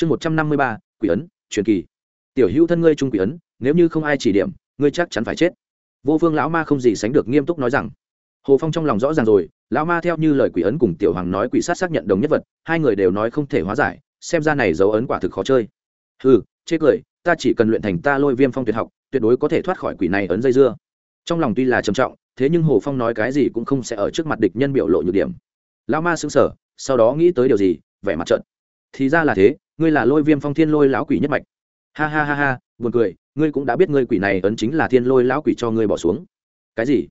chương một trăm năm mươi ba, quỷ ấn, truyền kỳ. Tiểu hữu thân ngươi trung quỷ ấn, nếu như không ai chỉ điểm, ngươi chắc chắn phải chết. Vô phương lão ma không gì sánh được nghiêm túc nói rằng. Hồ phong trong lòng rõ ràng rồi, lão ma theo như lời quỷ ấn cùng tiểu hoàng nói quỷ sát xác nhận đồng nhất vật, hai người đều nói không thể hóa giải, xem ra này dấu ấn quả thực khó chơi. Ừ chê cười, ta chỉ cần luyện thành ta lôi viêm phong tuyệt học, tuyệt đối có thể thoát khỏi quỷ này ấn dây dưa. Trong lòng tuy là trầm trọng, thế nhưng hồ phong nói cái gì cũng không sẽ ở trước mặt địch nhân biểu lộ nhược điểm. Lão ma xứng sở sau đó nghĩ tới điều gì, vẻ mặt trận thì ra là thế ngươi là lôi viêm phong thiên lôi lão quỷ nhất mạch. Ha ha ha ha, buồn cười, ngươi cũng đã biết ngươi quỷ này ấn chính là thiên lôi lão quỷ cho ngươi bỏ xuống. Cái gì?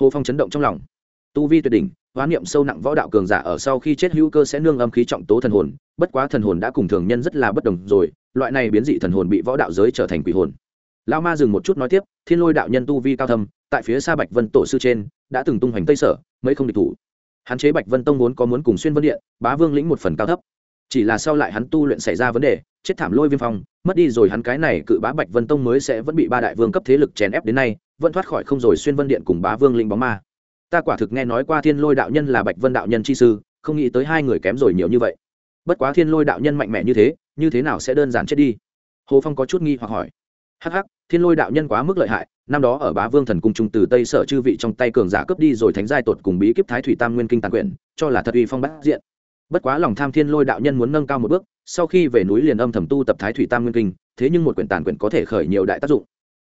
Hồ phong chấn động trong lòng. Tu vi tuyệt đỉnh hoán niệm sâu nặng võ đạo cường giả ở sau khi chết hữu cơ sẽ nương âm khí trọng tố thần hồn, bất quá thần hồn đã cùng thường nhân rất là bất đồng rồi, loại này biến dị thần hồn bị võ đạo giới trở thành quỷ hồn. Lao ma dừng một chút nói tiếp, thiên lôi đạo nhân tu vi cao thâm, tại phía xa bạch vân tổ sư trên, đã từng tung hoành tây sở, mấy không địch thủ. Hạn chế bạch vân tông vốn có muốn cùng xuyên vân điện, bá vương lĩnh một phần cao thấp chỉ là sau lại hắn tu luyện xảy ra vấn đề, chết thảm lôi viêm phong, mất đi rồi hắn cái này cự bá bạch vân tông mới sẽ vẫn bị ba đại vương cấp thế lực chèn ép đến nay, vẫn thoát khỏi không rồi xuyên vân điện cùng bá vương linh bóng ma. Ta quả thực nghe nói qua thiên lôi đạo nhân là bạch vân đạo nhân chi sư, không nghĩ tới hai người kém rồi nhiều như vậy. Bất quá thiên lôi đạo nhân mạnh mẽ như thế như thế nào sẽ đơn giản chết đi? Hồ phong có chút nghi hoặc hỏi. Hắc hắc, thiên lôi đạo nhân quá mức lợi hại, năm đó ở bá vương thần cung trung từ tây sở chư vị trong tay cường giả cướp đi rồi thánh giai tột cùng bí kíp thái thủy tam nguyên kinh tàn quyển, cho là thật uy phong bát diện bất quá lòng tham thiên lôi đạo nhân muốn nâng cao một bước, sau khi về núi liền âm thầm tu tập thái thủy tam nguyên kinh, thế nhưng một quyển tàn quyển có thể khởi nhiều đại tác dụng.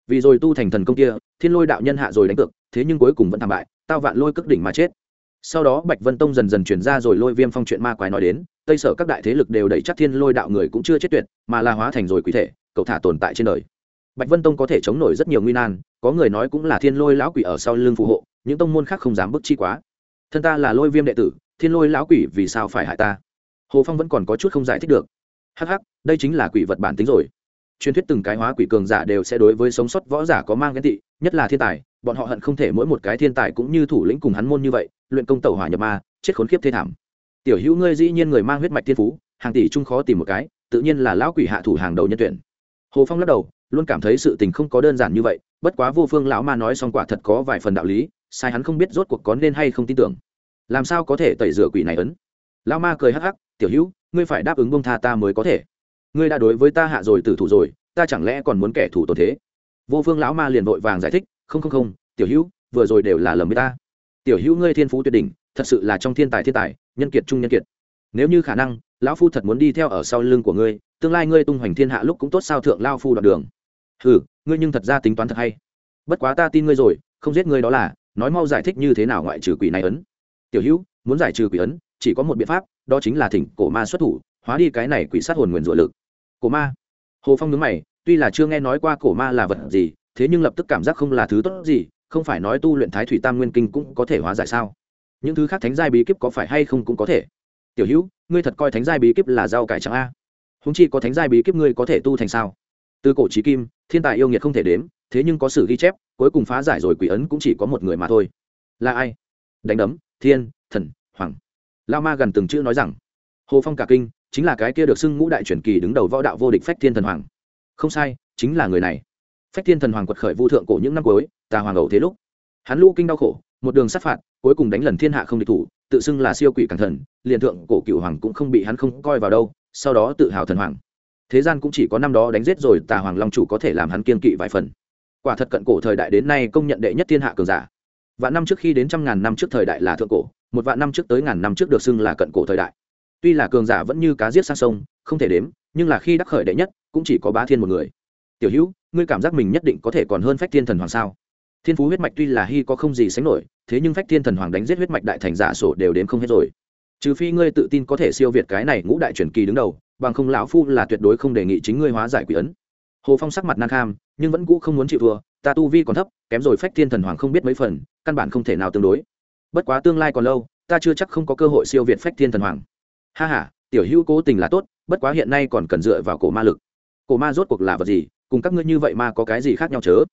Vì rồi tu thành thần công kia, thiên lôi đạo nhân hạ rồi đánh cược, thế nhưng cuối cùng vẫn thảm bại, tao vạn lôi cước đỉnh mà chết. Sau đó bạch vân tông dần dần chuyển ra rồi lôi viêm phong chuyện ma quái nói đến, tây sở các đại thế lực đều đẩy chắc thiên lôi đạo người cũng chưa chết tuyệt, mà là hóa thành rồi quỷ thể, cậu thả tồn tại trên đời. Bạch vân tông có thể chống nổi rất nhiều nguy nan, có người nói cũng là thiên lôi lão quỷ ở sau lưng phù hộ, những tông môn khác không dám bức chi quá. Thân ta là lôi viêm đệ tử thiên lôi lão quỷ vì sao phải hại ta? Hồ phong vẫn còn có chút không giải thích được. Hh đây chính là quỷ vật bản tính rồi. Truyền thuyết từng cái hóa quỷ cường giả đều sẽ đối với sống sót võ giả có mang ghen tị, nhất là thiên tài. Bọn họ hận không thể mỗi một cái thiên tài cũng như thủ lĩnh cùng hắn môn như vậy, luyện công tẩu hỏa nhập ma, chết khốn kiếp thê thảm. Tiểu hữu ngươi dĩ nhiên người mang huyết mạch thiên phú, hàng tỷ trung khó tìm một cái, tự nhiên là lão quỷ hạ thủ hàng đầu nhân tuyển. Hồ phong lắc đầu, luôn cảm thấy sự tình không có đơn giản như vậy, bất quá vô phương lão ma nói xong quả thật có vài phần đạo lý, sai hắn không biết rốt cuộc có nên hay không tin tưởng làm sao có thể tẩy rửa quỷ này ấn? Lão ma cười hắc hắc, tiểu hữu, ngươi phải đáp ứng bông tha ta mới có thể. Ngươi đã đối với ta hạ rồi tử thủ rồi, ta chẳng lẽ còn muốn kẻ thủ tổn thế? Vô phương lão ma liền vội vàng giải thích, không không không, tiểu hữu, vừa rồi đều là lầm với ta. Tiểu hữu ngươi thiên phú tuyệt đỉnh, thật sự là trong thiên tài thiên tài, nhân kiệt trung nhân kiệt. Nếu như khả năng, lão phu thật muốn đi theo ở sau lưng của ngươi, tương lai ngươi tung hoành thiên hạ lúc cũng tốt sao thượng lao phu đoạn đường. Ừ ngươi nhưng thật ra tính toán thật hay. Bất quá ta tin ngươi rồi, không giết ngươi đó là, nói mau giải thích như thế nào ngoại trừ quỷ này ấn tiểu hữu, muốn giải trừ quỷ ấn, chỉ có một biện pháp, đó chính là thỉnh cổ ma xuất thủ, hóa đi cái này quỷ sát hồn nguyền rủa lực. Cổ ma? Hồ phong nhớ mày, tuy là chưa nghe nói qua cổ ma là vật gì, thế nhưng lập tức cảm giác không là thứ tốt gì, không phải nói tu luyện thái thủy tam nguyên kinh cũng có thể hóa giải sao? Những thứ khác thánh giai bí kíp có phải hay không cũng có thể. Tiểu hữu, ngươi thật coi thánh giai bí kíp là rau cải trắng a? Húng chi có thánh giai bí kíp ngươi có thể tu thành sao? Từ cổ trí kim, thiên tài yêu nghiệt không thể đếm, thế nhưng có sự ghi chép, cuối cùng phá giải rồi quỷ ấn cũng chỉ có một người mà thôi. Là ai? Đánh đấm thiên, thần, hoàng. Lao ma gần từng chữ nói rằng, hồ phong cả kinh, chính là cái kia được xưng ngũ đại truyền kỳ đứng đầu võ đạo vô địch phách thiên thần hoàng. Không sai, chính là người này. Phách thiên thần hoàng quật khởi vô thượng cổ những năm cuối, tà hoàng ẩu thế lúc. Hắn lũ kinh đau khổ, một đường sát phạt, cuối cùng đánh lần thiên hạ không địch thủ, tự xưng là siêu quỷ càng thần, liền thượng cổ cựu hoàng cũng không bị hắn không coi vào đâu, sau đó tự hào thần hoàng. Thế gian cũng chỉ có năm đó đánh giết rồi, tà hoàng long chủ có thể làm hắn kiên kỵ vài phần. Quả thật cận cổ thời đại đến nay công nhận đệ nhất thiên hạ cường giả vạn năm trước khi đến trăm ngàn năm trước thời đại là thượng cổ, một vạn năm trước tới ngàn năm trước được xưng là cận cổ thời đại. Tuy là cường giả vẫn như cá giết sang sông, không thể đếm, nhưng là khi đắc khởi đệ nhất, cũng chỉ có bá thiên một người. Tiểu hữu, ngươi cảm giác mình nhất định có thể còn hơn phách thiên thần hoàng sao? Thiên phú huyết mạch tuy là hy có không gì sánh nổi, thế nhưng phách thiên thần hoàng đánh giết huyết mạch đại thành giả sổ đều đếm không hết rồi. Trừ phi ngươi tự tin có thể siêu việt cái này ngũ đại truyền kỳ đứng đầu, bằng không lão phu là tuyệt đối không đề nghị chính ngươi hóa giải quỷ ấn. Hồ phong sắc mặt nan kham, nhưng vẫn cũ không muốn chịu thua, ta tu vi còn thấp, kém rồi phách thiên thần hoàng không biết mấy phần căn bản không thể nào tương đối. Bất quá tương lai còn lâu, ta chưa chắc không có cơ hội siêu việt phách thiên thần hoàng. Ha h a tiểu hữu cố tình là tốt, bất quá hiện nay còn cần dựa vào cổ ma lực. Cổ ma rốt cuộc là vật gì? Cùng các ngươi như vậy ma có cái gì khác nhau chớ?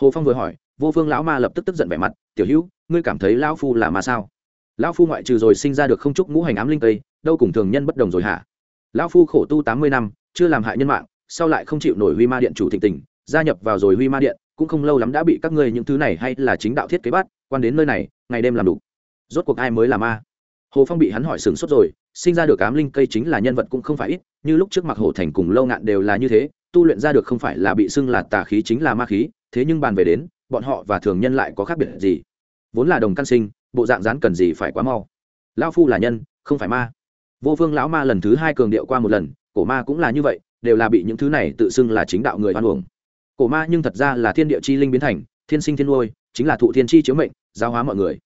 Hồ phong vừa hỏi, vô phương lão ma lập tức tức giận vẻ mặt, tiểu hữu, ngươi cảm thấy lão phu là ma sao? Lão phu ngoại trừ rồi sinh ra được không chúc ngũ hành ám linh tây, đâu cùng thường nhân bất đồng rồi hả? Lão phu khổ tu tám mươi năm, chưa làm hại nhân mạng, sau lại không chịu nổi huy ma điện chủ thịnh tình, gia nhập vào rồi huy ma điện cũng không lâu lắm đã bị các ngươi những thứ này hay là chính đạo thiết kế bắt, quan đến nơi này, ngày đêm làm đủ. Rốt cuộc ai mới là ma? Hồ phong bị hắn hỏi sửng sốt rồi, sinh ra được ám linh cây chính là nhân vật cũng không phải ít, như lúc trước mặt hồ thành cùng lâu ngạn đều là như thế, tu luyện ra được không phải là bị xưng là tà khí chính là ma khí, thế nhưng bàn về đến, bọn họ và thường nhân lại có khác biệt gì? Vốn là đồng căn sinh, bộ dạng rán cần gì phải quá mau? Lão phu là nhân, không phải ma. Vô phương lão ma lần thứ hai cường điệu qua một lần, cổ ma cũng là như vậy, đều là bị những thứ này tự xưng là chính đạo người hoan uổng cổ ma nhưng thật ra là thiên địa chi linh biến thành, thiên sinh thiên nuôi, chính là thụ thiên chi chiếu mệnh, giáo hóa mọi người.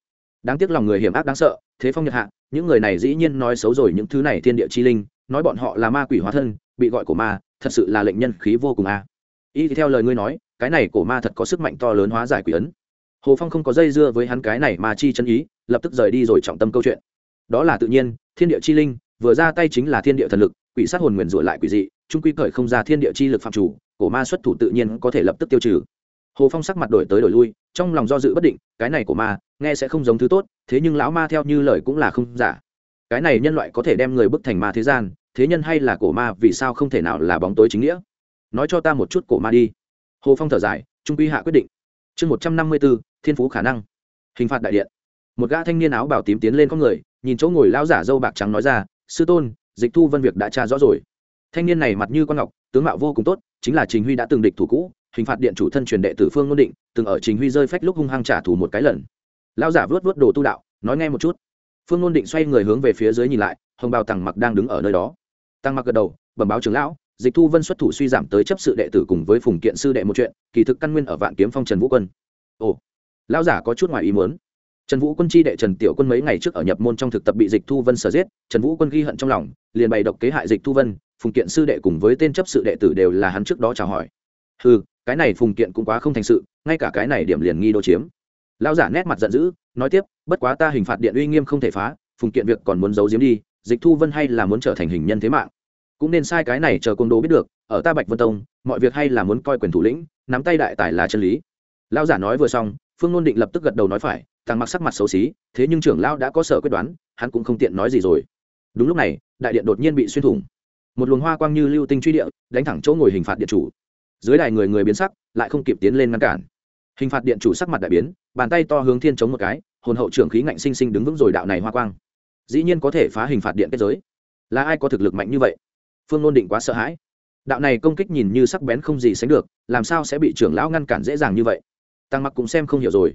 Đáng tiếc lòng người hiểm ác đáng sợ, thế phong nhật hạ, những người này dĩ nhiên nói xấu rồi những thứ này thiên địa chi linh, nói bọn họ là ma quỷ hóa thân, bị gọi cổ ma, thật sự là lệnh nhân khí vô cùng a. À. y theo lời ngươi nói, cái này cổ ma thật có sức mạnh to lớn hóa giải quỷ ấn. Hồ phong không có dây dưa với hắn cái này mà chi chân ý, lập tức rời đi rồi trọng tâm câu chuyện. Đó là tự nhiên, thiên địa chi linh, vừa ra tay chính là thiên địa thần lực, quỷ sát hồn nguyền rủa lại quỷ dị trung quy cởi không ra thiên địa chi lực phạm chủ, cổ ma xuất thủ tự nhiên có thể lập tức tiêu trừ. Hồ phong sắc mặt đổi tới đổi lui, trong lòng do dự bất định, cái này của ma, nghe sẽ không giống thứ tốt, thế nhưng lão ma theo như lời cũng là không giả. Cái này nhân loại có thể đem người bức thành ma thế gian, thế nhân hay là cổ ma, vì sao không thể nào là bóng tối chính nghĩa? Nói cho ta một chút cổ ma đi. Hồ phong thở dài, trung quy hạ quyết định. Chương một trăm năm mươi b ố thiên phú khả năng. Hình phạt đại điện. Một gã thanh niên áo bảo tím tiến lên con người, nhìn chỗ ngồi lão giả dâu bạc trắng nói ra, sư tôn, dịch thu vân việc đã tra rõ rồi thanh niên này mặt như quan ngọc, tướng mạo vô cùng tốt, chính là trình huy đã từng địch thủ cũ, hình phạt điện chủ thân truyền đệ tử phương ngôn định, từng ở trình huy rơi phách lúc hung hăng trả thù một cái lần. Lão giả vớt vớt đồ tu đạo, nói nghe một chút. Phương ngôn định xoay người hướng về phía dưới nhìn lại, hồng bào tằng mặc đang đứng ở nơi đó. Tăng mặc gật đầu, bẩm báo trưởng lão, dịch thu vân xuất thủ suy giảm tới chấp sự đệ tử cùng với phùng kiện sư đệ một chuyện, kỳ thực căn nguyên ở vạn kiếm phong trần vũ quân. Ồ, lão giả có chút ngoài ý muốn. Trần vũ quân chi đệ trần tiểu quân mấy ngày trước ở nhập môn trong thực tập bị dịch thu vân sở giết, trần vũ quân ghi hận trong lòng, liền bày độc kế hại dịch thu vân phùng kiện sư đệ cùng với tên chấp sự đệ tử đều là hắn trước đó chào hỏi. Ừ cái này phùng kiện cũng quá không thành sự, ngay cả cái này điểm liền nghi đô chiếm. Lão giả nét mặt giận dữ, nói tiếp, bất quá ta hình phạt điện uy nghiêm không thể phá, phùng kiện việc còn muốn giấu giếm đi, dịch thu vân hay là muốn trở thành hình nhân thế mạng. Cũng nên sai cái này chờ côn đồ biết được, ở ta bạch vân tông, mọi việc hay là muốn coi quyền thủ lĩnh, nắm tay đại tài là chân lý. Lão giả nói vừa xong, phương ngôn định lập tức gật đầu nói phải tàng mặc sắc mặt xấu xí, thế nhưng trưởng lão đã có sở quyết đoán, hắn cũng không tiện nói gì rồi. Đúng lúc này, đại điện đột nhiên bị xuyên thủng một luồng hoa quang như lưu tinh truy địa, đánh thẳng chỗ ngồi hình phạt điện chủ. Dưới đài người người biến sắc, lại không kịp tiến lên ngăn cản. Hình phạt điện chủ sắc mặt đại biến, bàn tay to hướng thiên chống một cái, hồn hậu trưởng khí ngạnh sinh sinh đứng vững rồi đạo này hoa quang. Dĩ nhiên có thể phá hình phạt điện kết giới. Là ai có thực lực mạnh như vậy? Phương nôn định quá sợ hãi. Đạo này công kích nhìn như sắc bén không gì sánh được, làm sao sẽ bị trưởng lão ngăn cản dễ dàng như vậy? Tăng mặc cũng xem không hiểu rồi.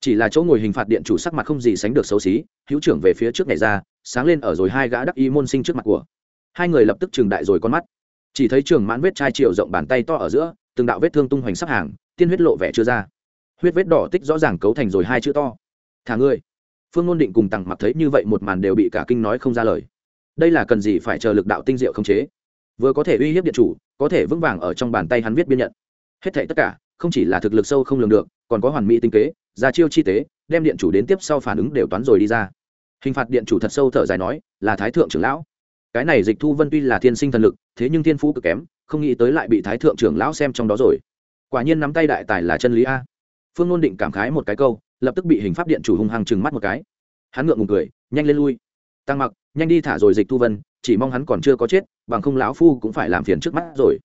Chỉ là chỗ ngồi hình phạt điện chủ sắc mặt không gì sánh được xấu xí, hữu trưởng về phía trước này ra, sáng lên ở rồi hai gã đắc y môn sinh trước mặt của hai người lập tức trừng đại rồi con mắt. Chỉ thấy trường mãn vết chai triệu rộng bàn tay to ở giữa, từng đạo vết thương tung hoành sắp hàng, tiên huyết lộ vẻ chưa ra. Huyết vết đỏ tích rõ ràng cấu thành rồi hai chữ to. Thả ngươi. Phương ngôn định cùng tặng mặc thấy như vậy một màn đều bị cả kinh nói không ra lời. Đây là cần gì phải chờ lực đạo tinh diệu không chế? Vừa có thể uy hiếp điện chủ, có thể vững vàng ở trong bàn tay hắn viết biên nhận. Hết thảy tất cả, không chỉ là thực lực sâu không lường được, còn có hoàn mỹ tinh kế, ra chiêu chi tế, đem điện chủ đến tiếp sau phản ứng đều toán rồi đi ra. Hình phạt điện chủ thật sâu thở dài nói, là thái thượng trưởng lão cái này dịch thu vân tuy là thiên sinh thần lực, thế nhưng thiên phú cực kém, không nghĩ tới lại bị thái thượng trưởng lão xem trong đó rồi. Quả nhiên nắm tay đại tài là chân lý a. Phương ngôn định cảm khái một cái câu, lập tức bị hình pháp điện chủ hung hăng chừng mắt một cái. Hắn ngượng ngùng cười, nhanh lên lui. Tăng mặc, nhanh đi thả rồi dịch thu vân, chỉ mong hắn còn chưa có chết, bằng không lão phu cũng phải làm phiền trước mắt rồi.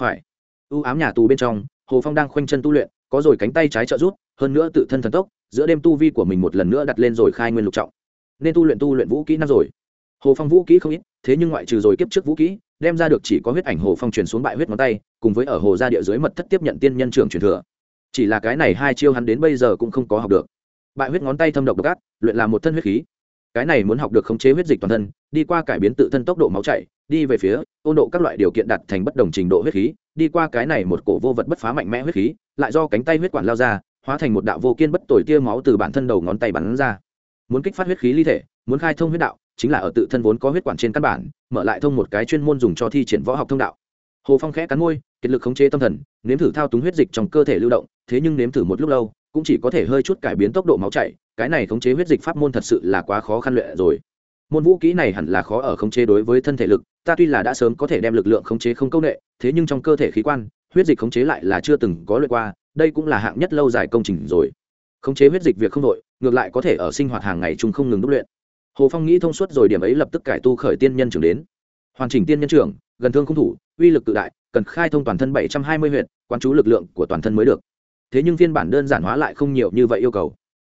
Phải. U ám nhà tù bên trong, hồ phong đang khoanh chân tu luyện, có rồi cánh tay trái trợ rút hơn nữa tự thân thần tốc, giữa đêm tu vi của mình một lần nữa đặt lên rồi khai nguyên lục trọng. Nên tu luyện tu luyện vũ kỹ năng rồi hồ phong vũ kỹ không ít, thế nhưng ngoại trừ rồi kiếp trước vũ kỹ, đem ra được chỉ có huyết ảnh hồ phong truyền xuống bại huyết ngón tay, cùng với ở hồ gia địa dưới mật thất tiếp nhận tiên nhân trưởng truyền thừa. Chỉ là cái này hai chiêu hắn đến bây giờ cũng không có học được. Bại huyết ngón tay thâm độc độc ác, luyện làm một thân huyết khí. Cái này muốn học được khống chế huyết dịch toàn thân, đi qua cải biến tự thân tốc độ máu chảy, đi về phía, ôn độ các loại điều kiện đặt thành bất đồng trình độ huyết khí, đi qua cái này một cổ vô vật bất phá mạnh mẽ huyết khí, lại do cánh tay huyết quản lao ra, hóa thành một đạo vô kiên bất tồi tia máu từ bản thân đầu ngón tay bắn ra. Muốn kích phát huyết khí ly thể, muốn khai thông huyết đạo chính là ở tự thân vốn có huyết quản trên căn bản, mở lại thông một cái chuyên môn dùng cho thi triển võ học thông đạo. Hồ phong khẽ cắn môi, kiệt lực khống chế tâm thần, nếm thử thao túng huyết dịch trong cơ thể lưu động, thế nhưng nếm thử một lúc lâu, cũng chỉ có thể hơi chút cải biến tốc độ máu chảy, cái này khống chế huyết dịch pháp môn thật sự là quá khó khăn luyện rồi. Môn vũ kỹ này hẳn là khó ở khống chế đối với thân thể lực, ta tuy là đã sớm có thể đem lực lượng khống chế không công nghệ thế nhưng trong cơ thể khí quan, huyết dịch khống chế lại là chưa từng có luyện qua, đây cũng là hạng nhất lâu dài công trình rồi. Khống chế huyết dịch việc không đội ngược lại có thể ở sinh hoạt hàng ngày chung không ngừng đúc luyện hồ phong nghĩ thông suốt rồi, điểm ấy lập tức cải tu khởi tiên nhân trưởng đến. Hoàn chỉnh tiên nhân trưởng, gần thương không thủ, uy lực tự đại, cần khai thông toàn thân bảy trăm hai mươi huyện quan chú lực lượng của toàn thân mới được. Thế nhưng phiên bản đơn giản hóa lại không nhiều như vậy yêu cầu.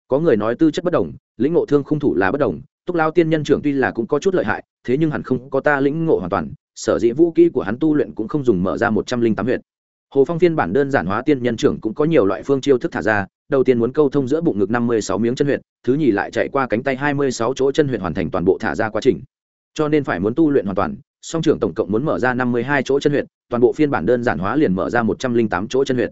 Có người nói tư chất bất đồng, lĩnh ngộ thương không thủ là bất đồng, túc lao tiên nhân trưởng tuy là cũng có chút lợi hại, thế nhưng hẳn không có ta lĩnh ngộ hoàn toàn, sở dĩ vũ kỹ của hắn tu luyện cũng không dùng mở ra một trăm linh tám huyện. hồ phong phiên bản đơn giản hóa tiên nhân trưởng cũng có nhiều loại phương chiêu thức thả ra đầu tiên muốn câu thông giữa bụng ngực năm mươi sáu miếng chân huyệt, thứ nhì lại chạy qua cánh tay hai mươi sáu chỗ chân huyệt hoàn thành toàn bộ thả ra quá trình. Cho nên phải muốn tu luyện hoàn toàn, song trưởng tổng cộng muốn mở ra năm mươi hai chỗ chân huyệt, toàn bộ phiên bản đơn giản hóa liền mở ra một trăm linh tám chỗ chân huyệt.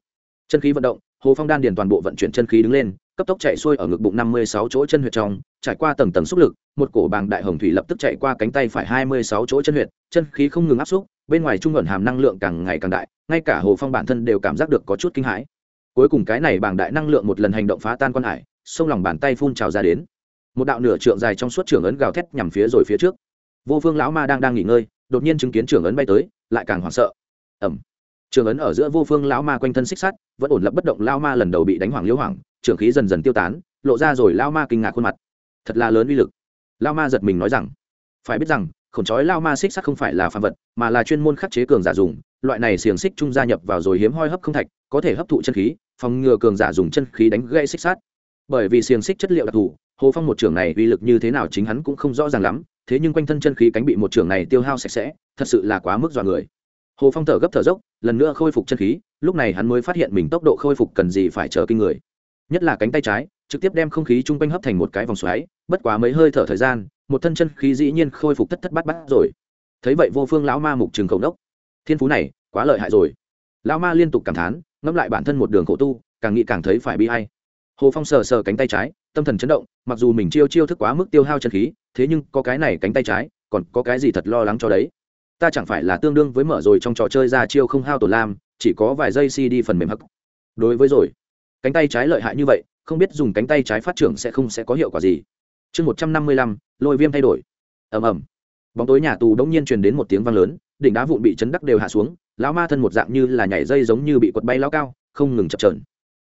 Chân khí vận động, hồ phong đan điền toàn bộ vận chuyển chân khí đứng lên, cấp tốc chạy xuôi ở ngực bụng năm mươi sáu chỗ chân huyệt trong, trải qua tầng tầng xúc lực, một cổ bàng đại hồng thủy lập tức chạy qua cánh tay phải hai mươi sáu chỗ chân huyệt, chân khí không ngừng áp xúc, bên ngoài trung ẩn hàm năng lượng càng ngày càng đại, ngay cả hồ phong bản thân đều cảm giác được có chút kinh hãi cuối cùng cái này bảng đại năng lượng một lần hành động phá tan quan hải xông lòng bàn tay phun trào ra đến. Một đạo nửa trượng dài trong suốt trưởng ấn gào thét nhằm phía rồi phía trước. Vô phương lão ma đang đang nghỉ ngơi, đột nhiên chứng kiến trưởng ấn bay tới, lại càng hoảng sợ. Ẩm trường ấn ở giữa vô phương lão ma quanh thân xích sắt, vẫn ổn lập bất động lao ma lần đầu bị đánh hoảng liêu hoảng trường khí dần dần tiêu tán, lộ ra rồi lao ma kinh ngạc khuôn mặt. Thật là lớn uy lực. Lao ma giật mình nói rằng, phải biết rằng, khổng chói lao ma xích sắt không phải là phạm vật, mà là chuyên môn khắc chế cường giả dùng, loại này xiềng xích trung gia nhập vào rồi hiếm hoi hấp không thạch, có thể hấp thụ chân khí phòng ngừa cường giả dùng chân khí đánh gây xích sát, bởi vì xiềng xích chất liệu đặc thù hồ phong một trưởng này uy lực như thế nào chính hắn cũng không rõ ràng lắm thế nhưng quanh thân chân khí cánh bị một trưởng này tiêu hao sạch sẽ thật sự là quá mức dọa người. Hồ phong thở gấp thở dốc lần nữa khôi phục chân khí lúc này hắn mới phát hiện mình tốc độ khôi phục cần gì phải chờ kinh người. Nhất là cánh tay trái trực tiếp đem không khí chung quanh hấp thành một cái vòng xoáy bất quá mấy hơi thở thời gian một thân chân khí dĩ nhiên khôi phục thất thất bát bát rồi. Thấy vậy vô phương lão ma mục trường khẩu đốc. Thiên phú này quá lợi hại rồi. Lão ma liên tục cảm thán ngẫm lại bản thân một đường khổ tu, càng nghĩ càng thấy phải bi hay hồ phong sờ sờ cánh tay trái, tâm thần chấn động, mặc dù mình chiêu chiêu thức quá mức tiêu hao chân khí, thế nhưng có cái này cánh tay trái, còn có cái gì thật lo lắng cho đấy? Ta chẳng phải là tương đương với mở rồi trong trò chơi ra chiêu không hao tổn lam chỉ có vài giây cd phần mềm hắc. Đối với rồi. Cánh tay trái lợi hại như vậy, không biết dùng cánh tay trái phát trưởng sẽ không sẽ có hiệu quả gì. Chương một trăm năm mươi lăm, lôi viêm thay đổi. Ầm ầm. Bóng tối nhà tù đ ỗ n g nhiên truyền đến một tiếng vang lớn, đỉnh đá vụn bị chấn đắc đều hạ xuống lão ma thân một dạng như là nhảy dây giống như bị quật bay lao cao, không ngừng chập trờn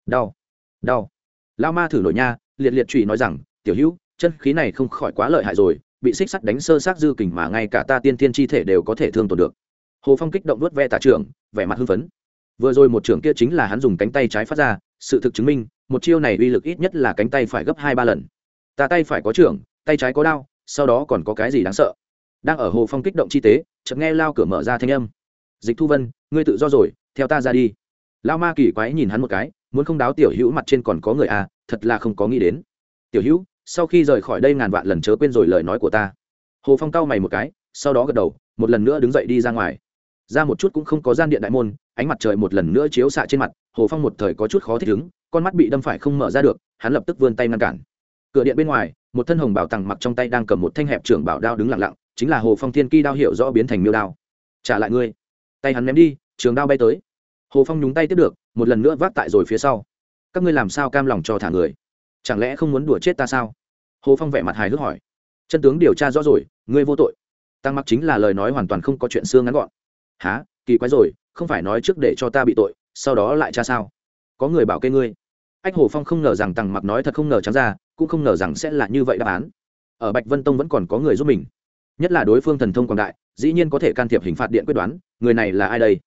đau đau. Lão ma thử nổi nha, liệt liệt trụy nói rằng, tiểu hữu, chân khí này không khỏi quá lợi hại rồi, bị xích sắt đánh sơ sát dư kình mà ngay cả ta tiên thiên chi thể đều có thể thương tổn được. Hồ phong kích động vuốt ve tả trưởng, vẻ mặt hưng phấn. Vừa rồi một trưởng kia chính là hắn dùng cánh tay trái phát ra, sự thực chứng minh, một chiêu này uy lực ít nhất là cánh tay phải gấp hai ba lần. Ta tay phải có trưởng, tay trái có đao sau đó còn có cái gì đáng sợ? Đang ở hồ phong kích động chi tế, chợt nghe lao cửa mở ra thanh âm dịch thu vân, ngươi tự do rồi, theo ta ra đi. Lao ma kỳ quái nhìn hắn một cái, muốn không đáo tiểu hữu mặt trên còn có người à thật là không có nghĩ đến. Tiểu hữu, sau khi rời khỏi đây ngàn vạn lần chớ quên rồi lời nói của ta. Hồ phong cau mày một cái, sau đó gật đầu, một lần nữa đứng dậy đi ra ngoài. Ra một chút cũng không có gian điện đại môn, ánh mặt trời một lần nữa chiếu xạ trên mặt, hồ phong một thời có chút khó thích ứng, con mắt bị đâm phải không mở ra được, hắn lập tức vươn tay ngăn cản. Cửa điện bên ngoài, một thân hồng bảo tàng mặc trong tay đang cầm một thanh hẹp trưởng bảo đao đứng lặng lặng, chính là hồ phong thiên kỳ đao hiệu rõ biến thành miêu đao. Trả lại ngươi tay hắn ném đi, trường đao bay tới. Hồ phong nhúng tay tiếp được, một lần nữa vác tại rồi phía sau. Các ngươi làm sao cam lòng cho thả người? Chẳng lẽ không muốn đùa chết ta sao? Hồ phong vẻ mặt hài hước hỏi. Chân tướng điều tra rõ rồi, ngươi vô tội. Tăng mặc chính là lời nói hoàn toàn không có chuyện xương ngắn gọn. Há kỳ quái rồi, không phải nói trước để cho ta bị tội, sau đó lại cha sao? Có người bảo kê ngươi. Ách, hồ phong không ngờ rằng tăng mặc nói thật không ngờ trắng ra, cũng không ngờ rằng sẽ là như vậy đáp án. Ở bạch vân tông vẫn còn có người giúp mình nhất là đối phương thần thông quảng đại, dĩ nhiên có thể can thiệp hình phạt điện quyết đoán, người này là ai đây?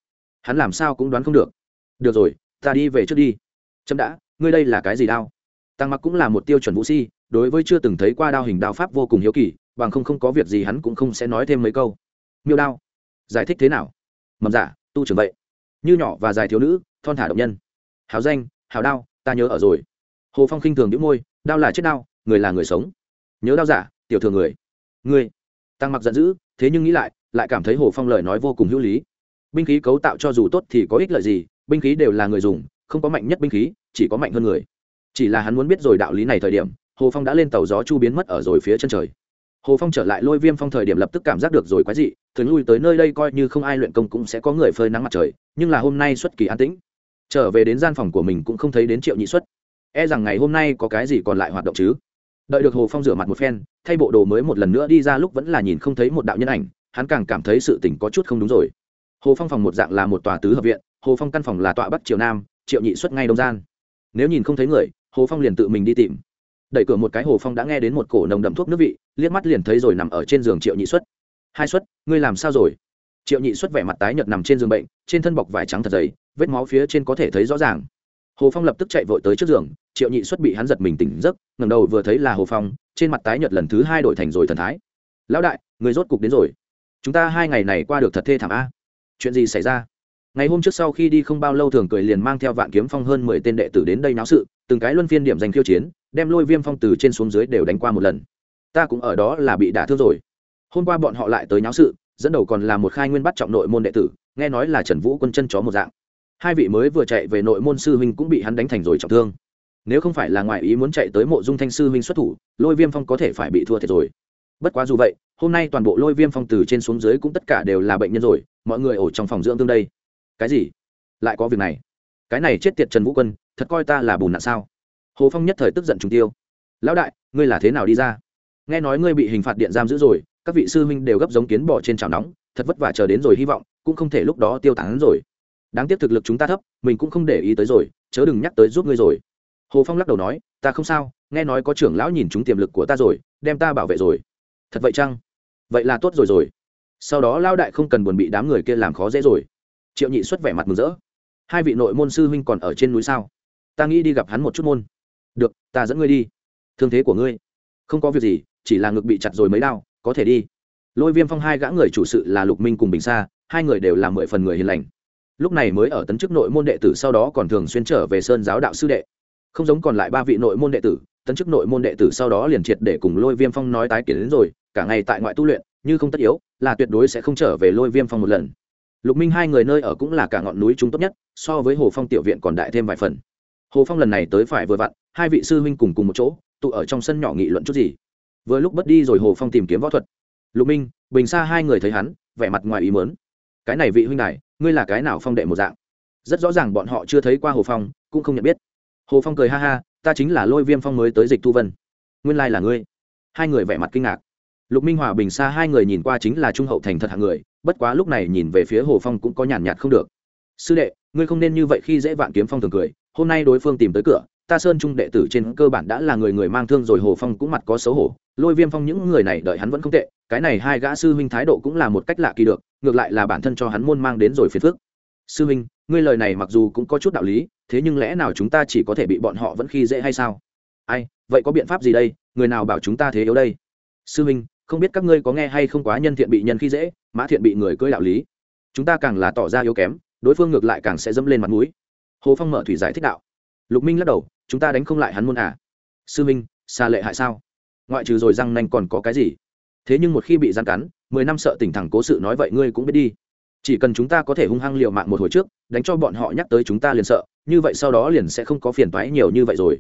Hắn làm sao cũng đoán không được. Được rồi, ta đi về trước đi. Chấm đã, ngươi đây là cái gì đao? Tăng mặc cũng là một tiêu chuẩn vũ si, đối với chưa từng thấy qua đao hình đao pháp vô cùng hiếu kỳ, bằng không không có việc gì hắn cũng không sẽ nói thêm mấy câu. Miêu đao, giải thích thế nào? Mầm giả, tu trưởng vậy. Như nhỏ và dài thiếu nữ, thon thả động nhân. Hào danh, hào đao, ta nhớ ở rồi. Hồ phong khinh thường đĩu môi, đao là chết đao, người là người sống. Nhớ đao giả, tiểu thường người. Người tăng mặc giận dữ, thế nhưng nghĩ lại lại cảm thấy hồ phong lời nói vô cùng hữu lý. Binh khí cấu tạo cho dù tốt thì có ích lợi gì, binh khí đều là người dùng, không có mạnh nhất binh khí, chỉ có mạnh hơn người. Chỉ là hắn muốn biết rồi đạo lý này thời điểm, hồ phong đã lên tàu gió chu biến mất ở rồi phía chân trời. Hồ phong trở lại lôi viêm phong thời điểm lập tức cảm giác được rồi quái dị, thường lui tới nơi đây coi như không ai luyện công cũng sẽ có người phơi nắng mặt trời, nhưng là hôm nay xuất kỳ an tĩnh. Trở về đến gian phòng của mình cũng không thấy đến triệu nhị xuất. E rằng ngày hôm nay có cái gì còn lại hoạt động chứ? Đợi được hồ phong rửa mặt một phen, thay bộ đồ mới một lần nữa đi ra lúc vẫn là nhìn không thấy một đạo nhân ảnh, hắn càng cảm thấy sự tình có chút không đúng rồi. Hồ phong phòng một dạng là một tòa tứ hợp viện, hồ phong căn phòng là tọa bắc triều nam, triệu nhị xuất ngay đông gian. Nếu nhìn không thấy người, hồ phong liền tự mình đi tìm. Đẩy cửa một cái, hồ phong đã nghe đến một cổ nồng đậm thuốc nước vị, liếc mắt liền thấy rồi nằm ở trên giường triệu nhị xuất. Hai xuất, ngươi làm sao rồi? Triệu nhị xuất vẻ mặt tái nhợt nằm trên giường bệnh, trên thân bọc vải trắng thật dày, vết máu phía trên có thể thấy rõ ràng hồ phong lập tức chạy vội tới trước giường, triệu nhị xuất bị hắn giật mình tỉnh giấc ngầm đầu vừa thấy là hồ phong, trên mặt tái nhợt lần thứ hai đổi thành rồi thần thái. Lão đại, người rốt cục đến rồi. Chúng ta hai ngày này qua được thật thê thảm a. Chuyện gì xảy ra? Ngày hôm trước sau khi đi không bao lâu thường cười liền mang theo vạn kiếm phong hơn mười tên đệ tử đến đây náo sự, từng cái luân phiên điểm giành khiêu chiến, đem lôi viêm phong từ trên xuống dưới đều đánh qua một lần. Ta cũng ở đó là bị đả thương rồi. Hôm qua bọn họ lại tới náo sự, dẫn đầu còn là một khai nguyên bắt trọng nội môn đệ tử, nghe nói là trần vũ quân chân chó một dạng hai vị mới vừa chạy về nội môn sư huynh cũng bị hắn đánh thành rồi trọng thương. Nếu không phải là ngoại ý muốn chạy tới mộ dung thanh sư huynh xuất thủ, lôi viêm phong có thể phải bị thua thiệt rồi. Bất quá dù vậy, hôm nay toàn bộ lôi viêm phong từ trên xuống dưới cũng tất cả đều là bệnh nhân rồi, mọi người ở trong phòng dưỡng tương đây. Cái gì? Lại có việc này? Cái này chết tiệt trần vũ quân, thật coi ta là bùn nạn sao? Hồ phong nhất thời tức giận trùng tiêu. Lão đại, ngươi là thế nào đi ra? Nghe nói ngươi bị hình phạt điện giam giữ rồi, các vị sư huynh đều gấp giống kiến bò trên chảo nóng, thật vất vả chờ đến rồi hy vọng, cũng không thể lúc đó tiêu tán rồi đáng tiếc thực lực chúng ta thấp, mình cũng không để ý tới rồi, chớ đừng nhắc tới giúp ngươi rồi. Hồ phong lắc đầu nói, ta không sao, nghe nói có trưởng lão nhìn chúng tiềm lực của ta rồi, đem ta bảo vệ rồi. Thật vậy chăng? Vậy là tốt rồi rồi. Sau đó lao đại không cần buồn bị đám người kia làm khó dễ rồi. Triệu nhị xuất vẻ mặt mừng rỡ. Hai vị nội môn sư huynh còn ở trên núi sao? Ta nghĩ đi gặp hắn một chút môn. Được, ta dẫn ngươi đi. Thương thế của ngươi? Không có việc gì, chỉ là ngực bị chặt rồi mấy đau có thể đi. Lôi viêm phong hai gã người chủ sự là lục minh cùng bình sa, hai người đều là mười phần người hiền lành lúc này mới ở tấn chức nội môn đệ tử sau đó còn thường xuyên trở về sơn giáo đạo sư đệ. Không giống còn lại ba vị nội môn đệ tử, tấn chức nội môn đệ tử sau đó liền triệt để cùng lôi viêm phong nói tái kiến đến rồi, cả ngày tại ngoại tu luyện, như không tất yếu, là tuyệt đối sẽ không trở về lôi viêm phong một lần. Lục minh hai người nơi ở cũng là cả ngọn núi chúng tốt nhất, so với hồ phong tiểu viện còn đại thêm vài phần. Hồ phong lần này tới phải vừa vặn, hai vị sư huynh cùng cùng một chỗ, tụ ở trong sân nhỏ nghị luận chút gì. Vừa lúc bất đi rồi hồ phong tìm kiếm võ thuật. Lục minh, bình xa hai người thấy hắn, vẻ mặt ngoài ý mớn cái này vị huynh này ngươi là cái nào phong đệ một dạng? Rất rõ ràng bọn họ chưa thấy qua hồ phong, cũng không nhận biết. Hồ phong cười ha ha, ta chính là lôi viêm phong mới tới dịch thu vân. Nguyên lai là ngươi. Hai người vẻ mặt kinh ngạc. Lục minh hòa bình xa hai người nhìn qua chính là trung hậu thành thật hạng người, bất quá lúc này nhìn về phía hồ phong cũng có nhàn nhạt không được. Sư đệ, ngươi không nên như vậy khi dễ vạn kiếm phong thường cười, hôm nay đối phương tìm tới cửa, ta sơn trung đệ tử trên cơ bản đã là người người mang thương rồi, hồ phong cũng mặt có xấu hổ, lôi viêm phong những người này đợi hắn vẫn không tệ cái này hai gã sư huynh thái độ cũng là một cách lạ kỳ được, ngược lại là bản thân cho hắn môn mang đến rồi phiền phước sư huynh, ngươi lời này mặc dù cũng có chút đạo lý, thế nhưng lẽ nào chúng ta chỉ có thể bị bọn họ vẫn khi dễ hay sao? Ai, vậy có biện pháp gì đây? Người nào bảo chúng ta thế yếu đây? Sư huynh, không biết các ngươi có nghe hay không quá nhân thiện bị nhân khi dễ, mã thiện bị người cưỡi đạo lý. Chúng ta càng là tỏ ra yếu kém, đối phương ngược lại càng sẽ dẫm lên mặt mũi. Hồ phong mở thủy giải thích đạo. Lục minh lắc đầu, chúng ta đánh không lại hắn môn à? Sư minh xa lệ hại sao? Ngoại trừ rồi răng nanh còn có cái gì? Thế nhưng một khi bị gian cắn, mười năm sợ tỉnh thẳng cố sự nói vậy ngươi cũng biết đi. Chỉ cần chúng ta có thể hung hăng liều mạng một hồi trước, đánh cho bọn họ nhắc tới chúng ta liền sợ, như vậy sau đó liền sẽ không có phiền toái nhiều như vậy rồi.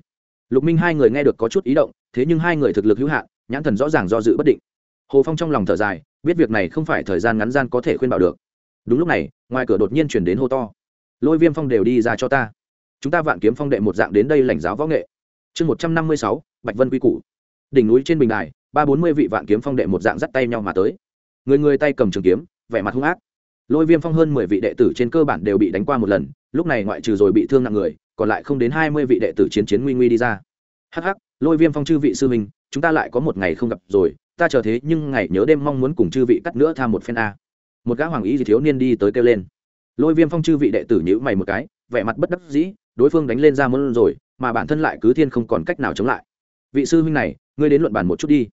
Lục minh hai người nghe được có chút ý động, thế nhưng hai người thực lực hữu hạn, nhãn thần rõ ràng do dự bất định. Hồ phong trong lòng thở dài, biết việc này không phải thời gian ngắn gian có thể khuyên bảo được. Đúng lúc này, ngoài cửa đột nhiên chuyển đến hô to. Lôi viêm phong đều đi ra cho ta. Chúng ta vạn kiếm phong đệ một dạng đến đây lãnh giáo võ nghệ. Chương một trăm năm mươi sáu, bạch vân quy củ. Đỉnh núi trên bình đài ba bốn mươi vị vạn kiếm phong đệ một dạng dắt tay nhau mà tới. Người người tay cầm trường kiếm, vẻ mặt hung ác. Lôi viêm phong hơn mười vị đệ tử trên cơ bản đều bị đánh qua một lần, lúc này ngoại trừ rồi bị thương nặng người, còn lại không đến hai mươi vị đệ tử chiến chiến nguy nguy đi ra. Hh lôi viêm phong chư vị sư minh chúng ta lại có một ngày không gặp rồi, ta chờ thế nhưng ngày nhớ đêm mong muốn cùng chư vị cắt nữa tham một phen a. Một gã hoàng ý thì thiếu niên đi tới kêu lên. Lôi viêm phong chư vị đệ tử nhữ mày một cái, vẻ mặt bất đắc dĩ, đối phương đánh lên ra mơn rồi, mà bản thân lại cứ thiên không còn cách nào chống lại. Vị sư huynh này, ngươi đến luận bàn một chút đi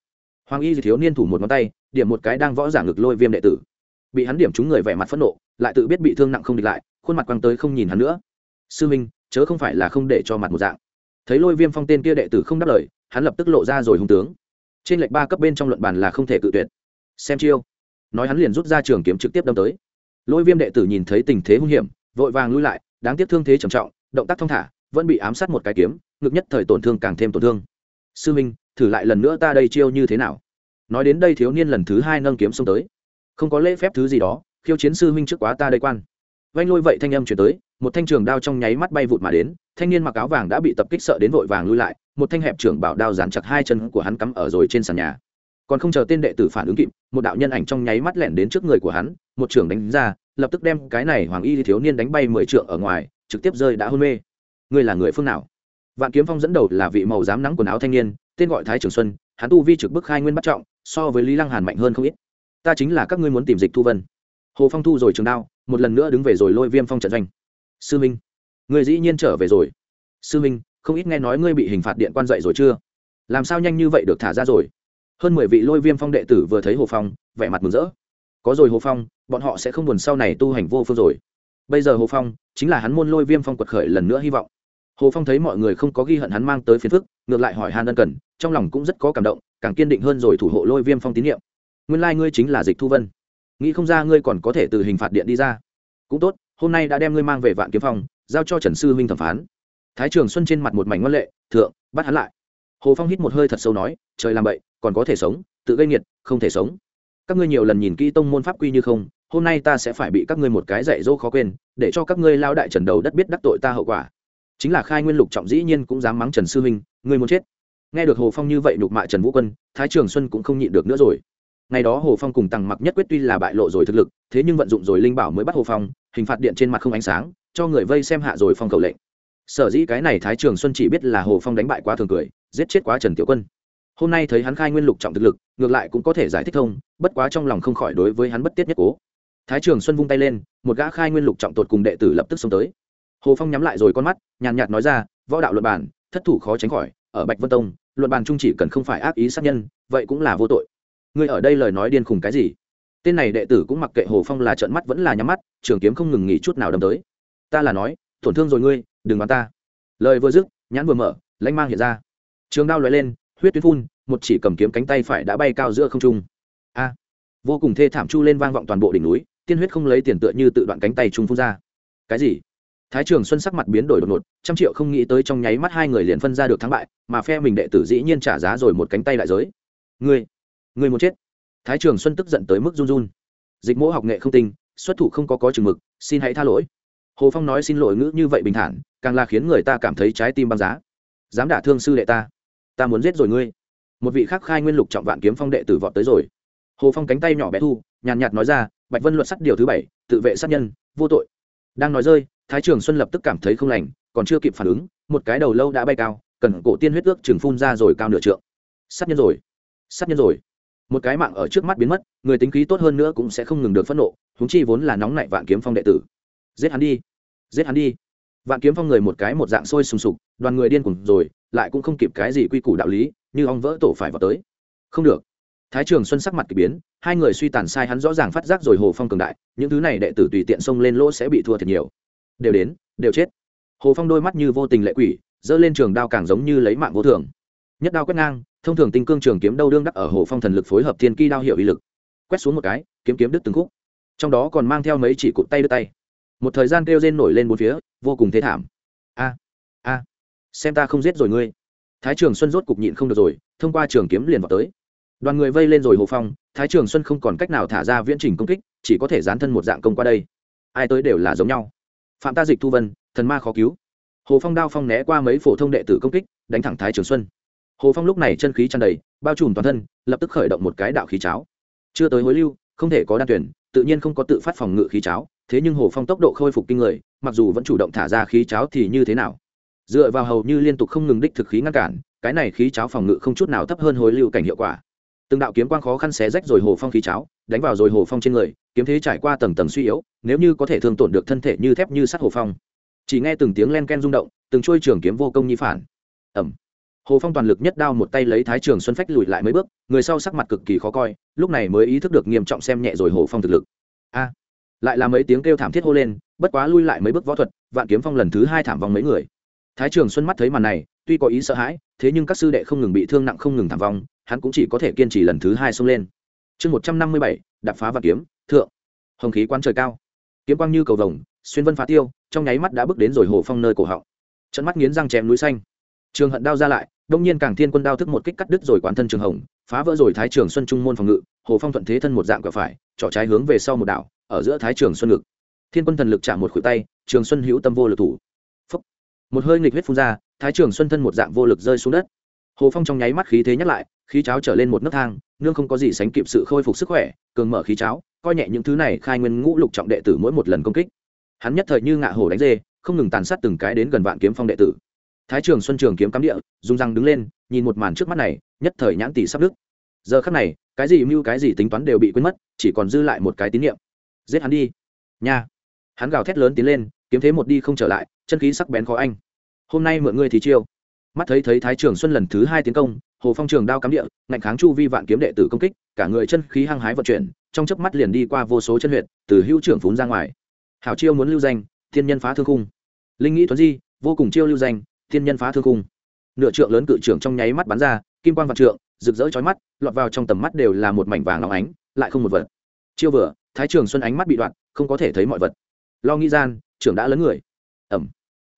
hoàng y gì thiếu niên thủ một ngón tay, điểm một cái đang võ giả ngực lôi viêm đệ tử. Bị hắn điểm chúng người vẻ mặt phẫn nộ, lại tự biết bị thương nặng không địch lại, khuôn mặt quăng tới không nhìn hắn nữa. Sư minh, chớ không phải là không để cho mặt một dạng. Thấy lôi viêm phong tên kia đệ tử không đáp lời, hắn lập tức lộ ra rồi hung tướng. Trên lệch ba cấp bên trong luận bàn là không thể cự tuyệt. Xem chiêu. Nói hắn liền rút ra trường kiếm trực tiếp đâm tới. Lôi viêm đệ tử nhìn thấy tình thế hung hiểm, vội vàng lui lại, đáng tiếc thương thế trầm trọng, động tác thong thả, vẫn bị ám sát một cái kiếm, ngực nhất thời tổn thương càng thêm tổn thương. Sư minh thử lại lần nữa ta đây chiêu như thế nào? Nói đến đây thiếu niên lần thứ hai nâng kiếm xông tới. Không có lễ phép thứ gì đó, khiêu chiến sư minh trước quá ta đây quan. Vanh lôi vậy thanh âm chuyển tới, một thanh trường đao trong nháy mắt bay vụt mà đến, thanh niên mặc áo vàng đã bị tập kích sợ đến vội vàng lui lại, một thanh hẹp trưởng bảo đao dán chặt hai chân của hắn cắm ở rồi trên sàn nhà. Còn không chờ tên đệ tử phản ứng kịp, một đạo nhân ảnh trong nháy mắt lẻn đến trước người của hắn, một trưởng đánh ra, lập tức đem cái này hoàng y thiếu niên đánh bay mười trượng ở ngoài, trực tiếp rơi đã hôn mê. Ngươi là người phương nào? Vạn kiếm phong dẫn đầu là vị màu dám nắng quần áo thanh niên, tên gọi thái trường xuân, hắn tu vi trực bức khai nguyên bắt trọng, so với lý lăng hàn mạnh hơn không ít. Ta chính là các ngươi muốn tìm dịch thu vân. Hồ phong thu rồi trường đao, một lần nữa đứng về rồi lôi viêm phong trận doanh. Sư minh người dĩ nhiên trở về rồi. Sư minh, không ít nghe nói ngươi bị hình phạt điện quan dậy rồi chưa? Làm sao nhanh như vậy được thả ra rồi? Hơn mười vị lôi viêm phong đệ tử vừa thấy hồ phong, vẻ mặt mừng rỡ. Có rồi hồ phong, bọn họ sẽ không buồn sau này tu hành vô phương rồi. Bây giờ hồ phong, chính là hắn môn lôi viêm phong quật khởi lần nữa hy vọng hồ phong thấy mọi người không có ghi hận hắn mang tới phiền phức, ngược lại hỏi Hàn ân cần, trong lòng cũng rất có cảm động, càng kiên định hơn rồi thủ hộ lôi viêm phong tín nhiệm. Nguyên lai、like、ngươi chính là dịch thu vân. Nghĩ không ra ngươi còn có thể từ hình phạt điện đi ra. Cũng tốt, hôm nay đã đem ngươi mang về vạn kiếm phong, giao cho trần sư huynh thẩm phán. Thái trường xuân trên mặt một mảnh ngoan lệ, thượng, bắt hắn lại. Hồ phong hít một hơi thật sâu nói, trời làm bậy, còn có thể sống, tự gây nghiệt, không thể sống. Các ngươi nhiều lần nhìn kỹ tông môn pháp quy như không, hôm nay ta sẽ phải bị các ngươi một cái dạy dỗ khó quên, để cho các ngươi lao đại trần đầu đất biết đắc tội ta hậu quả chính là khai nguyên lục trọng dĩ nhiên cũng dám mắng trần sư huynh, ngươi muốn chết. Nghe được hồ phong như vậy nhục mạ trần vũ quân, thái trường xuân cũng không nhịn được nữa rồi. Ngày đó hồ phong cùng tăng mặc nhất quyết tuy là bại lộ rồi thực lực, thế nhưng vận dụng rồi linh bảo mới bắt hồ phong, hình phạt điện trên mặt không ánh sáng, cho người vây xem hạ rồi phong cầu lệnh. Sở dĩ cái này thái trường xuân chỉ biết là hồ phong đánh bại quá thường cười, giết chết quá trần tiểu quân. Hôm nay thấy hắn khai nguyên lục trọng thực lực, ngược lại cũng có thể giải thích thông, bất quá trong lòng không khỏi đối với hắn bất tiết nhất cố. Thái trường xuân vung tay lên, một gã khai nguyên lục trọng tột cùng đệ tử lập tức xông tới hồ phong nhắm lại rồi con mắt, nhàn nhạt nói ra, võ đạo luật bản thất thủ khó tránh khỏi, ở bạch vân tông, luận bàn trung chỉ cần không phải ác ý sát nhân, vậy cũng là vô tội. Ngươi ở đây lời nói điên khùng cái gì? Tên này đệ tử cũng mặc kệ hồ phong là trợn mắt vẫn là nhắm mắt, trường kiếm không ngừng nghỉ chút nào đâm tới. Ta là nói, tổn thương rồi ngươi, đừng bắn ta. Lời vừa dứt, nhãn vừa mở, lãnh mang hiện ra. Trường đao lóe lên, huyết tuyến phun, một chỉ cầm kiếm cánh tay phải đã bay cao giữa không trung. A! Vô cùng thê thảm chu lên vang vọng toàn bộ đỉnh núi, tiên huyết không lấy tiền tựa như tự đoạn cánh tay trung phun ra. Cái gì? Thái trường xuân sắc mặt biến đổi đột ngột, trăm triệu không nghĩ tới trong nháy mắt hai người liền phân ra được thắng bại, mà phe mình đệ tử dĩ nhiên trả giá rồi một cánh tay đại giới. Ngươi ngươi muốn chết? Thái trường xuân tức giận tới mức run run. Dịch mỗ học nghệ không tinh, xuất thủ không có có chừng mực, xin hãy tha lỗi. Hồ phong nói xin lỗi ngữ như vậy bình thản, càng là khiến người ta cảm thấy trái tim băng giá. Dám đả thương sư đệ ta ta muốn giết rồi ngươi. Một vị khắc khai nguyên lục trọng vạn kiếm phong đệ tử vọt tới rồi. Hồ phong cánh tay nhỏ bé thu, nhàn nhạt nói ra, bạch vân luật sắt điều thứ bảy, tự vệ sát nhân, vô tội. Đang nói rơi thái trường xuân lập tức cảm thấy không lành, còn chưa kịp phản ứng, một cái đầu lâu đã bay cao, cần cổ tiên huyết ước chừng phun ra rồi cao nửa trượng. Sát nhân rồi, sát nhân rồi. Một cái mạng ở trước mắt biến mất, người tính khí tốt hơn nữa cũng sẽ không ngừng được phẫn nộ húng chi vốn là nóng nảy vạn kiếm phong đệ tử. Giết hắn đi, giết hắn đi. Vạn kiếm phong người một cái một dạng sôi sùng sục, đoàn người điên cùng rồi, lại cũng không kịp cái gì quy củ đạo lý, như ong vỡ tổ phải vào tới. Không được. Thái trường xuân sắc mặt k ỳ biến, hai người suy tàn sai hắn rõ ràng phát giác rồi hồ phong cường đại, những thứ này đệ tử tùy tiện xông lên lỗ sẽ bị thua thiệt nhiều đều đến, đều chết. Hồ phong đôi mắt như vô tình lệ quỷ, giơ lên trường đao càng giống như lấy mạng vô thường. Nhất đao quét ngang, thông thường tinh cương trường kiếm đâu đương đắc ở hồ phong thần lực phối hợp thiên kỳ đao hiệu uy lực. Quét xuống một cái, kiếm kiếm đứt từng khúc. Trong đó còn mang theo mấy chỉ cụt tay đứt tay. Một thời gian kêu rên nổi lên bốn phía, vô cùng thế thảm. A a, xem ta không giết rồi ngươi. Thái trường xuân rốt cục nhịn không được rồi, thông qua trường kiếm liền vào tới. Đoàn người vây lên rồi hồ phong, thái trường xuân không còn cách nào thả ra viễn trình công kích, chỉ có thể dán thân một dạng công qua đây. Ai tới đều là giống nhau phạm ta dịch thu vân, thần ma khó cứu. Hồ phong đao phong né qua mấy phổ thông đệ tử công kích, đánh thẳng thái trường xuân. Hồ phong lúc này chân khí tràn đầy, bao trùm toàn thân, lập tức khởi động một cái đạo khí cháo. Chưa tới hối lưu, không thể có đan tuyển, tự nhiên không có tự phát phòng ngự khí cháo, thế nhưng hồ phong tốc độ khôi phục kinh người, mặc dù vẫn chủ động thả ra khí cháo thì như thế nào? Dựa vào hầu như liên tục không ngừng đích thực khí ngăn cản, cái này khí cháo phòng ngự không chút nào thấp hơn hối lưu cảnh hiệu quả. Từng đạo kiếm quang khó khăn xé rách rồi hồ phong khí cháo, đánh vào rồi hồ phong trên người, kiếm thế trải qua tầng tầng suy yếu nếu như có thể thương tổn được thân thể như thép như sắt hồ phong. Chỉ nghe từng tiếng len ken rung động, từng trôi trường kiếm vô công nhi phản. Ẩm. Hồ phong toàn lực nhất đao một tay lấy thái trường xuân phách lùi lại mấy bước, người sau sắc mặt cực kỳ khó coi, lúc này mới ý thức được nghiêm trọng xem nhẹ rồi hồ phong thực lực. A. Lại là mấy tiếng kêu thảm thiết hô lên, bất quá lui lại mấy bước võ thuật, vạn kiếm phong lần thứ hai thảm vong mấy người. Thái trường xuân mắt thấy màn này, tuy có ý sợ hãi, thế nhưng các sư đệ không ngừng bị thương nặng không ngừng thảm vong, hắn cũng chỉ có thể kiên trì lần thứ hai xông lên. Chương một trăm năm mươi bảy đập phá vạn kiếm, thượng. Hồng khí quan trời cao kiếm quang như cầu vồng, xuyên vân phá tiêu, trong nháy mắt đã bước đến rồi hồ phong nơi cổ họng. Trận mắt nghiến răng chém núi xanh. Trường hận đao ra lại, đông nhiên càng thiên quân đao thức một kích cắt đứt rồi quán thân trường hồng, phá vỡ rồi thái trường xuân trung môn phòng ngự, hồ phong thuận thế thân một dạng quả phải, trỏ trái hướng về sau một đảo, ở giữa thái trường xuân ngực. Thiên quân thần lực chạm một khuỷu tay, trường xuân hữu tâm vô lực thủ. Phúc. một hơi nghịch huyết phun ra, thái trường xuân thân một dạng vô lực rơi xuống đất. Hồ phong trong nháy mắt khí thế nhắc lại, khí cháo trở lên một nấc thang, nương không có gì sánh kịp sự khôi phục sức khỏe, cường mở khí cháo coi nhẹ những thứ này khai nguyên ngũ lục trọng đệ tử mỗi một lần công kích. Hắn nhất thời như ngạ hổ đánh dê, không ngừng tàn sát từng cái đến gần vạn kiếm phong đệ tử. Thái trường xuân trường kiếm cắm địa dùng răng đứng lên, nhìn một màn trước mắt này, nhất thời nhãn tỷ sắp đức giờ khắc này, cái gì mưu cái gì tính toán đều bị quên mất, chỉ còn dư lại một cái tín nhiệm giết hắn đi. Nha. Hắn gào thét lớn tiến lên, kiếm thế một đi không trở lại, chân khí sắc bén khó anh. Hôm nay mượn ngươi thì chiêu. Mắt thấy thấy thái trường xuân lần thứ hai tiến công, hồ phong trường đao cắm địa, ngạnh kháng chu vi vạn kiếm đệ tử công kích, cả người chân khí hăng hái vận chuyển trong chớp mắt liền đi qua vô số chân huyện từ hữu trưởng phún ra ngoài. Hảo chiêu muốn lưu danh, thiên nhân phá thương khung. Linh nghĩ thuấn di, vô cùng chiêu lưu danh, thiên nhân phá thương khung. Nửa trượng lớn cự trưởng trong nháy mắt bắn ra, kim quang vạn trượng, rực rỡ chói mắt, lọt vào trong tầm mắt đều là một mảnh vàng óng ánh, lại không một vật. Chiêu vừa, thái trường xuân ánh mắt bị đoạn, không có thể thấy mọi vật. Lo nghĩ gian, trưởng đã lớn người. Ẩm.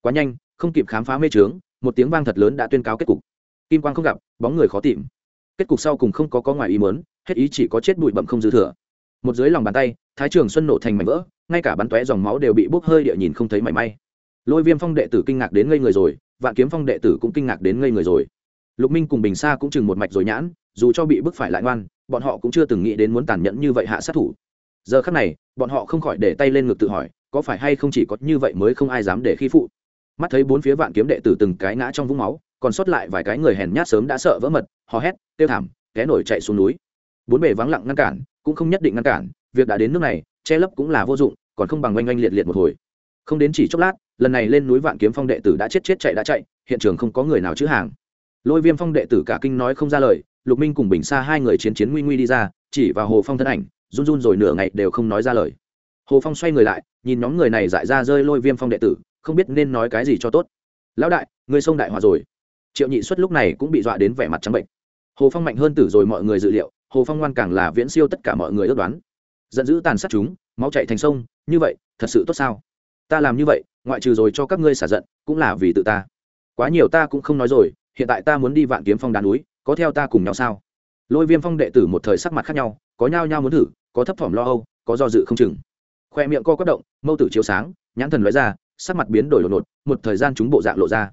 Quá nhanh, không kịp khám phá mê trướng, một tiếng vang thật lớn đã tuyên cáo kết cục. Kim quang không gặp, bóng người khó tìm. Kết cục sau cùng không có có ngoài ý mớn hết ý chỉ có chết bụi bậm không dư thừa một dưới lòng bàn tay, thái trường xuân nổ thành mảnh vỡ, ngay cả bắn tóe dòng máu đều bị bốc hơi địa nhìn không thấy mảy may. Lôi viêm phong đệ tử kinh ngạc đến ngây người rồi, vạn kiếm phong đệ tử cũng kinh ngạc đến ngây người rồi. Lục minh cùng bình sa cũng chừng một mạch rồi nhãn, dù cho bị bức phải lại ngoan, bọn họ cũng chưa từng nghĩ đến muốn tàn nhẫn như vậy hạ sát thủ. Giờ khắc này, bọn họ không khỏi để tay lên ngực tự hỏi, có phải hay không chỉ có như vậy mới không ai dám để khi phụ. Mắt thấy bốn phía vạn kiếm đệ tử từng cái ngã trong vũng máu, còn sót lại vài cái người hèn nhát sớm đã sợ vỡ mật, hò hét tiêu thảm, té nổi chạy xuống núi. Bốn bề vắng lặng ngăn cản cũng không nhất định ngăn cản, việc đã đến nước này, che lấp cũng là vô dụng, còn không bằng oanh oanh liệt liệt một hồi. Không đến chỉ chốc lát, lần này lên núi vạn kiếm phong đệ tử đã chết chết chạy đã chạy, hiện trường không có người nào chữ hàng. Lôi viêm phong đệ tử cả kinh nói không ra lời, lục minh cùng bình xa hai người chiến chiến nguy nguy đi ra, chỉ vào hồ phong thân ảnh, run run rồi nửa ngày đều không nói ra lời. Hồ phong xoay người lại, nhìn nhóm người này dại ra rơi lôi viêm phong đệ tử, không biết nên nói cái gì cho tốt. Lão đại, người sông đại hòa rồi. Triệu nhị xuất lúc này cũng bị dọa đến vẻ mặt trắng bệnh. Hồ phong mạnh hơn tử rồi mọi người dự liệu hồ phong ngoan càng là viễn siêu tất cả mọi người ước đoán. Giận dữ tàn sát chúng, máu chạy thành sông, như vậy, thật sự tốt sao? Ta làm như vậy, ngoại trừ rồi cho các ngươi xả giận, cũng là vì tự ta. Quá nhiều ta cũng không nói rồi, hiện tại ta muốn đi vạn kiếm phong đá núi, có theo ta cùng nhau sao? Lôi viêm phong đệ tử một thời sắc mặt khác nhau, có nhao nhao muốn thử, có thấp thỏm lo âu, có do dự không chừng. Khoe miệng co quất động, mâu tử chiếu sáng, nhãn thần lóe ra, sắc mặt biến đổi đột ngột, một thời gian chúng bộ dạng lộ ra.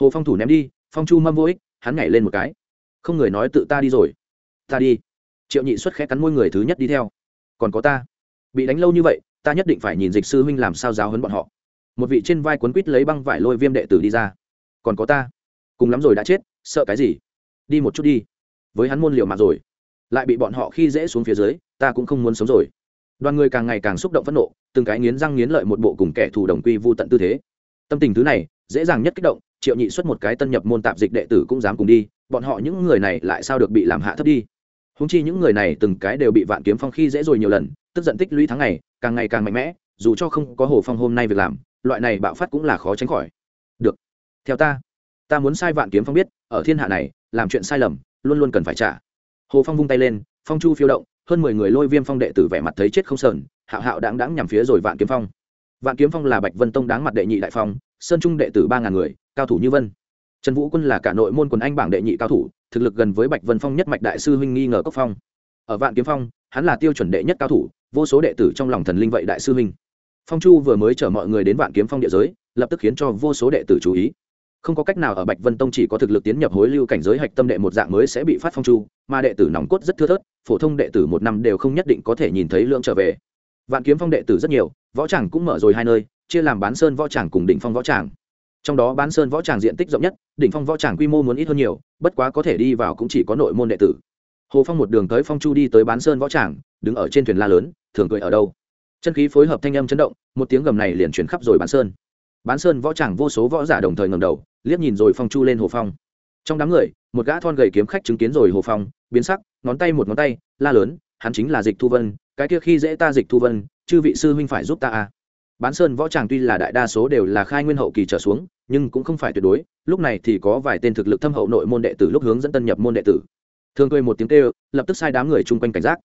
Hồ phong thủ ném đi, phong chu mâm vô ích, hắn nhảy lên một cái. Không người nói tự ta đi rồi. Ta đi triệu nhị xuất khẽ cắn môi người thứ nhất đi theo. Còn có ta. Bị đánh lâu như vậy, ta nhất định phải nhìn dịch sư huynh làm sao giáo hấn bọn họ. Một vị trên vai quấn quít lấy băng vải lôi viêm đệ tử đi ra. Còn có ta. Cùng lắm rồi đã chết, sợ cái gì? Đi một chút đi. Với hắn môn liều mạng rồi. Lại bị bọn họ khi dễ xuống phía dưới, ta cũng không muốn sống rồi. Đoàn người càng ngày càng xúc động phẫn nộ, từng cái nghiến răng nghiến lợi một bộ cùng kẻ thù đồng quy vô tận tư thế. Tâm tình thứ này, dễ dàng nhất kích động, triệu nhị xuất một cái tân nhập môn tạp dịch đệ tử cũng dám cùng đi, bọn họ những người này lại sao được bị làm hạ thấp đi? Húng chi những người này từng cái đều bị vạn kiếm phong khi dễ rồi nhiều lần, tức giận tích lũy tháng ngày, càng ngày càng mạnh mẽ, dù cho không có hồ phong hôm nay việc làm, loại này bạo phát cũng là khó tránh khỏi. Được. Theo ta ta muốn sai vạn kiếm phong biết, ở thiên hạ này, làm chuyện sai lầm, luôn luôn cần phải trả. Hồ phong vung tay lên, phong chu phiêu động, hơn mười người lôi viêm phong đệ tử vẻ mặt thấy chết không sờn, hạo hạo đáng đáng nhằm phía rồi vạn kiếm phong. Vạn kiếm phong là bạch vân tông đáng mặt đệ nhị đại phong, sơn trung đệ tử ba ngàn người, cao thủ như vân. Trần vũ quân là cả nội môn quần anh bảng đệ nhị cao thủ thực lực gần với bạch vân phong nhất mạch đại sư huynh nghi ngờ cốc phong. Ở vạn kiếm phong, hắn là tiêu chuẩn đệ nhất cao thủ, vô số đệ tử trong lòng thần linh vậy đại sư huynh. Phong chu vừa mới chở mọi người đến vạn kiếm phong địa giới, lập tức khiến cho vô số đệ tử chú ý. Không có cách nào ở bạch vân tông chỉ có thực lực tiến nhập hối lưu cảnh giới hạch tâm đệ một dạng mới sẽ bị phát phong chu, mà đệ tử nòng cốt rất thưa thớt, phổ thông đệ tử một năm đều không nhất định có thể nhìn thấy lượng trở về. Vạn kiếm phong đệ tử rất nhiều, võ tràng cũng mở rồi hai nơi, chia làm bán sơn võ tràng cùng đỉnh phong võ tràng trong đó bán sơn võ tràng diện tích rộng nhất, đỉnh phong võ tràng quy mô muốn ít hơn nhiều, bất quá có thể đi vào cũng chỉ có nội môn đệ tử. Hồ phong một đường tới phong chu đi tới bán sơn võ tràng, đứng ở trên thuyền la lớn, thường cười ở đâu. Chân khí phối hợp thanh âm chấn động, một tiếng gầm này liền chuyển khắp rồi bán sơn. Bán sơn võ tràng vô số võ giả đồng thời ngầm đầu, liếc nhìn rồi phong chu lên hồ phong. Trong đám người, một gã thon gầy kiếm khách chứng kiến rồi hồ phong, biến sắc, ngón tay một ngón tay, la lớn, hắn chính là dịch thu vân, cái kia khi dễ ta dịch thu vân, chư vị sư huynh phải giúp ta à. Bán sơn võ tràng tuy là đại đa số đều là khai nguyên hậu kỳ trở xuống nhưng cũng không phải tuyệt đối, lúc này thì có vài tên thực lực thâm hậu nội môn đệ tử lúc hướng dẫn tân nhập môn đệ tử. Thường cười một tiếng kêu, lập tức sai đám người chung quanh cảnh giác.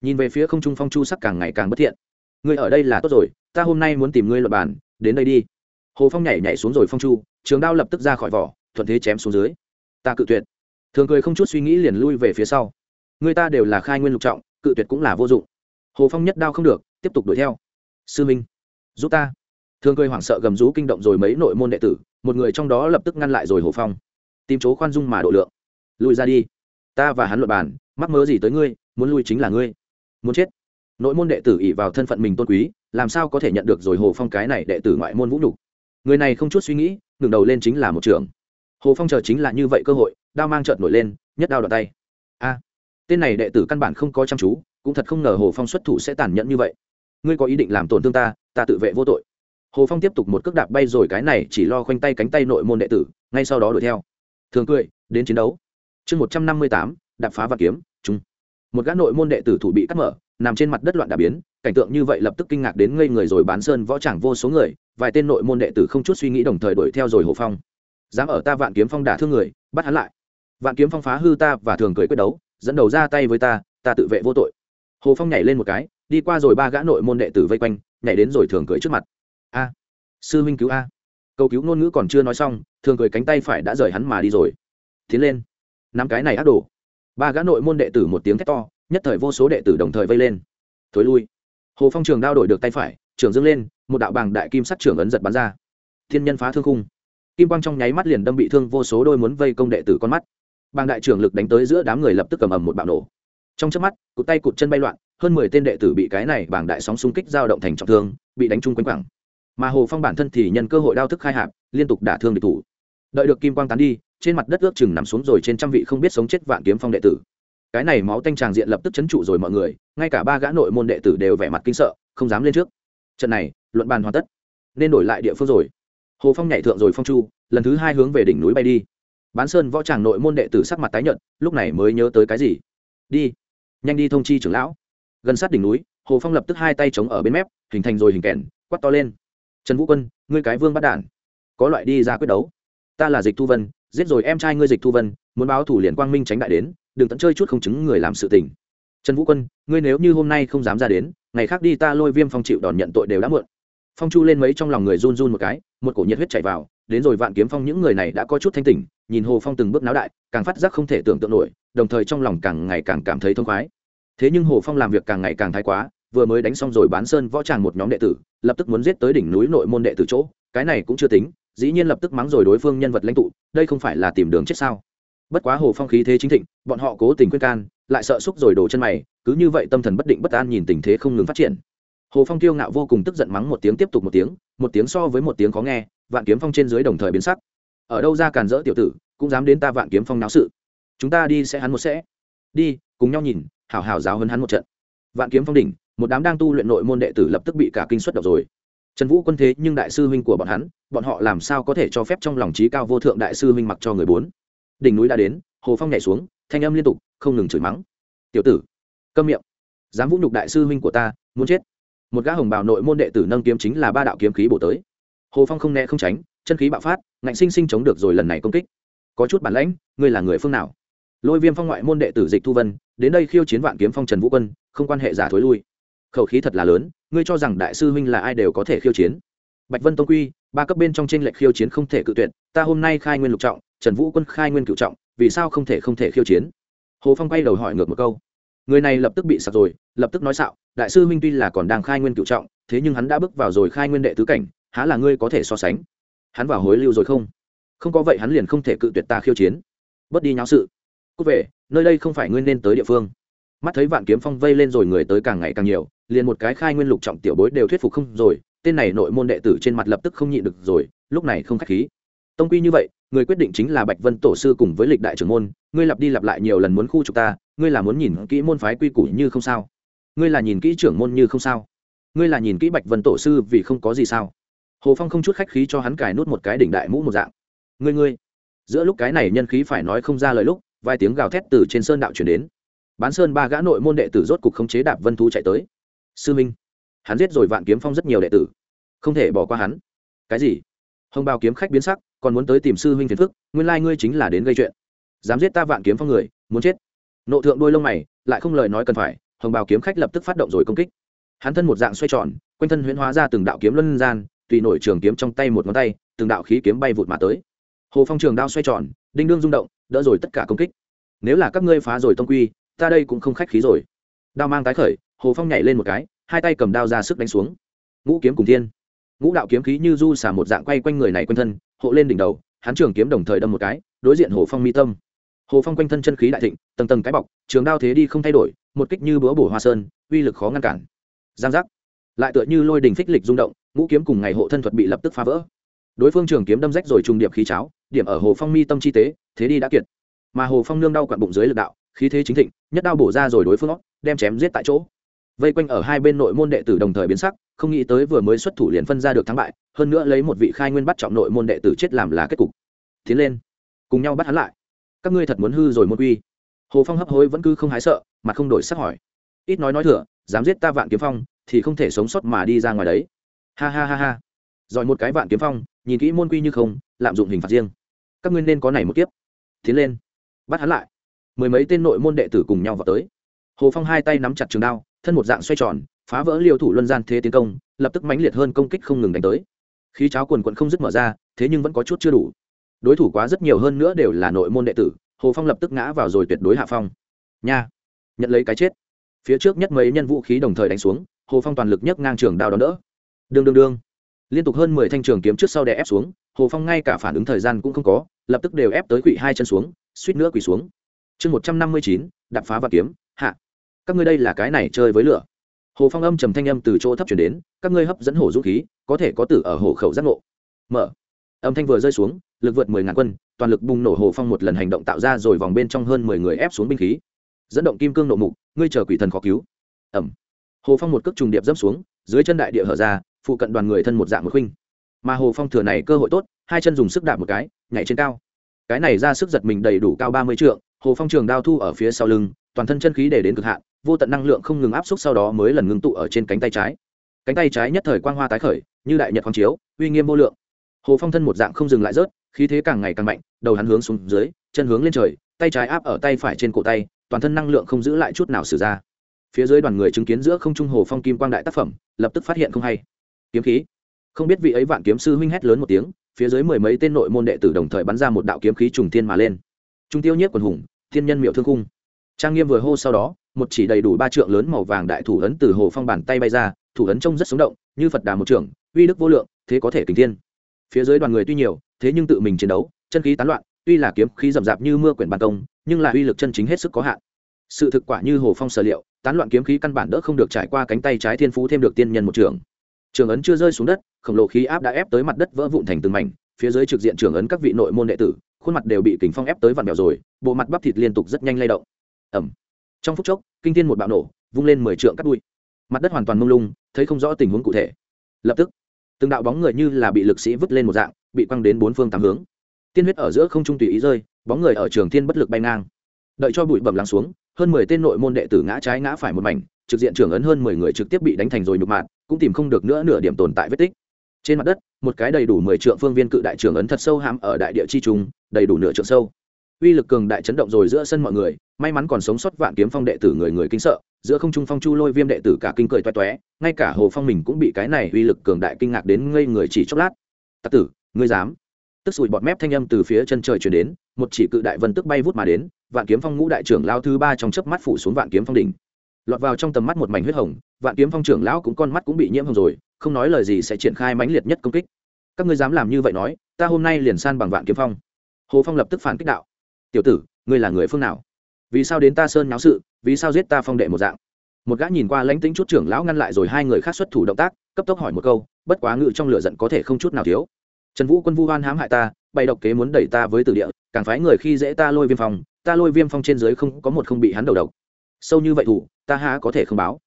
Nhìn về phía không trung phong chu sắc càng ngày càng bất thiện. Ngươi ở đây là tốt rồi, ta hôm nay muốn tìm ngươi luật bàn, đến đây đi. Hồ phong nhảy nhảy xuống rồi phong chu, trường đao lập tức ra khỏi vỏ, thuận thế chém xuống dưới. Ta cự tuyệt. Thường cười không chút suy nghĩ liền lui về phía sau. Người ta đều là khai nguyên lục trọng, cự tuyệt cũng là vô dụng. Hồ phong nhất đao không được, tiếp tục đuổi theo. Sư minh, giúp ta thường cười hoảng sợ gầm rú kinh động rồi mấy nội môn đệ tử, một người trong đó lập tức ngăn lại rồi hồ phong. Tìm chỗ khoan dung mà độ lượng. Lùi ra đi. Ta và hắn luật bàn, mắc mớ gì tới ngươi, muốn lui chính là ngươi. Muốn chết. Nội môn đệ tử ỉ vào thân phận mình tôn quý, làm sao có thể nhận được rồi hồ phong cái này đệ tử ngoại môn vũ nhục? Người này không chút suy nghĩ ngừng đầu lên chính là một trường hồ phong chờ chính là như vậy cơ hội, đao mang trợn nổi lên, nhất đao đoạt tay. A! Tên này đệ tử căn bản không có chăm chú, cũng thật không ngờ hồ phong xuất thủ sẽ tàn nhẫn như vậy. Ngươi có ý định làm tổn thương ta ta tự vệ vô tội hồ phong tiếp tục một cước đạp bay rồi, cái này chỉ lo khoanh tay cánh tay nội môn đệ tử, ngay sau đó đuổi theo. Thường cười, đến chiến đấu. Chương một trăm năm mươi tám, đạp phá và kiếm chúng một gã nội môn đệ tử thủ bị cắt mở, nằm trên mặt đất loạn đà biến, cảnh tượng như vậy lập tức kinh ngạc đến ngây người rồi bán sơn võ chẳng vô số người, vài tên nội môn đệ tử không chút suy nghĩ đồng thời đuổi theo rồi hồ phong. Dám ở ta vạn kiếm phong đả thương người, bắt hắn lại. Vạn kiếm phong phá hư ta và thường cười quyết đấu, dẫn đầu ra tay với ta ta tự vệ vô tội. Hồ phong nhảy lên một cái, đi qua rồi ba gã nội môn đệ tử vây quanh, nhảy đến rồi thường cười trước mặt sư huynh cứu a. Cầu cứu ngôn ngữ còn chưa nói xong, thường cười cánh tay phải đã rời hắn mà đi rồi. Tiến lên. Năm cái này ác đồ. Ba gã nội môn đệ tử một tiếng thét to, nhất thời vô số đệ tử đồng thời vây lên. Thối lui. Hồ phong trường đao đổi được tay phải, trường dâng lên, một đạo bàng đại kim sắt trưởng ấn giật bắn ra. Thiên nhân phá thương khung. Kim quang trong nháy mắt liền đâm bị thương vô số đôi muốn vây công đệ tử con mắt. Bàng đại trưởng lực đánh tới giữa đám người lập tức cầm ầm một bạo nổ. Trong chớp mắt, cụt tay cụt chân bay loạn, hơn mười tên đệ tử bị cái này bàng đại sóng xung kích giao động thành trọng thương, bị đánh chung quanh quẳng mà hồ phong bản thân thì nhân cơ hội đao thức khai hạp, liên tục đả thương địch thủ. Đợi được kim quang tán đi, trên mặt đất ước chừng nằm xuống rồi trên trăm vị không biết sống chết vạn kiếm phong đệ tử. Cái này máu tanh tràng diện lập tức chấn trụ rồi mọi người, ngay cả ba gã nội môn đệ tử đều vẻ mặt kinh sợ, không dám lên trước. Trận này, luận bàn hoàn tất. Nên đổi lại địa phương rồi. Hồ phong nhảy thượng rồi phong chu, lần thứ hai hướng về đỉnh núi bay đi. Bán sơn võ tràng nội môn đệ tử sắc mặt tái nhợt, lúc này mới nhớ tới cái gì? Đi, nhanh đi thông chi trưởng lão. Gần sát đỉnh núi, hồ phong lập tức hai tay chống ở bên mép, hình thành rồi hình kèn quắt to lên trần vũ quân, ngươi cái vương bắt đản. Có loại đi ra quyết đấu. Ta là dịch thu vân, giết rồi em trai ngươi dịch thu vân, muốn báo thủ liền quang minh tránh đại đến, đừng tận chơi chút không chứng người làm sự tình. Trần vũ quân, ngươi nếu như hôm nay không dám ra đến, ngày khác đi ta lôi viêm phong chịu đòn nhận tội đều đã muộn. Phong chu lên mấy trong lòng người run run một cái, một cổ nhiệt huyết chảy vào, đến rồi vạn kiếm phong những người này đã có chút thanh tỉnh, nhìn hồ phong từng bước náo đại, càng phát giác không thể tưởng tượng nổi, đồng thời trong lòng càng ngày càng cảm thấy thông khoái. Thế nhưng hồ phong làm việc càng ngày càng thái quá vừa mới đánh xong rồi bán sơn võ tràng một nhóm đệ tử, lập tức muốn giết tới đỉnh núi nội môn đệ tử chỗ, cái này cũng chưa tính, dĩ nhiên lập tức mắng rồi đối phương nhân vật lãnh tụ, đây không phải là tìm đường chết sao? Bất quá hồ phong khí thế chính thịnh, bọn họ cố tình quyết can, lại sợ xúc rồi đổ chân mày, cứ như vậy tâm thần bất định bất an nhìn tình thế không ngừng phát triển. Hồ phong tiêu ngạo vô cùng tức giận mắng một tiếng tiếp tục một tiếng một tiếng so với một tiếng khó nghe, vạn kiếm phong trên dưới đồng thời biến sắc. Ở đâu ra càn rỡ tiểu tử, cũng dám đến ta vạn kiếm phong náo sự. Chúng ta đi sẽ hắn một sẽ. Đi, cùng nhau nhìn, hảo hảo giáo hơn hắn một trận. Vạn kiếm phong đỉnh một đám đang tu luyện nội môn đệ tử lập tức bị cả kinh xuất độc rồi. Trần vũ quân thế nhưng đại sư huynh của bọn hắn, bọn họ làm sao có thể cho phép trong lòng trí cao vô thượng đại sư huynh mặc cho người bốn? Đỉnh núi đã đến, hồ phong nhảy xuống, thanh âm liên tục, không ngừng chửi mắng. Tiểu tử, câm miệng. Dám vũ nhục đại sư huynh của ta, muốn chết. Một gã hồng bào nội môn đệ tử nâng kiếm chính là ba đạo kiếm khí bổ tới. Hồ phong không né không tránh, chân khí bạo phát, ngạnh sinh sinh chống được rồi lần này công kích. Có chút bản lãnh, ngươi là người phương nào? Lôi viêm phong ngoại môn đệ tử dịch thu vân, đến đây khiêu chiến vạn kiếm phong trần vũ quân, không quan hệ giả thối lui khẩu khí thật là lớn, ngươi cho rằng đại sư huynh là ai đều có thể khiêu chiến. Bạch vân tông quy, ba cấp bên trong t r ê n lệch khiêu chiến không thể cự tuyệt, ta hôm nay khai nguyên lục trọng, trần vũ quân khai nguyên cựu trọng, vì sao không thể không thể khiêu chiến? Hồ phong quay đầu hỏi ngược một câu. Người này lập tức bị sặc rồi, lập tức nói xạo, đại sư huynh tuy là còn đang khai nguyên cựu trọng, thế nhưng hắn đã bước vào rồi khai nguyên đệ tứ cảnh, há là ngươi có thể so sánh? Hắn vào hối lưu rồi không? Không có vậy hắn liền không thể cự tuyệt ta khiêu chiến. Bớt đi nháo sự. Cúc về, nơi đây không phải ngươi nên tới địa phương. Mắt thấy vạn kiếm phong vây lên rồi người tới càng ngày càng nhiều liền một cái khai nguyên lục trọng tiểu bối đều thuyết phục không rồi, tên này nội môn đệ tử trên mặt lập tức không nhịn được rồi, lúc này không khách khí. Tông quy như vậy, người quyết định chính là bạch vân tổ sư cùng với lịch đại trưởng môn, ngươi lặp đi lặp lại nhiều lần muốn khu trục ta, ngươi là muốn nhìn kỹ môn phái quy củ như không sao? Ngươi là nhìn kỹ trưởng môn như không sao? Ngươi là nhìn kỹ bạch vân tổ sư vì không có gì sao? Hồ phong không chút khách khí cho hắn cài nút một cái đỉnh đại mũ một dạng. Ngươi ngươi. Giữa lúc cái này nhân khí phải nói không ra lời lúc, vài tiếng gào thét từ trên sơn đạo chuyển đến. Bán sơn ba gã nội môn đệ tử rốt cục khống chế đạp vân thú chạy tới sư minh, hắn giết rồi vạn kiếm phong rất nhiều đệ tử, không thể bỏ qua hắn. Cái gì? Hồng bào kiếm khách biến sắc, còn muốn tới tìm sư huynh phiền phức, nguyên lai ngươi chính là đến gây chuyện. Dám giết ta vạn kiếm phong người, muốn chết. Nộ thượng đôi lông mày, lại không lời nói cần phải, hồng bào kiếm khách lập tức phát động rồi công kích. Hắn thân một dạng xoay tròn, quanh thân huyễn hóa ra từng đạo kiếm luân gian, tùy nổi trường kiếm trong tay một ngón tay, từng đạo khí kiếm bay vụt mà tới. Hồ phong trường đao xoay tròn, đinh đương rung động, đỡ rồi tất cả công kích. Nếu là các ngươi phá rồi tông quy, ta đây cũng không khách khí rồi. Đao mang tái khởi, hồ phong nhảy lên một cái hai tay cầm đao ra sức đánh xuống. Ngũ kiếm cùng thiên. Ngũ đạo kiếm khí như du xả một dạng quay quanh người này quanh thân, hộ lên đỉnh đầu, hắn trường kiếm đồng thời đâm một cái, đối diện hồ phong mi tâm. Hồ phong quanh thân chân khí đại thịnh, tầng tầng cái bọc, trường đao thế đi không thay đổi, một kích như búa bổ hoa sơn, uy lực khó ngăn cản. Giang giác. Lại tựa như lôi đình phích lịch rung động, ngũ kiếm cùng ngày hộ thân thuật bị lập tức phá vỡ. Đối phương trường kiếm đâm rách rồi trùng điệp khí cháo, điểm ở hồ phong mi tâm chi tế, thế đi đã kiệt. Mà hồ phong nương đau quặn bụng dưới lực đạo, khí thế chính thịnh, nhất đao bổ ra rồi đối phương đem chém giết tại chỗ vây quanh ở hai bên nội môn đệ tử đồng thời biến sắc, không nghĩ tới vừa mới xuất thủ liền phân ra được thắng bại, hơn nữa lấy một vị khai nguyên bắt trọng nội môn đệ tử chết làm là kết cục. Tiến lên, cùng nhau bắt hắn lại. Các ngươi thật muốn hư rồi môn uy? hồ phong hấp hối vẫn cứ không hái sợ, mặt không đổi sắc hỏi. Ít nói nói thừa, dám giết ta vạn kiếm phong, thì không thể sống sót mà đi ra ngoài đấy. Ha ha ha ha. Giỏi một cái vạn kiếm phong, nhìn kỹ môn quy như không, lạm dụng hình phạt riêng. Các ngươi nên có này một kiếp. Tiến lên, bắt hắn lại. Mười mấy tên nội môn đệ tử cùng nhau vào tới. Hồ phong hai tay nắm chặt trường đao thân một dạng xoay tròn, phá vỡ liều thủ luân gian thế tiến công, lập tức mãnh liệt hơn công kích không ngừng đánh tới. Khí cháo quần quận không dứt mở ra, thế nhưng vẫn có chút chưa đủ. Đối thủ quá rất nhiều hơn nữa đều là nội môn đệ tử, hồ phong lập tức ngã vào rồi tuyệt đối hạ phong. Nha! Nhận lấy cái chết. Phía trước nhất mấy nhân vũ khí đồng thời đánh xuống, hồ phong toàn lực nhấc ngang trường đao đón đỡ. Đương đương đương. Liên tục hơn mười thanh trường kiếm trước sau đè ép xuống, hồ phong ngay cả phản ứng thời gian cũng không có, lập tức đều ép tới quỵ hai chân xuống, suýt nữa quỳ xuống. Chương một trăm năm mươi chín, đạp phá và kiếm các ngươi đây là cái này chơi với lửa. Hồ phong âm trầm thanh âm từ chỗ thấp chuyển đến, các ngươi hấp dẫn hổ dũng khí, có thể có tử ở hồ khẩu giác ngộ. Mở. Âm thanh vừa rơi xuống, lực vượt mười ngàn quân, toàn lực bùng nổ hồ phong một lần hành động tạo ra rồi vòng bên trong hơn mười người ép xuống binh khí. Dẫn động kim cương nộ mục, ngươi chờ quỷ thần khó cứu. Ẩm. Hồ phong một cước trùng điệp dâm xuống, dưới chân đại địa hở ra, phụ cận đoàn người thân một dạng một khinh. mà hồ phong thừa này cơ hội tốt, hai chân dùng sức đạp một cái, nhảy trên cao. Cái này ra sức giật mình đầy đủ cao ba mươi trượng, hồ phong trường đao thu ở phía sau lưng, toàn thân chân khí để đến cực hạn vô tận năng lượng không ngừng áp suất sau đó mới lần ngưng tụ ở trên cánh tay trái. Cánh tay trái nhất thời quang hoa tái khởi, như đại nhật hoàng chiếu, uy nghiêm vô lượng. Hồ phong thân một dạng không dừng lại rớt, khí thế càng ngày càng mạnh, đầu hắn hướng xuống dưới, chân hướng lên trời, tay trái áp ở tay phải trên cổ tay, toàn thân năng lượng không giữ lại chút nào xử ra. Phía dưới đoàn người chứng kiến giữa không trung hồ phong kim quang đại tác phẩm, lập tức phát hiện không hay. Kiếm khí. Không biết vị ấy vạn kiếm sư huynh hét lớn một tiếng, phía dưới mười mấy tên nội môn đệ tử đồng thời bắn ra một đạo kiếm khí trùng thiên mà lên. Trung tiêu nhất quần hùng, thiên nhân miệu thương cung trang nghiêm vừa hô sau đó, một chỉ đầy đủ ba trượng lớn màu vàng đại thủ ấn từ hồ phong bàn tay bay ra, thủ ấn trông rất sống động, như phật đà một trưởng, uy đức vô lượng, thế có thể kình thiên. Phía dưới đoàn người tuy nhiều, thế nhưng tự mình chiến đấu, chân khí tán loạn, tuy là kiếm khí rậm rạp như mưa quyển bàn công, nhưng là uy lực chân chính hết sức có hạn. Sự thực quả như hồ phong sở liệu, tán loạn kiếm khí căn bản đỡ không được trải qua cánh tay trái thiên phú thêm được tiên nhân một trường trường ấn chưa rơi xuống đất, khổng lồ khí áp đã ép tới mặt đất vỡ vụn thành từng mảnh, phía dưới trực diện trường ấn các vị nội môn đệ tử, khuôn mặt đều bị kính phong ép tới vặn vẹo rồi, bộ mặt bắp thịt liên tục rất nhanh lay động ẩm. Trong phút chốc, kinh thiên một bạo nổ, vung lên mười trượng cắt đuôi. Mặt đất hoàn toàn mông lung, thấy không rõ tình huống cụ thể. Lập tức, từng đạo bóng người như là bị lực sĩ vứt lên một dạng, bị quăng đến bốn phương tám hướng. Tiên huyết ở giữa không trung tùy ý rơi, bóng người ở trường thiên bất lực bay ngang. Đợi cho bụi bẩm lắng xuống, hơn mười tên nội môn đệ tử ngã trái ngã phải một mảnh, trực diện trưởng ấn hơn mười người trực tiếp bị đánh thành rồi nhục mạn, cũng tìm không được nữa nửa điểm tồn tại vết tích. Trên mặt đất, một cái đầy đủ mười trượng phương viên cự đại trưởng ấn thật sâu hãm ở đại địa chi trung, đầy đủ nửa trượng sâu. Uy lực cường đại chấn động rồi giữa sân mọi người may mắn còn sống sót vạn kiếm phong đệ tử người người kinh sợ, giữa không trung phong chu lôi viêm đệ tử cả kinh cười toe toé, ngay cả hồ phong mình cũng bị cái này uy lực cường đại kinh ngạc đến ngây người chỉ chốc lát. Tặc tử, ngươi dám? Tức sủi bọt mép thanh âm từ phía chân trời chuyển đến, một chỉ cự đại vân tức bay vút mà đến, vạn kiếm phong ngũ đại trưởng lao thứ ba trong chớp mắt phủ xuống vạn kiếm phong đỉnh. Lọt vào trong tầm mắt một mảnh huyết hồng, vạn kiếm phong trưởng lão cũng con mắt cũng bị nhiễm hồng rồi, không nói lời gì sẽ triển khai mãnh liệt nhất công kích. Các ngươi dám làm như vậy nói, ta hôm nay liền san bằng vạn kiếm phong. Hồ phong lập tức phản kích đạo. Tiểu tử, ngươi là người phương nào? Vì sao đến ta sơn nháo sự, vì sao giết ta phong đệ một dạng? Một gã nhìn qua lãnh tính chút trưởng lão ngăn lại rồi hai người khác xuất thủ động tác, cấp tốc hỏi một câu, bất quá ngự trong lửa giận có thể không chút nào thiếu. Trần vũ quân vu hoan hãm hại ta, bày độc kế muốn đẩy ta với tử địa, càng phái người khi dễ ta lôi viêm phong, ta lôi viêm phong trên dưới không có một không bị hắn đầu độc. Sâu như vậy thủ, ta há có thể không báo?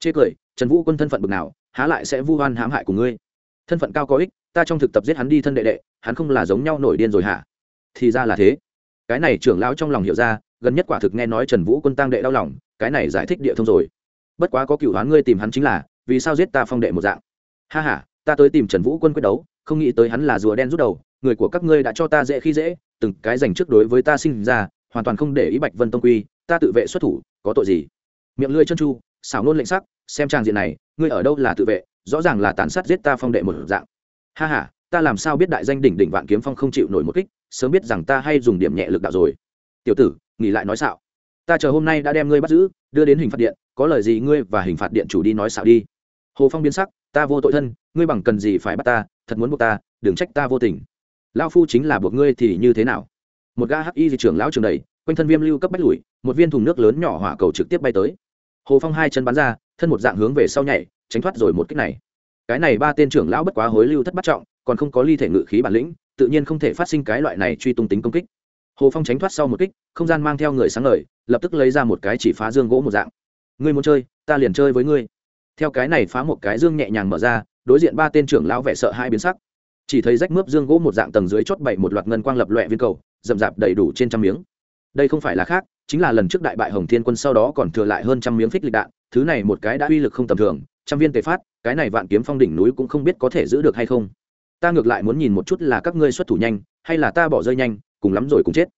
Chê cười, trần vũ quân thân phận bực nào, há lại sẽ vu hoan hãm hại của ngươi? Thân phận cao có ích, ta trong thực tập giết hắn đi thân đệ đệ, hắn không là giống nhau nổi điên rồi hả? Thì ra là thế. Cái này trưởng lão trong lòng hiểu ra gần nhất quả thực nghe nói trần vũ quân tăng đệ đau lòng, cái này giải thích địa thông rồi. Bất quá có cựu hoán ngươi tìm hắn chính là, vì sao giết ta phong đệ một dạng? Ha h a ta tới tìm trần vũ quân quyết đấu, không nghĩ tới hắn là rùa đen rút đầu, người của các ngươi đã cho ta dễ khi dễ, từng cái dành trước đối với ta sinh ra, hoàn toàn không để ý bạch vân tông quy, ta tự vệ xuất thủ, có tội gì? Miệng lưỡi chân chu, xảo nôn lệnh sắc, xem trang diện này, ngươi ở đâu là tự vệ, rõ ràng là tàn sát giết ta phong đệ một dạng. Ha h a ta làm sao biết đại danh đỉnh đỉnh vạn kiếm phong không chịu nổi một kích, sớm biết rằng ta hay dùng điểm nhẹ lực đạo rồi. Tiểu tử nghỉ lại nói xạo. Ta chờ hôm nay đã đem ngươi bắt giữ, đưa đến hình phạt điện, có lời gì ngươi và hình phạt điện chủ đi nói xạo đi. Hồ phong biến sắc, ta vô tội thân, ngươi bằng cần gì phải bắt ta, thật muốn buộc ta, đừng trách ta vô tình. Lao phu chính là buộc ngươi thì như thế nào? Một ga hắc y di trưởng lão trường đầy quanh thân viêm lưu cấp bách lùi, một viên thùng nước lớn nhỏ hỏa cầu trực tiếp bay tới. Hồ phong hai chân bắn ra, thân một dạng hướng về sau nhảy, tránh thoát rồi một cách này. Cái này ba tên trưởng lão bất quá hối lưu thất bắt trọng, còn không có ly thể ngự khí bản lĩnh, tự nhiên không thể phát sinh cái loại này truy tung tính công kích hồ phong tránh thoát sau một kích, không gian mang theo người sáng lời lập tức lấy ra một cái chỉ phá dương gỗ một dạng. Ngươi muốn chơi, ta liền chơi với ngươi. Theo cái này phá một cái dương nhẹ nhàng mở ra, đối diện ba tên trưởng lão vẻ sợ hai biến sắc. Chỉ thấy rách mướp dương gỗ một dạng tầng dưới chót bảy một loạt ngân quang lập loẹ viên cầu, rậm rạp đầy đủ trên trăm miếng. Đây không phải là khác, chính là lần trước đại bại hồng thiên quân sau đó còn thừa lại hơn trăm miếng phích lịch đạn, thứ này một cái đã uy lực không tầm thường, trăm viên tề phát, cái này vạn kiếm phong đỉnh núi cũng không biết có thể giữ được hay không. Ta ngược lại muốn nhìn một chút là các ngươi xuất thủ nhanh, hay là ta bỏ rơi nhanh cùng lắm rồi cũng chết.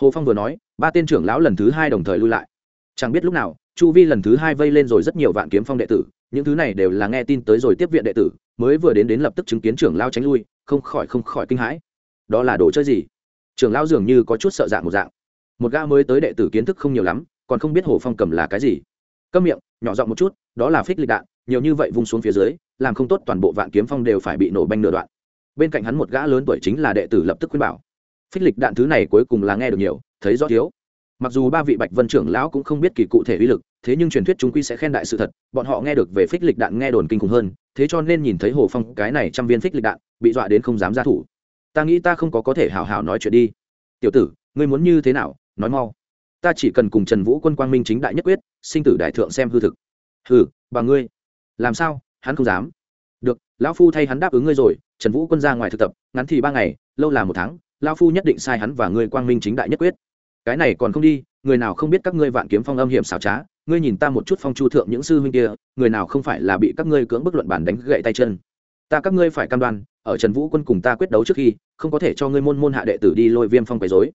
Hồ phong vừa nói, ba tên trưởng lão lần thứ hai đồng thời lui lại. Chẳng biết lúc nào, chu vi lần thứ hai vây lên rồi rất nhiều vạn kiếm phong đệ tử, những thứ này đều là nghe tin tới rồi tiếp viện đệ tử, mới vừa đến đến lập tức chứng kiến trưởng lao tránh lui, không khỏi không khỏi kinh hãi. Đó là đồ chơi gì? Trưởng lao dường như có chút sợ dạng một dạng. Một gã mới tới đệ tử kiến thức không nhiều lắm, còn không biết hồ phong cầm là cái gì. Câm miệng, nhỏ giọng một chút, đó là phích lịch đạn, nhiều như vậy vung xuống phía dưới, làm không tốt toàn bộ vạn kiếm phong đều phải bị nổ banh nửa đoạn. Bên cạnh hắn một gã lớn tuổi chính là đệ tử lập tức khuyên bảo phích lịch đạn thứ này cuối cùng là nghe được nhiều, thấy rõ thiếu. Mặc dù ba vị bạch vân trưởng lão cũng không biết kỳ cụ thể uy lực, thế nhưng truyền thuyết chúng quy sẽ khen đại sự thật, bọn họ nghe được về phích lịch đạn nghe đồn kinh khủng hơn, thế cho nên nhìn thấy hồ phong, cái này trăm viên phích lịch đạn, bị dọa đến không dám ra thủ. Ta nghĩ ta không có có thể hào hào nói chuyện đi. Tiểu tử, ngươi muốn như thế nào? Nói mau. Ta chỉ cần cùng trần vũ quân quang minh chính đại nhất quyết, sinh tử đại thượng xem hư thực. Hừ, bà ngươi. Làm sao? Hắn không dám. Được, lão phu thay hắn đáp ứng ngươi rồi, trần vũ quân ra ngoài thực tập, ngắn thì ba ngày, lâu là một tháng lão phu nhất định sai hắn và ngươi quang minh chính đại nhất quyết. Cái này còn không đi, người nào không biết các ngươi vạn kiếm phong âm hiểm xảo trá, ngươi nhìn ta một chút phong chu thượng những sư huynh kia, người nào không phải là bị các ngươi cưỡng bức luận bản đánh gậy tay chân. Ta các ngươi phải cam đoan, ở trần vũ quân cùng ta quyết đấu trước khi, không có thể cho ngươi môn môn hạ đệ tử đi lôi viêm phong quấy dối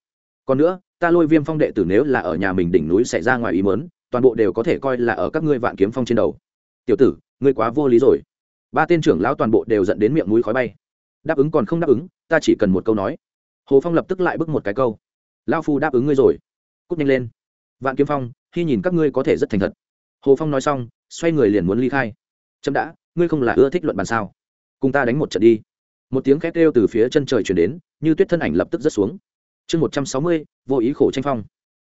còn nữa, ta lôi viêm phong đệ tử nếu là ở nhà mình đỉnh núi xảy ra ngoài ý mớn toàn bộ đều có thể coi là ở các ngươi vạn kiếm phong trên đầu. Tiểu tử, ngươi quá vô lý rồi. Ba tên trưởng lão toàn bộ đều dẫn đến miệng mũi khói bay. Đáp ứng còn không đáp ứng, ta chỉ cần một câu nói hồ phong lập tức lại bước một cái câu. Lao phu đáp ứng ngươi rồi. Cút nhanh lên. Vạn kiếm phong, khi nhìn các ngươi có thể rất thành thật. Hồ phong nói xong, xoay người liền muốn ly khai. Chậm đã, ngươi không là ưa thích luận bàn sao? Cùng ta đánh một trận đi. Một tiếng khét kêu từ phía chân trời chuyển đến, như tuyết thân ảnh lập tức rớt xuống. Chương một trăm sáu mươi, vô ý khổ tranh phong.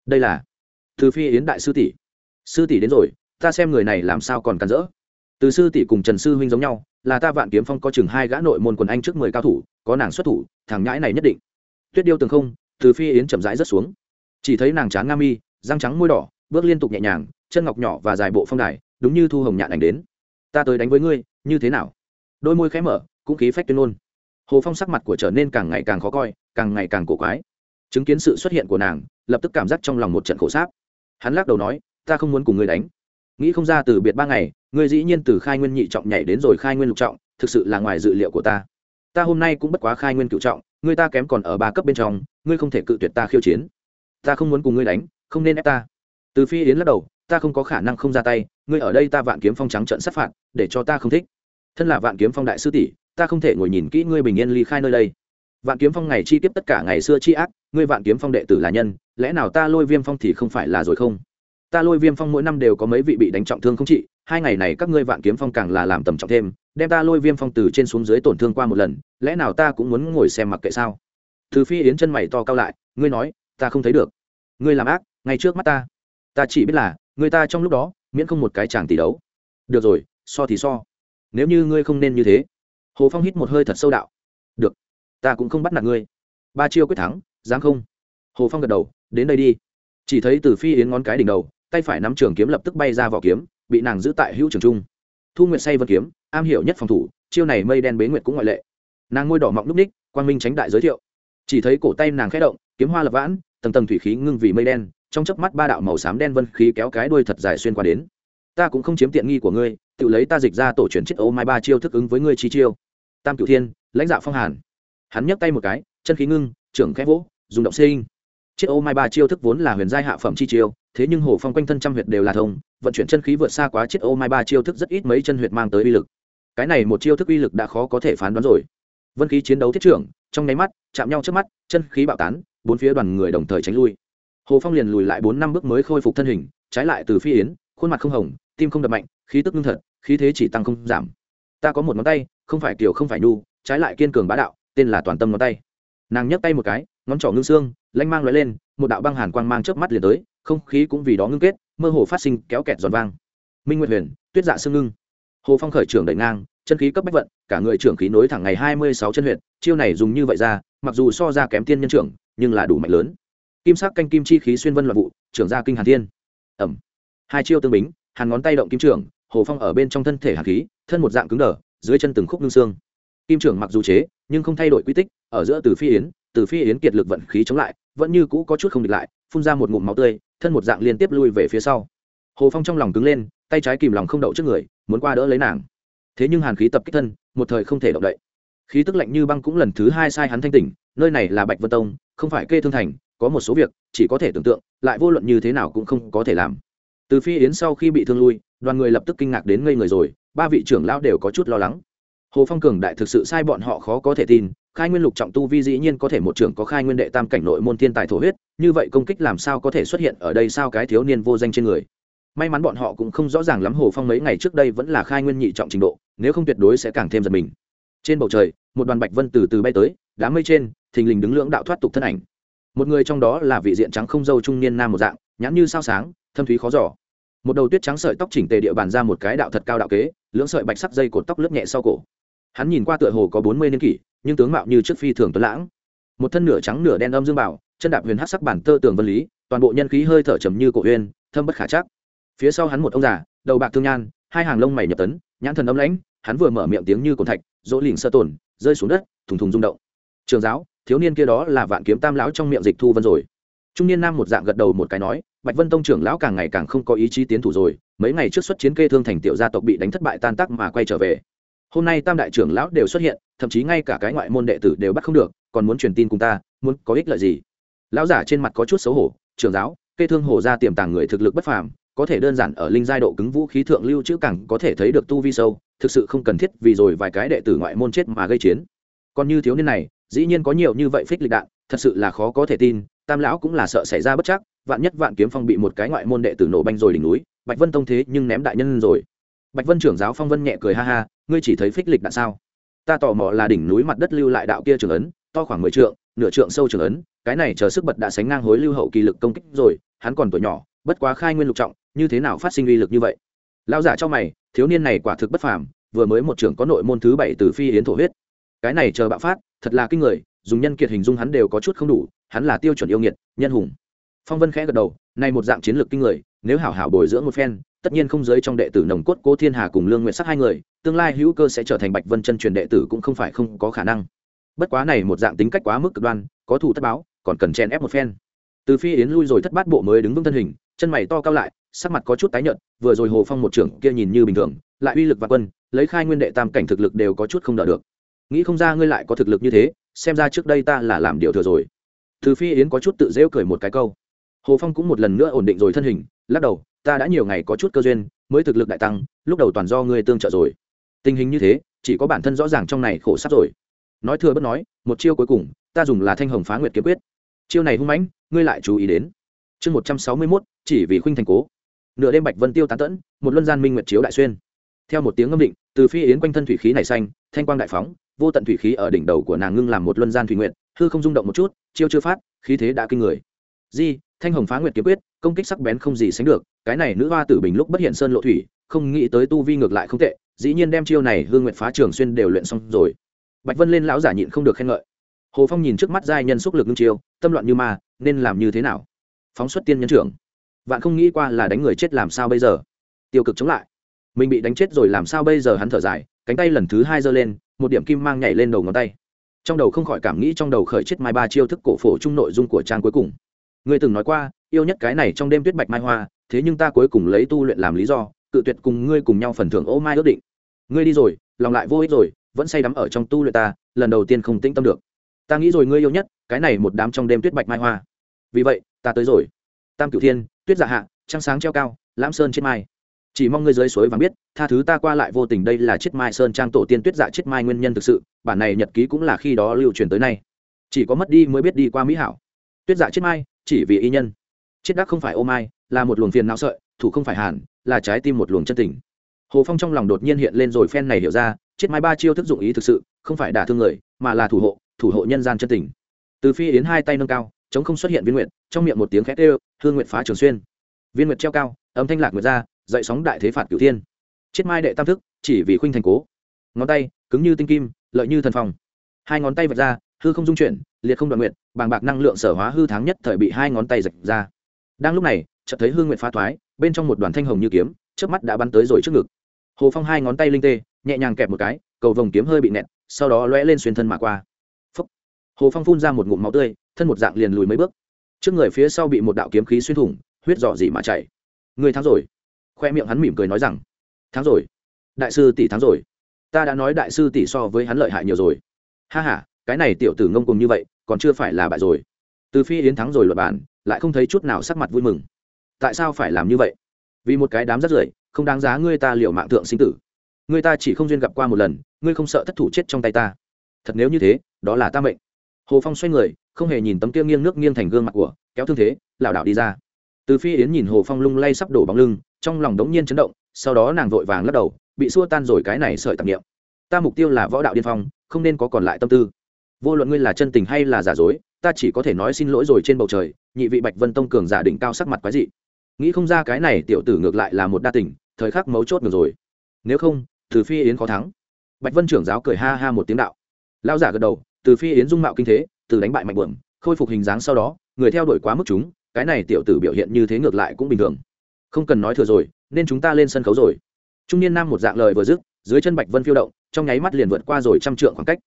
Đây là từ phi yến đại sư tỷ. Sư tỷ đến rồi, ta xem người này làm sao còn cắn rỡ. Từ sư tỷ cùng trần sư huynh giống nhau, là ta vạn kiếm phong có chừng hai gã nội môn quần anh trước mười cao thủ, có nàng xuất thủ, thằng nhãi này nhất định tuyết điêu tường không, từ phi yến chậm rãi rớt xuống. Chỉ thấy nàng trán nga mi, răng trắng môi đỏ, bước liên tục nhẹ nhàng, chân ngọc nhỏ và dài bộ phong đài, đúng như thu hồng nhạn ảnh đến. Ta tới đánh với ngươi, như thế nào? Đôi môi khẽ mở, cũng khí phách tuyên ngôn. Hồ phong sắc mặt của trở nên càng ngày càng khó coi, càng ngày càng cổ quái. Chứng kiến sự xuất hiện của nàng, lập tức cảm giác trong lòng một trận khổ sáp. Hắn lắc đầu nói, ta không muốn cùng ngươi đánh. Nghĩ không ra từ biệt ba ngày, ngươi dĩ nhiên từ khai nguyên nhị trọng nhảy đến rồi khai nguyên lục trọng, thực sự là ngoài dự liệu của ta. Ta hôm nay cũng bất quá khai nguyên cựu trọng ngươi ta kém còn ở ba cấp bên trong, ngươi không thể cự tuyệt ta khiêu chiến. Ta không muốn cùng ngươi đánh, không nên ép ta. Từ phi yến lắc đầu, ta không có khả năng không ra tay, ngươi ở đây ta vạn kiếm phong trắng trận sát phạt, để cho ta không thích. Thân là vạn kiếm phong đại sư tỷ, ta không thể ngồi nhìn kỹ ngươi bình yên ly khai nơi đây. Vạn kiếm phong ngày chi tiếp tất cả ngày xưa chi ác, ngươi vạn kiếm phong đệ tử là nhân, lẽ nào ta lôi viêm phong thì không phải là rồi không? Ta lôi viêm phong mỗi năm đều có mấy vị bị đánh trọng thương không trị hai ngày này các ngươi vạn kiếm phong càng là làm tầm trọng thêm, đem ta lôi viêm phong từ trên xuống dưới tổn thương qua một lần, lẽ nào ta cũng muốn ngồi xem mặc kệ sao? Từ phi yến chân mày to cao lại, ngươi nói, ta không thấy được. Ngươi làm ác, ngay trước mắt ta. Ta chỉ biết là, người ta trong lúc đó, miễn không một cái chàng tỷ đấu. Được rồi, so thì so. Nếu như ngươi không nên như thế. Hồ phong hít một hơi thật sâu đạo. Được, ta cũng không bắt nạt ngươi. Ba chiêu quyết thắng dám không. Hồ phong gật đầu, đến đây đi. Chỉ thấy từ phi yến ngón cái đỉnh đầu, tay phải nắm trường kiếm lập tức bay ra vỏ kiếm bị nàng giữ tại hữu trường trung. Thu nguyệt say vân kiếm, am hiểu nhất phòng thủ, chiêu này mây đen bế nguyệt cũng ngoại lệ. Nàng ngôi đỏ mọng núp ních, quang minh tránh đại giới thiệu. Chỉ thấy cổ tay nàng khẽ động, kiếm hoa lập vãn, tầng tầng thủy khí ngưng vì mây đen, trong chớp mắt ba đạo màu xám đen vân khí kéo cái đuôi thật dài xuyên qua đến. Ta cũng không chiếm tiện nghi của ngươi, tự lấy ta dịch ra tổ truyền chiếc ô mai ba chiêu thức ứng với ngươi chi chiêu. Tam cửu thiên, lãnh đạo phong hàn. Hắn nhấc tay một cái, chân khí ngưng, trưởng khẽ vỗ, dùng động sinh. Chiếc ô mai ba chiêu thức vốn là huyền giai hạ phẩm chi chiêu thế nhưng hồ phong quanh thân trăm huyệt đều là thông, vận chuyển chân khí vượt xa quá chiếc ô mai ba chiêu thức rất ít mấy chân huyệt mang tới uy lực. Cái này một chiêu thức uy lực đã khó có thể phán đoán rồi. Vân khí chiến đấu thiết trưởng, trong nháy mắt, chạm nhau trước mắt, chân khí bạo tán, bốn phía đoàn người đồng thời tránh lui. Hồ phong liền lùi lại bốn năm bước mới khôi phục thân hình, trái lại từ phi yến, khuôn mặt không hồng, tim không đập mạnh, khí tức ngưng thật, khí thế chỉ tăng không giảm. Ta có một ngón tay, không phải kiểu không phải nhu, trái lại kiên cường bá đạo, tên là toàn tâm ngón tay. Nàng nhấc tay một cái, ngón trỏ ngưng xương, lanh mang loại lên, một đạo băng hàn quang mang chớp mắt liền tới không khí cũng vì đó ngưng kết, mơ hồ phát sinh kéo kẹt giòn vang. Minh nguyệt huyền, tuyết dạ xương ngưng. Hồ phong khởi trưởng đẩy ngang, chân khí cấp bách vận, cả người trưởng khí nối thẳng ngày hai mươi sáu chân huyện chiêu này dùng như vậy ra, mặc dù so ra kém tiên nhân trưởng, nhưng là đủ mạnh lớn. Kim sắc canh kim chi khí xuyên vân loạn vụ, trưởng ra kinh hàn thiên. Ẩm. Hai chiêu tương bính, hàn ngón tay động kim trưởng, hồ phong ở bên trong thân thể hàn khí, thân một dạng cứng đờ, dưới chân từng khúc ngưng xương. Kim trưởng mặc dù chế, nhưng không thay đổi quy tích, ở giữa từ phi yến, từ phi yến kiệt lực vận khí chống lại, vẫn như cũ có chút không địch lại, phun ra một ngụm máu tươi thân một dạng liên tiếp lui về phía sau. Hồ phong trong lòng cứng lên, tay trái kìm lòng không đậu trước người, muốn qua đỡ lấy nàng. Thế nhưng hàn khí tập kích thân, một thời không thể động đậy. Khí tức lạnh như băng cũng lần thứ hai sai hắn thanh tỉnh, nơi này là bạch vân tông, không phải kê thương thành, có một số việc, chỉ có thể tưởng tượng, lại vô luận như thế nào cũng không có thể làm. Từ phi yến sau khi bị thương lui, đoàn người lập tức kinh ngạc đến ngây người rồi, ba vị trưởng lão đều có chút lo lắng. Hồ phong cường đại thực sự sai bọn họ khó có thể tin khai nguyên lục trọng tu vi dĩ nhiên có thể một trưởng có khai nguyên đệ tam cảnh nội môn thiên tài thổ huyết, như vậy công kích làm sao có thể xuất hiện ở đây sao cái thiếu niên vô danh trên người? May mắn bọn họ cũng không rõ ràng lắm hồ phong mấy ngày trước đây vẫn là khai nguyên nhị trọng trình độ, nếu không tuyệt đối sẽ càng thêm giật mình. Trên bầu trời, một đoàn bạch vân từ từ bay tới, đám mây trên, thình lình đứng lưỡng đạo thoát tục thân ảnh. Một người trong đó là vị diện trắng không dâu trung niên nam một dạng, nhãn như sao sáng, thâm thúy khó giỏ một đầu tuyết trắng sợi tóc chỉnh tề địa bàn ra một cái đạo thật cao đạo kế, lưỡng sợi bạch sắc dây cột tóc lướt nhẹ sau cổ. Hắn nhìn qua tựa hồ có bốn mươi niên kỷ nhưng tướng mạo như trước phi thường tuấn lãng. Một thân nửa trắng nửa đen âm dương bảo, chân đạp huyền hát sắc bản tơ tường vân lý, toàn bộ nhân khí hơi thở trầm như cổ uyên, thâm bất khả chắc. Phía sau hắn một ông già, đầu bạc thương nhan, hai hàng lông mày nhập tấn, nhãn thần âm lãnh, hắn vừa mở miệng tiếng như cồn thạch, dỗ lỉnh sơ tổn rơi xuống đất, thùng thùng rung động. Trường giáo, thiếu niên kia đó là vạn kiếm tam lão trong miệng dịch thu vân rồi. Trung niên nam một dạng gật đầu một cái nói, bạch vân tông trưởng lão càng ngày càng không có ý chí tiến thủ rồi, mấy ngày trước xuất chiến kê thương thành tiểu gia tộc bị đánh thất bại tan tác mà quay trở về hôm nay tam đại trưởng lão đều xuất hiện, thậm chí ngay cả cái ngoại môn đệ tử đều bắt không được, còn muốn truyền tin cùng ta, muốn có ích lợi gì? Lão giả trên mặt có chút xấu hổ, trưởng giáo, kê thương hổ ra tiềm tàng người thực lực bất phàm, có thể đơn giản ở linh giai độ cứng vũ khí thượng lưu chữ cẳng có thể thấy được tu vi sâu, thực sự không cần thiết vì rồi vài cái đệ tử ngoại môn chết mà gây chiến. Còn như thiếu niên này, dĩ nhiên có nhiều như vậy phích lịch đạn, thật sự là khó có thể tin, tam lão cũng là sợ xảy ra bất chắc, vạn nhất vạn kiếm phong bị một cái ngoại môn đệ tử nổ banh rồi đỉnh núi, bạch vân tông thế nhưng ném đại nhân rồi. Bạch vân trưởng giáo phong vân nhẹ cười ha ha ngươi chỉ thấy phích lịch đạn sao? Ta tò mò là đỉnh núi mặt đất lưu lại đạo kia trường ấn, to khoảng mười trượng, nửa trượng sâu trường ấn, cái này chờ sức bật đã sánh ngang hối lưu hậu kỳ lực công kích rồi, hắn còn tuổi nhỏ, bất quá khai nguyên lục trọng, như thế nào phát sinh uy lực như vậy? Lao giả cho mày, thiếu niên này quả thực bất phàm, vừa mới một trưởng có nội môn thứ bảy từ phi yến thổ huyết. Cái này chờ bạo phát, thật là kinh người, dùng nhân kiệt hình dung hắn đều có chút không đủ, hắn là tiêu chuẩn yêu nghiệt, nhân hùng. Phong vân khẽ gật đầu, nay một dạng chiến lược kinh người, nếu hảo hảo bồi dưỡng một phen tất nhiên không giới trong đệ tử nồng cốt cố thiên hà cùng lương nguyện sắc hai người, tương lai hữu cơ sẽ trở thành bạch vân chân truyền đệ tử cũng không phải không có khả năng. Bất quá này một dạng tính cách quá mức cực đoan, có thủ thất báo, còn cần chen ép một phen. Từ phi yến lui rồi thất bát bộ mới đứng vững thân hình, chân mày to cao lại, sắc mặt có chút tái nhợt, vừa rồi hồ phong một trưởng kia nhìn như bình thường, lại uy lực và quân, lấy khai nguyên đệ tam cảnh thực lực đều có chút không đỡ được. Nghĩ không ra ngươi lại có thực lực như thế, xem ra trước đây ta là làm điều thừa rồi. Từ phi yến có chút tự rêu cười một cái câu. Hồ phong cũng một lần nữa ổn định rồi thân hình, lắc đầu ta đã nhiều ngày có chút cơ duyên, mới thực lực đại tăng, lúc đầu toàn do ngươi tương trợ rồi. Tình hình như thế, chỉ có bản thân rõ ràng trong này khổ sắp rồi. Nói thừa bất nói, một chiêu cuối cùng, ta dùng là thanh hồng phá nguyệt kiếm quyết. Chiêu này hung mãnh, ngươi lại chú ý đến. Chương một trăm sáu mươi mốt, chỉ vì khuynh thành cố. Nửa đêm bạch vân tiêu tán tẫn, một luân gian minh nguyệt chiếu đại xuyên. Theo một tiếng ngâm định, từ phi yến quanh thân thủy khí này xanh, thanh quang đại phóng, vô tận thủy khí ở đỉnh đầu của nàng ngưng làm một luân gian thủy nguyện hư không rung động một chút, chiêu chưa phát, khí thế đã kinh người. Di, thanh hồng phá nguyệt kiếm quyết công kích sắc bén không gì sánh được, cái này nữ hoa tử bình lúc bất hiện sơn lộ thủy, không nghĩ tới tu vi ngược lại không tệ, dĩ nhiên đem chiêu này hương nguyện phá trường xuyên đều luyện xong rồi. Bạch vân lên lão giả nhịn không được khen ngợi. Hồ phong nhìn trước mắt giai nhân xúc lực ngưng chiêu, tâm loạn như ma, nên làm như thế nào? Phóng xuất tiên nhân trưởng. Vạn không nghĩ qua là đánh người chết làm sao bây giờ? Tiêu cực chống lại. Mình bị đánh chết rồi làm sao bây giờ hắn thở dài, cánh tay lần thứ hai giơ lên, một điểm kim mang nhảy lên đầu ngón tay. Trong đầu không khỏi cảm nghĩ trong đầu khởi chết mai ba chiêu thức cổ phổ chung nội dung của trang cuối cùng. Ngươi từng nói qua, yêu nhất cái này trong đêm tuyết bạch mai hoa, thế nhưng ta cuối cùng lấy tu luyện làm lý do, cự tuyệt cùng ngươi cùng nhau phần thưởng ô mai ước định. Ngươi đi rồi, lòng lại vô ích rồi, vẫn say đắm ở trong tu luyện ta, lần đầu tiên không tĩnh tâm được. Ta nghĩ rồi ngươi yêu nhất, cái này một đám trong đêm tuyết bạch mai hoa. Vì vậy, ta tới rồi. Tam cửu thiên, tuyết dạ hạ, trăng sáng treo cao, lãm sơn trên mai. Chỉ mong ngươi dưới suối vàng biết, tha thứ ta qua lại vô tình đây là chiết mai sơn trang tổ tiên tuyết dạ chiết mai nguyên nhân thực sự, bản này nhật ký cũng là khi đó lưu truyền tới nay. Chỉ có mất đi mới biết đi qua mỹ hảo. Tuyết dạ chiết mai chỉ vì y nhân. Chiết đắc không phải ô mai, là một luồng phiền não sợi, thủ không phải hàn, là trái tim một luồng chân tình. Hồ phong trong lòng đột nhiên hiện lên rồi phen này hiểu ra chiết mai ba chiêu thức dụng ý thực sự, không phải đả thương người, mà là thủ hộ thủ hộ nhân gian chân tình. Từ phi yến hai tay nâng cao, chống không xuất hiện viên nguyện trong miệng một tiếng khét ê hương nguyện phá trường xuyên. Viên nguyệt treo cao, âm thanh lạc nguyệt ra, dậy sóng đại thế phạt cửu thiên. Chiết mai đệ tam thức, chỉ vì khuynh thành cố. Ngón tay, cứng như tinh kim, lợi như thần phòng hai ngón tay vạch ra, hư không dung chuyển, liệt không đoạn nguyện bàng bạc năng lượng sở hóa hư tháng nhất thời bị hai ngón tay rạch ra. Đang lúc này, chợt thấy hương nguyện phá thoái, bên trong một đoàn thanh hồng như kiếm trước mắt đã bắn tới rồi trước ngực. Hồ phong hai ngón tay linh tê, nhẹ nhàng kẹp một cái, cầu vồng kiếm hơi bị nẹt, sau đó lóe lên xuyên thân mà qua. Phúc. hồ phong phun ra một ngụm máu tươi, thân một dạng liền lùi mấy bước. Trước người phía sau bị một đạo kiếm khí xuyên thủng, huyết dọ gì mà chạy. Người thắng rồi. Khoe miệng hắn mỉm cười nói rằng, thắng rồi. Đại sư tỷ thắng rồi. Ta đã nói đại sư tỷ so với hắn lợi hại nhiều rồi. Ha h a cái này tiểu tử ngông cùng như vậy còn chưa phải là bại rồi. Từ phi yến thắng rồi luật bản, lại không thấy chút nào sắc mặt vui mừng. Tại sao phải làm như vậy? Vì một cái đám rất rưởi, không đáng giá ngươi ta liệu mạng thượng sinh tử. Ngươi ta chỉ không duyên gặp qua một lần, ngươi không sợ thất thủ chết trong tay ta. Thật nếu như thế, đó là ta mệnh. Hồ phong xoay người, không hề nhìn tấm kia nghiêng nước nghiêng thành gương mặt của, kéo thương thế, lảo đảo đi ra. Từ phi yến nhìn hồ phong lung lay sắp đổ bóng lưng, trong lòng đống nhiên chấn động, sau đó nàng vội vàng lắc đầu, bị xua tan rồi cái này sợi tạp nghiệm ta mục tiêu là võ đạo điên phong, không nên có còn lại tâm tư vô luận ngươi là chân tình hay là giả dối, ta chỉ có thể nói xin lỗi rồi trên bầu trời, nhị vị bạch vân tông cường giả đỉnh cao sắc mặt quái dị. Nghĩ không ra cái này tiểu tử ngược lại là một đa tình, thời khắc mấu chốt ngược rồi. Nếu không, từ phi yến khó thắng. Bạch vân trưởng giáo cười ha ha một tiếng đạo. Lao giả gật đầu, từ phi yến dung mạo kinh thế, từ đánh bại mạnh bượm khôi phục hình dáng sau đó, người theo đuổi quá mức chúng, cái này tiểu tử biểu hiện như thế ngược lại cũng bình thường. Không cần nói thừa rồi, nên chúng ta lên sân khấu rồi. Trung niên nam một dạng lời vừa dứt, dưới chân bạch vân phiêu động, trong nháy mắt liền vượt qua rồi trăm trượng khoảng cách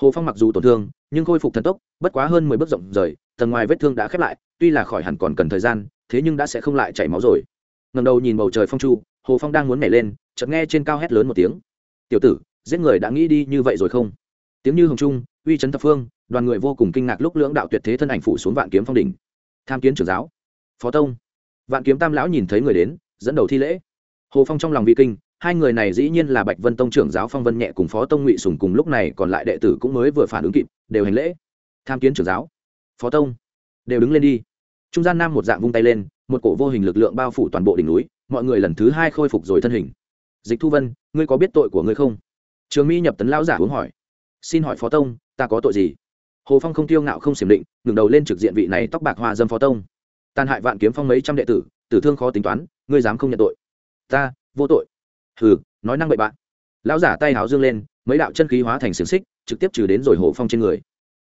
hồ phong mặc dù tổn thương, nhưng khôi phục thần tốc, bất quá hơn mười bước rộng rời, tầng ngoài vết thương đã khép lại, tuy là khỏi hẳn còn cần thời gian, thế nhưng đã sẽ không lại chảy máu rồi. Ngầm đầu nhìn bầu trời phong chu, hồ phong đang muốn nhảy lên, chợt nghe trên cao hét lớn một tiếng. Tiểu tử, giết người đã nghĩ đi như vậy rồi không? Tiếng như hồng trung, uy chấn thập phương, đoàn người vô cùng kinh ngạc lúc lưỡng đạo tuyệt thế thân ảnh phủ xuống vạn kiếm phong đỉnh. Tham kiến trưởng giáo. Phó tông. Vạn kiếm tam lão nhìn thấy người đến, dẫn đầu thi lễ. Hồ phong trong lòng vi kinh hai người này dĩ nhiên là bạch vân tông trưởng giáo phong vân nhẹ cùng phó tông ngụy sùng cùng lúc này còn lại đệ tử cũng mới vừa phản ứng kịp, đều hành lễ. Tham kiến trưởng giáo. Phó tông. Đều đứng lên đi. Trung gian nam một dạng vung tay lên, một cổ vô hình lực lượng bao phủ toàn bộ đỉnh núi, mọi người lần thứ hai khôi phục rồi thân hình. Dịch thu vân, ngươi có biết tội của ngươi không? Trường mỹ nhập tấn lão giả uống hỏi. Xin hỏi phó tông, ta có tội gì? Hồ phong không tiêu ngạo không xiểm định ngừng đầu lên trực diện vị này tóc bạc hoa dâm phó tông. Tàn hại vạn kiếm phong mấy trăm đệ tử tử thương khó tính toán, ngươi dám không nhận tội. Ta, vô tội hừ, nói năng bậy bạn lão giả tay háo dương lên, mấy đạo chân khí hóa thành xiềng xích, trực tiếp trừ đến rồi hồ phong trên người.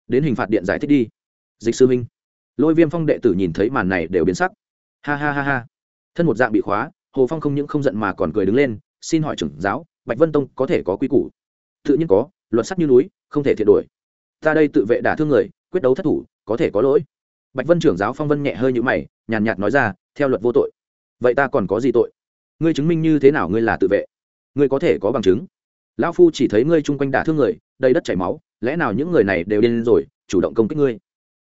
Đến hình phạt điện giải thích đi. Dịch sư minh lôi viêm phong đệ tử nhìn thấy màn này đều biến sắc. Ha ha ha ha. Thân một dạng bị khóa hồ phong không những không giận mà còn cười đứng lên, xin hỏi trưởng giáo, bạch vân tông có thể có quy củ? Tự nhiên có, luật sắt như núi, không thể thiệt đổi ta đây tự vệ đả thương người, quyết đấu thất thủ, có thể có lỗi. Bạch vân trưởng giáo phong vân nhẹ hơi như mày, nhàn nhạt nói ra, theo luật vô tội. Vậy ta còn có gì tội? Ngươi chứng minh như thế nào ngươi là tự vệ? Ngươi có thể có bằng chứng. Lão phu chỉ thấy ngươi chung quanh đả thương người đầy đất chảy máu lẽ nào những người này đều điên rồi chủ động công kích ngươi?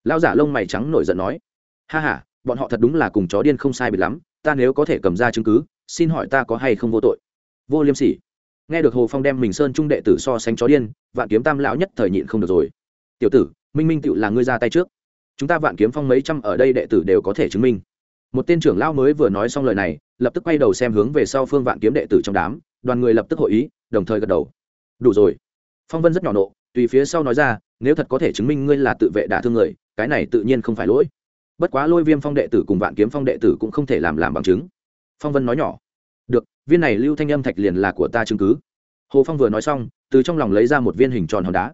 Lão giả lông mày trắng nổi giận nói ha ha, bọn họ thật đúng là cùng chó điên không sai biệt lắm ta nếu có thể cầm ra chứng cứ xin hỏi ta có hay không vô tội? Vô liêm sỉ. Nghe được hồ phong đem mình sơn trung đệ tử so sánh chó điên vạn kiếm tam lão nhất thời nhịn không được rồi. Tiểu tử minh minh tựu là ngươi ra tay trước. Chúng ta vạn kiếm phong mấy trăm ở đây đệ tử đều có thể chứng minh. Một tên trưởng lão mới vừa nói xong lời này lập tức quay đầu xem hướng về sau phương vạn kiếm đệ tử trong đám, đoàn người lập tức hội ý, đồng thời gật đầu. Đủ rồi. Phong vân rất nhỏ nộ, tùy phía sau nói ra, nếu thật có thể chứng minh ngươi là tự vệ đả thương người, cái này tự nhiên không phải lỗi. Bất quá lôi viêm phong đệ tử cùng vạn kiếm phong đệ tử cũng không thể làm làm bằng chứng. Phong vân nói nhỏ, được, viên này lưu thanh âm thạch liền là của ta chứng cứ. Hồ phong vừa nói xong, từ trong lòng lấy ra một viên hình tròn hòn đá.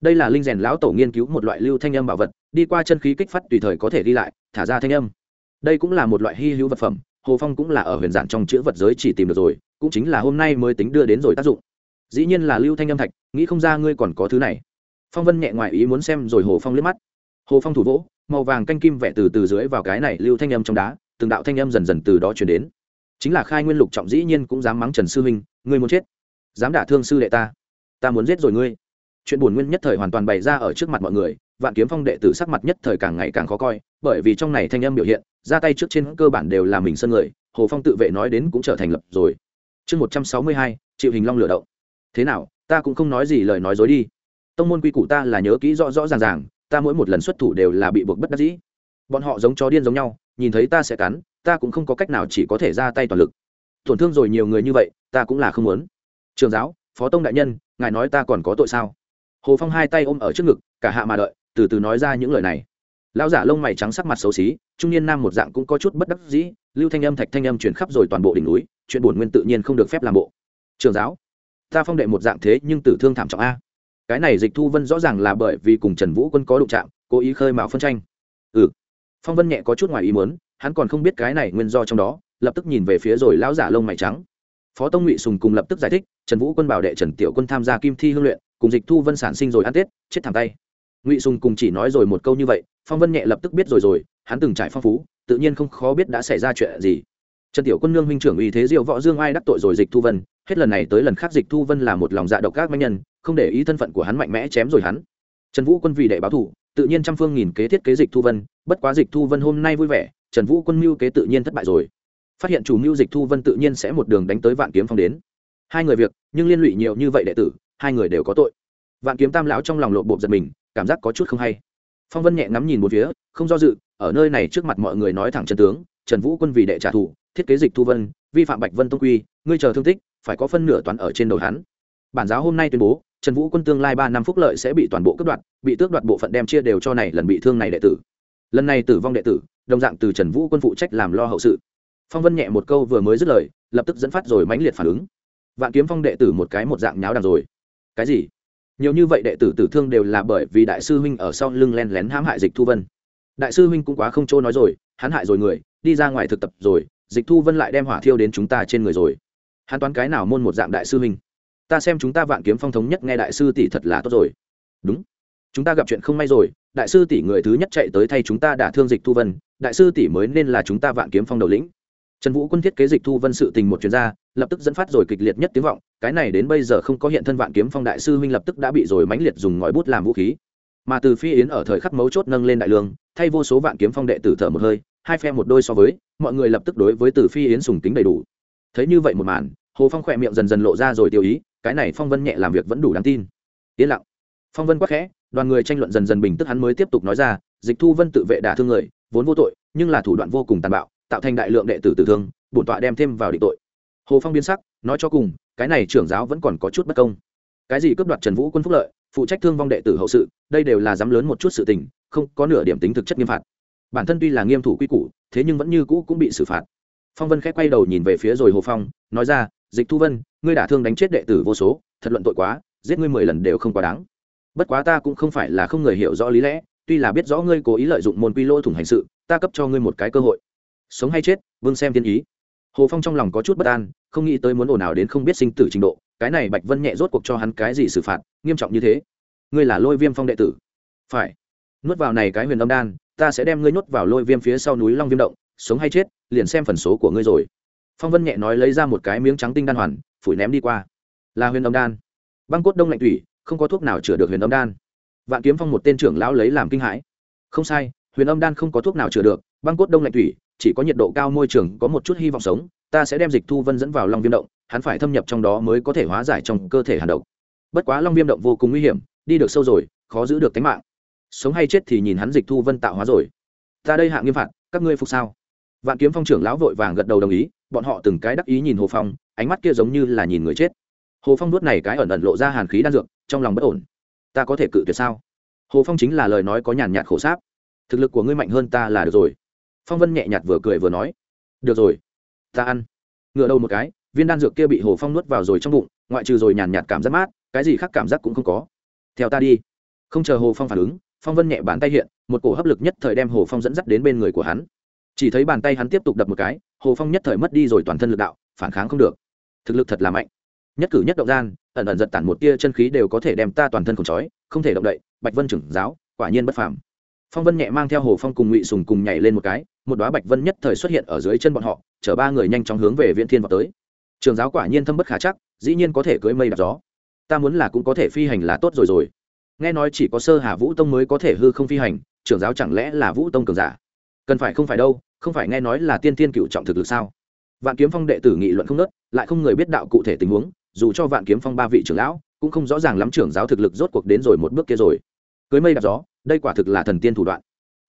Đây là linh rèn lão tổ nghiên cứu một loại lưu thanh âm bảo vật, đi qua chân khí kích phát tùy thời có thể đi lại, thả ra thanh âm. Đây cũng là một loại hy hữu vật phẩm hồ phong cũng là ở huyền giản trong chữ vật giới chỉ tìm được rồi, cũng chính là hôm nay mới tính đưa đến rồi tác dụng. Dĩ nhiên là lưu thanh âm thạch, nghĩ không ra ngươi còn có thứ này. Phong vân nhẹ ngoài ý muốn xem rồi hồ phong liếc mắt. Hồ phong thủ vỗ, màu vàng canh kim vẽ từ từ dưới vào cái này lưu thanh âm trong đá, từng đạo thanh âm dần dần từ đó chuyển đến. Chính là khai nguyên lục trọng dĩ nhiên cũng dám mắng trần sư huynh, ngươi muốn chết. Dám đả thương sư đệ ta. Ta muốn giết rồi ngươi. Chuyện buồn nguyên nhất thời hoàn toàn bày ra ở trước mặt mọi người vạn kiếm phong đệ tử sắc mặt nhất thời càng ngày càng khó coi, bởi vì trong này thanh âm biểu hiện, ra tay trước trên cơ bản đều là mình sân người, hồ phong tự vệ nói đến cũng trở thành lập rồi. Chương một trăm sáu mươi hai, chịu hình long lửa động. Thế nào, ta cũng không nói gì lời nói dối đi. Tông môn quy củ ta là nhớ kỹ rõ rõ ràng ràng, ta mỗi một lần xuất thủ đều là bị buộc bất đắc dĩ. Bọn họ giống chó điên giống nhau, nhìn thấy ta sẽ cắn, ta cũng không có cách nào chỉ có thể ra tay toàn lực. Tổn thương rồi nhiều người như vậy, ta cũng là không muốn. Trường giáo, phó tông đại nhân, ngài nói ta còn có tội sao? Hồ phong hai tay ôm ở trước ngực, cả hạ mà đợi từ từ nói ra những lời này. Lão giả lông mày trắng sắc mặt xấu xí, trung niên nam một dạng cũng có chút bất đắc dĩ, lưu thanh âm thạch thanh âm chuyển khắp rồi toàn bộ đỉnh núi, chuyện buồn nguyên tự nhiên không được phép làm bộ. Trường giáo, ta phong đệ một dạng thế nhưng tử thương thảm trọng a. Cái này dịch thu vân rõ ràng là bởi vì cùng trần vũ quân có đụng chạm, cố ý khơi mào phân tranh. Ừ. Phong vân nhẹ có chút ngoài ý muốn, hắn còn không biết cái này nguyên do trong đó, lập tức nhìn về phía rồi lão giả lông mày trắng. Phó tông ngụy sùng cùng lập tức giải thích, trần vũ quân bảo đệ trần tiểu quân tham gia kim thi hương luyện, cùng dịch thu vân sản sinh rồi ăn tết, chết thẳng tay ngụy sùng cùng chỉ nói rồi một câu như vậy phong vân nhẹ lập tức biết rồi rồi hắn từng trải phong phú tự nhiên không khó biết đã xảy ra chuyện gì trần tiểu quân nương huynh trưởng uy thế diệu võ dương ai đắc tội rồi dịch thu vân hết lần này tới lần khác dịch thu vân là một lòng dạ độc các manh nhân không để ý thân phận của hắn mạnh mẽ chém rồi hắn trần vũ quân vì đệ báo thủ tự nhiên trăm phương nghìn kế thiết kế dịch thu vân bất quá dịch thu vân hôm nay vui vẻ trần vũ quân mưu kế tự nhiên thất bại rồi phát hiện chủ mưu dịch thu vân tự nhiên sẽ một đường đánh tới vạn kiếm phong đến hai người việc nhưng liên lụy nhiều như vậy đệ tử hai người đều có tội vạn kiếm tam lão trong lòng lộ bộp giật mình cảm giác có chút không hay. Phong vân nhẹ ngắm nhìn một phía, không do dự, ở nơi này trước mặt mọi người nói thẳng trần tướng, trần vũ quân vì đệ trả thù, thiết kế dịch thu vân, vi phạm bạch vân tông quy, ngươi chờ thương tích, phải có phân nửa toàn ở trên đầu hắn. Bản giáo hôm nay tuyên bố, trần vũ quân tương lai ba năm phúc lợi sẽ bị toàn bộ cướp đoạt, bị tước đoạt bộ phận đem chia đều cho này lần bị thương này đệ tử. Lần này tử vong đệ tử, đồng dạng từ trần vũ quân phụ trách làm lo hậu sự. Phong vân nhẹ một câu vừa mới dứt lời, lập tức dẫn phát rồi mãnh liệt phản ứng. Vạn kiếm phong đệ tử một cái một dạng nháo đằng rồi. Cái gì? Nhiều như vậy đệ tử tử thương đều là bởi vì đại sư huynh ở sau lưng len lén hãm hại dịch thu vân. Đại sư huynh cũng quá không chỗ nói rồi, hắn hại rồi người, đi ra ngoài thực tập rồi, dịch thu vân lại đem hỏa thiêu đến chúng ta trên người rồi. Hắn toán cái nào môn một dạng đại sư huynh? Ta xem chúng ta vạn kiếm phong thống nhất nghe đại sư tỷ thật là tốt rồi. Đúng. Chúng ta gặp chuyện không may rồi, đại sư tỷ người thứ nhất chạy tới thay chúng ta đả thương dịch thu vân, đại sư tỷ mới nên là chúng ta vạn kiếm phong đầu lĩnh. Trần vũ quân thiết kế dịch thu vân sự tình một chuyên gia, lập tức dẫn phát rồi kịch liệt nhất tiếng vọng cái này đến bây giờ không có hiện thân vạn kiếm phong đại sư huynh lập tức đã bị rồi mãnh liệt dùng ngòi bút làm vũ khí. Mà từ phi yến ở thời khắc mấu chốt nâng lên đại lương, thay vô số vạn kiếm phong đệ tử thở một hơi, hai phe một đôi so với, mọi người lập tức đối với từ phi yến sùng kính đầy đủ. Thấy như vậy một màn, hồ phong khỏe miệng dần dần lộ ra rồi tiêu ý, cái này phong vân nhẹ làm việc vẫn đủ đáng tin. Yên lặng. Phong vân quắc khẽ, đoàn người tranh luận dần dần bình tức hắn mới tiếp tục nói ra, dịch thu vân tự vệ đả thương người, vốn vô tội, nhưng là thủ đoạn vô cùng tàn bạo, tạo thành đại lượng đệ tử tử thương, bổn tọa đem thêm vào định tội. Hồ phong biến sắc, nói cho cùng cái này trưởng giáo vẫn còn có chút bất công. Cái gì cướp đoạt trần vũ quân phúc lợi, phụ trách thương vong đệ tử hậu sự, đây đều là dám lớn một chút sự tình, không có nửa điểm tính thực chất nghiêm phạt. Bản thân tuy là nghiêm thủ quy củ, thế nhưng vẫn như cũ cũng bị xử phạt. Phong vân khẽ quay đầu nhìn về phía rồi hồ phong, nói ra, dịch thu vân, ngươi đả thương đánh chết đệ tử vô số, thật luận tội quá, giết ngươi mười lần đều không quá đáng. Bất quá ta cũng không phải là không người hiểu rõ lý lẽ, tuy là biết rõ ngươi cố ý lợi dụng môn quy lô thủng hành sự, ta cấp cho ngươi một cái cơ hội. Sống hay chết, vương xem thiên ý hồ phong trong lòng có chút bất an, không nghĩ tới muốn ồn ào đến không biết sinh tử trình độ, cái này bạch vân nhẹ rốt cuộc cho hắn cái gì xử phạt, nghiêm trọng như thế. Ngươi là lôi viêm phong đệ tử. Phải. Nuốt vào này cái huyền âm đan, ta sẽ đem ngươi nhốt vào lôi viêm phía sau núi long viêm động, sống hay chết, liền xem phần số của ngươi rồi. Phong vân nhẹ nói lấy ra một cái miếng trắng tinh đan hoàn, phủi ném đi qua. Là huyền âm đan. Băng cốt đông lạnh thủy không có thuốc nào chữa được huyền âm đan. Vạn kiếm phong một tên trưởng lão lấy làm kinh hãi. Không sai, huyền âm đan không có thuốc nào chữa được, băng cốt đông lạnh thủy chỉ có nhiệt độ cao môi trường có một chút hy vọng sống, ta sẽ đem dịch thu vân dẫn vào long viêm động, hắn phải thâm nhập trong đó mới có thể hóa giải trong cơ thể hàn độc. Bất quá long viêm động vô cùng nguy hiểm, đi được sâu rồi, khó giữ được tính mạng. Sống hay chết thì nhìn hắn dịch thu vân tạo hóa rồi. Ta đây hạ nghiêm phạt, các ngươi phục sao? Vạn kiếm phong trưởng lão vội vàng gật đầu đồng ý, bọn họ từng cái đắc ý nhìn hồ phong, ánh mắt kia giống như là nhìn người chết. Hồ phong nuốt này cái ẩn ẩn lộ ra hàn khí đan dược, trong lòng bất ổn. Ta có thể cự tuyệt sao? Hồ phong chính là lời nói có nhàn nhạt khổ sáp. Thực lực của ngươi mạnh hơn ta là được rồi phong vân nhẹ nhạt vừa cười vừa nói, được rồi, ta ăn. Ngựa đầu một cái, viên đan dược kia bị hồ phong nuốt vào rồi trong bụng, ngoại trừ rồi nhàn nhạt cảm giác mát, cái gì khác cảm giác cũng không có. Theo ta đi. Không chờ hồ phong phản ứng, phong vân nhẹ bàn tay hiện, một cổ hấp lực nhất thời đem hồ phong dẫn dắt đến bên người của hắn. Chỉ thấy bàn tay hắn tiếp tục đập một cái, hồ phong nhất thời mất đi rồi toàn thân lực đạo, phản kháng không được. Thực lực thật là mạnh. Nhất cử nhất động gian, ẩn ẩn giật tản một tia chân khí đều có thể đem ta toàn thân khổng trói không thể động đậy, bạch vân trưởng giáo, quả nhiên bất phàm phong vân nhẹ mang theo hồ phong cùng ngụy sùng cùng nhảy lên một cái, một đoá bạch vân nhất thời xuất hiện ở dưới chân bọn họ, chở ba người nhanh chóng hướng về viễn thiên vào tới. Trường giáo quả nhiên thâm bất khả chắc, dĩ nhiên có thể cưỡi mây đạp gió. Ta muốn là cũng có thể phi hành là tốt rồi rồi. Nghe nói chỉ có sơ hà vũ tông mới có thể hư không phi hành trưởng giáo chẳng lẽ là vũ tông cường giả? Cần phải không phải đâu, không phải nghe nói là tiên tiên cựu trọng thực lực sao? Vạn kiếm phong đệ tử nghị luận không nớt lại không người biết đạo cụ thể tình huống, dù cho vạn kiếm phong ba vị trưởng lão, cũng không rõ ràng lắm trưởng giáo thực lực rốt cuộc đến rồi một bước kia rồi. Cưới mây đạp gió đây quả thực là thần tiên thủ đoạn.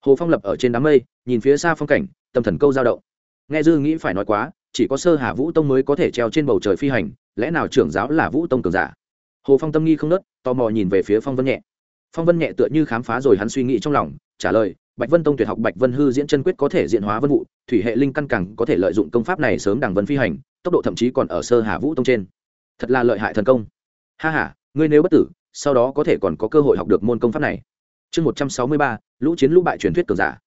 Hồ phong lập ở trên đám mây, nhìn phía xa phong cảnh, tâm thần câu dao động. Nghe dư nghĩ phải nói quá, chỉ có sơ hà vũ tông mới có thể treo trên bầu trời phi hành, lẽ nào trưởng giáo là vũ tông cường giả? Hồ phong tâm nghi không nớt, tò mò nhìn về phía phong vân nhẹ. Phong vân nhẹ tựa như khám phá rồi hắn suy nghĩ trong lòng, trả lời, bạch vân tông tuyệt học bạch vân hư diễn chân quyết có thể diện hóa vân vụ, thủy hệ linh căn cẳng có thể lợi dụng công pháp này sớm đằng vân phi hành, tốc độ thậm chí còn ở sơ hà vũ tông trên. Thật là lợi hại thần công. Ha h a ngươi nếu bất tử, sau đó có thể còn có cơ hội học được môn công pháp này chương một trăm sáu mươi ba, lũ chiến lũ bại truyền thuyết cường giả.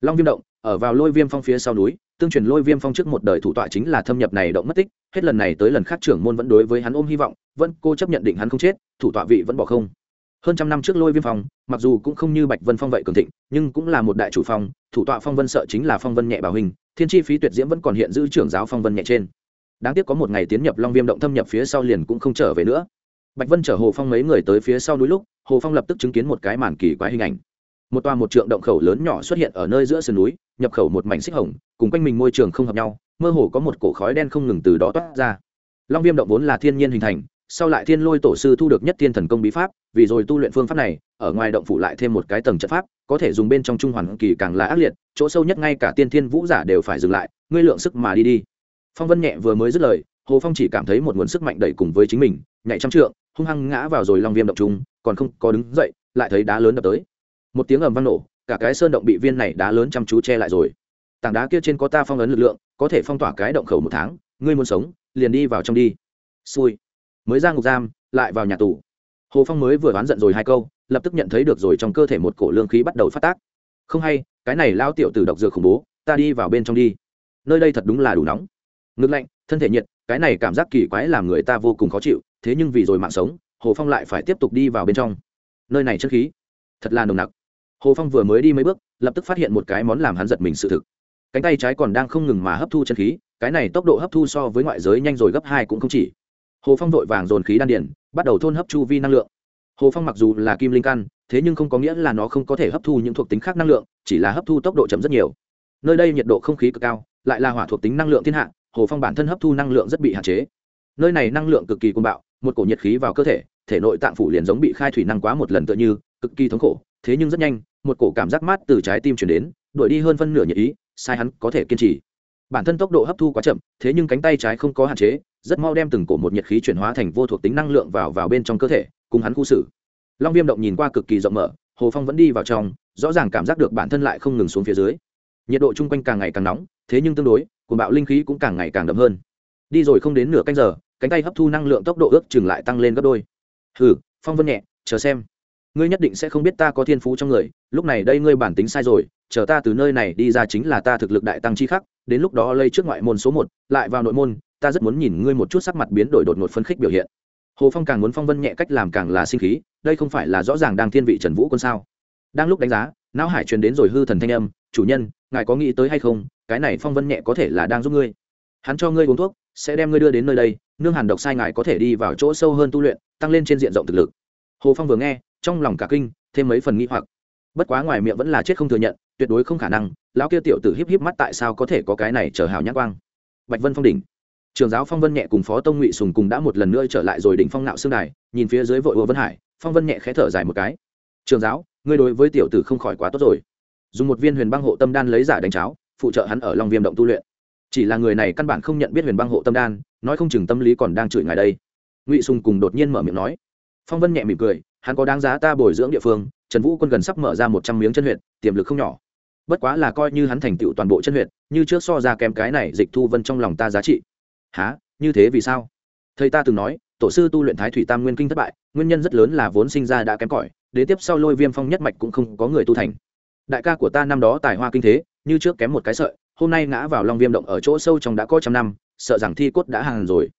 Long viêm động, ở vào lôi viêm phong phía sau núi, tương truyền lôi viêm phong trước một đời thủ tọa chính là thâm nhập này động mất tích, hết lần này tới lần khác trưởng môn vẫn đối với hắn ôm hy vọng, vẫn cô chấp nhận định hắn không chết, thủ tọa vị vẫn bỏ không. Hơn trăm năm trước lôi viêm phong, mặc dù cũng không như bạch vân phong vậy cường thịnh, nhưng cũng là một đại chủ phong, thủ tọa phong vân sợ chính là phong vân nhẹ bảo hình, thiên chi phí tuyệt diễm vẫn còn hiện giữ trưởng giáo phong vân nhẹ trên. Đáng tiếc có một ngày tiến nhập long viêm động thâm nhập phía sau liền cũng không trở về nữa. Bạch vân chở hồ phong mấy người tới phía sau núi lúc hồ phong lập tức chứng kiến một cái màn kỳ quái hình ảnh. Một toa một trượng động khẩu lớn nhỏ xuất hiện ở nơi giữa sườn núi, nhập khẩu một mảnh xích hồng, cùng quanh mình môi trường không hợp nhau, mơ hồ có một cổ khói đen không ngừng từ đó toát ra. Long viêm động vốn là thiên nhiên hình thành, sau lại thiên lôi tổ sư thu được nhất thiên thần công bí pháp, vì rồi tu luyện phương pháp này, ở ngoài động phủ lại thêm một cái tầng trận pháp, có thể dùng bên trong trung hoàn kỳ càng là ác liệt, chỗ sâu nhất ngay cả tiên thiên vũ giả đều phải dừng lại, ngươi lượng sức mà đi đi. Phong vân nhẹ vừa mới dứt lời, hồ phong chỉ cảm thấy một nguồn sức mạnh đẩy cùng với chính mình, nhảy trăm trượng, hung hăng ngã vào rồi long viêm động trung còn không có đứng dậy, lại thấy đá lớn đập tới. Một tiếng ầm vang nổ, cả cái sơn động bị viên này đá lớn chăm chú che lại rồi. Tảng đá kia trên có ta phong ấn lực lượng, có thể phong tỏa cái động khẩu một tháng, ngươi muốn sống, liền đi vào trong đi. Xui. Mới ra ngục giam, lại vào nhà tù. Hồ phong mới vừa đoán giận rồi hai câu, lập tức nhận thấy được rồi trong cơ thể một cổ lương khí bắt đầu phát tác. Không hay, cái này lao tiểu từ độc dược khủng bố, ta đi vào bên trong đi. Nơi đây thật đúng là đủ nóng. Ngực lạnh, thân thể nhiệt, cái này cảm giác kỳ quái làm người ta vô cùng khó chịu, thế nhưng vì rồi mạng sống hồ phong lại phải tiếp tục đi vào bên trong. Nơi này chất khí, thật là nồng nặc. Hồ phong vừa mới đi mấy bước, lập tức phát hiện một cái món làm hắn giật mình sự thực. Cánh tay trái còn đang không ngừng mà hấp thu chân khí, cái này tốc độ hấp thu so với ngoại giới nhanh rồi gấp hai cũng không chỉ. Hồ phong vội vàng dồn khí đan điển bắt đầu thôn hấp chu vi năng lượng. Hồ phong mặc dù là kim linh căn, thế nhưng không có nghĩa là nó không có thể hấp thu những thuộc tính khác năng lượng, chỉ là hấp thu tốc độ chậm rất nhiều. Nơi đây nhiệt độ không khí cực cao, lại là hỏa thuộc tính năng lượng thiên hạ, hồ phong bản thân hấp thu năng lượng rất bị hạn chế. Nơi này năng lượng cực kỳ côn bạo, một cổ nhiệt khí vào cơ thể thể nội tạng phủ liền giống bị khai thủy năng quá một lần tựa như, cực kỳ thống khổ, thế nhưng rất nhanh, một cổ cảm giác mát từ trái tim chuyển đến, đuổi đi hơn phân nửa nhiệt ý, sai hắn có thể kiên trì. Bản thân tốc độ hấp thu quá chậm, thế nhưng cánh tay trái không có hạn chế, rất mau đem từng cổ một nhiệt khí chuyển hóa thành vô thuộc tính năng lượng vào vào bên trong cơ thể, cùng hắn khu xử. Long viêm động nhìn qua cực kỳ rộng mở, hồ phong vẫn đi vào trong, rõ ràng cảm giác được bản thân lại không ngừng xuống phía dưới. Nhiệt độ chung quanh càng ngày càng nóng, thế nhưng tương đối, cuồng bạo linh khí cũng càng ngày càng đậm hơn. Đi rồi không đến nửa canh giờ, cánh tay hấp thu năng lượng tốc độ ước chừng lại tăng lên gấp đôi hừ, phong vân nhẹ, chờ xem. Ngươi nhất định sẽ không biết ta có thiên phú trong người, lúc này đây ngươi bản tính sai rồi, chờ ta từ nơi này đi ra chính là ta thực lực đại tăng chi khắc, đến lúc đó lây trước ngoại môn số một, lại vào nội môn, ta rất muốn nhìn ngươi một chút sắc mặt biến đổi đột ngột phấn khích biểu hiện. Hồ phong càng muốn phong vân nhẹ cách làm càng là sinh khí, đây không phải là rõ ràng đang thiên vị trần vũ quân sao? Đang lúc đánh giá, não hải truyền đến rồi hư thần thanh âm, chủ nhân, ngài có nghĩ tới hay không? Cái này phong vân nhẹ có thể là đang giúp ngươi. Hắn cho ngươi uống thuốc, sẽ đem ngươi đưa đến nơi đây nương hàn độc sai ngài có thể đi vào chỗ sâu hơn tu luyện, tăng lên trên diện rộng thực lực. Hồ phong vừa nghe, trong lòng cả kinh, thêm mấy phần nghĩ hoặc. Bất quá ngoài miệng vẫn là chết không thừa nhận, tuyệt đối không khả năng, lão kia tiểu tử híp híp mắt tại sao có thể có cái này chờ hào nhãn quang. Bạch vân phong đỉnh. Trường giáo phong vân nhẹ cùng phó tông ngụy sùng cùng đã một lần nữa trở lại rồi đỉnh phong nạo xương đài, nhìn phía dưới vội ùa vân hải, phong vân nhẹ khẽ thở dài một cái. Trường giáo, ngươi đối với tiểu tử không khỏi quá tốt rồi. Dùng một viên huyền băng hộ tâm đan lấy giả đánh cháo, phụ trợ hắn ở long viêm động tu luyện. Chỉ là người này căn bản không nhận biết huyền băng hộ tâm đan nói không chừng tâm lý còn đang chửi ngài đây. Ngụy sùng cùng đột nhiên mở miệng nói. Phong vân nhẹ mỉm cười, hắn có đáng giá ta bồi dưỡng địa phương, trần vũ quân gần sắp mở ra một trăm miếng chân huyện tiềm lực không nhỏ. Bất quá là coi như hắn thành tựu toàn bộ chân huyện như trước so ra kém cái này dịch thu vân trong lòng ta giá trị. Há như thế vì sao? Thầy ta từng nói, tổ sư tu luyện thái thủy tam nguyên kinh thất bại, nguyên nhân rất lớn là vốn sinh ra đã kém cỏi đến tiếp sau lôi viêm phong nhất mạch cũng không có người tu thành. Đại ca của ta năm đó tài hoa kinh thế, như trước kém một cái sợi, hôm nay ngã vào long viêm động ở chỗ sâu trong đã có trăm năm sợ rằng thi cốt đã hàng rồi.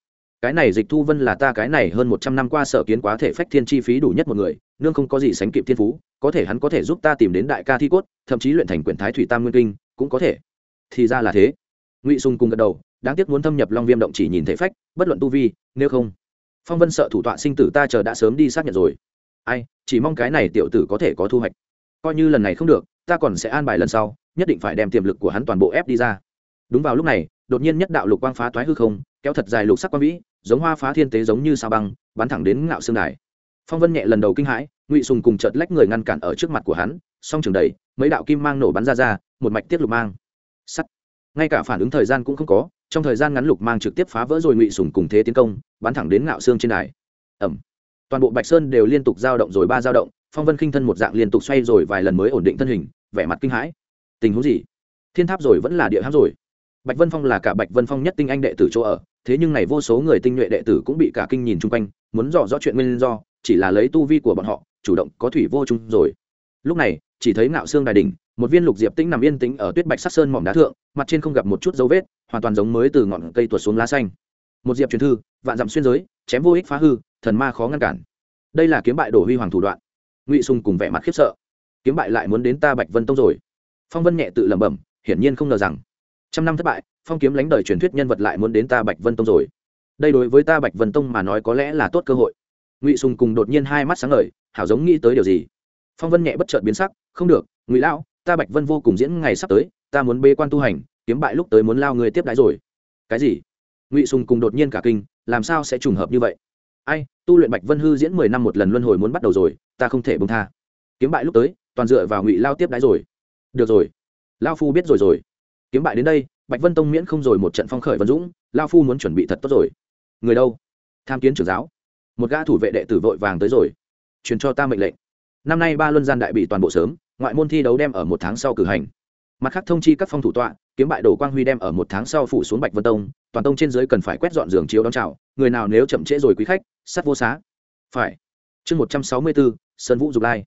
Cái này dịch thu vân là ta cái này hơn một trăm năm qua sở kiến quá thể phách thiên chi phí đủ nhất một người, nương không có gì sánh kịp thiên phú, có thể hắn có thể giúp ta tìm đến đại ca thi cốt, thậm chí luyện thành quyển thái thủy tam nguyên kinh, cũng có thể. Thì ra là thế. Ngụy sùng cùng gật đầu, đáng tiếc muốn thâm nhập long viêm động chỉ nhìn thể phách, bất luận tu vi, nếu không, phong vân sợ thủ tọa sinh tử ta chờ đã sớm đi xác nhận rồi. Ai, chỉ mong cái này tiểu tử có thể có thu hoạch. Coi như lần này không được, ta còn sẽ an bài lần sau, nhất định phải đem tiềm lực của hắn toàn bộ ép đi ra. Đúng vào lúc này đột nhiên nhất đạo lục quang phá toái hư không, kéo thật dài lục sắc quang vĩ, giống hoa phá thiên tế giống như sao băng, bắn thẳng đến ngạo xương đài. Phong vân nhẹ lần đầu kinh hãi, ngụy sùng cùng chợt lách người ngăn cản ở trước mặt của hắn, song trường đầy mấy đạo kim mang nổ bắn ra ra, một mạch tiết lục mang. Sắt. Ngay cả phản ứng thời gian cũng không có, trong thời gian ngắn lục mang trực tiếp phá vỡ rồi ngụy sùng cùng thế tiến công, bắn thẳng đến ngạo xương trên đài. Ẩm toàn bộ bạch sơn đều liên tục dao động rồi ba dao động, phong vân khinh thân một dạng liên tục xoay rồi vài lần mới ổn định thân hình, vẻ mặt kinh hãi. Tình huống gì? Thiên tháp rồi vẫn là địa tháp rồi bạch vân phong là cả bạch vân phong nhất tinh anh đệ tử chỗ ở, thế nhưng này vô số người tinh nhuệ đệ tử cũng bị cả kinh nhìn chung quanh, muốn dò rõ chuyện nguyên do, chỉ là lấy tu vi của bọn họ, chủ động có thủy vô chung rồi. Lúc này, chỉ thấy ngạo xương đài đỉnh, một viên lục diệp tĩnh nằm yên tĩnh ở tuyết bạch sắc sơn mỏm đá thượng, mặt trên không gặp một chút dấu vết, hoàn toàn giống mới từ ngọn cây tuột xuống lá xanh. Một diệp truyền thư, vạn dặm xuyên giới, chém vô ích phá hư, thần ma khó ngăn cản. Đây là kiếm bại đổ huy hoàng thủ đoạn. Ngụy sùng cùng vẻ mặt khiếp sợ. Kiếm bại lại muốn đến ta bạch vân tông rồi. Phong vân nhẹ tự lẩm bẩm, hiển nhiên không ngờ rằng trăm năm thất bại, phong kiếm lánh đời truyền thuyết nhân vật lại muốn đến ta bạch vân tông rồi. Đây đối với ta bạch vân tông mà nói có lẽ là tốt cơ hội. Ngụy sùng cùng đột nhiên hai mắt sáng ngời, hảo giống nghĩ tới điều gì. Phong vân nhẹ bất chợt biến sắc, không được, ngụy lão, ta bạch vân vô cùng diễn ngày sắp tới, ta muốn bê quan tu hành, kiếm bại lúc tới muốn lao người tiếp đái rồi. Cái gì? Ngụy sùng cùng đột nhiên cả kinh, làm sao sẽ trùng hợp như vậy? Ai, tu luyện bạch vân hư diễn mười năm một lần luân hồi muốn bắt đầu rồi, ta không thể bông tha. Kiếm bại lúc tới, toàn dựa vào ngụy lao tiếp đái rồi. Được rồi lao phu biết rồi rồi kiếm bại đến đây, bạch vân tông miễn không rồi một trận phong khởi vân dũng, lao phu muốn chuẩn bị thật tốt rồi. Người đâu? Tham kiến trưởng giáo. Một gã thủ vệ đệ tử vội vàng tới rồi. Truyền cho ta mệnh lệnh. Năm nay ba luân gian đại bị toàn bộ sớm, ngoại môn thi đấu đem ở một tháng sau cử hành. Mặt khác thông chi các phong thủ tọa, kiếm bại đồ quang huy đem ở một tháng sau phủ xuống bạch vân tông, toàn tông trên dưới cần phải quét dọn giường chiếu đón chào, người nào nếu chậm trễ rồi quý khách, sắt vô xá. Phải. Chương một trăm sáu mươi bốn sơn vũ dục lai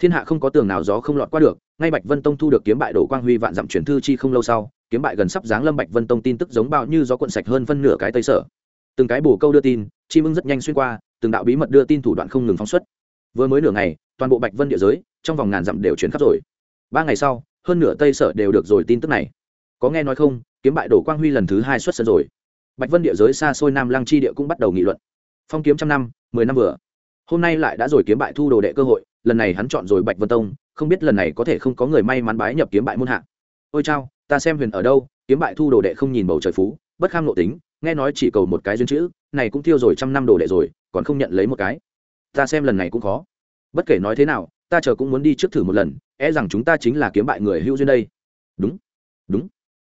thiên hạ không có tường nào gió không lọt qua được, ngay bạch vân tông thu được kiếm bại đổ quang huy vạn dặm truyền thư chi không lâu sau, kiếm bại gần sắp giáng lâm bạch vân tông tin tức giống bao như gió cuộn sạch hơn phân nửa cái tây sở. Từng cái bổ câu đưa tin, chi ưng rất nhanh xuyên qua, từng đạo bí mật đưa tin thủ đoạn không ngừng phóng xuất. Vừa mới nửa ngày, toàn bộ bạch vân địa giới, trong vòng ngàn dặm đều chuyển khắp rồi. Ba ngày sau, hơn nửa tây sở đều được rồi tin tức này. Có nghe nói không, kiếm bại đổ quang huy lần thứ hai xuất sân rồi. Bạch vân địa giới xa xôi nam lăng chi địa cũng bắt đầu nghị luận. Phong kiếm trăm năm, mười năm vừa. Hôm nay lại đã rồi kiếm bại thu đồ đệ cơ hội lần này hắn chọn rồi bạch vân tông, không biết lần này có thể không có người may mắn bái nhập kiếm bại môn hạ. Ôi chao, ta xem huyền ở đâu, kiếm bại thu đồ đệ không nhìn bầu trời phú, bất kham nội tính, nghe nói chỉ cầu một cái duyên chữ, này cũng tiêu rồi trăm năm đồ đệ rồi, còn không nhận lấy một cái. Ta xem lần này cũng khó. Bất kể nói thế nào, ta chờ cũng muốn đi trước thử một lần e rằng chúng ta chính là kiếm bại người hữu duyên đây. Đúng đúng.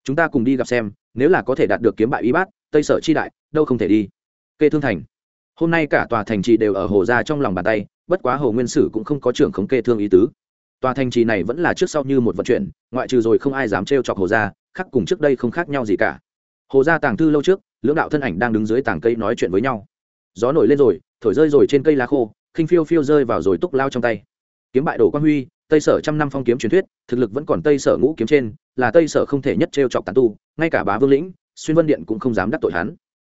Chúng ta cùng đi gặp xem, nếu là có thể đạt được kiếm bại y bát, tây sở chi đại, đâu không thể đi. Kê thương thành hôm nay cả tòa thành trì đều ở hồ gia trong lòng bàn tay bất quá hồ nguyên sử cũng không có trưởng khống kê thương ý tứ. Tòa thành trì này vẫn là trước sau như một vận chuyển ngoại trừ rồi không ai dám trêu chọc hồ gia, khác cùng trước đây không khác nhau gì cả. Hồ gia tàng thư lâu trước lưỡng đạo thân ảnh đang đứng dưới tàng cây nói chuyện với nhau. Gió nổi lên rồi thổi rơi rồi trên cây lá khô khinh phiêu phiêu rơi vào rồi túc lao trong tay. Kiếm bại đổ quang huy tây sở trăm năm phong kiếm truyền thuyết thực lực vẫn còn tây sở ngũ kiếm trên là tây sở không thể nhất trêu chọc tàn tu ngay cả bá vương lĩnh xuyên vân điện cũng không dám đắc tội hắn.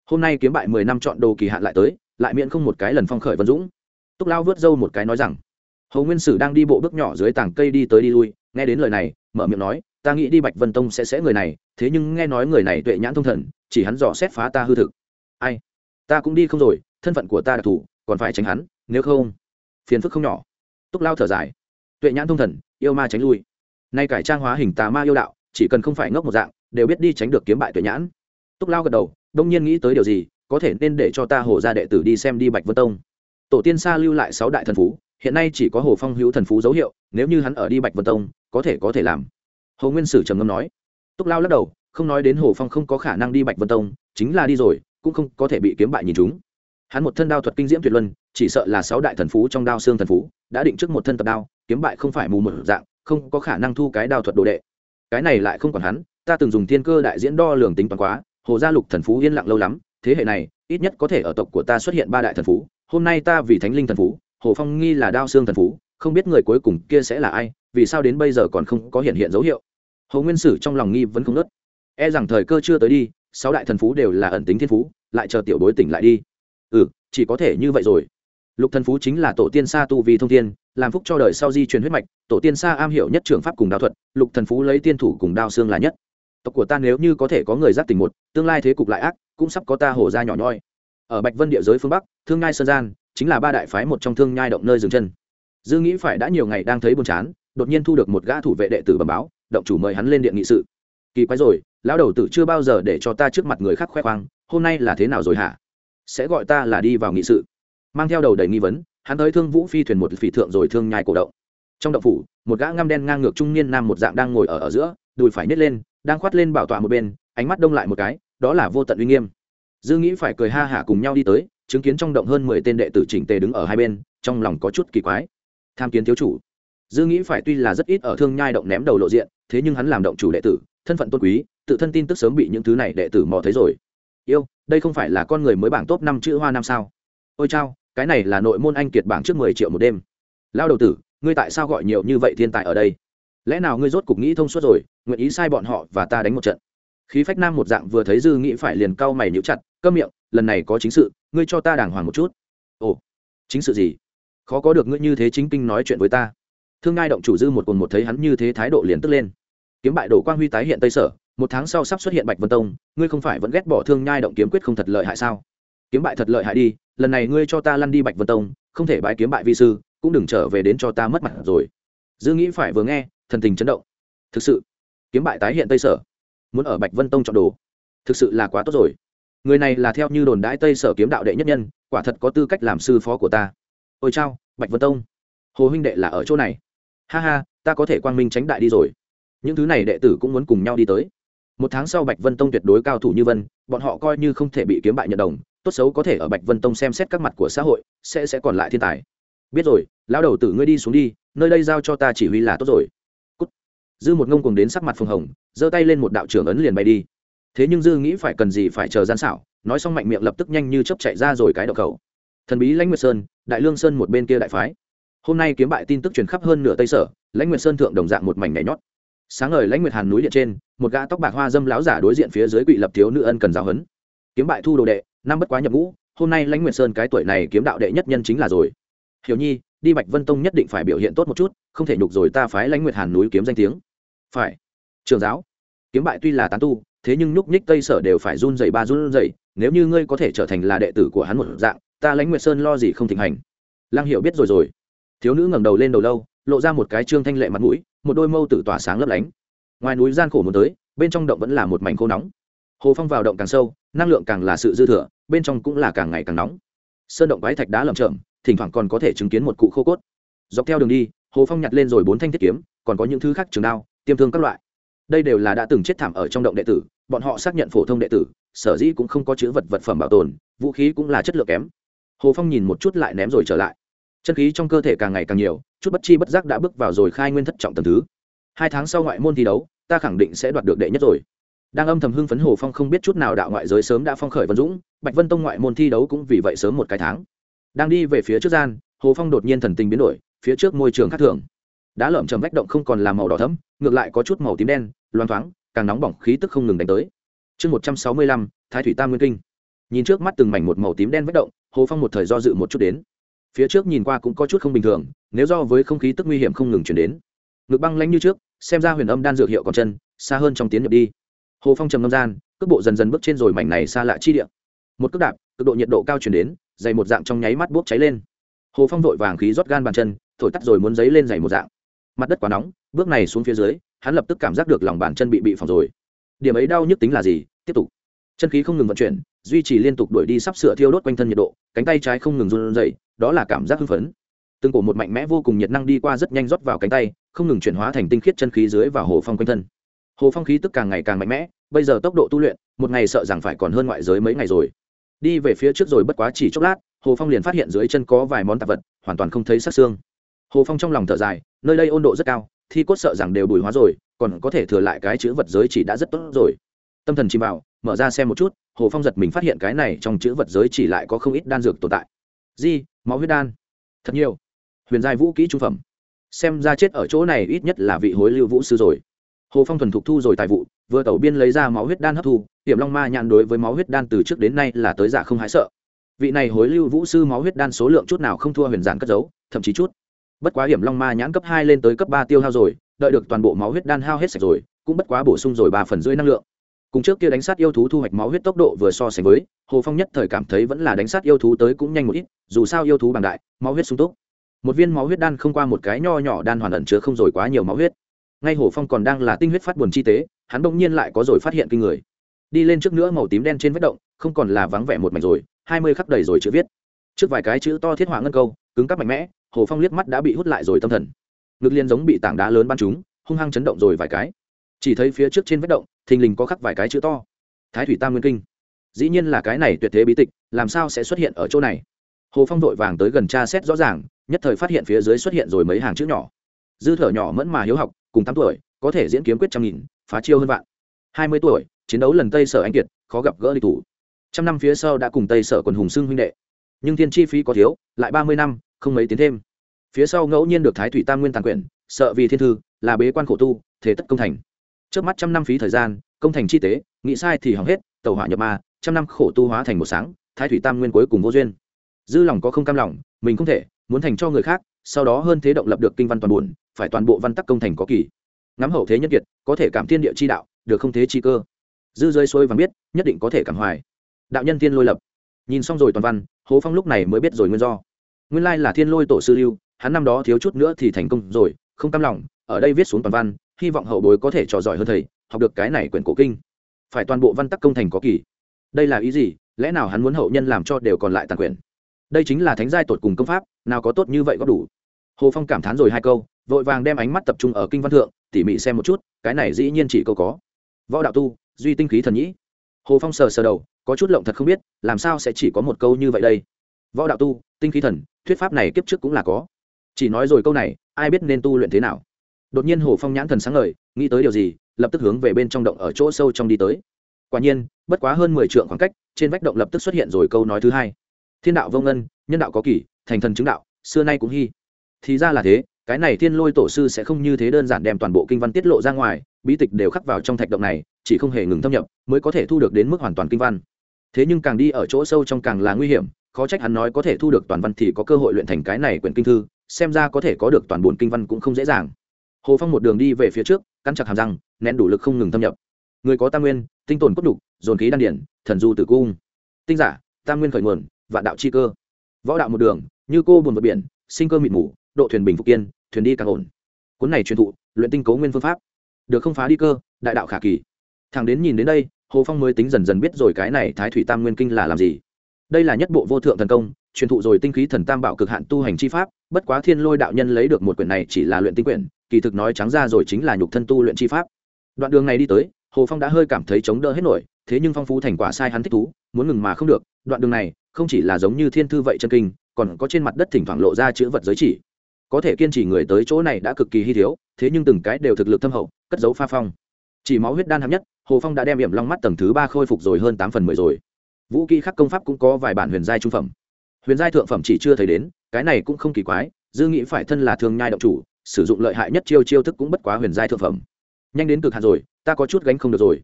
Hôm nay kiếm bại mười năm chọn đồ kỳ hạn lại tới lại miễn không một cái lần phong khởi vân dũng. Túc lao vớt râu một cái nói rằng hầu nguyên sử đang đi bộ bước nhỏ dưới tảng cây đi tới đi lui, nghe đến lời này, mở miệng nói, ta nghĩ đi bạch vân tông sẽ sẽ người này, thế nhưng nghe nói người này tuệ nhãn thông thần, chỉ hắn dò xét phá ta hư thực. Ai? Ta cũng đi không rồi, thân phận của ta đặc thù, còn phải tránh hắn, nếu không phiền phức không nhỏ. Túc lao thở dài. Tuệ nhãn thông thần, yêu ma tránh lui. Nay cải trang hóa hình tà ma yêu đạo, chỉ cần không phải ngốc một dạng, đều biết đi tránh được kiếm bại tuệ nhãn. Túc lao gật đầu, đông nhiên nghĩ tới điều gì có thể nên để cho ta hồ ra đệ tử đi xem đi bạch vân tông. Tổ tiên xa lưu lại sáu đại thần phú, hiện nay chỉ có hồ phong hữu thần phú dấu hiệu, nếu như hắn ở đi bạch vân tông, có thể có thể làm. Hồ nguyên sử trầm ngâm nói. Túc lao lắc đầu, không nói đến hồ phong không có khả năng đi bạch vân tông, chính là đi rồi, cũng không có thể bị kiếm bại nhìn chúng. Hắn một thân đao thuật kinh diễm tuyệt luân, chỉ sợ là sáu đại thần phú trong đao xương thần phú, đã định trước một thân tập đao, kiếm bại không phải mù một dạng, không có khả năng thu cái đao thuật đồ đệ. Cái này lại không còn hắn, ta từng dùng thiên cơ đại diễn đo lường tính toán quá, hồ gia lục thần phú yên lặng lâu lắm thế hệ này, ít nhất có thể ở tộc của ta xuất hiện ba đại thần phú. Hôm nay ta vì thánh linh thần phú, hồ phong nghi là đao xương thần phú, không biết người cuối cùng kia sẽ là ai, vì sao đến bây giờ còn không có hiện hiện dấu hiệu. Hồ nguyên sử trong lòng nghi vẫn không nớt e rằng thời cơ chưa tới đi, sáu đại thần phú đều là ẩn tính thiên phú, lại chờ tiểu bối tỉnh lại đi. Ừ chỉ có thể như vậy rồi. Lục thần phú chính là tổ tiên sa tu vì thông thiên, làm phúc cho đời sau di truyền huyết mạch, tổ tiên sa am hiểu nhất trường pháp cùng đao thuật, lục thần phú lấy tiên thủ cùng đao xương là nhất. Tộc của ta nếu như có thể có người giác tình một, tương lai thế cục lại ác cũng sắp có ta hổ ra nhỏ nhoi. Ở bạch vân địa giới phương bắc, thương nhai sơn gian chính là ba đại phái một trong thương nhai động nơi dừng chân. Dư nghĩ phải đã nhiều ngày đang thấy buồn chán, đột nhiên thu được một gã thủ vệ đệ tử bẩm báo, động chủ mời hắn lên điện nghị sự. Kỳ quái rồi, lão đầu tử chưa bao giờ để cho ta trước mặt người khác khoe khoang, hôm nay là thế nào rồi hả? Sẽ gọi ta là đi vào nghị sự. Mang theo đầu đầy nghi vấn, hắn tới thương vũ phi thuyền một phỉ thượng rồi thương nhai cổ động. Trong động phủ, một gã ngăm đen ngang ngược trung niên nam một dạng đang ngồi ở ở giữa, đùi phải nhét lên, đang khoát lên bảo tọa một bên, ánh mắt đông lại một cái đó là vô tận uy nghiêm. Dư nghĩ phải cười ha hả cùng nhau đi tới, chứng kiến trong động hơn mười tên đệ tử chỉnh tề đứng ở hai bên, trong lòng có chút kỳ quái. Tham kiến thiếu chủ. Dư nghĩ phải tuy là rất ít ở thương nhai động ném đầu lộ diện, thế nhưng hắn làm động chủ đệ tử, thân phận tôn quý, tự thân tin tức sớm bị những thứ này đệ tử mò thấy rồi. Yêu, đây không phải là con người mới bảng top năm chữ hoa năm sao? Ôi chao, cái này là nội môn anh kiệt bảng trước mười triệu một đêm. Lao đầu tử, ngươi tại sao gọi nhiều như vậy thiên tài ở đây? Lẽ nào ngươi rốt cục nghĩ thông suốt rồi, nguyện ý sai bọn họ và ta đánh một trận? Khí phách nam một dạng vừa thấy dư nghĩ phải liền cau mày nhíu chặt, câm miệng, lần này có chính sự, ngươi cho ta đàng hoàng một chút. Ồ, chính sự gì? Khó có được ngươi như thế chính kinh nói chuyện với ta. Thương ngai động chủ dư một cùng một thấy hắn như thế thái độ liền tức lên. Kiếm bại đổ quang huy tái hiện tây sở, một tháng sau sắp xuất hiện bạch vân tông, ngươi không phải vẫn ghét bỏ thương nhai động kiếm quyết không thật lợi hại sao? Kiếm bại thật lợi hại đi, lần này ngươi cho ta lăn đi bạch vân tông, không thể bãi kiếm bại vi sư, cũng đừng trở về đến cho ta mất mặt rồi. Dư nghĩ phải vừa nghe, thần tình chấn động. Thực sự, kiếm bại tái hiện tây sở muốn ở bạch vân tông chọn đồ. Thực sự là quá tốt rồi. Người này là theo như đồn đãi tây sở kiếm đạo đệ nhất nhân, quả thật có tư cách làm sư phó của ta. Ôi chao, bạch vân tông. Hồ huynh đệ là ở chỗ này. Ha ha, ta có thể quang minh tránh đại đi rồi. Những thứ này đệ tử cũng muốn cùng nhau đi tới. Một tháng sau bạch vân tông tuyệt đối cao thủ như vân, bọn họ coi như không thể bị kiếm bại nhận đồng, tốt xấu có thể ở bạch vân tông xem xét các mặt của xã hội, sẽ sẽ còn lại thiên tài. Biết rồi, lão đầu tử ngươi đi xuống đi, nơi đây giao cho ta chỉ huy là tốt rồi. Cút. dư một ngông cùng đến sắc mặt phường hồng giơ tay lên một đạo trưởng ấn liền bay đi. Thế nhưng dư nghĩ phải cần gì phải chờ gian xảo, nói xong mạnh miệng lập tức nhanh như chấp chạy ra rồi cái đậu cầu thần bí lãnh nguyệt sơn, đại lương sơn một bên kia đại phái. Hôm nay kiếm bại tin tức truyền khắp hơn nửa tây sở, lãnh nguyệt sơn thượng đồng dạng một mảnh nhảy nhót. Sáng ngời lãnh nguyệt hàn núi điện trên, một gã tóc bạc hoa dâm láo giả đối diện phía dưới quỵ lập thiếu nữ ân cần giáo huấn. Kiếm bại thu đồ đệ, năm bất quá nhập ngũ, hôm nay lãnh nguyệt sơn cái tuổi này kiếm đạo đệ nhất nhân chính là rồi. Hiểu nhi, đi bạch vân tông nhất định phải biểu hiện tốt một chút, không thể nhục rồi ta phái lãnh nguyệt hàn núi kiếm danh tiếng. Phải. Trường giáo kiếm bại tuy là tán tu, thế nhưng nhúc nhích tây sở đều phải run dày ba run dày nếu như ngươi có thể trở thành là đệ tử của hắn một dạng, ta lãnh nguyệt sơn lo gì không thịnh hành. Lang hiểu biết rồi rồi. Thiếu nữ ngẩng đầu lên đầu lâu, lộ ra một cái trương thanh lệ mặt mũi, một đôi mâu tử tỏa sáng lấp lánh. Ngoài núi gian khổ muốn tới, bên trong động vẫn là một mảnh khô nóng. Hồ phong vào động càng sâu, năng lượng càng là sự dư thừa, bên trong cũng là càng ngày càng nóng. Sơn động quái thạch đá lầm chậm thỉnh thoảng còn có thể chứng kiến một cụ khô cốt. Dọc theo đường đi, hồ phong nhặt lên rồi bốn thanh thiết kiếm, còn có những thứ khác trường đao, tiêm thương các loại đây đều là đã từng chết thảm ở trong động đệ tử, bọn họ xác nhận phổ thông đệ tử, sở dĩ cũng không có chữ vật vật phẩm bảo tồn, vũ khí cũng là chất lượng kém. Hồ phong nhìn một chút lại ném rồi trở lại. Chân khí trong cơ thể càng ngày càng nhiều, chút bất chi bất giác đã bước vào rồi khai nguyên thất trọng tầm thứ. Hai tháng sau ngoại môn thi đấu, ta khẳng định sẽ đoạt được đệ nhất rồi. Đang âm thầm hưng phấn hồ phong không biết chút nào đạo ngoại giới sớm đã phong khởi vân dũng, bạch vân tông ngoại môn thi đấu cũng vì vậy sớm một cái tháng. Đang đi về phía trước gian, hồ phong đột nhiên thần tình biến đổi, phía trước môi trường khác thường đá lợm trầm vách động không còn là màu đỏ thẫm, ngược lại có chút màu tím đen loang thoáng càng nóng bỏng khí tức không ngừng đánh tới. Chương một trăm sáu mươi lăm thái thủy tam nguyên kinh. Nhìn trước mắt từng mảnh một màu tím đen vách động hồ phong một thời do dự một chút đến. Phía trước nhìn qua cũng có chút không bình thường nếu do với không khí tức nguy hiểm không ngừng chuyển đến. Ngực băng lanh như trước xem ra huyền âm đan dược hiệu còn chân xa hơn trong tiến nhập đi. Hồ phong trầm ngâm gian cước bộ dần dần bước trên rồi mảnh này xa lạ chi địa. Một cước đạp cực độ nhiệt độ cao chuyển đến dày một dạng trong nháy mắt bốc cháy lên. Hồ phong vội vàng khí rót gan bàn chân thổi tắt rồi muốn giấy lên dày một dạng mặt đất quá nóng, bước này xuống phía dưới, hắn lập tức cảm giác được lòng bàn chân bị bị phỏng rồi. Điểm ấy đau nhức tính là gì? Tiếp tục. Chân khí không ngừng vận chuyển, duy trì liên tục đuổi đi sắp sửa thiêu đốt quanh thân nhiệt độ, cánh tay trái không ngừng run rẩy, đó là cảm giác hưng phấn. Từng cổ một mạnh mẽ vô cùng nhiệt năng đi qua rất nhanh rót vào cánh tay, không ngừng chuyển hóa thành tinh khiết chân khí dưới và hồ phong quanh thân. Hồ phong khí tức càng ngày càng mạnh mẽ, bây giờ tốc độ tu luyện, một ngày sợ rằng phải còn hơn ngoại giới mấy ngày rồi. Đi về phía trước rồi bất quá chỉ chốc lát, hồ phong liền phát hiện dưới chân có vài món tạp vật, hoàn toàn không thấy sát xương. Hồ phong trong lòng thở dài nơi đây ôn độ rất cao, thi cốt sợ rằng đều bùi hóa rồi, còn có thể thừa lại cái chữ vật giới chỉ đã rất tốt rồi. Tâm thần chìm vào, mở ra xem một chút, hồ phong giật mình phát hiện cái này trong chữ vật giới chỉ lại có không ít đan dược tồn tại. Di, máu huyết đan. Thật nhiều. Huyền giai vũ kỹ trung phẩm. Xem ra chết ở chỗ này ít nhất là vị hối lưu vũ sư rồi. Hồ phong thuần thục thu rồi tài vụ, vừa tẩu biên lấy ra máu huyết đan hấp thu hiểm long ma nhãn đối với máu huyết đan từ trước đến nay là tới giả không hái sợ. Vị này hối lưu vũ sư máu huyết đan số lượng chút nào không thua huyền giản cất giấu, thậm chí chút bất quá hiểm long ma nhãn cấp hai lên tới cấp ba tiêu hao rồi, đợi được toàn bộ máu huyết đan hao hết sạch rồi, cũng bất quá bổ sung rồi ba phần rưỡi năng lượng. Cùng trước kia đánh sát yêu thú thu hoạch máu huyết tốc độ vừa so sánh với, hồ phong nhất thời cảm thấy vẫn là đánh sát yêu thú tới cũng nhanh một ít, dù sao yêu thú bằng đại, máu huyết sung túc. Một viên máu huyết đan không qua một cái nho nhỏ đan hoàn ẩn chứa không rồi quá nhiều máu huyết. Ngay hồ phong còn đang là tinh huyết phát buồn chi tế, hắn bỗng nhiên lại có rồi phát hiện kinh người. Đi lên trước nữa màu tím đen trên vết động, không còn là vắng vẻ một mảnh rồi, hai mươi khắc đầy rồi chữ viết. Trước vài cái chữ to thiết hỏa ngân câu, cứng cắp mạnh mẽ hồ phong liếc mắt đã bị hút lại rồi tâm thần. Ngực liên giống bị tảng đá lớn bắn chúng hung hăng chấn động rồi vài cái. Chỉ thấy phía trước trên vết động, thình lình có khắc vài cái chữ to. Thái thủy tam nguyên kinh. Dĩ nhiên là cái này tuyệt thế bí tịch, làm sao sẽ xuất hiện ở chỗ này? Hồ phong vội vàng tới gần tra xét rõ ràng, nhất thời phát hiện phía dưới xuất hiện rồi mấy hàng chữ nhỏ. Dư thở nhỏ mẫn mà hiếu học, cùng tám tuổi, có thể diễn kiếm quyết trăm nghìn, phá chiêu hơn vạn. Hai mươi tuổi, chiến đấu lần tây sở anh kiệt, khó gặp gỡ địch thủ. Trăm năm phía sau đã cùng tây sở quần hùng xưng huynh đệ. Nhưng thiên chi phí có thiếu, lại ba mươi năm không mấy tiến thêm. Phía sau ngẫu nhiên được thái thủy tam nguyên tàn quyển, sợ vì thiên thư, là bế quan khổ tu, thế tất công thành. Trước mắt trăm năm phí thời gian, công thành chi tế nghĩ sai thì hỏng hết, tàu hỏa nhập ma, trăm năm khổ tu hóa thành một sáng, thái thủy tam nguyên cuối cùng vô duyên. Dư lòng có không cam lòng, mình không thể, muốn thành cho người khác, sau đó hơn thế động lập được kinh văn toàn buồn, phải toàn bộ văn tắc công thành có kỳ. Ngắm hậu thế nhân kiệt, có thể cảm thiên địa chi đạo, được không thế chi cơ. Dư rơi xuôi vàng biết, nhất định có thể cảm hoài. Đạo nhân tiên lôi lập. Nhìn xong rồi toàn văn, hồ phong lúc này mới biết rồi nguyên do nguyên lai là thiên lôi tổ sư lưu, hắn năm đó thiếu chút nữa thì thành công rồi, không cam lòng, ở đây viết xuống toàn văn, hy vọng hậu bối có thể trò giỏi hơn thầy, học được cái này quyển cổ kinh. Phải toàn bộ văn tắc công thành có kỳ. Đây là ý gì? Lẽ nào hắn muốn hậu nhân làm cho đều còn lại tàn quyền đây chính là thánh giai tột cùng công pháp, nào có tốt như vậy góp đủ. Hồ phong cảm thán rồi hai câu, vội vàng đem ánh mắt tập trung ở kinh văn thượng, tỉ mỉ xem một chút, cái này dĩ nhiên chỉ câu có. Võ đạo tu, duy tinh khí thần nhĩ. Hồ phong sờ sờ đầu, có chút lộng thật không biết, làm sao sẽ chỉ có một câu như vậy đây? Võ đạo tu tinh khí thần, thuyết pháp này kiếp trước cũng là có. Chỉ nói rồi câu này, ai biết nên tu luyện thế nào. Đột nhiên hồ phong nhãn thần sáng ngời, nghĩ tới điều gì, lập tức hướng về bên trong động ở chỗ sâu trong đi tới. Quả nhiên, bất quá hơn mười trượng khoảng cách, trên vách động lập tức xuất hiện rồi câu nói thứ hai. Thiên đạo vô ngân, nhân đạo có kỷ thành thần chứng đạo, xưa nay cũng hy. Thì ra là thế, cái này thiên lôi tổ sư sẽ không như thế đơn giản đem toàn bộ kinh văn tiết lộ ra ngoài, bí tịch đều khắc vào trong thạch động này, chỉ không hề ngừng thâm nhập, mới có thể thu được đến mức hoàn toàn kinh văn. Thế nhưng càng đi ở chỗ sâu trong càng là nguy hiểm khó trách hắn nói có thể thu được toàn văn thì có cơ hội luyện thành cái này quyển kinh thư, xem ra có thể có được toàn bộ kinh văn cũng không dễ dàng. Hồ phong một đường đi về phía trước, cắn chặt hàm răng, nén đủ lực không ngừng thâm nhập. Người có tam nguyên, tinh tồn cốt đục dồn khí đan điển, thần du tử cung. Tinh giả, tam nguyên khởi nguồn, vạn đạo chi cơ. Võ đạo một đường, như cô buồn vượt biển, sinh cơ mịt mù, độ thuyền bình phục kiên, thuyền đi càng ổn. Cuốn này truyền thụ, luyện tinh cấu nguyên phương pháp. Được không phá đi cơ, đại đạo khả kỳ. Thằng đến nhìn đến đây, hồ phong mới tính dần dần biết rồi cái này thái thủy tam nguyên kinh là làm gì đây là nhất bộ vô thượng thần công, truyền thụ rồi tinh khí thần tam bảo cực hạn tu hành chi pháp, bất quá thiên lôi đạo nhân lấy được một quyển này chỉ là luyện tinh quyển, kỳ thực nói trắng ra rồi chính là nhục thân tu luyện chi pháp. Đoạn đường này đi tới, hồ phong đã hơi cảm thấy chống đỡ hết nổi, thế nhưng phong phú thành quả sai hắn thích thú, muốn ngừng mà không được. Đoạn đường này, không chỉ là giống như thiên thư vậy chân kinh, còn có trên mặt đất thỉnh thoảng lộ ra chữ vật giới chỉ. Có thể kiên trì người tới chỗ này đã cực kỳ hy thiếu, thế nhưng từng cái đều thực lực thâm hậu, cất dấu pha phong. Chỉ máu huyết đan hạng nhất, hồ phong đã đem hiểm long mắt tầng thứ ba khôi phục rồi hơn tám phần mười rồi vũ kỹ khắc công pháp cũng có vài bản huyền giai trung phẩm. Huyền giai thượng phẩm chỉ chưa thấy đến, cái này cũng không kỳ quái, dư nghĩ phải thân là thường nhai động chủ, sử dụng lợi hại nhất chiêu chiêu thức cũng bất quá huyền giai thượng phẩm. Nhanh đến cực hạn rồi, ta có chút gánh không được rồi.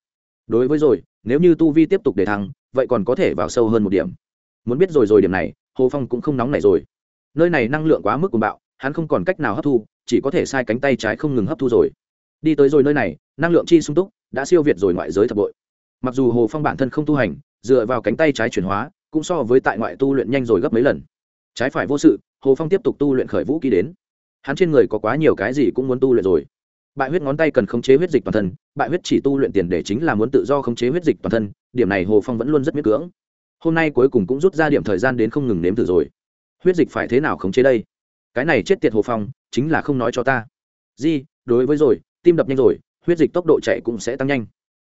Đối với rồi, nếu như tu vi tiếp tục để thăng, vậy còn có thể vào sâu hơn một điểm. Muốn biết rồi rồi điểm này, hồ phong cũng không nóng này rồi. Nơi này năng lượng quá mức cuồng bạo, hắn không còn cách nào hấp thu, chỉ có thể sai cánh tay trái không ngừng hấp thu rồi. Đi tới rồi nơi này, năng lượng chi sung túc, đã siêu việt rồi ngoại giới thập bội. Mặc dù hồ phong bản thân không tu hành dựa vào cánh tay trái chuyển hóa, cũng so với tại ngoại tu luyện nhanh rồi gấp mấy lần. Trái phải vô sự, hồ phong tiếp tục tu luyện khởi vũ ký đến. Hắn trên người có quá nhiều cái gì cũng muốn tu luyện rồi. Bại huyết ngón tay cần khống chế huyết dịch toàn thân, bại huyết chỉ tu luyện tiền để chính là muốn tự do khống chế huyết dịch toàn thân, điểm này hồ phong vẫn luôn rất miết cưỡng. Hôm nay cuối cùng cũng rút ra điểm thời gian đến không ngừng nếm thử rồi. Huyết dịch phải thế nào khống chế đây? Cái này chết tiệt hồ phong, chính là không nói cho ta. Di, đối với rồi, tim đập nhanh rồi, huyết dịch tốc độ chạy cũng sẽ tăng nhanh.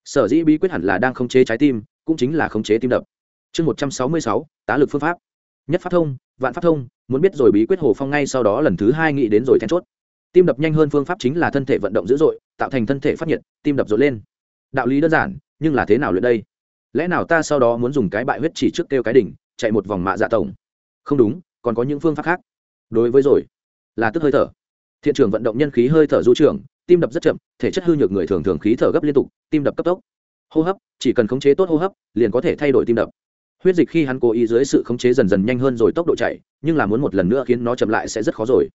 Sở dĩ bí quyết hẳn là đang khống chế trái tim cũng chính là khống chế tim đập. Chương một trăm sáu mươi sáu, tá lực phương pháp. Nhất phát thông, vạn phát thông, muốn biết rồi bí quyết hồ phong ngay sau đó lần thứ hai nghĩ đến rồi then chốt. Tim đập nhanh hơn phương pháp chính là thân thể vận động dữ dội, tạo thành thân thể phát nhiệt, tim đập dội lên. Đạo lý đơn giản, nhưng là thế nào luyện đây? Lẽ nào ta sau đó muốn dùng cái bại huyết chỉ trước kêu cái đỉnh, chạy một vòng mạ dạ tổng? Không đúng, còn có những phương pháp khác. Đối với rồi, là tức hơi thở. Thiện trường vận động nhân khí hơi thở du trưởng, tim đập rất chậm, thể chất hư nhược người thường thường khí thở gấp liên tục, tim đập cấp tốc. Hô hấp chỉ cần khống chế tốt hô hấp, liền có thể thay đổi tim đập. Huyết dịch khi hắn cố ý dưới sự khống chế dần dần nhanh hơn rồi tốc độ chạy, nhưng là muốn một lần nữa khiến nó chậm lại sẽ rất khó rồi.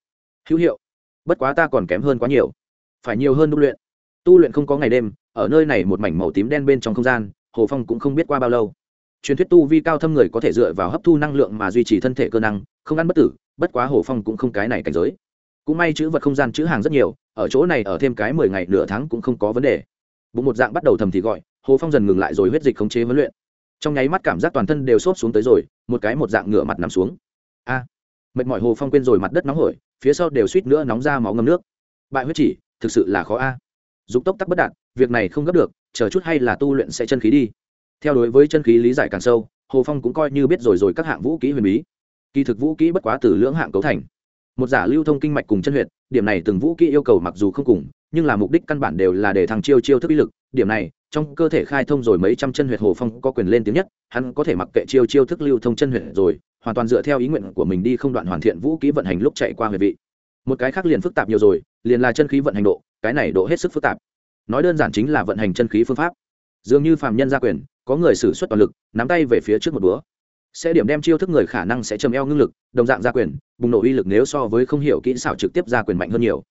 Hữu hiệu. Bất quá ta còn kém hơn quá nhiều. Phải nhiều hơn tu luyện. Tu luyện không có ngày đêm, ở nơi này một mảnh màu tím đen bên trong không gian, hồ phong cũng không biết qua bao lâu. Truyền thuyết tu vi cao thâm người có thể dựa vào hấp thu năng lượng mà duy trì thân thể cơ năng, không ăn bất tử, bất quá hồ phong cũng không cái này cảnh giới. Cũng may chữ vật không gian chữ hàng rất nhiều, ở chỗ này ở thêm cái mười ngày nửa tháng cũng không có vấn đề. Bụng một dạng bắt đầu thầm thì gọi hồ phong dần ngừng lại rồi huyết dịch khống chế huấn luyện. Trong nháy mắt cảm giác toàn thân đều xốp xuống tới rồi, một cái một dạng ngửa mặt nằm xuống. A! Mệt mỏi hồ phong quên rồi mặt đất nóng hổi, phía sau đều suýt nữa nóng ra máu ngâm nước. Bại huyết chỉ, thực sự là khó a. Dục tốc tắc bất đạt, việc này không gấp được, chờ chút hay là tu luyện sẽ chân khí đi. Theo đối với chân khí lý giải càng sâu, hồ phong cũng coi như biết rồi rồi các hạng vũ kỹ huyền bí. Kỳ thực vũ kỹ bất quá từ lưỡng hạng cấu thành một giả lưu thông kinh mạch cùng chân huyệt, điểm này từng vũ kỹ yêu cầu mặc dù không cùng, nhưng là mục đích căn bản đều là để thằng chiêu chiêu thức uy lực. Điểm này, trong cơ thể khai thông rồi mấy trăm chân huyệt hồ phong có quyền lên tiếng nhất, hắn có thể mặc kệ chiêu chiêu thức lưu thông chân huyệt rồi, hoàn toàn dựa theo ý nguyện của mình đi không đoạn hoàn thiện vũ kỹ vận hành lúc chạy qua huyệt vị. Một cái khác liền phức tạp nhiều rồi, liền là chân khí vận hành độ, cái này độ hết sức phức tạp. Nói đơn giản chính là vận hành chân khí phương pháp. Dường như phàm nhân gia quyền, có người xử suất toàn lực, nắm tay về phía trước một búa sẽ điểm đem chiêu thức người khả năng sẽ chầm eo ngưng lực, đồng dạng gia quyền, bùng nổ uy lực nếu so với không hiểu kỹ xảo trực tiếp gia quyền mạnh hơn nhiều.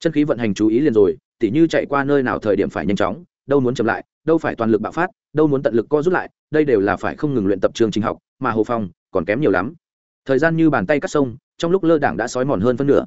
Chân khí vận hành chú ý liền rồi, tỉ như chạy qua nơi nào thời điểm phải nhanh chóng, đâu muốn chậm lại, đâu phải toàn lực bạo phát, đâu muốn tận lực co rút lại, đây đều là phải không ngừng luyện tập trường trình học, mà hồ phong còn kém nhiều lắm. Thời gian như bàn tay cắt sông, trong lúc lơ đảng đã sói mòn hơn phân nửa.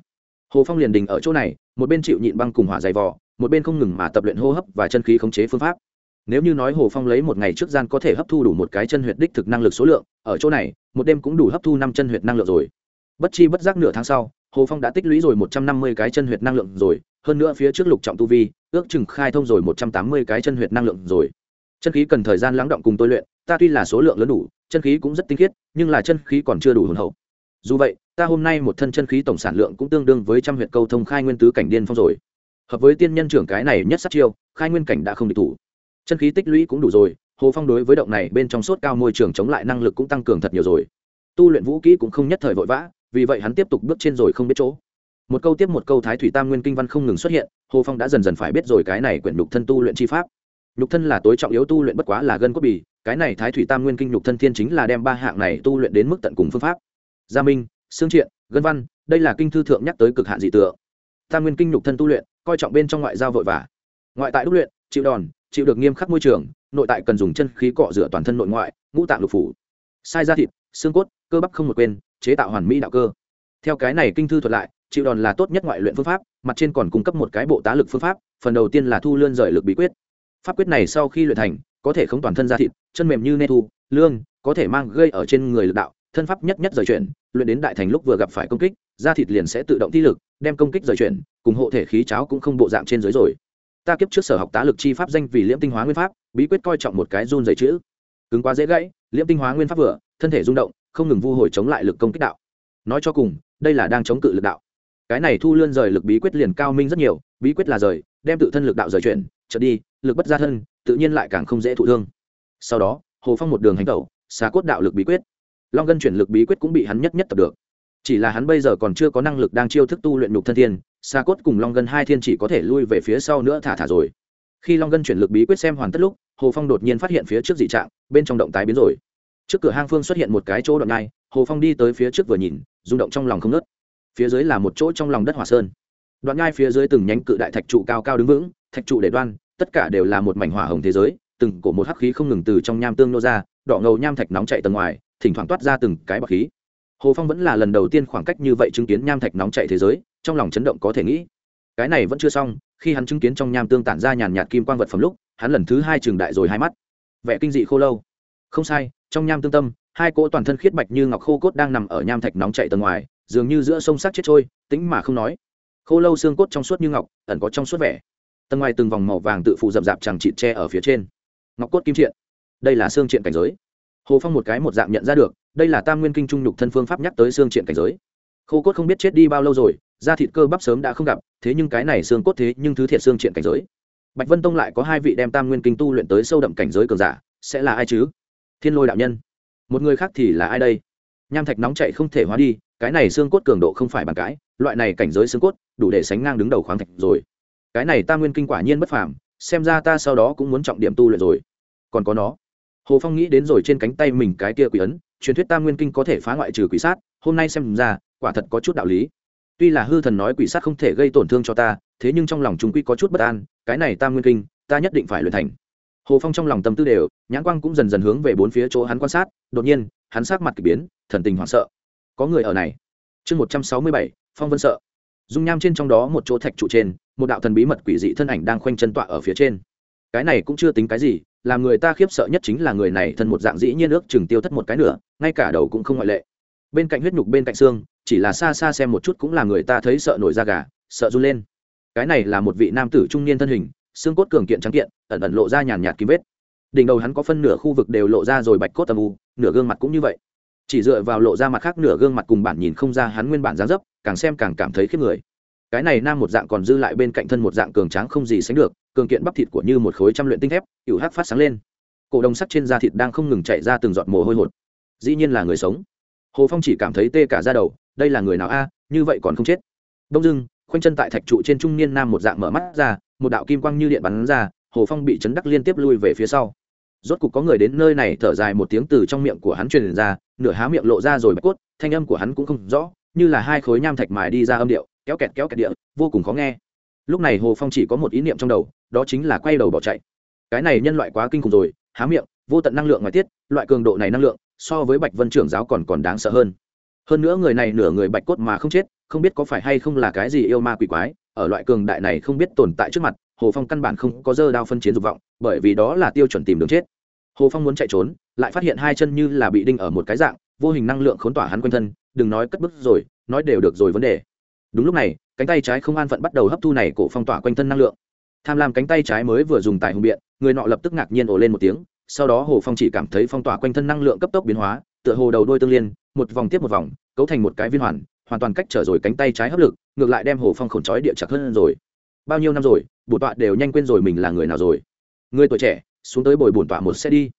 Hồ phong liền đình ở chỗ này, một bên chịu nhịn băng cùng hỏa dày vò, một bên không ngừng mà tập luyện hô hấp và chân khí khống chế phương pháp nếu như nói hồ phong lấy một ngày trước gian có thể hấp thu đủ một cái chân huyệt đích thực năng lực số lượng, ở chỗ này, một đêm cũng đủ hấp thu năm chân huyệt năng lượng rồi. Bất chi bất giác nửa tháng sau, hồ phong đã tích lũy rồi một trăm năm mươi cái chân huyệt năng lượng rồi, hơn nữa phía trước lục trọng tu vi, ước chừng khai thông rồi một trăm tám mươi cái chân huyệt năng lượng rồi. Chân khí cần thời gian lắng động cùng tôi luyện, ta tuy là số lượng lớn đủ, chân khí cũng rất tinh khiết, nhưng là chân khí còn chưa đủ hồn hậu. Dù vậy, ta hôm nay một thân chân khí tổng sản lượng cũng tương đương với trăm huyệt câu thông khai nguyên tứ cảnh điên phong rồi. Hợp với tiên nhân trưởng cái này nhất sát chiêu, khai nguyên cảnh đã không địch thủ chân khí tích lũy cũng đủ rồi, hồ phong đối với động này bên trong sốt cao môi trường chống lại năng lực cũng tăng cường thật nhiều rồi. Tu luyện vũ kỹ cũng không nhất thời vội vã, vì vậy hắn tiếp tục bước trên rồi không biết chỗ. Một câu tiếp một câu thái thủy tam nguyên kinh văn không ngừng xuất hiện, hồ phong đã dần dần phải biết rồi cái này quyển nhục thân tu luyện chi pháp. Nhục thân là tối trọng yếu tu luyện bất quá là gân cốt bì, cái này thái thủy tam nguyên kinh nhục thân thiên chính là đem ba hạng này tu luyện đến mức tận cùng phương pháp. Gia minh xương triện, gân văn, đây là kinh thư thượng nhắc tới cực hạn dị tượng. Tam nguyên kinh nhục thân tu luyện, coi trọng bên trong ngoại giao vội vã. Ngoại tại đúc luyện, chịu đòn chịu được nghiêm khắc môi trường, nội tại cần dùng chân khí cọ rửa toàn thân nội ngoại, ngũ tạng lục phủ. Sai da thịt, xương cốt, cơ bắp không một quên, chế tạo hoàn mỹ đạo cơ. Theo cái này kinh thư thuật lại, chịu đòn là tốt nhất ngoại luyện phương pháp, mặt trên còn cung cấp một cái bộ tá lực phương pháp, phần đầu tiên là thu lươn rời lực bí quyết. Pháp quyết này sau khi luyện thành, có thể không toàn thân da thịt, chân mềm như nê thu, lương, có thể mang gây ở trên người lực đạo, thân pháp nhất nhất rời chuyển, luyện đến đại thành lúc vừa gặp phải công kích, da thịt liền sẽ tự động thi lực, đem công kích rời chuyển, cùng hộ thể khí cháo cũng không bộ dạng trên dưới rồi ta kiếp trước sở học tá lực chi pháp danh vì liễm tinh hóa nguyên pháp, bí quyết coi trọng một cái run dày chữ. Cứng quá dễ gãy, liễm tinh hóa nguyên pháp vừa, thân thể rung động, không ngừng vu hồi chống lại lực công kích đạo. Nói cho cùng, đây là đang chống cự lực đạo. Cái này thu lươn rời lực bí quyết liền cao minh rất nhiều, bí quyết là rời, đem tự thân lực đạo rời chuyển, trở đi, lực bất ra thân, tự nhiên lại càng không dễ thụ thương. Sau đó, hồ phong một đường hành tẩu, xà cốt đạo lực bí quyết. Long gân chuyển lực bí quyết cũng bị hắn nhất nhất tập được. Chỉ là hắn bây giờ còn chưa có năng lực đang chiêu thức tu luyện nhục thân thiên xà cốt cùng long gân hai thiên chỉ có thể lui về phía sau nữa thả thả rồi. Khi long gân chuyển lực bí quyết xem hoàn tất lúc, hồ phong đột nhiên phát hiện phía trước dị trạng, bên trong động tái biến rồi. Trước cửa hang phương xuất hiện một cái chỗ đoạn ngay hồ phong đi tới phía trước vừa nhìn, rung động trong lòng không nớt phía dưới là một chỗ trong lòng đất hỏa sơn. Đoạn ngai phía dưới từng nhánh cự đại thạch trụ cao cao đứng vững, thạch trụ để đoan, tất cả đều là một mảnh hỏa hồng thế giới, từng cổ một hắc khí không ngừng từ trong nham tương nô ra, đỏ ngầu nham thạch nóng chạy tầng ngoài, thỉnh thoảng toát ra từng cái bọc khí. Hồ phong vẫn là lần đầu tiên khoảng cách như vậy chứng kiến nham thạch nóng chạy thế giới trong lòng chấn động có thể nghĩ. Cái này vẫn chưa xong, khi hắn chứng kiến trong nham tương tản ra nhàn nhạt kim quang vật phẩm lúc, hắn lần thứ hai trường đại rồi hai mắt. Vẻ kinh dị khô lâu. Không sai, trong nham tương tâm, hai cỗ toàn thân khiết bạch như ngọc khô cốt đang nằm ở nham thạch nóng chạy tầng ngoài, dường như giữa sông sắc chết trôi tính mà không nói. Khô lâu xương cốt trong suốt như ngọc, ẩn có trong suốt vẻ. Tầng ngoài từng vòng màu vàng tự phụ rậm rạp chẳng chịt tre ở phía trên. Ngọc cốt kim triện. Đây là xương triện cảnh giới. Hồ phong một cái một dạng nhận ra được, đây là tam nguyên kinh trung nhục thân phương pháp nhắc tới xương triện cảnh giới. Khô cốt không biết chết đi bao lâu rồi da thịt cơ bắp sớm đã không gặp, thế nhưng cái này xương cốt thế nhưng thứ thiệt xương triện cảnh giới. Bạch vân tông lại có hai vị đem tam nguyên kinh tu luyện tới sâu đậm cảnh giới cường giả, sẽ là ai chứ? Thiên lôi đạo nhân. Một người khác thì là ai đây? Nham thạch nóng chạy không thể hóa đi, cái này xương cốt cường độ không phải bàn cãi loại này cảnh giới xương cốt, đủ để sánh ngang đứng đầu khoáng thạch rồi. Cái này tam nguyên kinh quả nhiên bất phàm, xem ra ta sau đó cũng muốn trọng điểm tu luyện rồi. Còn có nó. Hồ phong nghĩ đến rồi trên cánh tay mình cái kia quỷ ấn, truyền thuyết tam nguyên kinh có thể phá ngoại trừ quỷ sát, hôm nay xem ra, quả thật có chút đạo lý tuy là hư thần nói quỷ sát không thể gây tổn thương cho ta, thế nhưng trong lòng chúng quy có chút bất an, cái này tam nguyên kinh, ta nhất định phải luyện thành. Hồ phong trong lòng tâm tư đều, nhãn quang cũng dần dần hướng về bốn phía chỗ hắn quan sát, đột nhiên, hắn sát mặt k ỳ biến, thần tình hoảng sợ. Có người ở này. Chương một trăm sáu mươi bảy, phong vân sợ. Dung nham trên trong đó một chỗ thạch trụ trên, một đạo thần bí mật quỷ dị thân ảnh đang khoanh chân tọa ở phía trên. Cái này cũng chưa tính cái gì, làm người ta khiếp sợ nhất chính là người này thân một dạng dĩ nhiên ước chừng tiêu thất một cái nữa ngay cả đầu cũng không ngoại lệ bên cạnh huyết nhục bên cạnh xương, chỉ là xa xa xem một chút cũng là người ta thấy sợ nổi da gà, sợ run lên. Cái này là một vị nam tử trung niên thân hình, xương cốt cường kiện trắng kiện, ẩn ẩn lộ ra nhàn nhạt kim vết. Đỉnh đầu hắn có phân nửa khu vực đều lộ ra rồi bạch cốt tầm u, nửa gương mặt cũng như vậy. Chỉ dựa vào lộ ra mặt khác nửa gương mặt cùng bản nhìn không ra hắn nguyên bản dáng dấp, càng xem càng cảm thấy khiếp người. Cái này nam một dạng còn dư lại bên cạnh thân một dạng cường tráng không gì sánh được, cường kiện bắp thịt của như một khối trăm luyện tinh thép, ỉu hắc phát sáng lên. Cổ đồng sắt trên da thịt đang không ngừng chạy ra từng giọt mồ hôi hột. Dĩ nhiên là người sống hồ phong chỉ cảm thấy tê cả ra đầu, đây là người nào a, như vậy còn không chết. Đông dưng khoanh chân tại thạch trụ trên trung niên nam một dạng mở mắt ra, một đạo kim quang như điện bắn ra, hồ phong bị chấn đắc liên tiếp lui về phía sau. Rốt cục có người đến nơi này thở dài một tiếng từ trong miệng của hắn truyền ra, nửa há miệng lộ ra rồi bạch cốt, thanh âm của hắn cũng không rõ, như là hai khối nham thạch mài đi ra âm điệu, kéo kẹt kéo kẹt địa, vô cùng khó nghe. Lúc này hồ phong chỉ có một ý niệm trong đầu, đó chính là quay đầu bỏ chạy. Cái này nhân loại quá kinh khủng rồi, há miệng, vô tận năng lượng ngoài tiết, loại cường độ này năng lượng so với bạch vân trưởng giáo còn còn đáng sợ hơn. Hơn nữa người này nửa người bạch cốt mà không chết, không biết có phải hay không là cái gì yêu ma quỷ quái, ở loại cường đại này không biết tồn tại trước mặt, hồ phong căn bản không có dơ đao phân chiến dục vọng, bởi vì đó là tiêu chuẩn tìm đường chết. Hồ phong muốn chạy trốn, lại phát hiện hai chân như là bị đinh ở một cái dạng, vô hình năng lượng khốn tỏa hắn quanh thân, đừng nói cất bức rồi, nói đều được rồi vấn đề. Đúng lúc này, cánh tay trái không an phận bắt đầu hấp thu này cổ phong tỏa quanh thân năng lượng. Tham lam cánh tay trái mới vừa dùng tại hùng biện, người nọ lập tức ngạc nhiên ổ lên một tiếng sau đó hồ phong chỉ cảm thấy phong tỏa quanh thân năng lượng cấp tốc biến hóa, tựa hồ đầu đôi tương liên, một vòng tiếp một vòng, cấu thành một cái viên hoàn hoàn toàn cách trở rồi cánh tay trái hấp lực, ngược lại đem hồ phong khổn trói địa chặt hơn rồi. Bao nhiêu năm rồi, bổn tọa đều nhanh quên rồi mình là người nào rồi? Người tuổi trẻ, xuống tới bồi bổn tọa một xe đi.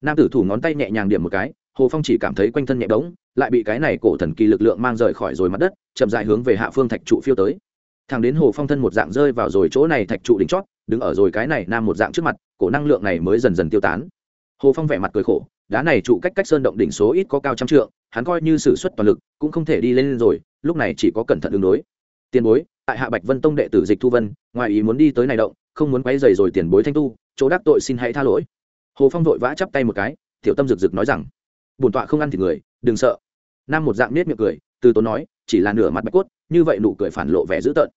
Nam tử thủ ngón tay nhẹ nhàng điểm một cái, hồ phong chỉ cảm thấy quanh thân nhẹ bỗng, lại bị cái này cổ thần kỳ lực lượng mang rời khỏi rồi mặt đất, chậm dại hướng về hạ phương thạch trụ phiêu tới. Thằng đến hồ phong thân một dạng rơi vào rồi chỗ này thạch trụ đỉnh chót đứng ở rồi cái này nam một dạng trước mặt, cổ năng lượng này mới dần dần tiêu tán. Hồ phong vẻ mặt cười khổ, đá này trụ cách cách sơn động đỉnh số ít có cao trăm trượng, hắn coi như s ử suất toàn lực, cũng không thể đi lên rồi, lúc này chỉ có cẩn thận ứng đối. Tiền bối, tại hạ bạch vân tông đệ tử dịch thu vân, ngoài ý muốn đi tới này động, không muốn quay dày rồi tiền bối thanh tu, chỗ đắc tội xin hãy tha lỗi. Hồ phong vội vã chắp tay một cái, tiểu tâm rực rực nói rằng, bổn tọa không ăn thịt người, đừng sợ. Nam một dạng nết miệng cười, từ tốn nói, chỉ là nửa mặt bạch cốt, như vậy nụ cười phản lộ vẻ dữ tợn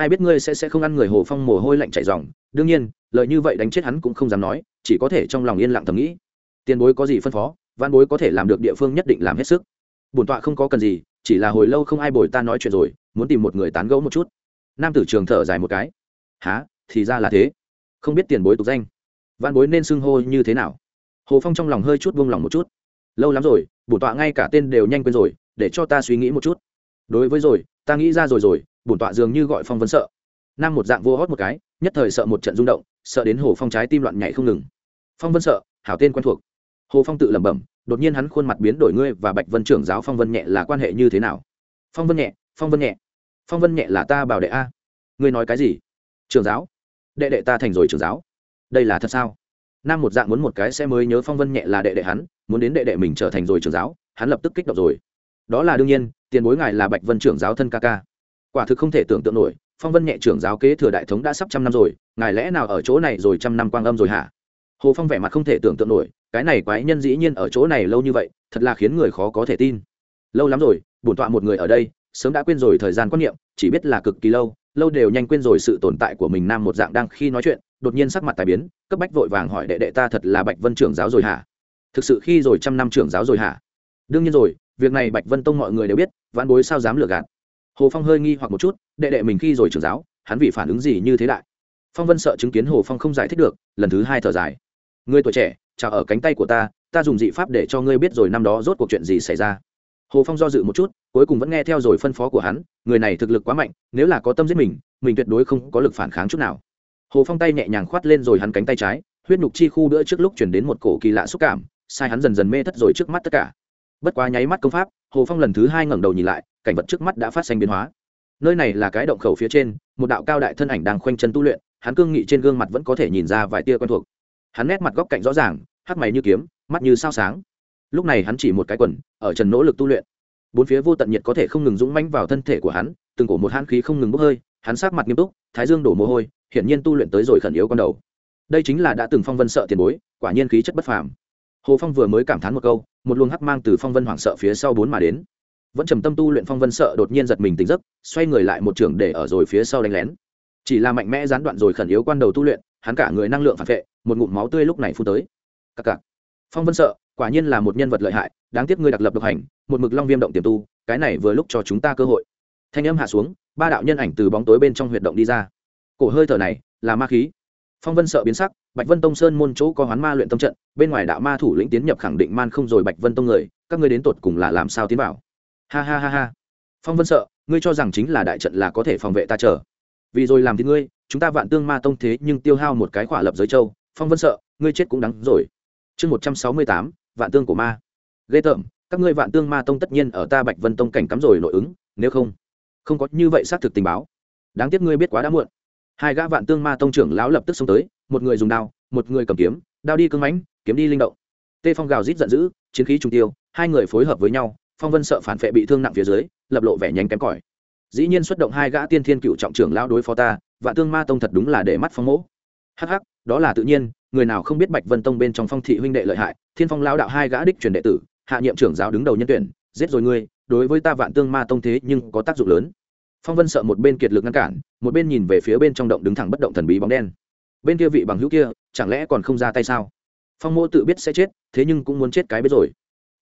ai biết ngươi sẽ sẽ không ăn người hồ phong mồ hôi lạnh chảy dòng. Đương nhiên, lời như vậy đánh chết hắn cũng không dám nói, chỉ có thể trong lòng yên lặng thầm nghĩ. Tiền bối có gì phân phó, văn bối có thể làm được địa phương nhất định làm hết sức. Bổn tọa không có cần gì, chỉ là hồi lâu không ai bồi ta nói chuyện rồi, muốn tìm một người tán gẫu một chút. Nam tử trường thở dài một cái. Há thì ra là thế. Không biết tiền bối tục danh. Văn bối nên xưng hô như thế nào? Hồ phong trong lòng hơi chút buông lòng một chút. Lâu lắm rồi, bổn tọa ngay cả tên đều nhanh quên rồi, để cho ta suy nghĩ một chút. Đối với rồi, ta nghĩ ra rồi rồi bổn tọa dường như gọi phong vân sợ. Nam một dạng vô hót một cái, nhất thời sợ một trận rung động, sợ đến hồ phong trái tim loạn nhảy không ngừng. Phong vân sợ, hảo tên quen thuộc. Hồ phong tự lẩm bẩm, đột nhiên hắn khuôn mặt biến đổi ngươi và bạch vân trưởng giáo phong vân nhẹ là quan hệ như thế nào? Phong vân nhẹ, phong vân nhẹ. Phong vân nhẹ là ta bảo đệ a. Ngươi nói cái gì? Trường giáo. Đệ đệ ta thành rồi trường giáo. Đây là thật sao? Nam một dạng muốn một cái sẽ mới nhớ phong vân nhẹ là đệ đệ hắn, muốn đến đệ đệ mình trở thành rồi trường giáo, hắn lập tức kích động rồi. Đó là đương nhiên, tiền bối ngài là bạch vân trưởng giáo thân ca ca quả thực không thể tưởng tượng nổi, phong vân nhẹ trưởng giáo kế thừa đại thống đã sắp trăm năm rồi, ngài lẽ nào ở chỗ này rồi trăm năm quang âm rồi hả? Hồ phong vẻ mặt không thể tưởng tượng nổi, cái này quái nhân dĩ nhiên ở chỗ này lâu như vậy, thật là khiến người khó có thể tin. Lâu lắm rồi, bổn tọa một người ở đây, sớm đã quên rồi thời gian quan niệm, chỉ biết là cực kỳ lâu lâu đều nhanh quên rồi sự tồn tại của mình nam một dạng đang khi nói chuyện, đột nhiên sắc mặt tài biến, cấp bách vội vàng hỏi đệ đệ ta thật là bạch vân trưởng giáo rồi hả? Thực sự khi rồi trăm năm trưởng giáo rồi hả? Đương nhiên rồi, việc này bạch vân tông mọi người đều biết, vãn bối sao dám lừa gạt? Hồ phong hơi nghi hoặc một chút, đệ đệ mình khi rồi trưởng giáo, hắn vì phản ứng gì như thế đại? Phong vân sợ chứng kiến hồ phong không giải thích được, lần thứ hai thở dài. Người tuổi trẻ, chào ở cánh tay của ta ta dùng dị pháp để cho ngươi biết rồi năm đó rốt cuộc chuyện gì xảy ra. Hồ phong do dự một chút, cuối cùng vẫn nghe theo rồi phân phó của hắn, người này thực lực quá mạnh, nếu là có tâm giết mình mình tuyệt đối không có lực phản kháng chút nào. Hồ phong tay nhẹ nhàng khoát lên rồi hắn cánh tay trái, huyết nhục chi khu đỡ trước lúc chuyển đến một cổ kỳ lạ xúc cảm, sai hắn dần dần mê thất rồi trước mắt tất cả bất quá nháy mắt công pháp, hồ phong lần thứ hai ngẩng đầu nhìn lại, cảnh vật trước mắt đã phát sinh biến hóa. Nơi này là cái động khẩu phía trên, một đạo cao đại thân ảnh đang khoanh chân tu luyện, hắn cương nghị trên gương mặt vẫn có thể nhìn ra vài tia quen thuộc. Hắn nét mặt góc cạnh rõ ràng, hắc mày như kiếm, mắt như sao sáng. Lúc này hắn chỉ một cái quần, ở trần nỗ lực tu luyện. Bốn phía vô tận nhiệt có thể không ngừng dũng mãnh vào thân thể của hắn, từng cổ một hãn khí không ngừng bốc hơi, hắn sát mặt nghiêm túc, thái dương đổ mồ hôi, hiển nhiên tu luyện tới rồi khẩn yếu con đầu. Đây chính là đã từng phong vân sợ tiền bối, quả nhiên khí chất bất phàm hồ phong vừa mới cảm thán một câu, một luồng hắc mang từ phong vân hoảng sợ phía sau bốn mà đến. Vẫn trầm tâm tu luyện phong vân sợ đột nhiên giật mình tỉnh giấc, xoay người lại một trường để ở rồi phía sau đánh lén. Chỉ là mạnh mẽ gián đoạn rồi khẩn yếu quan đầu tu luyện, hắn cả người năng lượng phản vệ, một ngụm máu tươi lúc này phun tới. Cặc cặc. Phong vân sợ, quả nhiên là một nhân vật lợi hại, đáng tiếc ngươi đặc lập độc hành, một mực long viêm động tiềm tu, cái này vừa lúc cho chúng ta cơ hội. Thanh âm hạ xuống, ba đạo nhân ảnh từ bóng tối bên trong huyệt động đi ra. Cổ hơi thở này, là ma khí phong vân sợ biến sắc, bạch vân tông sơn môn chỗ có hoán ma luyện tâm trận, bên ngoài đạo ma thủ lĩnh tiến nhập khẳng định man không rồi bạch vân tông người, các ngươi đến tột cùng là làm sao tiến vào? Ha ha ha ha. Phong vân sợ, ngươi cho rằng chính là đại trận là có thể phòng vệ ta chờ. Vì rồi làm thì ngươi, chúng ta vạn tương ma tông thế nhưng tiêu hao một cái khỏa lập giới châu, phong vân sợ, ngươi chết cũng đắng rồi. Chương một trăm sáu mươi tám, vạn tương của ma. Ghê tởm, các ngươi vạn tương ma tông tất nhiên ở ta bạch vân tông cảnh cắm rồi nội ứng, nếu không không có như vậy xác thực tình báo. Đáng tiếc ngươi biết quá đã muộn hai gã vạn tương ma tông trưởng lão lập tức xông tới, một người dùng đao, một người cầm kiếm, đao đi cưng mãnh, kiếm đi linh động. Tê phong gào rít giận dữ, chiến khí trung tiêu, hai người phối hợp với nhau, phong vân sợ phản vệ bị thương nặng phía dưới, lập lộ vẻ nhánh kém cỏi. Dĩ nhiên xuất động hai gã tiên thiên cựu trọng trưởng lão đối phó ta, vạn tương ma tông thật đúng là để mắt phong mỗ. Hắc hắc, đó là tự nhiên, người nào không biết bạch vân tông bên trong phong thị huynh đệ lợi hại, thiên phong lao đạo hai gã đích truyền đệ tử, hạ nhiệm trưởng giáo đứng đầu nhân tuyển, giết rồi ngươi, đối với ta vạn tương ma tông thế nhưng có tác dụng lớn phong vân sợ một bên kiệt lực ngăn cản, một bên nhìn về phía bên trong động đứng thẳng bất động thần bí bóng đen. Bên kia vị bằng hữu kia, chẳng lẽ còn không ra tay sao? Phong mô tự biết sẽ chết, thế nhưng cũng muốn chết cái biết rồi.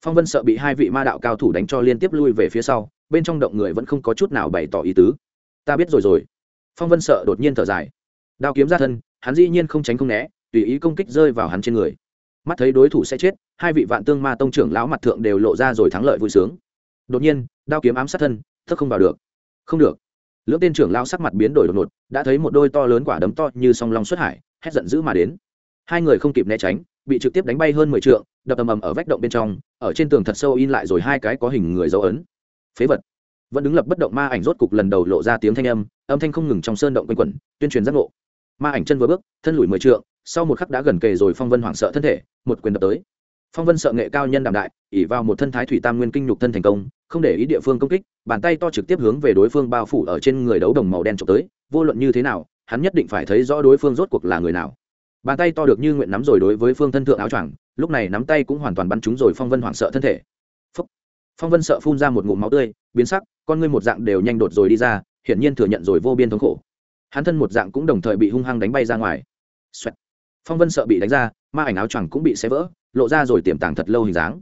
Phong vân sợ bị hai vị ma đạo cao thủ đánh cho liên tiếp lui về phía sau, bên trong động người vẫn không có chút nào bày tỏ ý tứ. Ta biết rồi rồi. Phong vân sợ đột nhiên thở dài. Đao kiếm ra thân, hắn dĩ nhiên không tránh không né, tùy ý công kích rơi vào hắn trên người. Mắt thấy đối thủ sẽ chết, hai vị vạn tương ma tông trưởng lão mặt thượng đều lộ ra rồi thắng lợi vui sướng. Đột nhiên, đao kiếm ám sát thân thất không vào được không được. Lưỡng tên trưởng lão sắc mặt biến đổi đột ngột, đã thấy một đôi to lớn quả đấm to như song long xuất hải, hét giận dữ mà đến. Hai người không kịp né tránh, bị trực tiếp đánh bay hơn mười trượng, đập ầm ầm ở vách động bên trong, ở trên tường thật sâu in lại rồi hai cái có hình người dấu ấn. Phế vật. Vẫn đứng lập bất động ma ảnh rốt cục lần đầu lộ ra tiếng thanh âm âm thanh không ngừng trong sơn động quanh quẩn, tuyên truyền giác ngộ. Ma ảnh chân vừa bước, thân lùi mười trượng, sau một khắc đã gần kề rồi phong vân hoảng sợ thân thể, một quyền đập tới phong vân sợ nghệ cao nhân đảm đại ỉ vào một thân thái thủy tam nguyên kinh nhục thân thành công, không để ý địa phương công kích, bàn tay to trực tiếp hướng về đối phương bao phủ ở trên người đấu đồng màu đen trộm tới, vô luận như thế nào, hắn nhất định phải thấy rõ đối phương rốt cuộc là người nào bàn tay to được như nguyện nắm rồi đối với phương thân thượng áo choàng, lúc này nắm tay cũng hoàn toàn bắn trúng rồi phong vân hoảng sợ thân thể Phúc. phong vân sợ phun ra một ngụm máu tươi, biến sắc, con ngươi một dạng đều nhanh đột rồi đi ra, hiển nhiên thừa nhận rồi vô biên thống khổ hắn thân một dạng cũng đồng thời bị hung hăng đánh bay ra ngoài Xoẹt phong vân sợ bị đánh ra ma ảnh áo choàng cũng bị xé vỡ lộ ra rồi tiềm tàng thật lâu hình dáng.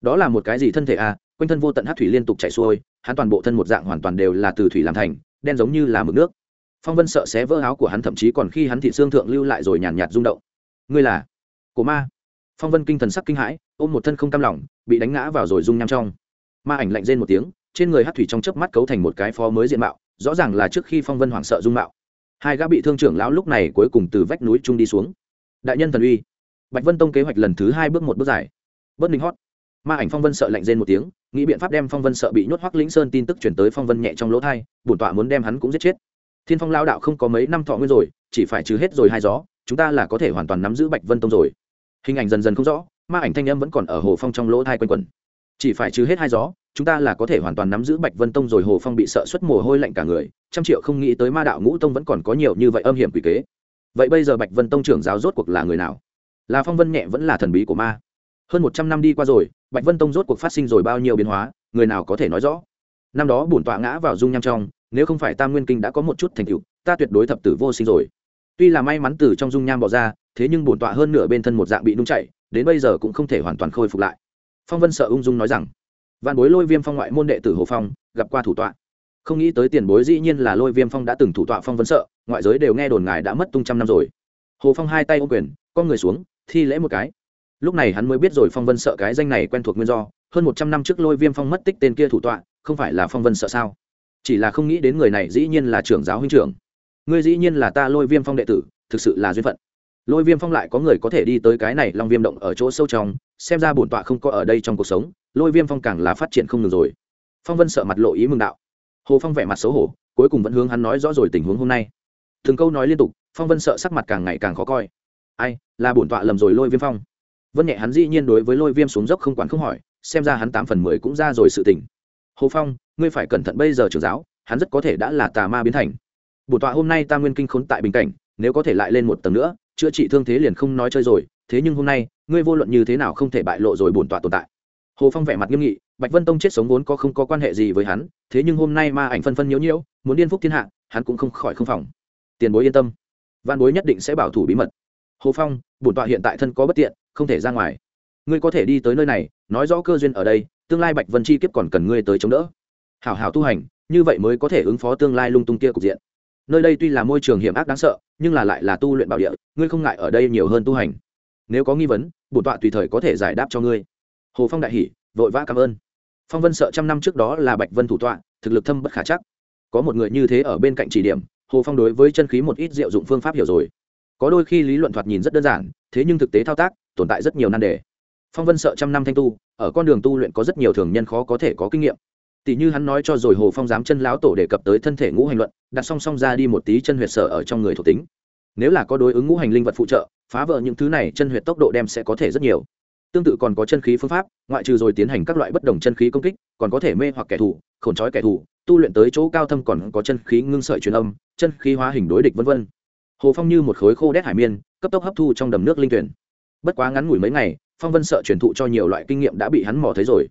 Đó là một cái gì thân thể a à? quanh thân vô tận hát thủy liên tục chảy xuôi hắn toàn bộ thân một dạng hoàn toàn đều là từ thủy làm thành đen giống như là mực nước. Phong vân sợ xé vỡ áo của hắn thậm chí còn khi hắn thị xương thượng lưu lại rồi nhàn nhạt, nhạt rung động. Ngươi là cổ ma? Phong vân kinh thần sắc kinh hãi ôm một thân không cam lỏng bị đánh ngã vào rồi rung nham trong. Ma ảnh lạnh rên một tiếng trên người hát thủy trong chớp mắt cấu thành một cái phó mới diện mạo rõ ràng là trước khi phong vân hoảng sợ dung mạo. Hai gã bị thương trưởng lão lúc này cuối cùng từ vách núi trung đi xuống đại nhân thần uy. Bạch vân tông kế hoạch lần thứ hai bước một bước dài. Bất ninh hót. Ma ảnh phong vân sợ lạnh rên một tiếng, nghĩ biện pháp đem phong vân sợ bị nhốt hoắc lĩnh sơn tin tức chuyển tới phong vân nhẹ trong lỗ thai, bổn tọa muốn đem hắn cũng giết chết. Thiên phong lao đạo không có mấy năm thọ nguyên rồi, chỉ phải trừ hết rồi hai gió, chúng ta là có thể hoàn toàn nắm giữ bạch vân tông rồi. Hình ảnh dần dần không rõ, ma ảnh thanh âm vẫn còn ở hồ phong trong lỗ thai quanh quẩn. Chỉ phải trừ hết hai gió, chúng ta là có thể hoàn toàn nắm giữ bạch vân tông rồi, hồ phong bị sợ xuất mồ hôi lạnh cả người, trăm triệu không nghĩ tới ma đạo ngũ tông vẫn còn có nhiều như vậy âm hiểm quỷ kế vậy bây giờ bạch vân tông trưởng giáo rốt cuộc là người nào? Là phong vân nhẹ vẫn là thần bí của ma? Hơn một trăm năm đi qua rồi, bạch vân tông rốt cuộc phát sinh rồi bao nhiêu biến hóa, người nào có thể nói rõ? Năm đó bổn tọa ngã vào dung nham trong, nếu không phải tam nguyên kinh đã có một chút thành tựu, ta tuyệt đối thập tử vô sinh rồi. Tuy là may mắn từ trong dung nham bỏ ra, thế nhưng bổn tọa hơn nửa bên thân một dạng bị nung chảy, đến bây giờ cũng không thể hoàn toàn khôi phục lại. Phong vân sợ ung dung nói rằng, vạn bối lôi viêm phong ngoại môn đệ tử hồ phong, gặp qua thủ tọa không nghĩ tới tiền bối dĩ nhiên là lôi viêm phong đã từng thủ tọa phong vân sợ, ngoại giới đều nghe đồn ngài đã mất tung trăm năm rồi. Hồ phong hai tay ô quyền, con người xuống, thi lễ một cái. Lúc này hắn mới biết rồi phong vân sợ cái danh này quen thuộc nguyên do, hơn một trăm năm trước lôi viêm phong mất tích tên kia thủ tọa, không phải là phong vân sợ sao? Chỉ là không nghĩ đến người này dĩ nhiên là trưởng giáo huynh trưởng. Ngươi dĩ nhiên là ta lôi viêm phong đệ tử, thực sự là duyên phận. Lôi viêm phong lại có người có thể đi tới cái này long viêm động ở chỗ sâu trong, xem ra bổn tọa không có ở đây trong cuộc sống, lôi viêm phong càng là phát triển không ngừng rồi. Phong vân sợ mặt lộ ý mừng đạo hồ phong vẻ mặt xấu hổ, cuối cùng vẫn hướng hắn nói rõ rồi tình huống hôm nay. Thường câu nói liên tục, phong vân sợ sắc mặt càng ngày càng khó coi. Ai, là bổn tọa lầm rồi lôi viêm phong. Vân nhẹ hắn dĩ nhiên đối với lôi viêm xuống dốc không quản không hỏi, xem ra hắn tám phần mười cũng ra rồi sự tình. Hồ phong, ngươi phải cẩn thận bây giờ trưởng giáo, hắn rất có thể đã là tà ma biến thành. Bổn tọa hôm nay ta nguyên kinh khốn tại bình cảnh, nếu có thể lại lên một tầng nữa, chữa trị thương thế liền không nói chơi rồi, thế nhưng hôm nay, ngươi vô luận như thế nào không thể bại lộ rồi bổn tọa tồn tại hồ phong vẻ mặt nghiêm nghị, bạch vân tông chết sống vốn có không có quan hệ gì với hắn, thế nhưng hôm nay ma ảnh phân phân nhiễu nhiễu, muốn điên phúc thiên hạ, hắn cũng không khỏi không phòng. Tiền bối yên tâm văn bối nhất định sẽ bảo thủ bí mật. Hồ phong, bổn tọa hiện tại thân có bất tiện, không thể ra ngoài. Ngươi có thể đi tới nơi này, nói rõ cơ duyên ở đây, tương lai bạch vân chi kiếp còn cần ngươi tới chống đỡ. Hảo hảo tu hành, như vậy mới có thể ứng phó tương lai lung tung kia cục diện. Nơi đây tuy là môi trường hiểm ác đáng sợ, nhưng là lại là tu luyện bảo địa, ngươi không ngại ở đây nhiều hơn tu hành. Nếu có nghi vấn, bổn tọa tùy thời có thể giải đáp cho ngươi hồ phong đại hỷ vội vã cảm ơn. Phong vân sợ trăm năm trước đó là bạch vân thủ tọa, thực lực thâm bất khả chắc. Có một người như thế ở bên cạnh chỉ điểm, hồ phong đối với chân khí một ít diệu dụng phương pháp hiểu rồi. Có đôi khi lý luận thoạt nhìn rất đơn giản, thế nhưng thực tế thao tác, tồn tại rất nhiều nan đề. Phong vân sợ trăm năm thanh tu, ở con đường tu luyện có rất nhiều thường nhân khó có thể có kinh nghiệm. Tỷ như hắn nói cho rồi hồ phong dám chân láo tổ đề cập tới thân thể ngũ hành luận, đặt song song ra đi một tí chân huyệt sở ở trong người thuộc tính. Nếu là có đối ứng ngũ hành linh vật phụ trợ, phá vỡ những thứ này, chân huyệt tốc độ đem sẽ có thể rất nhiều tương tự còn có chân khí phương pháp, ngoại trừ rồi tiến hành các loại bất đồng chân khí công kích, còn có thể mê hoặc kẻ thù, khổn trói kẻ thù, tu luyện tới chỗ cao thâm còn có chân khí ngưng sợi truyền âm, chân khí hóa hình đối địch vân vân. Hồ phong như một khối khô đét hải miên, cấp tốc hấp thu trong đầm nước linh tuyển. Bất quá ngắn ngủi mấy ngày, phong vân sợ truyền thụ cho nhiều loại kinh nghiệm đã bị hắn mò thấy rồi.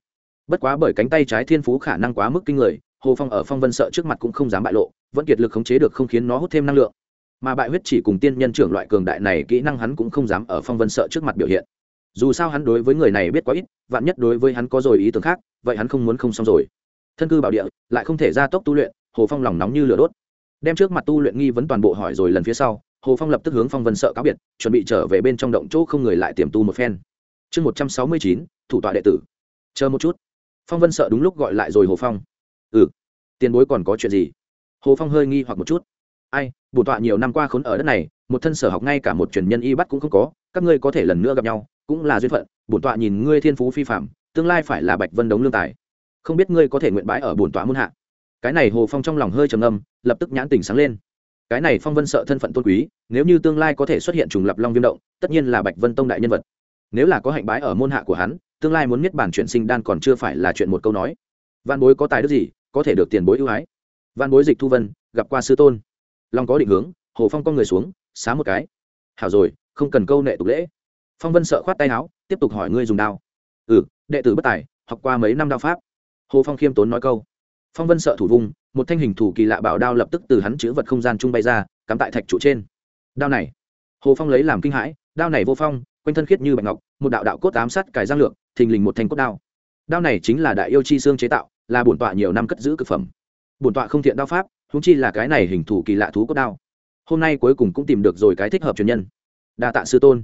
Bất quá bởi cánh tay trái thiên phú khả năng quá mức kinh người, hồ phong ở phong vân sợ trước mặt cũng không dám bại lộ, vẫn kiệt lực khống chế được không khiến nó hút thêm năng lượng. Mà bại huyết chỉ cùng tiên nhân trưởng loại cường đại này kỹ năng hắn cũng không dám ở phong vân sợ trước mặt biểu hiện dù sao hắn đối với người này biết quá ít, vạn nhất đối với hắn có rồi ý tưởng khác, vậy hắn không muốn không xong rồi. Thân cư bảo địa, lại không thể ra tốc tu luyện, hồ phong lòng nóng như lửa đốt. Đem trước mặt tu luyện nghi vấn toàn bộ hỏi rồi lần phía sau, hồ phong lập tức hướng phong vân sợ cáo biệt, chuẩn bị trở về bên trong động chỗ không người lại tiềm tu một phen. Chương một trăm sáu mươi chín, thủ tọa đệ tử. Chờ một chút. Phong vân sợ đúng lúc gọi lại rồi hồ phong. Ừ tiền bối còn có chuyện gì? Hồ phong hơi nghi hoặc một chút. Ai, bổn tọa nhiều năm qua khốn ở đất này, một thân sở học ngay cả một truyền nhân y bắt cũng không có, các ngươi có thể lần nữa gặp nhau cũng là duyên phận, bổn tọa nhìn ngươi thiên phú phi phạm tương lai phải là bạch vân đống lương tài. Không biết ngươi có thể nguyện bãi ở bổn tọa muôn hạ. Cái này hồ phong trong lòng hơi trầm âm lập tức nhãn tình sáng lên. Cái này phong vân sợ thân phận tôn quý, nếu như tương lai có thể xuất hiện trùng lập long viêm động, tất nhiên là bạch vân tông đại nhân vật. Nếu là có hạnh bái ở môn hạ của hắn, tương lai muốn miết bản chuyển sinh đan còn chưa phải là chuyện một câu nói. Văn bối có tài đức gì, có thể được tiền bối ưu ái. Văn bối dịch thu vân, gặp qua sư tôn. Long có định hướng, hồ phong con người xuống, xá một cái. Hảo rồi, không cần câu nệ tục lễ phong vân sợ khoát tay áo, tiếp tục hỏi ngươi dùng đao. Ừ đệ tử bất tài, học qua mấy năm đao pháp. Hồ phong khiêm tốn nói câu. Phong vân sợ thủ vùng, một thanh hình thủ kỳ lạ bảo đao lập tức từ hắn chữ vật không gian trung bay ra, cắm tại thạch trụ trên. Đao này. Hồ phong lấy làm kinh hãi, đao này vô phong, quanh thân khiết như bạch ngọc, một đạo đạo cốt ám sát cải giang lượng thình lình một thanh cốt đao. Đao này chính là đại yêu chi xương chế tạo, là bổn tọa nhiều năm cất giữ cực phẩm. Bổn tọa không thiện đao pháp húng chi là cái này hình thủ kỳ lạ thú cốt đao. Hôm nay cuối cùng cũng tìm được rồi cái thích hợp truyền nhân. Đa tạ sư tôn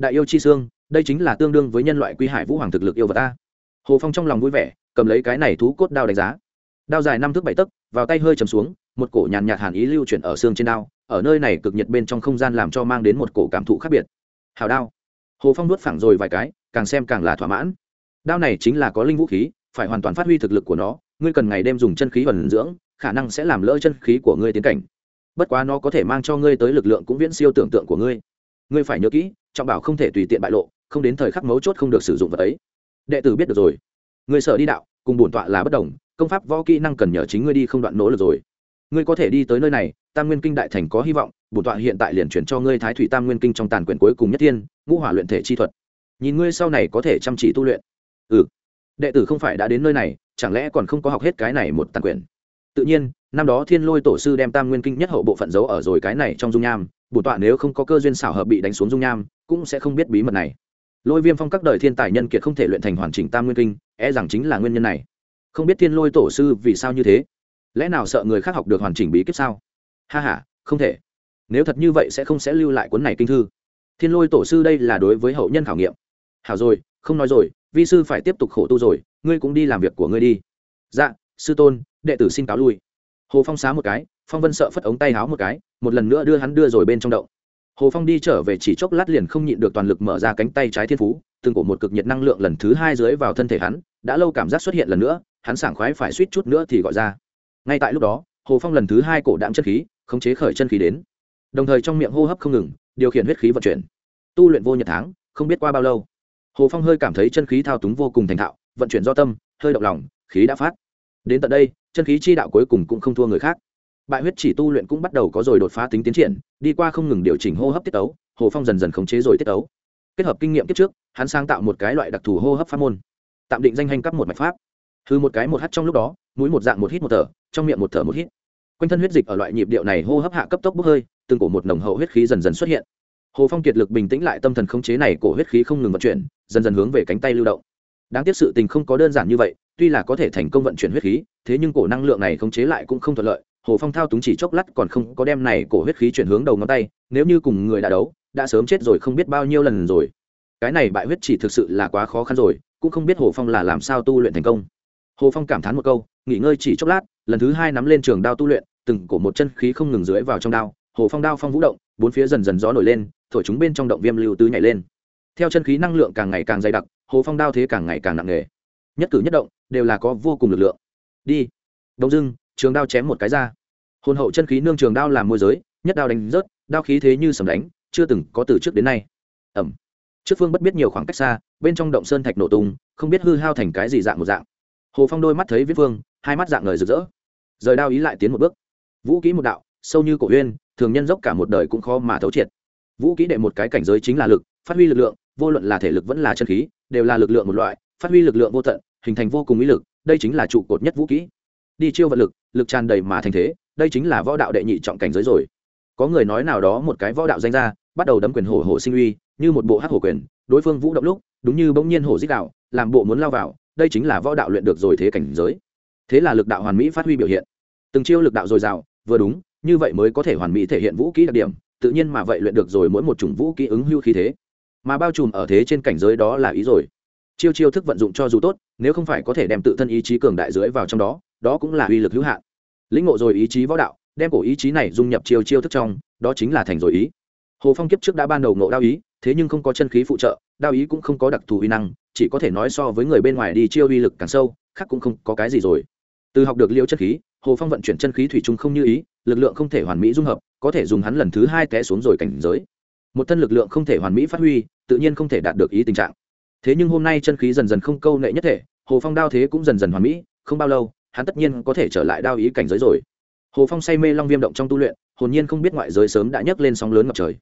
đại yêu chi xương, đây chính là tương đương với nhân loại quy hải vũ hoàng thực lực yêu vật ta. Hồ phong trong lòng vui vẻ, cầm lấy cái này thú cốt đao đánh giá. Đao dài năm thước bảy tấc, vào tay hơi chầm xuống, một cổ nhàn nhạt hàn ý lưu chuyển ở xương trên đao, ở nơi này cực nhiệt bên trong không gian làm cho mang đến một cổ cảm thụ khác biệt. Hào đao. Hồ phong nuốt phẳng rồi vài cái, càng xem càng là thỏa mãn. Đao này chính là có linh vũ khí, phải hoàn toàn phát huy thực lực của nó, ngươi cần ngày đêm dùng chân khí vần dưỡng, khả năng sẽ làm lỡ chân khí của ngươi tiến cảnh. Bất quá nó có thể mang cho ngươi tới lực lượng cũng viễn siêu tưởng tượng của ngươi ngươi phải nhớ kỹ, trọng bảo không thể tùy tiện bại lộ, không đến thời khắc mấu chốt không được sử dụng vật ấy. Đệ tử biết được rồi. Ngươi sợ đi đạo, cùng bổn tọa là bất đồng, công pháp, võ kỹ, năng cần nhờ chính ngươi đi không đoạn nỗ lực rồi. Ngươi có thể đi tới nơi này, tam nguyên kinh đại thành có hy vọng, bổn tọa hiện tại liền chuyển cho ngươi thái thủy tam nguyên kinh trong tàn quyển cuối cùng nhất thiên, ngũ hỏa luyện thể chi thuật. Nhìn ngươi sau này có thể chăm chỉ tu luyện. Ừ. Đệ tử không phải đã đến nơi này, chẳng lẽ còn không có học hết cái này một tàn quyển? Tự nhiên, năm đó thiên lôi tổ sư đem tam nguyên kinh nhất hậu bộ phận giấu ở rồi cái này trong dung nham bổn tọa nếu không có cơ duyên xảo hợp bị đánh xuống dung nham, cũng sẽ không biết bí mật này. Lôi viêm phong các đời thiên tài nhân kiệt không thể luyện thành hoàn chỉnh tam nguyên kinh e rằng chính là nguyên nhân này. Không biết thiên lôi tổ sư vì sao như thế? Lẽ nào sợ người khác học được hoàn chỉnh bí kíp sao? Ha h a không thể. Nếu thật như vậy sẽ không sẽ lưu lại cuốn này kinh thư. Thiên lôi tổ sư đây là đối với hậu nhân khảo nghiệm. Hảo rồi, không nói rồi, vi sư phải tiếp tục khổ tu rồi, ngươi cũng đi làm việc của ngươi đi. Dạ sư tôn, đệ tử xin cáo lui. Hồ phong xá một cái phong vân sợ phất ống tay háo một cái, một lần nữa đưa hắn đưa rồi bên trong đậu hồ phong đi trở về chỉ chốc lát liền không nhịn được toàn lực mở ra cánh tay trái thiên phú, từng cổ một cực nhiệt năng lượng lần thứ hai dưới vào thân thể hắn, đã lâu cảm giác xuất hiện lần nữa, hắn sảng khoái phải suýt chút nữa thì gọi ra. Ngay tại lúc đó, hồ phong lần thứ hai cổ đạm chân khí, khống chế khởi chân khí đến. Đồng thời trong miệng hô hấp không ngừng, điều khiển huyết khí vận chuyển. Tu luyện vô nhật tháng, không biết qua bao lâu. Hồ phong hơi cảm thấy chân khí thao túng vô cùng thành thạo, vận chuyển do tâm, hơi động lòng, khí đã phát. Đến tận đây, chân khí chi đạo cuối cùng cũng không thua người khác bại huyết chỉ tu luyện cũng bắt đầu có rồi đột phá tính tiến triển, đi qua không ngừng điều chỉnh hô hấp tiết tấu, hồ phong dần dần khống chế rồi tiết tấu. Kết hợp kinh nghiệm kiếp trước, hắn sáng tạo một cái loại đặc thù hô hấp pháp môn. Tạm định danh hành cấp một mạch pháp. Hư một cái một hắt trong lúc đó, mũi một dạng một hít một thở, trong miệng một thở một hít. Quanh thân huyết dịch ở loại nhịp điệu này hô hấp hạ cấp tốc bốc hơi, từng cổ một nồng hậu huyết khí dần dần xuất hiện. Hồ phong kiệt lực bình tĩnh lại tâm thần khống chế này cổ huyết khí không ngừng vận chuyển, dần dần hướng về cánh tay lưu động. Đáng tiếc sự tình không có đơn giản như vậy, tuy là có thể thành công vận chuyển huyết khí, thế nhưng cổ năng lượng này khống chế lại cũng không thuận lợi hồ phong thao túng chỉ chốc lát còn không có đem này cổ huyết khí chuyển hướng đầu ngón tay, nếu như cùng người đã đấu, đã sớm chết rồi không biết bao nhiêu lần rồi. Cái này bại huyết chỉ thực sự là quá khó khăn rồi, cũng không biết hồ phong là làm sao tu luyện thành công. Hồ phong cảm thán một câu, nghỉ ngơi chỉ chốc lát, lần thứ hai nắm lên trường đao tu luyện, từng cổ một chân khí không ngừng dưới vào trong đao, hồ phong đao phong vũ động, bốn phía dần dần gió nổi lên, thổi chúng bên trong động viêm lưu tứ nhảy lên. Theo chân khí năng lượng càng ngày càng dày đặc, hồ phong đao thế càng ngày càng nặng nề. Nhất cử nhất động, đều là có vô cùng lực lượng. Đi. Đông dưng trường đao chém một cái ra. Hồn hậu chân khí nương trường đao làm môi giới, nhất đao đánh rớt, đao khí thế như sầm đánh, chưa từng có từ trước đến nay. Ẩm. Trước phương bất biết nhiều khoảng cách xa, bên trong động sơn thạch nổ tung, không biết hư hao thành cái gì dạng một dạng. Hồ phong đôi mắt thấy viết phương hai mắt dạng ngời rực rỡ. Rời đao ý lại tiến một bước. Vũ kỹ một đạo, sâu như cổ uyên, thường nhân dốc cả một đời cũng khó mà thấu triệt. Vũ kỹ đệ một cái cảnh giới chính là lực, phát huy lực lượng, vô luận là thể lực vẫn là chân khí, đều là lực lượng một loại, phát huy lực lượng vô tận, hình thành vô cùng ý lực, đây chính là trụ cột nhất vũ kỹ đi chiêu vận lực lực tràn đầy mà thành thế, đây chính là võ đạo đệ nhị trọng cảnh giới rồi. Có người nói nào đó một cái võ đạo danh ra bắt đầu đấm quyền hổ hổ sinh uy, như một bộ hát hổ quyền, đối phương vũ động lúc, đúng như bỗng nhiên hổ dích đạo, làm bộ muốn lao vào, đây chính là võ đạo luyện được rồi thế cảnh giới. Thế là lực đạo hoàn mỹ phát huy biểu hiện. Từng chiêu lực đạo dồi dào, vừa đúng, như vậy mới có thể hoàn mỹ thể hiện vũ kỹ đặc điểm, tự nhiên mà vậy luyện được rồi mỗi một chủng vũ kỹ ứng hưu khí thế. Mà bao trùm ở thế trên cảnh giới đó là ý rồi. Chiêu chiêu thức vận dụng cho dù tốt, nếu không phải có thể đem tự thân ý chí cường đại dưới vào trong đó đó cũng là uy lực hữu hạn. Lĩnh ngộ rồi ý chí võ đạo, đem cổ ý chí này dung nhập chiêu chiêu thức trong, đó chính là thành rồi ý. Hồ phong kiếp trước đã ban đầu ngộ đao ý, thế nhưng không có chân khí phụ trợ, đao ý cũng không có đặc thù uy năng, chỉ có thể nói so với người bên ngoài đi chiêu uy lực càng sâu, khác cũng không có cái gì rồi. Từ học được liêu chân khí, hồ phong vận chuyển chân khí thủy chung không như ý, lực lượng không thể hoàn mỹ dung hợp, có thể dùng hắn lần thứ hai té xuống rồi cảnh giới. Một thân lực lượng không thể hoàn mỹ phát huy, tự nhiên không thể đạt được ý tình trạng. Thế nhưng hôm nay chân khí dần dần không câu nệ nhất thể, hồ phong đao thế cũng dần dần hoàn mỹ, không bao lâu hắn tất nhiên có thể trở lại đao ý cảnh giới rồi. Hồ phong say mê long viêm động trong tu luyện, hồn nhiên không biết ngoại giới sớm đã nhấc lên sóng lớn ngập trời.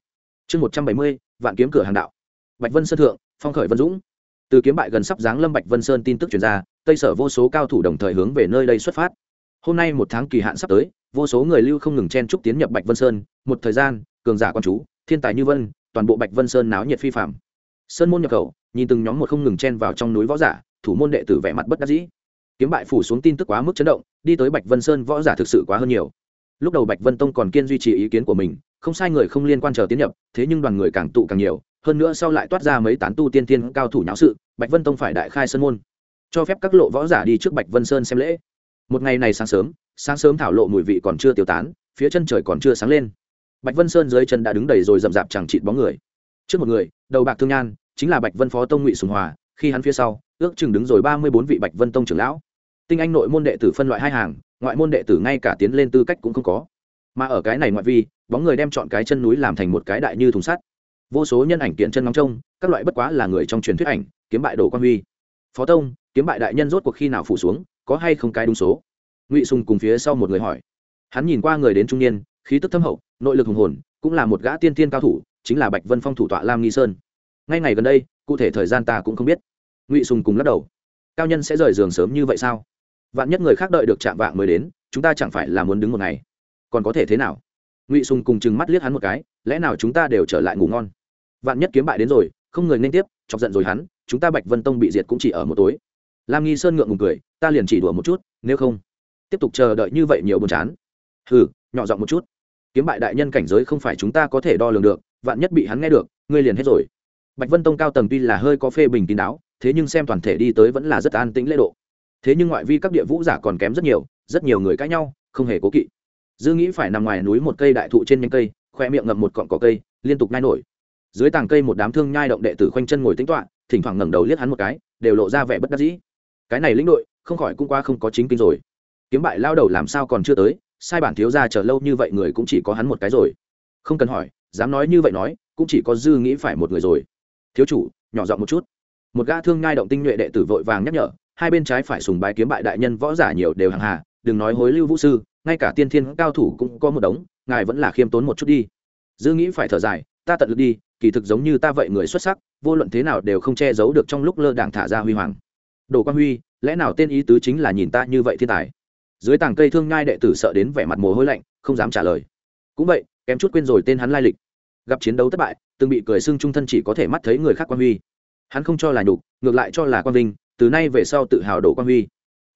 Chương một trăm bảy mươi, vạn kiếm cửa hàng đạo. Bạch vân sơn thượng, phong khởi vân dũng. Từ kiếm bại gần sắp giáng lâm bạch vân sơn tin tức truyền ra, tây sở vô số cao thủ đồng thời hướng về nơi đây xuất phát. Hôm nay một tháng kỳ hạn sắp tới, vô số người lưu không ngừng chen trúc tiến nhập bạch vân sơn, một thời gian, cường giả quan chú, thiên tài như vân, toàn bộ bạch vân sơn náo nhiệt phi phạm. Sơn môn nhập khẩu, nhìn từng nhóm một không ngừng chen vào trong núi võ giả, thủ môn đệ tử vẻ mặt bất đắc dĩ kiếm bại phủ xuống tin tức quá mức chấn động, đi tới bạch vân sơn võ giả thực sự quá hơn nhiều. Lúc đầu bạch vân tông còn kiên duy trì ý kiến của mình, không sai người không liên quan chờ tiến nhập, thế nhưng đoàn người càng tụ càng nhiều, hơn nữa sau lại toát ra mấy tán tu tiên tiên cao thủ nháo sự, bạch vân tông phải đại khai sơn môn. Cho phép các lộ võ giả đi trước bạch vân sơn xem lễ. Một ngày này sáng sớm sáng sớm thảo lộ mùi vị còn chưa tiêu tán, phía chân trời còn chưa sáng lên. Bạch vân sơn dưới chân đã đứng đầy rồi rậm rạp chẳng chịt bóng người. Trước một người, đầu bạc thương nhan, chính là bạch vân phó tông ngụy sùng hòa, khi hắn phía sau, ước chừng đứng rồi ba mươi bốn vị bạch vân tông trưởng lão tinh anh nội môn đệ tử phân loại hai hàng, ngoại môn đệ tử ngay cả tiến lên tư cách cũng không có. Mà ở cái này ngoại vi, bóng người đem chọn cái chân núi làm thành một cái đại như thùng sắt. Vô số nhân ảnh kiện chân nóng trông, các loại bất quá là người trong truyền thuyết ảnh, kiếm bại đồ quan huy. Phó tông, kiếm bại đại nhân rốt cuộc khi nào phủ xuống, có hay không cái đúng số? Ngụy sùng cùng phía sau một người hỏi. Hắn nhìn qua người đến trung niên, khí tức thâm hậu, nội lực hùng hồn, cũng là một gã tiên tiên cao thủ, chính là bạch vân phong thủ tọa lam nghi sơn. Ngay ngày gần đây, cụ thể thời gian ta cũng không biết. Ngụy sùng cùng lắc đầu. Cao nhân sẽ rời giường sớm như vậy sao? Vạn nhất người khác đợi được chạm vạng mới đến, chúng ta chẳng phải là muốn đứng một ngày. Còn có thể thế nào? Ngụy sùng cùng chừng mắt liếc hắn một cái, lẽ nào chúng ta đều trở lại ngủ ngon? Vạn nhất kiếm bại đến rồi, không người nên tiếp, chọc giận rồi hắn, chúng ta bạch vân tông bị diệt cũng chỉ ở một tối. Lam nghi sơn ngượng ngùng cười, ta liền chỉ đùa một chút, nếu không. Tiếp tục chờ đợi như vậy nhiều buồn chán. Hừ, nhỏ giọng một chút. Kiếm bại đại nhân cảnh giới không phải chúng ta có thể đo lường được, vạn nhất bị hắn nghe được, ngươi liền hết rồi. Bạch vân tông cao tầng tuy là hơi có phê bình kín đáo, thế nhưng xem toàn thể đi tới vẫn là rất an tĩnh lễ độ thế nhưng ngoại vi các địa vũ giả còn kém rất nhiều rất nhiều người cãi nhau, không hề cố kỵ. Dư nghĩ phải nằm ngoài núi một cây đại thụ trên nhánh cây, khoe miệng ngậm một cọn cỏ cây, liên tục nhai nổi. Dưới tàng cây một đám thương nhai động đệ tử khoanh chân ngồi tính toạ thỉnh thoảng ngẩng đầu liếc hắn một cái, đều lộ ra vẻ bất đắc dĩ. Cái này lĩnh đội, không khỏi cũng qua không có chính kinh rồi. Kiếm bại lao đầu làm sao còn chưa tới, sai bản thiếu ra chờ lâu như vậy người cũng chỉ có hắn một cái rồi. Không cần hỏi, dám nói như vậy nói, cũng chỉ có dư nghĩ phải một người rồi. Thiếu chủ, nhỏ giọng một chút. Một gã thương nhai động tinh nhuệ đệ tử vội vàng nhắc nhở hai bên trái phải sùng bái kiếm bại đại nhân võ giả nhiều đều hàng hà, đừng nói hối lưu vũ sư, ngay cả tiên thiên cao thủ cũng có một đống, ngài vẫn là khiêm tốn một chút đi. Dư nghĩ phải thở dài, ta tận lực đi, kỳ thực giống như ta vậy người xuất sắc, vô luận thế nào đều không che giấu được trong lúc lơ đảng thả ra huy hoàng. Đồ quang huy, lẽ nào tên ý tứ chính là nhìn ta như vậy thiên tài? Dưới tảng cây thương ngai đệ tử sợ đến vẻ mặt mồ hôi lạnh, không dám trả lời. Cũng vậy, kém chút quên rồi tên hắn lai lịch. Gặp chiến đấu thất bại, từng bị cười xưng trung thân chỉ có thể mắt thấy người khác quan huy. Hắn không cho là nhục, ngược lại cho là quan vinh từ nay về sau tự hào đổ quan huy.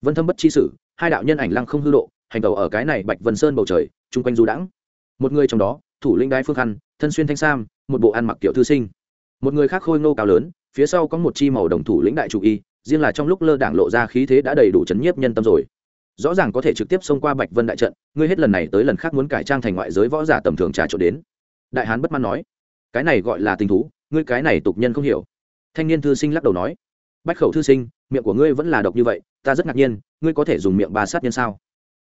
Vân thâm bất chi sử, hai đạo nhân ảnh lăng không hư độ, hành tàu ở cái này bạch vân sơn bầu trời, chung quanh du đãng. Một người trong đó, thủ linh đái phương khăn, thân xuyên thanh sam, một bộ ăn mặc tiểu thư sinh. Một người khác khôi ngô cao lớn, phía sau có một chi màu đồng thủ lĩnh đại chủ y, riêng là trong lúc lơ đảng lộ ra khí thế đã đầy đủ chấn nhiếp nhân tâm rồi. Rõ ràng có thể trực tiếp xông qua bạch vân đại trận, ngươi hết lần này tới lần khác muốn cải trang thành ngoại giới võ giả tầm thường trà trộn đến. Đại hán bất mãn nói, cái này gọi là tình thú, ngươi cái này tục nhân không hiểu. Thanh niên thư sinh lắc đầu nói, bách khẩu thư sinh miệng của ngươi vẫn là độc như vậy, ta rất ngạc nhiên, ngươi có thể dùng miệng bà sát nhân sao?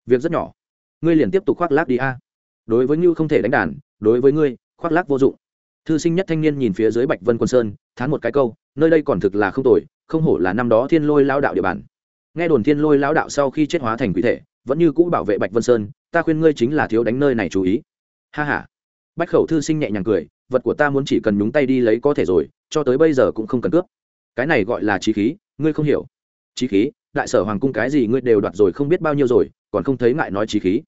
Việc rất nhỏ. Ngươi liền tiếp tục khoác lác đi a. Đối với ngưu không thể đánh đàn, đối với ngươi, khoác lác vô dụng. Thư sinh nhất thanh niên nhìn phía dưới bạch vân quân sơn, thán một cái câu, nơi đây còn thực là không tồi, không hổ là năm đó thiên lôi lao đạo địa bàn. Nghe đồn thiên lôi lao đạo sau khi chết hóa thành quỷ thể, vẫn như cũ bảo vệ bạch vân sơn, ta khuyên ngươi chính là thiếu đánh nơi này chú ý. Ha h a bách khẩu thư sinh nhẹ nhàng cười, vật của ta muốn chỉ cần nhúng tay đi lấy có thể rồi, cho tới bây giờ cũng không cần cướp. Cái này gọi là trí khí ngươi không hiểu. Trí khí, đại sở hoàng cung cái gì ngươi đều đoạt rồi không biết bao nhiêu rồi, còn không thấy ngại nói trí khí.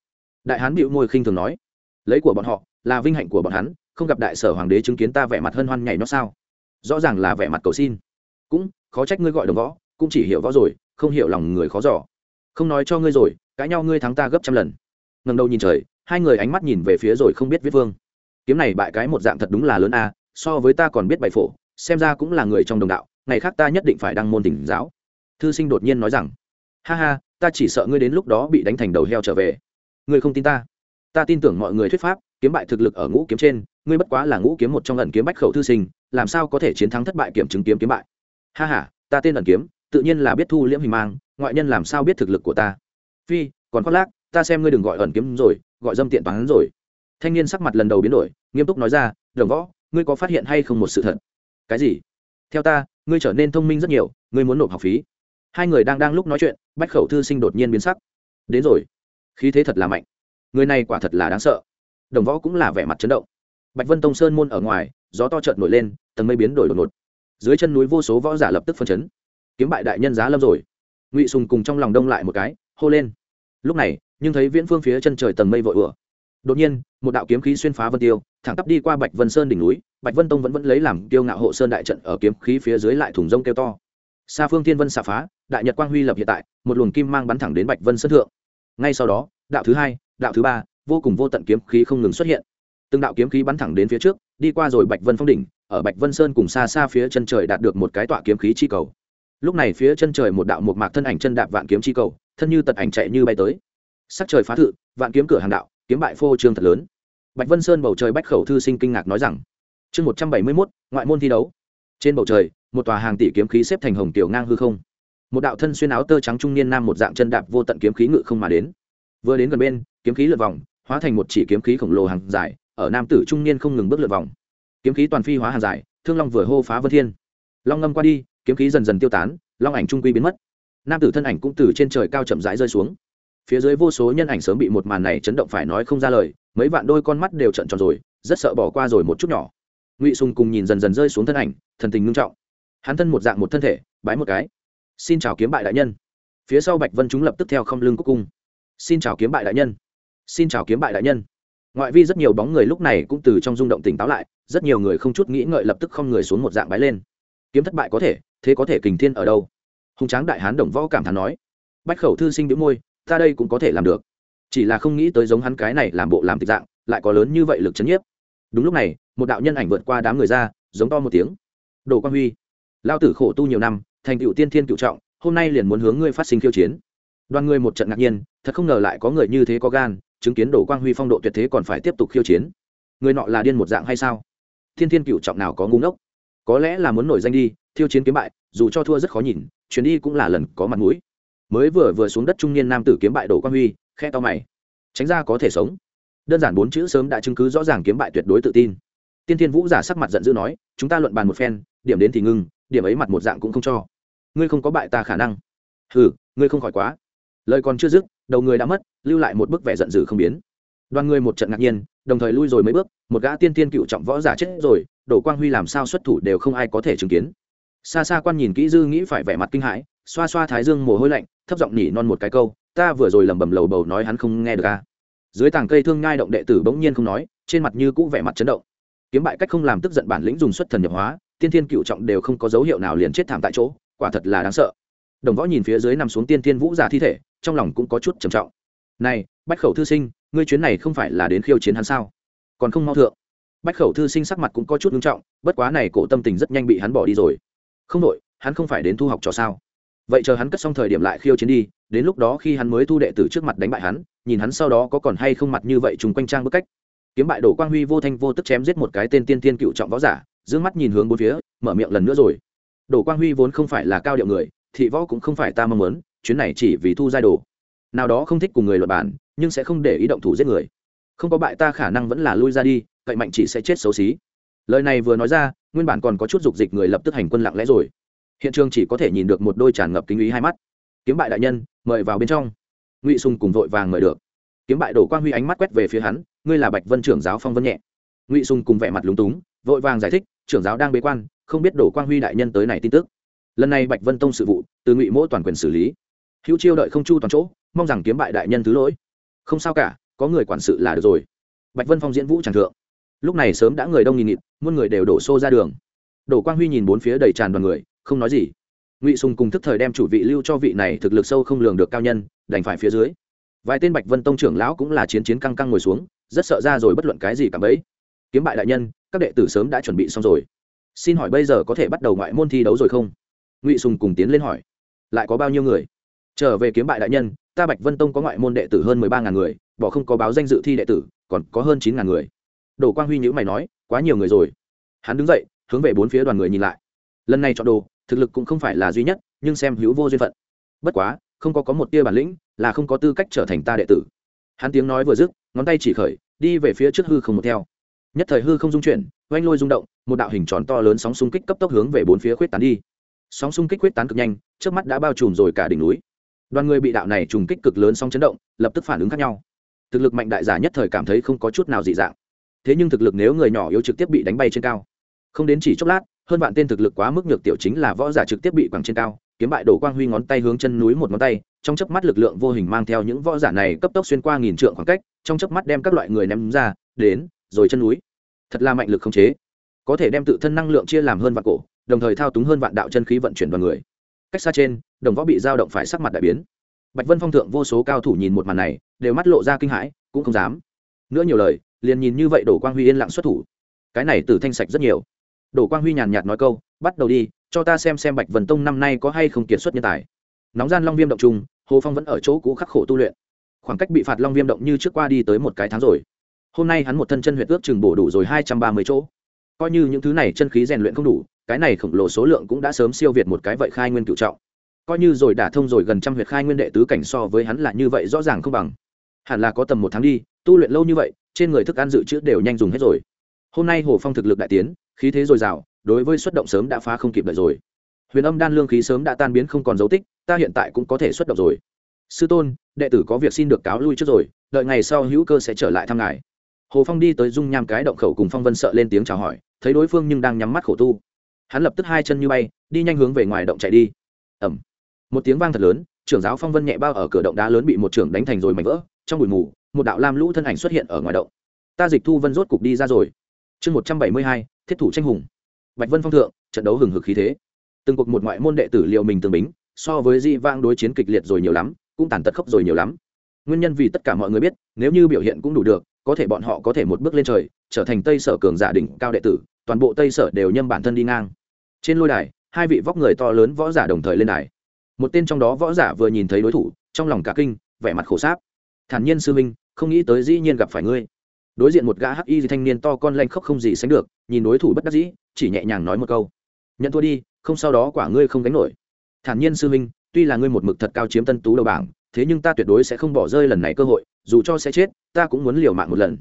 Đại hán bịu môi khinh thường nói, lấy của bọn họ, là vinh hạnh của bọn hắn, không gặp đại sở hoàng đế chứng kiến ta vẻ mặt hân hoan nhảy nó sao? Rõ ràng là vẻ mặt cầu xin. Cũng, khó trách ngươi gọi đồng võ, cũng chỉ hiểu võ rồi, không hiểu lòng người khó giỏ không nói cho ngươi rồi, cãi nhau ngươi thắng ta gấp trăm lần. Ngần đầu nhìn trời, hai người ánh mắt nhìn về phía rồi không biết viết vương. Kiếm này bại cái một dạng thật đúng là lớn a, so với ta còn biết bày phổ, xem ra cũng là người trong đồng đạo ngày khác ta nhất định phải đăng môn tỉnh giáo. Thư sinh đột nhiên nói rằng, ha ha, ta chỉ sợ ngươi đến lúc đó bị đánh thành đầu heo trở về. Ngươi không tin ta. Ta tin tưởng mọi người thuyết pháp, kiếm bại thực lực ở ngũ kiếm trên, ngươi bất quá là ngũ kiếm một trong ẩn kiếm bách khẩu thư sinh, làm sao có thể chiến thắng thất bại kiểm chứng kiếm kiếm bại? Ha ha, ta tên ẩn kiếm, tự nhiên là biết thu liễm hình mang, ngoại nhân làm sao biết thực lực của ta? Phi, còn khoác lác, ta xem ngươi đừng gọi ẩn kiếm rồi, gọi dâm tiện toán rồi. Thanh niên sắc mặt lần đầu biến đổi, nghiêm túc nói ra, đồng võ, ngươi có phát hiện hay không một sự thật? Cái gì? Theo ta ngươi trở nên thông minh rất nhiều, ngươi muốn nộp học phí. Hai người đang đang lúc nói chuyện, bách khẩu thư sinh đột nhiên biến sắc. Đến rồi. Khí thế thật là mạnh. Người này quả thật là đáng sợ. Đồng võ cũng là vẻ mặt chấn động. Bạch vân tông sơn môn ở ngoài, gió to trợn nổi lên, tầng mây biến đổi đột ngột. Dưới chân núi vô số võ giả lập tức phân chấn. Kiếm bại đại nhân giá lâm rồi. Ngụy sùng cùng trong lòng đông lại một cái, hô lên. Lúc này, nhưng thấy viễn phương phía chân trời tầng mây vội ửa đột nhiên, một đạo kiếm khí xuyên phá vân tiêu, thẳng tắp đi qua bạch vân sơn đỉnh núi, bạch vân tông vẫn vẫn lấy làm tiêu ngạo hộ sơn đại trận ở kiếm khí phía dưới lại thủng rông kêu to. Xa phương thiên vân xà phá, đại nhật quang huy lập hiện tại, một luồng kim mang bắn thẳng đến bạch vân sơn thượng. Ngay sau đó, đạo thứ hai, đạo thứ ba, vô cùng vô tận kiếm khí không ngừng xuất hiện. Từng đạo kiếm khí bắn thẳng đến phía trước, đi qua rồi bạch vân phong đỉnh, ở bạch vân sơn cùng xa xa phía chân trời đạt được một cái tọa kiếm khí chi cầu. Lúc này phía chân trời một đạo một mạc thân ảnh chân đạp vạn kiếm chi cầu, thân như tật ảnh chạy như bay tới. Sắc trời phá thự, vạn kiếm cửa hàng đạo kiếm bại phô trương thật lớn. Bạch vân sơn bầu trời bách khẩu thư sinh kinh ngạc nói rằng, chương một trăm bảy mươi mốt, ngoại môn thi đấu. Trên bầu trời, một tòa hàng tỷ kiếm khí xếp thành hồng tiểu ngang hư không. Một đạo thân xuyên áo tơ trắng trung niên nam một dạng chân đạp vô tận kiếm khí ngự không mà đến. Vừa đến gần bên, kiếm khí lượt vòng, hóa thành một chỉ kiếm khí khổng lồ hàng dài, ở nam tử trung niên không ngừng bước lượt vòng. Kiếm khí toàn phi hóa hàng dài, thương long vừa hô phá vân thiên. Long ngâm qua đi, kiếm khí dần dần tiêu tán, long ảnh trung quy biến mất. Nam tử thân ảnh cũng từ trên trời cao chậm rãi rơi xuống phía dưới vô số nhân ảnh sớm bị một màn này chấn động phải nói không ra lời, mấy vạn đôi con mắt đều trận tròn rồi, rất sợ bỏ qua rồi một chút nhỏ. Ngụy sùng cùng nhìn dần dần rơi xuống thân ảnh, thần tình ngưng trọng. Hắn thân một dạng một thân thể, bái một cái. Xin chào kiếm bại đại nhân. Phía sau bạch vân chúng lập tức theo không lưng cúc cung. Xin chào kiếm bại đại nhân. Xin chào kiếm bại đại nhân. Ngoại vi rất nhiều bóng người lúc này cũng từ trong rung động tỉnh táo lại, rất nhiều người không chút nghĩ ngợi lập tức không người xuống một dạng bái lên. Kiếm thất bại có thể, thế có thể kình thiên ở đâu? Hùng tráng đại hán đồng võ cảm thán nói. Bách khẩu thư sinh đĩu môi ta đây cũng có thể làm được. Chỉ là không nghĩ tới giống hắn cái này làm bộ làm tịch dạng, lại có lớn như vậy lực chấn nhiếp. Đúng lúc này, một đạo nhân ảnh vượt qua đám người ra, giống to một tiếng. Đồ quang huy lao tử khổ tu nhiều năm, thành cựu tiên thiên cựu trọng, hôm nay liền muốn hướng ngươi phát sinh khiêu chiến. Đoàn người một trận ngạc nhiên, thật không ngờ lại có người như thế có gan, chứng kiến đồ quang huy phong độ tuyệt thế còn phải tiếp tục khiêu chiến. Người nọ là điên một dạng hay sao? Thiên thiên cựu trọng nào có ngu ngốc? Có lẽ là muốn nổi danh đi, thiêu chiến kiếm bại, dù cho thua rất khó nhìn, chuyến đi cũng là lần có mặt mũi mới vừa vừa xuống đất trung niên nam tử kiếm bại đổ quang huy, khe to mày. Tránh ra có thể sống. Đơn giản bốn chữ sớm đã chứng cứ rõ ràng kiếm bại tuyệt đối tự tin. Tiên thiên vũ giả sắc mặt giận dữ nói, chúng ta luận bàn một phen, điểm đến thì ngưng, điểm ấy mặt một dạng cũng không cho. Ngươi không có bại ta khả năng. Hừ, ngươi không khỏi quá. Lời còn chưa dứt, đầu người đã mất, lưu lại một bức vẻ giận dữ không biến. Đoàn người một trận ngạc nhiên, đồng thời lui rồi mấy bước, một gã tiên tiên cựu trọng võ giả chết rồi, đổ quang huy làm sao xuất thủ đều không ai có thể chứng kiến. Xa xa quan nhìn kỹ dư nghĩ phải vẻ mặt kinh hãi xoa xoa thái dương mồ hôi lạnh, thấp giọng nhỉ non một cái câu, ta vừa rồi lầm bầm lầu bầu nói hắn không nghe được a. Dưới tàng cây thương ngai động đệ tử bỗng nhiên không nói, trên mặt như cũ vẻ mặt chấn động. Kiếm bại cách không làm tức giận bản lĩnh dùng xuất thần nhập hóa, tiên thiên cựu trọng đều không có dấu hiệu nào liền chết thảm tại chỗ, quả thật là đáng sợ. Đồng võ nhìn phía dưới nằm xuống tiên thiên vũ giả thi thể, trong lòng cũng có chút trầm trọng. Này, bách khẩu thư sinh, ngươi chuyến này không phải là đến khiêu chiến hắn sao? Còn không mau thượng. Bách khẩu thư sinh sắc mặt cũng có chút nghiêm trọng, bất quá này cổ tâm tình rất nhanh bị hắn bỏ đi rồi. Không đội, hắn không phải đến thu học trò sao? Vậy chờ hắn cất xong thời điểm lại khiêu chiến đi, đến lúc đó khi hắn mới thu đệ tử trước mặt đánh bại hắn, nhìn hắn sau đó có còn hay không mặt như vậy chung quanh trang bức cách. Kiếm bại đổ quang huy vô thanh vô tức chém giết một cái tên tiên tiên cựu trọng võ giả d mắt nhìn hướng bốn phía, mở miệng lần nữa rồi. Đổ quang huy vốn không phải là cao điệu người, thị võ cũng không phải ta mong muốn, chuyến này chỉ vì thu giai đồ. Nào đó không thích cùng người luật bản nhưng sẽ không để ý động thủ giết người. Không có bại ta khả năng vẫn là lui ra đi, cậy mạnh chỉ sẽ chết xấu xí. Lời này vừa nói ra, nguyên bản còn có chút dục dịch người lập tức hành quân lặng lẽ rồi hiện trường chỉ có thể nhìn được một đôi tràn ngập kính ý hai mắt. Kiếm bại đại nhân, mời vào bên trong. Ngụy sùng cùng vội vàng mời được. Kiếm bại đổ quang huy ánh mắt quét về phía hắn, ngươi là bạch vân trưởng giáo phong vân nhẹ. Ngụy sùng cùng vẻ mặt lúng túng, vội vàng giải thích, trưởng giáo đang bế quan, không biết đổ quang huy đại nhân tới này tin tức. Lần này bạch vân tông sự vụ, từ ngụy mỗ toàn quyền xử lý. Hữu chiêu đợi không chu toàn chỗ, mong rằng kiếm bại đại nhân thứ lỗi. Không sao cả, có người quản sự là được rồi. Bạch vân phong diễn vũ tràng thượng. Lúc này sớm đã người đông nghìn nghịt, muôn người đều đổ xô ra đường. Đổ quang huy nhìn bốn phía đầy tràn đoàn người không nói gì. Ngụy sùng cùng thức thời đem chủ vị lưu cho vị này thực lực sâu không lường được cao nhân, đành phải phía dưới. Vài tên bạch vân tông trưởng lão cũng là chiến chiến căng căng ngồi xuống, rất sợ ra rồi bất luận cái gì cả bấy. Kiếm bại đại nhân, các đệ tử sớm đã chuẩn bị xong rồi. Xin hỏi bây giờ có thể bắt đầu ngoại môn thi đấu rồi không? Ngụy sùng cùng tiến lên hỏi. Lại có bao nhiêu người? Trở về kiếm bại đại nhân, ta bạch vân tông có ngoại môn đệ tử hơn mười ba ngàn người, bỏ không có báo danh dự thi đệ tử, còn có hơn chín ngàn người. Đồ quang huy nhữ mày nói, quá nhiều người rồi. Hắn đứng dậy, hướng về bốn phía đoàn người nhìn lại. Lần này chọn đồ thực lực cũng không phải là duy nhất, nhưng xem hữu vô duyên phận. Bất quá, không có có một tia bản lĩnh là không có tư cách trở thành ta đệ tử. Hắn tiếng nói vừa dứt, ngón tay chỉ khởi, đi về phía trước hư không một theo. Nhất thời hư không dung chuyển oanh lôi rung động, một đạo hình tròn to lớn sóng xung kích cấp tốc hướng về bốn phía khuyết tán đi. Sóng xung kích khuyết tán cực nhanh trước mắt đã bao trùm rồi cả đỉnh núi. Đoàn người bị đạo này trùng kích cực lớn sóng chấn động, lập tức phản ứng khác nhau. Thực lực mạnh đại giả nhất thời cảm thấy không có chút nào dị dạng. Thế nhưng thực lực nếu người nhỏ yếu trực tiếp bị đánh bay trên cao, không đến chỉ chốc lát hơn vạn tên thực lực quá mức nhược tiểu chính là võ giả trực tiếp bị quẳng trên cao, kiếm bại đổ quang huy ngón tay hướng chân núi một ngón tay, trong chớp mắt lực lượng vô hình mang theo những võ giả này cấp tốc xuyên qua nghìn trượng khoảng cách, trong chớp mắt đem các loại người ném ra, đến, rồi chân núi. Thật là mạnh lực không chế. Có thể đem tự thân năng lượng chia làm hơn vạn cổ, đồng thời thao túng hơn vạn đạo chân khí vận chuyển đoàn người. Cách xa trên, đồng võ bị dao động phải sắc mặt đại biến. Bạch vân phong thượng vô số cao thủ nhìn một màn này, đều mắt lộ ra kinh hãi, cũng không dám. Nữa nhiều lời, liền nhìn như vậy đổ quang huy yên lặng xuất thủ. Cái này tử thanh sạch rất nhiều đổ quang huy nhàn nhạt nói câu bắt đầu đi cho ta xem xem bạch vần tông năm nay có hay không kiệt xuất nhân tài. Nóng gian long viêm động Chung, hồ phong vẫn ở chỗ cũ khắc khổ tu luyện. Khoảng cách bị phạt long viêm động như trước qua đi tới một cái tháng rồi. Hôm nay hắn một thân chân huyệt ước chừng bổ đủ rồi hai trăm ba mươi chỗ. Coi như những thứ này chân khí rèn luyện không đủ cái này khổng lồ số lượng cũng đã sớm siêu việt một cái vậy khai nguyên cựu trọng. Coi như rồi đả thông rồi gần trăm huyệt khai nguyên đệ tứ cảnh so với hắn là như vậy rõ ràng không bằng. Hẳn là có tầm một tháng đi tu luyện lâu như vậy trên người thức ăn dự trữ đều nhanh dùng hết rồi. Hôm nay hồ phong thực lực đại tiến khí thế dồi dào, đối với xuất động sớm đã phá không kịp đợi rồi. Huyền âm đan lương khí sớm đã tan biến không còn dấu tích, ta hiện tại cũng có thể xuất động rồi. Sư tôn, đệ tử có việc xin được cáo lui trước rồi, đợi ngày sau hữu cơ sẽ trở lại thăm ngài. Hồ phong đi tới dung nham cái động khẩu cùng phong vân sợ lên tiếng chào hỏi, thấy đối phương nhưng đang nhắm mắt khổ tu. Hắn lập tức hai chân như bay, đi nhanh hướng về ngoài động chạy đi. Ẩm một tiếng vang thật lớn, trưởng giáo phong vân nhẹ bao ở cửa động đá lớn bị một trưởng đánh thành rồi mảnh vỡ, trong bụi mù, một đạo lam lũ thân ảnh xuất hiện ở ngoài động. Ta dịch thu vân rốt cục đi ra rồi. Chương một trăm bảy mươi hai thiết thủ tranh hùng. Bạch vân phong thượng, trận đấu hừng hực khí thế. Từng cuộc một ngoại môn đệ tử liệu mình tương bính, so với di vang đối chiến kịch liệt rồi nhiều lắm, cũng tàn tật khốc rồi nhiều lắm. Nguyên nhân vì tất cả mọi người biết, nếu như biểu hiện cũng đủ được, có thể bọn họ có thể một bước lên trời, trở thành tây sở cường giả đỉnh cao đệ tử, toàn bộ tây sở đều nhâm bản thân đi ngang. Trên lôi đài, hai vị vóc người to lớn võ giả đồng thời lên đài. Một tên trong đó võ giả vừa nhìn thấy đối thủ, trong lòng cả kinh, vẻ mặt khổ sáp. Thản nhiên sư minh không nghĩ tới dĩ nhiên gặp phải ngươi đối diện một gã hắc y thanh niên to con lanh khóc không gì sánh được, nhìn đối thủ bất đắc dĩ, chỉ nhẹ nhàng nói một câu. Nhận thua đi, không sau đó quả ngươi không gánh nổi. Thản nhiên sư minh tuy là ngươi một mực thật cao chiếm tân tú đầu bảng, thế nhưng ta tuyệt đối sẽ không bỏ rơi lần này cơ hội, dù cho sẽ chết, ta cũng muốn liều mạng một lần.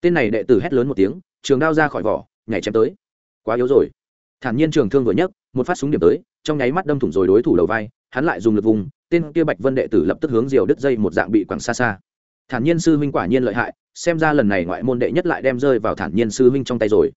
Tên này đệ tử hét lớn một tiếng, trường đao ra khỏi vỏ, nhảy chém tới. Quá yếu rồi. Thản nhiên trường thương vừa nhấc, một phát súng điểm tới, trong nháy mắt đâm thủng rồi đối thủ đầu vai, hắn lại dùng lực vùng, tên kia bạch vân đệ tử lập tức hướng diều đứt dây một dạng bị quẳng xa xa thản nhiên sư huynh quả nhiên lợi hại, xem ra lần này ngoại môn đệ nhất lại đem rơi vào thản nhiên sư huynh trong tay rồi.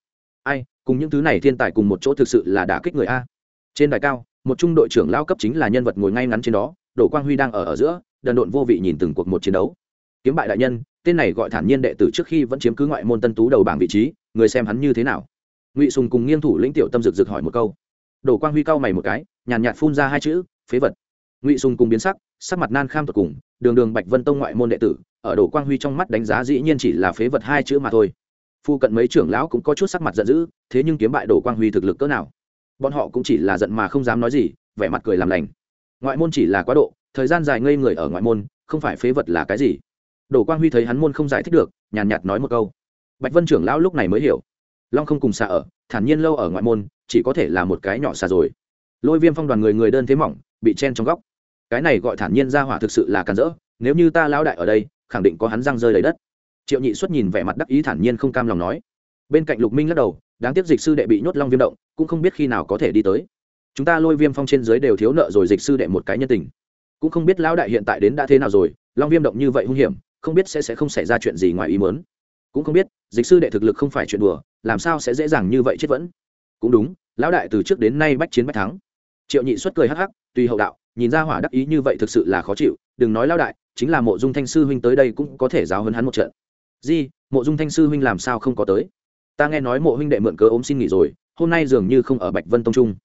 Ai, cùng những thứ này thiên tài cùng một chỗ thực sự là đả kích người a. Trên đài cao, một trung đội trưởng lao cấp chính là nhân vật ngồi ngay ngắn trên đó đỗ quang huy đang ở ở giữa, đần độn vô vị nhìn từng cuộc một chiến đấu. Kiếm bại đại nhân, tên này gọi thản nhiên đệ tử trước khi vẫn chiếm cứ ngoại môn tân tú đầu bảng vị trí, người xem hắn như thế nào? Ngụy sùng cùng nghiêng thủ lĩnh tiểu tâm rực rực hỏi một câu. Đỗ quang huy cau mày một cái, nhàn nhạt phun ra hai chữ, phế vật. Ngụy sùng cùng biến sắc sắc mặt nan kham tột cùng, đường đường bạch vân tông ngoại môn đệ tử ở đồ quang huy trong mắt đánh giá dĩ nhiên chỉ là phế vật hai chữ mà thôi. Phu cận mấy trưởng lão cũng có chút sắc mặt giận dữ, thế nhưng kiếm bại đồ quang huy thực lực cỡ nào? Bọn họ cũng chỉ là giận mà không dám nói gì, vẻ mặt cười làm lành. Ngoại môn chỉ là quá độ, thời gian dài ngây người ở ngoại môn, không phải phế vật là cái gì? Đồ quang huy thấy hắn môn không giải thích được, nhàn nhạt nói một câu. Bạch vân trưởng lão lúc này mới hiểu. Long không cùng xa ở, thản nhiên lâu ở ngoại môn, chỉ có thể là một cái nhỏ xa rồi. Lôi viêm phong đoàn người người đơn thế mỏng, bị chen trong góc. Cái này gọi thản nhiên ra hỏa thực sự là càn rỡ, nếu như ta lão đại ở đây khẳng định có hắn răng rơi đầy đất. Triệu nhị xuất nhìn vẻ mặt đắc ý thản nhiên không cam lòng nói. Bên cạnh lục minh lắc đầu, đáng tiếc dịch sư đệ bị nhốt long viêm động, cũng không biết khi nào có thể đi tới. Chúng ta lôi viêm phong trên dưới đều thiếu nợ rồi dịch sư đệ một cái nhân tình. Cũng không biết lão đại hiện tại đến đã thế nào rồi, long viêm động như vậy hung hiểm, không biết sẽ sẽ không xảy ra chuyện gì ngoài ý muốn. Cũng không biết, dịch sư đệ thực lực không phải chuyện đùa, làm sao sẽ dễ dàng như vậy chết vẫn. Cũng đúng, lão đại từ trước đến nay bách chiến bách thắng. Triệu nhị xuất cười hắc hắc, tùy hậu đạo, nhìn ra hỏa đắc ý như vậy thực sự là khó chịu, đừng nói lão đại chính là mộ dung thanh sư huynh tới đây cũng có thể giáo hơn hắn một trận. Di, mộ dung thanh sư huynh làm sao không có tới? Ta nghe nói mộ huynh đệ mượn cớ ốm xin nghỉ rồi, hôm nay dường như không ở bạch vân tông trung.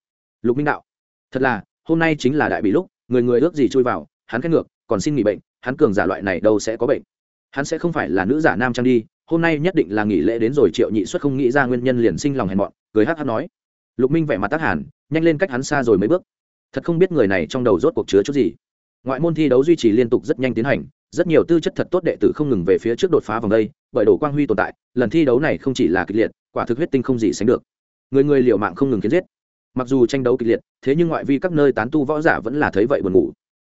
Lục minh đạo, thật là, hôm nay chính là đại bị lúc, người người ước gì chui vào, hắn khét ngược, còn xin nghỉ bệnh, hắn cường giả loại này đâu sẽ có bệnh? Hắn sẽ không phải là nữ giả nam trang đi, hôm nay nhất định là nghỉ lễ đến rồi triệu nhị xuất không nghĩ ra nguyên nhân liền sinh lòng hèn mọn, cười hát hát nói. Lục minh vẻ mặt tác hàn, nhanh lên cách hắn xa rồi mấy bước. Thật không biết người này trong đầu rốt cuộc chứa chút gì ngoại môn thi đấu duy trì liên tục rất nhanh tiến hành, rất nhiều tư chất thật tốt đệ tử không ngừng về phía trước đột phá vòng đây, bởi đồ quang huy tồn tại, lần thi đấu này không chỉ là kịch liệt, quả thực huyết tinh không gì sánh được. Người người liều mạng không ngừng kiến giết. Mặc dù tranh đấu kịch liệt, thế nhưng ngoại vi các nơi tán tu võ giả vẫn là thấy vậy buồn ngủ.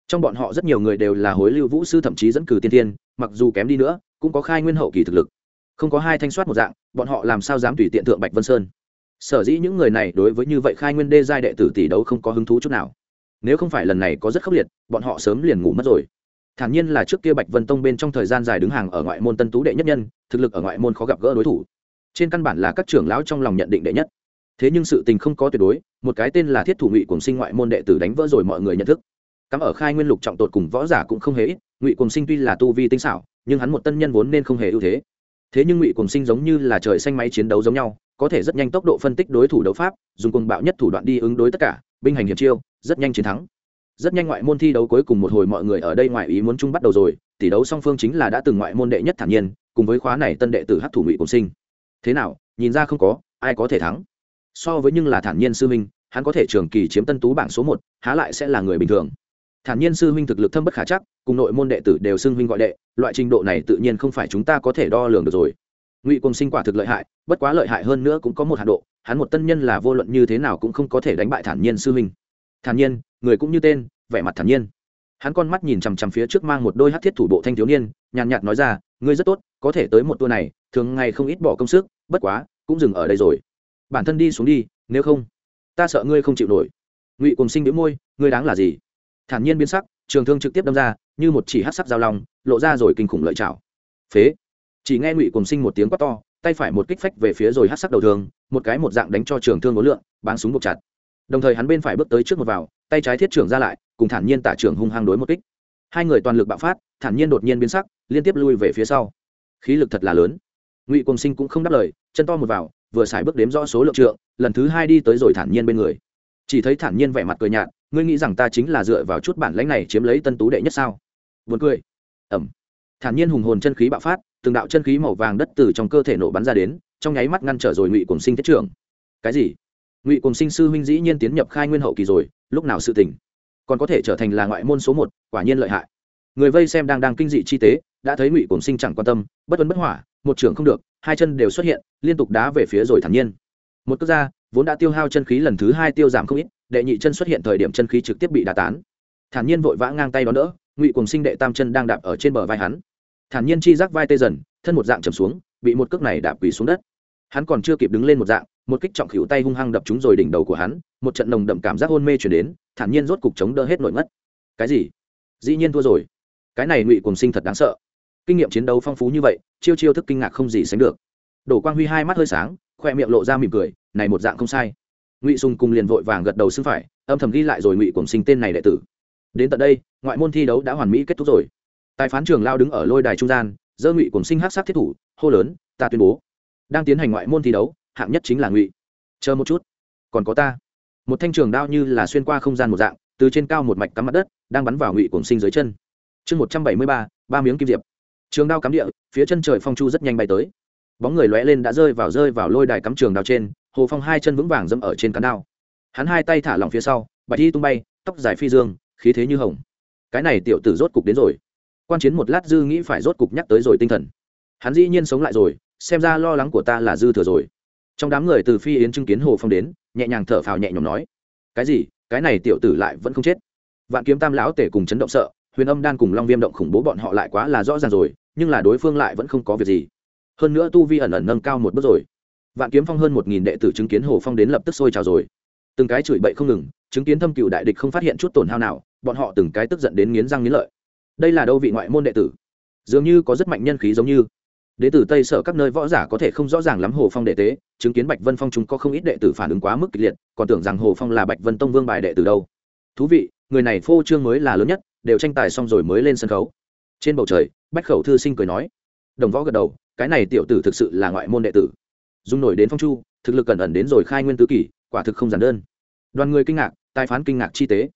Trong bọn họ rất nhiều người đều là hối lưu vũ sư thậm chí dẫn cử tiên tiên, mặc dù kém đi nữa, cũng có khai nguyên hậu kỳ thực lực. Không có hai thanh soát một dạng, bọn họ làm sao dám tùy tiện thượng bạch vân sơn. Sở dĩ những người này đối với như vậy khai nguyên đê giai đệ tử tỷ đấu không có hứng thú chút nào nếu không phải lần này có rất khốc liệt, bọn họ sớm liền ngủ mất rồi. Thản nhiên là trước kia bạch vân tông bên trong thời gian dài đứng hàng ở ngoại môn tân tú đệ nhất nhân, thực lực ở ngoại môn khó gặp gỡ đối thủ. Trên căn bản là các trưởng lão trong lòng nhận định đệ nhất. Thế nhưng sự tình không có tuyệt đối, một cái tên là thiết thủ ngụy cùng sinh ngoại môn đệ tử đánh vỡ rồi mọi người nhận thức. Cắm ở khai nguyên lục trọng tột cùng võ giả cũng không hề ít, ngụy cùng sinh tuy là tu vi tinh xảo, nhưng hắn một tân nhân vốn nên không hề ưu thế. Thế nhưng ngụy cùng sinh giống như là trời xanh máy chiến đấu giống nhau, có thể rất nhanh tốc độ phân tích đối thủ đấu pháp, dùng cùng bạo nhất thủ đoạn đi ứng đối tất cả, binh hành hiệp chiêu rất nhanh chiến thắng. Rất nhanh ngoại môn thi đấu cuối cùng một hồi mọi người ở đây ngoại ý muốn chung bắt đầu rồi, tỷ đấu song phương chính là đã từng ngoại môn đệ nhất thản nhiên, cùng với khóa này tân đệ tử hát thủ ngụy cùng sinh. Thế nào, nhìn ra không có, ai có thể thắng? So với nhưng là thản nhiên sư minh hắn có thể trường kỳ chiếm tân tú bảng số một, há lại sẽ là người bình thường. Thản nhiên sư huynh thực lực thâm bất khả chắc, cùng nội môn đệ tử đều xưng huynh gọi đệ, loại trình độ này tự nhiên không phải chúng ta có thể đo lường được rồi. Ngụy cùng sinh quả thực lợi hại, bất quá lợi hại hơn nữa cũng có một hạ độ, hắn một tân nhân là vô luận như thế nào cũng không có thể đánh bại thản nhiên sư huynh thản nhiên, người cũng như tên, vẻ mặt thản nhiên. Hắn con mắt nhìn chằm chằm phía trước mang một đôi hát thiết thủ bộ thanh thiếu niên, nhàn nhạt nói ra, ngươi rất tốt, có thể tới một tour này, thường ngày không ít bỏ công sức, bất quá, cũng dừng ở đây rồi. Bản thân đi xuống đi, nếu không, ta sợ ngươi không chịu nổi. Ngụy cùng sinh đĩu môi, ngươi đáng là gì? Thản nhiên biến sắc, trường thương trực tiếp đâm ra, như một chỉ hát sắc dao lòng lộ ra rồi kinh khủng lợi chảo phế. Chỉ nghe ngụy cùng sinh một tiếng quát to, tay phải một kích phách về phía rồi hát sắc đầu thường một cái một dạng đánh cho trường thương ngố lượng bán súng buộc chặt đồng thời hắn bên phải bước tới trước một vào, tay trái thiết trưởng ra lại, cùng thản nhiên tả trưởng hung hăng đối một kích. Hai người toàn lực bạo phát, thản nhiên đột nhiên biến sắc, liên tiếp lui về phía sau. Khí lực thật là lớn. Ngụy cùng sinh cũng không đáp lời, chân to một vào, vừa xài bước đếm rõ số lượng trượng, lần thứ hai đi tới rồi thản nhiên bên người. Chỉ thấy thản nhiên vẻ mặt cười nhạt, ngươi nghĩ rằng ta chính là dựa vào chút bản lãnh này chiếm lấy tân tú đệ nhất sao? Vượt cười. Ẩm thản nhiên hùng hồn chân khí bạo phát, từng đạo chân khí màu vàng đất từ trong cơ thể nổ bắn ra đến, trong nháy mắt ngăn trở rồi ngụy cùng sinh thiết trưởng. Cái gì? Ngụy cùng sinh sư huynh dĩ nhiên tiến nhập khai nguyên hậu kỳ rồi, lúc nào sự tỉnh còn có thể trở thành là ngoại môn số một, quả nhiên lợi hại. Người vây xem đang đang kinh dị chi tế, đã thấy ngụy cùng sinh chẳng quan tâm, bất vấn bất hỏa, một trưởng không được, hai chân đều xuất hiện, liên tục đá về phía rồi thản nhiên. Một cước ra, vốn đã tiêu hao chân khí lần thứ hai tiêu giảm không ít, đệ nhị chân xuất hiện thời điểm chân khí trực tiếp bị đá tán. Thản nhiên vội vã ngang tay đón đỡ, ngụy cùng sinh đệ tam chân đang đạp ở trên bờ vai hắn. Thản nhiên chi giác vai tê dần, thân một dạng trầm xuống, bị một cước này đạp quỳ xuống đất. Hắn còn chưa kịp đứng lên một dạng một kích trọng khỉu tay hung hăng đập trúng rồi đỉnh đầu của hắn, một trận nồng đậm cảm giác hôn mê chuyển đến, thản nhiên rốt cục chống đỡ hết nội mất cái gì? Dĩ nhiên thua rồi. Cái này ngụy cùng sinh thật đáng sợ. Kinh nghiệm chiến đấu phong phú như vậy, chiêu chiêu thức kinh ngạc không gì sánh được. Đổ quang huy hai mắt hơi sáng, khoe miệng lộ ra mỉm cười, này một dạng không sai. Ngụy sùng cùng liền vội vàng gật đầu xưng phải, âm thầm ghi lại rồi ngụy cùng sinh tên này đệ tử. Đến tận đây, ngoại môn thi đấu đã hoàn mỹ kết thúc rồi. Tài phán trường lao đứng ở lôi đài trung gian dơ ngụy cùng sinh hát sát thiết thủ, hô lớn, ta tuyên bố, đang tiến hành ngoại môn thi đấu hạng nhất chính là ngụy chờ một chút còn có ta một thanh trường đao như là xuyên qua không gian một dạng từ trên cao một mạch cắm mặt đất đang bắn vào ngụy cuồng sinh dưới chân chương một trăm bảy mươi ba ba miếng kim diệp trường đao cắm địa phía chân trời phong chu rất nhanh bay tới bóng người lóe lên đã rơi vào rơi vào lôi đài cắm trường đao trên hồ phong hai chân vững vàng dẫm ở trên cán đao hắn hai tay thả lỏng phía sau bạch đi tung bay tóc dài phi dương khí thế như hồng cái này tiểu tử rốt cục đến rồi quan chiến một lát dư nghĩ phải rốt cục nhắc tới rồi tinh thần hắn dĩ nhiên sống lại rồi xem ra lo lắng của ta là dư thừa rồi trong đám người từ phi yến chứng kiến hồ phong đến, nhẹ nhàng thở phào nhẹ nhõm nói, cái gì? Cái này tiểu tử lại vẫn không chết. Vạn kiếm tam lão tể cùng chấn động sợ, huyền âm đan cùng long viêm động khủng bố bọn họ lại quá là rõ ràng rồi, nhưng là đối phương lại vẫn không có việc gì. Hơn nữa tu vi ẩn ẩn nâng cao một bước rồi. Vạn kiếm phong hơn một nghìn đệ tử chứng kiến hồ phong đến lập tức sôi trào rồi. Từng cái chửi bậy không ngừng, chứng kiến thâm cựu đại địch không phát hiện chút tổn hao nào, bọn họ từng cái tức giận đến nghiến răng nghiến lợi. Đây là đâu vị ngoại môn đệ tử? Dường như có rất mạnh nhân khí giống như đệ tử tây sở các nơi võ giả có thể không rõ ràng lắm hồ phong đệ tế, chứng kiến bạch vân phong chúng có không ít đệ tử phản ứng quá mức kịch liệt, còn tưởng rằng hồ phong là bạch vân tông vương bài đệ tử đâu. Thú vị, người này phô trương mới là lớn nhất, đều tranh tài xong rồi mới lên sân khấu. Trên bầu trời, bách khẩu thư sinh cười nói, đồng võ gật đầu, cái này tiểu tử thực sự là ngoại môn đệ tử. Dung nổi đến phong chu, thực lực cẩn ẩn đến rồi khai nguyên tứ kỷ quả thực không giản đơn. Đoàn người kinh ngạc tài phán kinh ngạc chi tế.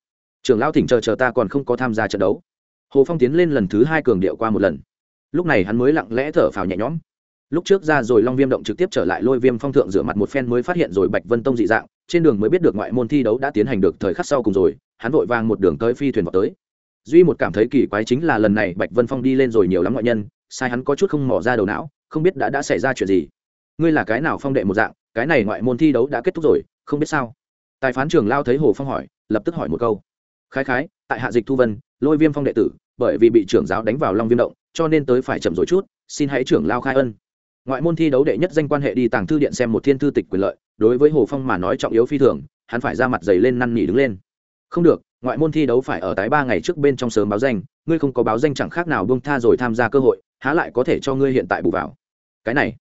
Trưởng lão thỉnh chờ chờ ta còn không có tham gia trận đấu. Hồ phong tiến lên lần thứ hai cường điệu qua một lần lúc này hắn mới lặng lẽ thở phào nhẹ nhõm. Lúc trước ra rồi long viêm động trực tiếp trở lại lôi viêm phong thượng rửa mặt một phen mới phát hiện rồi bạch vân tông dị dạng, trên đường mới biết được ngoại môn thi đấu đã tiến hành được thời khắc sau cùng rồi, hắn vội vàng một đường tới phi thuyền vào tới. Duy một cảm thấy kỳ quái chính là lần này bạch vân phong đi lên rồi nhiều lắm ngoại nhân, sai hắn có chút không mỏ ra đầu não, không biết đã đã xảy ra chuyện gì. Ngươi là cái nào phong đệ một dạng, cái này ngoại môn thi đấu đã kết thúc rồi, không biết sao? Tài phán trưởng lao thấy hồ phong hỏi, lập tức hỏi một câu. Khái khái, tại hạ dịch thu vân, lôi viêm phong đệ tử, bởi vì bị trưởng giáo đánh vào long viêm động cho nên tới phải chậm rồi chút, xin hãy trưởng lao khai ân. Ngoại môn thi đấu đệ nhất danh quan hệ đi tàng thư điện xem một thiên thư tịch quyền lợi, đối với hồ phong mà nói trọng yếu phi thường, hắn phải ra mặt dày lên năn nỉ đứng lên. Không được, ngoại môn thi đấu phải ở tái ba ngày trước bên trong sớm báo danh, ngươi không có báo danh chẳng khác nào bông tha rồi tham gia cơ hội, há lại có thể cho ngươi hiện tại bù vào. Cái này,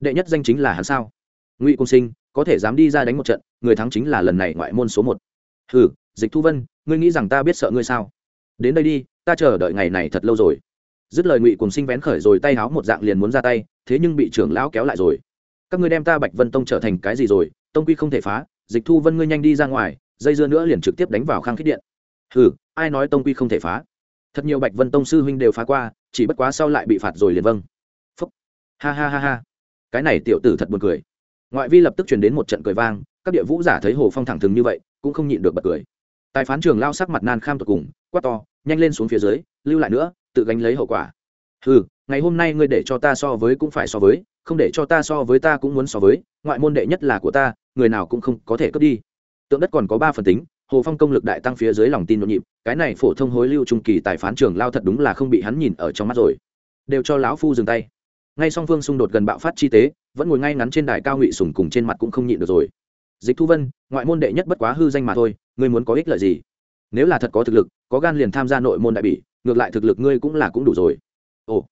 đệ nhất danh chính là hắn sao? Ngụy công sinh, có thể dám đi ra đánh một trận, người thắng chính là lần này ngoại môn số một. Hừ, dịch thu vân, ngươi nghĩ rằng ta biết sợ ngươi sao? Đến đây đi, ta chờ đợi ngày này thật lâu rồi dứt lời ngụy cùng sinh vén khởi rồi tay háo một dạng liền muốn ra tay, thế nhưng bị trưởng lão kéo lại rồi. Các ngươi đem ta bạch vân tông trở thành cái gì rồi? Tông quy không thể phá, dịch thu vân ngươi nhanh đi ra ngoài, dây dưa nữa liền trực tiếp đánh vào khang khích điện. Ừ ai nói tông quy không thể phá? Thật nhiều bạch vân tông sư huynh đều phá qua, chỉ bất quá sau lại bị phạt rồi liền vâng. Phúc. Ha ha ha ha. Cái này tiểu tử thật buồn cười. Ngoại vi lập tức truyền đến một trận cười vang, các địa vũ giả thấy hồ phong thẳng thừng như vậy, cũng không nhịn được bật cười. Tài phán trường lao sắc mặt nan kham tột cùng, quát to, nhanh lên xuống phía dưới, lưu lại nữa tự gánh lấy hậu quả. Ừ ngày hôm nay ngươi để cho ta so với cũng phải so với, không để cho ta so với ta cũng muốn so với, ngoại môn đệ nhất là của ta, người nào cũng không có thể cướp đi. Tượng đất còn có ba phần tính, hồ phong công lực đại tăng phía dưới lòng tin nhộn nhịp, cái này phổ thông hối lưu trung kỳ tài phán trường lao thật đúng là không bị hắn nhìn ở trong mắt rồi. Đều cho lão phu dừng tay. Ngay song phương xung đột gần bạo phát chi tế, vẫn ngồi ngay ngắn trên đài cao ngụy sùng cùng trên mặt cũng không nhịn được rồi. Dịch thu vân, ngoại môn đệ nhất bất quá hư danh mà thôi, ngươi muốn có ích lợi gì? Nếu là thật có thực lực, có gan liền tham gia nội môn đại bỉ ngược lại thực lực ngươi cũng là cũng đủ rồi. Ồ,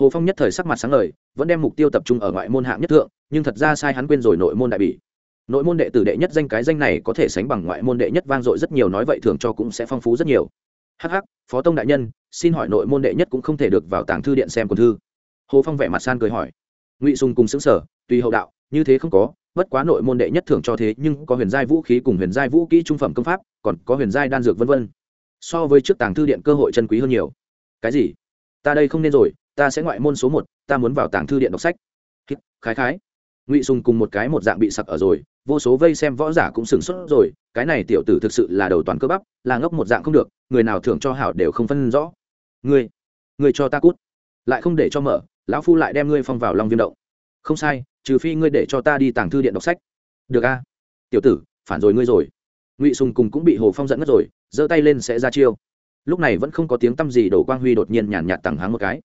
hồ phong nhất thời sắc mặt sáng lời vẫn đem mục tiêu tập trung ở ngoại môn hạng nhất thượng, nhưng thật ra sai hắn quên rồi nội môn đại bỉ. Nội môn đệ tử đệ nhất danh cái danh này có thể sánh bằng ngoại môn đệ nhất vang dội rất nhiều nói vậy thường cho cũng sẽ phong phú rất nhiều. Hh phó tông đại nhân, xin hỏi nội môn đệ nhất cũng không thể được vào tàng thư điện xem quần thư. Hồ phong vẻ mặt san cười hỏi. Ngụy sùng cùng xứng sở tùy hậu đạo, như thế không có, bất quá nội môn đệ nhất thưởng cho thế nhưng có huyền giai vũ khí cùng huyền giai vũ kỹ trung phẩm công pháp, còn có huyền giai đan dược vân vân so với trước tàng thư điện cơ hội chân quý hơn nhiều. Cái gì? Ta đây không nên rồi, ta sẽ ngoại môn số một, ta muốn vào tàng thư điện đọc sách. Khái khái. Ngụy sùng cùng một cái một dạng bị sặc ở rồi, vô số vây xem võ giả cũng sửng sốt rồi, cái này tiểu tử thực sự là đầu toàn cơ bắp, là ngốc một dạng không được, người nào thưởng cho hảo đều không phân rõ. Ngươi ngươi cho ta cút, lại không để cho mở, lão phu lại đem ngươi phong vào long viêm động. Không sai, trừ phi ngươi để cho ta đi tàng thư điện đọc sách. Được a. Tiểu tử, phản rồi ngươi rồi. Ngụy sùng cùng cũng bị hồ phong dẫn ngất rồi giơ tay lên sẽ ra chiêu. Lúc này vẫn không có tiếng tăm gì, đổ quang huy đột nhiên nhàn nhạt tằng háng một cái.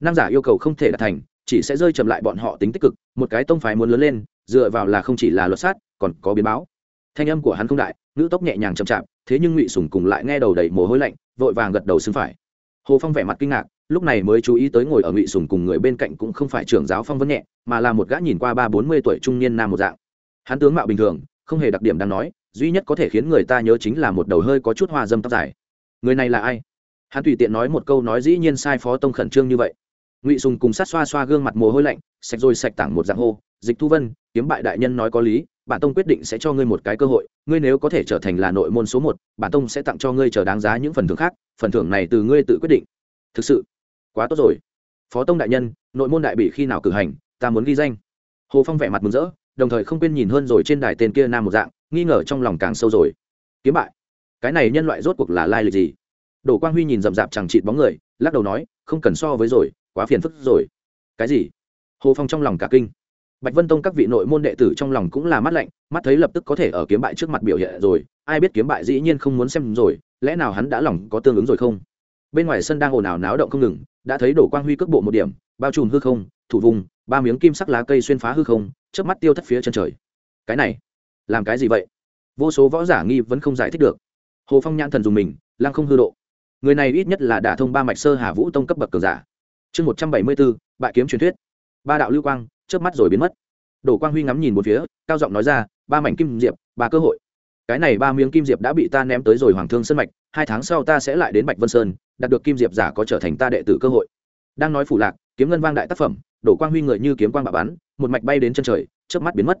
Năng giả yêu cầu không thể đạt thành, chỉ sẽ rơi chậm lại bọn họ tính tích cực, một cái tông phái muốn lớn lên, dựa vào là không chỉ là luật sát, còn có biến báo. Thanh âm của hắn không đại, ngữ tốc nhẹ nhàng chậm chạp, thế nhưng ngụy sùng cùng lại nghe đầu đầy mồ hôi lạnh, vội vàng gật đầu xứng phải. Hồ phong vẻ mặt kinh ngạc, lúc này mới chú ý tới ngồi ở ngụy sùng cùng người bên cạnh cũng không phải trưởng giáo phong vấn nhẹ, mà là một gã nhìn qua ba bốn mươi tuổi trung niên nam một dạng. Hắn tướng mạo bình thường, không hề đặc điểm đang nói duy nhất có thể khiến người ta nhớ chính là một đầu hơi có chút hoa dâm tóc dài. Người này là ai? Hắn tùy tiện nói một câu nói dĩ nhiên sai phó tông khẩn trương như vậy. Ngụy sùng cùng sát xoa xoa gương mặt mồ hôi lạnh, sạch rồi sạch tảng một dạng hô, dịch thu vân, kiếm bại đại nhân nói có lý, bản tông quyết định sẽ cho ngươi một cái cơ hội, ngươi nếu có thể trở thành là nội môn số một, bản tông sẽ tặng cho ngươi chờ đáng giá những phần thưởng khác, phần thưởng này từ ngươi tự quyết định. Thực sự? Quá tốt rồi. Phó tông đại nhân, nội môn đại bị khi nào cử hành, ta muốn ghi danh. Hồ phong vẻ mặt mừng rỡ, đồng thời không quên nhìn hơn rồi trên đài tên kia nam một dạng nghi ngờ trong lòng càng sâu rồi. Kiếm bại. Cái này nhân loại rốt cuộc là lai lịch gì? Đổ quang huy nhìn rậm rạp chẳng chịt bóng người, lắc đầu nói, không cần so với rồi, quá phiền phức rồi. Cái gì? Hồ phong trong lòng cả kinh. Bạch vân tông các vị nội môn đệ tử trong lòng cũng là mắt lạnh, mắt thấy lập tức có thể ở kiếm bại trước mặt biểu hiện rồi, ai biết kiếm bại dĩ nhiên không muốn xem rồi, lẽ nào hắn đã lòng có tương ứng rồi không? Bên ngoài sân đang ồn ào náo động không ngừng, đã thấy đổ quang huy cước bộ một điểm, bao trùm hư không, thủ vùng, ba miếng kim sắc lá cây xuyên phá hư không trước mắt tiêu thất phía chân trời. Cái này làm cái gì vậy? Vô số võ giả nghi vẫn không giải thích được. Hồ phong nhãn thần dùng mình, lăng không hư độ. Người này ít nhất là đả thông ba mạch sơ hà vũ tông cấp bậc cường giả. Chương một trăm bảy mươi bốn bại kiếm truyền thuyết. Ba đạo lưu quang trước mắt rồi biến mất. Đổ quang huy ngắm nhìn một phía, cao giọng nói ra, ba mảnh kim diệp, ba cơ hội. Cái này ba miếng kim diệp đã bị ta ném tới rồi hoàng thương sân mạch, hai tháng sau ta sẽ lại đến bạch vân sơn, đạt được kim diệp giả có trở thành ta đệ tử cơ hội. Đang nói phủ lạc, kiếm ngân vang đại tác phẩm, đổ quang huy người như kiếm quang bạo bắn, một mạch bay đến chân trời trước mắt biến mất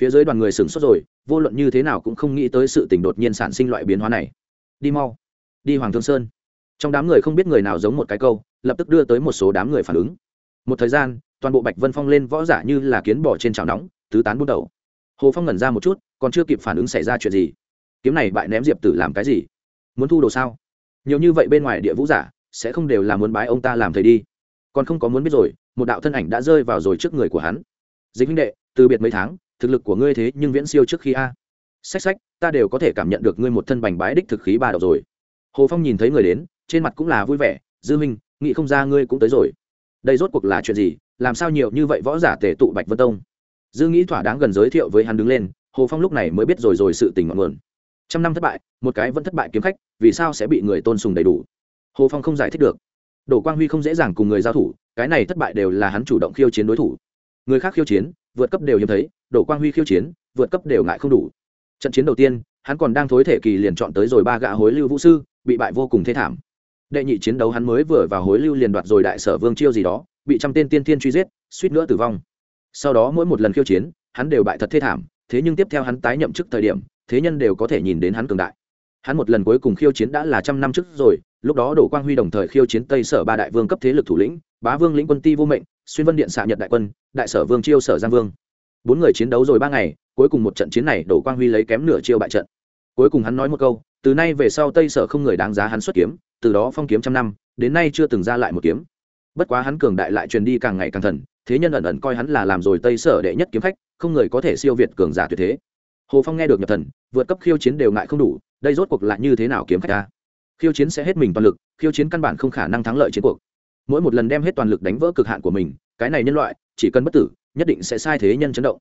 phía dưới đoàn người sửng sốt rồi, vô luận như thế nào cũng không nghĩ tới sự tình đột nhiên sản sinh loại biến hóa này. Đi mau. Đi hoàng thương sơn. Trong đám người không biết người nào giống một cái câu, lập tức đưa tới một số đám người phản ứng. Một thời gian, toàn bộ bạch vân phong lên võ giả như là kiến bỏ trên chảo nóng, tứ tán bút đầu. Hồ phong ngẩn ra một chút, còn chưa kịp phản ứng xảy ra chuyện gì. Kiếm này bại ném diệp tử làm cái gì? Muốn thu đồ sao? Nhiều như vậy bên ngoài địa vũ giả, sẽ không đều là muốn bái ông ta làm thầy đi. Còn không có muốn biết rồi, một đạo thân ảnh đã rơi vào rồi trước người của hắn. Dịch huynh đệ, từ biệt mấy tháng thực lực của ngươi thế nhưng viễn siêu trước khi a. Sách sách ta đều có thể cảm nhận được ngươi một thân bành bái đích thực khí ba đậu rồi. Hồ phong nhìn thấy người đến, trên mặt cũng là vui vẻ, dư minh nghĩ không ra ngươi cũng tới rồi. Đây rốt cuộc là chuyện gì? Làm sao nhiều như vậy võ giả tể tụ bạch vân tông? Dư nghĩ thỏa đáng gần giới thiệu với hắn đứng lên, hồ phong lúc này mới biết rồi rồi sự tình ngọn nguồn. Trăm năm thất bại, một cái vẫn thất bại kiếm khách, vì sao sẽ bị người tôn sùng đầy đủ? Hồ phong không giải thích được. Đổ quang huy không dễ dàng cùng người giao thủ, cái này thất bại đều là hắn chủ động khiêu chiến đối thủ. Người khác khiêu chiến vượt cấp đều hiếm thấy, đổ quang huy khiêu chiến, vượt cấp đều ngại không đủ. Trận chiến đầu tiên, hắn còn đang thối thể kỳ liền chọn tới rồi ba gã hối lưu vũ sư, bị bại vô cùng thê thảm. Đệ nhị chiến đấu hắn mới vừa vào hối lưu liền đoạt rồi đại sở vương chiêu gì đó, bị trăm tên tiên tiên truy giết, suýt nữa tử vong. Sau đó mỗi một lần khiêu chiến, hắn đều bại thật thê thảm, thế nhưng tiếp theo hắn tái nhậm chức thời điểm, thế nhân đều có thể nhìn đến hắn cường đại. Hắn một lần cuối cùng khiêu chiến đã là trăm năm trước rồi, lúc đó đỗ quang huy đồng thời khiêu chiến tây sở ba đại vương cấp thế lực thủ lĩnh, bá vương lĩnh quân ti vô mệnh xuyên vân điện xạ nhật đại quân, đại sở vương chiêu sở giang vương. Bốn người chiến đấu rồi ba ngày, cuối cùng một trận chiến này Đổ quang huy lấy kém nửa chiêu bại trận. Cuối cùng hắn nói một câu, từ nay về sau tây sở không người đáng giá hắn xuất kiếm, từ đó phong kiếm trăm năm, đến nay chưa từng ra lại một kiếm. Bất quá hắn cường đại lại truyền đi càng ngày càng thần, thế nhân ẩn ẩn coi hắn là làm rồi tây sở đệ nhất kiếm khách, không người có thể siêu việt cường giả tuyệt thế. Hồ phong nghe được nhập thần, vượt cấp khiêu chiến đều ngại không đủ, đây rốt cuộc lại như thế nào kiếm khách ta? Khiêu chiến sẽ hết mình toàn lực, khiêu chiến căn bản không khả năng thắng lợi chiến cuộc mỗi một lần đem hết toàn lực đánh vỡ cực hạn của mình, cái này nhân loại, chỉ cần bất tử, nhất định sẽ sai thế nhân chấn động.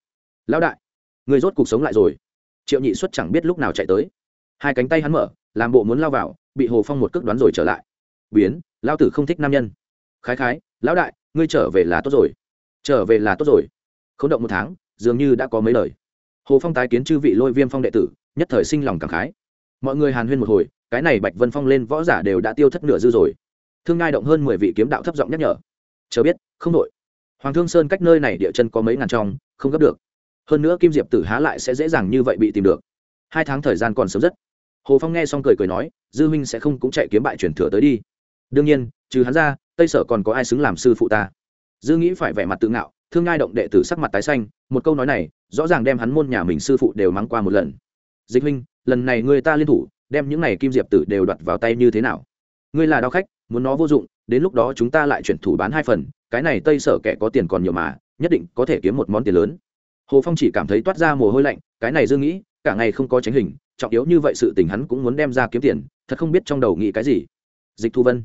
Lão đại, người rốt cuộc sống lại rồi. Triệu nhị xuất chẳng biết lúc nào chạy tới. Hai cánh tay hắn mở, làm bộ muốn lao vào, bị hồ phong một cước đoán rồi trở lại. Biến lao tử không thích nam nhân. Khái khái, lão đại, ngươi trở về là tốt rồi. Trở về là tốt rồi. K h ố n động một tháng, dường như đã có mấy lời. Hồ phong tái kiến chư vị lôi viêm phong đệ tử, nhất thời sinh lòng cảm khái. Mọi người hàn huyên một hồi, cái này bạch vân phong lên võ giả đều đã tiêu thất nửa dư rồi thương ngai động hơn mười vị kiếm đạo thấp giọng nhắc nhở. Chờ biết, không đội hoàng thương sơn cách nơi này địa chân có mấy ngàn trong không gấp được. Hơn nữa kim diệp tử há lại sẽ dễ dàng như vậy bị tìm được. Hai tháng thời gian còn sớm rất. Hồ phong nghe xong cười cười nói, dư minh sẽ không cũng chạy kiếm bại truyền thừa tới đi. Đương nhiên, trừ hắn ra, tây sở còn có ai xứng làm sư phụ ta? Dư nghĩ phải vẻ mặt tự ngạo, thương ngai động đệ tử sắc mặt tái xanh, một câu nói này, rõ ràng đem hắn môn nhà mình sư phụ đều mắng qua một lần. Dịch huynh, lần này người ta liên thủ, đem những này kim diệp tử đều đoạt vào tay như thế nào? Ngươi là đao khách muốn nó vô dụng, đến lúc đó chúng ta lại chuyển thủ bán hai phần, cái này tây sở kẻ có tiền còn nhiều mà, nhất định có thể kiếm một món tiền lớn. Hồ phong chỉ cảm thấy toát ra mồ hôi lạnh, cái này dư nghĩ, cả ngày không có tránh hình, trọng yếu như vậy sự tình hắn cũng muốn đem ra kiếm tiền, thật không biết trong đầu nghĩ cái gì. Dịch thu vân,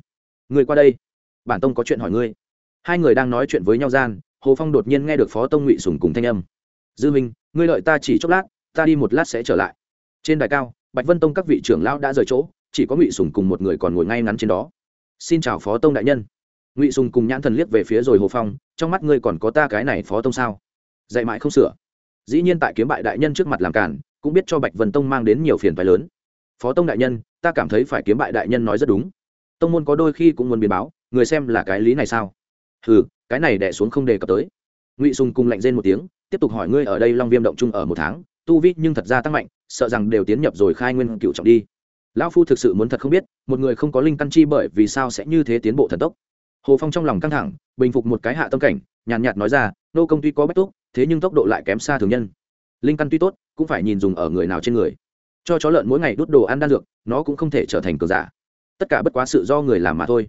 người qua đây. Bản tông có chuyện hỏi ngươi. Hai người đang nói chuyện với nhau gian, hồ phong đột nhiên nghe được phó tông ngụy sùng cùng thanh âm. Dư minh, ngươi lợi ta chỉ chốc lát, ta đi một lát sẽ trở lại. Trên đài cao, bạch vân tông các vị trưởng lão đã rời chỗ, chỉ có ngụy sùng cùng một người còn ngồi ngay ngắn trên đó xin chào phó tông đại nhân. Ngụy sùng cùng nhãn thần liếc về phía rồi hồ phong, trong mắt ngươi còn có ta cái này phó tông sao? Dạy mãi không sửa. Dĩ nhiên tại kiếm bại đại nhân trước mặt làm cản, cũng biết cho bạch vân tông mang đến nhiều phiền phái lớn. Phó tông đại nhân, ta cảm thấy phải kiếm bại đại nhân nói rất đúng. Tông môn có đôi khi cũng muốn biến báo, người xem là cái lý này sao? Ừ cái này đẻ xuống không đề cập tới. Ngụy sùng cùng lạnh rên một tiếng, tiếp tục hỏi ngươi ở đây long viêm động chung ở một tháng, tu vi nhưng thật ra tăng mạnh, sợ rằng đều tiến nhập rồi khai nguyên cựu trọng đi. Lão phu thực sự muốn thật không biết một người không có linh căn chi bởi vì sao sẽ như thế tiến bộ thần tốc. Hồ phong trong lòng căng thẳng bình phục một cái hạ tâm cảnh nhàn nhạt, nhạt nói ra nô công tuy có bách túc thế nhưng tốc độ lại kém xa thường nhân. Linh căn tuy tốt cũng phải nhìn dùng ở người nào trên người. Cho chó lợn mỗi ngày đút đồ ăn đan dược nó cũng không thể trở thành cường giả. Tất cả bất quá sự do người làm mà thôi.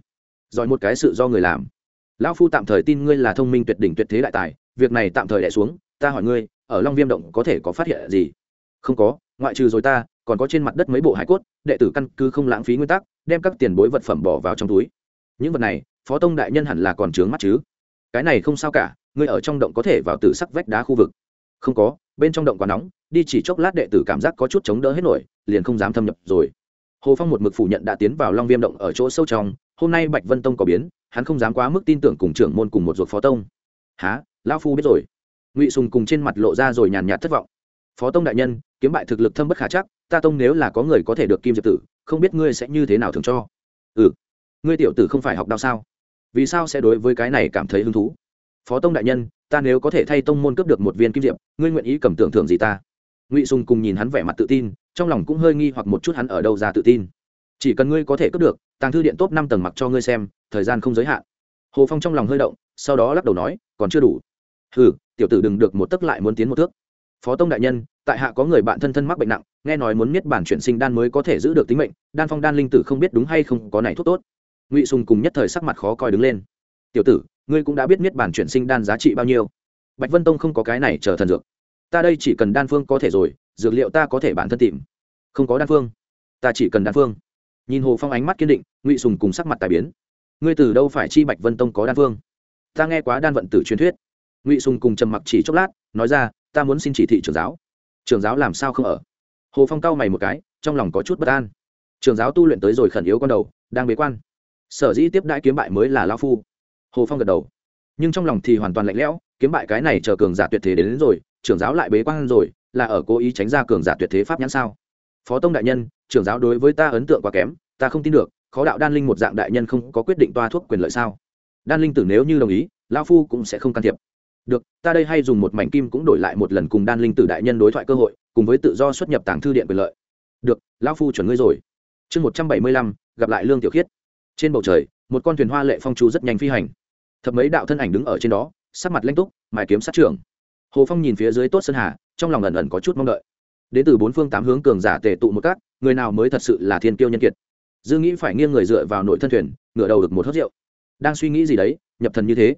Giỏi một cái sự do người làm. Lão phu tạm thời tin ngươi là thông minh tuyệt đỉnh tuyệt thế đại tài việc này tạm thời đẻ xuống ta hỏi ngươi ở long viêm động có thể có phát hiện gì? Không có ngoại trừ rồi ta còn có trên mặt đất mấy bộ hải cốt, đệ tử căn cứ không lãng phí nguyên tắc, đem các tiền bối vật phẩm bỏ vào trong túi. Những vật này, phó tông đại nhân hẳn là còn trướng mắt chứ? Cái này không sao cả, ngươi ở trong động có thể vào từ sắc vách đá khu vực. Không có, bên trong động quá nóng, đi chỉ chốc lát đệ tử cảm giác có chút chống đỡ hết nổi, liền không dám thâm nhập rồi. Hồ phong một mực phủ nhận đã tiến vào long viêm động ở chỗ sâu trong, hôm nay bạch vân tông có biến, hắn không dám quá mức tin tưởng cùng trưởng môn cùng một ruột phó tông. Há lão phu biết rồi. Ngụy sùng cùng trên mặt lộ ra rồi nhàn nhạt thất vọng. Phó tông đại nhân kiếm bại thực lực thâm bất khả chắc, ta tông nếu là có người có thể được kim diệp tử, không biết ngươi sẽ như thế nào thường cho. Ừ ngươi tiểu tử không phải học đao sao? Vì sao sẽ đối với cái này cảm thấy hứng thú? Phó tông đại nhân, ta nếu có thể thay tông môn cướp được một viên kim diệp, ngươi nguyện ý cầm tưởng thưởng gì ta? Ngụy sùng cùng nhìn hắn vẻ mặt tự tin, trong lòng cũng hơi nghi hoặc một chút hắn ở đâu ra tự tin. Chỉ cần ngươi có thể cướp được, tàng thư điện top năm tầng mặc cho ngươi xem, thời gian không giới hạn. Hồ phong trong lòng hơi động, sau đó lắc đầu nói, còn chưa đủ. Ừ tiểu tử đừng được một tấc lại muốn tiến một thước. Phó tông đại nhân tại hạ có người bạn thân thân mắc bệnh nặng, nghe nói muốn miết bản chuyển sinh đan mới có thể giữ được tính mệnh, đan phong đan linh tử không biết đúng hay không, có này thuốc tốt. Ngụy sùng cùng nhất thời sắc mặt khó coi đứng lên. Tiểu tử, ngươi cũng đã biết miết bản chuyển sinh đan giá trị bao nhiêu. Bạch vân tông không có cái này chờ thần dược. Ta đây chỉ cần đan phương có thể rồi, dược liệu ta có thể bản thân tìm. Không có đan phương, ta chỉ cần đan phương. Nhìn hồ phong ánh mắt kiên định, ngụy sùng cùng sắc mặt tài biến. Ngươi từ đâu phải chi bạch vân tông có đan phương? Ta nghe quá đan vận tử truyền thuyết. Ngụy sùng cùng trầm mặc chỉ chốc lát, nói ra, ta muốn xin chỉ thị trưởng giáo. Trường giáo làm sao không ở? Hồ phong cau mày một cái trong lòng có chút bất an. Trường giáo tu luyện tới rồi khẩn yếu con đầu đang bế quan. Sở dĩ tiếp đãi kiếm bại mới là lao phu. Hồ phong gật đầu. Nhưng trong lòng thì hoàn toàn lạnh lẽo kiếm bại cái này chờ cường giả tuyệt thế đến, đến rồi trưởng giáo lại bế quan rồi là ở cố ý tránh ra cường giả tuyệt thế pháp nhãn sao? Phó tông đại nhân trưởng giáo đối với ta ấn tượng quá kém ta không tin được khó đạo đan linh một dạng đại nhân không có quyết định toa thuốc quyền lợi sao? Đan linh tử nếu như đồng ý lao phu cũng sẽ không can thiệp được, ta đây hay dùng một mảnh kim cũng đổi lại một lần cùng đan linh tử đại nhân đối thoại cơ hội, cùng với tự do xuất nhập tàng thư điện quyền lợi. Được, lão phu chuẩn ngươi rồi. Chương một trăm bảy mươi lăm, gặp lại lương tiểu khiết. Trên bầu trời, một con thuyền hoa lệ phong chu rất nhanh phi hành. Thập mấy đạo thân ảnh đứng ở trên đó, sắc mặt lanh túc, mài kiếm sát trưởng. Hồ phong nhìn phía dưới tốt sơn hà, trong lòng ẩn ẩn có chút mong đợi. Đến từ bốn phương tám hướng cường giả tề tụ một cát, người nào mới thật sự là thiên kiêu nhân kiệt? Dư nghĩ phải nghiêng người dựa vào nội thân thuyền ngựa đầu được một hớt rượu. Đang suy nghĩ gì đấy, nhập thần như thế?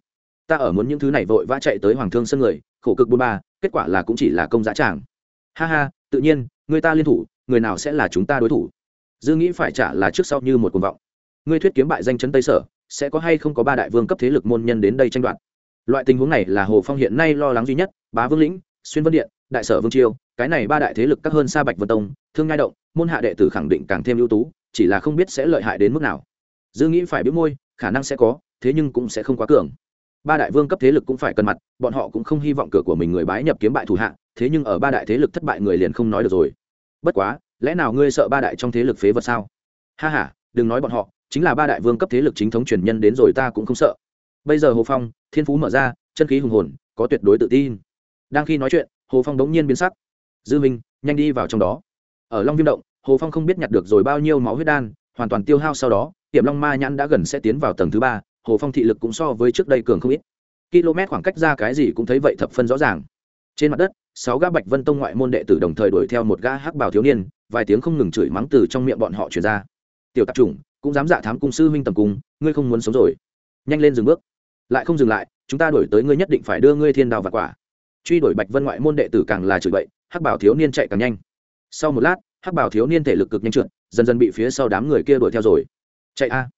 Ta ở muốn những thứ này vội vã chạy tới hoàng thương sân người, khổ cực bôn ba, kết quả là cũng chỉ là công giá tràng. Ha ha, tự nhiên, người ta liên thủ, người nào sẽ là chúng ta đối thủ? Dư nghĩ phải trả là trước sau như một cuồng vọng. Ngươi thuyết kiếm bại danh chấn tây sở, sẽ có hay không có ba đại vương cấp thế lực môn nhân đến đây tranh đoạt? Loại tình huống này là hồ phong hiện nay lo lắng duy nhất, bá vương lĩnh, xuyên vân điện, đại sở vương triều, cái này ba đại thế lực các hơn sa bạch vân tông, thương ngai động, môn hạ đệ tử khẳng định càng thêm ưu tú, chỉ là không biết sẽ lợi hại đến mức nào. Dư nghĩ phải biết môi, khả năng sẽ có, thế nhưng cũng sẽ không quá cường ba đại vương cấp thế lực cũng phải cân mặt, bọn họ cũng không hy vọng cửa của mình người bái nhập kiếm bại thủ hạ, thế nhưng ở ba đại thế lực thất bại người liền không nói được rồi. Bất quá, lẽ nào ngươi sợ ba đại trong thế lực phế vật sao? Ha h a đừng nói bọn họ, chính là ba đại vương cấp thế lực chính thống truyền nhân đến rồi ta cũng không sợ. Bây giờ hồ phong, thiên phú mở ra, chân khí hùng hồn, có tuyệt đối tự tin. Đang khi nói chuyện, hồ phong đống nhiên biến sắc. Dư minh, nhanh đi vào trong đó. Ở long viêm động, hồ phong không biết nhặt được rồi bao nhiêu máu huyết đan, hoàn toàn tiêu hao sau đó, tiệm long ma nhãn đã gần sẽ tiến vào tầng thứ ba hồ phong thị lực cũng so với trước đây cường không ít. Km khoảng cách ra cái gì cũng thấy vậy thập phân rõ ràng. Trên mặt đất, sáu gã bạch vân tông ngoại môn đệ tử đồng thời đuổi theo một gã hắc bào thiếu niên, vài tiếng không ngừng chửi mắng từ trong miệng bọn họ truyền ra. Tiểu tạp chủng, cũng dám dạ thám cung sư huynh tầm cung, ngươi không muốn sống rồi. Nhanh lên dừng bước. Lại không dừng lại, chúng ta đuổi tới ngươi nhất định phải đưa ngươi thiên đào và quả. Truy đuổi bạch vân ngoại môn đệ tử càng là chửi bậy, hắc bảo thiếu niên chạy càng nhanh. Sau một lát, hắc bảo thiếu niên thể lực cực nhanh trượt, dần dần bị phía sau đám người kia đuổi theo rồi. Chạy a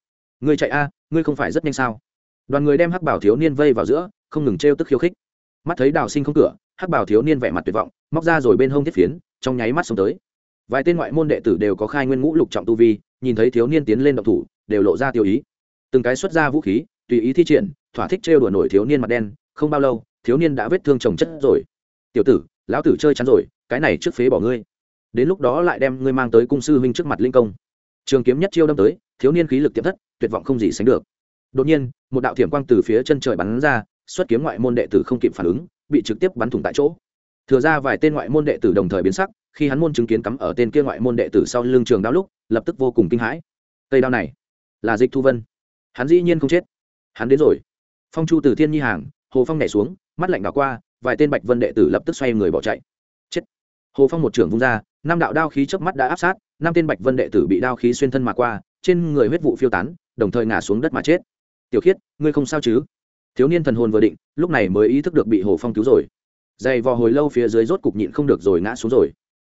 ngươi chạy a, ngươi không phải rất nhanh sao? Đoàn người đem hắc bảo thiếu niên vây vào giữa, không ngừng trêu tức khiêu khích. Mắt thấy đào sinh không cửa, hắc bảo thiếu niên vẻ mặt tuyệt vọng, móc ra rồi bên hông thiết phiến, trong nháy mắt xông tới. Vài tên ngoại môn đệ tử đều có khai nguyên ngũ lục trọng tu vi, nhìn thấy thiếu niên tiến lên động thủ, đều lộ ra tiêu ý. Từng cái xuất ra vũ khí, tùy ý thi triển, thỏa thích trêu đùa nổi thiếu niên mặt đen, không bao lâu, thiếu niên đã vết thương chồng chất rồi. Tiểu tử, lão tử chơi chắn rồi, cái này trước phế bỏ ngươi. Đến lúc đó lại đem ngươi mang tới cung sư huynh trước mặt linh công. Trường kiếm nhất chiêu đâm tới thiếu niên khí lực tiệm thất, tuyệt vọng không gì sánh được. Đột nhiên, một đạo thiểm quang từ phía chân trời bắn ra, xuất kiếm ngoại môn đệ tử không kịp phản ứng, bị trực tiếp bắn thủng tại chỗ. Thừa ra vài tên ngoại môn đệ tử đồng thời biến sắc, khi hắn môn chứng kiến cắm ở tên kia ngoại môn đệ tử sau lưng trường đao lúc, lập tức vô cùng kinh hãi. Cây đao này là dịch thu vân. Hắn dĩ nhiên không chết. Hắn đến rồi. Phong chu từ thiên nhi hàng, hồ phong nhảy xuống, mắt lạnh đảo qua, vài tên bạch vân đệ tử lập tức xoay người bỏ chạy. Chết. Hồ phong một trưởng vung ra, năm đạo đao khí chớp mắt đã áp sát, năm tên bạch vân đệ tử bị đao khí xuyên thân mà qua trên người huyết vụ phiêu tán, đồng thời ngã xuống đất mà chết. Tiểu khiết, ngươi không sao chứ? Thiếu niên thần hồn vừa định, lúc này mới ý thức được bị hồ phong cứu rồi. Dày vò hồi lâu phía dưới rốt cục nhịn không được rồi ngã xuống rồi.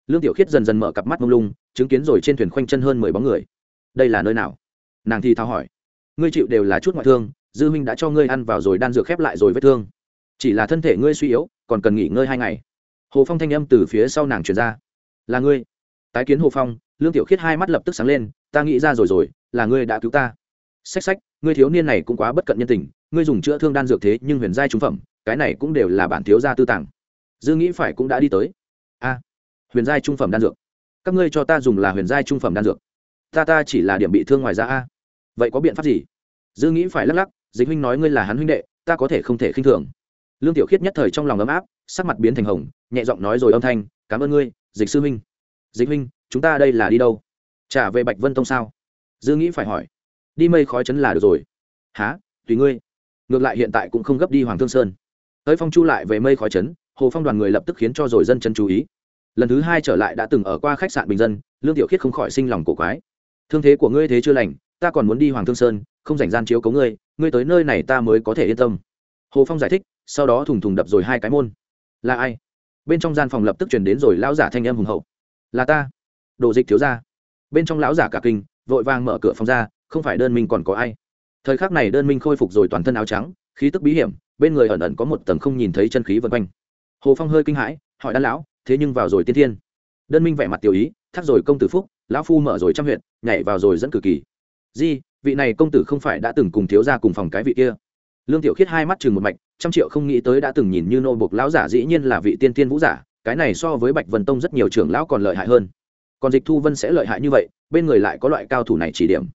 Lương tiểu khiết dần dần mở cặp mắt mông lung, chứng kiến rồi trên thuyền khoanh chân hơn mười bóng người. Đây là nơi nào? Nàng thì thao hỏi. Ngươi chịu đều là chút ngoại thương, dư huynh đã cho ngươi ăn vào rồi đan dược khép lại rồi vết thương. Chỉ là thân thể ngươi suy yếu, còn cần nghỉ ngơi hai ngày. Hồ phong thanh âm từ phía sau nàng truyền ra. Là ngươi. Tái kiến hồ phong, lương tiểu khiết hai mắt lập tức sáng lên ta nghĩ ra rồi rồi là ngươi đã cứu ta. Sách sách, ngươi thiếu niên này cũng quá bất cận nhân tình ngươi dùng chữa thương đan dược thế nhưng huyền giai trung phẩm cái này cũng đều là bản thiếu gia tư tàng. Dư nghĩ phải cũng đã đi tới. A huyền giai trung phẩm đan dược. Các ngươi cho ta dùng là huyền giai trung phẩm đan dược. Ta ta chỉ là điểm bị thương ngoài ra a. Vậy có biện pháp gì? Dư nghĩ phải lắc lắc dịch huynh nói ngươi là hắn huynh đệ ta có thể không thể khinh thường. Lương tiểu khiết nhất thời trong lòng ấm áp sắc mặt biến thành hồng nhẹ giọng nói rồi âm thanh cảm ơn ngươi dịch sư huynh. Dịch huynh chúng ta đây là đi đâu? Trả về bạch vân tông sao? Dư nghĩ phải hỏi. Đi mây khói chấn là được rồi. Há tùy ngươi. Ngược lại hiện tại cũng không gấp đi hoàng thương sơn. Tới phong chu lại về mây khói chấn, hồ phong đoàn người lập tức khiến cho rồi dân chân chú ý. Lần thứ hai trở lại đã từng ở qua khách sạn bình dân, lương tiểu khiết không khỏi sinh lòng cổ quái. Thương thế của ngươi thế chưa lành, ta còn muốn đi hoàng thương sơn, không dành gian chiếu cấu ngươi ngươi tới nơi này ta mới có thể yên tâm. Hồ phong giải thích, sau đó thùng thùng đập rồi hai cái môn. Là ai? Bên trong gian phòng lập tức chuyển đến rồi lão giả thanh âm hùng hậu. Là ta. Đồ dịch thiếu ra bên trong lão giả cả kinh, vội vàng mở cửa phòng ra, không phải đơn minh còn có ai. Thời khắc này đơn minh khôi phục rồi toàn thân áo trắng, khí tức bí hiểm, bên người ẩn ẩn có một tầng không nhìn thấy chân khí vân quanh. Hồ phong hơi kinh hãi, hỏi đan lão, thế nhưng vào rồi tiên thiên? Đơn minh vẻ mặt tiểu ý thắt rồi công tử phúc, lão phu mở rồi trăm huyện nhảy vào rồi dẫn cử kỳ. Di, vị này công tử không phải đã từng cùng thiếu ra cùng phòng cái vị kia? Lương tiểu khiết hai mắt chừng một mạch, trăm triệu không nghĩ tới đã từng nhìn như nô buộc lão giả dĩ nhiên là vị tiên tiên vũ giả, cái này so với bạch vân tông rất nhiều trưởng lão còn lợi hại hơn còn dịch thu vân sẽ lợi hại như vậy, bên người lại có loại cao thủ này chỉ điểm.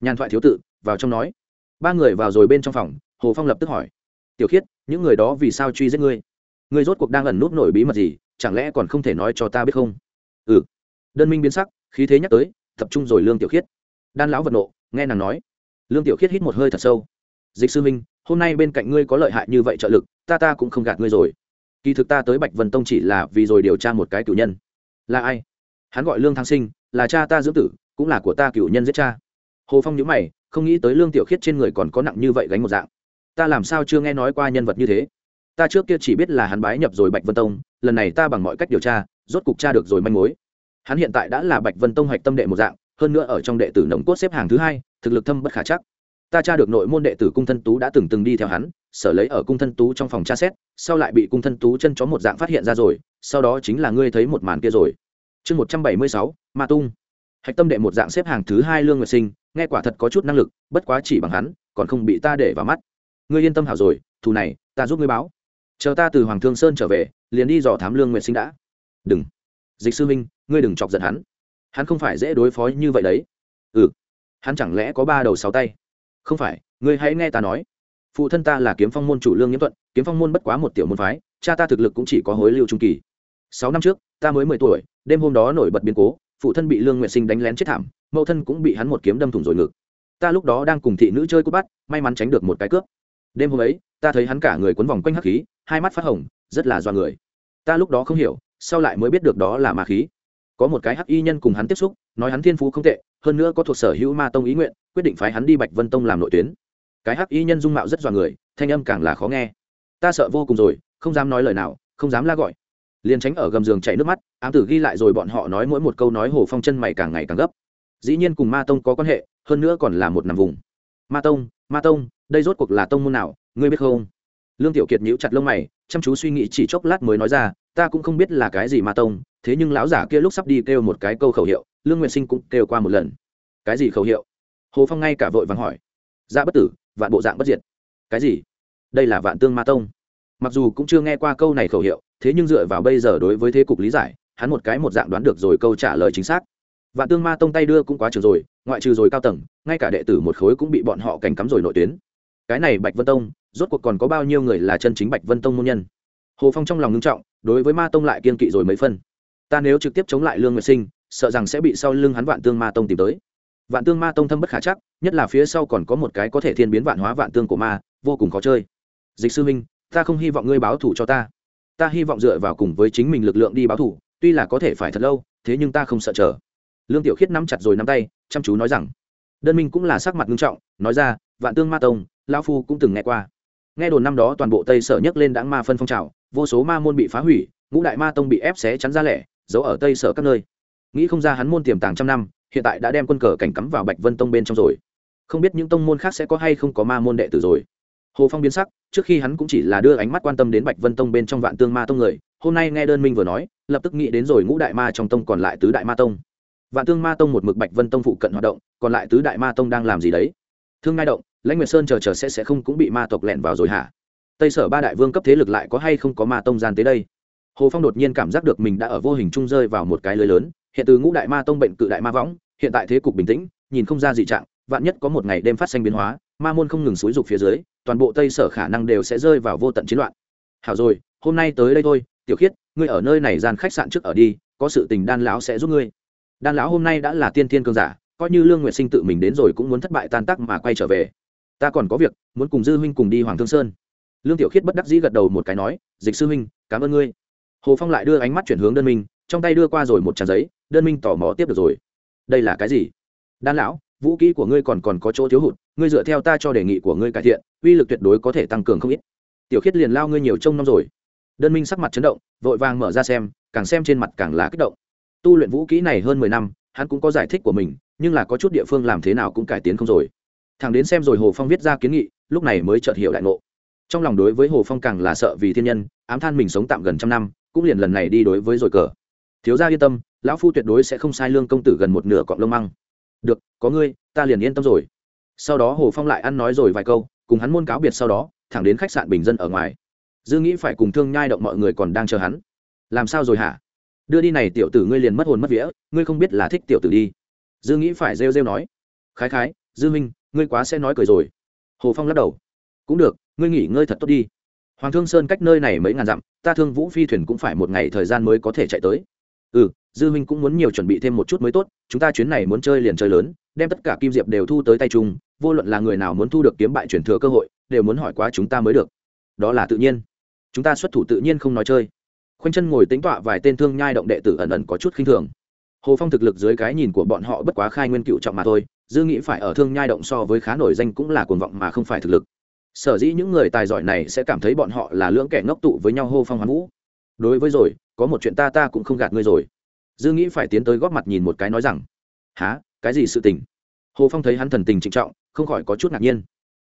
Nhàn thoại thiếu tự, vào trong nói. Ba người vào rồi bên trong phòng, hồ phong lập tức hỏi. Tiểu khiết, những người đó vì sao truy giết ngươi? Ngươi rốt cuộc đang ẩn núp nổi bí mật gì, chẳng lẽ còn không thể nói cho ta biết không? Ừ. Đơn minh biến sắc, khí thế nhắc tới, tập trung rồi lương tiểu khiết. Đan lão vật nộ, nghe nàng nói. Lương tiểu khiết hít một hơi thật sâu. Dịch sư minh, hôm nay bên cạnh ngươi có lợi hại như vậy trợ lực, ta ta cũng không gạt ngươi rồi. Kỳ thực ta tới bạch vân tông chỉ là vì rồi điều tra một cái cử nhân. Là ai? Hắn gọi lương thăng sinh, là cha ta dưỡng tử, cũng là của ta cựu nhân giết cha. Hồ phong nhớ mày, không nghĩ tới lương tiểu khiết trên người còn có nặng như vậy gánh một dạng. Ta làm sao chưa nghe nói qua nhân vật như thế? Ta trước kia chỉ biết là hắn bái nhập rồi bạch vân tông, lần này ta bằng mọi cách điều tra, rốt cục tra được rồi manh mối. Hắn hiện tại đã là bạch vân tông hạch tâm đệ một dạng, hơn nữa ở trong đệ tử nồng cốt xếp hàng thứ hai, thực lực thâm bất khả chắc. Ta tra được nội môn đệ tử cung thân tú đã từng từng đi theo hắn, sở lấy ở cung thân tú trong phòng tra xét, sau lại bị cung thân tú chân chó một dạng phát hiện ra rồi, sau đó chính là ngươi thấy một màn kia rồi chương một trăm bảy mươi sáu, ma tung. Hạch tâm đệ một dạng xếp hàng thứ hai lương nguyệt sinh, nghe quả thật có chút năng lực, bất quá chỉ bằng hắn, còn không bị ta để vào mắt. Ngươi yên tâm hảo rồi, thù này, ta giúp ngươi báo. Chờ ta từ hoàng thương sơn trở về, liền đi dò thám lương nguyệt sinh đã. Đừng. Dịch sư minh, ngươi đừng chọc giận hắn. Hắn không phải dễ đối phó như vậy đấy. Ừ. Hắn chẳng lẽ có ba đầu sáu tay? Không phải, ngươi hãy nghe ta nói. Phụ thân ta là kiếm phong môn chủ lương nhiễm thuận, kiếm phong môn bất quá một tiểu môn phái, cha ta thực lực cũng chỉ có hối lưu trung kỳ sáu năm trước, ta mới mười tuổi, đêm hôm đó nổi bật biến cố, phụ thân bị lương nguyện sinh đánh lén chết thảm, mẫu thân cũng bị hắn một kiếm đâm thủng rồi ngực. Ta lúc đó đang cùng thị nữ chơi cút bắt, may mắn tránh được một cái cướp. Đêm hôm ấy, ta thấy hắn cả người quấn vòng quanh hắc khí, hai mắt phát hồng, rất là do người. Ta lúc đó không hiểu sau lại mới biết được đó là ma khí. Có một cái hắc y nhân cùng hắn tiếp xúc, nói hắn thiên phú không tệ, hơn nữa có thuộc sở hữu ma tông ý nguyện, quyết định phái hắn đi bạch vân tông làm nội tuyến. Cái hắc y nhân dung mạo rất dọa người, thanh âm càng là khó nghe. Ta sợ vô cùng rồi, không dám nói lời nào, không dám la gọi liền tránh ở gầm giường chảy nước mắt, ám tử ghi lại rồi bọn họ nói mỗi một câu nói hồ phong chân mày càng ngày càng gấp. Dĩ nhiên cùng ma tông có quan hệ, hơn nữa còn là một nằm vùng. Ma tông ma tông, đây rốt cuộc là tông môn nào, ngươi biết không? Lương tiểu kiệt nhíu chặt lông mày, chăm chú suy nghĩ chỉ chốc lát mới nói ra, ta cũng không biết là cái gì ma tông, thế nhưng lão giả kia lúc sắp đi kêu một cái câu khẩu hiệu, lương nguyện sinh cũng kêu qua một lần. Cái gì khẩu hiệu? Hồ phong ngay cả vội vàng hỏi. Dạ bất tử, vạn bộ dạng bất diệt. Cái gì? Đây là vạn tương ma tông. Mặc dù cũng chưa nghe qua câu này khẩu hiệu thế nhưng dựa vào bây giờ đối với thế cục lý giải, hắn một cái một dạng đoán được rồi câu trả lời chính xác. Vạn tương ma tông tay đưa cũng quá trường rồi, ngoại trừ rồi cao tầng, ngay cả đệ tử một khối cũng bị bọn họ cảnh cắm rồi nội tuyến. Cái này bạch vân tông, rốt cuộc còn có bao nhiêu người là chân chính bạch vân tông môn nhân? Hồ phong trong lòng ngưng trọng, đối với ma tông lại kiên kỵ rồi mấy phân. Ta nếu trực tiếp chống lại lương nguyệt sinh, sợ rằng sẽ bị sau lưng hắn vạn tương ma tông tìm tới. Vạn tương ma tông thâm bất khả chắc, nhất là phía sau còn có một cái có thể thiên biến vạn hóa vạn tương của ma, vô cùng khó chơi. Dịch sư minh, ta không hy vọng ngươi báo thủ cho ta ta hy vọng dựa vào cùng với chính mình lực lượng đi báo thủ, tuy là có thể phải thật lâu, thế nhưng ta không sợ chờ. Lương tiểu khiết nắm chặt rồi nắm tay, chăm chú nói rằng, đơn minh cũng là sắc mặt nghiêm trọng, nói ra, vạn tương ma tông lao phu cũng từng nghe qua. Nghe đồn năm đó toàn bộ tây sở nhấc lên đáng ma phân phong trào, vô số ma môn bị phá hủy, ngũ đại ma tông bị ép xé chắn ra lẻ, giấu ở tây sở các nơi. Nghĩ không ra hắn môn tiềm tàng trăm năm, hiện tại đã đem quân cờ cảnh cắm vào bạch vân tông bên trong rồi. Không biết những tông môn khác sẽ có hay không có ma môn đệ tử rồi hồ phong biến sắc, trước khi hắn cũng chỉ là đưa ánh mắt quan tâm đến bạch vân tông bên trong vạn tương ma tông người, hôm nay nghe đơn minh vừa nói, lập tức nghĩ đến rồi ngũ đại ma trong tông còn lại tứ đại ma tông. Vạn tương ma tông một mực bạch vân tông phụ cận hoạt động, còn lại tứ đại ma tông đang làm gì đấy? Thương ngai động, lãnh nguyệt sơn chờ chờ sẽ sẽ không cũng bị ma tộc lẹn vào rồi hả? Tây sở ba đại vương cấp thế lực lại có hay không có ma tông gian tới đây? Hồ phong đột nhiên cảm giác được mình đã ở vô hình trung rơi vào một cái lưới lớn, hiện từ ngũ đại ma tông bệnh cự đại ma võng, hiện tại thế cục bình tĩnh, nhìn không ra dị trạng, vạn nhất có một ngày đêm phát sinh biến hóa ma môn không ngừng xúi rục phía dưới, toàn bộ tây sở khả năng đều sẽ rơi vào vô tận chiến loạn. Hảo rồi, hôm nay tới đây thôi, tiểu khiết, ngươi ở nơi này gian khách sạn trước ở đi, có sự tình đan lão sẽ giúp ngươi. Đan lão hôm nay đã là tiên thiên cương giả, coi như lương nguyệt sinh tự mình đến rồi cũng muốn thất bại tan tác mà quay trở về. Ta còn có việc, muốn cùng dư huynh cùng đi hoàng thương sơn. Lương tiểu khiết bất đắc dĩ gật đầu một cái nói, dịch sư huynh, cảm ơn ngươi. Hồ phong lại đưa ánh mắt chuyển hướng đơn minh, trong tay đưa qua rồi một trang giấy, đơn minh tò mò tiếp được rồi. Đây là cái gì? Đan lão, vũ kỹ của ngươi còn còn có chỗ thiếu hụt ngươi dựa theo ta cho đề nghị của ngươi cải thiện, uy lực tuyệt đối có thể tăng cường không ít. Tiểu khiết liền lao ngươi nhiều trông năm rồi. Đơn minh sắc mặt chấn động, vội vàng mở ra xem, càng xem trên mặt càng là kích động. Tu luyện vũ kỹ này hơn mười năm, hắn cũng có giải thích của mình, nhưng là có chút địa phương làm thế nào cũng cải tiến không rồi. Thằng đến xem rồi hồ phong viết ra kiến nghị, lúc này mới chợt hiểu đại ngộ. Trong lòng đối với hồ phong càng là sợ vì thiên nhân, ám than mình sống tạm gần trăm năm, cũng liền lần này đi đối với rồi cờ. Thiếu gia yên tâm, lão phu tuyệt đối sẽ không sai lương công tử gần một nửa cọng lông măng. Được, có ngươi, ta liền yên tâm rồi sau đó hồ phong lại ăn nói rồi vài câu, cùng hắn môn cáo biệt sau đó, thẳng đến khách sạn bình dân ở ngoài. Dư nghĩ phải cùng thương nhai động mọi người còn đang chờ hắn. Làm sao rồi hả? Đưa đi này tiểu tử ngươi liền mất hồn mất vía, ngươi không biết là thích tiểu tử đi. Dư nghĩ phải rêu rêu nói. Khái khái, dư minh, ngươi quá sẽ nói cười rồi. Hồ phong lắc đầu. Cũng được, ngươi nghỉ ngơi thật tốt đi. Hoàng thương sơn cách nơi này mấy ngàn dặm, ta thương vũ phi thuyền cũng phải một ngày thời gian mới có thể chạy tới. Ừ dư Minh cũng muốn nhiều chuẩn bị thêm một chút mới tốt, chúng ta chuyến này muốn chơi liền chơi lớn đem tất cả kim diệp đều thu tới tay chung, vô luận là người nào muốn thu được kiếm bại chuyển thừa cơ hội, đều muốn hỏi quá chúng ta mới được. Đó là tự nhiên. Chúng ta xuất thủ tự nhiên không nói chơi. Khoanh chân ngồi tính tọa vài tên thương nhai động đệ tử ẩn ẩn có chút khinh thường. Hồ phong thực lực dưới cái nhìn của bọn họ bất quá khai nguyên cựu trọng mà thôi, dư nghĩ phải ở thương nhai động so với khá nổi danh cũng là cuồng vọng mà không phải thực lực. Sở dĩ những người tài giỏi này sẽ cảm thấy bọn họ là lưỡng kẻ ngốc tụ với nhau hô phong hoán vũ. Đối với rồi, có một chuyện ta ta cũng không gạt ngươi rồi. Dư nghĩ phải tiến tới góp mặt nhìn một cái nói rằng há cái gì sự tình? Hồ phong thấy hắn thần tình trịnh trọng, không khỏi có chút ngạc nhiên.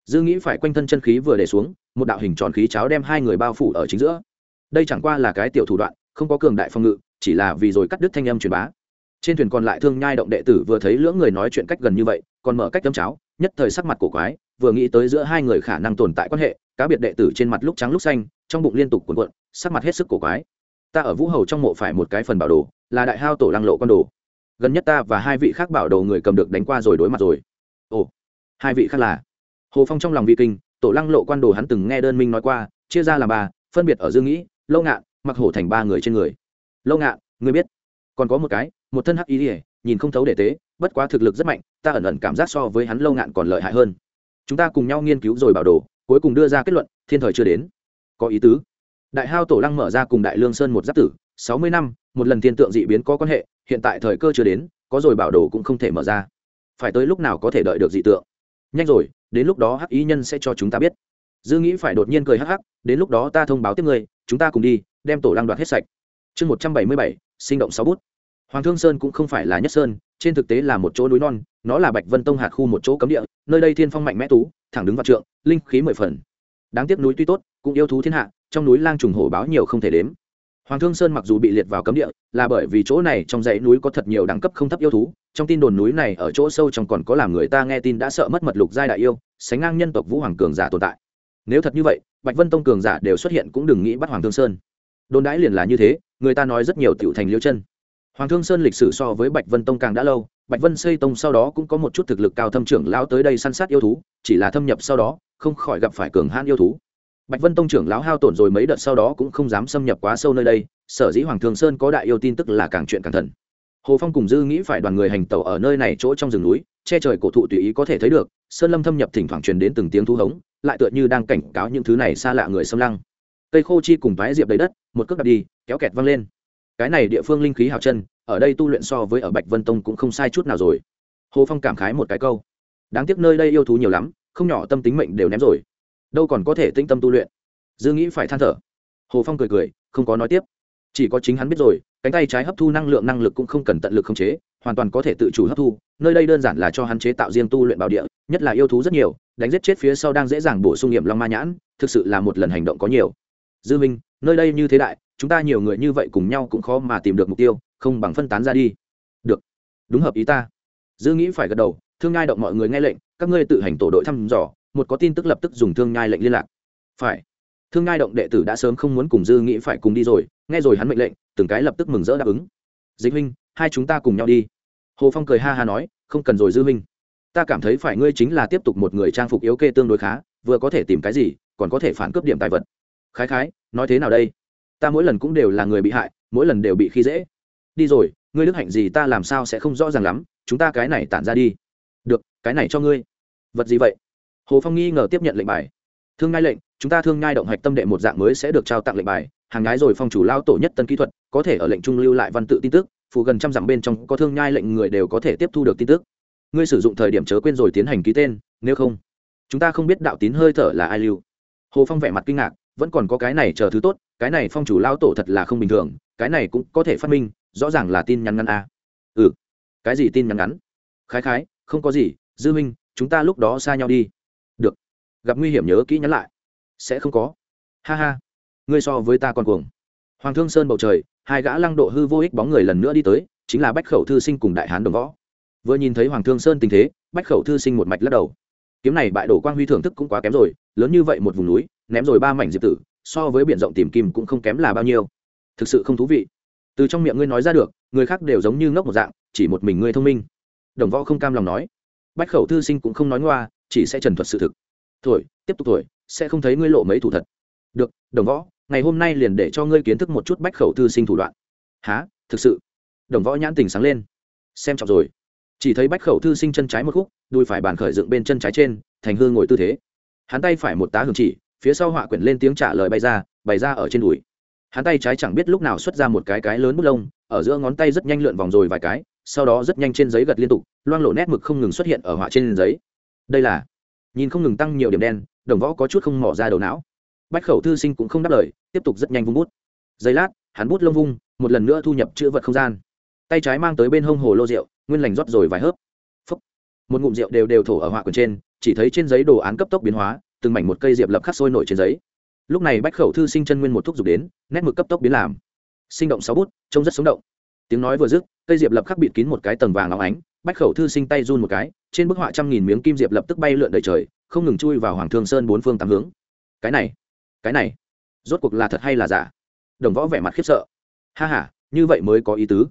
Dư nghĩ phải quanh thân chân khí vừa để xuống, một đạo hình tròn khí cháo đem hai người bao phủ ở chính giữa. Đây chẳng qua là cái tiểu thủ đoạn, không có cường đại phòng ngự, chỉ là vì rồi cắt đứt thanh âm truyền bá. Trên thuyền còn lại thương nhai động đệ tử vừa thấy lưỡng người nói chuyện cách gần như vậy, còn mở cách tâm cháo, nhất thời sắc mặt cổ quái, vừa nghĩ tới giữa hai người khả năng tồn tại quan hệ, cá biệt đệ tử trên mặt lúc trắng lúc xanh, trong bụng liên tục cuộn cuộn, sắc mặt hết sức cổ quái. Ta ở vũ hầu trong mộ phải một cái phần bảo đồ, là đại hao tổ lăng lộ con đồ gần nhất ta và hai vị khác bảo đồ người cầm được đánh qua rồi đối mặt rồi. Ồ, hai vị khác là? Hồ phong trong lòng vi kinh, tổ lăng lộ quan đồ hắn từng nghe đơn minh nói qua, chia ra làm ba, phân biệt ở dương nghĩ, lâu ngạn, mặc hổ thành ba người trên người. Lâu ngạn ngươi biết. Còn có một cái, một thân hắc ý ỉa nhìn không thấu để tế, bất quá thực lực rất mạnh, ta ẩn ẩn cảm giác so với hắn lâu ngạn còn lợi hại hơn. Chúng ta cùng nhau nghiên cứu rồi bảo đồ, cuối cùng đưa ra kết luận, thiên thời chưa đến. Có ý tứ. Đại hao tổ lăng mở ra cùng đại lương sơn một giáp tử, sáu mươi năm một lần thiên tượng dị biến có quan hệ, hiện tại thời cơ chưa đến, có rồi bảo đồ cũng không thể mở ra. Phải tới lúc nào có thể đợi được dị tượng? Nhanh rồi, đến lúc đó hắc ý nhân sẽ cho chúng ta biết. Dư nghĩ phải đột nhiên cười hắc hắc, đến lúc đó ta thông báo tiếp người chúng ta cùng đi, đem tổ lăng đoạt hết sạch. Chương một trăm bảy mươi bảy, sinh động sáu bút. Hoàng thương sơn cũng không phải là nhất sơn, trên thực tế là một chỗ núi non, nó là bạch vân tông hạt khu một chỗ cấm địa, nơi đây thiên phong mạnh mẽ tú, thẳng đứng vào trượng, linh khí mười phần. Đáng tiếc núi tuy tốt, cũng yêu thú thiên hạ, trong núi lang trùng hổ báo nhiều không thể đếm hoàng thương sơn mặc dù bị liệt vào cấm địa, là bởi vì chỗ này trong dãy núi có thật nhiều đẳng cấp không thấp yêu thú, trong tin đồn núi này ở chỗ sâu trong còn có làm người ta nghe tin đã sợ mất mật lục giai đại yêu, sánh ngang nhân tộc vũ hoàng cường giả tồn tại. Nếu thật như vậy, bạch vân tông cường giả đều xuất hiện cũng đừng nghĩ bắt hoàng thương sơn. Đồn đãi liền là như thế, người ta nói rất nhiều tiểu thành liêu chân. Hoàng thương sơn lịch sử so với bạch vân tông càng đã lâu, bạch vân xây tông sau đó cũng có một chút thực lực cao thâm trưởng lão tới đây săn sát yêu thú, chỉ là thâm nhập sau đó, không khỏi gặp phải cường hãn yêu thú bạch vân tông trưởng lão hao tổn rồi mấy đợt sau đó cũng không dám xâm nhập quá sâu nơi đây, sở dĩ hoàng thường sơn có đại yêu tin tức là càng chuyện càng thần. Hồ phong cùng dư nghĩ phải đoàn người hành tẩu ở nơi này chỗ trong rừng núi, che trời cổ thụ tùy ý có thể thấy được, sơn lâm thâm nhập thỉnh thoảng truyền đến từng tiếng thu hống, lại tựa như đang cảnh cáo những thứ này xa lạ người xâm lăng. Cây khô chi cùng toái diệp đầy đất, một cước đạp đi, kéo kẹt văng lên. Cái này địa phương linh khí hào chân, ở đây tu luyện so với ở bạch vân tông cũng không sai chút nào rồi. Hồ phong cảm khái một cái câu. Đáng tiếc nơi đây yêu thú nhiều lắm, không nhỏ tâm tính mệnh đều ném rồi đâu còn có thể tĩnh tâm tu luyện. Dư nghĩ phải than thở. Hồ phong cười cười, không có nói tiếp. Chỉ có chính hắn biết rồi, cánh tay trái hấp thu năng lượng năng lực cũng không cần tận lực khống chế, hoàn toàn có thể tự chủ hấp thu, nơi đây đơn giản là cho hắn chế tạo riêng tu luyện bảo địa, nhất là yêu thú rất nhiều, đánh giết chết phía sau đang dễ dàng bổ sung nghiệm long ma nhãn, thực sự là một lần hành động có nhiều. Dư minh, nơi đây như thế đại, chúng ta nhiều người như vậy cùng nhau cũng khó mà tìm được mục tiêu, không bằng phân tán ra đi. Được. Đúng hợp ý ta. Dư nghĩ phải gật đầu, thương nhai động mọi người nghe lệnh, các ngươi tự hành tổ đội thăm dò một có tin tức lập tức dùng thương nhai lệnh liên lạc. Phải. Thương nhai động đệ tử đã sớm không muốn cùng dư nghĩ phải cùng đi rồi, nghe rồi hắn mệnh lệnh, từng cái lập tức mừng rỡ đáp ứng. Dịch huynh, hai chúng ta cùng nhau đi. Hồ phong cười ha ha nói, không cần rồi dư huynh. Ta cảm thấy phải ngươi chính là tiếp tục một người trang phục yếu kê tương đối khá, vừa có thể tìm cái gì, còn có thể phản cướp điểm tài vật. Khái khái, nói thế nào đây? Ta mỗi lần cũng đều là người bị hại, mỗi lần đều bị khi dễ. Đi rồi, ngươi đức hạnh gì ta làm sao sẽ không rõ ràng lắm, chúng ta cái này tản ra đi. Được, cái này cho ngươi. Vật gì vậy? Hồ phong nghi ngờ tiếp nhận lệnh bài. Thương ngai lệnh, chúng ta thương ngai động hạch tâm đệ một dạng mới sẽ được trao tặng lệnh bài. Hàng ngái rồi phong chủ lao tổ nhất tân kỹ thuật, có thể ở lệnh trung lưu lại văn tự tin tức. Phụ gần trăm dặm bên trong có thương nhai lệnh người đều có thể tiếp thu được tin tức. Ngươi sử dụng thời điểm chớ quên rồi tiến hành ký tên, nếu không, chúng ta không biết đạo tín hơi thở là ai lưu. Hồ phong vẻ mặt kinh ngạc, vẫn còn có cái này chờ thứ tốt, cái này phong chủ lao tổ thật là không bình thường, cái này cũng có thể phát minh, rõ ràng là tin nhắn ngắn a. À. ừ cái gì tin nhắn ngắn? Khái khái, không có gì, dư minh, chúng ta lúc đó xa nhau đi gặp nguy hiểm nhớ kỹ nhắn lại. Sẽ không có. Ha ha. Ngươi so với ta còn cuồng. Hoàng thương sơn bầu trời, hai gã lăng độ hư vô ích bóng người lần nữa đi tới, chính là bách khẩu thư sinh cùng đại hán đồng võ. Vừa nhìn thấy hoàng thương sơn tình thế, bách khẩu thư sinh một mạch lắc đầu. Kiếm này bại đổ quang huy thưởng thức cũng quá kém rồi, lớn như vậy một vùng núi, ném rồi ba mảnh diệp tử, so với b i ể n rộng tìm kim cũng không kém là bao nhiêu. Thực sự không thú vị. Từ trong miệng ngươi nói ra được, người khác đều giống như ngốc một dạng, chỉ một mình ngươi thông minh. Đồng võ không cam lòng nói. Bách khẩu thư sinh cũng không nói ngoa, chỉ sẽ trần thuật sự thực thổi, tiếp tục thổi, sẽ không thấy ngươi lộ mấy thủ thật. Được, đồng võ, ngày hôm nay liền để cho ngươi kiến thức một chút bách khẩu thư sinh thủ đoạn. Há thực sự? Đồng võ nhãn tình sáng lên. Xem trọng rồi. Chỉ thấy bách khẩu thư sinh chân trái một khúc, đùi phải bàn khởi dựng bên chân trái trên, thành hương ngồi tư thế. Hắn tay phải một tá hưởng chỉ, phía sau họa quyển lên tiếng trả lời bay ra, bày ra ở trên đùi. Hắn tay trái chẳng biết lúc nào xuất ra một cái cái lớn bút lông, ở giữa ngón tay rất nhanh lượn vòng rồi vài cái, sau đó rất nhanh trên giấy gật liên tục, loang lộ nét mực không ngừng xuất hiện ở họa trên giấy. Đây là nhìn không ngừng tăng nhiều điểm đen, đồng võ có chút không mỏ ra đầu não. Bách khẩu thư sinh cũng không đáp lời, tiếp tục rất nhanh vung bút. Giây lát, hắn bút lông vung, một lần nữa thu nhập chữ vật không gian. Tay trái mang tới bên hông hồ lô rượu, nguyên lành rót rồi vài hớp. Phúc. một ngụm rượu đều đều thổ ở họa quần trên, chỉ thấy trên giấy đồ án cấp tốc biến hóa, từng mảnh một cây diệp lập khắc sôi nổi trên giấy. Lúc này bách khẩu thư sinh chân nguyên một thuốc dục đến, nét mực cấp tốc biến làm. Sinh động sáu bút, trông rất sống động. Tiếng nói vừa dứt cây diệp lập khắc bịt kín một cái tầng vàng óng ánh, bách khẩu thư sinh tay run một cái, trên bức họa trăm nghìn miếng kim diệp lập tức bay lượn đầy trời, không ngừng chui vào hoàng thương sơn bốn phương tám hướng. Cái này cái này, rốt cuộc là thật hay là giả? Đồng võ vẻ mặt khiếp sợ. Ha h a như vậy mới có ý tứ.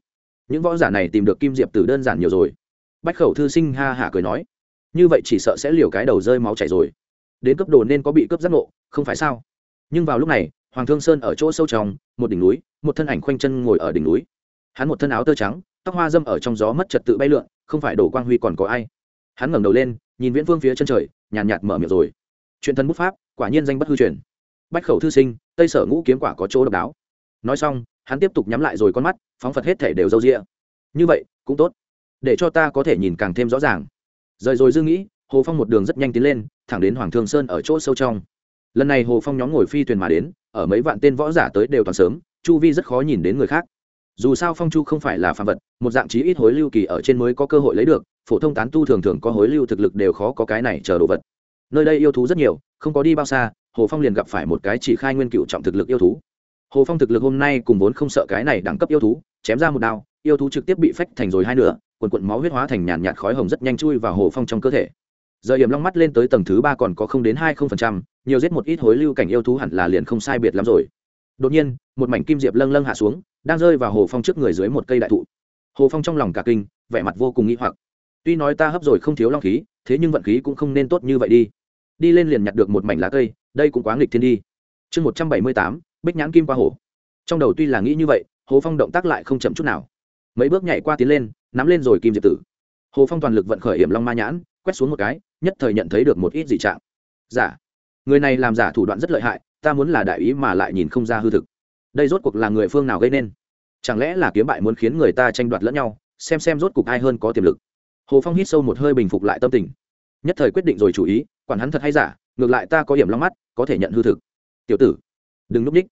Những võ giả này tìm được kim diệp tử đơn giản nhiều rồi. Bách khẩu thư sinh ha hả cười nói, như vậy chỉ sợ sẽ liều cái đầu rơi máu chảy rồi. Đến cấp đồ nên có bị cướp giác ngộ, không phải sao? Nhưng vào lúc này, hoàng thương sơn ở chỗ sâu trong, một đỉnh núi, một thân ảnh khoanh chân ngồi ở đỉnh núi. Hắn một thân áo tơ trắng tóc hoa dâm ở trong gió mất trật tự bay lượn, không phải đổ quang huy còn có ai. Hắn ngẩng đầu lên, nhìn viễn phương phía chân trời, nhàn nhạt mở miệng rồi. Chuyện thân bút pháp, quả nhiên danh bất hư truyền. Bách khẩu thư sinh, tây sở ngũ kiếm quả có chỗ độc đáo. Nói xong, hắn tiếp tục nhắm lại rồi con mắt, phóng phật hết thể đều râu rịa như vậy, cũng tốt. Để cho ta có thể nhìn càng thêm rõ ràng. Rời rồi dư nghĩ, hồ phong một đường rất nhanh tiến lên, thẳng đến hoàng thương sơn ở chỗ sâu trong. Lần này hồ phong nhóm ngồi phi thuyền mà đến, ở mấy vạn tên võ giả tới đều toàn sớm, chu vi rất khó nhìn đến người khác dù sao phong chu không phải là phạm vật, một dạng chí ít hối lưu kỳ ở trên mới có cơ hội lấy được, phổ thông tán tu thường thường có hối lưu thực lực đều khó có cái này chờ đồ vật. Nơi đây yêu thú rất nhiều, không có đi bao xa, hồ phong liền gặp phải một cái chỉ khai nguyên cựu trọng thực lực yêu thú. Hồ phong thực lực hôm nay cùng vốn không sợ cái này đẳng cấp yêu thú, chém ra một đao, yêu thú trực tiếp bị phách thành rồi hai nửa, quần quận máu huyết hóa thành nhàn nhạt khói hồng rất nhanh chui vào hồ phong trong cơ thể. Giờ hiểm long mắt lên tới tầng thứ ba còn có không đến hai không phần trăm, nhiều giết một ít hối lưu cảnh yêu thú hẳn là liền không sai biệt lắm rồi. Đột nhiên, một mảnh kim diệp lâng lâng hạ xuống đang rơi vào hồ phong trước người dưới một cây đại thụ. Hồ phong trong lòng cả kinh, vẻ mặt vô cùng nghĩ hoặc. Tuy nói ta hấp rồi không thiếu long khí, thế nhưng vận khí cũng không nên tốt như vậy đi. Đi lên liền nhặt được một mảnh lá cây, đây cũng quá nghịch thiên đi. Chương một trăm bảy mươi tám, bích nhãn kim qua hồ. Trong đầu tuy là nghĩ như vậy, hồ phong động tác lại không chậm chút nào. Mấy bước nhảy qua tiến lên, nắm lên rồi kim diệp tử. Hồ phong toàn lực vận khởi hiểm long ma nhãn, quét xuống một cái, nhất thời nhận thấy được một ít dị trạng. Giả. Người này làm giả thủ đoạn rất lợi hại, ta muốn là đại ý mà lại nhìn không ra hư thực đây rốt cuộc là người phương nào gây nên? Chẳng lẽ là kiếm bại muốn khiến người ta tranh đoạt lẫn nhau, xem xem rốt cuộc ai hơn có tiềm lực. Hồ phong hít sâu một hơi bình phục lại tâm tình. Nhất thời quyết định rồi chủ ý, quản hắn thật hay giả, ngược lại ta có hiểm long mắt, có thể nhận hư thực. Tiểu tử, đừng núp ních.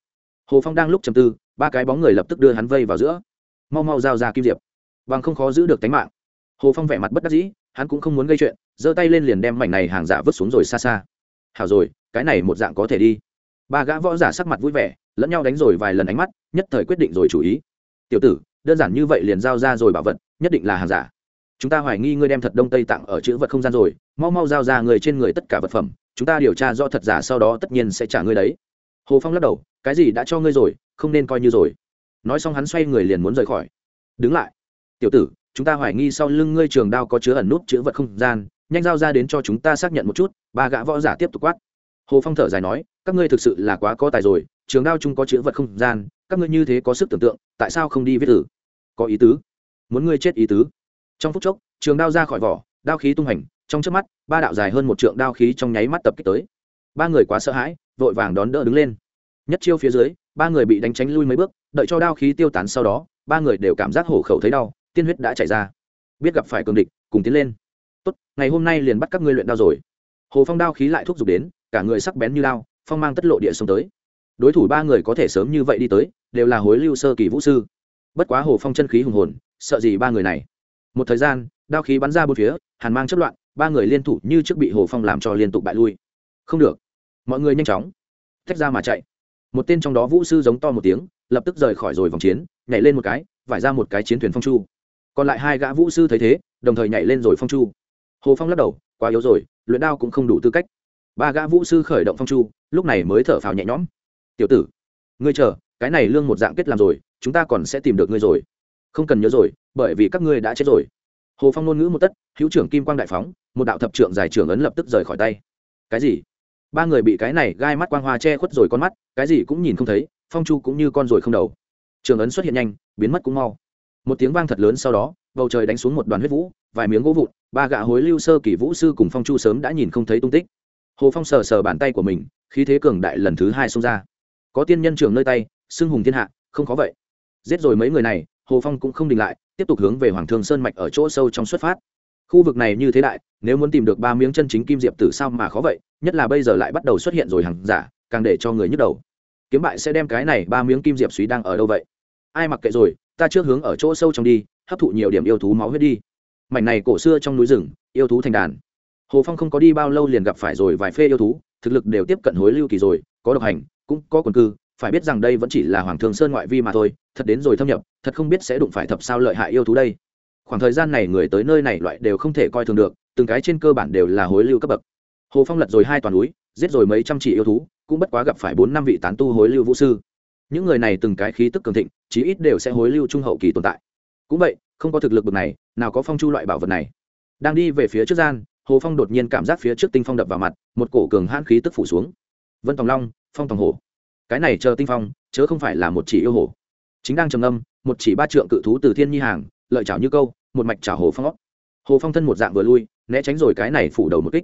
Hồ phong đang lúc chầm tư, ba cái bóng người lập tức đưa hắn vây vào giữa. Mau mau giao ra kim diệp. Bằng không khó giữ được tánh mạng. Hồ phong vẻ mặt bất đắc dĩ, hắn cũng không muốn gây chuyện, giơ tay lên liền đem mảnh này hàng giả vứt xuống rồi xa xa. Hảo rồi, cái này một dạng có thể đi. Ba gã võ giả sắc mặt vui vẻ lẫn nhau đánh rồi vài lần ánh mắt, nhất thời quyết định rồi chủ ý. Tiểu tử, đơn giản như vậy liền giao ra rồi bảo vật, nhất định là hàng giả. Chúng ta hoài nghi ngươi đem thật đông tây tặng ở chữ vật không gian rồi, mau mau giao ra người trên người tất cả vật phẩm, chúng ta điều tra do thật giả sau đó tất nhiên sẽ trả ngươi đấy. Hồ phong lắc đầu, cái gì đã cho ngươi rồi, không nên coi như rồi. Nói xong hắn xoay người liền muốn rời khỏi. Đứng lại. Tiểu tử, chúng ta hoài nghi sau lưng ngươi trường đao có chứa ẩn nút chữ vật không gian, nhanh giao ra đến cho chúng ta xác nhận một chút. Ba gã võ giả tiếp tục quát. Hồ phong thở dài nói các ngươi thực sự là quá có tài rồi, trường đao chung có chữ vật không gian, các ngươi như thế có sức tưởng tượng, tại sao không đi viết tử có ý tứ. Muốn ngươi chết ý tứ. Trong phút chốc, trường đao ra khỏi vỏ, đao khí tung hành, trong trước mắt, ba đạo dài hơn một trượng đao khí trong nháy mắt tập kích tới. Ba người quá sợ hãi, vội vàng đón đỡ đứng lên. Nhất chiêu phía dưới, ba người bị đánh tránh lui mấy bước, đợi cho đao khí tiêu tán sau đó, ba người đều cảm giác hổ khẩu thấy đau, tiên huyết đã chảy ra. Biết gặp phải cường địch, cùng tiến lên. Tốt, ngày hôm nay liền bắt các ngươi luyện đao rồi. Hồ phong đao khí lại thúc giục đến, cả người sắc bén như đao phong mang tất lộ địa xông tới. Đối thủ ba người có thể sớm như vậy đi tới, đều là hối lưu sơ kỳ vũ sư. Bất quá hồ phong chân khí hùng hồn, sợ gì ba người này? Một thời gian, đao khí bắn ra bốn phía, hàn mang chất loạn, ba người liên thủ như trước bị hồ phong làm cho liên tục bại lui. Không được. Mọi người nhanh chóng. Tách ra mà chạy. Một tên trong đó vũ sư giống to một tiếng, lập tức rời khỏi rồi vòng chiến, nhảy lên một cái, vải ra một cái chiến thuyền phong chu. Còn lại hai gã vũ sư thấy thế, đồng thời nhảy lên rồi phong chu. Hồ phong lắc đầu, quá yếu rồi, luyện đao cũng không đủ tư cách ba gã vũ sư khởi động phong chu, lúc này mới thở phào nhẹ nhõm. Tiểu tử, ngươi chờ, cái này lương một dạng kết làm rồi, chúng ta còn sẽ tìm được ngươi rồi. Không cần nhớ rồi, bởi vì các ngươi đã chết rồi. Hồ phong ngôn ngữ một tất, hữu trưởng kim quang đại phóng, một đạo thập trưởng dài trưởng ấn lập tức rời khỏi tay. Cái gì? Ba người bị cái này gai mắt quang hoa che khuất rồi con mắt, cái gì cũng nhìn không thấy, phong chu cũng như con rồi không đầu. Trường ấn xuất hiện nhanh, biến mất cũng mau. Một tiếng vang thật lớn sau đó, bầu trời đánh xuống một đoàn huyết vũ, vài miếng gỗ vụn, ba gã hối lưu sơ kỳ vũ sư cùng phong chu sớm đã nhìn không thấy tung tích hồ phong sờ sờ bàn tay của mình, khí thế cường đại lần thứ hai xông ra. Có tiên nhân trường nơi tay, xưng hùng thiên hạ, không có vậy. Giết rồi mấy người này, hồ phong cũng không đình lại, tiếp tục hướng về hoàng thương sơn mạch ở chỗ sâu trong xuất phát. Khu vực này như thế đại, nếu muốn tìm được ba miếng chân chính kim diệp tử sao mà khó vậy, nhất là bây giờ lại bắt đầu xuất hiện rồi hàng giả, càng để cho người nhức đầu. Kiếm bại sẽ đem cái này ba miếng kim diệp suý đang ở đâu vậy? Ai mặc kệ rồi, ta chưa hướng ở chỗ sâu trong đi, hấp thụ nhiều điểm yêu thú máu huyết đi. Mảnh này cổ xưa trong núi rừng, yêu thú thành đàn hồ phong không có đi bao lâu liền gặp phải rồi vài phê yêu thú, thực lực đều tiếp cận hối lưu kỳ rồi, có độc hành, cũng có quần cư, phải biết rằng đây vẫn chỉ là hoàng thường sơn ngoại vi mà thôi, thật đến rồi thâm nhập, thật không biết sẽ đụng phải thập sao lợi hại yêu thú đây. Khoảng thời gian này người tới nơi này loại đều không thể coi thường được, từng cái trên cơ bản đều là hối lưu cấp bậc. Hồ phong lật rồi hai toàn núi, giết rồi mấy trăm chỉ yêu thú, cũng bất quá gặp phải bốn năm vị tán tu hối lưu vũ sư. Những người này từng cái khí tức cường thịnh, chí ít đều sẽ hối lưu trung hậu kỳ tồn tại. Cũng vậy, không có thực lực bậc này, nào có phong chu loại bảo vật này. Đang đi về phía trước gian hồ phong đột nhiên cảm giác phía trước tinh phong đập vào mặt, một cổ cường hãn khí tức phủ xuống. Vân tòng long, phong tòng hổ. Cái này chờ tinh phong, chớ không phải là một chỉ yêu hổ. Chính đang trầm âm một chỉ ba trượng cự thú từ thiên nhi hàng, lợi chảo như câu, một mạch chảo hồ phong óc hồ phong thân một dạng vừa lui, né tránh rồi cái này phủ đầu một kích.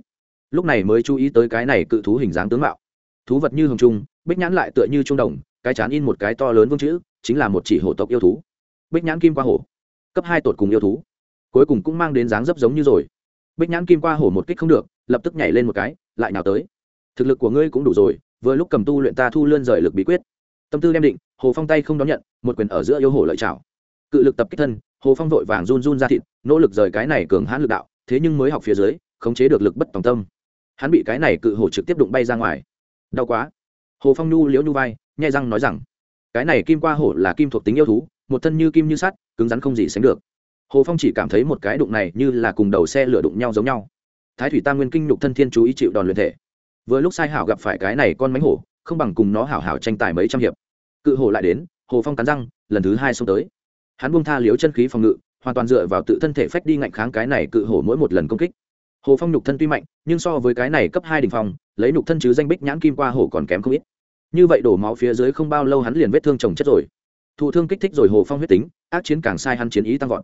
Lúc này mới chú ý tới cái này cự thú hình dáng tướng mạo. Thú vật như hồng trung, bích nhãn lại tựa như trung đồng, cái chán in một cái to lớn vương chữ, chính là một chỉ hổ tộc yêu thú. Bích nhãn kim qua hổ. Cấp hai tột cùng yêu thú. Cuối cùng cũng mang đến dáng dấp giống như rồi bích nhãn kim qua hổ một kích không được, lập tức nhảy lên một cái, lại nào tới. Thực lực của ngươi cũng đủ rồi, vừa lúc cầm tu luyện ta thu lươn rời lực bí quyết. Tâm tư đem định, hồ phong tay không đón nhận, một quyền ở giữa yêu hổ lợi chảo cự lực tập kích thân, hồ phong vội vàng run run ra thịt, nỗ lực rời cái này cường hãn lực đạo, thế nhưng mới học phía dưới, khống chế được lực bất tòng tâm. Hắn bị cái này cự hổ trực tiếp đụng bay ra ngoài. Đau quá. Hồ phong nhu liễu nhu vai, nhai răng nói rằng, cái này kim qua hổ là kim thuộc tính yêu thú, một thân như kim như sắt, cứng rắn không gì sánh được hồ phong chỉ cảm thấy một cái đụng này như là cùng đầu xe lửa đụng nhau giống nhau. Thái thủy tam nguyên kinh nhục thân thiên chú ý chịu đòn luyện thể. Vừa lúc sai hảo gặp phải cái này con mánh hổ, không bằng cùng nó hảo hảo tranh tài mấy trăm hiệp. Cự hổ lại đến, hồ phong cắn răng, lần thứ hai xông tới. Hắn buông tha liếu chân khí phòng ngự, hoàn toàn dựa vào tự thân thể phách đi ngạnh kháng cái này cự hổ mỗi một lần công kích. Hồ phong nhục thân tuy mạnh, nhưng so với cái này cấp hai đ ỉ n h phòng lấy nhục thân chứ danh bích nhãn kim qua hổ còn kém không ít. Như vậy đổ máu phía dưới không bao lâu hắn liền vết thương trồng chất rồi. Thụ thương kích thích rồi hồ phong huyết tính, ác chiến càng sai hắn chiến ý tăng vọt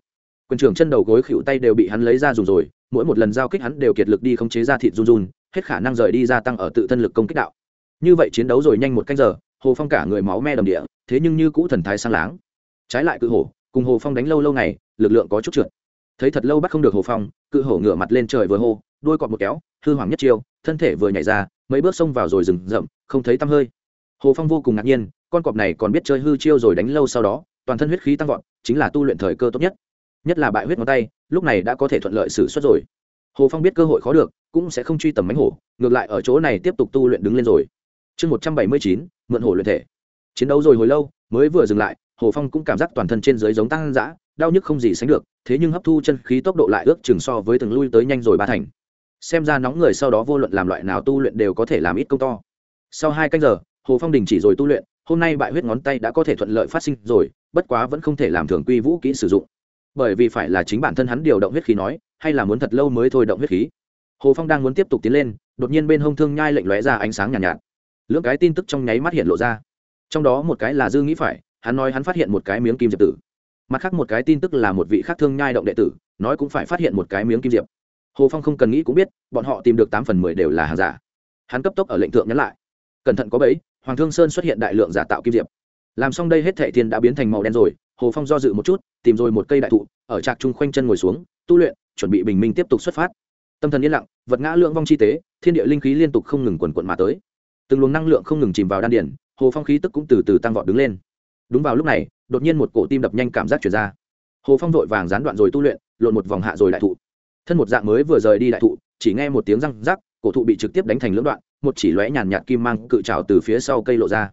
quyền trưởng chân đầu gối khựu tay đều bị hắn lấy ra dùng rồi, mỗi một lần giao kích hắn đều kiệt lực đi khống chế ra thịt run run, hết khả năng rời đi gia tăng ở tự thân lực công kích đạo. Như vậy chiến đấu rồi nhanh một canh giờ, hồ phong cả người máu me đầm địa, thế nhưng như cũ thần thái sang láng. Trái lại cự hổ, cùng hồ phong đánh lâu lâu ngày, lực lượng có chút trượt. Thấy thật lâu bắt không được hồ phong, cự hổ ngửa mặt lên trời vừa hô đôi cọt một kéo, hư hoàng nhất chiêu, thân thể vừa nhảy ra, mấy bước xông vào rồi rừng rậm, không thấy tăm hơi. Hồ phong vô cùng ngạc nhiên, con cọp này còn biết chơi hư chiêu rồi đánh lâu sau đó, toàn thân huyết khí tăng vọt, chính là tu luyện thời cơ tốt nhất nhất là bại huyết ngón tay, lúc này đã có thể thuận lợi xử suất rồi. Hồ phong biết cơ hội khó được, cũng sẽ không truy tầm mánh hổ, ngược lại ở chỗ này tiếp tục tu luyện đứng lên rồi. Chương một trăm bảy mươi chín, mượn hổ luyện thể. Chiến đấu rồi hồi lâu, mới vừa dừng lại, hồ phong cũng cảm giác toàn thân trên dưới giống tăng dã, đau nhức không gì sánh được, thế nhưng hấp thu chân khí tốc độ lại ước chừng so với từng lui tới nhanh rồi ba thành. Xem ra nóng người sau đó vô luận làm loại nào tu luyện đều có thể làm ít công to. Sau hai canh giờ, hồ phong đình chỉ rồi tu luyện, hôm nay bại huyết ngón tay đã có thể thuận lợi phát sinh rồi, bất quá vẫn không thể làm thường quy vũ kỹ sử dụng bởi vì phải là chính bản thân hắn điều động huyết khí nói hay là muốn thật lâu mới thôi động huyết khí. Hồ phong đang muốn tiếp tục tiến lên đột nhiên bên hông thương nhai lệnh lóe ra ánh sáng nhàn nhạt, nhạt. Lưỡng cái tin tức trong nháy mắt hiện lộ ra. Trong đó một cái là dư nghĩ phải hắn nói hắn phát hiện một cái miếng kim diệp tử. Mặt khác một cái tin tức là một vị khác thương nhai động đệ tử nói cũng phải phát hiện một cái miếng kim diệp. Hồ phong không cần nghĩ cũng biết bọn họ tìm được tám phần mười đều là hàng giả. Hắn cấp tốc ở lệnh thượng nhắn lại. Cẩn thận có bấy hoàng thương sơn xuất hiện đại lượng giả tạo kim diệp. Làm xong đây hết thệ thiên đã biến thành màu đen rồi hồ phong do dự một chút, tìm rồi một cây đại thụ, ở trạc trung khoanh chân ngồi xuống, tu luyện, chuẩn bị bình minh tiếp tục xuất phát. Tâm thần yên lặng, vật ngã lượng vong chi tế, thiên địa linh khí liên tục không ngừng quần quận mà tới. Từng luồng năng lượng không ngừng chìm vào đan điển hồ phong khí tức cũng từ từ tăng vọt đứng lên. Đúng vào lúc này, đột nhiên một cổ tim đập nhanh cảm giác chuyển ra. Hồ phong vội vàng gián đoạn rồi tu luyện, lộn một vòng hạ rồi đại thụ. Thân một dạng mới vừa rời đi đại thụ, chỉ nghe một tiếng răng rắc, cổ thụ bị trực tiếp đánh thành lưỡng đoạn, một chỉ lóe nhàn nhạt kim mang cự trào từ phía sau cây lộ ra.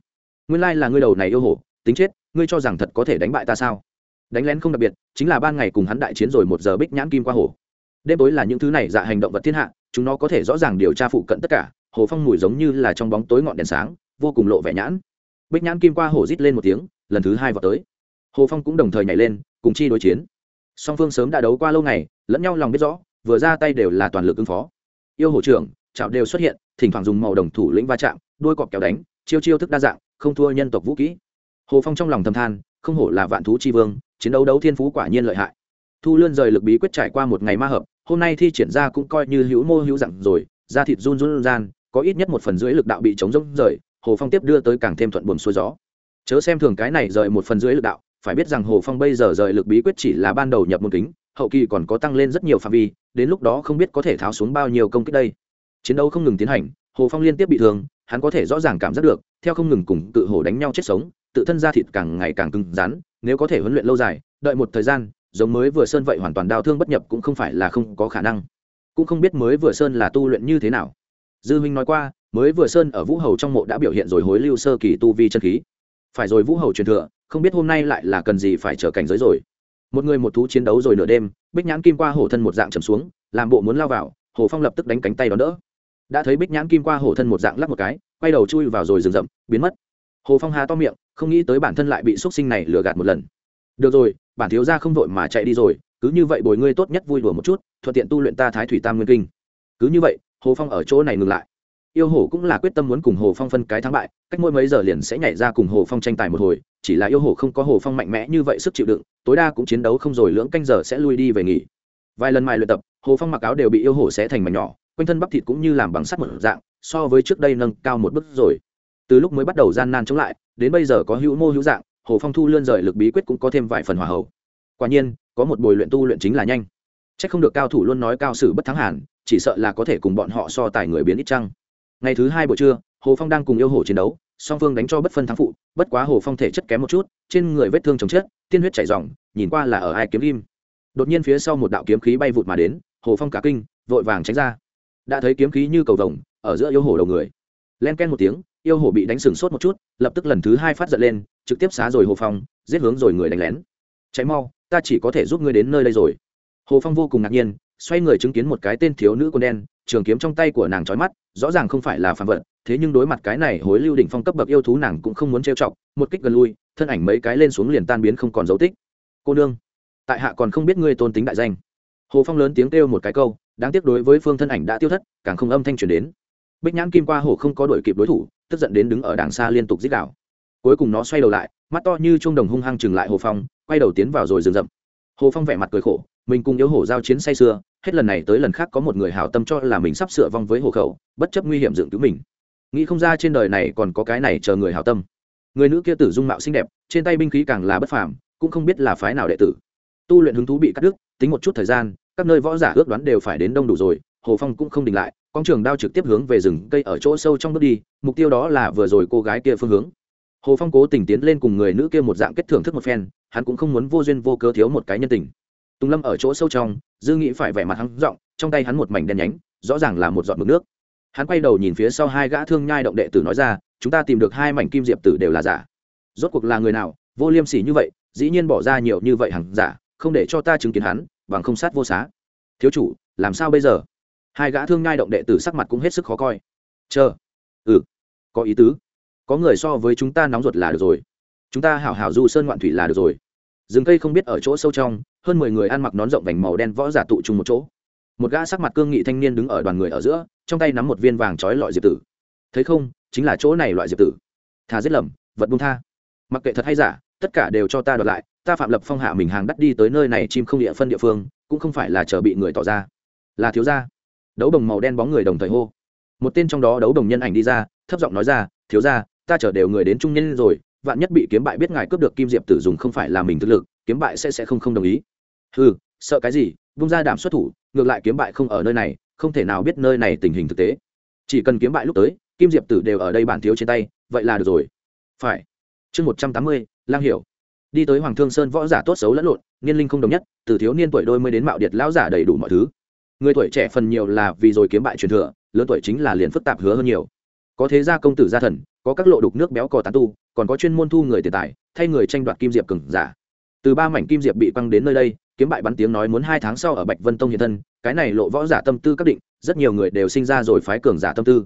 Nguyên lai là ngươi đầu này yêu hổ, tính chết ngươi cho rằng thật có thể đánh bại ta sao? Đánh lén không đặc biệt, chính là ban ngày cùng hắn đại chiến rồi một giờ bích nhãn kim qua hồ. đêm tối là những thứ này dạ hành động vật thiên hạ, chúng nó có thể rõ ràng điều tra phụ cận tất cả, hồ phong mùi giống như là trong bóng tối ngọn đèn sáng, vô cùng lộ vẻ nhãn. Bích nhãn kim qua hồ rít lên một tiếng, lần thứ hai vào tới. Hồ phong cũng đồng thời nhảy lên, cùng chi đối chiến. Song phương sớm đã đấu qua lâu ngày, lẫn nhau lòng biết rõ, vừa ra tay đều là toàn lực ứng phó. Yêu hổ trưởng, chảo đều xuất hiện, thỉnh thoảng dùng màu đồng thủ lĩnh va chạm đôi cọp kéo đánh, chiêu chiêu thức đa dạng, không thua nhân tộc vũ kỹ hồ phong trong lòng thầm than, không hổ là vạn thú chi vương, chiến đấu đấu thiên phú quả nhiên lợi hại. Thu lươn rời lực bí quyết trải qua một ngày ma hợp, hôm nay thi triển ra cũng coi như hữu mô hữu dặn rồi, da thịt run run gian, có ít nhất một phần dưới lực đạo bị chống rỗng rời, hồ phong tiếp đưa tới càng thêm thuận buồm xuôi gió. Chớ xem thường cái này rời một phần dưới lực đạo, phải biết rằng hồ phong bây giờ rời lực bí quyết chỉ là ban đầu nhập môn kính, hậu kỳ còn có tăng lên rất nhiều phạm vi, đến lúc đó không biết có thể tháo xuống bao nhiêu công kích đây. Chiến đấu không ngừng tiến hành, hồ phong liên tiếp bị thương, hắn có thể rõ ràng cảm giác được, theo không ngừng cùng Cự hồ đánh nhau chết sống tự thân ra thịt càng ngày càng cứng rắn, nếu có thể huấn luyện lâu dài, đợi một thời gian, giống mới vừa sơn vậy hoàn toàn đau thương bất nhập cũng không phải là không có khả năng. Cũng không biết mới vừa sơn là tu luyện như thế nào. Dư huynh nói qua, mới vừa sơn ở vũ hầu trong mộ đã biểu hiện rồi hối lưu sơ kỳ tu vi chân khí. Phải rồi vũ hầu truyền thừa, không biết hôm nay lại là cần gì phải trở cảnh giới rồi. Một người một thú chiến đấu rồi nửa đêm, bích nhãn kim qua hổ thân một dạng trầm xuống, làm bộ muốn lao vào, hồ phong lập tức đánh cánh tay đón đỡ. Đã thấy bích nhãn kim qua hổ thân một dạng lắp một cái, quay đầu chui vào rồi rừng rậm, biến mất. Hồ phong hà to miệng không nghĩ tới bản thân lại bị x u ấ t sinh này lừa gạt một lần. Được rồi, bản thiếu ra không vội mà chạy đi rồi, cứ như vậy bồi ngươi tốt nhất vui đùa một chút, thuận tiện tu luyện ta thái thủy tam nguyên kinh. Cứ như vậy, hồ phong ở chỗ này ngừng lại. Yêu hổ cũng là quyết tâm muốn cùng hồ phong phân cái thắng bại, cách mỗi mấy giờ liền sẽ nhảy ra cùng hồ phong tranh tài một hồi, chỉ là yêu hổ không có hồ phong mạnh mẽ như vậy sức chịu đựng, tối đa cũng chiến đấu không rồi lưỡng canh giờ sẽ lui đi về nghỉ. Vài lần mài luyện tập, hồ phong mặc áo đều bị yêu hổ xé thành mảnh nhỏ, quanh thân bắp thịt cũng như làm bằng sắt một dạng, so với trước đây nâng cao một bước rồi từ lúc mới bắt đầu gian nan chống lại, đến bây giờ có hữu mô hữu dạng, hồ phong thu lươn rời lực bí quyết cũng có thêm vài phần hòa hậu. Quả nhiên, có một buổi luyện tu luyện chính là nhanh. C h ắ c không được cao thủ luôn nói cao sử bất thắng hẳn, chỉ sợ là có thể cùng bọn họ so tài người biến ít chăng. Ngày thứ hai buổi trưa, hồ phong đang cùng yêu hồ chiến đấu, song phương đánh cho bất phân thắng phụ, bất quá hồ phong thể chất kém một chút, trên người vết thương chồng chết tiên huyết chảy dòng nhìn qua là ở ai kiếm kim đột nhiên phía sau một đạo kiếm khí bay vụt mà đến, hồ phong cả kinh, vội vàng tránh ra. Đã thấy kiếm khí như cầu vồng, ở giữa yêu hồ đầu người. Len ken một tiếng yêu hổ bị đánh sừng sốt một chút, lập tức lần thứ hai phát giận lên, trực tiếp xá rồi hồ phong, giết hướng rồi người đánh lén. Cháy mau, ta chỉ có thể giúp ngươi đến nơi đây rồi. Hồ phong vô cùng ngạc nhiên, xoay người chứng kiến một cái tên thiếu nữ con đen, trường kiếm trong tay của nàng trói mắt, rõ ràng không phải là phản vật, thế nhưng đối mặt cái này hối lưu đỉnh phong cấp bậc yêu thú nàng cũng không muốn trêu chọc, một kích gần lui, thân ảnh mấy cái lên xuống liền tan biến không còn dấu tích. Cô nương, tại hạ còn không biết ngươi tôn tính đại danh. Hồ phong lớn tiếng kêu một cái câu, đáng tiếc đối với phương thân ảnh đã tiêu thất, càng không âm thanh truyền đến. Bích nhãn kim qua hồ không có đuổi kịp đối thủ tức giận đến đứng ở đàng xa liên tục dích đảo cuối cùng nó xoay đầu lại, mắt to như chuông đồng hung hăng chừng lại hồ phong, quay đầu tiến vào rồi rừng rậm. Hồ phong vẻ mặt cười khổ, mình cùng yếu hổ giao chiến say sưa, hết lần này tới lần khác có một người hảo tâm cho là mình sắp sửa vong với hồ khẩu, bất chấp nguy hiểm dựng cứu mình. Nghĩ không ra trên đời này còn có cái này chờ người hảo tâm. Người nữ kia tử dung mạo xinh đẹp, trên tay binh khí càng là bất phàm, cũng không biết là phái nào đệ tử. Tu luyện hứng thú bị cắt đứt, tính một chút thời gian, các nơi võ giả ước đoán đều phải đến đông đủ rồi hồ phong cũng không đình lại con trường đao trực tiếp hướng về rừng cây ở chỗ sâu trong bước đi, mục tiêu đó là vừa rồi cô gái kia phương hướng. Hồ phong cố tình tiến lên cùng người nữ kia một dạng kết thưởng thức một phen, hắn cũng không muốn vô duyên vô cớ thiếu một cái nhân tình. Tùng lâm ở chỗ sâu trong, dư nghĩ phải vẻ mặt hắn giọng, trong tay hắn một mảnh đen nhánh, rõ ràng là một giọt mực nước. Hắn quay đầu nhìn phía sau hai gã thương nhai động đệ tử nói ra, chúng ta tìm được hai mảnh kim diệp tử đều là giả. Rốt cuộc là người nào, vô liêm sỉ như vậy, dĩ nhiên bỏ ra nhiều như vậy hẳn giả, không để cho ta chứng kiến hắn, bằng không sát vô xá. Thiếu chủ, làm sao bây giờ? Hai gã thương nhai động đệ tử sắc mặt cũng hết sức khó coi. Chờ. Ừ. Có ý tứ. Có người so với chúng ta nóng ruột là được rồi. Chúng ta hảo hảo du sơn ngoạn thủy là được rồi. Rừng cây không biết ở chỗ sâu trong, hơn mười người ăn mặc nón rộng vành màu đen võ giả tụ chung một chỗ. Một gã sắc mặt cương nghị thanh niên đứng ở đoàn người ở giữa, trong tay nắm một viên vàng trói lọi diệp tử. Thấy không, chính là chỗ này loại diệp tử. Thà giết lầm, vật bung tha. Mặc kệ thật hay giả, tất cả đều cho ta đoạt lại, ta phạm lập phong hạ mình hàng đắt đi tới nơi này chim không địa phân địa phương, cũng không phải là chờ bị người tỏ ra. Là thiếu gia đấu đồng màu đen bóng người đồng thời hô. Một tên trong đó đấu đồng nhân ảnh đi ra, thấp giọng nói ra, thiếu gia, ta chở đều người đến trung nhân rồi, vạn nhất bị kiếm bại biết ngài cướp được kim diệp tử dùng không phải là mình thực lực, kiếm bại sẽ sẽ không không đồng ý. Ừ sợ cái gì, vung ra đảm xuất thủ, ngược lại kiếm bại không ở nơi này, không thể nào biết nơi này tình hình thực tế. Chỉ cần kiếm bại lúc tới, kim diệp tử đều ở đây bản thiếu trên tay, vậy là được rồi. Phải. Chương một trăm tám mươi, lang hiểu. Đi tới hoàng thương sơn võ giả tốt xấu lẫn lộn, niên linh không đồng nhất, từ thiếu niên tuổi đôi mới đến mạo điệt lão giả đầy đủ mọi thứ người tuổi trẻ phần nhiều là vì rồi kiếm bại truyền thừa, lớn tuổi chính là liền phức tạp hứa hơn nhiều. Có thế gia công tử gia thần, có các lộ đục nước béo cò tán tu, còn có chuyên môn thu người tiền tài, thay người tranh đoạt kim diệp cừng giả. Từ ba mảnh kim diệp bị quăng đến nơi đây, kiếm bại bắn tiếng nói muốn hai tháng sau ở bạch vân tông hiện thân, cái này lộ võ giả tâm tư các định, rất nhiều người đều sinh ra rồi phái cường giả tâm tư.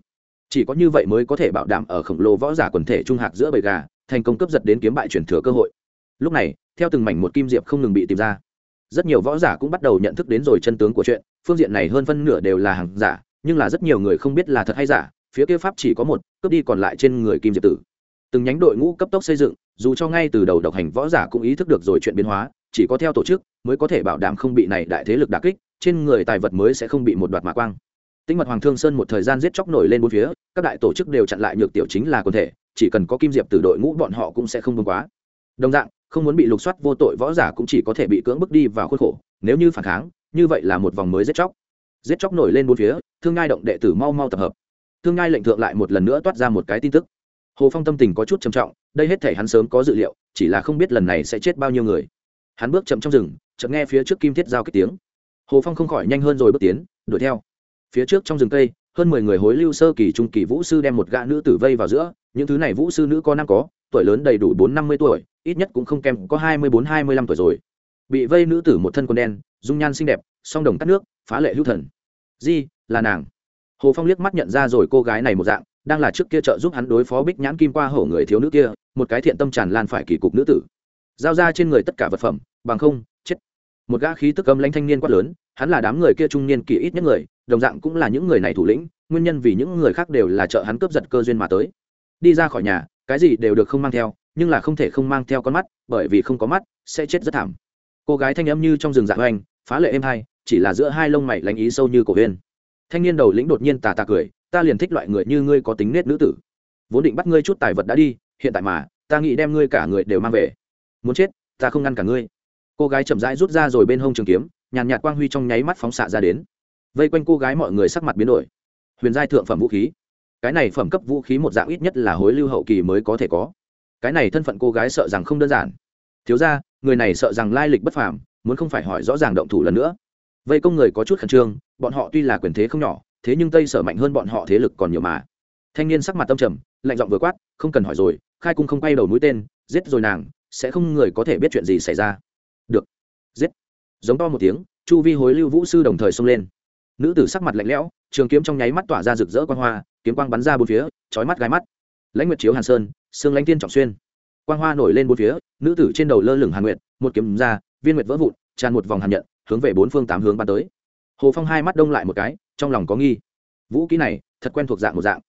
Chỉ có như vậy mới có thể bảo đảm ở khổng lồ võ giả quần thể trung hạc giữa bầy gà, thành công cấp giật đến kiếm bại chuyển thừa cơ hội. Lúc này, theo từng mảnh một kim diệp không ngừng bị tìm ra rất nhiều võ giả cũng bắt đầu nhận thức đến rồi chân tướng của chuyện, phương diện này hơn phân nửa đều là hàng giả, nhưng là rất nhiều người không biết là thật hay giả, phía kia pháp chỉ có một, cướp đi còn lại trên người kim diệp tử. Từng nhánh đội ngũ cấp tốc xây dựng, dù cho ngay từ đầu độc hành võ giả cũng ý thức được rồi chuyện biến hóa, chỉ có theo tổ chức mới có thể bảo đảm không bị này đại thế lực đà kích, trên người tài vật mới sẽ không bị một đoạt mạ quang. Tinh mật hoàng thương sơn một thời gian giết chóc nổi lên bốn phía, các đại tổ chức đều chặn lại nhược tiểu chính là quần thể, chỉ cần có kim diệp từ đội ngũ bọn họ cũng sẽ không vương quá. Đồng dạng không muốn bị lục soát vô tội võ giả cũng chỉ có thể bị cưỡng bức đi vào khuôn khổ, nếu như phản kháng, như vậy là một vòng mới giết chóc. Giết chóc nổi lên bốn phía, thương ngai động đệ tử mau mau tập hợp. Thương ngai lệnh thượng lại một lần nữa toát ra một cái tin tức. Hồ phong tâm tình có chút trầm trọng, đây hết thể hắn sớm có dự liệu, chỉ là không biết lần này sẽ chết bao nhiêu người. Hắn bước chậm trong rừng, chợt nghe phía trước kim thiết giao kích tiếng. Hồ phong không khỏi nhanh hơn rồi bước tiến, đuổi theo. Phía trước trong rừng cây, hơn mười người hối lưu sơ kỳ trung kỳ vũ sư đem một gã nữ tử vây vào giữa những thứ này vũ sư nữ có năm có, tuổi lớn đầy đủ bốn năm mươi tuổi, ít nhất cũng không kém có hai mươi bốn, hai mươi lăm tuổi rồi. Bị vây nữ tử một thân quần đen, dung nhan xinh đẹp, song đồng cắt nước, phá lệ hữu thần. Di, là nàng. Hồ phong liếc mắt nhận ra rồi cô gái này một dạng, đang là trước kia trợ giúp hắn đối phó bích nhãn kim qua hổ người thiếu nữ kia, một cái thiện tâm tràn lan phải kỳ cục nữ tử. Giao ra trên người tất cả vật phẩm, bằng không, chết. Một gã khí tức âm lãnh thanh niên quát lớn, hắn là đám người kia trung niên kỳ ít nhất người, đồng dạng cũng là những người này thủ lĩnh, nguyên nhân vì những người khác đều là trợ hắn cướp giật cơ duyên mà tới đi ra khỏi nhà, cái gì đều được không mang theo, nhưng là không thể không mang theo con mắt, bởi vì không có mắt, sẽ chết rất thảm. Cô gái thanh âm như trong rừng dạ hoành, phá lệ êm hai chỉ là giữa hai lông mày lánh ý sâu như cổ huyên thanh niên đầu lĩnh đột nhiên tà tà cười, ta liền thích loại người như ngươi có tính nết nữ tử. Vốn định bắt ngươi chút tài vật đã đi, hiện tại mà, ta nghĩ đem ngươi cả người đều mang về. Muốn chết, ta không ngăn cả ngươi. Cô gái chậm rãi rút ra rồi bên hông trường kiếm, nhàn nhạt quang huy trong nháy mắt phóng xạ ra đến. Vây quanh cô gái mọi người sắc mặt biến đổi. Huyền giai thượng phẩm vũ khí cái này phẩm cấp vũ khí một dạng ít nhất là hối lưu hậu kỳ mới có thể có. Cái này thân phận cô gái sợ rằng không đơn giản. Thiếu ra người này sợ rằng lai lịch bất phàm, muốn không phải hỏi rõ ràng động thủ lần nữa. Vây công người có chút khẩn trương, bọn họ tuy là quyền thế không nhỏ, thế nhưng tây sở mạnh hơn bọn họ thế lực còn nhiều mà. Thanh niên sắc mặt tâm trầm, lạnh giọng vừa quát, không cần hỏi rồi, khai cung không quay đầu mũi tên, giết rồi nàng, sẽ không người có thể biết chuyện gì xảy ra. Được. Giết. Giống to một tiếng, chu vi hối lưu vũ sư đồng thời xông lên. Nữ tử sắc mặt lạnh lẽo, trường kiếm trong nháy mắt tỏa ra rực rỡ quan hoa kiếm quang bắn ra bốn phía, chói mắt gai mắt. Lãnh nguyệt chiếu hàn sơn, xương lãnh tiên trọng xuyên. Quang hoa nổi lên bốn phía, nữ tử trên đầu lơ lửng hàn nguyệt, một kiếm ra, viên nguyệt vỡ vụn, tràn một vòng hàn nhận, hướng về bốn phương tám hướng bắn tới. Hồ phong hai mắt đông lại một cái, trong lòng có nghi. Vũ kỹ này, thật quen thuộc dạng một dạng.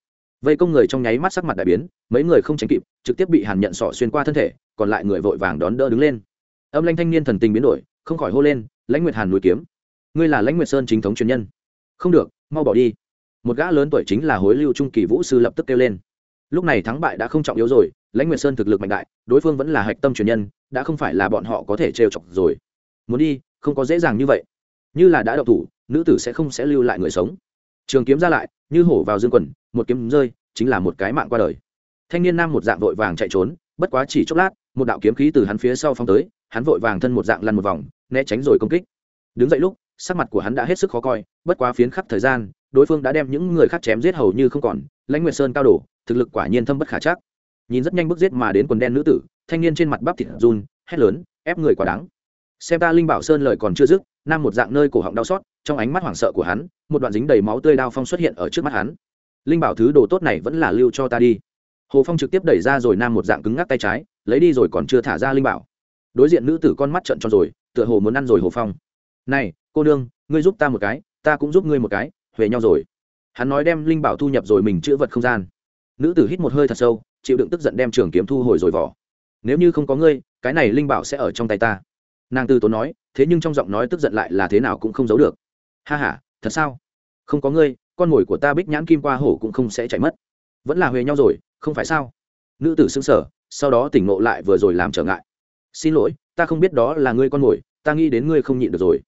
Vây công người trong nháy mắt sắc mặt đại biến, mấy người không tránh kịp, trực tiếp bị hàn nhận sọ xuyên qua thân thể, còn lại người vội vàng đón đỡ đứng lên. Âm lanh thanh niên thần tình biến đổi, không khỏi hô lên, lãnh nguyệt hàn núi kiếm. Ngươi là lãnh nguyệt sơn chính thống truyền nhân. Không được, mau bỏ đi một gã lớn tuổi chính là hối lưu trung kỳ vũ sư lập tức kêu lên. Lúc này thắng bại đã không trọng yếu rồi, lãnh nguyệt sơn thực lực mạnh đại, đối phương vẫn là hạch tâm truyền nhân, đã không phải là bọn họ có thể trêu chọc rồi. Muốn đi, không có dễ dàng như vậy. Như là đã đậu thủ, nữ tử sẽ không sẽ lưu lại người sống. Trường kiếm ra lại, như hổ vào dương quần, một kiếm rơi, chính là một cái mạng qua đời. Thanh niên nam một dạng vội vàng chạy trốn, bất quá chỉ chốc lát, một đạo kiếm khí từ hắn phía sau phong tới, hắn vội vàng thân một dạng lăn một vòng, né tránh rồi công kích. Đứng dậy lúc, sắc mặt của hắn đã hết sức khó coi, bất quá phiến khắc thời gian đối phương đã đem những người khác chém giết hầu như không còn, lãnh nguyệt sơn cao đổ thực lực quả nhiên thâm bất khả chắc. Nhìn rất nhanh bước giết mà đến quần đen nữ tử, thanh niên trên mặt bắp thịt run, hét lớn, ép người quá đáng. Xem ta linh bảo sơn lời còn chưa dứt, nam một dạng nơi cổ họng đau xót, trong ánh mắt hoảng sợ của hắn, một đoạn dính đầy máu tươi đao phong xuất hiện ở trước mắt hắn. Linh bảo thứ đồ tốt này vẫn là lưu cho ta đi. Hồ phong trực tiếp đẩy ra rồi nam một dạng cứng ngắc tay trái, lấy đi rồi còn chưa thả ra linh bảo. Đối diện nữ tử con mắt trận tròn rồi, tựa hồ muốn ăn rồi hồ phong. Này, cô nương, ngươi giúp ta một cái, ta cũng giúp ngươi một cái về nhau rồi. Hắn nói đem linh bảo thu nhập rồi mình chữ vật không gian. Nữ tử hít một hơi thật sâu, chịu đựng tức giận đem trường kiếm thu hồi rồi vỏ. Nếu như không có ngươi, cái này linh bảo sẽ ở trong tay ta. Nàng tư tốn nói, thế nhưng trong giọng nói tức giận lại là thế nào cũng không giấu được. Ha h a thật sao? Không có ngươi, con mồi của ta bích nhãn kim qua hổ cũng không sẽ chạy mất. Vẫn là huề nhau rồi, không phải sao? Nữ tử xứng sở sau đó tỉnh ngộ lại vừa rồi làm trở ngại. Xin lỗi, ta không biết đó là ngươi con mồi, ta nghĩ đến ngươi không nhịn được rồi.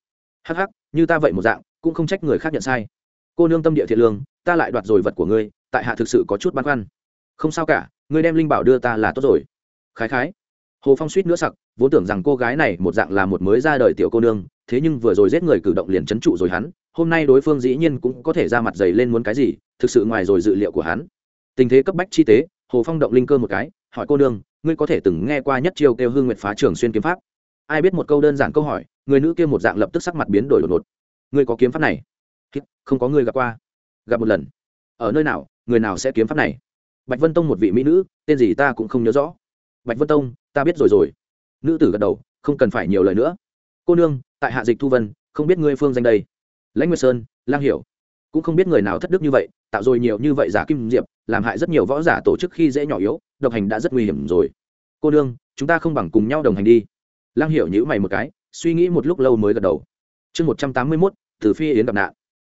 Hắc hắc, như ta vậy một dạng, cũng không trách người khác nhận sai cô nương tâm địa thiện lương, ta lại đoạt rồi vật của ngươi, tại hạ thực sự có chút băn khoăn. Không sao cả, ngươi đem linh bảo đưa ta là tốt rồi. Khái khái. Hồ phong suýt nữa sặc, vốn tưởng rằng cô gái này một dạng là một mới ra đời tiểu cô nương, thế nhưng vừa rồi giết người cử động liền c h ấ n trụ rồi hắn, hôm nay đối phương dĩ nhiên cũng có thể ra mặt dày lên muốn cái gì, thực sự ngoài rồi dự liệu của hắn. Tình thế cấp bách chi tế, hồ phong động linh cơ một cái, hỏi cô nương, ngươi có thể từng nghe qua nhất chiêu kêu hương nguyệt phá trường xuyên kiếm pháp? Ai biết một câu đơn giản câu hỏi, người nữ kia một dạng lập tức sắc mặt biến đổi đột ngột. Ngươi có kiếm pháp này? Không có người gặp qua. Gặp một lần. Ở nơi nào, người nào sẽ kiếm pháp này? Bạch vân tông một vị mỹ nữ, tên gì ta cũng không nhớ rõ. Bạch vân tông, ta biết rồi rồi. Nữ tử gật đầu, không cần phải nhiều lời nữa. Cô nương, tại hạ dịch thu vân, không biết ngươi phương danh đây. Lãnh nguyệt sơn, lang hiểu. Cũng không biết người nào thất đức như vậy, tạo rồi nhiều như vậy giả kim diệp, làm hại rất nhiều võ giả tổ chức khi dễ nhỏ yếu, độc hành đã rất nguy hiểm rồi. Cô nương, chúng ta không bằng cùng nhau đồng hành đi. Lang hiểu nhữ mày một cái, suy nghĩ một lúc lâu mới gật đầu. Chương một trăm tám mươi mốt, từ phi yến gặp nạn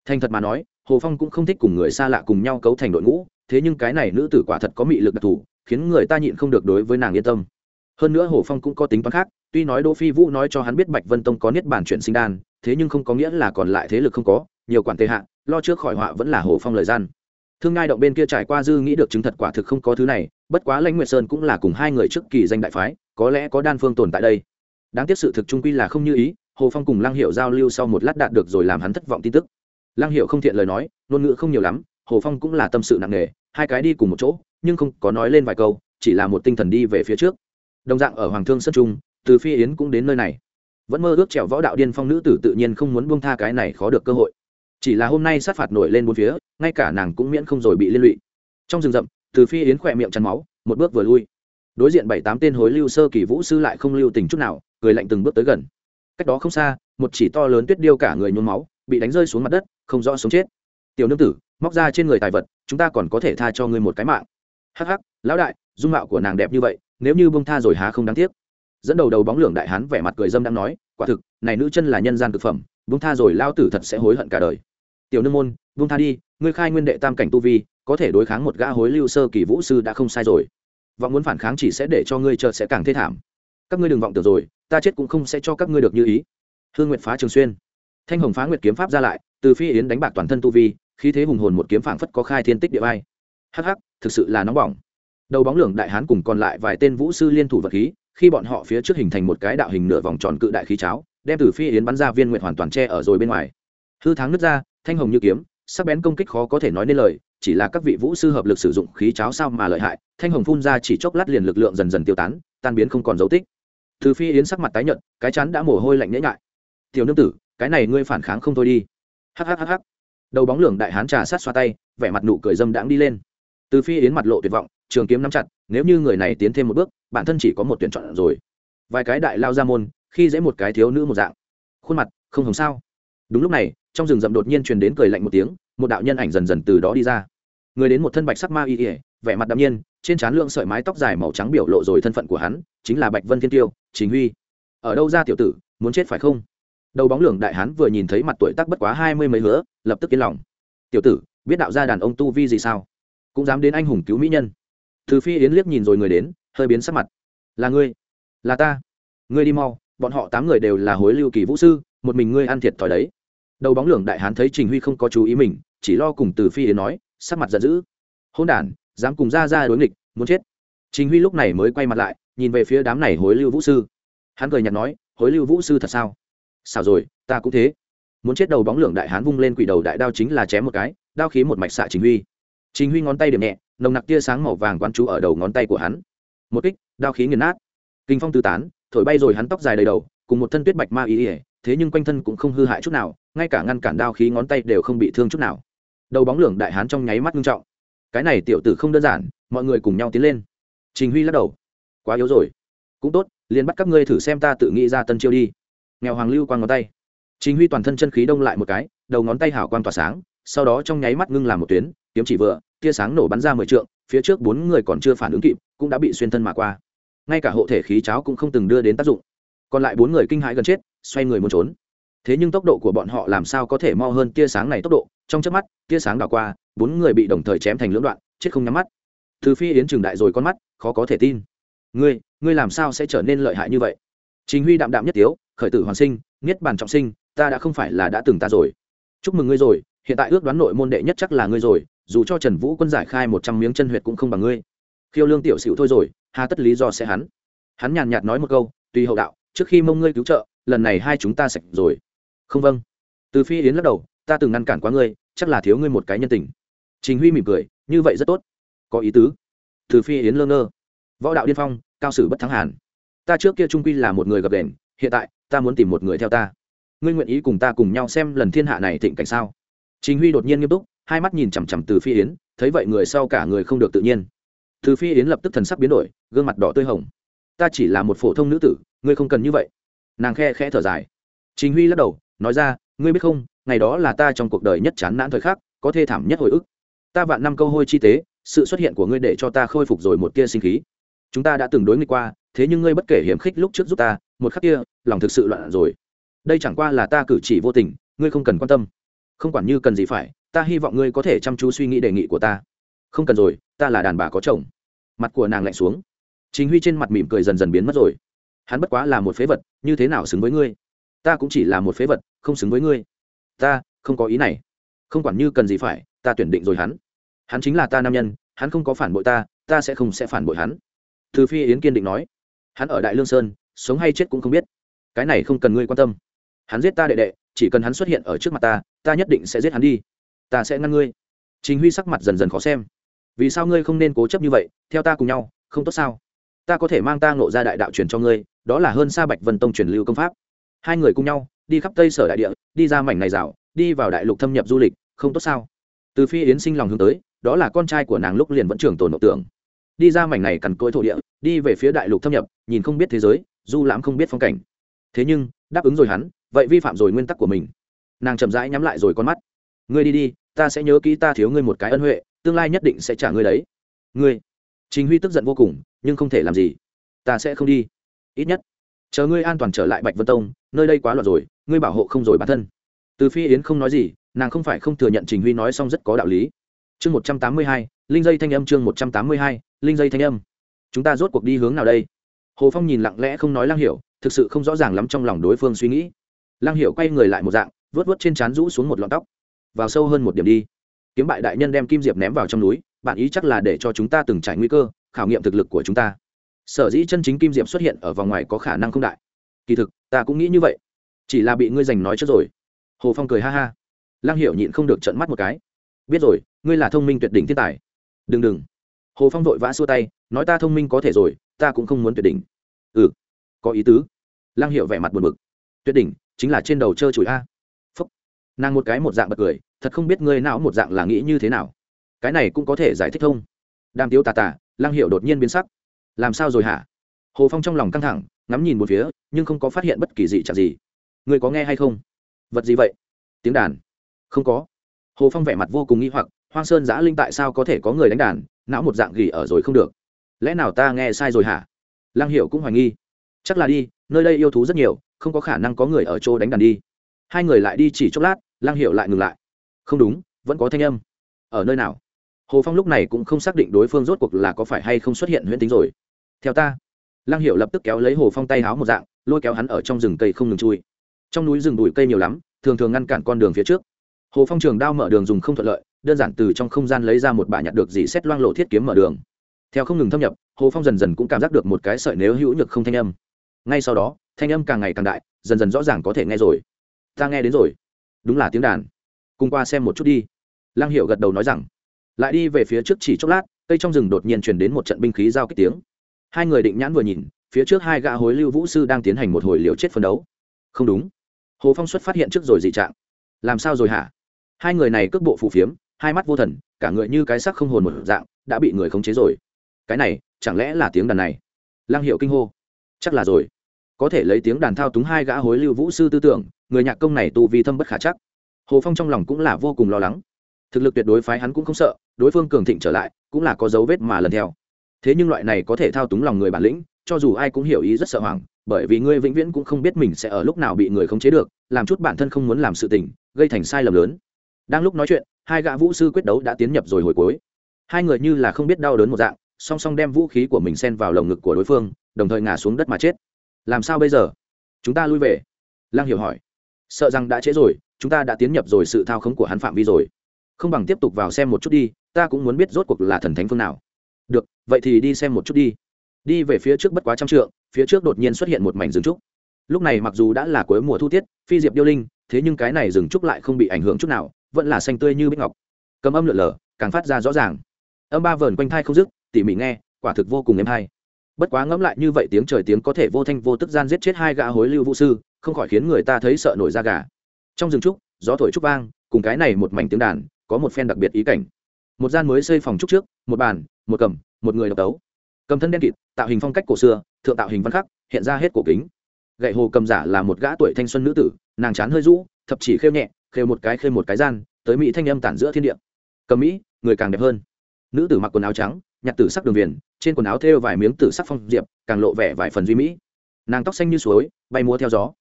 thành thật mà nói, hồ phong cũng không thích cùng người xa lạ cùng nhau cấu thành đội ngũ, thế nhưng cái này nữ tử quả thật có mị lực đặc thù, khiến người ta nhịn không được đối với nàng yên tâm. Hơn nữa hồ phong cũng có tính toán khác, tuy nói đỗ phi vũ nói cho hắn biết bạch vân tông có niết bản chuyển sinh đan, thế nhưng không có nghĩa là còn lại thế lực không có, nhiều quản tệ hạ, lo trước khỏi họa vẫn là hồ phong lời gian. Thương ngai động bên kia trải qua dư nghĩ được chứng thật quả thực không có thứ này, bất quá lãnh nguyệt sơn cũng là cùng hai người trước kỳ danh đại phái, có lẽ có đan phương tồn tại đây. Đáng tiếc sự thực trung quy là không như ý, hồ phong cùng lăng hiệu giao lưu sau một lát đạt được rồi làm hắn thất vọng tin tức lăng hiệu không thiện lời nói, ngôn ngữ không nhiều lắm, hồ phong cũng là tâm sự nặng nề, hai cái đi cùng một chỗ, nhưng không có nói lên vài câu, chỉ là một tinh thần đi về phía trước. Đồng dạng ở hoàng thương sân trung, từ phi yến cũng đến nơi này. Vẫn mơ ước trèo võ đạo điên phong nữ tử tự nhiên không muốn buông tha cái này khó được cơ hội. Chỉ là hôm nay sát phạt nổi lên bốn phía, ngay cả nàng cũng miễn không rồi bị liên lụy. Trong rừng rậm, từ phi yến khỏe miệng chắn máu, một bước vừa lui. Đối diện bảy tám tên hối lưu sơ kỳ vũ sư lại không lưu tình chút nào, cười lạnh từng bước tới gần. Cách đó không xa, một chỉ to lớn tuyết điêu cả người nhuốm máu bị đánh rơi xuống mặt đất, không rõ sống chết. Tiểu nương tử, móc ra trên người tài vật, chúng ta còn có thể tha cho ngươi một cái mạng. Hắc hắc, lão đại, dung mạo của nàng đẹp như vậy, nếu như bông tha rồi há không đáng tiếc. Dẫn đầu đầu bóng lưỡng đại hán vẻ mặt cười dâm đang nói, quả thực, này nữ chân là nhân gian thực phẩm bông tha rồi lao tử thật sẽ hối hận cả đời. Tiểu nương môn bông tha đi, ngươi khai nguyên đệ tam cảnh tu vi, có thể đối kháng một gã hối lưu sơ kỳ vũ sư đã không sai rồi. Vọng muốn phản kháng chỉ sẽ để cho ngươi chợt sẽ càng thê thảm. Các ngươi đừng vọng tưởng rồi, ta chết cũng không sẽ cho các ngươi được như ý. Hương nguyệt phá trường xuyên thanh hồng phá nguyệt kiếm pháp ra lại, từ phi yến đánh bạc toàn thân tu vi, khí thế hùng hồn một kiếm phảng phất có khai thiên tích địa vai. Hắc hắc, thực sự là nóng bỏng. Đầu bóng lưỡng đại hán cùng còn lại vài tên vũ sư liên thủ vật khí, khi bọn họ phía trước hình thành một cái đạo hình nửa vòng tròn cự đại khí cháo, đem từ phi yến bắn ra viên nguyệt hoàn toàn che ở rồi bên ngoài. Hư tháng nứt ra, thanh hồng như kiếm, sắc bén công kích khó có thể nói nên lời, chỉ là các vị vũ sư hợp lực sử dụng khí cháo sao mà lợi hại, thanh hồng phun ra chỉ chốc lát liền lực lượng dần dần tiêu tán, tan biến không còn dấu tích. Từ phi yến sắc mặt tái nhợt, cái chắn đã mồ hôi lạnh nhễ nhại. Tiểu nương tử cái này ngươi phản kháng không thôi đi. Hhhh đầu bóng lưỡng đại hán trà sát xoa tay, vẻ mặt nụ cười dâm đãng đi lên. Từ phi yến mặt lộ tuyệt vọng, trường kiếm nắm chặt, nếu như người này tiến thêm một bước, bản thân chỉ có một tuyển chọn rồi. Vài cái đại lao ra môn, khi dễ một cái thiếu nữ một dạng. Khuôn mặt, không hồng sao. Đúng lúc này, trong rừng rậm đột nhiên truyền đến cười lạnh một tiếng, một đạo nhân ảnh dần dần từ đó đi ra. Người đến một thân bạch sắc ma y ỉa vẻ mặt đạm nhiên, trên trán lượng sợi mái tóc dài màu trắng biểu lộ rồi thân phận của hắn, chính là bạch vân thiên tiêu chính huy. Ở đâu ra tiểu tử, muốn chết phải không? Đầu bóng lưỡng đại hán vừa nhìn thấy mặt tuổi tác bất quá hai mươi mấy hứa, lập tức yên lòng. Tiểu tử, biết đạo gia đàn ông tu vi gì sao? Cũng dám đến anh hùng cứu mỹ nhân. Từ phi yến liếc nhìn rồi người đến, hơi biến sắc mặt. Là ngươi, là ta. Ngươi đi mau, bọn họ tám người đều là hối lưu kỳ vũ sư, một mình ngươi ăn thiệt thòi đấy. Đầu bóng lưỡng đại hán thấy trình huy không có chú ý mình, chỉ lo cùng từ phi yến nói, sắc mặt giận dữ. Hôn đản, dám cùng ra ra đối nghịch, muốn chết. Trình huy lúc này mới quay mặt lại, nhìn về phía đám này hối lưu vũ sư. Hắn cười nhạt nói, hối lưu vũ sư thật sao? Xảo rồi, ta cũng thế. Muốn chết đầu bóng lượng đại hán vung lên quỷ đầu đại đao chính là chém một cái, đao khí một mạch xạ chính huy. Chính huy ngón tay điểm nhẹ, nồng nặc tia sáng màu vàng quán chú ở đầu ngón tay của hắn. Một kích, đao khí nghiền nát. Kinh phong tứ tán, thổi bay rồi hắn tóc dài đầy đầu, cùng một thân tuyết bạch ma ý ỉa, thế nhưng quanh thân cũng không hư hại chút nào, ngay cả ngăn cản đao khí ngón tay đều không bị thương chút nào. Đầu bóng lượng đại hán trong nháy mắt nghiêm trọng. Cái này tiểu tử không đơn giản, mọi người cùng nhau tiến lên. Trình huy lắc đầu. Quá yếu rồi. Cũng tốt, liền bắt các ngươi thử xem ta tự nghĩ ra tân chiêu đi nghèo hoàng lưu quang ngón tay. Chính huy toàn thân chân khí đông lại một cái, đầu ngón tay hảo quang tỏa sáng, sau đó trong nháy mắt ngưng làm một tuyến, kiếm chỉ vừa, tia sáng nổ bắn ra mười trượng, phía trước bốn người còn chưa phản ứng kịp, cũng đã bị xuyên thân mà qua. Ngay cả hộ thể khí cháo cũng không từng đưa đến tác dụng. Còn lại bốn người kinh hãi gần chết, xoay người muốn trốn. Thế nhưng tốc độ của bọn họ làm sao có thể mo hơn tia sáng này tốc độ? Trong chớp mắt, tia sáng đảo qua, bốn người bị đồng thời chém thành lưỡng đoạn, chết không nhắm mắt. Từ phi yến trừng đại rồi con mắt, khó có thể tin. Ngươi ngươi làm sao sẽ trở nên lợi hại như vậy? Chính huy đạm đạm nhất tiếu, khởi tử hoàn sinh, niết bàn trọng sinh, ta đã không phải là đã từng ta rồi. Chúc mừng ngươi rồi, hiện tại ước đoán nội môn đệ nhất chắc là ngươi rồi, dù cho trần vũ quân giải khai một trăm miếng chân huyệt cũng không bằng ngươi. Khiêu lương tiểu xịu thôi rồi, hà tất lý do sẽ hắn. Hắn nhàn nhạt nói một câu, tùy hậu đạo, trước khi mông ngươi cứu trợ, lần này hai chúng ta sạch rồi. Không vâng. Từ phi yến lắc đầu, ta từng ngăn cản quá ngươi, chắc là thiếu ngươi một cái nhân tình. Trình huy mỉm cười, như vậy rất tốt. Có ý tứ. Từ phi yến lơ ngơ. Võ đạo điên phong, cao sử bất thắng hàn ta trước kia trung quy là một người gặp đền, hiện tại, ta muốn tìm một người theo ta. Ngươi nguyện ý cùng ta cùng nhau xem lần thiên hạ này thịnh cảnh sao? Chính huy đột nhiên nghiêm túc, hai mắt nhìn chằm chằm từ phi yến, thấy vậy người sau cả người không được tự nhiên. Từ phi yến lập tức thần sắc biến đổi, gương mặt đỏ tươi hồng. Ta chỉ là một phổ thông nữ tử, ngươi không cần như vậy. Nàng khe khẽ thở dài. Chính huy lắc đầu, nói ra, ngươi biết không, ngày đó là ta trong cuộc đời nhất chán nản thời khắc, có thê thảm nhất hồi ức. Ta vạn năm câu hôi chi tế, sự xuất hiện của ngươi để cho ta khôi phục rồi một tia sinh khí. Chúng ta đã từng đối nghịch qua thế nhưng ngươi bất kể hiểm khích lúc trước giúp ta, một khắc kia, lòng thực sự loạn rồi. Đây chẳng qua là ta cử chỉ vô tình, ngươi không cần quan tâm. Không quản như cần gì phải, ta hy vọng ngươi có thể chăm chú suy nghĩ đề nghị của ta. Không cần rồi, ta là đàn bà có chồng. Mặt của nàng lạnh xuống. Chính huy trên mặt mỉm cười dần dần biến mất rồi. Hắn bất quá là một phế vật, như thế nào xứng với ngươi? Ta cũng chỉ là một phế vật, không xứng với ngươi. Ta, không có ý này. Không quản như cần gì phải, ta tuyển định rồi hắn. Hắn chính là ta nam nhân, hắn không có phản bội ta ta sẽ không sẽ phản bội hắn. Từ phi yến kiên định nói hắn ở đại lương sơn, sống hay chết cũng không biết. Cái này không cần ngươi quan tâm. Hắn giết ta đệ đệ, chỉ cần hắn xuất hiện ở trước mặt ta ta nhất định sẽ giết hắn đi. Ta sẽ ngăn ngươi. Chính huy sắc mặt dần dần khó xem. Vì sao ngươi không nên cố chấp như vậy, theo ta cùng nhau, không tốt sao? Ta có thể mang ta ngộ ra đại đạo truyền cho ngươi, đó là hơn xa bạch vân tông truyền lưu công pháp. Hai người cùng nhau, đi khắp tây sở đại địa, đi ra mảnh này rào, đi vào đại lục thâm nhập du lịch, không tốt sao? Từ phi yến sinh lòng hướng tới, đó là con trai của nàng lúc liền vẫn trưởng tồn nội tưởng. Đi ra mảnh này cằn cỗi thổ địa, đi về phía đại lục thâm nhập nhìn không biết thế giới, du lãm không biết phong cảnh. Thế nhưng, đáp ứng rồi hắn, vậy vi phạm rồi nguyên tắc của mình. Nàng chậm rãi nhắm lại rồi con mắt. Ngươi đi đi, ta sẽ nhớ kỹ ta thiếu ngươi một cái ân huệ, tương lai nhất định sẽ trả ngươi đấy. Ngươi. Trình huy tức giận vô cùng, nhưng không thể làm gì. Ta sẽ không đi. Ít nhất, chờ ngươi an toàn trở lại bạch vân tông, nơi đây quá loạn rồi, ngươi bảo hộ không rồi bản thân. Từ phi yến không nói gì, nàng không phải không thừa nhận trình huy nói xong rất có đạo lý. Chương một trăm tám mươi hai, linh dây thanh âm chương một trăm tám mươi hai, linh dây thanh âm. Chúng ta rốt cuộc đi hướng nào đây? Hồ phong nhìn lặng lẽ không nói lang hiểu, thực sự không rõ ràng lắm trong lòng đối phương suy nghĩ. Lang hiểu quay người lại một dạng, vớt vớt trên trán rũ xuống một lọn tóc. Vào sâu hơn một điểm đi. Kiếm bại đại nhân đem kim diệp ném vào trong núi, bạn ý chắc là để cho chúng ta từng trải nguy cơ, khảo nghiệm thực lực của chúng ta. Sở dĩ chân chính kim diệp xuất hiện ở vòng ngoài có khả năng không đại. Kỳ thực, ta cũng nghĩ như vậy. Chỉ là bị ngươi giành nói trước rồi. Hồ phong cười ha ha. Lang Hiểu nhịn không được trận mắt một cái. Biết rồi, ngươi là thông minh tuyệt đỉnh thiên tài. Đừng đừng. Hồ phong vội vã xua tay, nói ta thông minh có thể rồi ta cũng không muốn tuyệt đỉnh. Ừ có ý tứ. Lang hiệu vẻ mặt buồn bực. Tuyệt đỉnh chính là trên đầu trơ chùi a. Phúc. Nàng một cái một dạng bật cười, thật không biết ngươi não một dạng là nghĩ như thế nào. Cái này cũng có thể giải thích thông đam tiếu tà tà lang hiệu đột nhiên biến sắc. Làm sao rồi hả? Hồ phong trong lòng căng thẳng, ngắm nhìn một phía, nhưng không có phát hiện bất kỳ gì chẳng gì. Người có nghe hay không? Vật gì vậy? Tiếng đàn. Không có. Hồ phong vẻ mặt vô cùng nghi hoặc, hoang sơn giã linh tại sao có thể có người đánh đàn, não một dạng gỉ ở rồi không được lẽ nào ta nghe sai rồi hả? Lang hiệu cũng hoài nghi. Chắc là đi, nơi đây yêu thú rất nhiều, không có khả năng có người ở chỗ đánh đàn đi. Hai người lại đi chỉ chốc lát lang hiệu lại ngừng lại. Không đúng, vẫn có thanh âm. Ở nơi nào? Hồ phong lúc này cũng không xác định đối phương rốt cuộc là có phải hay không xuất hiện huyễn tính rồi. Theo ta. Lang hiệu lập tức kéo lấy hồ phong tay háo một dạng, lôi kéo hắn ở trong rừng cây không ngừng chui. Trong núi rừng bụi cây nhiều lắm, thường thường ngăn cản con đường phía trước. Hồ phong trường đao mở đường dùng không thuận lợi, đơn giản từ trong không gian lấy ra một bả nhặt được dì xét loang lộ thiết kiếm mở đường theo không ngừng thâm nhập, hồ phong dần dần cũng cảm giác được một cái sợi nếu hữu nhược không thanh âm. Ngay sau đó, thanh âm càng ngày càng đại, dần dần rõ ràng có thể nghe rồi. Ta nghe đến rồi. Đúng là tiếng đàn. Cùng qua xem một chút đi. Lang hiệu gật đầu nói rằng. Lại đi về phía trước chỉ chốc lát, cây trong rừng đột nhiên truyền đến một trận binh khí giao kích tiếng. Hai người định nhãn vừa nhìn, phía trước hai gã hối lưu vũ sư đang tiến hành một hồi liều chết phân đấu. Không đúng. Hồ phong xuất phát hiện trước rồi dị trạng. Làm sao rồi hả? Hai người này cước bộ phù phiếm, hai mắt vô thần, cả người như cái sắc không hồn một dạng, đã bị người khống chế rồi cái này, chẳng lẽ là tiếng đàn này? Lang hiệu kinh hô. Chắc là rồi. Có thể lấy tiếng đàn thao túng hai gã hối lưu vũ sư tư tưởng, người nhạc công này tu vi thâm bất khả chắc. Hồ phong trong lòng cũng là vô cùng lo lắng. Thực lực tuyệt đối phái hắn cũng không sợ, đối phương cường thịnh trở lại, cũng là có dấu vết mà lần theo. Thế nhưng loại này có thể thao túng lòng người bản lĩnh, cho dù ai cũng hiểu ý rất sợ hoảng, bởi vì ngươi vĩnh viễn cũng không biết mình sẽ ở lúc nào bị người khống chế được, làm chút bản thân không muốn làm sự tình, gây thành sai lầm lớn. Đang lúc nói chuyện, hai gã vũ sư quyết đấu đã tiến nhập rồi hồi cuối. Hai người như là không biết đau đớn một dạng song song đem vũ khí của mình xen vào lồng ngực của đối phương, đồng thời ngả xuống đất mà chết. Làm sao bây giờ? Chúng ta lui về. Lang hiểu hỏi. Sợ rằng đã trễ rồi, chúng ta đã tiến nhập rồi sự thao khống của hắn phạm vi rồi. Không bằng tiếp tục vào xem một chút đi, ta cũng muốn biết rốt cuộc là thần thánh phương nào. Được, vậy thì đi xem một chút đi. Đi về phía trước bất quá trăm trượng, phía trước đột nhiên xuất hiện một mảnh rừng trúc. Lúc này mặc dù đã là cuối mùa thu tiết, phi diệp điêu linh, thế nhưng cái này rừng trúc lại không bị ảnh hưởng chút nào, vẫn là xanh tươi như bích ngọc. Cầm âm lượn lờ, càng phát ra rõ ràng. Âm ba vờn quanh thai không dứt tỉ mỉ nghe, quả thực vô cùng êm hay. Bất quá ngẫm lại như vậy tiếng trời tiếng có thể vô thanh vô tức gian giết chết hai gã hối lưu vũ sư, không khỏi khiến người ta thấy sợ nổi da gà. Trong rừng trúc, gió thổi trúc vang, cùng cái này một mảnh tiếng đàn, có một phen đặc biệt ý cảnh. Một gian mới xây phòng trúc trước, một bàn, một cầm, một người độc tấu. Cầm thân đen kịt, tạo hình phong cách cổ xưa, thượng tạo hình văn khắc, hiện ra hết cổ kính. Gậy hồ cầm giả là một gã tuổi thanh xuân nữ tử, nàng chán hơi rũ, thập chỉ khêu nhẹ, khêu một cái khêu một cái gian, tới mỹ thanh âm tản giữa thiên địa. Cầm mỹ, người càng đẹp hơn. Nữ tử mặc quần áo trắng nhặt tử sắc đường viền, trên quần áo thêu vài miếng tử sắc phong diệp, càng lộ vẻ vài phần duy mỹ. Nàng tóc xanh như suối, bay múa theo gió.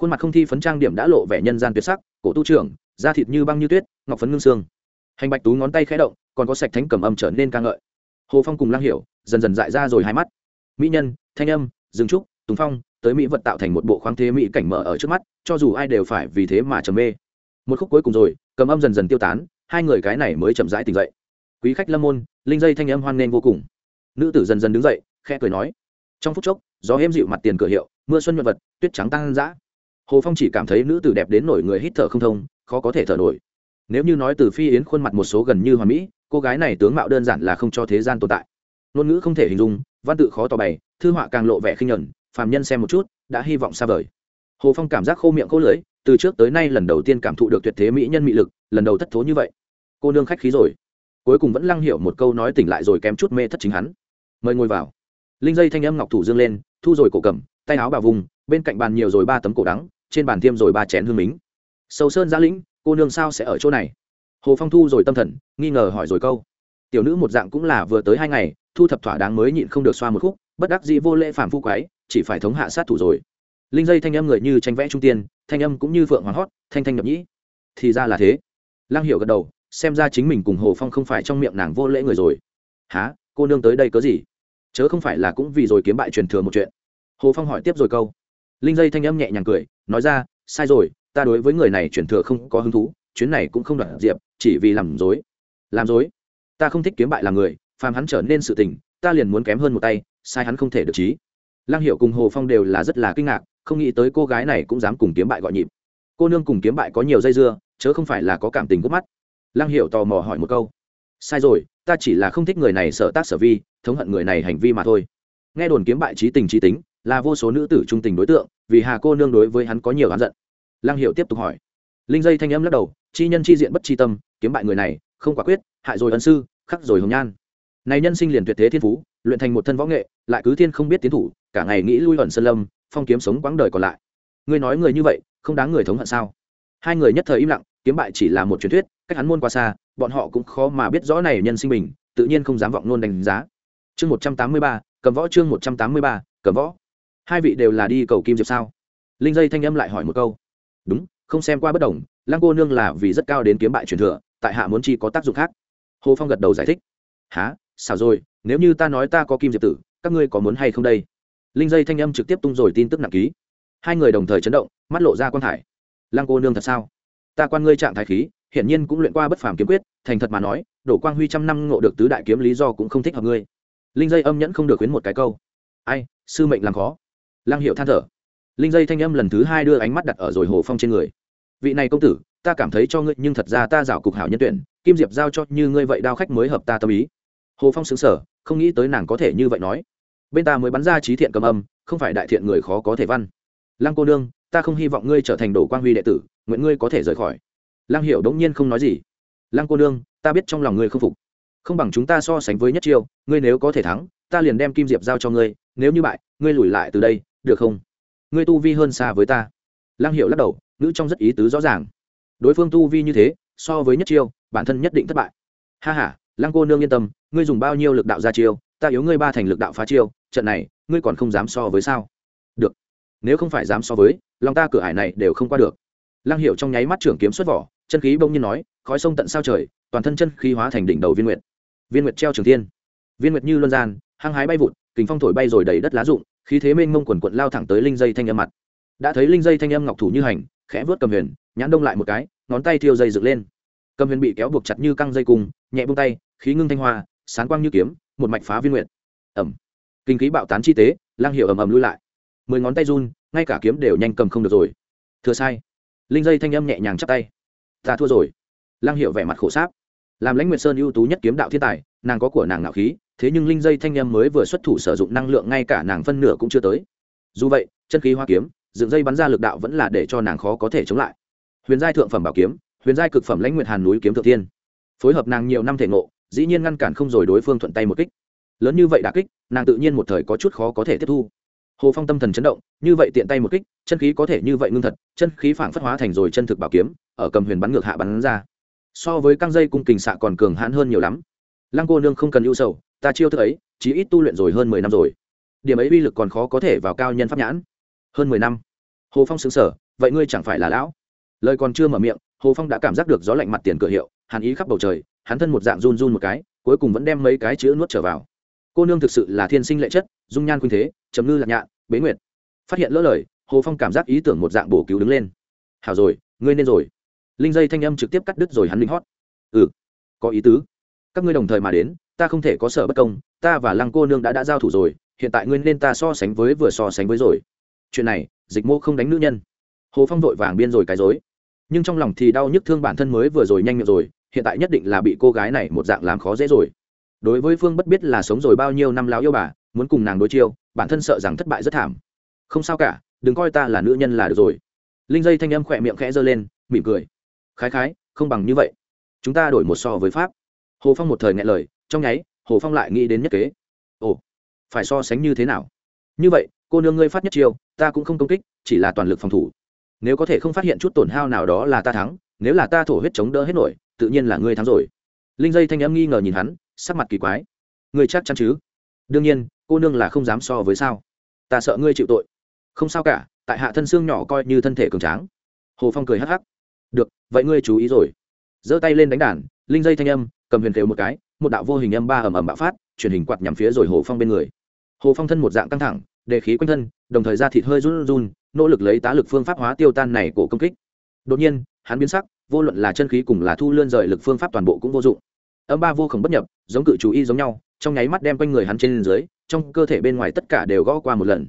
Khuôn mặt không thi phấn trang điểm đã lộ vẻ nhân gian tuyệt sắc, cổ tu trưởng, da thịt như băng như tuyết, ngọc phấn ngưng xương. Hành bạch tú ngón tay khẽ động, còn có sạch thánh cầm âm trở nên ca ngợi. Hồ phong cùng lang hiểu dần dần dại ra rồi hai mắt. Mỹ nhân, thanh âm dừng trúc, tùng phong, tới mỹ vật tạo thành một bộ khoáng thế mỹ cảnh mở ở trước mắt, cho dù ai đều phải vì thế mà trầm mê. Một khúc cuối cùng rồi cầm âm dần dần tiêu tán, hai người cái này mới chậm rãi tỉnh dậy. Quý khách lâm môn linh dây thanh âm hoan nghênh vô cùng. Nữ tử dần dần đứng dậy, khẽ cười nói, trong phút chốc, gió êm dịu mặt tiền cửa hiệu, mưa xuân nhuận vật, tuyết trắng tăng dã hồ phong chỉ cảm thấy nữ tử đẹp đến nổi người hít thở không thông, khó có thể thở nổi. Nếu như nói từ phi yến khuôn mặt một số gần như hoàn mỹ, cô gái này tướng mạo đơn giản là không cho thế gian tồn tại. Ngôn ngữ không thể hình dung, văn tự khó tỏ bày, thư họa càng lộ vẻ khinh nhẫn phàm nhân xem một chút, đã hy vọng xa vời. Hồ phong cảm giác khô miệng khô lưỡi, từ trước tới nay lần đầu tiên cảm thụ được tuyệt thế mỹ nhân mỹ lực, lần đầu thất thố như vậy. Cô nương khách khí rồi cuối cùng vẫn lăng hiểu một câu nói tỉnh lại rồi kém chút mê thất chính hắn. Mời ngồi vào. Linh dây thanh âm ngọc thủ dương lên, thu rồi cổ cầm, tay áo bà vùng, bên cạnh bàn nhiều rồi ba tấm cổ đắng, trên bàn tiêm rồi ba chén hương mính. Sâu sơn gia lĩnh, cô nương sao sẽ ở chỗ này? Hồ phong thu rồi tâm thần, nghi ngờ hỏi rồi câu. Tiểu nữ một dạng cũng là vừa tới hai ngày, thu thập thỏa đáng mới nhịn không được xoa một khúc, bất đắc dĩ vô lễ phản phu quái, chỉ phải thống hạ sát thủ rồi. Linh dây thanh âm người như tranh vẽ trung tiên, thanh âm cũng như phượng hoàng hót, thanh thanh nhập nhĩ. Thì ra là thế. Lăng hiểu gật đầu xem ra chính mình cùng hồ phong không phải trong miệng nàng vô lễ người rồi. Há cô nương tới đây có gì? Chớ không phải là cũng vì rồi kiếm bại truyền thừa một chuyện. Hồ phong hỏi tiếp rồi câu. Linh dây thanh âm nhẹ nhàng cười, nói ra, sai rồi, ta đối với người này truyền thừa không có hứng thú, chuyến này cũng không đoạt diệp, chỉ vì làm dối. Làm dối? Ta không thích kiếm bại làm người, phàm hắn trở nên sự tình, ta liền muốn kém hơn một tay, sai hắn không thể được trí. Lăng hiệu cùng hồ phong đều là rất là kinh ngạc, không nghĩ tới cô gái này cũng dám cùng kiếm bại gọi nhịp. Cô nương cùng kiếm bại có nhiều dây dưa, chớ không phải là có cảm tình gốc mắt lăng hiệu tò mò hỏi một câu. Sai rồi, ta chỉ là không thích người này sợ tác sở vi, thống hận người này hành vi mà thôi. Nghe đồn kiếm bại trí tình trí tính, là vô số nữ tử trung tình đối tượng, vì hà cô nương đối với hắn có nhiều oán giận. Lăng hiệu tiếp tục hỏi. Linh dây thanh âm lắc đầu, chi nhân chi diện bất chi tâm, kiếm bại người này, không quả quyết, hại rồi ân sư, khắc rồi hồng nhan. Này nhân sinh liền tuyệt thế thiên phú, luyện thành một thân võ nghệ, lại cứ thiên không biết tiến thủ, cả ngày nghĩ lui ẩn sơn lâm, phong kiếm sống quãng đời còn lại. Ngươi nói người như vậy, không đáng người thống hận sao? Hai người nhất thời im lặng kiếm bại chỉ là một truyền thuyết, cách hắn môn qua xa, bọn họ cũng khó mà biết rõ này nhân sinh mình, tự nhiên không dám vọng nôn đánh giá. Chương một trăm tám mươi ba, cầm võ chương một trăm tám mươi ba, cầm võ. Hai vị đều là đi cầu kim diệp sao? Linh dây thanh âm lại hỏi một câu. Đúng, không xem qua bất đồng, lăng cô nương là vì rất cao đến kiếm bại truyền thừa, tại hạ muốn chi có tác dụng khác. Hồ phong gật đầu giải thích. Há xảo rồi, nếu như ta nói ta có kim diệp tử, các ngươi có muốn hay không đây? Linh dây thanh âm trực tiếp tung rồi tin tức nặng ký. Hai người đồng thời chấn động, mắt lộ ra quan hải lăng cô nương thật sao? Ta quan ngươi trạng thái khí, hiển nhiên cũng luyện qua bất phàm kiếm quyết, thành thật mà nói, đổ quang huy trăm năm ngộ được tứ đại kiếm lý do cũng không thích hợp ngươi. Linh dây âm nhẫn không được khuyến một cái câu. Ai, sư mệnh làm khó. Lang hiệu than thở. Linh dây thanh âm lần thứ hai đưa ánh mắt đặt ở rồi hồ phong trên người. Vị này công tử, ta cảm thấy cho ngươi, nhưng thật ra ta rảo cục hảo nhân tuyển, kim diệp giao cho như ngươi vậy đao khách mới hợp ta tâm ý. Hồ phong xứng sở không nghĩ tới nàng có thể như vậy nói. Bên ta mới bắn ra trí thiện cầm âm, không phải đại thiện người khó có thể văn. Lăng cô nương, ta không hy vọng ngươi trở thành đồ quang huy đệ tử nguyện ngươi có thể rời khỏi. Lăng hiểu đống nhiên không nói gì. Lăng cô nương, ta biết trong lòng ngươi không phục. Không bằng chúng ta so sánh với nhất chiêu, ngươi nếu có thể thắng, ta liền đem kim diệp giao cho ngươi, nếu như bại, ngươi lùi lại từ đây, được không? Ngươi tu vi hơn xa với ta. Lăng hiệu lắc đầu, nữ trong rất ý tứ rõ ràng. Đối phương tu vi như thế, so với nhất chiêu, bản thân nhất định thất bại. Ha h a lăng cô nương yên tâm, ngươi dùng bao nhiêu lực đạo ra chiêu, ta yếu ngươi ba thành lực đạo phá chiêu, trận này, ngươi còn không dám so với sao? Được. Nếu không phải dám so với, lòng ta cửa ải này đều không qua được lăng hiệu trong nháy mắt trưởng kiếm xuất vỏ, chân khí bông nhiên nói, khói sông tận sao trời, toàn thân chân khí hóa thành đỉnh đầu viên nguyệt. Viên nguyệt treo trường thiên. Viên nguyệt như luân gian, hăng hái bay vụt kính phong thổi bay rồi đầy đất lá rụng, khí thế mênh mông quần quận lao thẳng tới linh dây thanh âm mặt. Đã thấy linh dây thanh âm ngọc thủ như hành, khẽ vớt cầm huyền, nhãn đông lại một cái, ngón tay thiêu dây dựng lên. Cầm huyền bị kéo buộc chặt như căng dây cung, nhẹ bông tay, khí ngưng thanh hoa sán quang như kiếm, một mạch phá viên nguyệt. ẩm kinh khí bạo tán chi tế lang hiệu ầm ầm lui lại. Mười ngón tay run, ngay cả kiếm đều nhanh cầm không được rồi. Thừa sai linh dây thanh âm nhẹ nhàng chắp tay. Ta thua rồi. Lang hiệu vẻ mặt khổ sáp. Làm lãnh nguyệt sơn ưu tú nhất kiếm đạo thiên tài, nàng có của nàng ngạo khí, thế nhưng linh dây thanh âm mới vừa xuất thủ sử dụng năng lượng ngay cả nàng phân nửa cũng chưa tới. Dù vậy, chân khí hoa kiếm, dựng dây bắn ra lực đạo vẫn là để cho nàng khó có thể chống lại. Huyền giai thượng phẩm bảo kiếm, huyền giai cực phẩm lãnh nguyệt hàn núi kiếm thượng thiên phối hợp nàng nhiều năm thể ngộ, dĩ nhiên ngăn cản không rồi đối phương thuận tay một kích. Lớn như vậy đã kích, nàng tự nhiên một thời có chút khó có thể tiếp thu. Hồ phong tâm thần chấn động như vậy tiện tay một kích, chân khí có thể như vậy ngưng thật, chân khí phản phất hóa thành rồi chân thực bảo kiếm, ở cầm huyền bắn ngược hạ bắn ra. So với căng dây cung kình xạ còn cường hãn hơn nhiều lắm. Lăng cô nương không cần ưu sầu, ta chiêu thức ấy chỉ ít tu luyện rồi hơn mười năm rồi. Điểm ấy uy lực còn khó có thể vào cao nhân pháp nhãn. Hơn mười năm. Hồ phong xứng sở vậy ngươi chẳng phải là lão. Lời còn chưa mở miệng, hồ phong đã cảm giác được gió lạnh mặt tiền cửa hiệu, hàn ý khắp bầu trời, hắn thân một dạng run run một cái, cuối cùng vẫn đem mấy cái chữ nuốt trở vào. Cô nương thực sự là thiên sinh lệ chất, dung nhan khuynh thế chấm ngư lạc nhạ bế nguyệt phát hiện lỡ lời, hồ phong cảm giác ý tưởng một dạng bổ cứu đứng lên. Hảo rồi, ngươi nên rồi. Linh dây thanh âm trực tiếp cắt đứt rồi hắn linh hót. Ừ có ý tứ. Các ngươi đồng thời mà đến, ta không thể có sở bất công, ta và lăng cô nương đã đã giao thủ rồi, hiện tại ngươi nên ta so sánh với vừa so sánh với rồi. Chuyện này, dịch mô không đánh nữ nhân. Hồ phong vội vàng biên rồi cái dối nhưng trong lòng thì đau nhức thương bản thân mới vừa rồi nhanh miệng rồi, hiện tại nhất định là bị cô gái này một dạng làm khó dễ rồi. Đối với phương bất biết là sống rồi bao nhiêu năm láo yêu bà, muốn cùng nàng đối chiêu, bản thân sợ rằng thất bại rất thảm không sao cả, đừng coi ta là nữ nhân là được rồi. Linh dây thanh âm khỏe miệng khẽ giơ lên, mỉm cười. Khái khái, không bằng như vậy. Chúng ta đổi một so với pháp. Hồ phong một thời nghe lời, trong nháy, hồ phong lại nghĩ đến nhất kế. Ồ, phải so sánh như thế nào? Như vậy, cô nương ngươi phát nhất chiêu, ta cũng không công kích, chỉ là toàn lực phòng thủ. Nếu có thể không phát hiện chút tổn hao nào đó là ta thắng, nếu là ta thổ huyết chống đỡ hết nổi, tự nhiên là ngươi thắng rồi. Linh dây thanh âm nghi ngờ nhìn hắn, sắc mặt kỳ quái. Ngươi chắc chắn chứ? Đương nhiên, cô nương là không dám so với sao. Ta sợ ngươi chịu tội không sao cả, tại hạ thân xương nhỏ coi như thân thể cường tráng. Hồ phong cười hắc hắc. Được, vậy ngươi chú ý rồi. Giơ tay lên đánh đàn, linh dây thanh âm, cầm huyền thều một cái, một đạo vô hình âm ba ầm ầm bạo phát, truyền hình quạt nhằm phía rồi hồ phong bên người. Hồ phong thân một dạng căng thẳng, đề khí quanh thân, đồng thời ra thịt hơi run run, nỗ lực lấy tá lực phương pháp hóa tiêu tan này của công kích. Đột nhiên, hắn biến sắc, vô luận là chân khí cùng là thu lươn rời lực phương pháp toàn bộ cũng vô dụng. Âm ba vô khổng bất nhập, giống cự chú y giống nhau, trong nháy mắt đem quanh người hắn trên dưới, trong cơ thể bên ngoài tất cả đều gõ qua một lần.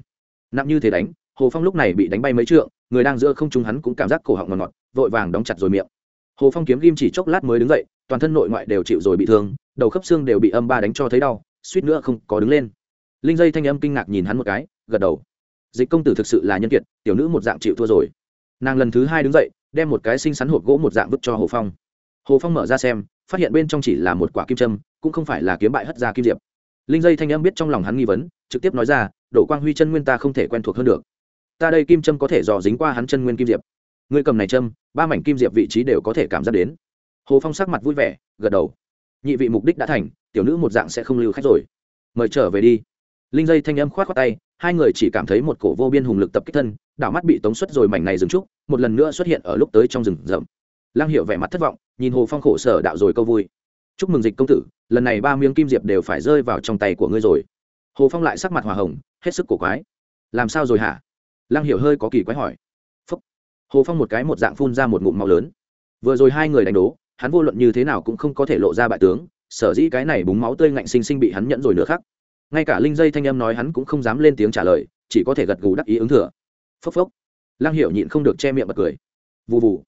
Nặng như thế đánh hồ phong lúc này bị đánh bay mấy trượng, người đang giữa không trung hắn cũng cảm giác cổ họng ngọt ngọt, vội vàng đóng chặt rồi miệng. Hồ phong kiếm ghim chỉ chốc lát mới đứng dậy, toàn thân nội ngoại đều chịu rồi bị thương, đầu khớp xương đều bị âm ba đánh cho thấy đau, suýt nữa không có đứng lên. Linh dây thanh âm kinh ngạc nhìn hắn một cái, gật đầu. Dịch công tử thực sự là nhân kiệt, tiểu nữ một dạng chịu thua rồi. Nàng lần thứ hai đứng dậy, đem một cái xinh xắn hộp gỗ một dạng vứt cho hồ phong. Hồ phong mở ra xem, phát hiện bên trong chỉ là một quả kim trâm cũng không phải là kiếm bại hất ra kim diệp. Linh dây thanh âm biết trong lòng hắn nghi vấn, trực tiếp nói ra, đổ quang huy chân nguyên ta không thể quen thuộc hơn được ta đây kim châm có thể dò dính qua hắn chân nguyên kim diệp. Ngươi cầm này châm, ba mảnh kim diệp vị trí đều có thể cảm giác đến. Hồ phong sắc mặt vui vẻ, gật đầu. Nhị vị mục đích đã thành, tiểu nữ một dạng sẽ không lưu khách rồi. Mời trở về đi. Linh dây thanh âm khoát khoát tay, hai người chỉ cảm thấy một cổ vô biên hùng lực tập kích thân, đảo mắt bị tống xuất rồi mảnh này dừng trúc, một lần nữa xuất hiện ở lúc tới trong rừng rậm. Lang hiệu vẻ mặt thất vọng, nhìn hồ phong khổ sở đạo rồi câu vui. Chúc mừng dịch công tử, lần này ba miếng kim diệp đều phải rơi vào trong tay của ngươi rồi. Hồ phong lại sắc mặt hòa hồng, hết sức cổ quái. Làm sao rồi hả? Lang hiệu hơi có kỳ quái hỏi. Phúc. hồ phong một cái một dạng phun ra một ngụm màu lớn. Vừa rồi hai người đánh đố, hắn vô luận như thế nào cũng không có thể lộ ra bại tướng, sở dĩ cái này búng máu tươi ngạnh sinh sinh bị hắn nhẫn rồi nữa khác. Ngay cả linh dây thanh âm nói hắn cũng không dám lên tiếng trả lời, chỉ có thể gật gù đắc ý ứng thừa. Phốc phốc lang hiệu nhịn không được che miệng bật cười. Vụ vụ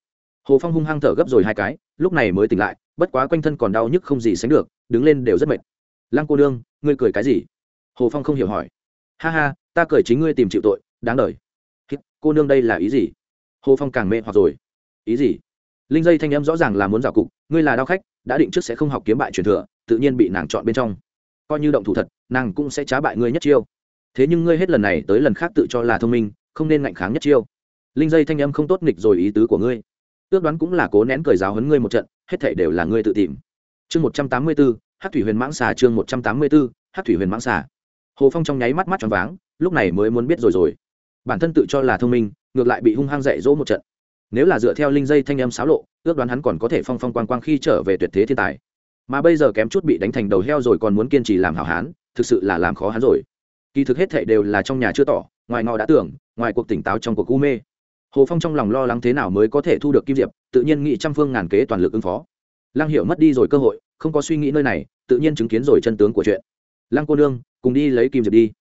hồ phong hung hăng thở gấp rồi hai cái, lúc này mới tỉnh lại, bất quá quanh thân còn đau nhức không gì sánh được, đứng lên đều rất mệt. Lăng cô nương, ngươi cười cái gì? Hồ phong không hiểu hỏi. Ha ha, ta cười chính ngươi tìm chịu tội, đáng đời cô nương đây là ý gì? Hồ phong càng mê hoặc rồi. Ý gì? Linh dây thanh em rõ ràng là muốn rào cục, ngươi là đao khách, đã định trước sẽ không học kiếm bại truyền thừa, tự nhiên bị nàng chọn bên trong. Coi như động thủ thật, nàng cũng sẽ trá bại ngươi nhất chiêu. Thế nhưng ngươi hết lần này tới lần khác tự cho là thông minh, không nên ngạnh kháng nhất chiêu. Linh dây thanh âm không tốt nghịch rồi ý tứ của ngươi. Ước đoán cũng là cố nén cười giáo hấn ngươi một trận, hết thể đều là ngươi tự tìm. Chương một trăm tám mươi b ố hát thủy huyền mãng xà chương một trăm tám mươi b ố hát thủy huyền mãng xà. Hồ phong trong nháy mắt mắt tròn váng, lúc này mới muốn biết rồi rồi bản thân tự cho là thông minh, ngược lại bị hung hăng dạy dỗ một trận. Nếu là dựa theo linh dây thanh âm xáo lộ, ước đoán hắn còn có thể phong phong quang quang khi trở về tuyệt thế thiên tài. Mà bây giờ kém chút bị đánh thành đầu heo rồi còn muốn kiên trì làm hảo hán, thực sự là làm khó hắn rồi. Kỳ thực hết thệ đều là trong nhà chưa tỏ, ngoài ngọ đã tưởng, ngoài cuộc tỉnh táo trong cuộc u mê. Hồ phong trong lòng lo lắng thế nào mới có thể thu được kim diệp, tự nhiên nghị trăm phương ngàn kế toàn lực ứng phó. Lăng Hiểu mất đi rồi cơ hội, không có suy nghĩ nơi này, tự nhiên chứng kiến rồi chân tướng của chuyện. Lăng cô nương, cùng đi lấy kim diệp đi.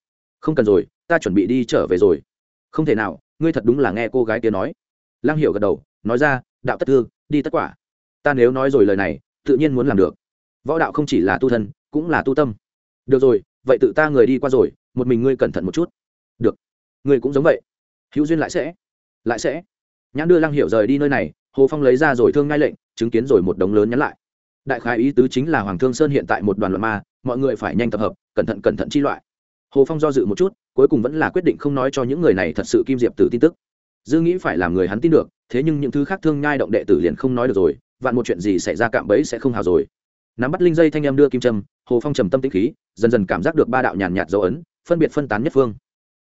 Không cần rồi, ta chuẩn bị đi trở về rồi không thể nào, ngươi thật đúng là nghe cô gái kia nói. Lăng hiệu gật đầu, nói ra, đạo tất thương đi tất quả. Ta nếu nói rồi lời này, tự nhiên muốn làm được. Võ đạo không chỉ là tu thân, cũng là tu tâm. Được rồi, vậy tự ta người đi qua rồi, một mình ngươi cẩn thận một chút. Được. Ngươi cũng giống vậy. Hữu duyên lại sẽ. Lại sẽ. Nhãn đưa lăng hiệu rời đi nơi này, hồ phong lấy ra rồi thương ngay lệnh, chứng kiến rồi một đống lớn nhắn lại. Đại khái ý tứ chính là hoàng thương sơn hiện tại một đoàn luận ma, mọi người phải nhanh tập hợp, cẩn thận cẩn thận chi loại hồ phong do dự một chút, cuối cùng vẫn là quyết định không nói cho những người này thật sự kim diệp tử tin tức. Dư nghĩ phải làm người hắn tin được, thế nhưng những thứ khác thương nhai động đệ tử liền không nói được rồi, vạn một chuyện gì xảy ra cạm bẫy sẽ không hào rồi. Nắm bắt linh dây thanh em đưa kim trâm hồ phong trầm tâm tĩnh khí, dần dần cảm giác được ba đạo nhàn nhạt dấu ấn, phân biệt phân tán nhất phương.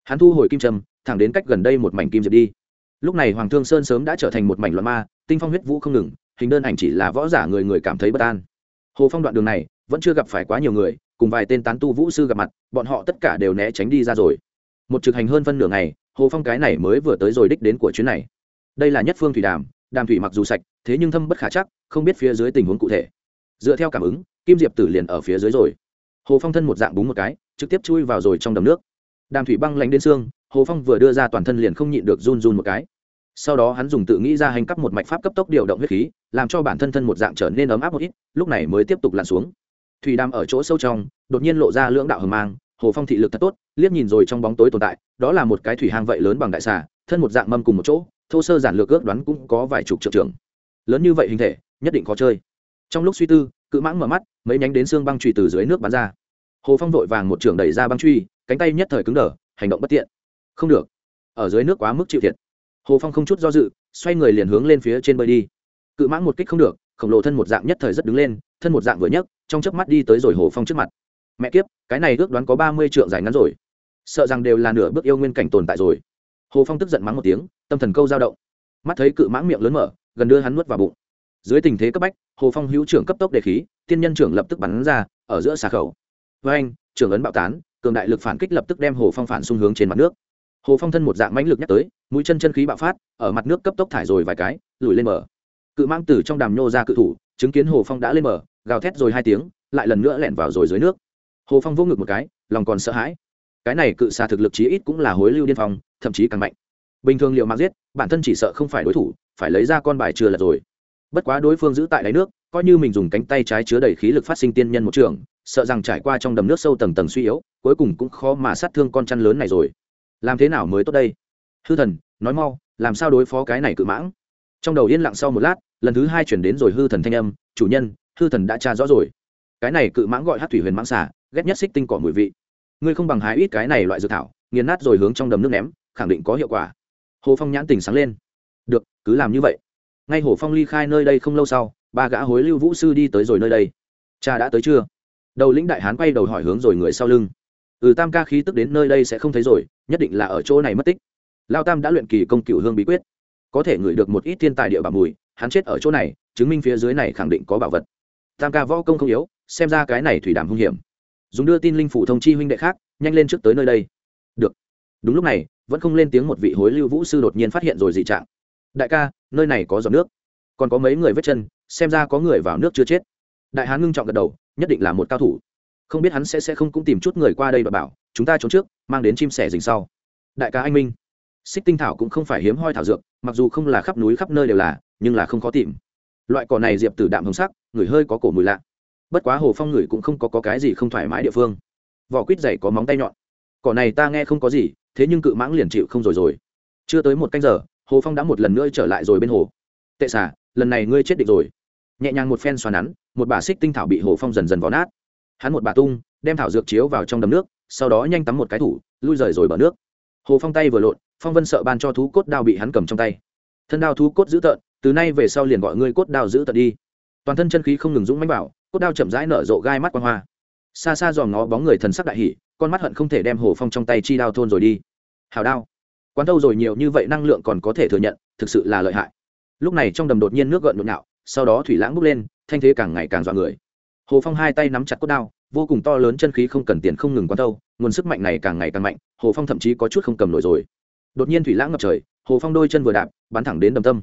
Hắn thu hồi kim trâm thẳng đến cách gần đây một mảnh kim diệp đi. Lúc này hoàng thương sơn sớm đã trở thành một mảnh loạn ma, tinh phong huyết vũ không ngừng, hình đơn ảnh chỉ là võ giả người người cảm thấy bất an. Hồ phong đoạn đường này, vẫn chưa gặp phải quá nhiều người cùng vài tên tán tu vũ sư gặp mặt, bọn họ tất cả đều né tránh đi ra rồi. Một trực hành hơn phân nửa ngày, hồ phong cái này mới vừa tới rồi đích đến của chuyến này. Đây là nhất phương thủy đàm đàm thủy mặc dù sạch, thế nhưng thâm bất khả chắc, không biết phía dưới tình huống cụ thể. Dựa theo cảm ứng, kim diệp tử liền ở phía dưới rồi. Hồ phong thân một dạng búng một cái, trực tiếp chui vào rồi trong đầm nước. Đàm thủy băng lạnh đến xương, hồ phong vừa đưa ra toàn thân liền không nhịn được run run một cái. Sau đó hắn dùng tự nghĩ ra hành cấp một mạch pháp cấp tốc điều động huyết khí, làm cho bản thân thân một dạng trở nên ấm áp một ít, lúc này mới tiếp tục lặn xuống thủy đàm ở chỗ sâu trong, đột nhiên lộ ra lưỡng đạo hầm mang, hồ phong thị lực thật tốt, liếc nhìn rồi trong bóng tối tồn tại, đó là một cái thủy hang vậy lớn bằng đại xà, thân một dạng mâm cùng một chỗ, thô sơ giản lược ước đoán cũng có vài chục triệu trưởng. Lớn như vậy hình thể, nhất định khó chơi. Trong lúc suy tư, cự mãng mở mắt, mấy nhánh đến xương băng truy từ dưới nước bắn ra. Hồ phong vội vàng một trưởng đẩy ra băng truy cánh tay nhất thời cứng đờ, hành động bất tiện. Không được. Ở dưới nước quá mức chịu thiệt. Hồ phong không chút do dự, xoay người liền hướng lên phía trên bơi đi. Cự mãng một kích không được khổng lồ thân một dạng nhất thời rất đứng lên, thân một dạng vừa nhấc, trong chớp mắt đi tới rồi hồ phong trước mặt. Mẹ kiếp, cái này ước đoán có ba mươi trượng dài ngắn rồi. Sợ rằng đều là nửa bước yêu nguyên cảnh tồn tại rồi. Hồ phong tức giận mắng một tiếng, tâm thần câu dao động. Mắt thấy cự mãng miệng lớn mở, gần đưa hắn nuốt vào bụng. Dưới tình thế cấp bách, hồ phong hữu trưởng cấp tốc đề khí, tiên nhân trưởng lập tức bắn ra, ở giữa xà khẩu. Với anh, trưởng ấn bạo tán, cường đại lực phản kích lập tức đem hồ phong phản xung hướng trên mặt nước. Hồ phong thân một dạng mãnh lực nhắc tới, mũi chân chân khí bạo phát, ở mặt nước cấp tốc thải rồi vài cái, lùi lên mở cự mang từ trong đàm nhô ra cự thủ, chứng kiến hồ phong đã lên mở gào thét rồi hai tiếng, lại lần nữa lẻn vào rồi dưới nước. Hồ phong vô ngực một cái, lòng còn sợ hãi. Cái này cự xà thực lực chí ít cũng là hối lưu điên phong, thậm chí càng mạnh. Bình thường liệu mạng giết, bản thân chỉ sợ không phải đối thủ, phải lấy ra con bài chưa là rồi. Bất quá đối phương giữ tại đáy nước, coi như mình dùng cánh tay trái chứa đầy khí lực phát sinh tiên nhân một trường, sợ rằng trải qua trong đầm nước sâu tầng tầng suy yếu, cuối cùng cũng khó mà sát thương con chăn lớn này rồi. Làm thế nào mới tốt đây? Hư thần, nói mau, làm sao đối phó cái này cự mãng? Trong đầu yên lặng sau một lát, lần thứ hai chuyển đến rồi hư thần thanh âm, chủ nhân, hư thần đã tra rõ rồi. Cái này cự mãng gọi hát thủy huyền mãng xả ghét nhất xích tinh cỏ mùi vị. Ngươi không bằng hái ít cái này loại dược thảo, nghiền nát rồi hướng trong đầm nước ném, khẳng định có hiệu quả. Hồ phong nhãn tình sáng lên. Được, cứ làm như vậy. Ngay hồ phong ly khai nơi đây không lâu sau, ba gã hối lưu vũ sư đi tới rồi nơi đây. Cha đã tới chưa? Đầu lĩnh đại hán quay đầu hỏi hướng rồi người sau lưng. Ừ tam ca khí tức đến nơi đây sẽ không thấy rồi, nhất định là ở chỗ này mất tích. Lao tam đã luyện kỳ công cựu hương bí quyết có thể ngửi được một ít thiên tài địa bảo mùi, hắn chết ở chỗ này, chứng minh phía dưới này khẳng định có bảo vật. Tam ca võ công không yếu, xem ra cái này thủy đàm hung hiểm. Dùng đưa tin linh phủ thông chi huynh đệ khác, nhanh lên trước tới nơi đây. Được. Đúng lúc này, vẫn không lên tiếng một vị hối lưu vũ sư đột nhiên phát hiện rồi dị trạng. Đại ca, nơi này có giọt nước. Còn có mấy người vết chân, xem ra có người vào nước chưa chết. Đại hán ngưng trọng gật đầu, nhất định là một cao thủ. Không biết hắn sẽ sẽ không cũng tìm chút người qua đây và bảo, chúng ta trốn trước, mang đến chim sẻ dình sau. Đại ca anh minh xích tinh thảo cũng không phải hiếm hoi thảo dược mặc dù không là khắp núi khắp nơi đều là nhưng là không khó tìm. Loại cỏ này diệp tử đạm hồng sắc người hơi có cổ mùi lạ. Bất quá hồ phong người cũng không có, có cái gì không thoải mái địa phương. Vỏ quýt dày có móng tay nhọn. Cỏ này ta nghe không có gì thế nhưng cự mãng liền chịu không rồi rồi. Chưa tới một canh giờ hồ phong đã một lần nữa trở lại rồi bên hồ. Tệ xả lần này ngươi chết định rồi. Nhẹ nhàng một phen xoàn nắn một bà xích tinh thảo bị hồ phong dần dần vó nát. Hắn một bà tung đem thảo dược chiếu vào trong đầm nước sau đó nhanh tắm một cái thủ lui rời rồi bờ nước hồ phong tay vừa lộn, phong vân sợ ban cho thú cốt đao bị hắn cầm trong tay. Thân đao thú cốt giữ tợn, từ nay về sau liền gọi ngươi cốt đao giữ tợn đi. Toàn thân chân khí không ngừng dũng mánh bảo cốt đao chậm rãi nở rộ gai mắt quan hoa. Xa xa dòm ngó bóng người thần sắc đại hỷ con mắt hận không thể đem hồ phong trong tay chi đao thôn rồi đi. Hào đao. Quán thâu rồi nhiều như vậy năng lượng còn có thể thừa nhận, thực sự là lợi hại. Lúc này trong đầm đột nhiên nước gợn nhộn nhạo, sau đó thủy lãng bốc lên, thanh thế càng ngày càng dọa người. Hồ phong hai tay nắm chặt cốt đao vô cùng to lớn chân khí không cần tiền không ngừng quán thâu, nguồn sức mạnh này càng ngày càng mạnh, hồ phong thậm chí có chút không cầm nổi rồi. Đột nhiên thủy lãng ngập trời, hồ phong đôi chân vừa đạp, bắn thẳng đến đầm tâm.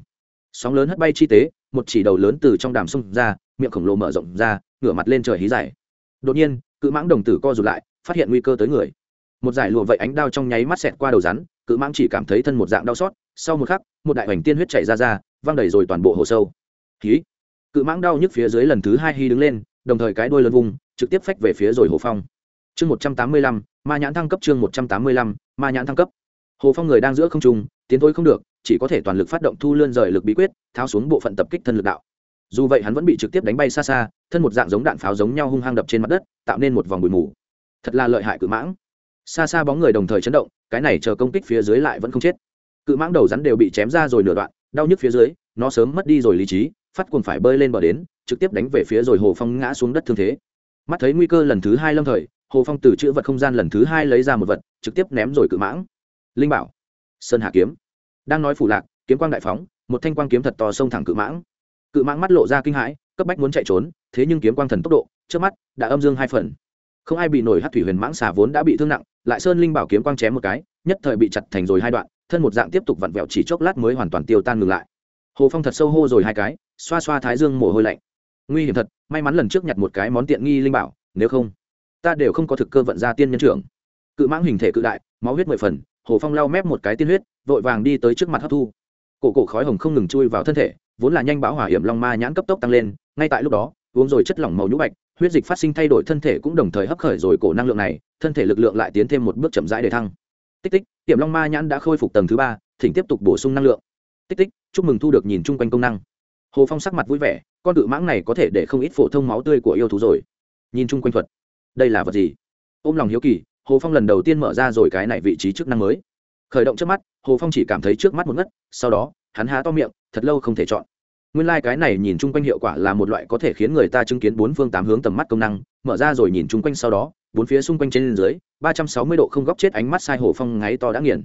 Sóng lớn hất bay chi tế, một chỉ đầu lớn từ trong đàm sông ra, miệng khổng lồ mở rộng ra, ngửa mặt lên trời hí dài. Đột nhiên, cự mãng đồng tử co rụt lại, phát hiện nguy cơ tới người. Một giải lụa vậy ánh đao trong nháy mắt xẹt qua đầu rắn, cự mãng chỉ cảm thấy thân một dạng đau xót, sau một khắc, một đại hoành tiên huyết chảy ra ra, văng đầy rồi toàn bộ hồ sâu. Hí! Cự mãng đau nhức phía dưới lần thứ hai hy đứng lên đồng thời cái đuôi lớn vùng, trực tiếp phách về phía rồi hồ phong. Chương một trăm tám mươi lăm, ma nhãn thăng cấp chương một trăm tám mươi lăm, ma nhãn thăng cấp. Hồ phong người đang giữa không trung, tiến thôi không được, chỉ có thể toàn lực phát động thu lươn rời lực bí quyết, tháo xuống bộ phận tập kích thân lực đạo. Dù vậy hắn vẫn bị trực tiếp đánh bay xa xa, thân một dạng giống đạn pháo giống nhau hung hăng đập trên mặt đất, tạo nên một vòng bụi mù. Thật là lợi hại cự mãng. Xa xa bóng người đồng thời chấn động, cái này chờ công kích phía dưới lại vẫn không chết. Cự mãng đầu rắn đều bị chém ra rồi nửa đoạn, đau nhức phía dưới, nó sớm mất đi rồi lý trí phát cuồng phải bơi lên bờ đến, trực tiếp đánh về phía rồi hồ phong ngã xuống đất thương thế. Mắt thấy nguy cơ lần thứ hai lâm thời, hồ phong từ chữ vật không gian lần thứ hai lấy ra một vật, trực tiếp ném rồi cự mãng. Linh bảo, sơn hạ kiếm. Đang nói phủ lạc, kiếm quang đại phóng, một thanh quang kiếm thật to xông thẳng cự mãng. Cự mãng mắt lộ ra kinh hãi, cấp bách muốn chạy trốn, thế nhưng kiếm quang thần tốc độ, trước mắt, đã âm dương hai phần. Không ai bị nổi hát thủy huyền mãng xà vốn đã bị thương nặng, lại sơn linh bảo kiếm quang chém một cái, nhất thời bị chặt thành rồi hai đoạn, thân một dạng tiếp tục vặn vẹo chỉ chốc lát mới hoàn toàn tiêu tan ngừng lại hồ phong thật sâu hô rồi hai cái, xoa xoa thái dương mồ hôi lạnh. Nguy hiểm thật, may mắn lần trước nhặt một cái món tiện nghi linh bảo, nếu không, ta đều không có thực cơ vận ra tiên nhân trưởng. Cự mãng hình thể cự đại, máu huyết mười phần, hồ phong lau mép một cái tiên huyết, vội vàng đi tới trước mặt hấp thu. Cổ cổ khói hồng không ngừng chui vào thân thể, vốn là nhanh bão hỏa hiểm long ma nhãn cấp tốc tăng lên, ngay tại lúc đó, uống rồi chất lỏng màu nhũ bạch, huyết dịch phát sinh thay đổi thân thể cũng đồng thời hấp khởi rồi cổ năng lượng này, thân thể lực lượng lại tiến thêm một bước chậm rãi để thăng. Tích tích, hiểm long ma nhãn đã khôi phục tầng thứ ba, thỉnh tiếp tục bổ sung năng lượng. Tích tích chúc mừng thu được nhìn chung quanh công năng. Hồ phong sắc mặt vui vẻ, con cự mãng này có thể để không ít phổ thông máu tươi của yêu thú rồi. Nhìn chung quanh thuật, đây là vật gì? Ôm lòng hiếu kỳ, hồ phong lần đầu tiên mở ra rồi cái này vị trí chức năng mới. Khởi động trước mắt, hồ phong chỉ cảm thấy trước mắt một ngất, sau đó, hắn há to miệng, thật lâu không thể chọn. Nguyên lai、like、cái này nhìn chung quanh hiệu quả là một loại có thể khiến người ta chứng kiến bốn phương tám hướng tầm mắt công năng, mở ra rồi nhìn chung quanh sau đó, bốn phía xung quanh trên dưới, ba trăm sáu mươi độ không góc chết ánh mắt sai hồ phong ngáy to đã nghiền.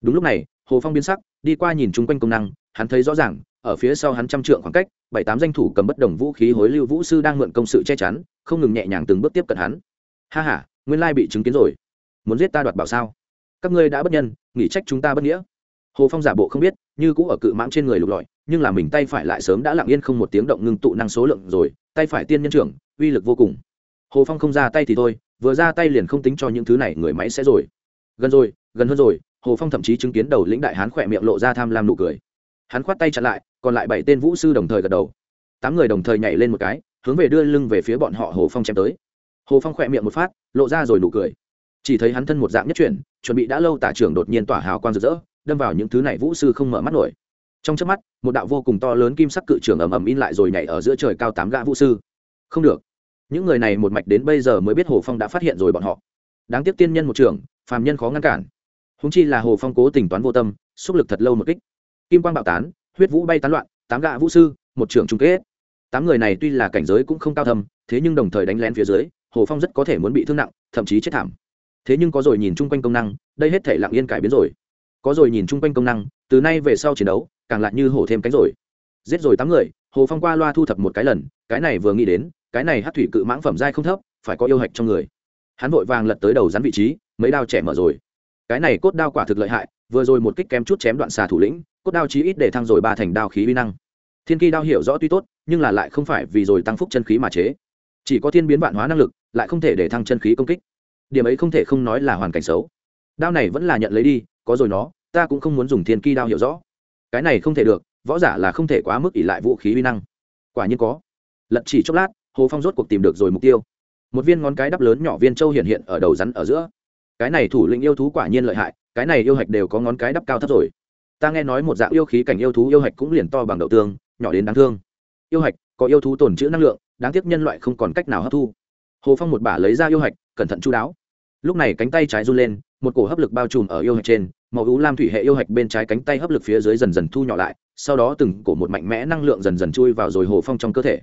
Đúng lúc này, hồ phong biến sắc, đi qua nhìn chung quanh công năng hắn thấy rõ ràng, ở phía sau hắn trăm trượng khoảng cách, bảy tám danh thủ cầm bất đồng vũ khí hối lưu vũ sư đang mượn công sự che chắn, không ngừng nhẹ nhàng từng bước tiếp cận hắn. Ha h a nguyên lai bị chứng kiến rồi. Muốn giết ta đoạt bảo sao? Các ngươi đã bất nhân nghỉ trách chúng ta bất nghĩa. Hồ phong giả bộ không biết, như cũ ở cự mãng trên người lục lọi, nhưng là mình tay phải lại sớm đã lặng yên không một tiếng động ngưng tụ năng số lượng rồi, tay phải tiên nhân trưởng, uy lực vô cùng. Hồ phong không ra tay thì thôi, vừa ra tay liền không tính cho những thứ này, người máy sẽ rồi. Gần rồi, gần hơn rồi, hồ phong thậm chí chứng kiến đầu lĩnh đại hán khỏe miệng lộ ra tham lam nụ cười hắn khoát tay chặn lại, còn lại bảy tên vũ sư đồng thời gật đầu. Tám người đồng thời nhảy lên một cái, hướng về đưa lưng về phía bọn họ hồ phong chém tới. Hồ phong khỏe miệng một phát, lộ ra rồi nụ cười. Chỉ thấy hắn thân một dạng nhất chuyển, chuẩn bị đã lâu tả trưởng đột nhiên tỏa hào quang rực rỡ, đâm vào những thứ này vũ sư không mở mắt nổi. Trong chớp mắt, một đạo vô cùng to lớn kim sắc cự trưởng ầm ầm in lại rồi nhảy ở giữa trời cao tám gã vũ sư. Không được. Những người này một mạch đến bây giờ mới biết hồ phong đã phát hiện rồi bọn họ. Đáng tiếc tiên nhân một trưởng, phàm nhân khó ngăn cản. Húng chi là hồ phong cố tình toán vô tâm, xúc lực thật lâu một kích kim quang bạo tán, huyết vũ bay tán loạn, tám gạ vũ sư, một trưởng trung kết. Tám người này tuy là cảnh giới cũng không cao thầm thế nhưng đồng thời đánh lén phía dưới, hồ phong rất có thể muốn bị thương nặng, thậm chí chết thảm. Thế nhưng có rồi nhìn chung quanh công năng, đây hết thể lặng yên cải biến rồi. Có rồi nhìn chung quanh công năng, từ nay về sau chiến đấu, càng lại như hổ thêm cánh rồi. Giết rồi tám người, hồ phong qua loa thu thập một cái lần, cái này vừa nghĩ đến, cái này hát thủy cự mãng phẩm dai không thấp, phải có yêu hạch trong người. Hắn vội vàng lật tới đầu rắn vị trí, mấy đao trẻ mở rồi. Cái này cốt đao quả thực lợi hại, vừa rồi một kích kém chút chém đoạn xà thủ lĩnh cốt đao chí ít để thăng rồi ba thành đao khí uy năng. Thiên kỳ đao hiểu rõ tuy tốt, nhưng là lại không phải vì rồi tăng phúc chân khí mà chế. Chỉ có thiên biến vạn hóa năng lực, lại không thể để thăng chân khí công kích. Điểm ấy không thể không nói là hoàn cảnh xấu. Đao này vẫn là nhận lấy đi, có rồi nó, ta cũng không muốn dùng thiên kỳ đao hiểu rõ. Cái này không thể được, võ giả là không thể quá mức ỉ lại vũ khí uy năng. Quả nhiên có. Lật chỉ chốc lát, hồ phong rốt cuộc tìm được rồi mục tiêu. Một viên ngón cái đắp lớn nhỏ viên châu hiện hiện ở đầu rắn ở giữa. Cái này thủ lĩnh yêu thú quả nhiên lợi hại, cái này yêu hạch đều có ngón cái đắp cao thấp rồi ta nghe nói một dạng yêu khí cảnh yêu thú yêu hạch cũng liền to bằng đậu tương, nhỏ đến đáng thương. Yêu hạch có yêu thú tồn trữ năng lượng, đáng tiếc nhân loại không còn cách nào hấp thu. Hồ phong một bả lấy ra yêu hạch, cẩn thận chú đáo. Lúc này cánh tay trái run lên, một cổ hấp lực bao trùm ở yêu hạch trên, màu ú lam thủy hệ yêu hạch bên trái cánh tay hấp lực phía dưới dần dần thu nhỏ lại, sau đó từng cổ một mạnh mẽ năng lượng dần dần chui vào rồi hồ phong trong cơ thể.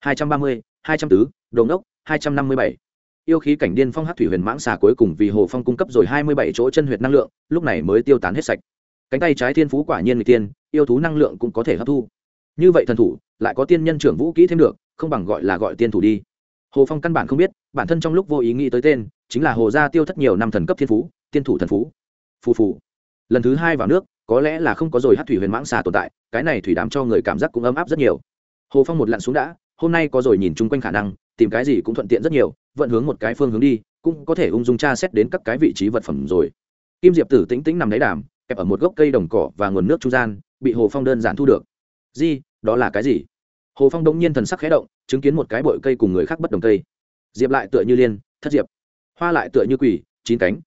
Hai trăm ba mươi, hai trăm tứ đồn đốc, hai trăm năm mươi bảy. Yêu khí cảnh điên phong hát thủy huyền mãng xà cuối cùng vì hồ phong cung cấp rồi hai mươi bảy chỗ chân huyệt năng lượng, lúc này mới tiêu tán hết sạch cánh tay trái thiên phú quả nhiên người tiên, yêu thú năng lượng cũng có thể hấp thu. Như vậy thần thủ, lại có tiên nhân trưởng vũ kỹ thêm được, không bằng gọi là gọi tiên thủ đi. Hồ phong căn bản không biết, bản thân trong lúc vô ý nghĩ tới tên, chính là hồ gia tiêu thất nhiều năm thần cấp thiên phú, tiên thủ thần phú. Phù phù. Lần thứ hai vào nước, có lẽ là không có rồi hát thủy huyền mãng xà tồn tại, cái này thủy đàm cho người cảm giác cũng ấm áp rất nhiều. Hồ phong một lặn xuống đã, hôm nay có rồi nhìn chung quanh khả năng, tìm cái gì cũng thuận tiện rất nhiều, vận hướng một cái phương hướng đi, cũng có thể ung dung tra xét đến các cái vị trí vật phẩm rồi. Kim diệp tử tĩnh tĩnh nằm đáy đàm kẹp ở một gốc cây đồng cỏ và nguồn nước trung gian, bị hồ phong đơn giản thu được. Di, đó là cái gì? Hồ phong đông nhiên thần sắc khẽ động, chứng kiến một cái bội cây cùng người khác bất đồng cây. Diệp lại tựa như liên, thất diệp. Hoa lại tựa như quỷ, chín cánh.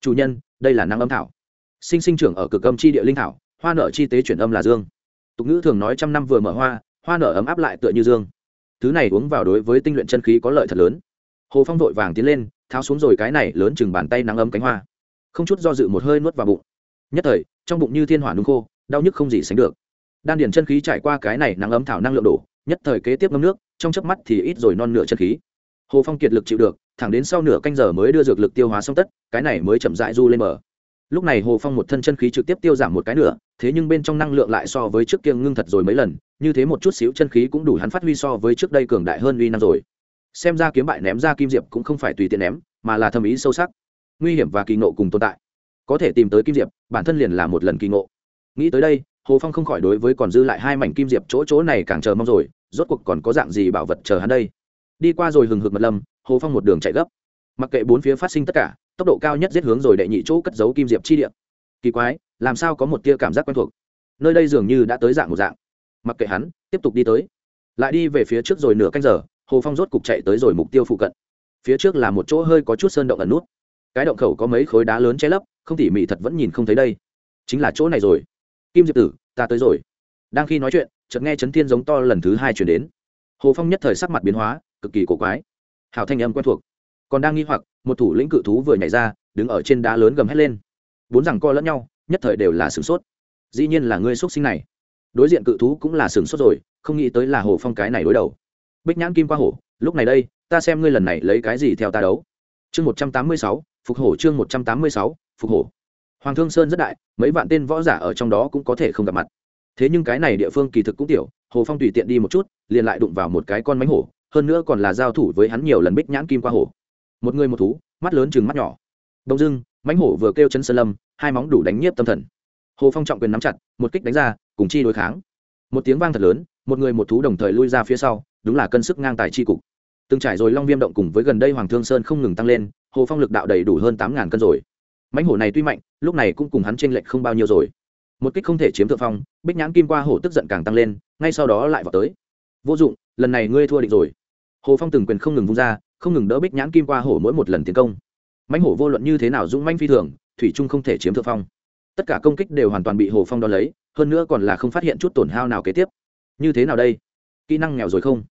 Chủ nhân, đây là năng âm thảo. Sinh sinh trưởng ở cực âm chi địa linh thảo, hoa nở chi tế chuyển âm là dương. Tục ngữ thường nói trăm năm vừa mở hoa hoa nở ấm áp lại tựa như dương. Thứ này uống vào đối với tinh luyện chân khí có lợi thật lớn. Hồ phong vội vàng tiến lên, tháo xuống rồi cái này lớn chừng bàn tay nắng ấm cánh hoa. Không chút do dự một hơi nuốt vào bụng nhất thời, trong bụng như thiên hỏa nung khô, đau nhức không gì sánh được. Đan điền chân khí trải qua cái này nắng ấm thảo năng lượng đổ, nhất thời kế tiếp ngâm nước, trong chớp mắt thì ít rồi non nửa chân khí. Hồ phong kiệt lực chịu được, thẳng đến sau nửa canh giờ mới đưa dược lực tiêu hóa xong tất, cái này mới chậm rãi du lên mở. lúc này hồ phong một thân chân khí trực tiếp tiêu giảm một cái nữa thế nhưng bên trong năng lượng lại so với trước kia ngưng thật rồi mấy lần, như thế một chút xíu chân khí cũng đủ hắn phát huy so với trước đây cường đại hơn uy năng rồi. Xem ra kiếm bại ném ra kim diệp cũng không phải tùy tiện ném, mà là thâm ý sâu sắc. Nguy hiểm và kỳ nộ cùng tồn tại có thể tìm tới kim diệp, bản thân liền là một lần kỳ ngộ. Nghĩ tới đây, hồ phong không khỏi đối với còn dư lại hai mảnh kim diệp chỗ chỗ này càng chờ mong rồi, rốt cuộc còn có dạng gì bảo vật chờ hắn đây? Đi qua rồi hừng hực mật lâm, hồ phong một đường chạy gấp. Mặc kệ bốn phía phát sinh tất cả, tốc độ cao nhất giết hướng rồi đệ nhị chỗ cất giấu kim diệp chi địa. Kỳ quái, làm sao có một tia cảm giác quen thuộc? Nơi đây dường như đã tới dạng một dạng. Mặc kệ hắn, tiếp tục đi tới. Lại đi về phía trước rồi nửa canh giờ, hồ phong rốt cục chạy tới rồi mục tiêu phụ cận. Phía trước là một chỗ hơi có chút sơn động ẩn nút cái động khẩu có mấy khối đá lớn che lấp, không tỉ mỉ thật vẫn nhìn không thấy đây. Chính là chỗ này rồi. Kim diệp tử, ta tới rồi. Đang khi nói chuyện, chợt nghe chấn thiên giống to lần thứ hai chuyển đến. Hồ phong nhất thời sắc mặt biến hóa, cực kỳ cổ quái. Hào thanh âm quen thuộc. Còn đang nghi hoặc, một thủ lĩnh cự thú vừa nhảy ra, đứng ở trên đá lớn gầm hét lên. Bốn rằng co lẫn nhau, nhất thời đều là sửng sốt. Dĩ nhiên là ngươi xuất sinh này. Đối diện cự thú cũng là sửng sốt rồi, không nghĩ tới là hồ phong cái này đối đầu. Bích nhãn kim qua hổ, lúc này đây, ta xem ngươi lần này lấy cái gì theo ta đấu. Chương một trăm tám mươi sáu phục hổ chương một trăm tám mươi sáu, phục hổ. Hoàng thương sơn rất đại, mấy vạn tên võ giả ở trong đó cũng có thể không gặp mặt. Thế nhưng cái này địa phương kỳ thực cũng tiểu, hồ phong tùy tiện đi một chút, liền lại đụng vào một cái con mánh hổ, hơn nữa còn là giao thủ với hắn nhiều lần bích nhãn kim qua hổ. Một người một thú, mắt lớn chừng mắt nhỏ. Đông dưng mánh hổ vừa kêu chân sơn lâm, hai móng đủ đánh nhiếp tâm thần. Hồ phong trọng quyền nắm chặt, một kích đánh ra, cùng chi đối kháng. Một tiếng vang thật lớn, một người một thú đồng thời lui ra phía sau, đúng là cân sức ngang tài chi cục. Từng trải rồi long viêm động cùng với gần đây hoàng thương sơn không ngừng tăng lên hồ phong lực đạo đầy đủ hơn tám ngàn cân rồi. Mãnh hổ này tuy mạnh, lúc này cũng cùng hắn t r ê n lệch không bao nhiêu rồi. Một kích không thể chiếm thượng phong, bích nhãn kim qua hổ tức giận càng tăng lên, ngay sau đó lại vào tới. Vô dụng, lần này ngươi thua định rồi. Hồ phong từng quyền không ngừng vung ra, không ngừng đỡ bích nhãn kim qua hổ mỗi một lần tiến công. Mãnh hổ vô luận như thế nào dũng manh phi thường, thủy trung không thể chiếm thượng phong. Tất cả công kích đều hoàn toàn bị hồ phong đo lấy, hơn nữa còn là không phát hiện chút tổn hao nào kế tiếp. Như thế nào đây? Kỹ năng nghèo rồi không?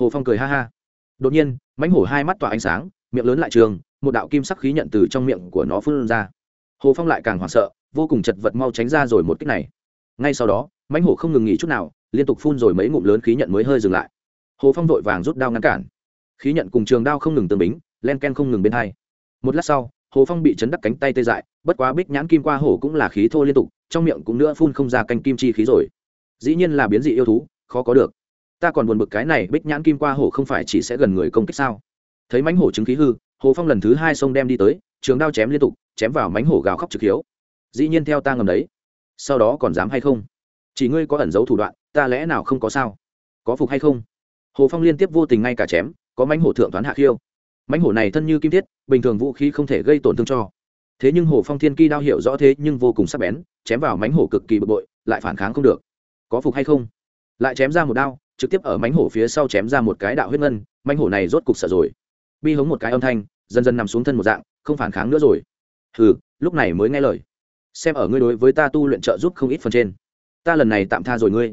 Hồ phong cười ha ha. Đột nhiên, mãnh hổ hai mắt tỏa ánh sáng, miệng lớn lại trường một đạo kim sắc khí nhận từ trong miệng của nó phun ra. Hồ phong lại càng hoảng sợ, vô cùng chật vật mau tránh ra rồi một cách này. Ngay sau đó, mãnh hổ không ngừng nghỉ chút nào, liên tục phun rồi mấy ngụm lớn khí nhận mới hơi dừng lại. Hồ phong vội vàng rút đao ngăn cản. Khí nhận cùng trường đao không ngừng tương bính, len ken không ngừng bên hai. Một lát sau, hồ phong bị chấn đắc cánh tay tê dại, bất quá bích nhãn kim qua hổ cũng là khí thô liên tục, trong miệng cũng nữa phun không ra canh kim chi khí rồi. Dĩ nhiên là biến dị yêu thú, khó có được. Ta còn buồn bực cái này bích nhãn kim qua hổ không phải chỉ sẽ gần người công kích sao? Thấy mãnh hổ chứng khí hư hồ phong lần thứ hai xông đem đi tới, trường đao chém liên tục, chém vào mánh hổ gào khóc trực hiếu. Dĩ nhiên theo ta ngầm đấy. Sau đó còn dám hay không? Chỉ ngươi có ẩn giấu thủ đoạn, ta lẽ nào không có sao? Có phục hay không? Hồ phong liên tiếp vô tình ngay cả chém, có mánh hổ thượng toán hạ khiêu. Mánh hổ này thân như kim thiết, bình thường vũ khí không thể gây tổn thương cho. Thế nhưng hồ phong thiên kỳ đao hiểu rõ thế nhưng vô cùng sắc bén, chém vào mánh hổ cực kỳ bực bội, lại phản kháng không được. Có phục hay không? Lại chém ra một đao, trực tiếp ở mánh hổ phía sau chém ra một cái đạo huyết ngân, mánh hổ này rốt cục sợ rồi bi hống một cái âm thanh, dần dần nằm xuống thân một dạng, không phản kháng nữa rồi. Hừ, lúc này mới nghe lời. Xem ở ngươi đối với ta tu luyện trợ giúp không ít phần trên. Ta lần này tạm tha rồi ngươi.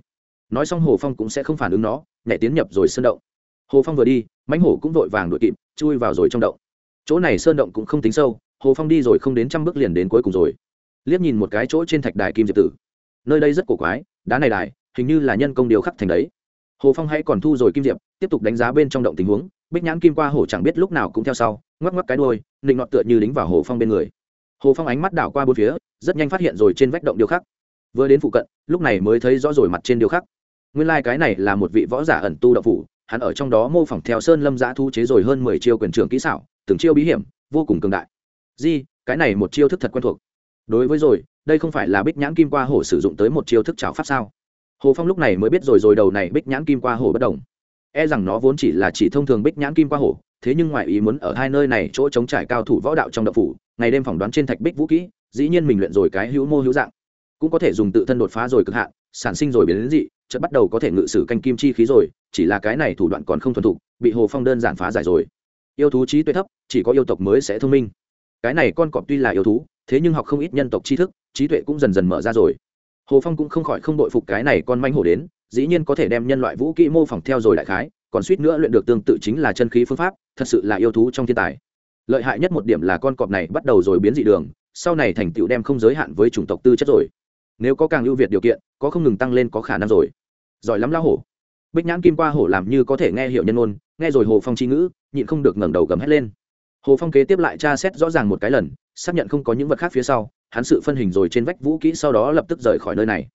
Nói xong hồ phong cũng sẽ không phản ứng nó nhảy tiến nhập rồi sơn động. Hồ phong vừa đi, mãnh hổ cũng vội vàng đuổi kịp, chui vào rồi trong động. Chỗ này sơn động cũng không tính sâu, hồ phong đi rồi không đến trăm bước liền đến cuối cùng rồi. Liếc nhìn một cái chỗ trên thạch đài kim diệp tử. Nơi đây rất cổ quái, đá này đài, hình như là nhân công điều khắc thành đấy. Hồ phong hãy còn thu rồi kim diệp, tiếp tục đánh giá bên trong động tình huống bích nhãn kim qua hổ chẳng biết lúc nào cũng theo sau, ngoắc ngoắc cái đôi nịnh ngọt tựa như đính vào hồ phong bên người. Hồ phong ánh mắt đảo qua bốn phía, rất nhanh phát hiện rồi trên vách động điêu khắc. Vừa đến phụ cận, lúc này mới thấy rõ rồi mặt trên điêu khắc. Nguyên lai、like、cái này là một vị võ giả ẩn tu đậu phủ, hắn ở trong đó mô phỏng theo sơn lâm giã thu chế rồi hơn mười chiêu quyền trưởng kỹ xảo, từng chiêu bí hiểm, vô cùng cường đại. Di, cái này một chiêu thức thật quen thuộc. Đối với rồi, đây không phải là bích nhãn kim qua hổ sử dụng tới một chiêu thức trào pháp sao? Hồ phong lúc này mới biết rồi rồi, đầu này bích nhãn kim qua hổ bất đồng e rằng nó vốn chỉ là chỉ thông thường bích nhãn kim qua hổ, thế nhưng ngoài ý muốn ở hai nơi này chỗ chống trải cao thủ võ đạo trong đậu phủ, ngày đêm phỏng đoán trên thạch bích vũ kỹ, dĩ nhiên mình luyện rồi cái hữu mô hữu dạng. Cũng có thể dùng tự thân đột phá rồi cực hạn, sản sinh rồi biến đến dị, chợt bắt đầu có thể ngự sử canh kim chi khí rồi, chỉ là cái này thủ đoạn còn không thuần thục, bị hồ phong đơn giản phá giải rồi. Yêu thú trí tuệ thấp, chỉ có yêu tộc mới sẽ thông minh. Cái này con cọp tuy là yêu thú, thế nhưng học không ít nhân tộc tri thức, trí tuệ cũng dần dần mở ra rồi. Hồ phong cũng không khỏi không đội phục cái này con manh hổ đến dĩ nhiên có thể đem nhân loại vũ kỹ mô phỏng theo rồi đại khái, còn suýt nữa luyện được tương tự chính là chân khí phương pháp, thật sự là yêu thú trong thiên tài. Lợi hại nhất một điểm là con cọp này bắt đầu rồi biến dị đường, sau này thành tựu đem không giới hạn với chủng tộc tư chất rồi. Nếu có càng ưu việt điều kiện, có không ngừng tăng lên có khả năng rồi. Giỏi lắm lao hổ. Bích nhãn kim qua hổ làm như có thể nghe hiểu nhân ôn nghe rồi hồ phong c h i ngữ, nhịn không được ngẩng đầu gầm hét lên. Hồ phong kế tiếp lại tra xét rõ ràng một cái lần, xác nhận không có những vật khác phía sau, hắn sự phân hình rồi trên vách vũ kỹ sau đó lập tức rời khỏi nơi này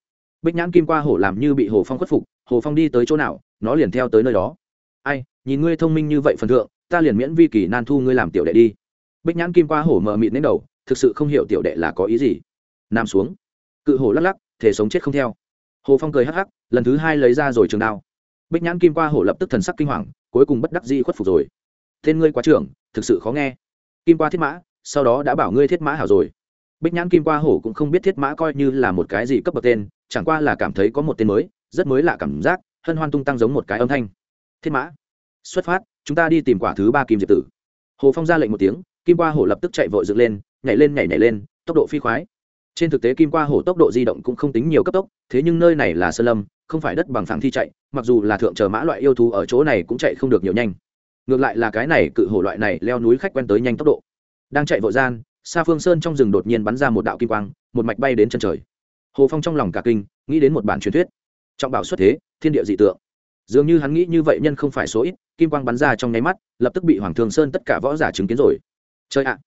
bích nhãn kim qua hổ làm như bị hồ phong khuất phục, hồ phong đi tới chỗ nào, nó liền theo tới nơi đó. Ai, nhìn ngươi thông minh như vậy phần thượng, ta liền miễn vi kỳ nan thu ngươi làm tiểu đệ đi. Bích nhãn kim qua hổ mờ mịt đến đầu, thực sự không hiểu tiểu đệ là có ý gì. Nam xuống. Cự hổ lắc lắc, thể sống chết không theo. Hồ phong cười hắc hắc, lần thứ hai lấy ra rồi trường đao. Bích nhãn kim qua hổ lập tức thần sắc kinh hoàng, cuối cùng bất đắc dĩ khuất phục rồi. Tên ngươi quá trưởng, thực sự khó nghe. Kim qua thiết mã, sau đó đã bảo ngươi thiết mã hảo rồi. Bích nhãn kim qua hổ cũng không biết thiết mã coi như là một cái gì cấp bậc tên chẳng qua là cảm thấy có một tên mới, rất mới lạ cảm giác, hân hoan tung tăng giống một cái âm thanh. Thiết mã, xuất phát, chúng ta đi tìm quả thứ ba kim diệp tử. Hồ phong ra lệnh một tiếng, kim qua hổ lập tức chạy vội dựng lên, nhảy lên, nhảy nhảy lên, tốc độ phi khoái. Trên thực tế kim qua hổ tốc độ di động cũng không tính nhiều cấp tốc, thế nhưng nơi này là sơn lâm, không phải đất bằng phẳng thi chạy, mặc dù là thượng chờ mã loại yêu thú ở chỗ này cũng chạy không được nhiều nhanh. Ngược lại là cái này cự hổ loại này leo núi khách quen tới nhanh tốc độ. Đang chạy vội gian xa phương sơn trong rừng đột nhiên bắn ra một đạo kim quang, một mạch bay đến chân trời hồ phong trong lòng cả kinh, nghĩ đến một bản truyền thuyết. Trọng bảo xuất thế, thiên địa dị tượng. Dường như hắn nghĩ như vậy nhân không phải số ít, kim quang bắn ra trong nháy mắt, lập tức bị hoàng thường sơn tất cả võ giả chứng kiến rồi. Chơi ạ!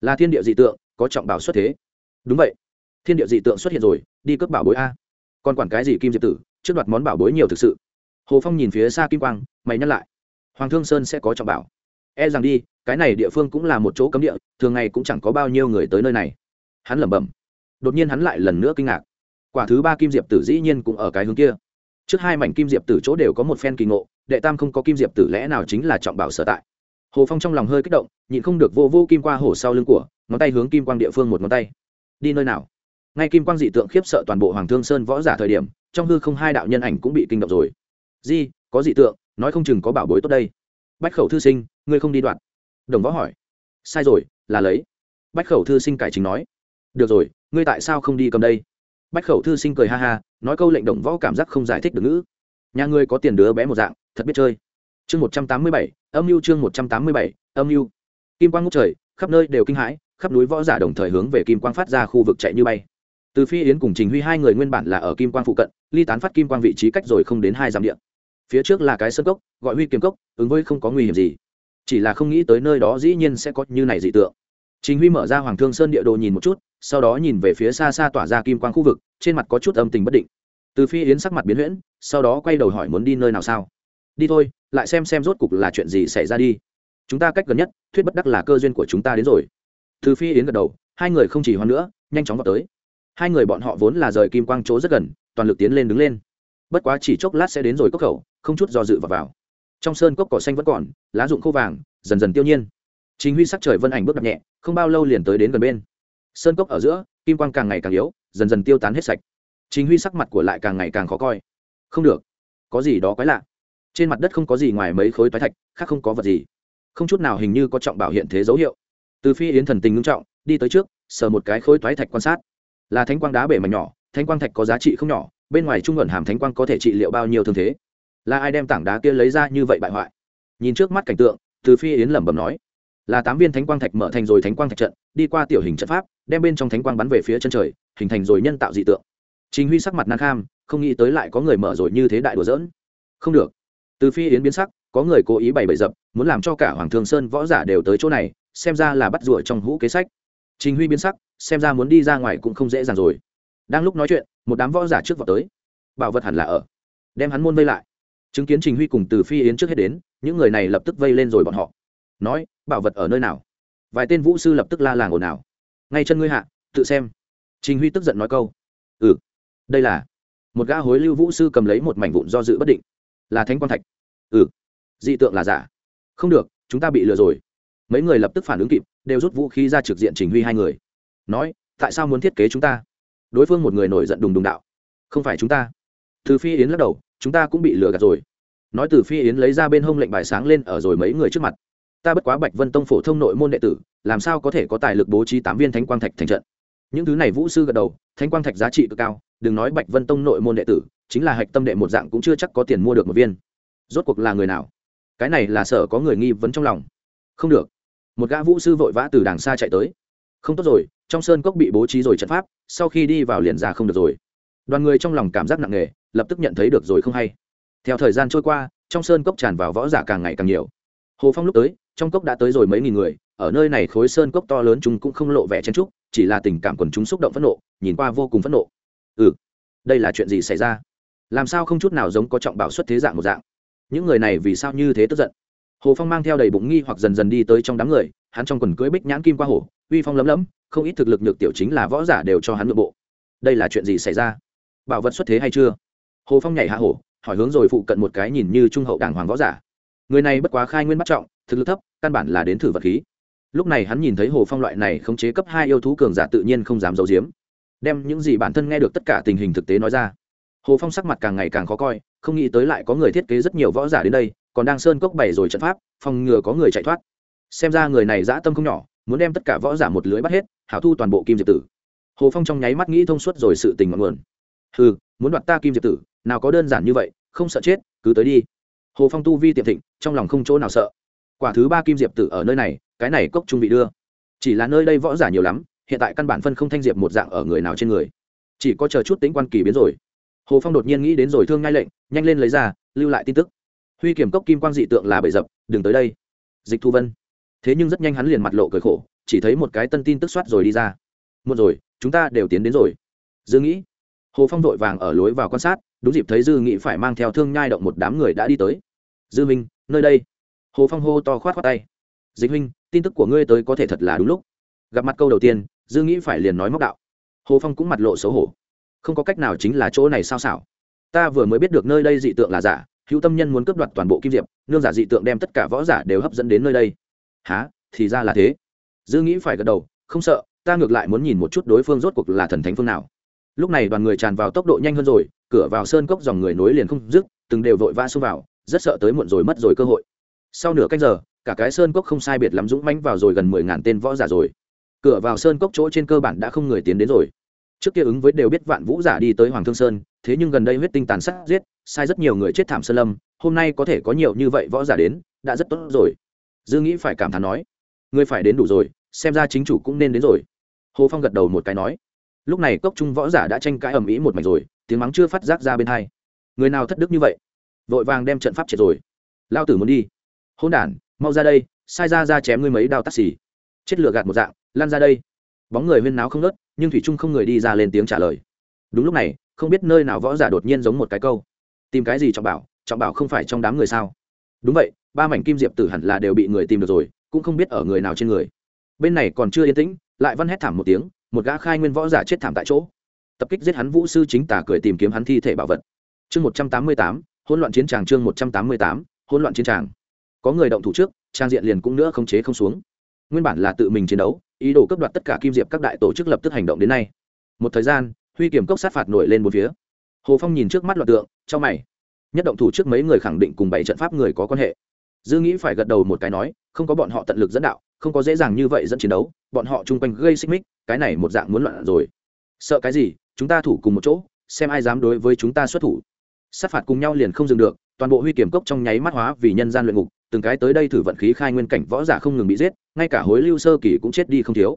Là thiên địa dị tượng, có trọng bảo xuất thế. Đúng vậy. Thiên địa dị tượng xuất hiện rồi, đi cướp bảo bối a. Còn quản cái gì kim diệp tử, trước đoạt món bảo bối nhiều thực sự. Hồ phong nhìn phía xa kim quang, mày nhắc lại. Hoàng thương sơn sẽ có trọng bảo. E rằng đi, cái này địa phương cũng là một chỗ cấm địa, thường ngày cũng chẳng có bao nhiêu người tới nơi này. Hắn lẩm bẩm. Đột nhiên hắn lại lần nữa kinh ngạc quả thứ ba kim diệp tử dĩ nhiên cũng ở cái hướng kia. Trước hai mảnh kim diệp tử chỗ đều có một phen kỳ ngộ, đệ tam không có kim diệp tử lẽ nào chính là trọng bảo sở tại. Hồ phong trong lòng hơi kích động, nhịn không được vô vô kim qua hồ sau lưng của, ngón tay hướng kim quang địa phương một ngón tay. Đi nơi nào? Ngay kim quang dị tượng khiếp sợ toàn bộ hoàng thương sơn võ giả thời điểm, trong hư không hai đạo nhân ảnh cũng bị kinh động rồi. Di, có dị tượng, nói không chừng có bảo bối tốt đây. Bách khẩu thư sinh, ngươi không đi đoạn. Đồng võ hỏi. Sai rồi, là lấy. Bách khẩu thư sinh cải chính nói. Được rồi, ngươi tại sao không đi cầm đây? Bách khẩu thư sinh cười ha ha, nói câu lệnh động võ cảm giác không giải thích được ngữ. Nhà ngươi có tiền đứa bé một dạng, thật biết chơi. Chương một trăm tám mươi bảy, âm mưu chương một trăm tám mươi bảy, âm mưu. Kim quang ngốc trời, khắp nơi đều kinh hãi, khắp núi võ giả đồng thời hướng về kim quang phát ra khu vực chạy như bay. Từ phi yến cùng trình huy hai người nguyên bản là ở kim quang phụ cận, ly tán phát kim quang vị trí cách rồi không đến hai dặm điện phía trước là cái sân cốc, gọi huy kiếm cốc, ứng với không có nguy hiểm gì. Chỉ là không nghĩ tới nơi đó dĩ nhiên sẽ có như này dị tượng. Trình huy mở ra hoàng thương sơn địa đồ nhìn một chút sau đó nhìn về phía xa xa tỏa ra kim quang khu vực trên mặt có chút âm tình bất định. Từ phi yến sắc mặt biến huyễn sau đó quay đầu hỏi muốn đi nơi nào sao? Đi thôi lại xem xem rốt cục là chuyện gì xảy ra đi. Chúng ta cách gần nhất thuyết bất đắc là cơ duyên của chúng ta đến rồi. Từ phi yến gật đầu hai người không chỉ hoan nữa nhanh chóng vào tới. Hai người bọn họ vốn là rời kim quang chỗ rất gần toàn lực tiến lên đứng lên. Bất quá chỉ chốc lát sẽ đến rồi cốc khẩu không chút do dự vào, vào. trong sơn cốc cỏ xanh vẫn còn lá rụng khô vàng dần dần tiêu nhiên. Chính huy sắc trời vân ảnh bước đập nhẹ không bao lâu liền tới đến gần bên sơn cốc ở giữa, kim quang càng ngày càng yếu, dần dần tiêu tán hết sạch. Chính huy sắc mặt của lại càng ngày càng khó coi. Không được, có gì đó quái lạ. Trên mặt đất không có gì ngoài mấy khối toái thạch, khác không có vật gì. Không chút nào hình như có trọng bảo hiện thế dấu hiệu. Từ phi yến thần tình ngưng trọng, đi tới trước, sờ một cái khối toái thạch quan sát. Là thánh quang đá bể mà nhỏ, thánh quang thạch có giá trị không nhỏ, bên ngoài trung luận hàm thánh quang có thể trị liệu bao nhiêu thương thế? Là ai đem tảng đá kia lấy ra như vậy bại hoại? Nhìn trước mắt cảnh tượng, từ phi yến lẩm bẩm nói. Là tám viên thánh quang thạch mở thành rồi thánh quang thạch trận, đi qua tiểu hình trận pháp đem bên trong thánh quang bắn về phía chân trời, hình thành rồi nhân tạo dị tượng. Trình huy sắc mặt nan kham, không nghĩ tới lại có người mở rồi như thế đại đùa dỡn không được. Từ phi yến biến sắc, có người cố ý bày bày dập, muốn làm cho cả hoàng thương sơn võ giả đều tới chỗ này, xem ra là bắt rủa trong hũ kế sách. Trình huy biến sắc, xem ra muốn đi ra ngoài cũng không dễ dàng rồi. Đang lúc nói chuyện, một đám võ giả trước vào tới. Bảo vật hẳn là ở. Đem hắn môn vây lại. Chứng kiến trình huy cùng từ phi yến trước hết đến, những người này lập tức vây lên rồi bọn họ. Nói, bảo vật ở nơi nào? Vài tên vũ sư lập tức la làng ồn ào ngay chân ngươi hạ, tự xem. Trình huy tức giận nói câu. Ừ. Đây là một gã hối lưu vũ sư cầm lấy một mảnh vụn do dự bất định. Là thánh quang thạch. Ừ. Dị tượng là giả. Không được, chúng ta bị lừa rồi. Mấy người lập tức phản ứng kịp, đều rút vũ khí ra trực diện trình huy hai người. Nói, tại sao muốn thiết kế chúng ta? Đối phương một người nổi giận đùng đùng đạo. Không phải chúng ta. Từ phi yến lắc đầu, chúng ta cũng bị lừa gạt rồi. Nói từ phi yến lấy ra bên hông lệnh bài sáng lên ở rồi mấy người trước mặt. Ta bất quá bạch vân tông phổ thông nội môn đệ tử làm sao có thể có tài lực bố trí tám viên thánh quang thạch thành trận? Những thứ này vũ sư gật đầu, thánh quang thạch giá trị cực cao, đừng nói bạch vân tông nội môn đệ tử, chính là hạch tâm đệ một dạng cũng chưa chắc có tiền mua được một viên. Rốt cuộc là người nào? Cái này là sở có người nghi vấn trong lòng. Không được. Một gã vũ sư vội vã từ đàng xa chạy tới. Không tốt rồi, trong sơn cốc bị bố trí rồi trận pháp, sau khi đi vào liền ra không được rồi. Đoàn người trong lòng cảm giác nặng nề, lập tức nhận thấy được rồi không hay. Theo thời gian trôi qua, trong sơn cốc tràn vào võ giả càng ngày càng nhiều. Hồ phong lúc tới, trong cốc đã tới rồi mấy nghìn người ở nơi này khối sơn cốc to lớn chúng cũng không lộ vẻ chen trúc chỉ là tình cảm quần chúng xúc động phẫn nộ, nhìn qua vô cùng phẫn nộ. Ừ đây là chuyện gì xảy ra? Làm sao không chút nào giống có trọng bảo xuất thế dạng một dạng? Những người này vì sao như thế tức giận? Hồ phong mang theo đầy bụng nghi hoặc dần dần đi tới trong đám người, hắn trong quần cưới bích nhãn kim qua hồ uy phong lấm lấm, không ít thực lực nhược tiểu chính là võ giả đều cho hắn nội bộ. Đây là chuyện gì xảy ra? Bảo vật xuất thế hay chưa? Hồ phong nhảy hạ hổ, hỏi hướng rồi phụ cận một cái nhìn như trung hậu đàng hoàng võ giả. Người này bất quá khai nguyên bắt trọng, thực lực thấp, căn bản là đến thử vật khí lúc này hắn nhìn thấy hồ phong loại này khống chế cấp hai yêu thú cường giả tự nhiên không dám giấu giếm. Đem những gì bản thân nghe được tất cả tình hình thực tế nói ra. Hồ phong sắc mặt càng ngày càng khó coi, không nghĩ tới lại có người thiết kế rất nhiều võ giả đến đây, còn đang sơn cốc bày rồi trận pháp, phòng ngừa có người chạy thoát. Xem ra người này dã tâm không nhỏ, muốn đem tất cả võ giả một lưới bắt hết, hảo thu toàn bộ kim diệp tử. Hồ phong trong nháy mắt nghĩ thông suốt rồi sự tình ngọn nguồn. Ừ muốn đoạt ta kim diệp tử, nào có đơn giản như vậy, không sợ chết, cứ tới đi. Hồ phong tu vi tiệm thịnh, trong lòng không chỗ nào sợ. Quả thứ ba kim diệp tử ở nơi này cái này cốc trung vị đưa. Chỉ là nơi đây võ giả nhiều lắm, hiện tại căn bản phân không thanh diệp một dạng ở người nào trên người. Chỉ có chờ chút tính quan kỳ biến rồi. Hồ phong đột nhiên nghĩ đến rồi thương ngay lệnh, nhanh lên lấy ra, lưu lại tin tức. Huy kiểm cốc kim quang dị tượng là bầy dập, đừng tới đây. Dịch thu vân. Thế nhưng rất nhanh hắn liền mặt lộ cười khổ, chỉ thấy một cái tân tin tức soát rồi đi ra. Một rồi, chúng ta đều tiến đến rồi. Dư nghĩ. Hồ phong vội vàng ở lối vào quan sát, đúng dịp thấy dư nghĩ phải mang theo thương nhai động một đám người đã đi tới. Dư minh, nơi đây? Hồ phong hô to khoát khoát tay. Dịch huynh tin tức của ngươi tới có thể thật là đúng lúc. Gặp mặt câu đầu tiên, dư nghĩ phải liền nói móc đạo. Hồ phong cũng mặt lộ xấu hổ. Không có cách nào chính là chỗ này sao xảo. Ta vừa mới biết được nơi đây dị tượng là giả, hữu tâm nhân muốn cướp đoạt toàn bộ kim diệp, nương giả dị tượng đem tất cả võ giả đều hấp dẫn đến nơi đây. Há thì ra là thế. Dư nghĩ phải gật đầu, không sợ, ta ngược lại muốn nhìn một chút đối phương rốt cuộc là thần thánh phương nào. Lúc này đoàn người tràn vào tốc độ nhanh hơn rồi, cửa vào sơn cốc dòng người nối liền không dứt, từng đều vội vã xông vào, rất sợ tới muộn rồi mất rồi cơ hội sau nửa canh giờ, cả cái sơn cốc không sai biệt lắm dũng mãnh vào rồi gần mười ngàn tên võ giả rồi. Cửa vào sơn cốc chỗ trên cơ bản đã không người tiến đến rồi. Trước kia ứng với đều biết vạn vũ giả đi tới hoàng thương sơn, thế nhưng gần đây huyết tinh tàn sát giết, sai rất nhiều người chết thảm sơn lâm, hôm nay có thể có nhiều như vậy võ giả đến, đã rất tốt rồi. Dư nghĩ phải cảm thán nói, ngươi phải đến đủ rồi, xem ra chính chủ cũng nên đến rồi. Hồ phong gật đầu một cái nói, lúc này cốc trung võ giả đã tranh cãi ầm ĩ một mạch rồi, tiếng mắng chưa phát giác ra bên hai. Người nào thất đức như vậy? Vội vàng đem trận pháp triệt rồi. Lao tử muốn đi hôn đ mau ra đây, sai ra ra chém ngươi mấy đao tắc xì. Chết lựa gạt một dạng lan ra đây. Bóng người huyên náo không nớt nhưng thủy trung không người đi ra lên tiếng trả lời. Đúng lúc này, không biết nơi nào võ giả đột nhiên giống một cái câu. Tìm cái gì trọng bảo trọng bảo không phải trong đám người sao? Đúng vậy, ba mảnh kim diệp tử hẳn là đều bị người tìm được rồi, cũng không biết ở người nào trên người. Bên này còn chưa yên tĩnh, lại văn hét thảm một tiếng, một gã khai nguyên võ giả chết thảm tại chỗ. Tập kích giết hắn vũ sư chính tả cười tìm kiếm hắn thi thể bảo vật. Chương một trăm tám mươi tám, hỗn loạn chiến tràng chương một trăm tám mươi tám, hỗn loạn chiến tràng có người động thủ trước, trang diện liền cũng nữa không chế không xuống. Nguyên bản là tự mình chiến đấu, ý đồ cấp đoạt tất cả kim diệp các đại tổ chức lập tức hành động đến nay. Một thời gian, huy kiểm cốc sát phạt nổi lên một phía. Hồ phong nhìn trước mắt loạt tượng trong mày. Nhất động thủ trước mấy người khẳng định cùng bảy trận pháp người có quan hệ. Dư nghĩ phải gật đầu một cái nói, không có bọn họ tận lực dẫn đạo, không có dễ dàng như vậy dẫn chiến đấu, bọn họ chung quanh gây xích mích, cái này một dạng muốn loạn rồi. Sợ cái gì, chúng ta thủ cùng một chỗ, xem ai dám đối với chúng ta xuất thủ. Sát phạt cùng nhau liền không dừng được, toàn bộ huy kiểm cốc trong nháy mắt hóa vì nhân gian luyện ngục từng cái tới đây thử vận khí khai nguyên cảnh võ giả không ngừng bị giết, ngay cả hối lưu sơ kỳ cũng chết đi không thiếu.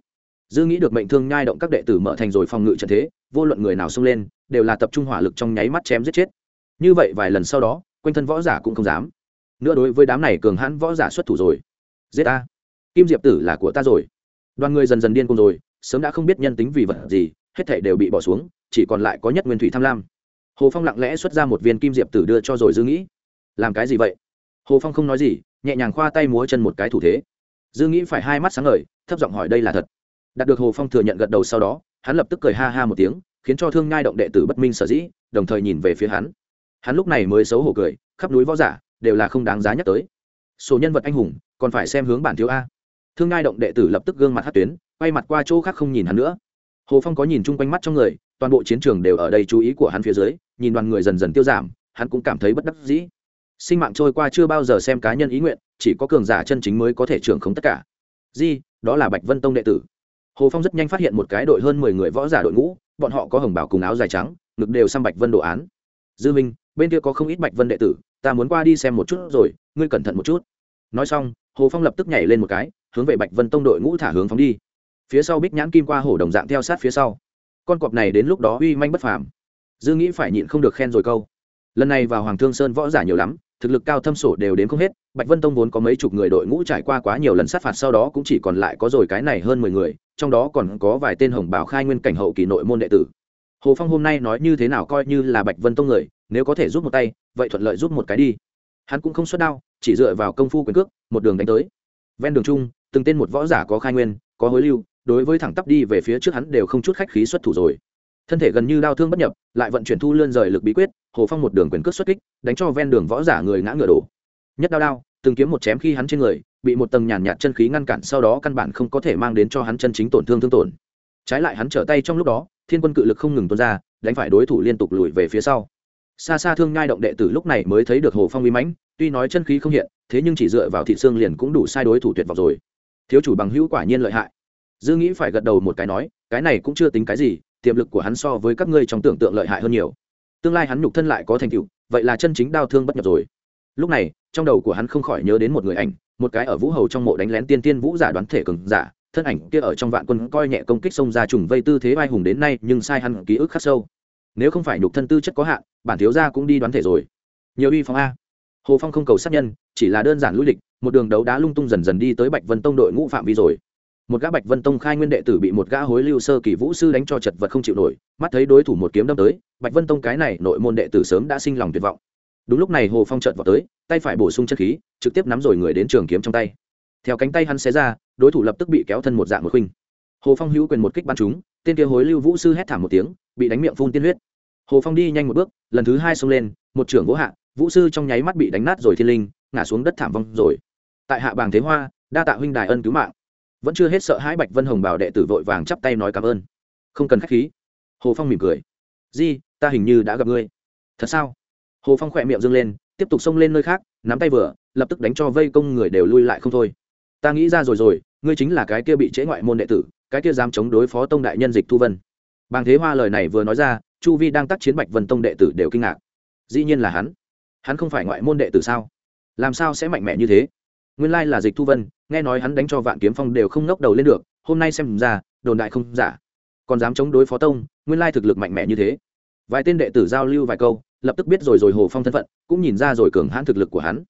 Dư nghĩ được mệnh thương nhai động các đệ tử mở thành rồi phòng ngự trận thế, vô luận người nào xông lên, đều là tập trung hỏa lực trong nháy mắt chém giết chết. Như vậy vài lần sau đó, quanh thân võ giả cũng không dám. Nữa đối với đám này cường hãn võ giả xuất thủ rồi. Giết ta. Kim diệp tử là của ta rồi. Đoàn người dần dần điên cuồng rồi, sớm đã không biết nhân tính vì vật gì, hết thể đều bị bỏ xuống, chỉ còn lại có nhất nguyên thủy tham lam. Hồ phong lặng lẽ xuất ra một viên kim diệp tử đưa cho rồi dư nghĩ. Làm cái gì vậy? Hồ phong không nói gì, nhẹ nhàng khoa tay múa chân một cái thủ thế. Dư nghĩ phải hai mắt sáng ngời, thấp giọng hỏi đây là thật. Đạt được hồ phong thừa nhận gật đầu sau đó, hắn lập tức cười ha ha một tiếng, khiến cho thương ngai động đệ tử bất minh sở dĩ, đồng thời nhìn về phía hắn. Hắn lúc này mới xấu hổ cười, khắp núi võ giả, đều là không đáng giá nhắc tới. Số nhân vật anh hùng, còn phải xem hướng bản thiếu a. Thương ngai động đệ tử lập tức gương mặt hát tuyến, quay mặt qua chỗ khác không nhìn hắn nữa. Hồ phong có nhìn chung quanh mắt trong người, toàn bộ chiến trường đều ở đây chú ý của hắn phía dưới, nhìn đoàn người dần dần tiêu giảm, hắn cũng cảm thấy bất đắc dĩ sinh mạng trôi qua chưa bao giờ xem cá nhân ý nguyện, chỉ có cường giả chân chính mới có thể trưởng không tất cả. Di, đó là bạch vân tông đệ tử. Hồ phong rất nhanh phát hiện một cái đội hơn mười người võ giả đội ngũ, bọn họ có hồng bảo cùng áo dài trắng, ngực đều xăm bạch vân đồ án. Dư minh, bên kia có không ít bạch vân đệ tử, ta muốn qua đi xem một chút rồi, ngươi cẩn thận một chút. Nói xong, hồ phong lập tức nhảy lên một cái, hướng về bạch vân tông đội ngũ thả hướng phóng đi. Phía sau bích nhãn kim qua hổ đồng dạng theo sát phía sau. Con cọp này đến lúc đó uy manh bất phàm. Dư nghĩ phải nhịn không được khen rồi câu. Lần này vào hoàng thương sơn võ giả nhiều lắm thực lực cao thâm sổ đều đến không hết, bạch vân tông vốn có mấy chục người đội ngũ trải qua quá nhiều lần sát phạt sau đó cũng chỉ còn lại có rồi cái này hơn mười người, trong đó còn có vài tên hồng bảo khai nguyên cảnh hậu kỳ nội môn đệ tử. Hồ phong hôm nay nói như thế nào coi như là bạch vân tông người, nếu có thể giúp một tay, vậy thuận lợi giúp một cái đi. Hắn cũng không xuất đao, chỉ dựa vào công phu quyền cước, một đường đánh tới. Ven đường chung, từng tên một võ giả có khai nguyên, có hối lưu, đối với thẳng tắp đi về phía trước hắn đều không chút khách khí xuất thủ rồi thân thể gần như đau thương bất nhập, lại vận chuyển thu lươn rời lực bí quyết, hồ phong một đường quyền cước xuất kích, đánh cho ven đường võ giả người ngã ngựa đổ. Nhất đao đao, từng kiếm một chém khi hắn trên người, bị một tầng nhàn nhạt chân khí ngăn cản, sau đó căn bản không có thể mang đến cho hắn chân chính tổn thương thương tổn. Trái lại hắn trở tay trong lúc đó, thiên quân cự lực không ngừng tuôn ra, đánh phải đối thủ liên tục lùi về phía sau. Xa xa thương ngai động đệ tử lúc này mới thấy được hồ phong uy mãnh, tuy nói chân khí không hiện, thế nhưng chỉ dựa vào thị xương liền cũng đủ sai đối thủ tuyệt vọng rồi. Thiếu chủ bằng hữu quả nhiên lợi hại. Dư nghĩ phải gật đầu một cái nói, cái này cũng chưa tính cái gì tiềm lực của hắn so với các ngươi trong tưởng tượng lợi hại hơn nhiều. Tương lai hắn nhục thân lại có thành tựu, vậy là chân chính đau thương bất nhập rồi. Lúc này, trong đầu của hắn không khỏi nhớ đến một người ảnh, một cái ở vũ hầu trong mộ đánh lén tiên tiên vũ giả đoán thể cường giả, thân ảnh kia ở trong vạn quân coi nhẹ công kích xông ra trùng vây tư thế vai hùng đến nay, nhưng sai hắn ký ức khắc sâu. Nếu không phải nhục thân tư chất có hạn, bản thiếu gia cũng đi đoán thể rồi. Nhiều uy phong a. Hồ phong không cầu sát nhân, chỉ là đơn giản lui lịch, một đường đấu đá lung tung dần dần đi tới bạch vân tông đội ngũ phạm vi rồi một gã bạch vân tông khai nguyên đệ tử bị một gã hối lưu sơ kỳ vũ sư đánh cho chật vật không chịu nổi, mắt thấy đối thủ một kiếm đâm tới, bạch vân tông cái này nội môn đệ tử sớm đã sinh lòng tuyệt vọng. Đúng lúc này hồ phong trợt vào tới, tay phải bổ sung chất khí, trực tiếp nắm rồi người đến trường kiếm trong tay. Theo cánh tay hắn xé ra, đối thủ lập tức bị kéo thân một dạng một khuynh. Hồ phong hữu quyền một kích bắn chúng tên kia hối lưu vũ sư hét thảm một tiếng, bị đánh miệng phun tiên huyết. Hồ phong đi nhanh một bước, lần thứ hai xông lên, một trưởng vỗ hạ, vũ sư trong nháy mắt bị đánh nát rồi thiên linh, ngã xuống đất thảm vong rồi. Tại hạ bàng thế hoa, đa tạ huynh đài ân cứu mạng vẫn chưa hết sợ hãi bạch vân hồng bảo đệ tử vội vàng chắp tay nói cảm ơn. Không cần k h á c h khí. Hồ phong mỉm cười. Di, ta hình như đã gặp ngươi. Thật sao? Hồ phong khỏe miệng dâng lên, tiếp tục xông lên nơi khác, nắm tay vừa, lập tức đánh cho vây công người đều lui lại không thôi. Ta nghĩ ra rồi rồi, ngươi chính là cái kia bị chế ngoại môn đệ tử, cái kia dám chống đối phó tông đại nhân dịch thu vân. Bàng thế hoa lời này vừa nói ra, chu vi đang tác chiến bạch vân tông đệ tử đều kinh ngạc. Dĩ nhiên là hắn. Hắn không phải ngoại môn đệ tử sao? Làm sao sẽ mạnh mẽ như thế? Nguyên lai là dịch thu vân, nghe nói hắn đánh cho vạn kiếm phong đều không ngóc đầu lên được, hôm nay xem ra, đồn đại không giả. Còn dám chống đối phó tông, nguyên lai thực lực mạnh mẽ như thế. Vài tên đệ tử giao lưu vài câu, lập tức biết rồi rồi hồ phong thân phận, cũng nhìn ra rồi cường hãn thực lực của hắn.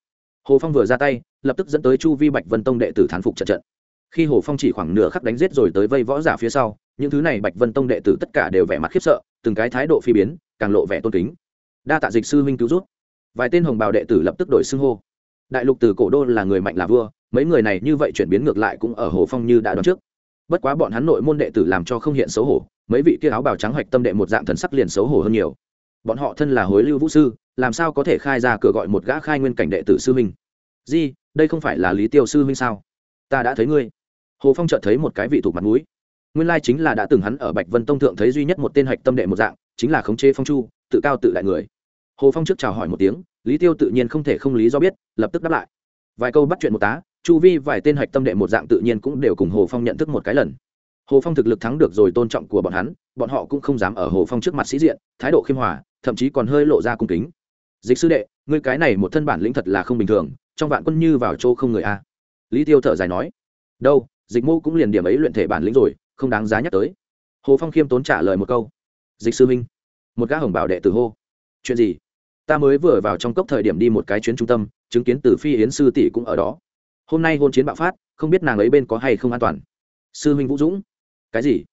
Hồ phong vừa ra tay, lập tức dẫn tới chu vi bạch vân tông đệ tử thán phục trận trận. Khi hồ phong chỉ khoảng nửa khắc đánh giết rồi tới vây võ giả phía sau, những thứ này bạch vân tông đệ tử tất cả đều vẻ mặt khiếp sợ, từng cái thái độ phi biến, càng lộ vẻ tôn kính. Đa tạ dịch sư huynh cứu rút vài tên hồng bào đệ tử lập tức đổi xưng hô đại lục từ cổ đô là người mạnh là vua, mấy người này như vậy chuyển biến ngược lại cũng ở hồ phong như đã đoán trước. Bất quá bọn hắn nội môn đệ tử làm cho không hiện xấu hổ, mấy vị kia áo bào trắng hoạch tâm đệ một dạng thần sắc liền xấu hổ hơn nhiều. Bọn họ thân là hối lưu vũ sư, làm sao có thể khai ra cửa gọi một gã khai nguyên cảnh đệ tử sư huynh? Di, đây không phải là lý tiêu sư huynh sao? Ta đã thấy ngươi. Hồ phong chợt thấy một cái vị thuộc mặt mũi. Nguyên lai chính là đã từng hắn ở bạch vân tông thượng thấy duy nhất một tên hạch tâm đệ một dạng, chính là khống chế phong chu, tự cao tự đại người. Hồ phong trước chào hỏi một tiếng lý tiêu tự nhiên không thể không lý do biết, lập tức đáp lại. Vài câu bắt chuyện một tá, chu vi vài tên hạch tâm đệ một dạng tự nhiên cũng đều cùng hồ phong nhận thức một cái lần. Hồ phong thực lực thắng được rồi tôn trọng của bọn hắn, bọn họ cũng không dám ở hồ phong trước mặt sĩ diện, thái độ khiêm hòa, thậm chí còn hơi lộ ra cung kính. Dịch sư đệ, ngươi cái này một thân bản lĩnh thật là không bình thường, trong vạn quân như vào chỗ không người a. Lý tiêu thở dài nói. Đâu, dịch mô cũng liền điểm ấy luyện thể bản lĩnh rồi, không đáng giá nhắc tới. Hồ phong khiêm tốn trả lời một câu. Dịch sư minh một gã hồng bảo đệ tử hô. Chuyện gì? Ta mới vừa vào trong cốc thời điểm đi một cái chuyến trung tâm, chứng kiến từ phi yến sư tỷ cũng ở đó. Hôm nay hôn chiến bạo phát, không biết nàng ấy bên có hay không an toàn. Sư huynh vũ dũng. Cái gì?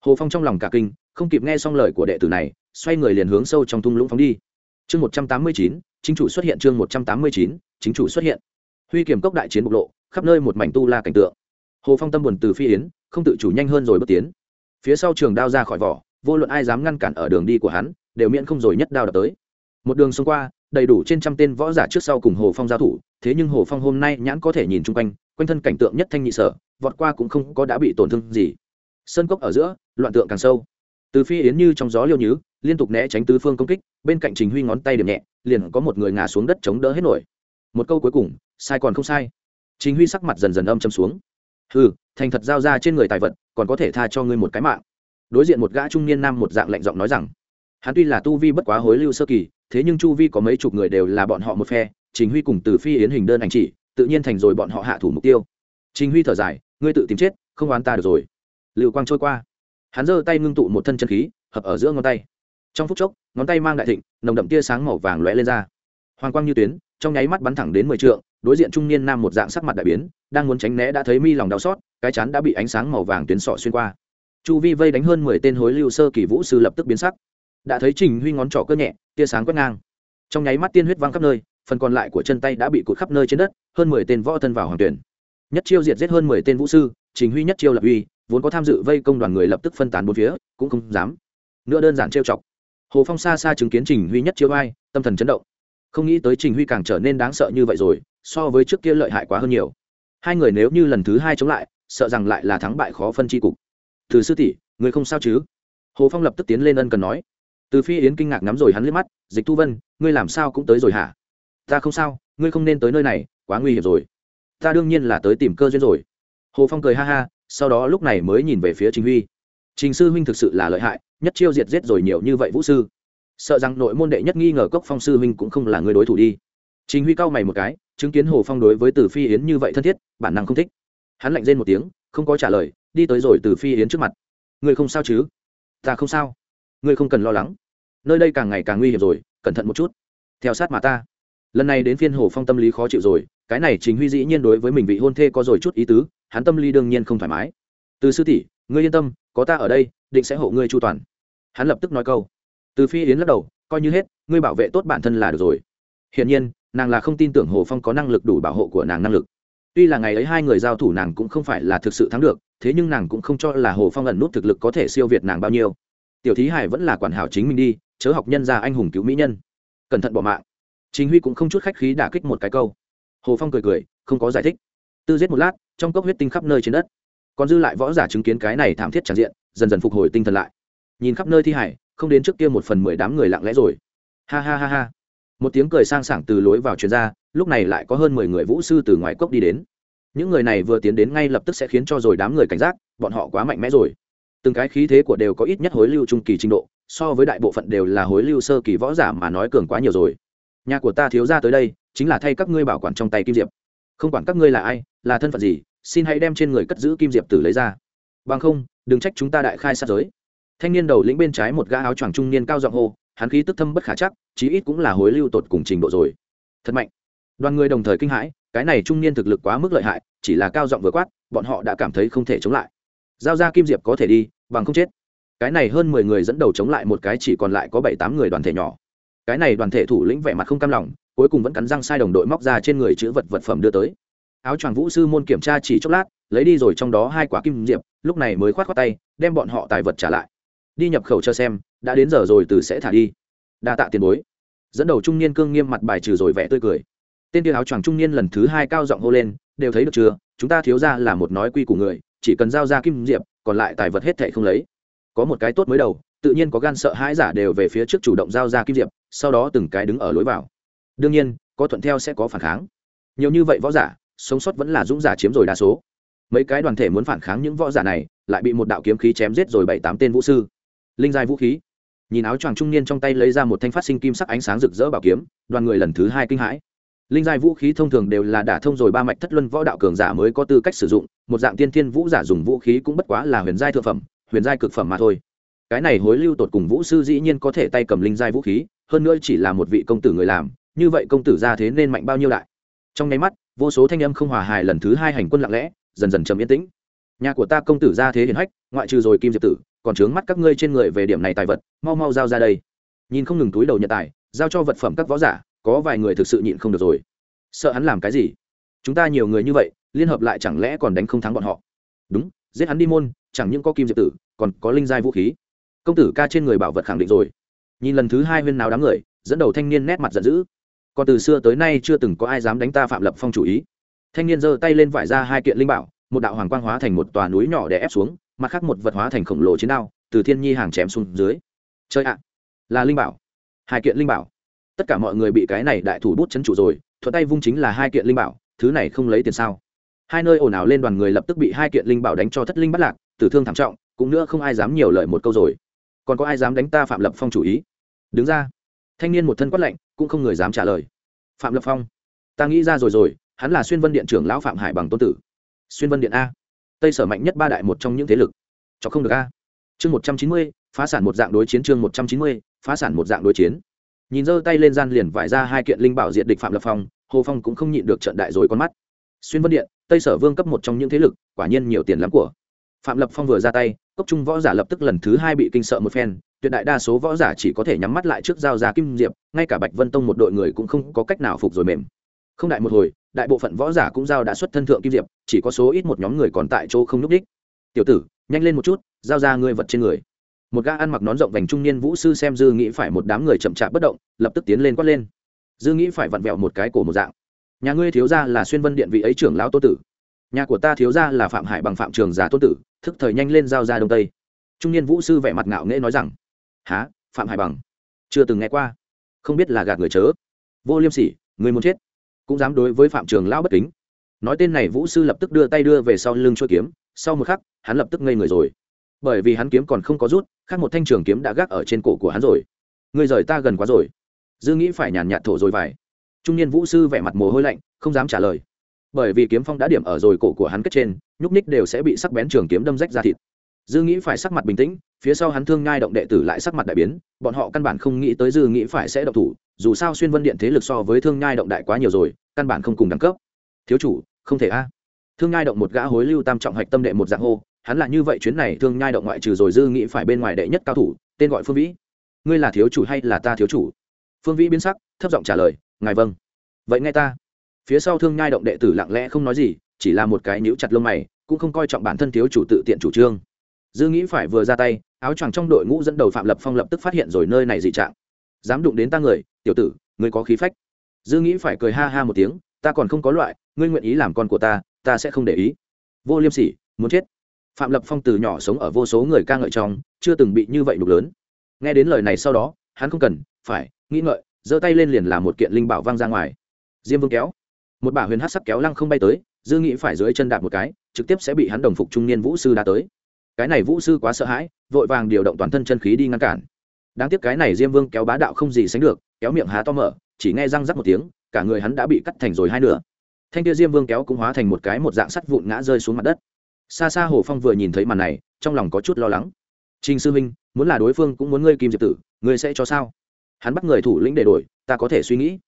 Hồ phong trong lòng cả kinh, không kịp nghe xong lời của đệ tử này, xoay người liền hướng sâu trong thung lũng phóng đi. Chương một trăm tám mươi chín, chính chủ xuất hiện chương một trăm tám mươi chín, chính chủ xuất hiện. Huy kiểm cốc đại chiến bộc lộ, khắp nơi một mảnh tu la cảnh tượng. Hồ phong tâm buồn từ phi yến, không tự chủ nhanh hơn rồi bước tiến. Phía sau trường đao ra khỏi vỏ, vô luận ai dám ngăn cản ở đường đi của hắn, đều miễn không rồi nhất đao đập tới một đường xông qua đầy đủ trên trăm tên võ giả trước sau cùng hồ phong giao thủ thế nhưng hồ phong hôm nay nhãn có thể nhìn chung quanh quanh thân cảnh tượng nhất thanh nhị sở vọt qua cũng không có đã bị tổn thương gì. Sơn cốc ở giữa loạn tượng càng sâu. Từ phi yến như trong gió liêu nhứ liên tục né tránh tứ phương công kích bên cạnh trình huy ngón tay điểm nhẹ liền có một người ngã xuống đất chống đỡ hết nổi. Một câu cuối cùng sai còn không sai. Trình huy sắc mặt dần dần âm châm xuống. Hừ, thành thật giao ra trên người tài vật còn có thể tha cho ngươi một cái mạng. Đối diện một gã trung niên nam một dạng lạnh giọng nói rằng hắn tuy là tu vi bất quá hối lưu sơ kỳ thế nhưng chu vi có mấy chục người đều là bọn họ một phe, trình huy cùng từ phi yến hình đơn ảnh chỉ, tự nhiên thành rồi bọn họ hạ thủ mục tiêu. Trình huy thở dài, ngươi tự tìm chết, không oán ta được rồi. Lưu quang trôi qua. Hắn giơ tay ngưng tụ một thân chân khí, hợp ở giữa ngón tay. Trong phút chốc, ngón tay mang đại thịnh, nồng đậm tia sáng màu vàng lóe lên ra. Hoàng quang như tuyến, trong nháy mắt bắn thẳng đến mười trượng, đối diện trung niên nam một dạng sắc mặt đại biến, đang muốn tránh né đã thấy mi lòng đau xót, cái chắn đã bị ánh sáng màu vàng tuyến sọ xuyên qua. Chu vi vây đánh hơn mười tên hối lưu sơ kỳ vũ sư lập tức biến sắc đã thấy trình huy ngón trỏ cơ nhẹ, tia sáng quét ngang. Trong nháy mắt tiên huyết văng khắp nơi, phần còn lại của chân tay đã bị cụt khắp nơi trên đất, hơn mười tên võ thân vào hoàng tuyển. Nhất chiêu diệt giết hơn mười tên vũ sư, trình huy nhất chiêu lập uy, vốn có tham dự vây công đoàn người lập tức phân tán bốn phía, cũng không dám. Nữa đơn giản trêu chọc. Hồ phong xa xa chứng kiến trình huy nhất chiêu vai, tâm thần chấn động. Không nghĩ tới trình huy càng trở nên đáng sợ như vậy rồi, so với trước kia lợi hại quá hơn nhiều. Hai người nếu như lần thứ hai chống lại, sợ rằng lại là thắng bại khó phân tri cục. Từ sư tỷ, người không sao chứ? Hồ phong lập tức tiến lên ân cần nói từ phi yến kinh ngạc ngắm rồi hắn liếc mắt, dịch thu vân, ngươi làm sao cũng tới rồi hả? Ta không sao, ngươi không nên tới nơi này, quá nguy hiểm rồi. Ta đương nhiên là tới tìm cơ duyên rồi. Hồ phong cười ha ha, sau đó lúc này mới nhìn về phía trình huy. Trình sư huynh thực sự là lợi hại, nhất chiêu diệt giết rồi nhiều như vậy vũ sư. Sợ rằng nội môn đệ nhất nghi ngờ cốc phong sư huynh cũng không là người đối thủ đi. Trình huy cau mày một cái, chứng kiến hồ phong đối với từ phi yến như vậy thân thiết, bản năng không thích. Hắn lạnh rên một tiếng, không có trả lời, đi tới rồi từ phi yến trước mặt. Ngươi không sao chứ? Ta không sao. Ngươi không cần lo lắng nơi đây càng ngày càng nguy hiểm rồi, cẩn thận một chút. Theo sát mà ta. Lần này đến phiên hồ phong tâm lý khó chịu rồi, cái này chính huy dĩ nhiên đối với mình vị hôn thê có rồi chút ý tứ, hắn tâm lý đương nhiên không thoải mái. Từ sư tỷ, ngươi yên tâm, có ta ở đây, định sẽ hộ ngươi chu toàn. Hắn lập tức nói câu. Từ phi yến lắc đầu, coi như hết, ngươi bảo vệ tốt bản thân là được rồi. Hiển nhiên, nàng là không tin tưởng hồ phong có năng lực đủ bảo hộ của nàng năng lực. Tuy là ngày ấy hai người giao thủ nàng cũng không phải là thực sự thắng được, thế nhưng nàng cũng không cho là hồ phong ẩn nút thực lực có thể siêu việt nàng bao nhiêu. Tiểu thí hải vẫn là quản hảo chính mình đi chớ học nhân ra anh hùng cứu mỹ nhân. Cẩn thận bỏ mạng. Chính huy cũng không chút khách khí đả kích một cái câu. Hồ phong cười cười, không có giải thích. Tư giết một lát, trong cốc huyết tinh khắp nơi trên đất. Còn dư lại võ giả chứng kiến cái này thảm thiết tràn diện, dần dần phục hồi tinh thần lại. Nhìn khắp nơi thi hải, không đến trước kia một phần mười đám người lặng lẽ rồi. Ha ha ha ha. Một tiếng cười sang sảng từ lối vào chuyền ra, lúc này lại có hơn mười người vũ sư từ ngoài cốc đi đến. Những người này vừa tiến đến ngay lập tức sẽ khiến cho rồi đám người cảnh giác, bọn họ quá mạnh mẽ rồi. Từng cái khí thế của đều có ít nhất hối lưu trung kỳ trình độ so với đại bộ phận đều là hối lưu sơ kỳ võ giả mà nói cường quá nhiều rồi. Nhà của ta thiếu ra tới đây, chính là thay các ngươi bảo quản trong tay kim diệp. Không quản các ngươi là ai, là thân phận gì, xin hãy đem trên người cất giữ kim diệp tử lấy ra. Bằng không, đừng trách chúng ta đại khai sát giới. Thanh niên đầu lĩnh bên trái một gã áo choàng trung niên cao giọng hô, hắn khí tức thâm bất khả chắc, chí ít cũng là hối lưu tột cùng trình độ rồi. Thật mạnh. Đoàn người đồng thời kinh hãi, cái này trung niên thực lực quá mức lợi hại, chỉ là cao giọng vừa quát, bọn họ đã cảm thấy không thể chống lại. Giao ra kim diệp có thể đi, bằng không chết cái này hơn mười người dẫn đầu chống lại một cái chỉ còn lại có bảy tám người đoàn thể nhỏ. Cái này đoàn thể thủ lĩnh vẻ mặt không cam lòng, cuối cùng vẫn cắn răng sai đồng đội móc ra trên người chữ vật vật phẩm đưa tới. Áo choàng vũ sư môn kiểm tra chỉ chốc lát, lấy đi rồi trong đó hai quả kim diệp, lúc này mới khoát khoát tay, đem bọn họ tài vật trả lại. Đi nhập khẩu cho xem, đã đến giờ rồi từ sẽ thả đi. Đa tạ tiền bối. Dẫn đầu trung niên cương nghiêm mặt bài trừ rồi vẻ tươi cười. Tên kia áo choàng trung niên lần thứ hai cao giọng hô lên, đều thấy được chưa? Chúng ta thiếu ra là một nói quy của người, chỉ cần giao ra kim diệp, còn lại tài vật hết thệ không lấy có một cái tốt mới đầu, tự nhiên có gan sợ hãi giả đều về phía trước chủ động giao ra kim diệp, sau đó từng cái đứng ở lối vào. Đương nhiên, có thuận theo sẽ có phản kháng. Nhiều như vậy võ giả, sống sót vẫn là dũng giả chiếm rồi đa số. Mấy cái đoàn thể muốn phản kháng những võ giả này, lại bị một đạo kiếm khí chém giết rồi bảy tám tên vũ sư. Linh giai vũ khí. Nhìn áo choàng trung niên trong tay lấy ra một thanh phát sinh kim sắc ánh sáng rực rỡ bảo kiếm, đoàn người lần thứ hai kinh hãi. Linh giai vũ khí thông thường đều là đả thông rồi ba mạch thất luân võ đạo cường giả mới có tư cách sử dụng, một dạng tiên thiên vũ giả dùng vũ khí cũng bất quá là huyền giai thượng phẩm huyền giai cực phẩm mà thôi. Cái này hối lưu tột cùng vũ sư dĩ nhiên có thể tay cầm linh giai vũ khí, hơn nữa chỉ là một vị công tử người làm, như vậy công tử ra thế nên mạnh bao nhiêu đại? Trong nháy mắt, vô số thanh âm không hòa hài lần thứ hai hành quân lặng lẽ, dần dần trầm yên tĩnh. Nhà của ta công tử ra thế hiển hách, ngoại trừ rồi kim diệp tử, còn trướng mắt các ngươi trên người về điểm này tài vật, mau mau giao ra đây. Nhìn không ngừng túi đầu nhận tài, giao cho vật phẩm các võ giả, có vài người thực sự nhịn không được rồi. Sợ hắn làm cái gì? Chúng ta nhiều người như vậy, liên hợp lại chẳng lẽ còn đánh không thắng bọn họ? Đúng, giết hắn đi môn chẳng những có kim diệp tử, còn có linh giai vũ khí. Công tử ca trên người bảo vật khẳng định rồi. Nhìn lần thứ hai huyên nào đám người, dẫn đầu thanh niên nét mặt giận dữ. Còn từ xưa tới nay chưa từng có ai dám đánh ta phạm lập phong chủ ý. Thanh niên giơ tay lên vải ra hai kiện linh bảo, một đạo hoàng quang hóa thành một tòa núi nhỏ để ép xuống, mặt khác một vật hóa thành khổng lồ chiến đao, từ thiên nhi hàng chém xuống dưới. Chơi ạ, là linh bảo. Hai kiện linh bảo. Tất cả mọi người bị cái này đại thủ bút chấn chủ rồi, thuận tay vung chính là hai kiện linh bảo, thứ này không lấy tiền sao? Hai nơi ồn ào lên đoàn người lập tức bị hai kiện linh bảo đánh cho thất linh bắt lạc tử thương thảm trọng, cũng nữa không ai dám nhiều lời một câu rồi. Còn có ai dám đánh ta phạm lập phong chủ ý? Đứng ra. Thanh niên một thân quát lạnh, cũng không người dám trả lời. Phạm lập phong, ta nghĩ ra rồi rồi, hắn là xuyên vân điện trưởng lão phạm hải bằng tôn tử. Xuyên vân điện a. Tây sở mạnh nhất ba đại một trong những thế lực. Cho không được a. Chương một trăm chín mươi, phá sản một dạng đối chiến chương một trăm chín mươi, phá sản một dạng đối chiến. Nhìn giơ tay lên gian liền vải ra hai kiện linh bảo diện địch phạm lập phong, hồ phong cũng không nhịn được trận đại rồi con mắt. Xuyên vân điện, tây sở vương cấp một trong những thế lực, quả nhiên nhiều tiền lắm của phạm lập phong vừa ra tay, cốc trung võ giả lập tức lần thứ hai bị kinh sợ một phen, tuyệt đại đa số võ giả chỉ có thể nhắm mắt lại trước giao giá kim diệp, ngay cả bạch vân tông một đội người cũng không có cách nào phục rồi mềm. Không đại một hồi, đại bộ phận võ giả cũng giao đã xuất thân thượng kim diệp, chỉ có số ít một nhóm người còn tại chỗ không n ú c đích tiểu tử, nhanh lên một chút, giao ra ngươi vật trên người. Một gã ăn mặc nón rộng vành trung niên vũ sư xem dư nghĩ phải một đám người chậm chạp bất động, lập tức tiến lên quát lên. Dư nghĩ phải vặn vẹo một cái cổ một dạng. Nhà ngươi thiếu ra là xuyên vân điện vị ấy trưởng lão tô tử nhà của ta thiếu ra là phạm hải bằng phạm trường giả tôn tử, thức thời nhanh lên giao ra đông tây. Trung niên vũ sư vẻ mặt ngạo nghễ nói rằng há phạm hải bằng? Chưa từng nghe qua. Không biết là gạt người chớ. Vô liêm sỉ, người muốn chết. Cũng dám đối với phạm trường lão bất kính. Nói tên này vũ sư lập tức đưa tay đưa về sau lưng chuôi kiếm, sau một khắc, hắn lập tức ngây người rồi. Bởi vì hắn kiếm còn không có rút, khác một thanh trường kiếm đã gác ở trên cổ của hắn rồi. Người rời ta gần quá rồi. Dư nghĩ phải nhàn nhạt thổ rồi vải trung niên vũ sư vẻ mặt mồ hôi lạnh, không dám trả lời bởi vì kiếm phong đã điểm ở rồi cổ của hắn kết trên, nhúc ních đều sẽ bị sắc bén trường kiếm đâm rách ra thịt. Dư nghĩ phải sắc mặt bình tĩnh, phía sau hắn thương ngai động đệ tử lại sắc mặt đại biến, bọn họ căn bản không nghĩ tới dư nghĩ phải sẽ động thủ, dù sao xuyên vân điện thế lực so với thương ngai động đại quá nhiều rồi, căn bản không cùng đẳng cấp. Thiếu chủ, không thể a. Thương ngai động một gã hối lưu tam trọng hạch tâm đệ một dạng hô, hắn là như vậy chuyến này thương nhai động ngoại trừ rồi dư nghĩ phải bên ngoài đệ nhất cao thủ, tên gọi phương vĩ. Ngươi là thiếu chủ hay là ta thiếu chủ? Phương vĩ biến sắc, thấp giọng trả lời, ngài vâng. Vậy nghe ta phía sau thương nhai động đệ tử lặng lẽ không nói gì, chỉ là một cái nhíu chặt lông mày, cũng không coi trọng bản thân thiếu chủ tự tiện chủ trương. Dư nghĩ phải vừa ra tay, áo choàng trong đội ngũ dẫn đầu phạm lập phong lập tức phát hiện rồi nơi này dị trạng. Dám đụng đến ta người, tiểu tử, ngươi có khí phách. Dư nghĩ phải cười ha ha một tiếng, ta còn không có loại, ngươi nguyện ý làm con của ta ta sẽ không để ý. Vô liêm sỉ, muốn chết. Phạm lập phong từ nhỏ sống ở vô số người ca ngợi trong, chưa từng bị như vậy đục lớn. Nghe đến lời này sau đó, hắn không cần, phải, nghĩ ngợi, giơ tay lên liền làm một kiện linh bảo vang ra ngoài. Diêm vương kéo một bả huyền hát sắc kéo lăng không bay tới, dư nghĩ phải dưới chân đạp một cái, trực tiếp sẽ bị hắn đồng phục trung niên vũ sư đã tới. Cái này vũ sư quá sợ hãi, vội vàng điều động toàn thân chân khí đi ngăn cản. Đáng tiếc cái này diêm vương kéo bá đạo không gì sánh được, kéo miệng há to mở, chỉ nghe răng rắc một tiếng, cả người hắn đã bị cắt thành rồi hai nửa. Thanh kia diêm vương kéo cũng hóa thành một cái một dạng sắt vụn ngã rơi xuống mặt đất. Xa xa hồ phong vừa nhìn thấy màn này, trong lòng có chút lo lắng. Trình sư minh muốn là đối phương cũng muốn ngươi kim diệp tử, ngươi sẽ cho sao? Hắn bắt người thủ lĩnh để đổi, ta có thể suy nghĩ.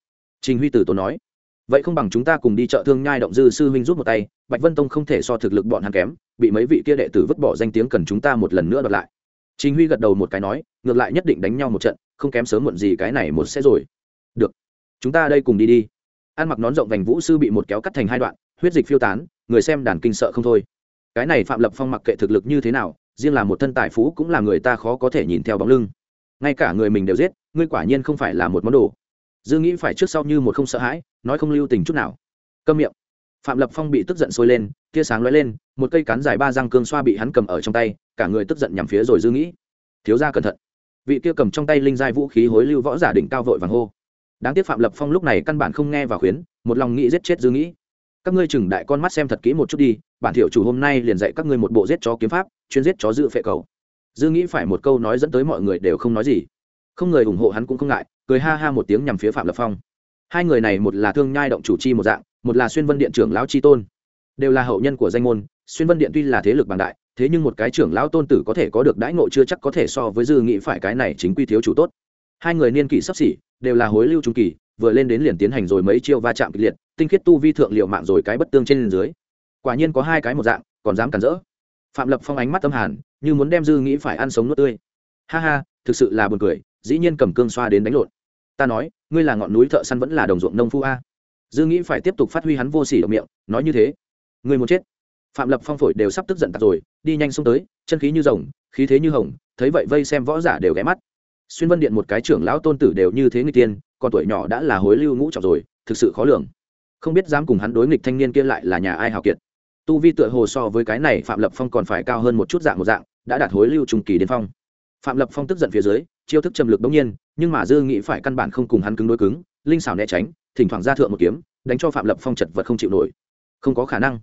Trình huy tử tổ nói vậy không bằng chúng ta cùng đi chợ thương nhai động dư sư huynh rút một tay, bạch vân tông không thể so thực lực bọn hắn kém, bị mấy vị kia đệ tử vứt bỏ danh tiếng cần chúng ta một lần nữa đoạt lại. Chính huy gật đầu một cái nói, ngược lại nhất định đánh nhau một trận, không kém sớm muộn gì cái này một sẽ rồi. Được, chúng ta đây cùng đi đi. Ăn mặc nón rộng vành vũ sư bị một kéo cắt thành hai đoạn, huyết dịch phiêu tán, người xem đàn kinh sợ không thôi. Cái này phạm lập phong mặc kệ thực lực như thế nào, riêng là một thân tài phú cũng là người ta khó có thể nhìn theo bóng lưng. Ngay cả người mình đều giết, ngươi quả nhiên không phải là một món đồ. Dư nghĩ phải trước sau như một không sợ hãi nói không lưu tình chút nào. Câm miệng. Phạm lập phong bị tức giận sôi lên, tia sáng lóe lên, một cây cán dài ba răng cương xoa bị hắn cầm ở trong tay, cả người tức giận nhằm phía rồi dư nghĩ. Thiếu ra cẩn thận. Vị kia cầm trong tay linh giai vũ khí hối lưu võ giả đỉnh cao vội vàng hô. Đáng tiếc phạm lập phong lúc này căn bản không nghe và khuyến, một lòng nghĩ giết chết dư nghĩ. Các ngươi chừng đại con mắt xem thật kỹ một chút đi, bản thiểu chủ hôm nay liền dạy các ngươi một bộ giết chó kiếm pháp, chuyên giết chó dự phệ cầu. Dư nghĩ phải một câu nói dẫn tới mọi người đều không nói gì. Không người ủng hộ hắn cũng không ngại, cười ha ha một tiếng nhằm phía phạm lập phong hai người này một là thương nhai động chủ chi một dạng, một là xuyên vân điện trưởng lão chi tôn. Đều là hậu nhân của danh môn, xuyên vân điện tuy là thế lực bằng đại, thế nhưng một cái trưởng lão tôn tử có thể có được đãi ngộ chưa chắc có thể so với dư nghị phải cái này chính quy thiếu chủ tốt. Hai người niên kỷ sắp xỉ, đều là hối lưu trung kỳ, vừa lên đến liền tiến hành rồi mấy chiêu va chạm kịch liệt, tinh khiết tu vi thượng liệu mạng rồi cái bất tương trên dưới. Quả nhiên có hai cái một dạng, còn dám cản rỡ. Phạm lập phong ánh mắt tâm hàn, như muốn đem dư nghĩ phải ăn sống nuốt tươi. Ha ha, thực sự là buồn cười, dĩ nhiên cầm cương xoa đến đánh lộn ta nói, ngươi là ngọn núi thợ săn vẫn là đồng ruộng nông phu a? Dư nghĩ phải tiếp tục phát huy hắn vô sỉ ở miệng, nói như thế. Ngươi muốn chết. Phạm lập phong phổi đều sắp tức giận tạt rồi, đi nhanh xông tới, chân khí như rồng, khí thế như hồng, thấy vậy vây xem võ giả đều ghé mắt. Xuyên vân điện một cái trưởng lão tôn tử đều như thế người tiên, còn tuổi nhỏ đã là hối lưu ngũ trọng rồi, thực sự khó lường. Không biết dám cùng hắn đối nghịch thanh niên kia lại là nhà ai hào kiệt. Tu vi tựa hồ so với cái này phạm lập phong còn phải cao hơn một chút dạng một dạng, đã đạt hối lưu trung kỳ đến phong. Phạm lập phong tức giận phía dưới chiêu thức trầm lực bỗng nhiên, nhưng mà dư nghĩ phải căn bản không cùng hắn cứng đối cứng, linh xảo né tránh, thỉnh thoảng ra thượng một kiếm, đánh cho phạm lập phong chật vật không chịu nổi. Không có khả năng.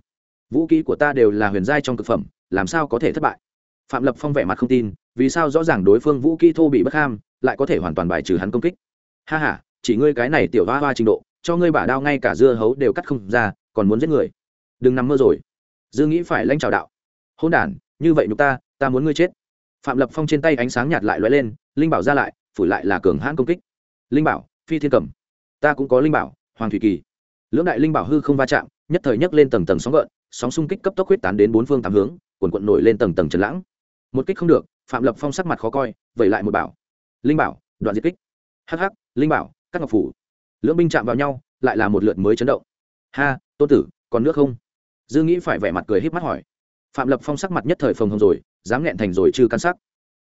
Vũ khí của ta đều là huyền giai trong cực phẩm, làm sao có thể thất bại? Phạm lập phong vẻ mặt không tin, vì sao rõ ràng đối phương vũ kỹ thô bị bất ham, lại có thể hoàn toàn bài trừ hắn công kích? Ha h a chỉ ngươi cái này tiểu va hoa trình độ, cho ngươi bả đao ngay cả dưa hấu đều cắt không ra, còn muốn giết người. Đừng nằm mơ rồi. Dư nghĩ phải lãnh trào đạo. Hôn đ như vậy nhục ta ta muốn ngươi chết phạm lập phong trên tay ánh sáng nhạt lại lóe lên, linh bảo ra lại, phủi lại là cường hãn công kích. Linh bảo, phi thiên cầm. Ta cũng có linh bảo, hoàng thủy kỳ. Lưỡng đại linh bảo hư không va chạm, nhất thời nhấc lên tầng tầng sóng gợn, sóng xung kích cấp tốc huyết tán đến bốn phương tám hướng quần quận nổi lên tầng tầng trần lãng. Một kích không được, phạm lập phong sắc mặt khó coi, vẩy lại một bảo. Linh bảo, đoạn diệt kích. Hh linh bảo các ngọc phủ. Lưỡng binh chạm vào nhau, lại là một lượt mới chấn động. Ha, tôn tử, còn nước không? Dư nghĩ phải vẻ mặt cười híp mắt hỏi phạm lập phong sắc mặt nhất thời phồng hồng rồi, dám nghẹn thành rồi chưa căn sắc.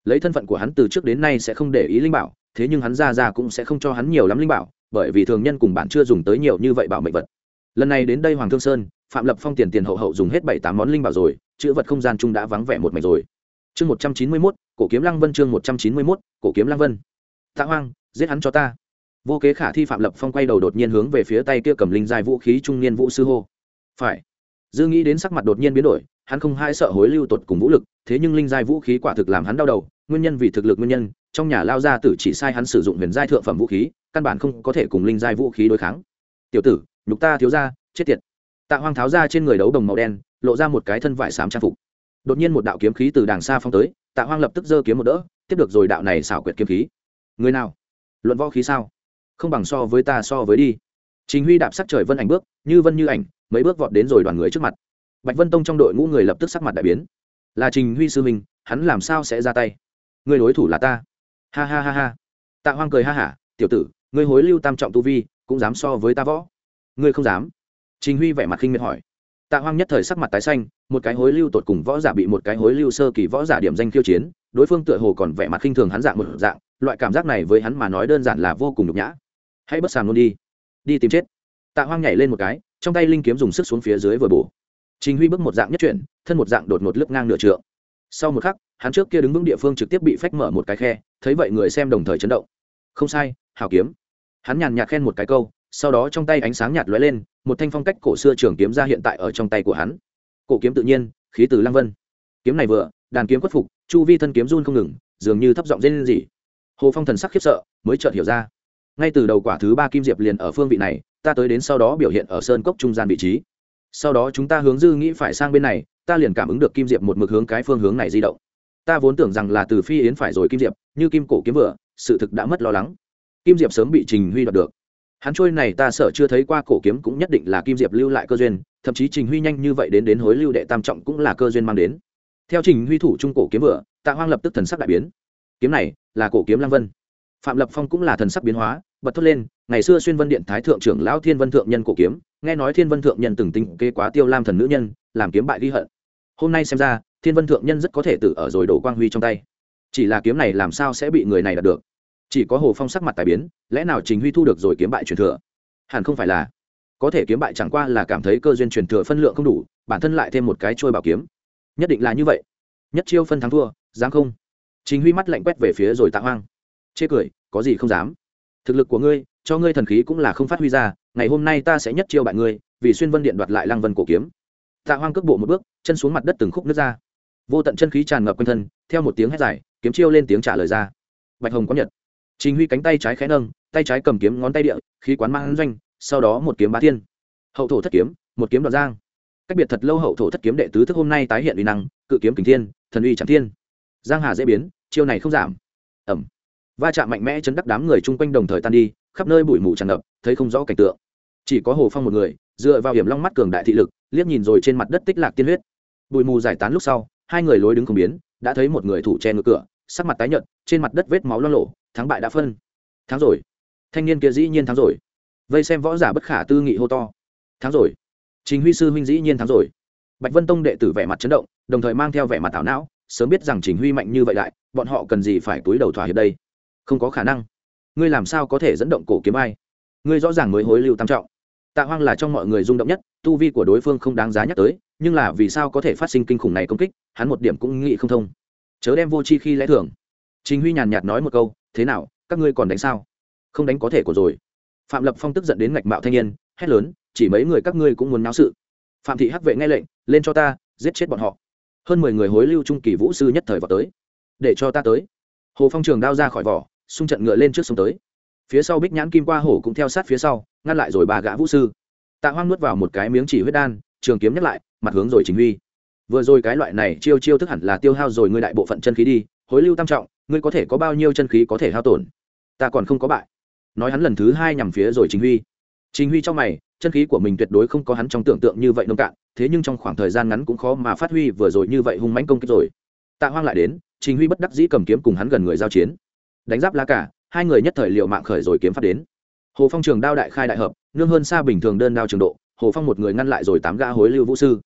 Lấy thân phận của hắn từ trước đến nay sẽ không để ý linh bảo, thế nhưng hắn ra ra cũng sẽ không cho hắn nhiều lắm linh bảo, bởi vì thường nhân cùng bạn chưa dùng tới nhiều như vậy bảo mệnh vật. Lần này đến đây hoàng thương sơn, phạm lập phong tiền tiền hậu hậu dùng hết bảy tám món linh bảo rồi, chữ vật không gian chung đã vắng vẻ một mảnh rồi. Chương một trăm chín mươi mốt, cổ kiếm lăng vân chương một trăm chín mươi mốt, cổ kiếm lăng vân. Tạ hoang, giết hắn cho ta. Vô kế khả thi phạm lập phong quay đầu đột nhiên hướng về phía tay kia cầm linh dài vũ khí trung niên vũ sư hô. Phải. Dư nghĩ đến sắc mặt đột nhiên biến đổi hắn không hai sợ hối lưu tột cùng vũ lực, thế nhưng linh giai vũ khí quả thực làm hắn đau đầu, nguyên nhân vì thực lực nguyên nhân, trong nhà lao gia tử chỉ sai hắn sử dụng huyền giai thượng phẩm vũ khí, căn bản không có thể cùng linh giai vũ khí đối kháng. Tiểu tử, nhục ta thiếu ra chết tiệt. Tạ hoang tháo ra trên người đấu đồng màu đen, lộ ra một cái thân vải xám trang phục. Đột nhiên một đạo kiếm khí từ đàng xa phong tới, tạ hoang lập tức giơ kiếm một đỡ, tiếp được rồi đạo này xảo quyệt kiếm khí. Người nào? Luận võ khí sao? Không bằng so với ta so với đi. Trình huy đạp sắc trời vân ảnh bước, như vân như ảnh, mấy bước vọt đến rồi đoàn người trước mặt bạch vân tông trong đội ngũ người lập tức sắc mặt đại biến. Là trình huy sư minh hắn làm sao sẽ ra tay? Người đối thủ là ta. Ha ha ha ha. Tạ hoang cười ha hả, tiểu tử, ngươi hối lưu tam trọng tu vi, cũng dám so với ta võ? Ngươi không dám. Trình huy vẻ mặt khinh miệt hỏi. Tạ hoang nhất thời sắc mặt tái xanh, một cái hối lưu tột cùng võ giả bị một cái hối lưu sơ kỳ võ giả điểm danh khiêu chiến, đối phương tựa hồ còn vẻ mặt khinh thường hắn dạng một dạng, loại cảm giác này với hắn mà nói đơn giản là vô cùng nhục nhã. Hãy bất sàm luôn đi đi tìm chết. Tạ hoang nhảy lên một cái, trong tay linh kiếm dùng sức xuống phía dưới vừa bổ trình huy bước một dạng nhất chuyển, thân một dạng đột ngột lướt ngang nửa trượng. Sau một khắc, hắn trước kia đứng vững địa phương trực tiếp bị phách mở một cái khe, thấy vậy người xem đồng thời chấn động. Không sai, hảo kiếm. Hắn nhàn nhạt khen một cái câu, sau đó trong tay ánh sáng nhạt lóe lên, một thanh phong cách cổ xưa trường kiếm ra hiện tại ở trong tay của hắn. Cổ kiếm tự nhiên, khí từ lăng vân. Kiếm này vừa, đàn kiếm quất phục, chu vi thân kiếm run không ngừng, dường như thấp giọng rên lên gì hồ phong thần sắc khiếp sợ, mới chợt hiểu ra. Ngay từ đầu quả thứ ba kim diệp liền ở phương vị này, ta tới đến sau đó biểu hiện ở sơn cốc trung gian vị trí sau đó chúng ta hướng dư nghĩ phải sang bên này, ta liền cảm ứng được kim diệp một mực hướng cái phương hướng này di động. Ta vốn tưởng rằng là từ phi yến phải rồi kim diệp, như kim cổ kiếm vừa, sự thực đã mất lo lắng. Kim diệp sớm bị trình huy đoạt được. Hắn trôi này ta sợ chưa thấy qua cổ kiếm cũng nhất định là kim diệp lưu lại cơ duyên, thậm chí trình huy nhanh như vậy đến đến hối lưu đệ tam trọng cũng là cơ duyên mang đến. Theo trình huy thủ trung cổ kiếm vừa, tạ hoang lập tức thần sắc đại biến. Kiếm này là cổ kiếm lang vân. Phạm lập phong cũng là thần sắc biến hóa, bật thốt lên ngày xưa xuyên vân điện thái thượng trưởng lão thiên vân thượng nhân cổ kiếm, nghe nói thiên vân thượng nhân từng tinh kê quá tiêu lam thần nữ nhân, làm kiếm bại ghi hận. Hôm nay xem ra, thiên vân thượng nhân rất có thể tự ở rồi đổ quang huy trong tay. Chỉ là kiếm này làm sao sẽ bị người này đạt được? Chỉ có hồ phong sắc mặt tài biến, lẽ nào trình huy thu được rồi kiếm bại truyền thừa? Hẳn không phải là. Có thể kiếm bại chẳng qua là cảm thấy cơ duyên truyền thừa phân lượng không đủ, bản thân lại thêm một cái trôi bảo kiếm. Nhất định là như vậy. Nhất chiêu phân thắng thua, dám không? Chính huy mắt lạnh quét về phía rồi tạ hoang. Chê cười, có gì không dám? Thực lực của ngươi cho ngươi thần khí cũng là không phát huy ra, ngày hôm nay ta sẽ nhất chiêu bại ngươi, vì xuyên vân điện đoạt lại lăng vân cổ kiếm. Tạ hoang cước bộ một bước, chân xuống mặt đất từng khúc nước ra. Vô tận chân khí tràn ngập quanh thân, theo một tiếng hét dài, kiếm chiêu lên tiếng trả lời ra. Bạch hồng có nhật. Trình huy cánh tay trái khẽ nâng, tay trái cầm kiếm ngón tay địa, khí quán mang doanh, sau đó một kiếm bá thiên. Hậu thổ thất kiếm, một kiếm đoạt giang. Cách biệt thật lâu hậu thổ thất kiếm đệ tứ thức hôm nay tái hiện uy năng, cự kiếm kình thiên, thần uy chẳng thiên. Giang hà dễ biến, chiêu này không giảm. Ẩm. Va chạm mạnh mẽ chấn đắc đám người chung quanh đồng thời tan đi khắp nơi bụi mù tràn ngập, thấy không rõ cảnh tượng. Chỉ có hồ phong một người, dựa vào hiểm long mắt cường đại thị lực, liếc nhìn rồi trên mặt đất tích lạc tiên huyết. Bụi mù giải tán lúc sau, hai người lối đứng không biến, đã thấy một người thủ che ngược cửa, sắc mặt tái nhợt, trên mặt đất vết máu lo lộ, thắng bại đã phân. Thắng rồi. Thanh niên kia dĩ nhiên thắng rồi. Vây xem võ giả bất khả tư nghị hô to. Thắng rồi. Chính huy sư huynh dĩ nhiên thắng rồi. Bạch vân tông đệ tử vẻ mặt chấn động, đồng thời mang theo vẻ mặt tảo não, sớm biết rằng trình huy mạnh như vậy đại, bọn họ cần gì phải túi đầu thỏa hiệp đây? Không có khả năng ngươi làm sao có thể dẫn động cổ kiếm ai? Ngươi rõ ràng mới hối lưu tam trọng. Tạ hoang là trong mọi người rung động nhất, tu vi của đối phương không đáng giá nhắc tới, nhưng là vì sao có thể phát sinh kinh khủng này công kích, hắn một điểm cũng nghĩ không thông. Chớ đem vô chi khi lẽ thường. Trình huy nhàn nhạt nói một câu, thế nào, các ngươi còn đánh sao? Không đánh có thể của rồi. Phạm lập phong tức giận đến ngạch mạo thanh niên, hét lớn, chỉ mấy người các ngươi cũng muốn náo sự. Phạm thị hắc vệ nghe lệnh, lên cho ta, giết chết bọn họ. Hơn mười người hối lưu trung kỳ vũ sư nhất thời vào tới. Để cho ta tới. Hồ phong trường đao ra khỏi vỏ xung trận ngựa lên trước sông tới. Phía sau bích nhãn kim qua hổ cũng theo sát phía sau, ngăn lại rồi bà gã vũ sư. Tạ hoang nuốt vào một cái miếng chỉ huyết đan, trường kiếm nhắc lại, mặt hướng rồi chính huy. Vừa rồi cái loại này chiêu chiêu thức hẳn là tiêu hao rồi ngươi đại bộ phận chân khí đi, hối lưu tam trọng, ngươi có thể có bao nhiêu chân khí có thể hao tổn? Ta còn không có bại. Nói hắn lần thứ hai nhằm phía rồi chính huy. Chính huy trong mày, chân khí của mình tuyệt đối không có hắn trong tưởng tượng như vậy nông cạn, thế nhưng trong khoảng thời gian ngắn cũng khó mà phát huy vừa rồi như vậy hung mãnh công kích rồi. Tạ hoang lại đến chính huy bất đắc dĩ cầm kiếm cùng hắn gần người giao chiến đánh giáp lá cả, hai người nhất thời liệu mạng khởi rồi kiếm phát đến. Hồ phong trường đao đại khai đại hợp, nương hơn xa bình thường đơn đao trường độ, hồ phong một người ngăn lại rồi tám gã hối lưu vũ sư.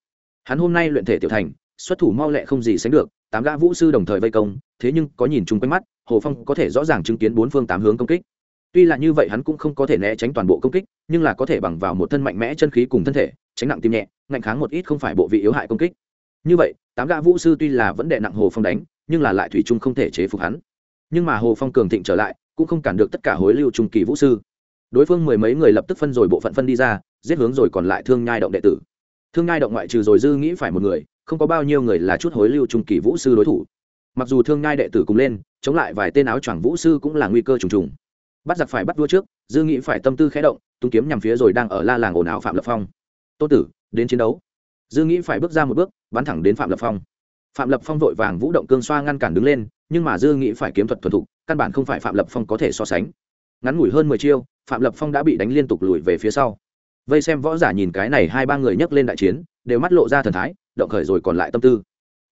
Hắn hôm nay luyện thể tiểu thành, xuất thủ mau lẹ không gì sánh được, tám gã vũ sư đồng thời vây công, thế nhưng có nhìn chung quanh mắt, hồ phong có thể rõ ràng chứng kiến bốn phương tám hướng công kích. Tuy là như vậy hắn cũng không có thể né tránh toàn bộ công kích, nhưng là có thể bằng vào một thân mạnh mẽ chân khí cùng thân thể, tránh nặng tim nhẹ, ngạnh kháng một ít không phải bộ vị yếu hại công kích. Như vậy, tám gã vũ sư tuy là vẫn đệ nặng hồ phong đánh, nhưng là lại thủy chung không thể chế phục hắn nhưng mà hồ phong cường thịnh trở lại, cũng không cản được tất cả hối lưu trung kỳ vũ sư. Đối phương mười mấy người lập tức phân rồi bộ phận phân đi ra, giết hướng rồi còn lại thương nhai động đệ tử. Thương nhai động ngoại trừ rồi dư nghĩ phải một người, không có bao nhiêu người là chút hối lưu trung kỳ vũ sư đối thủ. Mặc dù thương nhai đệ tử cùng lên, chống lại vài tên áo choàng vũ sư cũng là nguy cơ trùng trùng. Bắt giặc phải bắt vua trước, dư nghĩ phải tâm tư khé động, tung kiếm nhằm phía rồi đang ở la làng ồn ào phạm lập phong. Tô tử, đến chiến đấu. Dư nghĩ phải bước ra một bước, bắn thẳng đến phạm lập phong. Phạm lập phong vội vàng vũ động cương xoa ngăn cản đứng lên nhưng mà dư nghĩ phải kiếm thuật thuần thục, căn bản không phải phạm lập phong có thể so sánh. Ngắn ngủi hơn mười chiêu, phạm lập phong đã bị đánh liên tục lùi về phía sau. Vây xem võ giả nhìn cái này hai ba người nhấc lên đại chiến, đều mắt lộ ra thần thái, động khởi rồi còn lại tâm tư.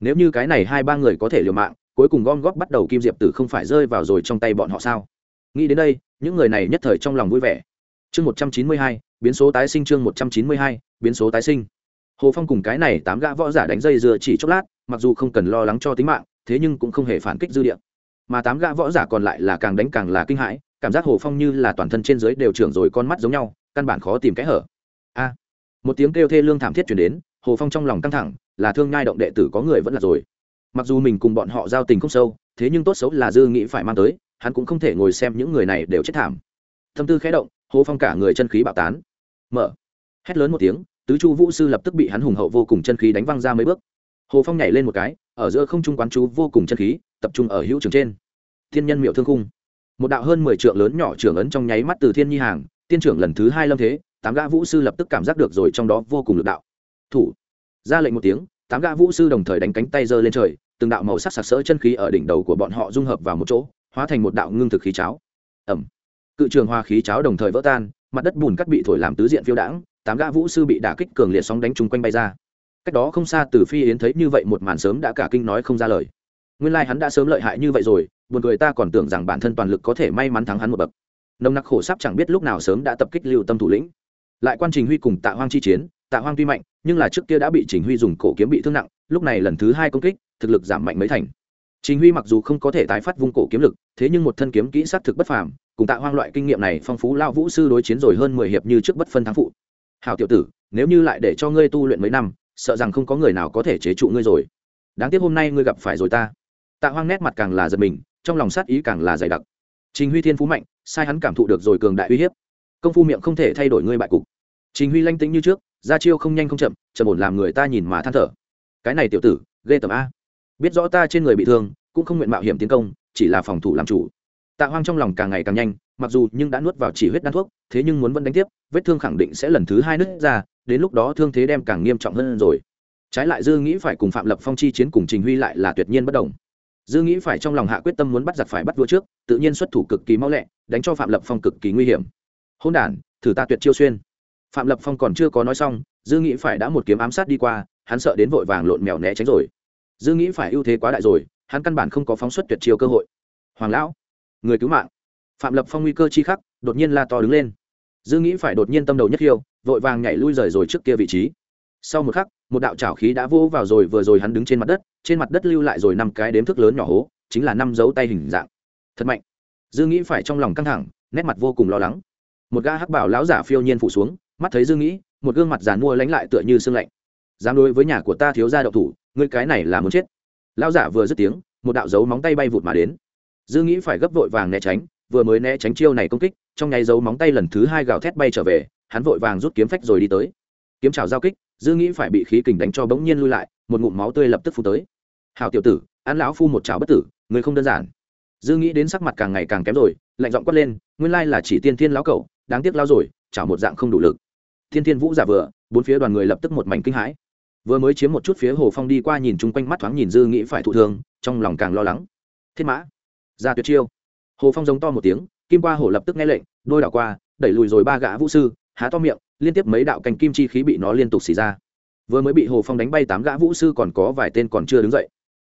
Nếu như cái này hai ba người có thể liều mạng, cuối cùng gom góp bắt đầu kim diệp tử không phải rơi vào rồi trong tay bọn họ sao? Nghĩ đến đây, những người này nhất thời trong lòng vui vẻ. Chương một trăm chín mươi hai, biến số tái sinh chương một trăm chín mươi hai, biến số tái sinh. Hồ phong cùng cái này tám gã võ giả đánh dây dừa chỉ chốc lát, mặc dù không cần lo lắng cho tính mạng thế nhưng cũng không hề phản kích dư địa. Mà tám gã võ giả còn lại là càng đánh càng là kinh hãi, cảm giác hồ phong như là toàn thân trên dưới đều trưởng rồi con mắt giống nhau, căn bản khó tìm kẽ hở. A! Một tiếng kêu thê lương thảm thiết chuyển đến, hồ phong trong lòng căng thẳng, là thương nhai động đệ tử có người vẫn là rồi. Mặc dù mình cùng bọn họ giao tình không sâu, thế nhưng tốt xấu là dư nghĩ phải mang tới, hắn cũng không thể ngồi xem những người này đều chết thảm. Tâm tư khẽ động, hồ phong cả người chân khí bạo tán. Mở. Hét lớn một tiếng, tứ chu vũ sư lập tức bị hắn hùng hậu vô cùng chân khí đánh văng ra mấy bước hồ phong nhảy lên một cái, ở giữa không trung quán chú vô cùng chân khí, tập trung ở hữu trường trên. Thiên nhân miệu thương khung. Một đạo hơn mười trượng lớn nhỏ trưởng ấn trong nháy mắt từ thiên nhi hàng, tiên trưởng lần thứ hai lâm thế, tám gã vũ sư lập tức cảm giác được rồi trong đó vô cùng lực đạo. Thủ. Ra lệnh một tiếng, tám gã vũ sư đồng thời đánh cánh tay giơ lên trời, từng đạo màu sắc sặc sỡ chân khí ở đỉnh đầu của bọn họ dung hợp vào một chỗ, hóa thành một đạo ngưng thực khí cháo. Ẩm. Cự trường hoa khí cháo đồng thời vỡ tan, mặt đất bùn cắt bị thổi làm tứ diện phiêu đãng, tám gã vũ sư bị đả kích cường liệt sóng đánh chung quanh bay ra cách đó không xa từ phi yến thấy như vậy một màn sớm đã cả kinh nói không ra lời. Nguyên lai、like、hắn đã sớm lợi hại như vậy rồi, buồn cười ta còn tưởng rằng bản thân toàn lực có thể may mắn thắng hắn một bậc. Nồng nặc khổ sắp chẳng biết lúc nào sớm đã tập kích lưu tâm thủ lĩnh. Lại quan trình huy cùng tạ hoang chi chiến, tạ hoang tuy mạnh, nhưng là trước kia đã bị trình huy dùng cổ kiếm bị thương nặng, lúc này lần thứ hai công kích, thực lực giảm mạnh mấy thành. Trình huy mặc dù không có thể tái phát vung cổ kiếm lực, thế nhưng một thân kiếm kỹ s thực bất phàm, cùng tạ hoang loại kinh nghiệm này phong phú lao vũ sư đối chiến rồi hơn mười hiệp như trước bất phân thắng phụ. Hào tiểu tử, nếu như lại để cho ngươi tu luyện mấy năm sợ rằng không có người nào có thể chế trụ ngươi rồi. Đáng tiếc hôm nay ngươi gặp phải rồi ta. Tạ hoang nét mặt càng là giật mình, trong lòng sát ý càng là dày đặc. Trình huy thiên phú mạnh, sai hắn cảm thụ được rồi cường đại uy hiếp. Công phu miệng không thể thay đổi ngươi bại cục. Trình huy lanh tĩnh như trước, ra chiêu không nhanh không chậm chậm ổn làm người ta nhìn mà than thở. Cái này tiểu tử, ghê tầm a. Biết rõ ta trên người bị thương, cũng không nguyện mạo hiểm tiến công, chỉ là phòng thủ làm chủ tạ hoang trong lòng càng ngày càng nhanh mặc dù nhưng đã nuốt vào chỉ huyết đan thuốc thế nhưng muốn vẫn đánh tiếp vết thương khẳng định sẽ lần thứ hai nứt ra đến lúc đó thương thế đem càng nghiêm trọng hơn rồi. Trái lại dư nghĩ phải cùng phạm lập phong chi chiến cùng trình huy lại là tuyệt nhiên bất đồng. Dư nghĩ phải trong lòng hạ quyết tâm muốn bắt giặc phải bắt vua trước tự nhiên xuất thủ cực kỳ mau lẹ đánh cho phạm lập phong cực kỳ nguy hiểm. Hôn đàn, thử ta tuyệt chiêu xuyên. Phạm lập phong còn chưa có nói xong dư nghĩ phải đã một kiếm ám sát đi qua hắn sợ đến vội vàng lộn mèo né tránh rồi. Dư nghĩ phải ưu thế quá đại rồi hắn căn bản không có phóng xuất tuyệt chiêu cơ hội. Hoàng lão người cứu mạng. Phạm lập phong nguy cơ chi khắc, đột nhiên la to đứng lên. Dư nghĩ phải đột nhiên tâm đầu nhất khiêu, vội vàng nhảy lui rời rồi trước kia vị trí. Sau một khắc, một đạo trảo khí đã vô vào rồi vừa rồi hắn đứng trên mặt đất, trên mặt đất lưu lại rồi năm cái đếm thức lớn nhỏ hố, chính là năm dấu tay hình dạng. Thật mạnh. Dư nghĩ phải trong lòng căng thẳng, nét mặt vô cùng lo lắng. Một gã hắc bảo lão giả phiêu nhiên phủ xuống, mắt thấy dư nghĩ, một gương mặt giàn mua lánh lại tựa như sương lạnh. Dám đối với nhà của ta thiếu gia đậu thủ, ngươi cái này là muốn chết. Lão giả vừa dứt tiếng, một đạo dấu móng tay bay vụt mà đến dư nghĩ phải gấp vội vàng né tránh, vừa mới né tránh chiêu này công kích, trong nháy dấu móng tay lần thứ hai gào thét bay trở về, hắn vội vàng rút kiếm phách rồi đi tới. Kiếm trào giao kích, dư nghĩ phải bị khí kình đánh cho bỗng nhiên lui lại, một ngụm máu tươi lập tức phu tới. Hào tiểu tử, ăn lão phu một trào bất tử, người không đơn giản. Dư nghĩ đến sắc mặt càng ngày càng kém rồi, lạnh giọng quát lên, nguyên lai là chỉ tiên thiên lão cẩu đáng tiếc lao rồi, chảo một dạng không đủ lực. Thiên thiên vũ giả vừa, bốn phía đoàn người lập tức một mảnh kinh hãi. Vừa mới chiếm một chút phía hồ phong đi qua nhìn chung quanh mắt thoáng nhìn dư nghĩ phải thụ thương, trong lòng càng lo lắng. Thiết mã ra tuyệt chiêu. Hồ phong giống to một tiếng, kim qua hổ lập tức nghe lệnh, đôi đảo qua, đẩy lùi rồi ba gã vũ sư, há to miệng, liên tiếp mấy đạo cành kim chi khí bị nó liên tục xì ra. Vừa mới bị hồ phong đánh bay tám gã vũ sư còn có vài tên còn chưa đứng dậy.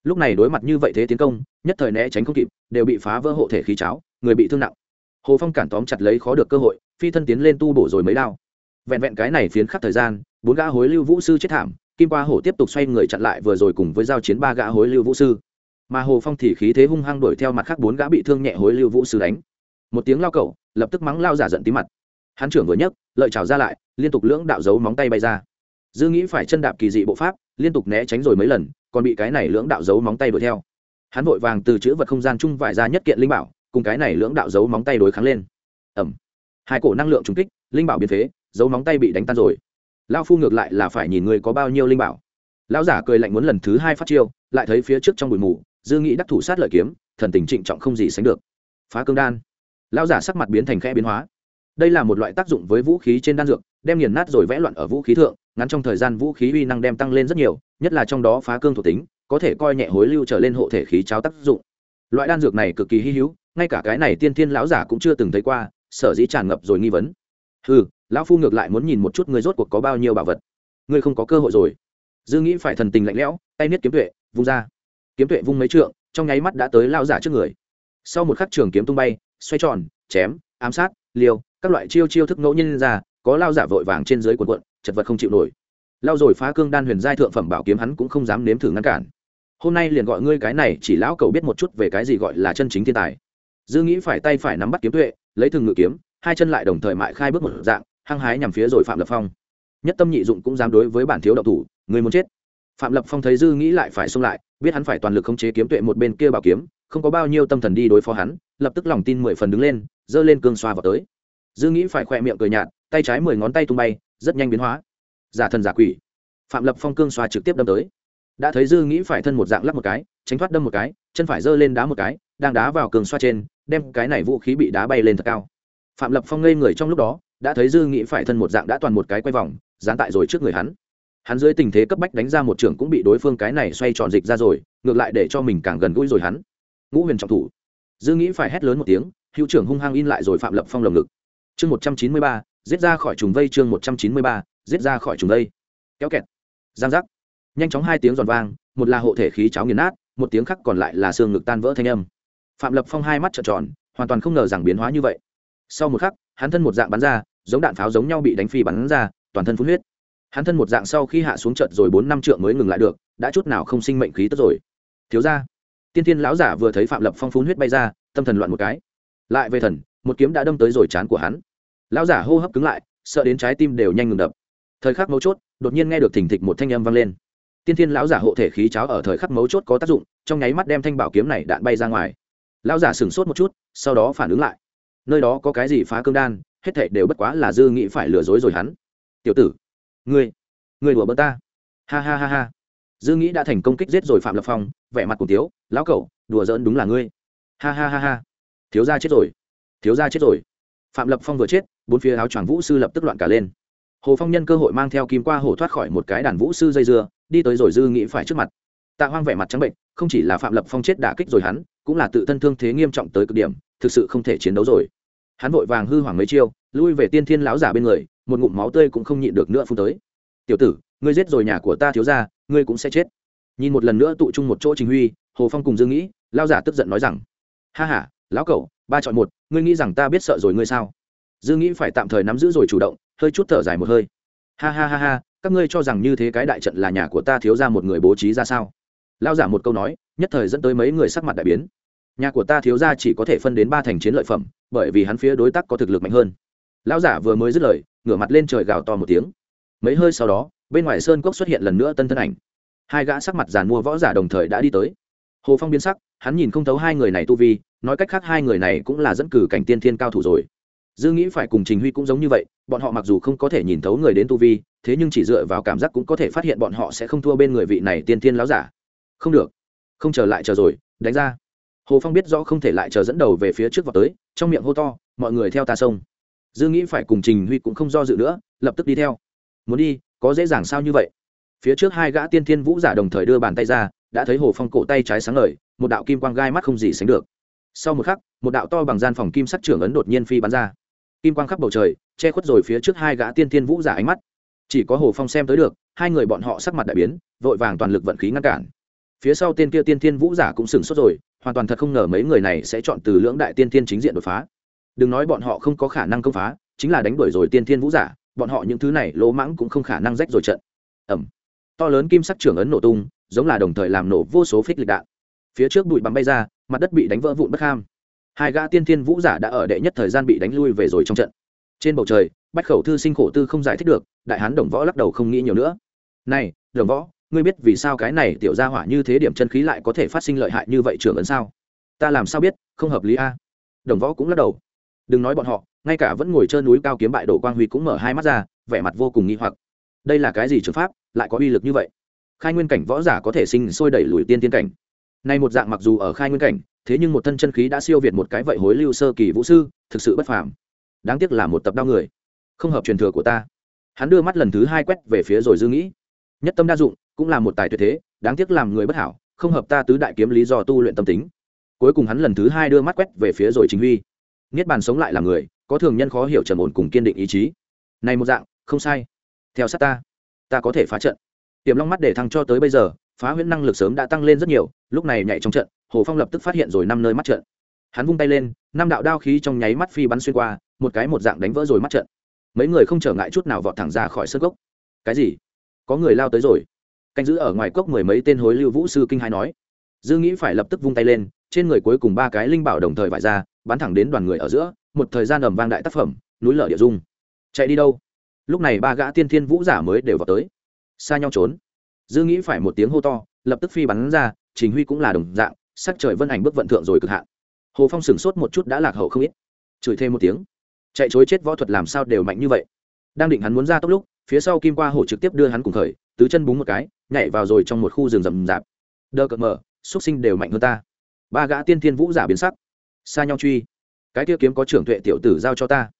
Lúc này đối mặt như vậy thế tiến công, nhất thời né tránh không kịp, đều bị phá vỡ hộ thể khí cháo, người bị thương nặng. Hồ phong cản tóm chặt lấy khó được cơ hội, phi thân tiến lên tu bổ rồi mấy đao. Vẹn vẹn cái này phiến khắc thời gian, bốn gã hối lưu vũ sư chết thảm, kim qua hổ tiếp tục xoay người chặn lại vừa rồi cùng với giao chiến ba gã hối lưu vũ sư mà hồ phong thì khí thế hung hăng đuổi theo mặt khác bốn gã bị thương nhẹ hối lưu vũ sư đánh. Một tiếng lao cẩu, lập tức mắng lao giả giận tí mặt. Hắn trưởng vừa nhấc, lợi trào ra lại, liên tục lưỡng đạo dấu móng tay bay ra. Dư nghĩ phải chân đạp kỳ dị bộ pháp, liên tục né tránh rồi mấy lần, còn bị cái này lưỡng đạo dấu móng tay đuổi theo. Hắn vội vàng từ chữ vật không gian chung vải ra nhất kiện linh bảo, cùng cái này lưỡng đạo dấu móng tay đối kháng lên. Ẩm hai cổ năng lượng trùng kích, linh bảo biến phế, dấu móng tay bị đánh tan rồi. Lao phu ngược lại là phải nhìn người có bao nhiêu linh bảo. Lão giả cười lạnh muốn lần thứ hai phát chiêu, lại thấy phía trước trong bụi mù dư nghĩ đắc thủ sát lợi kiếm, thần tình trịnh trọng không gì sánh được. Phá cương đan. Lão giả sắc mặt biến thành khẽ biến hóa. Đây là một loại tác dụng với vũ khí trên đan dược, đem nghiền nát rồi vẽ loạn ở vũ khí thượng, ngắn trong thời gian vũ khí uy năng đem tăng lên rất nhiều, nhất là trong đó phá cương thuộc tính, có thể coi nhẹ hối lưu trở lên hộ thể khí cháo tác dụng. Loại đan dược này cực kỳ hy hữu, ngay cả cái này tiên thiên lão giả cũng chưa từng thấy qua, sở dĩ tràn ngập rồi nghi vấn. Ừ lão phu ngược lại muốn nhìn một chút người rốt cuộc có bao nhiêu bảo vật. Ngươi không có cơ hội rồi. Dư nghĩ phải thần tình lạnh lẽo, tay niết kiếm tuệ, vung ra kiếm tuệ vung mấy trượng, trong nháy mắt đã tới lao giả trước người. Sau một khắc trường kiếm tung bay, xoay tròn, chém, ám sát, liều, các loại chiêu chiêu thức ngẫu nhiên ra, có lao giả vội vàng trên dưới quần quận chật vật không chịu nổi. Lao rồi phá cương đan huyền giai thượng phẩm bảo kiếm hắn cũng không dám nếm thử ngăn cản. Hôm nay liền gọi ngươi cái này, chỉ lão cầu biết một chút về cái gì gọi là chân chính thiên tài. Dư nghĩ phải tay phải nắm bắt kiếm tuệ, lấy thường ngự kiếm, hai chân lại đồng thời mại khai bước một dạng, hăng hái nhằm phía rồi phạm lập phong. Nhất tâm nhị dụng cũng dám đối với bản thiếu độc thủ, người muốn chết phạm lập phong thấy dư nghĩ lại phải xông lại, biết hắn phải toàn lực khống chế kiếm tuệ một bên kia bảo kiếm, không có bao nhiêu tâm thần đi đối phó hắn, lập tức lòng tin mười phần đứng lên, giơ lên cương xoa vào tới. Dư nghĩ phải khỏe miệng cười nhạt, tay trái mười ngón tay tung bay, rất nhanh biến hóa. Giả thần giả quỷ. Phạm lập phong cương xoa trực tiếp đâm tới. Đã thấy dư nghĩ phải thân một dạng lắp một cái, tránh thoát đâm một cái, chân phải giơ lên đá một cái, đang đá vào cường xoa trên, đem cái này vũ khí bị đá bay lên thật cao. Phạm lập phong ngây người trong lúc đó, đã thấy dư nghĩ phải thân một dạng đã toàn một cái quay vòng, dán tại rồi trước người hắn hắn dưới tình thế cấp bách đánh ra một trưởng cũng bị đối phương cái này xoay tròn dịch ra rồi, ngược lại để cho mình càng gần gũi rồi hắn. Ngũ huyền trọng thủ. Dư nghĩ phải hét lớn một tiếng, hữu trưởng hung hăng in lại rồi phạm lập phong lồng ngực. Chương một trăm chín mươi ba, giết ra khỏi trùng vây, chương một trăm chín mươi ba, giết ra khỏi trùng vây. Kéo kẹt. Giang giác. Nhanh chóng hai tiếng giòn vang, một là hộ thể khí cháo nghiền nát, một tiếng khác còn lại là xương ngực tan vỡ thanh âm. Phạm lập phong hai mắt trợn tròn, hoàn toàn không ngờ rằng biến hóa như vậy. Sau một khắc, hắn thân một dạng bắn ra, giống đạn pháo giống nhau bị đánh phi bắn ra, toàn thân phun huyết hắn thân một dạng sau khi hạ xuống trận rồi bốn năm trượng mới ngừng lại được, đã chút nào không sinh mệnh khí tức rồi. Thiếu ra tiên tiên lão giả vừa thấy phạm lập phong phun huyết bay ra, tâm thần loạn một cái. Lại về thần, một kiếm đã đâm tới rồi chán của hắn. Lão giả hô hấp cứng lại, sợ đến trái tim đều nhanh ngừng đập. Thời khắc mấu chốt, đột nhiên nghe được thình thịch một thanh âm vang lên. Tiên thiên lão giả hộ thể khí cháo ở thời khắc mấu chốt có tác dụng, trong nháy mắt đem thanh bảo kiếm này đạn bay ra ngoài. Lão giả sửng sốt một chút, sau đó phản ứng lại. Nơi đó có cái gì phá cương đan, hết thảy đều bất quá là dư nghĩ phải lừa dối rồi hắn. Tiểu tử ngươi ngươi đùa bỡ ta. Ha ha ha ha. Dư nghĩ đã thành công kích giết rồi phạm lập phong, vẻ mặt cùng tiếu, lão cẩu, đùa giỡn đúng là ngươi. Ha ha ha ha. Thiếu gia chết rồi. Thiếu gia chết rồi. Phạm lập phong vừa chết, bốn phía áo choàng vũ sư lập tức loạn cả lên. Hồ phong nhân cơ hội mang theo kim qua hổ thoát khỏi một cái đàn vũ sư dây dưa, đi tới rồi dư nghĩ phải trước mặt. Tạ hoang vẻ mặt trắng bệnh, không chỉ là phạm lập phong chết đả kích rồi hắn, cũng là tự thân thương thế nghiêm trọng tới cực điểm, thực sự không thể chiến đấu rồi hắn vội vàng hư hoảng mấy chiêu, lui về tiên thiên lão giả bên người, một ngụm máu tươi cũng không nhịn được nữa phun tới. Tiểu tử, ngươi giết rồi nhà của ta thiếu ra ngươi cũng sẽ chết. Nhìn một lần nữa tụ chung một chỗ trình huy, hồ phong cùng dương nghĩ lao giả tức giận nói rằng, ha h a lão cậu ba chọn một, ngươi nghĩ rằng ta biết sợ rồi ngươi sao? Dương nghĩ phải tạm thời nắm giữ rồi chủ động, hơi chút thở dài một hơi. Ha ha ha ha, các ngươi cho rằng như thế cái đại trận là nhà của ta thiếu ra một người bố trí ra sao? Lao giả một câu nói, nhất thời dẫn tới mấy người sắc mặt đại biến. Nhà của ta thiếu ra chỉ có thể phân đến ba thành chiến lợi phẩm bởi vì hắn phía đối tác có thực lực mạnh hơn. Lão giả vừa mới dứt lời, ngửa mặt lên trời gào to một tiếng. Mấy hơi sau đó, bên ngoài sơn cốc xuất hiện lần nữa tân thân ảnh. Hai gã sắc mặt giàn mua võ giả đồng thời đã đi tới. Hồ phong biến sắc, hắn nhìn không thấu hai người này tu vi, nói cách khác hai người này cũng là dẫn cử cảnh tiên thiên cao thủ rồi. Dư nghĩ phải cùng trình huy cũng giống như vậy, bọn họ mặc dù không có thể nhìn thấu người đến tu vi, thế nhưng chỉ dựa vào cảm giác cũng có thể phát hiện bọn họ sẽ không thua bên người vị này tiên thiên láo giả. Không được. Không chờ lại chờ rồi, đánh ra hồ phong biết rõ không thể lại chờ dẫn đầu về phía trước vào tới, trong miệng hô to, mọi người theo ta sông. Dư nghĩ phải cùng trình huy cũng không do dự nữa, lập tức đi theo. Muốn đi, có dễ dàng sao như vậy? Phía trước hai gã tiên thiên vũ giả đồng thời đưa bàn tay ra, đã thấy hồ phong cổ tay trái sáng lời một đạo kim quang gai mắt không gì sánh được. Sau một khắc, một đạo to bằng gian phòng kim sắc trưởng ấn đột nhiên phi bắn ra. Kim quang khắp bầu trời, che khuất rồi phía trước hai gã tiên thiên vũ giả ánh mắt. Chỉ có hồ phong xem tới được, hai người bọn họ sắc mặt đại biến, vội vàng toàn lực vận khí ngăn cản. Phía sau tên kia tiên thiên vũ giả cũng sửng sốt rồi hoàn toàn thật không ngờ mấy người này sẽ chọn từ lưỡng đại tiên thiên chính diện đột phá. Đừng nói bọn họ không có khả năng công phá, chính là đánh đuổi rồi tiên thiên vũ giả, bọn họ những thứ này lỗ mãng cũng không khả năng rách rồi trận. Ẩm. To lớn kim sắc trưởng ấn nổ tung, giống là đồng thời làm nổ vô số phích lịch đạn. Phía trước bụi bắm bay ra, mặt đất bị đánh vỡ vụn bất ham. Hai gã tiên thiên vũ giả đã ở đệ nhất thời gian bị đánh lui về rồi trong trận. Trên bầu trời, bách khẩu thư sinh khổ tư không giải thích được, đại hán đồng võ lắc đầu không nghĩ nhiều nữa. Này, đồng võ ngươi biết vì sao cái này tiểu ra hỏa như thế điểm chân khí lại có thể phát sinh lợi hại như vậy trưởng ấn sao? Ta làm sao biết, không hợp lý a. Đồng võ cũng lắc đầu. Đừng nói bọn họ, ngay cả vẫn ngồi trơn núi cao kiếm bại đổ quang huy cũng mở hai mắt ra, vẻ mặt vô cùng nghi hoặc. Đây là cái gì trường pháp, lại có uy lực như vậy? Khai nguyên cảnh võ giả có thể sinh sôi đẩy lùi tiên tiên cảnh. Nay một dạng mặc dù ở khai nguyên cảnh, thế nhưng một thân chân khí đã siêu việt một cái vậy hối lưu sơ kỳ vũ sư, thực sự bất phàm. Đáng tiếc là một tập đau người. Không hợp truyền thừa của ta. Hắn đưa mắt lần thứ hai quét về phía rồi dư nghĩ. Nhất tâm đa dụng cũng là một tài tuyệt thế, đáng tiếc làm người bất hảo, không hợp ta tứ đại kiếm lý do tu luyện tâm tính. Cuối cùng hắn lần thứ hai đưa mắt quét về phía rồi chính huy. Niết bàn sống lại là người, có thường nhân khó hiểu trầm ổn cùng kiên định ý chí. Này một dạng, không sai. Theo sát ta ta có thể phá trận. Tiềm long mắt để thăng cho tới bây giờ, phá huyễn năng lực sớm đã tăng lên rất nhiều, lúc này nhảy trong trận, hồ phong lập tức phát hiện rồi năm nơi mắt trận. Hắn vung tay lên, năm đạo đao khí trong nháy mắt phi bắn xuyên qua, một cái một dạng đánh vỡ rồi mắt trận. Mấy người không trở ngại chút nào vọt thẳng ra khỏi sân gốc. Cái gì? Có người lao tới rồi canh giữ ở ngoài cốc mười mấy tên hối lưu vũ sư kinh hai nói. Dư nghĩ phải lập tức vung tay lên, trên người cuối cùng ba cái linh bảo đồng thời vải ra, bắn thẳng đến đoàn người ở giữa, một thời gian ầm vang đại tác phẩm, núi lở địa dung. Chạy đi đâu? Lúc này ba gã tiên thiên vũ giả mới đều vào tới. Xa nhau trốn. Dư nghĩ phải một tiếng hô to, lập tức phi bắn ra, trình huy cũng là đồng dạng, sắc trời vân ảnh bước vận thượng rồi cực hạn. Hồ phong sửng sốt một chút đã lạc hậu không ít. Chửi thêm một tiếng. Chạy chối chết võ thuật làm sao đều mạnh như vậy. Đang định hắn muốn ra tốc lúc, phía sau kim qua hổ trực tiếp đưa hắn cùng khởi, tứ chân búng một cái nhảy vào rồi trong một khu rừng rậm rạp. Đơ cợt mở xuất sinh đều mạnh hơn ta. Ba gã tiên thiên vũ giả biến sắc. Xa nhau truy. Cái tiêu kiếm có trưởng tuệ tiểu tử giao cho ta.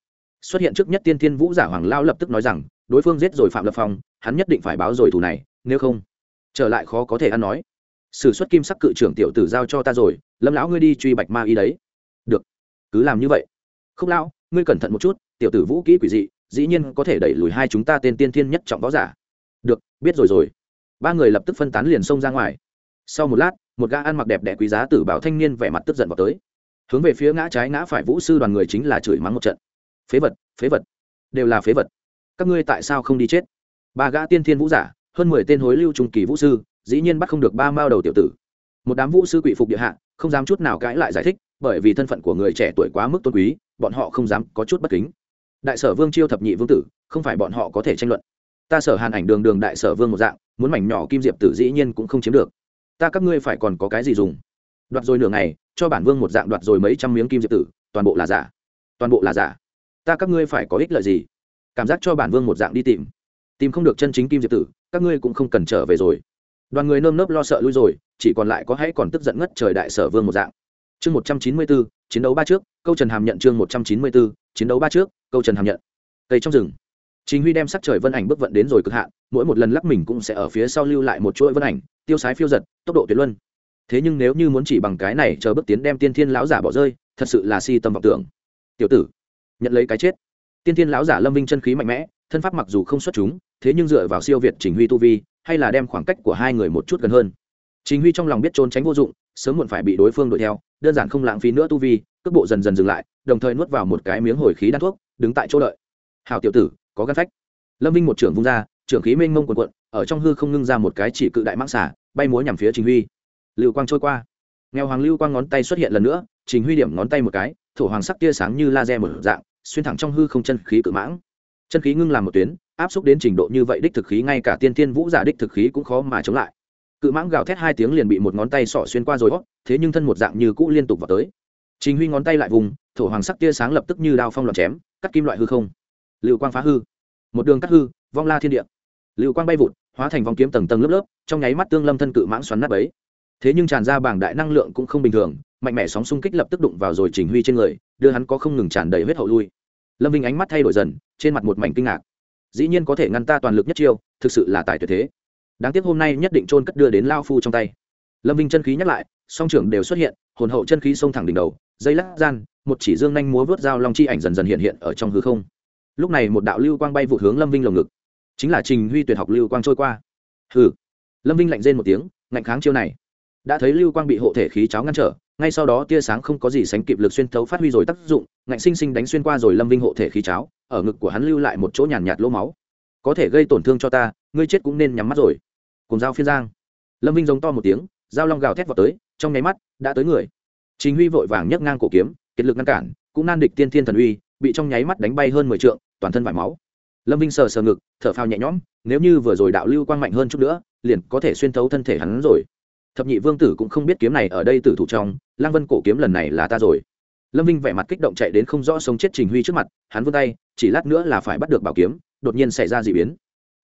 Xuất hiện trước nhất tiên thiên vũ giả hoàng lao lập tức nói rằng, đối phương giết rồi phạm lập phong, hắn nhất định phải báo rồi thủ này, nếu không, trở lại khó có thể ăn nói. Sử xuất kim sắc cự trưởng tiểu tử giao cho ta rồi, lâm lão ngươi đi truy bạch ma y đấy. Được, cứ làm như vậy. Không lão, ngươi cẩn thận một chút, tiểu tử vũ kỹ quỷ dị, dĩ nhiên có thể đẩy lùi hai chúng ta tên tiên thiên nhất trọng võ giả. Được, biết rồi rồi ba người lập tức phân tán liền xông ra ngoài. Sau một lát, một gã ăn mặc đẹp đẽ quý giá tử bảo thanh niên vẻ mặt tức giận vào tới. Hướng về phía ngã trái ngã phải vũ sư đoàn người chính là chửi mắng một trận. Phế vật phế vật, đều là phế vật. Các ngươi tại sao không đi chết? Ba gã tiên thiên vũ giả, hơn mười tên hối lưu trung kỳ vũ sư, dĩ nhiên bắt không được ba mao đầu tiểu tử. Một đám vũ sư quỷ phục địa hạ, không dám chút nào cãi lại giải thích, bởi vì thân phận của người trẻ tuổi quá mức tôn quý, bọn họ không dám có chút bất kính. Đại sở vương chiêu thập nhị vương tử, không phải bọn họ có thể tranh luận ta sở hàn ảnh đường đường đại sở vương một dạng, muốn mảnh nhỏ kim diệp tử dĩ nhiên cũng không chiếm được. Ta các ngươi phải còn có cái gì dùng? Đoạt rồi nửa ngày, cho bản vương một dạng đoạt rồi mấy trăm miếng kim diệp tử, toàn bộ là giả. Toàn bộ là giả. Ta các ngươi phải có ích lợi gì? Cảm giác cho bản vương một dạng đi tìm. Tìm không được chân chính kim diệp tử, các ngươi cũng không cần trở về rồi. Đoàn người nơm nớp lo sợ lui rồi, chỉ còn lại có hãy còn tức giận ngất trời đại sở vương một dạng. Chương một trăm chín mươi bốn chiến đấu ba trước, câu trần hàm nhận chương một trăm chín mươi bốn chiến đấu ba trước, câu trần hàm nhận. Cây trong rừng chính huy đem sắc trời vân ảnh bước vận đến rồi cực hạn, mỗi một lần lắc mình cũng sẽ ở phía sau lưu lại một chuỗi vân ảnh, tiêu sái phiêu giật, tốc độ tuyệt luân. Thế nhưng nếu như muốn chỉ bằng cái này chờ bước tiến đem tiên thiên lão giả bỏ rơi, thật sự là si tâm vọng tưởng. Tiểu tử, nhận lấy cái chết. Tiên thiên lão giả lâm vinh chân khí mạnh mẽ, thân pháp mặc dù không xuất chúng, thế nhưng dựa vào siêu việt trình huy tu vi, hay là đem khoảng cách của hai người một chút gần hơn. Trình huy trong lòng biết trốn tránh vô dụng, sớm muộn phải bị đối phương đuổi theo, đơn giản không lãng phí nữa tu vi, cước bộ dần dần dừng lại, đồng thời nuốt vào một cái miếng hồi khí đan thuốc, đứng tại chỗ đợi. Hào tiểu tử có gan phách. Lâm vinh một trưởng vung ra, trưởng khí mênh mông quần quận ở trong hư không ngưng ra một cái chỉ cự đại mãng xả bay múa nhằm phía trình huy. Lưu quang trôi qua. Nghèo hoàng lưu quang ngón tay xuất hiện lần nữa, trình huy điểm ngón tay một cái, thổ hoàng sắc tia sáng như laser một dạng, xuyên thẳng trong hư không chân khí cự mãng. Chân khí ngưng làm một tuyến, áp xúc đến trình độ như vậy đích thực khí, ngay cả tiên tiên vũ giả đích thực khí cũng khó mà chống lại. Cự mãng gào thét hai tiếng liền bị một ngón tay sỏ xuyên qua rồi hót thế nhưng thân một dạng như cũ liên tục vào tới. Trình huy ngón tay lại vùng, thổ hoàng sắc tia sáng lập tức như đao phong loạn chém, cắt kim loại hư không lưu quang phá hư. Một đường cắt hư, vong la thiên địa. Lưu quang bay vụt, hóa thành vòng kiếm tầng tầng lớp lớp, trong nháy mắt tương lâm thân cự mãng xoắn nát ấy thế nhưng tràn ra bảng đại năng lượng cũng không bình thường, mạnh mẽ sóng xung kích lập tức đụng vào rồi chỉnh huy trên người, đưa hắn có không ngừng tràn đầy huyết hậu lui. Lâm vinh ánh mắt thay đổi dần, trên mặt một mảnh kinh ngạc. Dĩ nhiên có thể ngăn ta toàn lực nhất chiêu, thực sự là tài tuyệt thế. Đáng tiếc hôm nay nhất định trôn cất đưa đến lao phu trong tay. Lâm vinh chân khí nhắc lại, song trưởng đều xuất hiện, hồn hậu chân khí xông thẳng đỉnh đầu, dây lắc gian, một chỉ dương nhanh múa vớt dao long chi ảnh dần dần hiện hiện ở trong hư không lúc này một đạo lưu quang bay vụ hướng lâm vinh lồng ngực. Chính là trình huy tuyệt học lưu quang trôi qua. Hừ. Lâm vinh lạnh rên một tiếng, ngạnh kháng chiêu này. Đã thấy lưu quang bị hộ thể khí cháo ngăn trở, ngay sau đó tia sáng không có gì sánh kịp lực xuyên thấu phát huy rồi tác dụng, ngạnh sinh sinh đánh xuyên qua rồi lâm vinh hộ thể khí cháo, ở ngực của hắn lưu lại một chỗ nhàn nhạt lỗ máu. Có thể gây tổn thương cho ta, ngươi chết cũng nên nhắm mắt rồi. Cùng dao phiên giang. Lâm vinh giống to một tiếng dao long gào thét vào tới, trong nháy mắt đã tới người. Trình huy vội vàng nhấc ngang cổ kiếm, kiệt lực ngăn cản, cũng nan địch tiên thiên thần uy bị trong nháy mắt đánh bay hơn mười trượng, toàn thân vải máu. Lâm vinh sờ sờ ngực, thở phào nhẹ nhõm, nếu như vừa rồi đạo lưu quang mạnh hơn chút nữa, liền có thể xuyên thấu thân thể hắn rồi. Thập nhị vương tử cũng không biết kiếm này ở đây tử thủ trong, lang vân cổ kiếm lần này là ta rồi. Lâm vinh vẻ mặt kích động chạy đến không rõ sống chết trình huy trước mặt, hắn vươn tay, chỉ lát nữa là phải bắt được bảo kiếm, đột nhiên xảy ra d ị biến.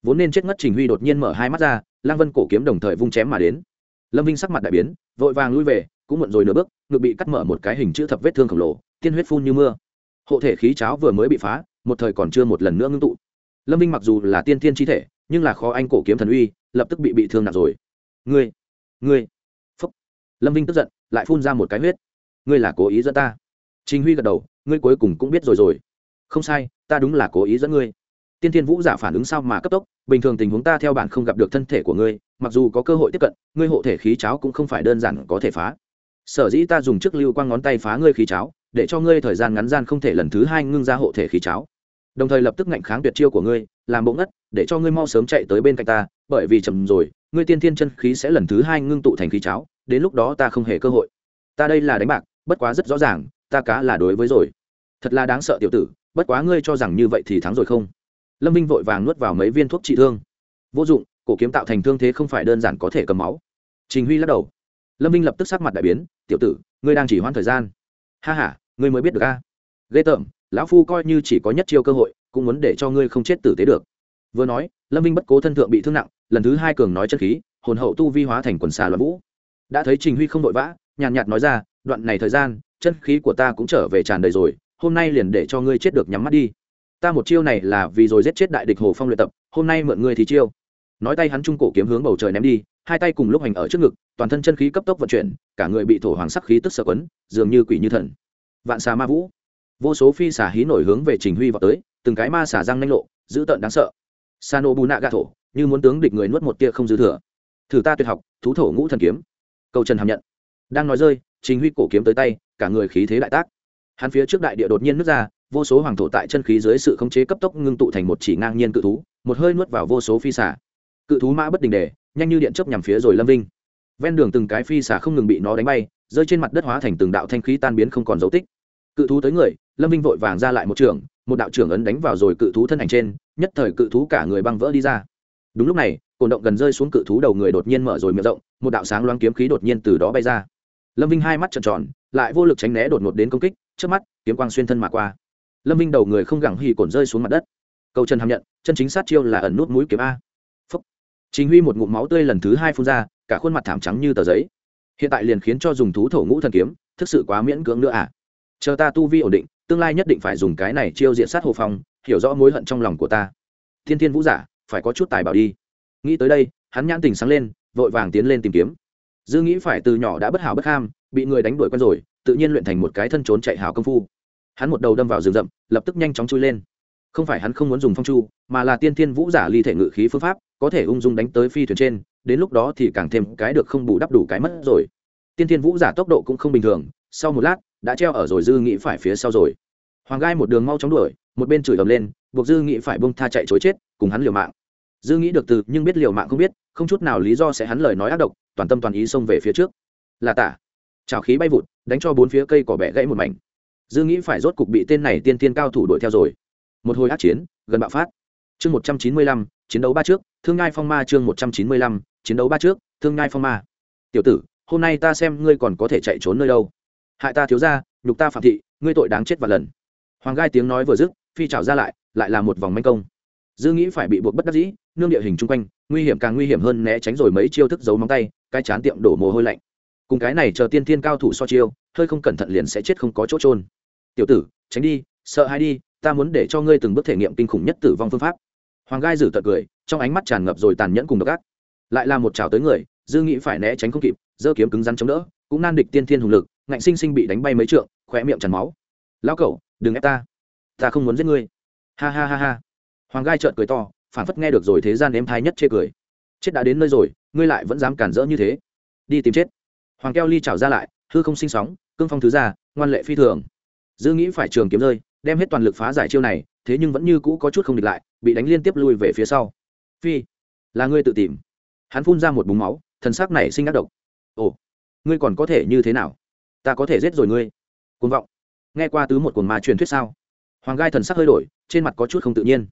Vốn nên chết ngất trình huy đột nhiên mở hai mắt ra, lang vân cổ kiếm đồng thời vung chém mà đến. Lâm vinh sắc mặt đại biến, vội vàng lui về, cũng muộn rồi nửa bước, ngực bị cắt mở một cái hình chữ thập vết thương khổng lồ, tiên huyết phun như mưa hộ thể khí cháo vừa mới bị phá, một thời còn chưa một lần nữa ngưng tụ. Lâm vinh mặc dù là tiên Thiên chi thể, nhưng là khó anh cổ kiếm thần uy, lập tức bị bị thương nặng rồi. Ngươi ngươi, phúc. Lâm vinh tức giận, lại phun ra một cái huyết. Ngươi là cố ý dẫn ta. Trình huy gật đầu, ngươi cuối cùng cũng biết rồi rồi. Không sai, ta đúng là cố ý dẫn ngươi. Tiên thiên vũ giả phản ứng sao mà cấp tốc, bình thường tình huống ta theo bản không gặp được thân thể của ngươi, mặc dù có cơ hội tiếp cận, ngươi hộ thể khí cháo cũng không phải đơn giản có thể phá. Sở dĩ ta dùng chiếc lưu quang ngón tay phá ngươi khí cháo để cho ngươi thời gian ngắn gian không thể lần thứ hai ngưng ra hộ thể khí cháo. Đồng thời lập tức ngạnh kháng tuyệt chiêu của ngươi, làm bộ ngất, để cho ngươi mau sớm chạy tới bên cạnh ta, bởi vì chậm rồi, ngươi tiên thiên chân khí sẽ lần thứ hai ngưng tụ thành khí cháo, đến lúc đó ta không hề cơ hội. Ta đây là đánh bạc, bất quá rất rõ ràng, ta cá là đối với rồi. Thật là đáng sợ tiểu tử, bất quá ngươi cho rằng như vậy thì thắng rồi không? Lâm Vinh vội vàng nuốt vào mấy viên thuốc trị thương. Vô dụng, cổ kiếm tạo thành thương thế không phải đơn giản có thể cầm máu. Trình huy lắc đầu. Lâm Vinh lập tức sắc mặt đại biến, tiểu tử, ngươi đang chỉ hoãn thời gian ha ha, ngươi mới biết được a. Ghê tởm, lão phu coi như chỉ có nhất chiêu cơ hội, cũng muốn để cho ngươi không chết tử tế được. Vừa nói, lâm Vinh bất cố thân thượng bị thương nặng, lần thứ hai cường nói chân khí, hồn hậu tu vi hóa thành quần xà loạn vũ. Đã thấy trình huy không vội vã, nhàn nhạt nói ra, đoạn này thời gian, chân khí của ta cũng trở về tràn đầy rồi, hôm nay liền để cho ngươi chết được nhắm mắt đi. Ta một chiêu này là vì rồi giết chết đại địch hồ phong luyện tập, hôm nay mượn ngươi thì chiêu. Nói tay hắn trung cổ kiếm hướng bầu trời ném đi hai tay cùng lúc hành ở trước ngực, toàn thân chân khí cấp tốc vận chuyển, cả người bị thổ hoàng sắc khí tức sợ quấn, dường như quỷ như thần. Vạn xà ma vũ. Vô số phi xà hí nổi hướng về trình huy vào tới, từng cái ma xà răng nanh lộ, dữ tợn đáng sợ. Sano bù nạ gà thổ như muốn tướng địch người nuốt một tia không dư thừa. Thử ta tuyệt học, thú thổ ngũ thần kiếm. Câu trần hàm nhận. Đang nói rơi, trình huy cổ kiếm tới tay, cả người khí thế đại tác. Hắn phía trước đại địa đột nhiên nứt ra, vô số hoàng thổ tại chân khí dưới sự khống chế cấp tốc ngưng tụ thành một chỉ ngang nhiên cự thú, một hơi nuốt vào vô số phi xả cự thú mã bất đình đề nhanh như điện chớp nhằm phía rồi lâm vinh. Ven đường từng cái phi xả không ngừng bị nó đánh bay, rơi trên mặt đất hóa thành từng đạo thanh khí tan biến không còn dấu tích. Cự thú tới người, lâm vinh vội vàng ra lại một trường, một đạo trưởng ấn đánh vào rồi cự thú thân ảnh trên, nhất thời cự thú cả người băng vỡ đi ra. Đúng lúc này, cồn động gần rơi xuống cự thú đầu người đột nhiên mở rồi miệng rộng, một đạo sáng loáng kiếm khí đột nhiên từ đó bay ra. Lâm vinh hai mắt trợn tròn, lại vô lực tránh né đột ngột đến công kích trước mắt, kiếm quang xuyên thân mà qua. Lâm vinh đầu người không gẳng hì cồn rơi xuống mặt đất. Câu chân hàm nhận, chân chính sát chiêu là ẩn nút mũi kiếm a chính huy một ngụm máu tươi lần thứ hai phun ra, cả khuôn mặt thảm trắng như tờ giấy. Hiện tại liền khiến cho dùng thú thổ ngũ thần kiếm, thực sự quá miễn cưỡng nữa à. Chờ ta tu vi ổn định, tương lai nhất định phải dùng cái này chiêu diện sát hồ phong, hiểu rõ mối hận trong lòng của ta. Thiên thiên vũ giả, phải có chút tài bảo đi. Nghĩ tới đây, hắn nhãn tình sáng lên, vội vàng tiến lên tìm kiếm. Dư nghĩ phải từ nhỏ đã bất hảo bất ham, bị người đánh đuổi quen rồi, tự nhiên luyện thành một cái thân trốn chạy hảo công phu. Hắn một đầu đâm vào rừng rậm, lập tức nhanh chóng chui lên không phải hắn không muốn dùng phong chu, mà là tiên thiên vũ giả ly thể ngự khí phương pháp, có thể ung dung đánh tới phi thuyền trên, đến lúc đó thì càng thêm cái được không bù đắp đủ cái mất rồi. Tiên thiên vũ giả tốc độ cũng không bình thường, sau một lát, đã treo ở rồi dư nghĩ phải phía sau rồi. Hoàng gai một đường mau chóng đuổi, một bên chửi ầm lên, buộc dư nghĩ phải bông tha chạy chối chết, cùng hắn liều mạng. Dư nghĩ được từ, nhưng biết liều mạng không biết, không chút nào lý do sẽ hắn lời nói ác độc, toàn tâm toàn ý xông về phía trước. Là tả. Trào khí bay vụt, đánh cho bốn phía cây cỏ bẻ gãy một mảnh. Dư nghĩ phải rốt cục bị tên này tiên tiên cao thủ đuổi theo rồi một hồi át chiến, gần bạo phát. Chương một trăm chín mươi lăm, chiến đấu ba trước, thương ngai phong ma chương một trăm chín mươi lăm, chiến đấu ba trước, thương ngai phong ma. Tiểu tử, hôm nay ta xem ngươi còn có thể chạy trốn nơi đâu. Hại ta thiếu ra nhục ta phạm thị, ngươi tội đáng chết và lần. Hoàng gai tiếng nói vừa dứt, phi trào ra lại lại là một vòng manh công. Dư nghĩ phải bị buộc bất đắc dĩ, nương địa hình chung quanh, nguy hiểm càng nguy hiểm hơn né tránh rồi mấy chiêu thức giấu móng tay, cái chán tiệm đổ mồ hôi lạnh. Cùng cái này chờ tiên thiên cao thủ so chiêu, hơi không cẩn thận liền sẽ chết không có chỗ trôn tiểu tử, tránh đi, sợ hay đi ta muốn để cho ngươi từng bước thể nghiệm kinh khủng nhất tử vong phương pháp. Hoàng gai dử tật cười, trong ánh mắt tràn ngập rồi tàn nhẫn cùng độc ác. Lại là một trào tới người, dư nghĩ phải né tránh không kịp dơ kiếm cứng rắn chống đỡ, cũng nan địch tiên thiên hùng lực, ngạnh sinh sinh bị đánh bay mấy trượng khỏe miệng tràn máu. Lão cẩu, đừng ép ta. Ta không muốn giết ngươi. Ha ha ha ha. Hoàng gai trợn cười to, phản phất nghe được rồi thế gian êm thai nhất chê cười. Chết đã đến nơi rồi, ngươi lại vẫn dám cản rỡ như thế? Đi tìm chết. Hoàng keo ly trào ra lại, hư không sinh sóng, cương phong thứ ra, ngoan lệ phi thường. Dư nghĩ phải trường kiếm rơi đem hết toàn lực phá giải chiêu này, thế nhưng vẫn như cũ có chút không địch lại, bị đánh liên tiếp lui về phía sau. Phi, là ngươi tự tìm. Hắn phun ra một búng máu, thần sắc này sinh ác độc. Ồ, ngươi còn có thể như thế nào? Ta có thể giết rồi ngươi. Côn vọng. Nghe qua tứ một cồn ma truyền thuyết sao? Hoàng gai thần sắc hơi đổi, trên mặt có chút không tự nhiên.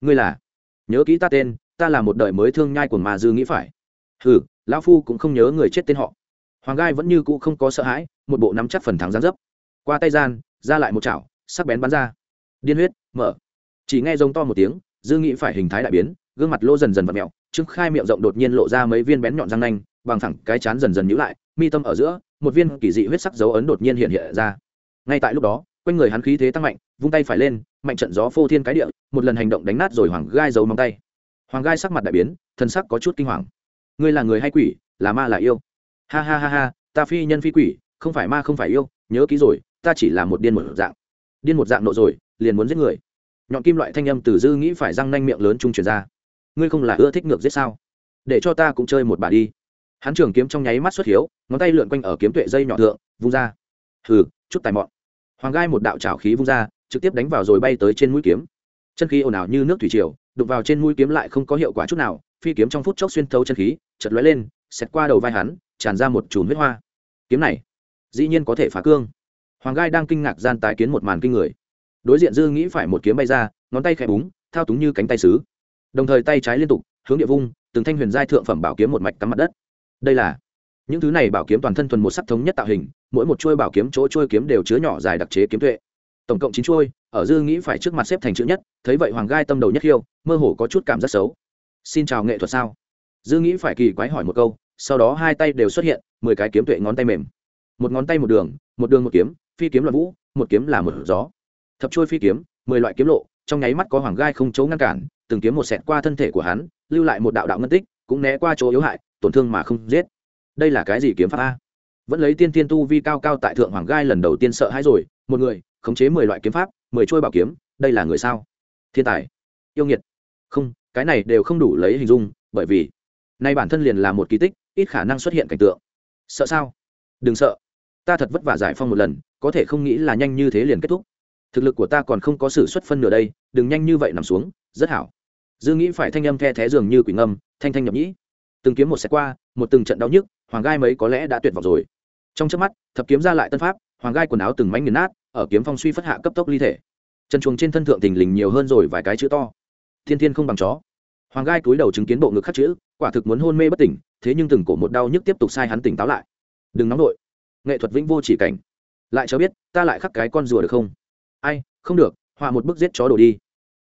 Ngươi là? Nhớ kỹ ta tên, ta là một đời mới thương nhai của ma dư nghĩ phải. Hừ, lão phu cũng không nhớ người chết tên họ. Hoàng gai vẫn như cũ không có sợ hãi, một bộ nắm chắc phần thắng gián dấp. Qua tay gian, ra lại một chảo sắc bén bắn ra. Điên huyết, mở. Chỉ nghe giống to một tiếng, dư nghĩ phải hình thái đại biến, gương mặt lỗ dần dần v mẹo trứng khai miệng rộng đột nhiên lộ ra mấy viên bén nhọn răng nanh, bằng thẳng cái chán dần dần nhữ lại, mi tâm ở giữa, một viên kỳ dị huyết sắc dấu ấn đột nhiên hiện hiện ra. Ngay tại lúc đó, quanh người hắn khí thế tăng mạnh, vung tay phải lên, mạnh trận gió phô thiên cái địa, một lần hành động đánh nát rồi hoàng gai giấu móng tay. Hoàng gai sắc mặt đại biến, thân sắc có chút kinh hoàng. Ngươi là người hay quỷ, là ma là yêu? Ha ha ha ha, ta phi nhân phi quỷ, không phải ma không phải yêu, nhớ kỹ rồi, ta chỉ là một điên một dạng điên một dạng nộ rồi, liền muốn giết người. Nhọn kim loại thanh âm từ dư nghĩ phải răng nanh miệng lớn trung truyền ra. Ngươi không là ưa thích ngược giết sao? Để cho ta cũng chơi một bà đi. Hắn trường kiếm trong nháy mắt xuất hiếu, ngón tay lượn quanh ở kiếm tuệ dây nhỏ thượng, vung ra. Hừ, chút tài mọn. Hoàng gai một đạo trào khí vung ra, trực tiếp đánh vào rồi bay tới trên mũi kiếm. Chân khí ồn ào như nước thủy triều đục vào trên mũi kiếm lại không có hiệu quả chút nào, phi kiếm trong phút chốc xuyên thấu chân khí chật lóe lên, xẹt qua đầu vai hắn, tràn ra một chùm huyết hoa. Kiếm này, dĩ nhiên có thể phá cương hoàng gai đang kinh ngạc gian tái kiến một màn kinh người. Đối diện dư nghĩ phải một kiếm bay ra, ngón tay khẽ búng, thao túng như cánh tay sứ. Đồng thời tay trái liên tục, hướng địa vung, từng thanh huyền giai thượng phẩm bảo kiếm một mạch cắm mặt đất. Đây là những thứ này bảo kiếm toàn thân thuần một sắc thống nhất tạo hình, mỗi một chuôi bảo kiếm chỗ chuôi kiếm đều chứa nhỏ dài đặc chế kiếm tuệ. Tổng cộng chín chuôi, ở dư nghĩ phải trước mặt xếp thành chữ nhất, thấy vậy hoàng gai tâm đầu nhất khiêu, mơ hồ có chút cảm giác xấu. Xin chào nghệ thuật sao? Dư nghĩ phải kỳ quái hỏi một câu, sau đó hai tay đều xuất hiện, mười cái kiếm tuệ ngón tay mềm. Một ngón tay một đường một đường một kiếm phi kiếm loạn vũ, một kiếm là một gió. Thập trôi phi kiếm, mười loại kiếm lộ, trong nháy mắt có hoàng gai không chấu ngăn cản, từng kiếm một xẹt qua thân thể của hắn, lưu lại một đạo đạo ngân tích, cũng né qua chỗ yếu hại, tổn thương mà không giết. Đây là cái gì kiếm pháp a? Vẫn lấy tiên tiên tu vi cao cao tại thượng hoàng gai lần đầu tiên sợ hãi rồi, một người, khống chế mười loại kiếm pháp, mười trôi bảo kiếm, đây là người sao? Thiên tài. Yêu nghiệt. Không, cái này đều không đủ lấy hình dung, bởi vì, nay bản thân liền là một kỳ tích, ít khả năng xuất hiện cảnh tượng. Sợ sao? Đừng sợ ta thật vất vả giải phong một lần, có thể không nghĩ là nhanh như thế liền kết thúc. Thực lực của ta còn không có sự xuất phân nửa đây, đừng nhanh như vậy nằm xuống, rất hảo. Dư nghĩ phải thanh âm the thé dường như quỷ ngâm, thanh thanh nhập nhĩ. Từng kiếm một xe qua, một từng trận đau nhức, hoàng gai mấy có lẽ đã tuyệt vọng rồi. Trong trước mắt, thập kiếm ra lại tân pháp, hoàng gai quần áo từng mánh nghiền nát, ở kiếm phong suy phất hạ cấp tốc ly thể. Chân chuồng trên thân thượng tình lình nhiều hơn rồi vài cái chữ to. Thiên thiên không bằng chó. Hoàng gai cúi đầu chứng kiến bộ ngực khắc chữ, quả thực muốn hôn mê bất tỉnh, thế nhưng từng cổ một đau nhức tiếp tục sai hắn tỉnh táo lại. Đừng nóng nổi nghệ thuật vĩnh vô chỉ cảnh. Lại cho biết, ta lại khắc cái con rùa được không? Ai, không được, họa một bức giết chó đổ đi.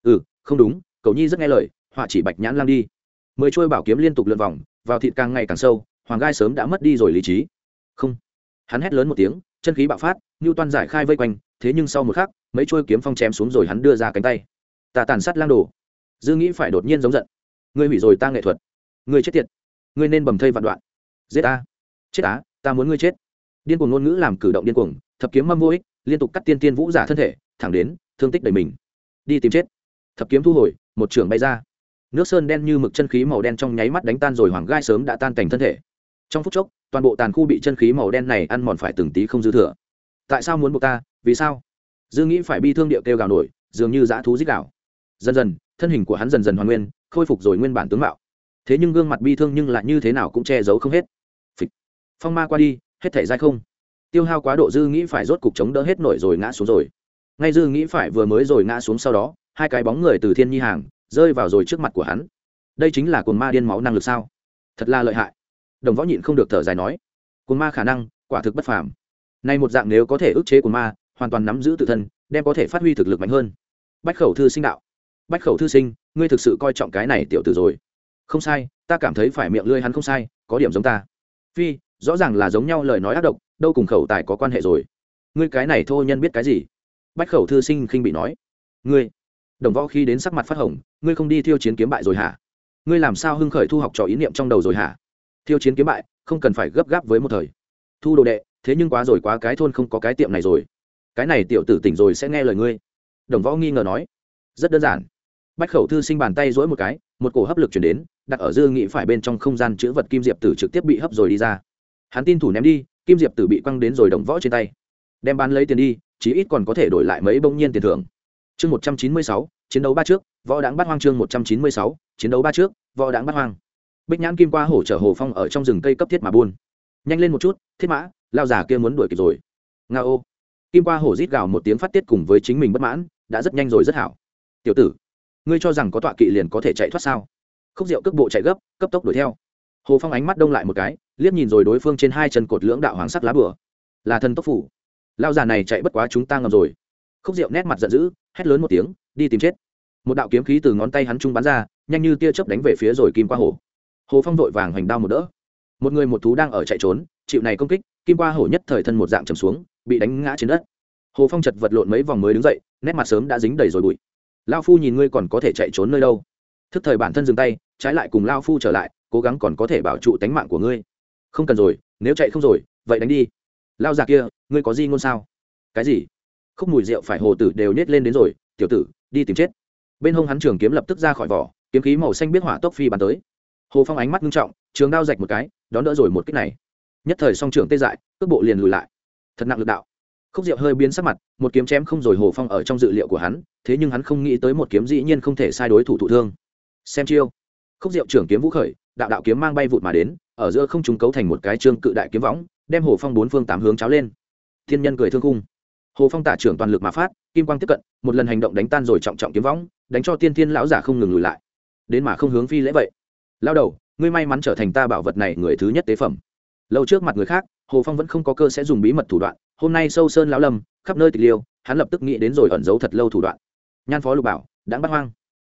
Ừ không đúng, cậu nhi rất nghe lời, họa chỉ bạch nhãn lang đi. Mười trôi bảo kiếm liên tục lượn vòng, vào thịt càng ngày càng sâu, hoàng gai sớm đã mất đi rồi lý trí. Không. Hắn hét lớn một tiếng, chân khí bạo phát như toan giải khai vây quanh, thế nhưng sau một khắc, mấy trôi kiếm phong chém xuống rồi hắn đưa ra cánh tay. Ta tàn sát lang đồ. Dư nghĩ phải đột nhiên giống giận. Ngươi hủy rồi ta nghệ thuật. Ngươi chết tiệt. Ngươi nên bầm thây vạn đoạn. Giết ta. Chết á, ta muốn ngươi chết điên cuồng ngôn ngữ làm cử động điên cuồng, thập kiếm mâm vô ích, liên tục cắt tiên tiên vũ giả thân thể, thẳng đến, thương tích đầy mình. Đi tìm chết. Thập kiếm thu hồi, một trường bay ra. Nước sơn đen như mực chân khí màu đen trong nháy mắt đánh tan rồi, hoàng gai sớm đã tan cảnh thân thể. Trong phút chốc, toàn bộ tàn khu bị chân khí màu đen này ăn mòn phải từng tí không dư thừa. Tại sao muốn buộc ta? Vì sao? Dư nghĩ phải bi thương điệu kêu gào nổi, dường như dã thú dích gào dần dần, thân hình của hắn dần dần hoàn nguyên, khôi phục rồi nguyên bản tướng mạo. Thế nhưng gương mặt bi thương nhưng lại như thế nào cũng che giấu không hết. Phịch. phong ma qua đi hết thể dai không? Tiêu hao quá độ dư nghĩ phải rốt cục chống đỡ hết nổi rồi ngã xuống rồi. Ngay dư nghĩ phải vừa mới rồi ngã xuống sau đó, hai cái bóng người từ thiên nhi hàng rơi vào rồi trước mặt của hắn. Đây chính là cồn ma điên máu năng lực sao? Thật là lợi hại. Đồng võ nhịn không được thở dài nói cồn ma khả năng, quả thực bất phàm. Nay một dạng nếu có thể ức chế cồn ma, hoàn toàn nắm giữ tự thân, đem có thể phát huy thực lực mạnh hơn. Bách khẩu thư sinh đạo, bách khẩu thư sinh, ngươi thực sự coi trọng cái này tiểu tử rồi. Không sai, ta cảm thấy phải miệng lưỡi hắn không sai, có điểm giống ta. Phi rõ ràng là giống nhau lời nói ác độc, đâu cùng khẩu tài có quan hệ rồi. Ngươi cái này thô nhân biết cái gì? Bách khẩu thư sinh khinh bị nói. Ngươi, đồng võ khi đến sắc mặt phát hồng, ngươi không đi thiêu chiến kiếm bại rồi hả? Ngươi làm sao hưng khởi thu học trò ý niệm trong đầu rồi hả? Thiêu chiến kiếm bại, không cần phải gấp gáp với một thời. Thu đồ đệ, thế nhưng quá rồi quá cái thôn không có cái tiệm này rồi. Cái này tiểu tử tỉnh rồi sẽ nghe lời ngươi. Đồng võ nghi ngờ nói. Rất đơn giản. Bách khẩu thư sinh bàn tay dỗi một cái, một cổ hấp lực chuyển đến, đặt ở dư nghị phải bên trong không gian chữ vật kim diệp tử trực tiếp bị hấp rồi đi ra hắn tin thủ ném đi, kim diệp tử bị quăng đến rồi đồng võ trên tay. Đem bán lấy tiền đi, chí ít còn có thể đổi lại mấy bông nhiên tiền thưởng. Chương một trăm chín mươi sáu, chiến đấu ba trước, võ đáng bắt hoang chương một trăm chín mươi sáu, chiến đấu ba trước, võ đáng bắt hoang. Bích nhãn kim qua hổ chở hồ phong ở trong rừng cây cấp thiết mà buôn. Nhanh lên một chút, thiết mã, lao già kia muốn đuổi kịp rồi. Nga ô. Kim qua hổ rít gào một tiếng phát tiết cùng với chính mình bất mãn, đã rất nhanh rồi rất hảo. Tiểu tử, ngươi cho rằng có tọa kỵ liền có thể chạy thoát sao? Khúc rượu cước bộ chạy gấp, cấp tốc đuổi theo hồ phong ánh mắt đông lại một cái, liếc nhìn rồi đối phương trên hai chân cột lưỡng đạo hoàng sắc lá bửa là thần tốc phủ. Lao già này chạy bất quá chúng ta ngầm rồi. Khúc rượu nét mặt giận dữ, hét lớn một tiếng, đi tìm chết. Một đạo kiếm khí từ ngón tay hắn trung bắn ra, nhanh như tia chớp đánh về phía rồi kim qua hổ. Hồ phong vội vàng hoành đao một đỡ. Một người một thú đang ở chạy trốn, chịu này công kích, kim qua hổ nhất thời thân một dạng trầm xuống, bị đánh ngã trên đất. Hồ phong chật vật lộn mấy vòng mới đứng dậy, nét mặt sớm đã dính đầy rồi bụi. Lao phu nhìn ngươi còn có thể chạy trốn nơi đâu? Thức thời bản thân dừng tay, trái lại cùng lao phu trở lại cố gắng còn có thể bảo trụ tánh mạng của ngươi. Không cần rồi, nếu chạy không rồi, vậy đánh đi. Lao già kia, ngươi có gì ngôn sao? Cái gì? Khúc mùi rượu phải hồ tử đều nhét lên đến rồi, tiểu tử, đi tìm chết. Bên hông hắn trường kiếm lập tức ra khỏi vỏ, kiếm khí màu xanh biết hỏa tốc phi bắn tới. Hồ phong ánh mắt nghiêm trọng, trường đao rạch một cái, đón đỡ rồi một kích này. Nhất thời song trường tê dại, cước bộ liền lùi lại. Thật nặng lực đạo. Khúc diệu hơi biến sắc mặt, một kiếm chém không rồi hồ phong ở trong dự liệu của hắn, thế nhưng hắn không nghĩ tới một kiếm dĩ nhiên không thể sai đối thủ thụ thương. Xem chiêu. Khúc diệu trưởng kiếm vũ khởi đạo đạo kiếm mang bay vụt mà đến, ở giữa không chúng cấu thành một cái trương cự đại kiếm võng, đem hồ phong bốn phương tám hướng cháo lên. Thiên nhân cười thương cung hồ phong tả trưởng toàn lực mà phát, kim quang tiếp cận, một lần hành động đánh tan rồi trọng trọng kiếm võng, đánh cho tiên thiên lão giả không ngừng lùi lại. Đến mà không hướng phi lễ vậy. Lao đầu, ngươi may mắn trở thành ta bảo vật này người thứ nhất tế phẩm. Lâu trước mặt người khác, hồ phong vẫn không có cơ sẽ dùng bí mật thủ đoạn, hôm nay sâu sơn lão lâm, khắp nơi tịch liêu, hắn lập tức nghĩ đến rồi ẩn giấu thật lâu thủ đoạn. Nhan phó lục bảo đã bắt hoang.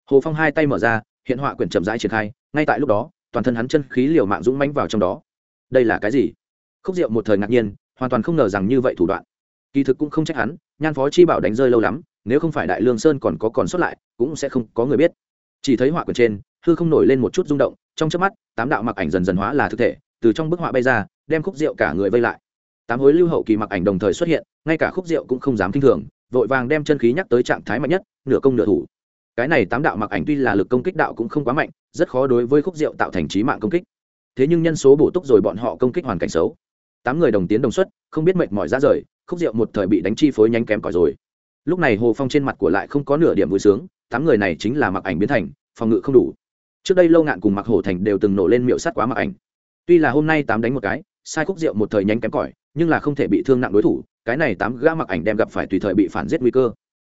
Hồ phong hai tay mở ra, hiện họa quyển chậm rãi triển khai, ngay tại lúc đó toàn thân hắn chân khí liều mạng dũng mãnh vào trong đó. Đây là cái gì? Khúc diệu một thời ngạc nhiên, hoàn toàn không ngờ rằng như vậy thủ đoạn. Kỳ thực cũng không trách hắn, nhan phó chi bảo đánh rơi lâu lắm, nếu không phải đại lương sơn còn có còn sót lại, cũng sẽ không có người biết. Chỉ thấy họa quyển trên, hư không nổi lên một chút rung động, trong chớp mắt, tám đạo mặc ảnh dần dần hóa là thực thể, từ trong bức họa bay ra, đem khúc rượu cả người vây lại. Tám hối lưu hậu kỳ mặc ảnh đồng thời xuất hiện, ngay cả khúc rượu cũng không dám kinh thường, vội vàng đem chân khí nhắc tới trạng thái mạnh nhất, nửa công nửa thủ cái này tám đạo mặc ảnh tuy là lực công kích đạo cũng không quá mạnh, rất khó đối với khúc rượu tạo thành trí mạng công kích. Thế nhưng nhân số bổ túc rồi bọn họ công kích hoàn cảnh xấu. Tám người đồng tiến đồng xuất, không biết mệt mỏi ra rời, khúc rượu một thời bị đánh chi phối nhanh kém cỏi rồi. Lúc này hồ phong trên mặt của lại không có nửa điểm vui sướng, tám người này chính là mặc ảnh biến thành, phòng ngự không đủ. Trước đây lâu ngạn cùng mặc hổ thành đều từng nổ lên miệu sắt quá mặc ảnh. Tuy là hôm nay tám đánh một cái, sai khúc rượu một thời nhanh kém cỏi, nhưng là không thể bị thương nặng đối thủ, cái này tám gã mặc ảnh đem gặp phải tùy thời bị phản giết nguy cơ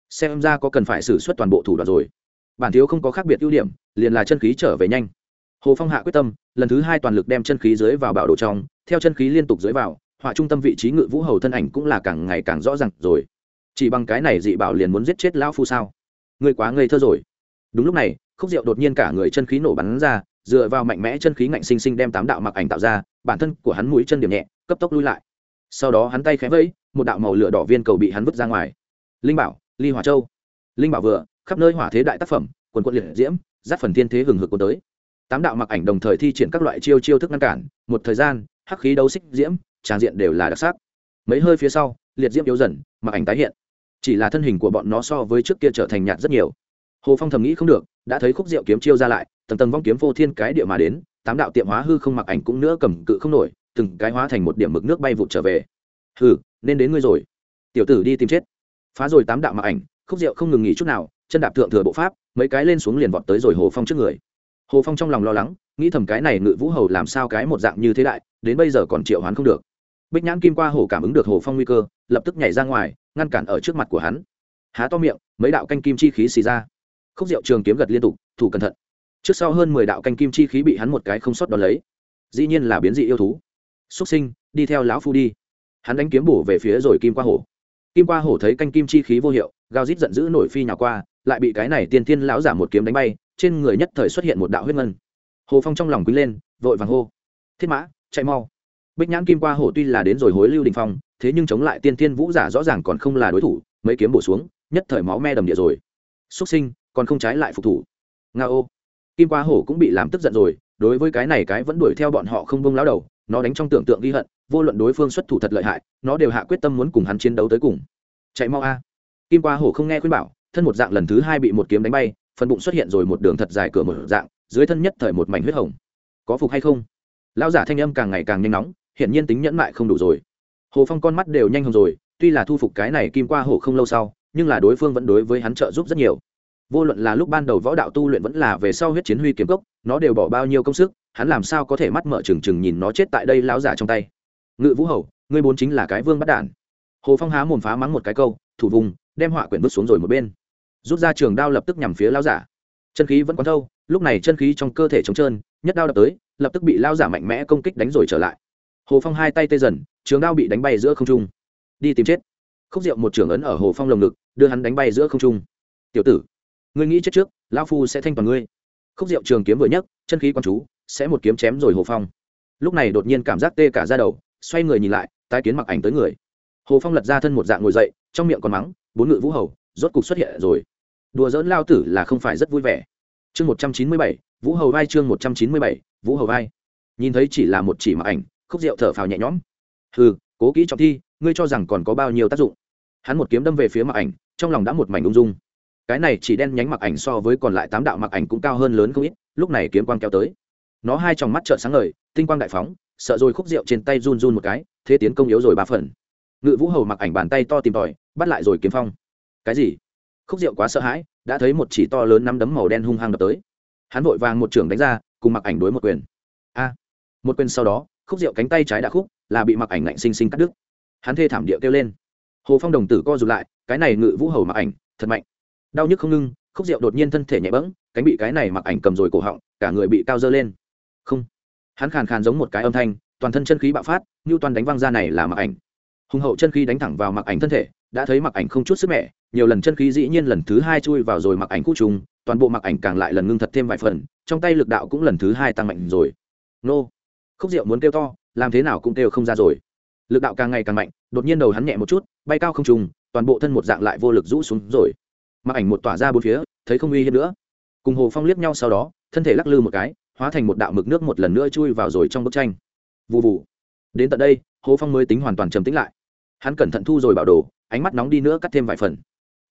xem ra có cần phải xử suất toàn bộ thủ đoạn rồi. Bản thiếu không có khác biệt ưu điểm, liền là chân khí trở về nhanh. Hồ phong hạ quyết tâm, lần thứ hai toàn lực đem chân khí dưới vào bảo đồ trong, theo chân khí liên tục dưới vào họa trung tâm vị trí ngự vũ hầu thân ảnh cũng là càng ngày càng rõ ràng rồi. Chỉ bằng cái này dị bảo liền muốn giết chết lão phu sao? Người quá ngây thơ rồi. Đúng lúc này, khúc diệu đột nhiên cả người chân khí nổ bắn ra, dựa vào mạnh mẽ chân khí ngạnh sinh sinh đem tám đạo mặc ảnh tạo ra, bản thân của hắn mũi chân điểm nhẹ, cấp tốc lui lại. Sau đó hắn tay khẽ vẫy, một đạo màu lửa đỏ viên cầu bị hắn vứt ra ngoài. Linh bảo ly hỏa châu. Linh bảo vừa, khắp nơi hỏa thế đại tác phẩm, quần quận liệt diễm giáp phần thiên thế hừng hực cuốn tới. Tám đạo mặc ảnh đồng thời thi triển các loại chiêu chiêu thức ngăn cản, một thời gian, hắc khí đấu xích diễm, tràn diện đều là đặc sắc. Mấy hơi phía sau, liệt diễm yếu dần, mặc ảnh tái hiện. Chỉ là thân hình của bọn nó so với trước kia trở thành nhạt rất nhiều. Hồ phong thầm nghĩ không được, đã thấy khúc diệu kiếm chiêu ra lại, tầng tầng vong kiếm vô thiên cái địa mà đến, tám đạo tiệm hóa hư không mặc ảnh cũng nữa cầm cự không nổi, từng cái hóa thành một điểm mực nước bay vụt trở về. Hừ, nên đến ngươi rồi. Tiểu tử đi tìm chết phá rồi tám đạo mặc ảnh, khúc diệu không ngừng nghỉ chút nào, chân đạp thượng thừa bộ pháp, mấy cái lên xuống liền vọt tới rồi hồ phong trước người. Hồ phong trong lòng lo lắng, nghĩ thầm cái này ngự vũ hầu làm sao cái một dạng như thế đại, đến bây giờ còn triệu hoán không được. Bích nhãn kim qua hồ cảm ứng được hồ phong nguy cơ, lập tức nhảy ra ngoài, ngăn cản ở trước mặt của hắn. Há to miệng, mấy đạo canh kim chi khí xì ra. Khúc rượu trường kiếm gật liên tục, thủ cẩn thận. Trước sau hơn mười đạo canh kim chi khí bị hắn một cái không sót đón lấy. Dĩ nhiên là biến dị yêu thú. Xuất sinh, đi theo lão phu đi. Hắn đánh kiếm bổ về phía rồi kim qua hồ kim qua hổ thấy canh kim chi khí vô hiệu, gào rít giận dữ nổi phi nhào qua, lại bị cái này tiên thiên lão giả một kiếm đánh bay, trên người nhất thời xuất hiện một đạo huyết ngân. Hồ phong trong lòng quý lên, vội vàng hô, thiết mã, chạy mau. Bích nhãn kim qua hổ tuy là đến rồi hối lưu đình phong, thế nhưng chống lại tiên thiên vũ giả rõ ràng còn không là đối thủ, mấy kiếm bổ xuống, nhất thời máu me đầm địa rồi. Xuất sinh, còn không trái lại phục thủ. Nga ô. Kim qua hổ cũng bị làm tức giận rồi, đối với cái này cái vẫn đuổi theo bọn họ không bông lao đầu, nó đánh trong tưởng tượng ghi hận vô luận đối phương xuất thủ thật lợi hại, nó đều hạ quyết tâm muốn cùng hắn chiến đấu tới cùng. Chạy mau a. Kim qua hổ không nghe khuyên bảo, thân một dạng lần thứ hai bị một kiếm đánh bay, phần bụng xuất hiện rồi một đường thật dài cửa một dạng, dưới thân nhất thời một mảnh huyết hồng. Có phục hay không? Lão giả thanh âm càng ngày càng nhanh nóng, hiển nhiên tính nhẫn mại không đủ rồi. Hồ phong con mắt đều nhanh hồng rồi, tuy là thu phục cái này kim qua hổ không lâu sau, nhưng là đối phương vẫn đối với hắn trợ giúp rất nhiều. Vô luận là lúc ban đầu võ đạo tu luyện vẫn là về sau huyết chiến huy kiếm cốc, nó đều bỏ bao nhiêu công sức, hắn làm sao có thể mắt mở trừng trừng nhìn nó chết tại đây lão giả trong tay ngự vũ hầu, ngươi bốn chính là cái vương bắt đản. Hồ phong há mồm phá mắng một cái câu, thủ vùng, đem họa quyển vứt xuống rồi một bên. Rút ra trường đao lập tức nhằm phía lão giả. Chân khí vẫn còn thâu, lúc này chân khí trong cơ thể trống trơn, nhất đao đập tới, lập tức bị lão giả mạnh mẽ công kích đánh rồi trở lại. Hồ phong hai tay tê dần, trường đao bị đánh bay giữa không trung. Đi tìm chết. Khúc rượu một trường ấn ở hồ phong lồng ngực, đưa hắn đánh bay giữa không trung. Tiểu tử, ngươi nghĩ chết trước, lão phu sẽ thanh toàn ngươi. Khúc rượu trường kiếm vừa nhấc, chân khí quan chú, sẽ một kiếm chém rồi hồ phong. Lúc này đột nhiên cảm giác tê cả ra đầu xoay người nhìn lại, tái kiến mặc ảnh tới người. Hồ phong lật ra thân một dạng ngồi dậy, trong miệng còn mắng, bốn ngự vũ hầu, rốt cục xuất hiện rồi. Đùa dỡn lao tử là không phải rất vui vẻ. Chương một trăm chín mươi bảy, vũ hầu vai chương một trăm chín mươi bảy, vũ hầu vai. Nhìn thấy chỉ là một chỉ mặc ảnh, khúc rượu thở phào nhẹ nhõm. Hừ, cố kỹ trọng thi, ngươi cho rằng còn có bao nhiêu tác dụng? Hắn một kiếm đâm về phía mặc ảnh, trong lòng đã một mảnh ung dung. Cái này chỉ đen nhánh mặc ảnh so với còn lại tám đạo mặc ảnh cũng cao hơn lớn không ít, lúc này kiếm quang kéo tới nó hai tròng mắt trợn sáng ngời, tinh quang đại phóng, sợ rồi khúc rượu trên tay run run một cái, thế tiến công yếu rồi ba phần. Ngự vũ hầu mặc ảnh bàn tay to tìm tòi, bắt lại rồi kiếm phong. Cái gì? Khúc rượu quá sợ hãi, đã thấy một chỉ to lớn nắm đấm màu đen hung hăng đập tới. Hắn vội vàng một trưởng đánh ra, cùng mặc ảnh đối một quyền. A! Một quyền sau đó, khúc rượu cánh tay trái đã khúc, là bị mặc ảnh lạnh xinh xinh cắt đứt. Hắn thê thảm địa kêu lên. Hồ phong đồng tử co rụt lại, cái này ngự vũ hầu mặc ảnh, thật mạnh. Đau nhức không ngưng, khúc rượu đột nhiên thân thể nhẹ bẫng, cánh bị cái này mặc ảnh cầm rồi cổ họng, cả người bị cao dơ lên không. Hắn khàn khàn giống một cái âm thanh, toàn thân chân khí bạo phát như toàn đánh văng ra này là mặc ảnh. Hùng hậu chân khí đánh thẳng vào mặc ảnh thân thể, đã thấy mặc ảnh không chút sức mẹ nhiều lần chân khí dĩ nhiên lần thứ hai chui vào rồi mặc ảnh cũ trùng, toàn bộ mặc ảnh càng lại lần ngưng thật thêm vài phần, trong tay lực đạo cũng lần thứ hai tăng mạnh rồi. Nô. Khúc rượu muốn kêu to, làm thế nào cũng kêu không ra rồi. Lực đạo càng ngày càng mạnh, đột nhiên đầu hắn nhẹ một chút, bay cao không trùng, toàn bộ thân một dạng lại vô lực rũ xuống rồi. Mặc ảnh một tỏa ra bốn phía, thấy không uy hiếp nữa. Cùng hồ phong liếc nhau sau đó, thân thể lắc lư một cái hóa thành một đạo mực nước một lần nữa chui vào rồi trong bức tranh. Vụ vụ đến tận đây, hồ phong mới tính hoàn toàn trầm tĩnh lại. Hắn cẩn thận thu rồi bảo đồ, ánh mắt nóng đi nữa cắt thêm vài phần.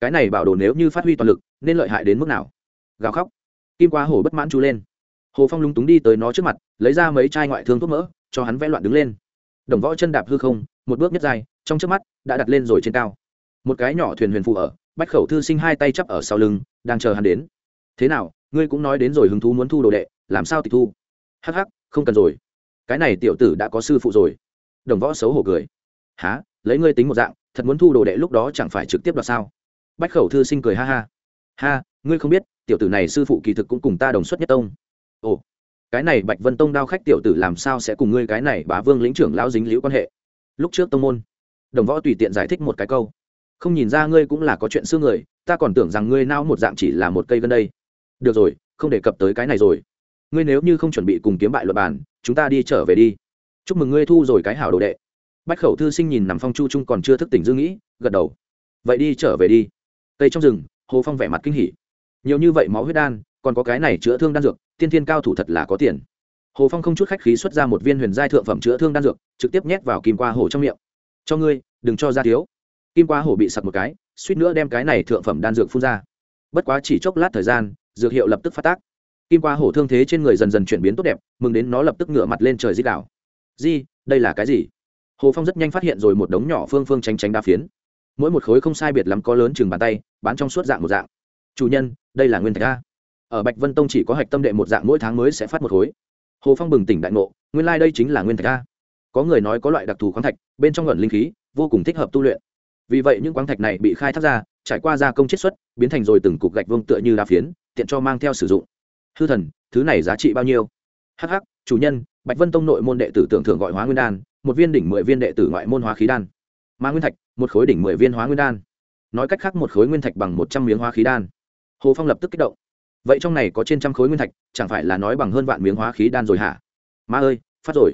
Cái này bảo đồ nếu như phát huy toàn lực, nên lợi hại đến mức nào? Gào khóc. Kim qua hồ bất mãn chú lên. Hồ phong lúng túng đi tới nó trước mặt, lấy ra mấy chai ngoại thương thuốc mỡ, cho hắn vẽ loạn đứng lên. Đồng võ chân đạp hư không, một bước nhất dài, trong trước mắt, đã đặt lên rồi trên cao. Một cái nhỏ thuyền huyền phụ ở, bách khẩu thư sinh hai tay chắp ở sau lưng, đang chờ hắn đến. Thế nào, ngươi cũng nói đến rồi hứng thú muốn thu đồ đệ làm sao tịch thu? Hắc hắc, không cần rồi. Cái này tiểu tử đã có sư phụ rồi. Đồng võ xấu hổ cười. Há lấy ngươi tính một dạng, thật muốn thu đồ đệ lúc đó chẳng phải trực tiếp đoạt sao? Bách khẩu thư sinh cười ha ha. Ha, ngươi không biết, tiểu tử này sư phụ kỳ thực cũng cùng ta đồng xuất nhất tông. Ồ, cái này bạch vân tông đao khách tiểu tử làm sao sẽ cùng ngươi cái này bá vương lĩnh trưởng lão dính liễu quan hệ? Lúc trước tông môn, đồng võ tùy tiện giải thích một cái câu. Không nhìn ra ngươi cũng là có chuyện xưa người, ta còn tưởng rằng ngươi nao một dạng chỉ là một cây gần đây. Được rồi, không đề cập tới cái này rồi ngươi nếu như không chuẩn bị cùng kiếm bại luật bàn, chúng ta đi trở về đi. Chúc mừng ngươi thu rồi cái hảo đồ đệ. Bách khẩu thư sinh nhìn nằm phong chu trung còn chưa thức tỉnh dư nghĩ, gật đầu. Vậy đi trở về đi. Tây trong rừng, hồ phong vẻ mặt kinh hỉ. Nhiều như vậy máu huyết đan, còn có cái này chữa thương đan dược, tiên thiên cao thủ thật là có tiền. Hồ phong không chút khách khí xuất ra một viên huyền giai thượng phẩm chữa thương đan dược, trực tiếp nhét vào kim qua hổ trong miệng. Cho ngươi, đừng cho ra thiếu. Kim qua hổ bị sặc một cái, suýt nữa đem cái này thượng phẩm đan dược phun ra. Bất quá chỉ chốc lát thời gian, dược hiệu lập tức phát tác kim qua hổ thương thế trên người dần dần chuyển biến tốt đẹp, mừng đến nó lập tức ngửa mặt lên trời di đảo di, đây là cái gì? Hồ phong rất nhanh phát hiện rồi một đống nhỏ phương phương tránh tránh đa phiến. Mỗi một khối không sai biệt lắm có lớn chừng bàn tay, bán trong suốt dạng một dạng. Chủ nhân, đây là nguyên thạch a. Ở bạch vân tông chỉ có hạch tâm đệ một dạng mỗi tháng mới sẽ phát một khối. Hồ phong bừng tỉnh đại ngộ, nguyên lai、like、đây chính là nguyên thạch a. Có người nói có loại đặc thù khoáng thạch, bên trong luận linh khí, vô cùng thích hợp tu luyện. Vì vậy những khoáng thạch này bị khai thác ra, trải qua gia công chiết xuất, biến thành rồi từng cục gạch vương tựa như đa phiến, tiện cho mang theo sử dụng hư thần, thứ này giá trị bao nhiêu? Hh chủ nhân, bạch vân tông nội môn đệ tử tưởng thưởng gọi hóa nguyên đan, một viên đỉnh mười viên đệ tử ngoại môn hóa khí đan. Ma nguyên thạch, một khối đỉnh mười viên hóa nguyên đan. Nói cách khác, một khối nguyên thạch bằng một trăm miếng hóa khí đan. Hồ phong lập tức kích động. Vậy trong này có trên trăm khối nguyên thạch, chẳng phải là nói bằng hơn vạn miếng hóa khí đan rồi hả? Ma ơi, phát rồi,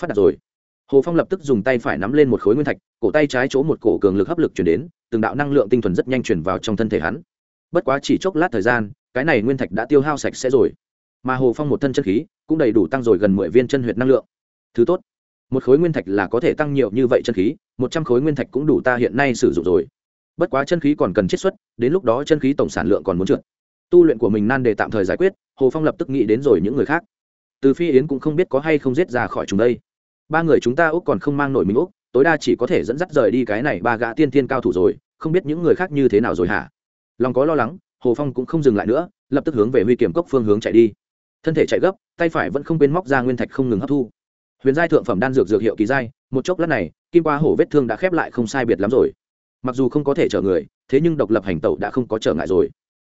phát đạt rồi. Hồ phong lập tức dùng tay phải nắm lên một khối nguyên thạch, cổ tay trái chỗ một cổ cường lực hấp lực chuyển đến, từng đạo năng lượng tinh thuần rất nhanh chuyển vào trong thân thể hắn. Bất quá chỉ chốc lát thời gian cái này nguyên thạch đã tiêu hao sạch sẽ rồi. Mà hồ phong một thân chân khí cũng đầy đủ tăng rồi gần mười viên chân huyệt năng lượng. Thứ tốt, một khối nguyên thạch là có thể tăng nhiều như vậy chân khí, một trăm khối nguyên thạch cũng đủ ta hiện nay sử dụng rồi. Bất quá chân khí còn cần chiết xuất, đến lúc đó chân khí tổng sản lượng còn muốn trượt. Tu luyện của mình nan đề tạm thời giải quyết, hồ phong lập tức nghĩ đến rồi những người khác. Từ phi yến cũng không biết có hay không giết ra khỏi chúng đây. Ba người chúng ta úc còn không mang nổi mình úc, tối đa chỉ có thể dẫn dắt rời đi cái này ba gã tiên tiên cao thủ rồi, không biết những người khác như thế nào rồi hả? Lòng có lo lắng hồ phong cũng không dừng lại nữa, lập tức hướng về huy kiểm cốc phương hướng chạy đi. Thân thể chạy gấp, tay phải vẫn không quên móc ra nguyên thạch không ngừng hấp thu. Huyền giai thượng phẩm đan dược dược hiệu kỳ giai, một chốc lát này, kim qua hổ vết thương đã khép lại không sai biệt lắm rồi. Mặc dù không có thể chở người, thế nhưng độc lập hành tẩu đã không có trở ngại rồi.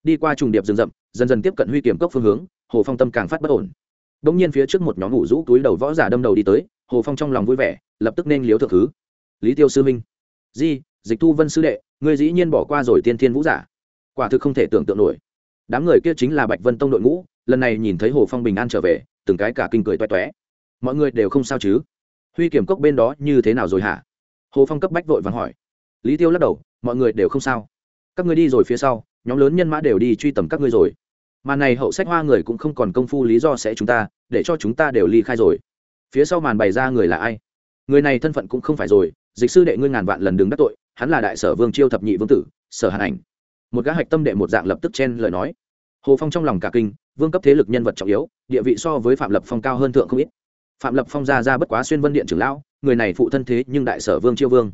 Đi qua trùng điệp rừng rậm, dần dần tiếp cận huy kiểm cốc phương hướng, hồ phong tâm càng phát bất ổn. Đ ỗ n g nhiên phía trước một nhóm ngủ rũ túi đầu võ giả đâm đầu đi tới, hồ phong trong lòng vui vẻ, lập tức nên liếu thượng thứ. Lý tiêu sư minh. Di, dịch thu vân sư đệ người dĩ nhiên bỏ qua rồi tiên thiên vũ giả quả thực không thể tưởng tượng nổi. Đám người kia chính là bạch vân tông đội ngũ, lần này nhìn thấy hồ phong bình an trở về, từng cái cả kinh cười toe toé. Mọi người đều không sao chứ? Huy kiểm cốc bên đó như thế nào rồi hả? Hồ phong cấp bách vội vàng hỏi. Lý tiêu lắc đầu, mọi người đều không sao. Các ngươi đi rồi phía sau, nhóm lớn nhân mã đều đi truy tầm các ngươi rồi. Màn này hậu sách hoa người cũng không còn công phu lý do sẽ chúng ta, để cho chúng ta đều ly khai rồi. Phía sau màn bày ra người là ai? Người này thân phận cũng không phải rồi, dịch sư đệ ngươi ngàn vạn lần đứng đắc tội, hắn là đại sở vương chiêu thập nhị vương tử, sở hàn ảnh một gã hạch tâm đệ một dạng lập tức chen lời nói. Hồ phong trong lòng cả kinh, vương cấp thế lực nhân vật trọng yếu, địa vị so với phạm lập phong cao hơn thượng không ít. Phạm lập phong ra ra bất quá xuyên vân điện trưởng lão, người này phụ thân thế nhưng đại sở vương chiêu vương.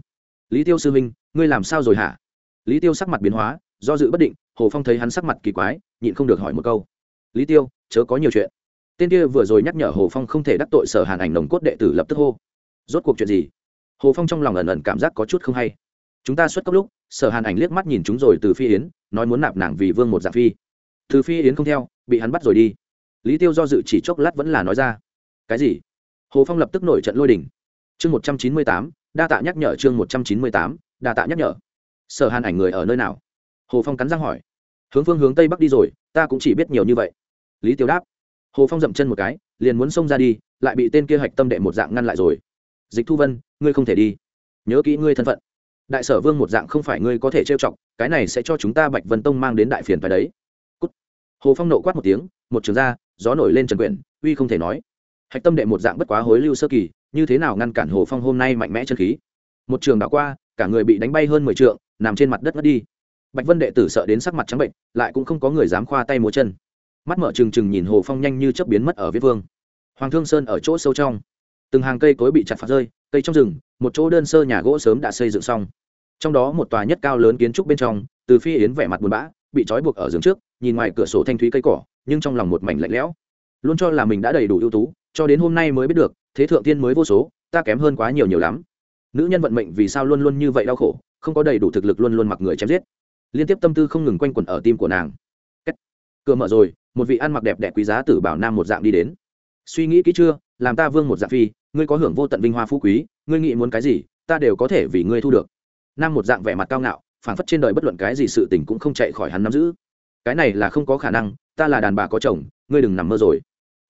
Lý tiêu sư minh ngươi làm sao rồi hả? Lý tiêu sắc mặt biến hóa, do dự bất định, hồ phong thấy hắn sắc mặt kỳ quái, nhịn không được hỏi một câu. Lý tiêu, chớ có nhiều chuyện. Tên kia vừa rồi nhắc nhở hồ phong không thể đắc tội sở hàn ảnh nồng cốt đệ tử lập tức hô. Rốt cuộc chuyện gì? Hồ phong trong lòng ẩn ẩn cảm giác có chút không hay chúng ta xuất cấp lúc, sở hàn ảnh liếc mắt nhìn chúng rồi từ phi yến, nói muốn nạp nàng vì vương một dạng phi. Từ phi yến không theo, bị hắn bắt rồi đi. Lý tiêu do dự chỉ chốc lát vẫn là nói ra. Cái gì? Hồ phong lập tức nổi trận lôi đình. Chương một trăm chín mươi tám, đa tạ nhắc nhở chương một trăm chín mươi tám, đa tạ nhắc nhở. Sở hàn ảnh người ở nơi nào? Hồ phong cắn răng hỏi. Hướng phương hướng tây bắc đi rồi, ta cũng chỉ biết nhiều như vậy. Lý tiêu đáp. Hồ phong dậm chân một cái, liền muốn xông ra đi, lại bị tên kia hạch tâm đệ một dạng ngăn lại rồi. Dịch thu vân, ngươi không thể đi. Nhớ kỹ ngươi thân phận đại sở vương một dạng không phải ngươi có thể trêu chọc, cái này sẽ cho chúng ta bạch vân tông mang đến đại phiền phải đấy. Cút. hồ phong nộ quát một tiếng, một trường ra, gió nổi lên trần quyển, uy không thể nói. Hạch tâm đệ một dạng bất quá hối lưu sơ kỳ, như thế nào ngăn cản hồ phong hôm nay mạnh mẽ chân khí? Một trường đã qua, cả người bị đánh bay hơn mười trượng, nằm trên mặt đất mất đi. Bạch vân đệ tử sợ đến sắc mặt trắng bệnh, lại cũng không có người dám khoa tay múa chân. Mắt mở trừng trừng nhìn hồ phong nhanh như chấp biến mất ở viết vương. Hoàng thương sơn ở chỗ sâu trong. Từng hàng cây cối bị chặt phạt rơi cây trong rừng, một chỗ đơn sơ nhà gỗ sớm đã xây dựng xong. Trong đó một tòa nhất cao lớn kiến trúc bên trong, từ phi yến vẻ mặt buồn bã, bị trói buộc ở giường trước, nhìn ngoài cửa sổ thanh thúy cây cỏ, nhưng trong lòng một mảnh lạnh lẽo. Luôn cho là mình đã đầy đủ ưu tú, cho đến hôm nay mới biết được, thế thượng tiên mới vô số, ta kém hơn quá nhiều nhiều lắm. Nữ nhân vận mệnh vì sao luôn luôn như vậy đau khổ, không có đầy đủ thực lực luôn luôn mặc người chém giết. Liên tiếp tâm tư không ngừng quanh quẩn ở tim của nàng. Cửa mở rồi, một vị ăn mặc đẹp đẽ quý giá tử bảo nam một dạng đi đến. Suy nghĩ kỹ chưa? Làm ta vương một dạng phi, ngươi có hưởng vô tận vinh hoa phú quý, ngươi nghĩ muốn cái gì, ta đều có thể vì ngươi thu được. Nam một dạng vẻ mặt cao ngạo, phảng phất trên đời bất luận cái gì sự tình cũng không chạy khỏi hắn nắm giữ. Cái này là không có khả năng, ta là đàn bà có chồng, ngươi đừng nằm mơ rồi.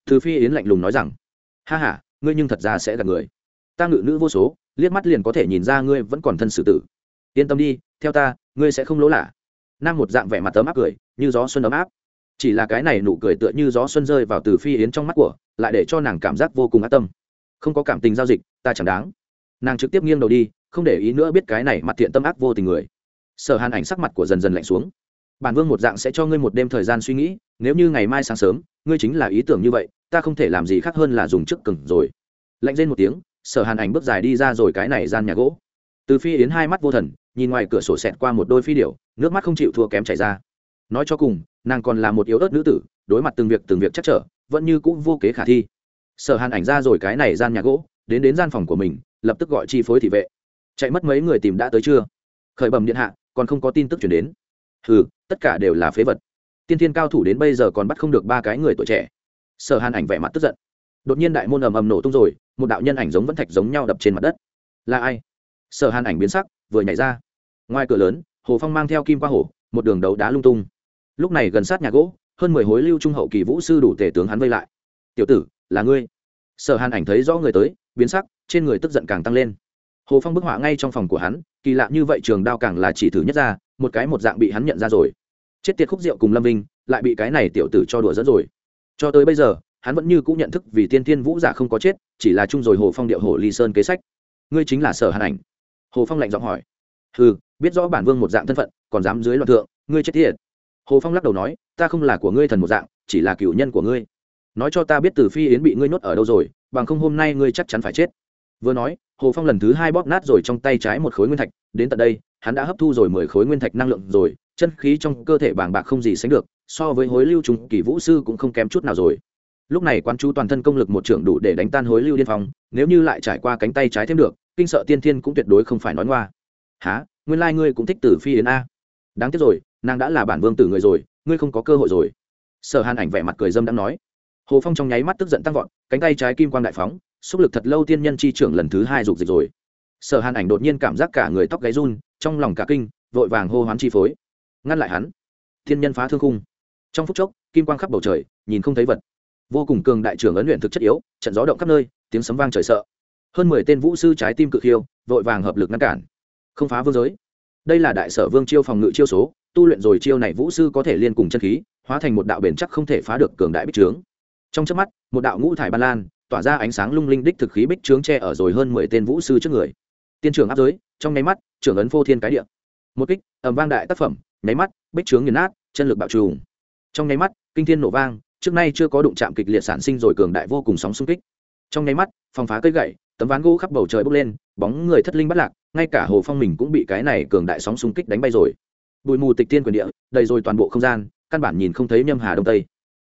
Thứ phi yến lạnh lùng nói rằng, ha ha, ngươi nhưng thật ra sẽ gặp người. Ta ngự nữ vô số, liếc mắt liền có thể nhìn ra ngươi vẫn còn thân xử tử. Yên tâm đi, theo ta, ngươi sẽ không lỗ lạ. Nam một dạng vẻ mặt ấm áp cười, như gió xuân ấm áp chỉ là cái này nụ cười tựa như gió xuân rơi vào từ phi yến trong mắt của, lại để cho nàng cảm giác vô cùng ác tâm. Không có cảm tình giao dịch, ta chẳng đáng. Nàng trực tiếp nghiêng đầu đi, không để ý nữa biết cái này mặt thiện tâm ác vô tình người. Sở hàn ảnh sắc mặt của dần dần lạnh xuống. Bản vương một dạng sẽ cho ngươi một đêm thời gian suy nghĩ, nếu như ngày mai sáng sớm, ngươi chính là ý tưởng như vậy, ta không thể làm gì khác hơn là dùng chức cừng rồi. Lạnh lên một tiếng, sở hàn ảnh bước dài đi ra rồi cái này gian nhà gỗ. Từ phi yến hai mắt vô thần, nhìn ngoài cửa sổ xẹt qua một đôi phi điểu, nước mắt không chịu thua kém chảy ra. Nói cho cùng nàng còn là một yếu ớt nữ tử, đối mặt từng việc từng việc chắc trở, vẫn như cũng vô kế khả thi. Sở hàn ảnh ra rồi cái này gian nhà gỗ, đến đến gian phòng của mình, lập tức gọi chi phối thị vệ. Chạy mất mấy người tìm đã tới chưa? Khởi bẩm điện hạ, còn không có tin tức chuyển đến. Ừ tất cả đều là phế vật. Tiên thiên cao thủ đến bây giờ còn bắt không được ba cái người tuổi trẻ. Sở hàn ảnh vẻ mặt tức giận. Đột nhiên đại môn ầm ầm nổ tung rồi, một đạo nhân ảnh giống vẫn thạch giống nhau đập trên mặt đất. Là ai? Sở hàn ảnh biến sắc, vừa nhảy ra. Ngoài cửa lớn, hồ phong mang theo kim qua hổ, một đường đấu đá lung tung lúc này gần sát nhà gỗ, hơn mười hối lưu trung hậu kỳ vũ sư đủ tể tướng hắn vây lại. Tiểu tử, là ngươi? Sở hàn ảnh thấy rõ người tới, biến sắc, trên người tức giận càng tăng lên. Hồ phong bức họa ngay trong phòng của hắn, kỳ lạ như vậy trường đao càng là chỉ thử nhất ra, một cái một dạng bị hắn nhận ra rồi. Chết tiệt khúc rượu cùng lâm vinh, lại bị cái này tiểu tử cho đùa dẫn rồi. Cho tới bây giờ, hắn vẫn như cũng nhận thức vì tiên thiên vũ giả không có chết, chỉ là chung rồi hồ phong điệu hồ ly sơn kế sách. Ngươi chính là sở hàn ảnh? Hồ phong lạnh giọng hỏi. Ừ biết rõ bản vương một dạng thân phận, còn dám dưới loạn thượng, ngươi chết tiệt hồ phong lắc đầu nói, ta không là của ngươi thần một dạng, chỉ là cựu nhân của ngươi. Nói cho ta biết từ phi yến bị ngươi nhốt ở đâu rồi, bằng không hôm nay ngươi chắc chắn phải chết. Vừa nói, hồ phong lần thứ hai bóp nát rồi trong tay trái một khối nguyên thạch. Đến tận đây, hắn đã hấp thu rồi mười khối nguyên thạch năng lượng rồi, chân khí trong cơ thể bàng bạc không gì sánh được, so với hối lưu trùng, kỳ vũ sư cũng không kém chút nào rồi. Lúc này quan chú toàn thân công lực một trưởng đủ để đánh tan hối lưu điên phong, nếu như lại trải qua cánh tay trái thêm được, kinh sợ tiên thiên cũng tuyệt đối không phải nói ngoa. Há nguyên lai、like、ngươi cũng thích tử phi yến a? Đáng tiếc rồi nàng đã là bản vương tử người rồi, ngươi không có cơ hội rồi. Sở hàn ảnh vẻ mặt cười dâm đã nói. Hồ phong trong nháy mắt tức giận tăng vọt, cánh tay trái kim quang đại phóng, xúc lực thật lâu tiên nhân chi trưởng lần thứ hai dục dịch rồi. Sở hàn ảnh đột nhiên cảm giác cả người tóc gáy run, trong lòng cả kinh, vội vàng hô hoán chi phối. Ngăn lại hắn. Thiên nhân phá thương khung. Trong phút chốc, kim quang khắp bầu trời, nhìn không thấy vật. Vô cùng cường đại trưởng ấn luyện thực chất yếu, trận gió động khắp nơi, tiếng sấm vang trời sợ. Hơn mười tên vũ sư trái tim cự khiêu, vội vàng hợp lực ngăn cản. Không phá vương giới. Đây là đại sở vương chiêu phòng ngự chiêu số tu luyện rồi chiêu này vũ sư có thể liên cùng chân khí, hóa thành một đạo bền chắc không thể phá được cường đại bích trướng. Trong trước mắt, một đạo ngũ thải ban lan, tỏa ra ánh sáng lung linh đích thực khí bích trướng che ở rồi hơn mười tên vũ sư trước người. Tiên trưởng áp giới, trong nháy mắt, trưởng ấn phô thiên cái địa. Một kích, ầm vang đại tác phẩm, nháy mắt, bích trướng nghiền nát, chân lực bạo trùng. Trong nháy mắt, kinh thiên nổ vang, trước nay chưa có đụng chạm kịch liệt sản sinh rồi cường đại vô cùng sóng xung kích. Trong nháy mắt, phòng phá cây gậy, tấm ván gỗ khắp bầu trời bốc lên, bóng người thất linh bắt lạc, ngay cả hồ phong mình cũng bị cái này cường đại sóng xung kích đánh bay rồi bụi mù tịch tiên quyền địa, đầy rồi toàn bộ không gian, căn bản nhìn không thấy nhâm hà đông tây.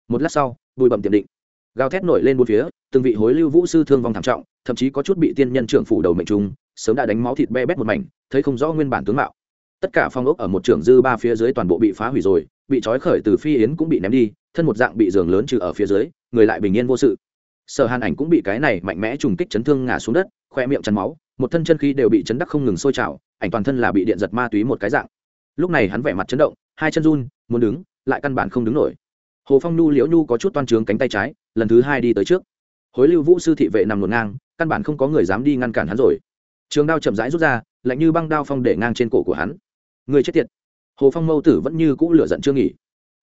Một lát sau, bụi bậm tiệm định. Gào thét nổi lên bốn phía, từng vị hối lưu vũ sư thương vong thảm trọng, thậm chí có chút bị tiên nhân trưởng phủ đầu mệnh trung sớm đã đánh máu thịt be bét một mảnh, thấy không rõ nguyên bản tướng mạo. Tất cả phong ốc ở một trưởng dư ba phía dưới toàn bộ bị phá hủy rồi, bị trói khởi từ phi yến cũng bị ném đi, thân một dạng bị giường lớn trừ ở phía dưới, người lại bình yên vô sự. Sở hàn ảnh cũng bị cái này mạnh mẽ trùng kích chấn thương ngã xuống đất, khoe miệng chắn máu, một thân chân khí đều bị chấn đắc không ngừng sôi trào, ảnh toàn thân là bị điện giật ma túy một cái dạng lúc này hắn vẻ mặt chấn động, hai chân run, muốn đứng, lại căn bản không đứng nổi. Hồ phong nhu, liễu nhu có chút toan trướng cánh tay trái, lần thứ hai đi tới trước. Hối lưu vũ sư thị vệ nằm ngổn ngang, căn bản không có người dám đi ngăn cản hắn rồi. Trường đao chậm rãi rút ra, lạnh như băng đao phong để ngang trên cổ của hắn. Người chết tiệt. Hồ phong mâu tử vẫn như cũ lửa giận chưa nghỉ.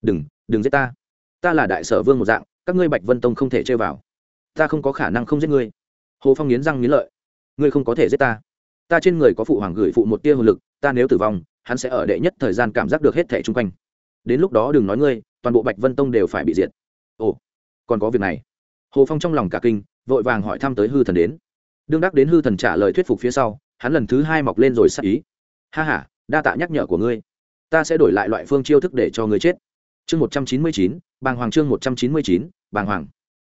Đừng đừng giết ta. Ta là đại sở vương một dạng, các ngươi bạch vân tông không thể chơi vào. Ta không có khả năng không giết ngươi. Hồ phong nghiến răng nghiến lợi. Ngươi không có thể giết ta. Ta trên người có phụ hoàng gửi phụ một tia hồn lực, ta nếu tử vong hắn sẽ ở đệ nhất thời gian cảm giác được hết thẻ chung quanh. Đến lúc đó đừng nói ngươi, toàn bộ bạch vân tông đều phải bị diệt. Ồ, còn có việc này. Hồ phong trong lòng cả kinh, vội vàng hỏi thăm tới hư thần đến. Đương đắc đến hư thần trả lời thuyết phục phía sau, hắn lần thứ hai mọc lên rồi sắc ý. Ha h a đa tạ nhắc nhở của ngươi. Ta sẽ đổi lại loại phương chiêu thức để cho ngươi chết. Chương một trăm chín mươi chín, bàng hoàng chương một trăm chín mươi chín, bàng hoàng.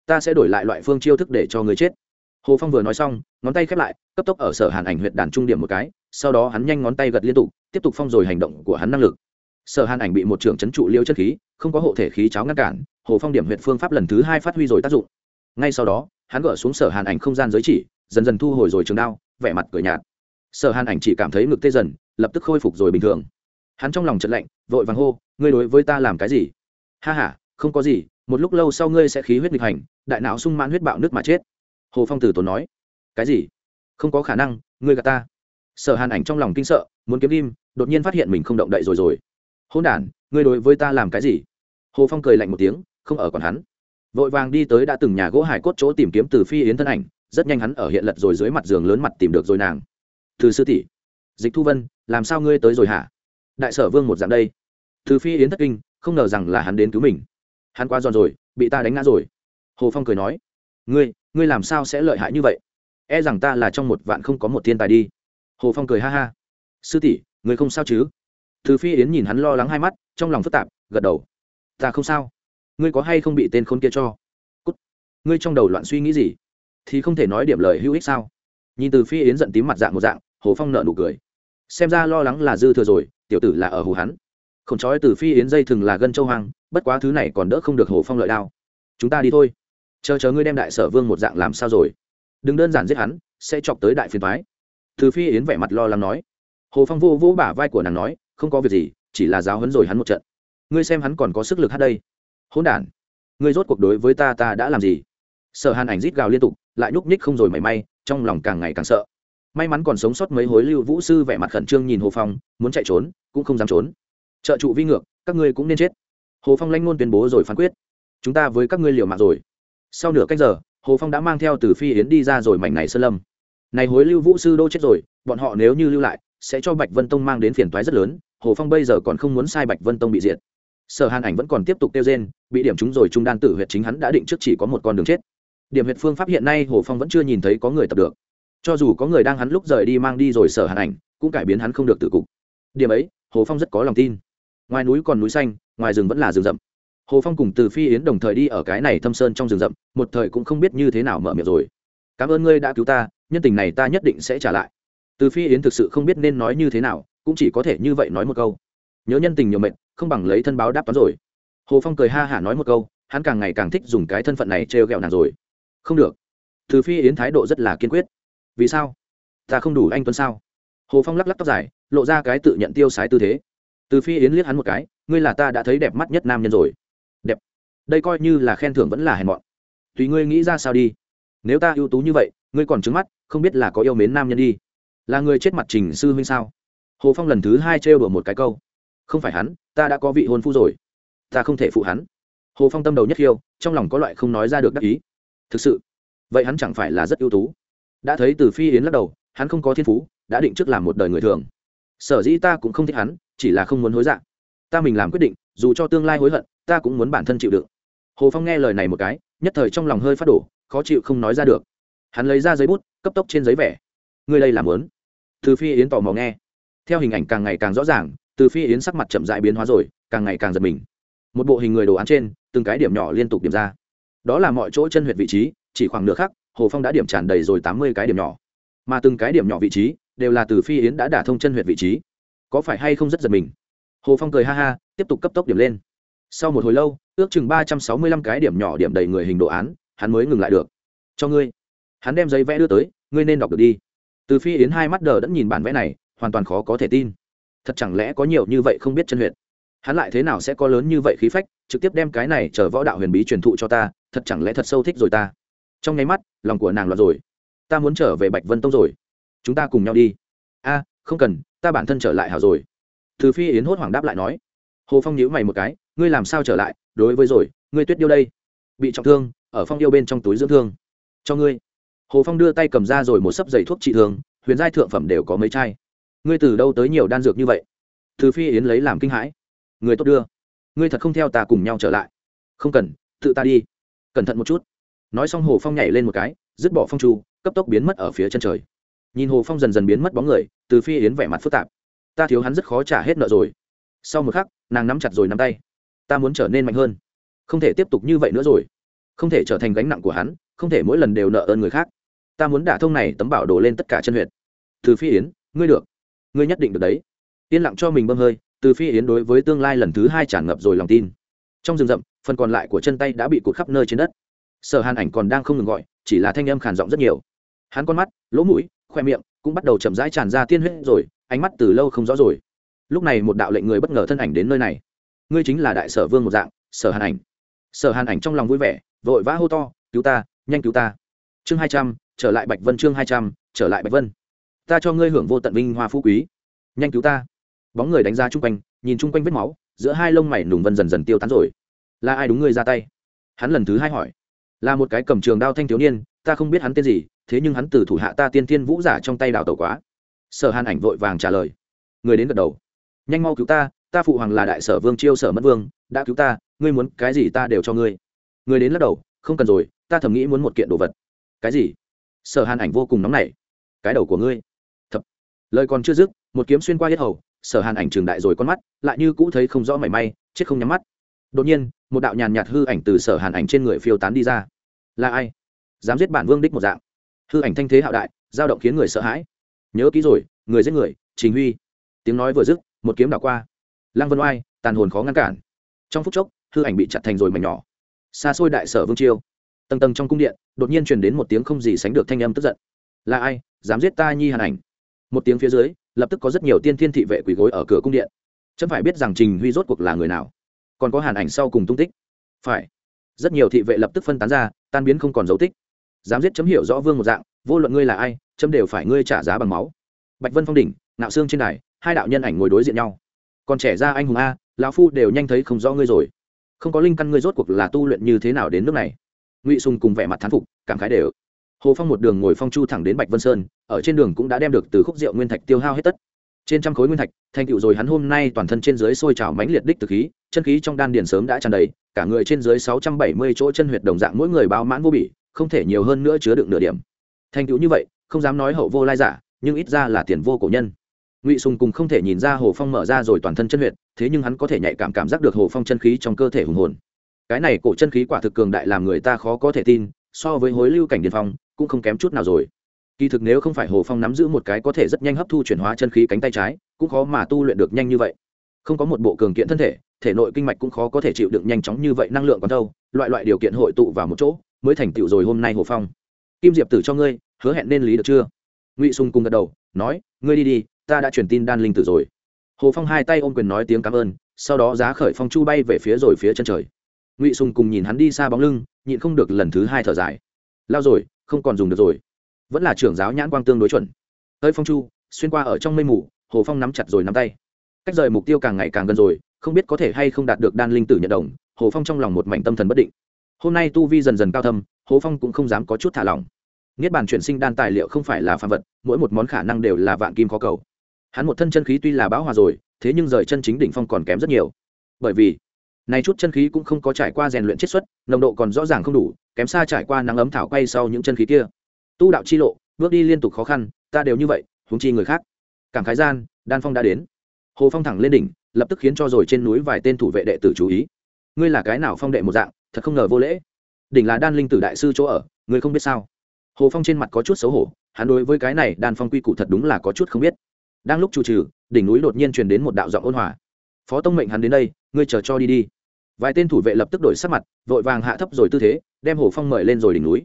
Ta sẽ đổi lại loại phương chiêu thức để cho ngươi chết. Hồ phong vừa nói xong, ngón tay khép lại, cấp tốc ở sở hàn ảnh huyện đàn trung điểm một cái, sau đó hắn nhanh ngón tay gật liên tục tiếp tục phong rồi hành động của hắn năng lực. Sở hàn ảnh bị một trưởng c h ấ n trụ liêu chất khí, không có hộ thể khí cháo ngăn cản, hồ phong điểm huyện phương pháp lần thứ hai phát huy rồi tác dụng. Ngay sau đó, hắn gỡ xuống sở hàn ảnh không gian giới chỉ, dần dần thu hồi rồi trường đao, vẻ mặt cửa nhạt. Sở hàn ảnh chỉ cảm thấy ngực tê dần, lập tức khôi phục rồi bình thường. Hắn trong lòng trận lạnh, vội vàng hô, ngươi đối với ta làm cái gì? Ha h a không có gì, một lúc lâu sau ngươi sẽ khí huyết nghịch hành, đại não sung mãn huyết bạo nước mà chết. Hồ phong tử tốn nói. Cái gì? Không có khả năng, ngươi gạt ta. Sở hàn ảnh trong lòng kinh sợ muốn kiếm kim đột nhiên phát hiện mình không động đậy rồi rồi. Hôn đản, ngươi đối với ta làm cái gì? Hồ phong cười lạnh một tiếng, không ở còn hắn. Vội vàng đi tới đã từng nhà gỗ hải cốt chỗ tìm kiếm từ phi yến thân ảnh, rất nhanh hắn ở hiện lật rồi dưới mặt giường lớn mặt tìm được rồi nàng. Từ sư tỷ, dịch thu vân, làm sao ngươi tới rồi hả? Đại sở vương một dạng đây. Từ phi yến thất kinh, không ngờ rằng là hắn đến cứu mình. Hắn qua giòn rồi, bị ta đánh ngã rồi. Hồ phong cười nói, ngươi ngươi làm sao sẽ lợi hại như vậy? E rằng ta là trong một vạn không có một thiên tài đi. Hồ phong cười ha ha sư tỷ, người không sao chứ? Từ phi yến nhìn hắn lo lắng hai mắt, trong lòng phức tạp, gật đầu. Ta không sao. Ngươi có hay không bị tên khốn kia cho? Cút. ngươi trong đầu loạn suy nghĩ gì? Thì không thể nói điểm lời hữu ích sao? Nhìn từ phi yến giận tím mặt dạng một dạng, hồ phong nợ nụ cười. Xem ra lo lắng là dư thừa rồi, tiểu tử là ở hồ hắn. Không trói từ phi yến dây thừng là gân châu hoang, bất quá thứ này còn đỡ không được hồ phong lợi đao. Chúng ta đi thôi. Chờ chờ ngươi đem đại sở vương một dạng làm sao rồi. Đừng đơn giản giết hắn, sẽ chọc tới đại phiền thoái từ phi yến vẻ mặt lo lắng nói hồ phong vô vỗ bả vai của nàng nói, không có việc gì, chỉ là giáo hấn rồi hắn một trận. Ngươi xem hắn còn có sức lực hát đây. Hôn đản, ngươi rốt cuộc đối với ta ta đã làm gì? Sở hàn ảnh rít gào liên tục, lại nhúc nhích không rồi mảy may, trong lòng càng ngày càng sợ. May mắn còn sống sót mấy hối lưu vũ sư vẻ mặt khẩn trương nhìn hồ phong, muốn chạy trốn, cũng không dám trốn. Trợ trụ vi ngược, các ngươi cũng nên chết. Hồ phong lanh ngôn tuyên bố rồi phán quyết. Chúng ta với các ngươi liều mạng rồi. Sau nửa cách giờ, hồ phong đã mang theo từ phi yến đi ra rồi mảnh này sơn lâm. Này hối lưu vũ sư đô chết rồi, bọn họ nếu như lưu lại sẽ cho bạch vân tông mang đến phiền toái rất lớn, hồ phong bây giờ còn không muốn sai bạch vân tông bị diệt. Sở hàn ảnh vẫn còn tiếp tục tiêu trên bị điểm chúng rồi trung đan tử huyệt chính hắn đã định trước chỉ có một con đường chết. Điểm huyệt phương pháp hiện nay hồ phong vẫn chưa nhìn thấy có người tập được. Cho dù có người đang hắn lúc rời đi mang đi rồi sở hàn ảnh, cũng cải biến hắn không được tự cục. Điểm ấy, hồ phong rất có lòng tin. Ngoài núi còn núi xanh, ngoài rừng vẫn là rừng rậm. Hồ phong cùng từ phi yến đồng thời đi ở cái này thâm sơn trong rừng rậm, một thời cũng không biết như thế nào mở miệng rồi. Cảm ơn ngươi đã cứu ta, nhân tình này ta nhất định sẽ trả lại từ phi yến thực sự không biết nên nói như thế nào, cũng chỉ có thể như vậy nói một câu. Nhớ nhân tình nhiều mệnh, không bằng lấy thân báo đáp toán rồi. Hồ phong cười ha hả nói một câu, hắn càng ngày càng thích dùng cái thân phận này trêu ghẹo nàng rồi. Không được. Từ phi yến thái độ rất là kiên quyết. Vì sao? Ta không đủ anh tuấn sao? Hồ phong lắc lắc tóc dài, lộ ra cái tự nhận tiêu sái tư thế. Từ phi yến liếc hắn một cái, ngươi là ta đã thấy đẹp mắt nhất nam nhân rồi. Đẹp. Đây coi như là khen thưởng vẫn là hèn mọn. Tùy ngươi nghĩ ra sao đi. Nếu ta ưu tú như vậy, ngươi còn trứng mắt, không biết là có yêu mến nam nhân đi là người chết mặt trình sư huynh sao? Hồ phong lần thứ hai trêu đùa một cái câu. Không phải hắn, ta đã có vị hôn phu rồi. Ta không thể phụ hắn. Hồ phong tâm đầu nhất khiêu, trong lòng có loại không nói ra được đắc ý. Thực sự, vậy hắn chẳng phải là rất ưu tú. Đã thấy từ phi yến lắc đầu, hắn không có thiên phú, đã định trước làm một đời người thường. Sở dĩ ta cũng không thích hắn, chỉ là không muốn hối dạng ta mình làm quyết định, dù cho tương lai hối hận, ta cũng muốn bản thân chịu đựng. Hồ phong nghe lời này một cái, nhất thời trong lòng hơi phát đổ, khó chịu không nói ra được. Hắn lấy ra giấy bút, cấp tốc trên giấy vẽ. Người đây làm lớn từ phi yến tò mò nghe. Theo hình ảnh càng ngày càng rõ ràng, từ phi yến sắc mặt chậm dại biến hóa rồi, càng ngày càng giật mình. Một bộ hình người đồ án trên, từng cái điểm nhỏ liên tục điểm ra. Đó là mọi chỗ chân huyệt vị trí, chỉ khoảng nửa khắc, hồ phong đã điểm tràn đầy rồi tám mươi cái điểm nhỏ. Mà từng cái điểm nhỏ vị trí, đều là từ phi yến đã đả thông chân huyệt vị trí. Có phải hay không rất giật mình? Hồ phong cười ha ha, tiếp tục cấp tốc điểm lên. Sau một hồi lâu, ước chừng ba trăm sáu mươi lăm cái điểm nhỏ điểm đầy người hình đồ án, hắn mới ngừng lại được. Cho ngươi. Hắn đem giấy vẽ đưa tới, ngươi nên đọc được đi từ phi yến hai mắt đờ đẫn nhìn bản vẽ này, hoàn toàn khó có thể tin. Thật chẳng lẽ có nhiều như vậy không biết chân huyện hắn lại thế nào sẽ có lớn như vậy khí phách, trực tiếp đem cái này chờ võ đạo huyền bí truyền thụ cho ta, thật chẳng lẽ thật sâu thích rồi ta? Trong nháy mắt, lòng của nàng loạt rồi. Ta muốn trở về bạch vân tông rồi. Chúng ta cùng nhau đi. A, không cần, ta bản thân trở lại hảo rồi. Từ phi yến hốt hoảng đáp lại nói. Hồ phong nhíu mày một cái, ngươi làm sao trở lại? Đối với rồi, ngươi tuyết điêu đây. Bị trọng thương, ở phong yêu bên trong túi dưỡng thương. Cho ngươi hồ phong đưa tay cầm ra rồi một sấp giày thuốc trị thương huyền giai thượng phẩm đều có mấy chai. Ngươi từ đâu tới nhiều đan dược như vậy? Từ phi yến lấy làm kinh hãi. Người tốt đưa. Ngươi thật không theo ta cùng nhau trở lại. Không cần tự ta đi. Cẩn thận một chút. Nói xong hồ phong nhảy lên một cái dứt bỏ phong trù, cấp tốc biến mất ở phía chân trời. Nhìn hồ phong dần dần biến mất bóng người từ phi yến vẻ mặt phức tạp. Ta thiếu hắn rất khó trả hết nợ rồi. Sau một khắc nàng nắm chặt rồi nắm tay. Ta muốn trở nên mạnh hơn. Không thể tiếp tục như vậy nữa rồi. Không thể trở thành gánh nặng của hắn không thể mỗi lần đều nợ ơn người khác ta muốn đả thông này tấm bảo đổ lên tất cả chân huyện từ phi yến, ngươi được. Ngươi nhất định được đấy. Yên lặng cho mình bơm hơi, từ phi yến đối với tương lai lần thứ hai tràn ngập rồi lòng tin. Trong rừng rậm, phần còn lại của chân tay đã bị cụt khắp nơi trên đất. Sở hàn ảnh còn đang không ngừng gọi, chỉ là thanh âm khàn giọng rất nhiều. Hắn con mắt, lỗ mũi, khoe miệng cũng bắt đầu chậm rãi tràn ra tiên huyết rồi, ánh mắt từ lâu không rõ rồi. Lúc này một đạo lệnh người bất ngờ thân ảnh đến nơi này. Ngươi chính là đại sở vương một dạng, sở hàn ảnh. Sở hàn ảnh trong lòng vui vẻ, vội vã hô to, cứu ta, nhanh cứu ta. Chương hai trăm trở lại bạch vân chương hai trăm, trở lại bạch vân. Ta cho ngươi hưởng vô tận vinh hoa phú quý. Nhanh cứu ta. Bóng người đánh ra chung quanh, nhìn chung quanh vết máu, giữa hai lông mày nùng vân dần dần tiêu tán rồi. Là ai đúng ngươi ra tay? Hắn lần thứ hai hỏi. Là một cái cầm trường đao thanh thiếu niên, ta không biết hắn tên gì, thế nhưng hắn từ thủ hạ ta tiên thiên vũ giả trong tay đào tẩu quá. Sở hàn ảnh vội vàng trả lời. Người đến gật đầu. Nhanh mau cứu ta ta phụ hoàng là đại sở vương chiêu sở mất vương, đã cứu ta, ngươi muốn cái gì ta đều cho ngươi. Người đến lắc đầu, không cần rồi, ta thầm nghĩ muốn một kiện đồ vật. Cái gì? Sở hàn ảnh vô cùng nóng nảy. Cái đầu của ngươi. Thập. Lời còn chưa dứt, một kiếm xuyên qua hết hầu, sở hàn ảnh trường đại rồi con mắt, lại như cũ thấy không rõ mảy may, chết không nhắm mắt. Đột nhiên, một đạo nhàn nhạt hư ảnh từ sở hàn ảnh trên người phiêu tán đi ra. Là ai? Dám giết bản vương đích một dạng. Hư ảnh thanh thế hạo đại, dao động khiến người sợ hãi. Nhớ kỹ rồi, người giết người, trình huy. Tiếng nói vừa dứt, một kiếm đảo qua. Lăng vân oai, tàn hồn khó ngăn cản. Trong phút chốc, hư ảnh bị chặt thành rồi mảnh nhỏ. Xa xôi đại sở vương chiêu tầng tầng trong cung điện, đột nhiên truyền đến một tiếng không gì sánh được thanh âm tức giận. Là ai? Dám giết ta nhi hàn ảnh? Một tiếng phía dưới, lập tức có rất nhiều tiên thiên thị vệ quỳ gối ở cửa cung điện. Chấm phải biết rằng trình huy rốt cuộc là người nào. Còn có hàn ảnh sau cùng tung tích. Phải. Rất nhiều thị vệ lập tức phân tán ra, tan biến không còn dấu tích. Dám giết chấm hiểu rõ vương một dạng, vô luận ngươi là ai, chấm đều phải ngươi trả giá bằng máu. Bạch vân phong đỉnh nạo xương trên đài, hai đạo nhân ảnh ngồi đối diện nhau. Còn trẻ ra anh hùng a, lão phu đều nhanh thấy không rõ ngươi rồi. Không có linh căn ngươi rốt cuộc là tu luyện như thế nào đến nước này? Ngụy sùng cùng vẻ mặt thán phục cảm khái đều hồ phong một đường ngồi phong chu thẳng đến bạch vân sơn ở trên đường cũng đã đem được từ khúc rượu nguyên thạch tiêu hao hết tất trên trăm khối nguyên thạch thành tựu rồi hắn hôm nay toàn thân trên dưới sôi trào mãnh liệt đích từ khí chân khí trong đan điền sớm đã tràn đầy cả người trên dưới sáu trăm bảy mươi chỗ chân huyệt đồng dạng mỗi người bao mãn vô bỉ không thể nhiều hơn nữa chứa đựng nửa điểm thành tựu như vậy không dám nói hậu vô lai giả nhưng ít ra là tiền vô cổ nhân ngụy sùng cùng không thể nhìn ra hồ phong mở ra rồi toàn thân chân huyệt thế nhưng hắn có thể nhạy cảm cảm giác được hồ phong chân khí trong cơ thể hùng hồn cái này cổ chân khí quả thực cường đại làm người ta khó có thể tin, so với hối lưu cảnh điền phong, cũng không kém chút nào rồi. Kỳ thực nếu không phải hồ phong nắm giữ một cái có thể rất nhanh hấp thu chuyển hóa chân khí cánh tay trái, cũng khó mà tu luyện được nhanh như vậy. Không có một bộ cường kiện thân thể thể nội kinh mạch cũng khó có thể chịu đựng nhanh chóng như vậy năng lượng còn đâu, loại loại điều kiện hội tụ vào một chỗ, mới thành tựu rồi hôm nay hồ phong. Kim diệp tử cho ngươi, hứa hẹn nên lý được chưa? Ngụy sung cùng gật đầu, nói, ngươi đi đi, ta đã truyền tin đan linh tử rồi. Hồ phong hai tay ôm quyền nói tiếng cảm ơn, sau đó giá khởi phong chu bay về phía rồi phía chân trời ngụy sùng cùng nhìn hắn đi xa bóng lưng, nhịn không được lần thứ hai thở dài. Lao rồi, không còn dùng được rồi. Vẫn là trưởng giáo nhãn quang tương đối chuẩn. Hơi phong chu, xuyên qua ở trong mây mù, hồ phong nắm chặt rồi nắm tay. Cách rời mục tiêu càng ngày càng gần rồi, không biết có thể hay không đạt được đan linh tử nhận đồng, hồ phong trong lòng một mảnh tâm thần bất định. Hôm nay tu vi dần dần cao thâm, hồ phong cũng không dám có chút thả lỏng. Niết bàn chuyển sinh đan tài liệu không phải là phạm vật, mỗi một món khả năng đều là vạn kim khó cầu. Hắn một thân chân khí tuy là bão hòa rồi, thế nhưng rời chân chính đỉnh phong còn kém rất nhiều. Bởi vì này chút chân khí cũng không có trải qua rèn luyện chiết xuất, nồng độ còn rõ ràng không đủ, kém xa trải qua nắng ấm thảo quay sau những chân khí kia. Tu đạo chi lộ, bước đi liên tục khó khăn, ta đều như vậy, huống chi người khác. Cảm khái gian, đan phong đã đến. Hồ phong thẳng lên đỉnh, lập tức khiến cho rồi trên núi vài tên thủ vệ đệ tử chú ý. Ngươi là cái nào phong đệ một dạng, thật không ngờ vô lễ. Đỉnh là đan linh tử đại sư chỗ ở, ngươi không biết sao? Hồ phong trên mặt có chút xấu hổ, hắn đối với cái này đan phong quy củ thật đúng là có chút không biết. Đang lúc chủ trừ, đỉnh núi đột nhiên truyền đến một đạo giọng ôn hòa. Phó tông mệnh hắn đến đây, ngươi chờ cho đi đi vài tên thủ vệ lập tức đổi sắc mặt, vội vàng hạ thấp rồi tư thế, đem hồ phong mời lên rồi đỉnh núi.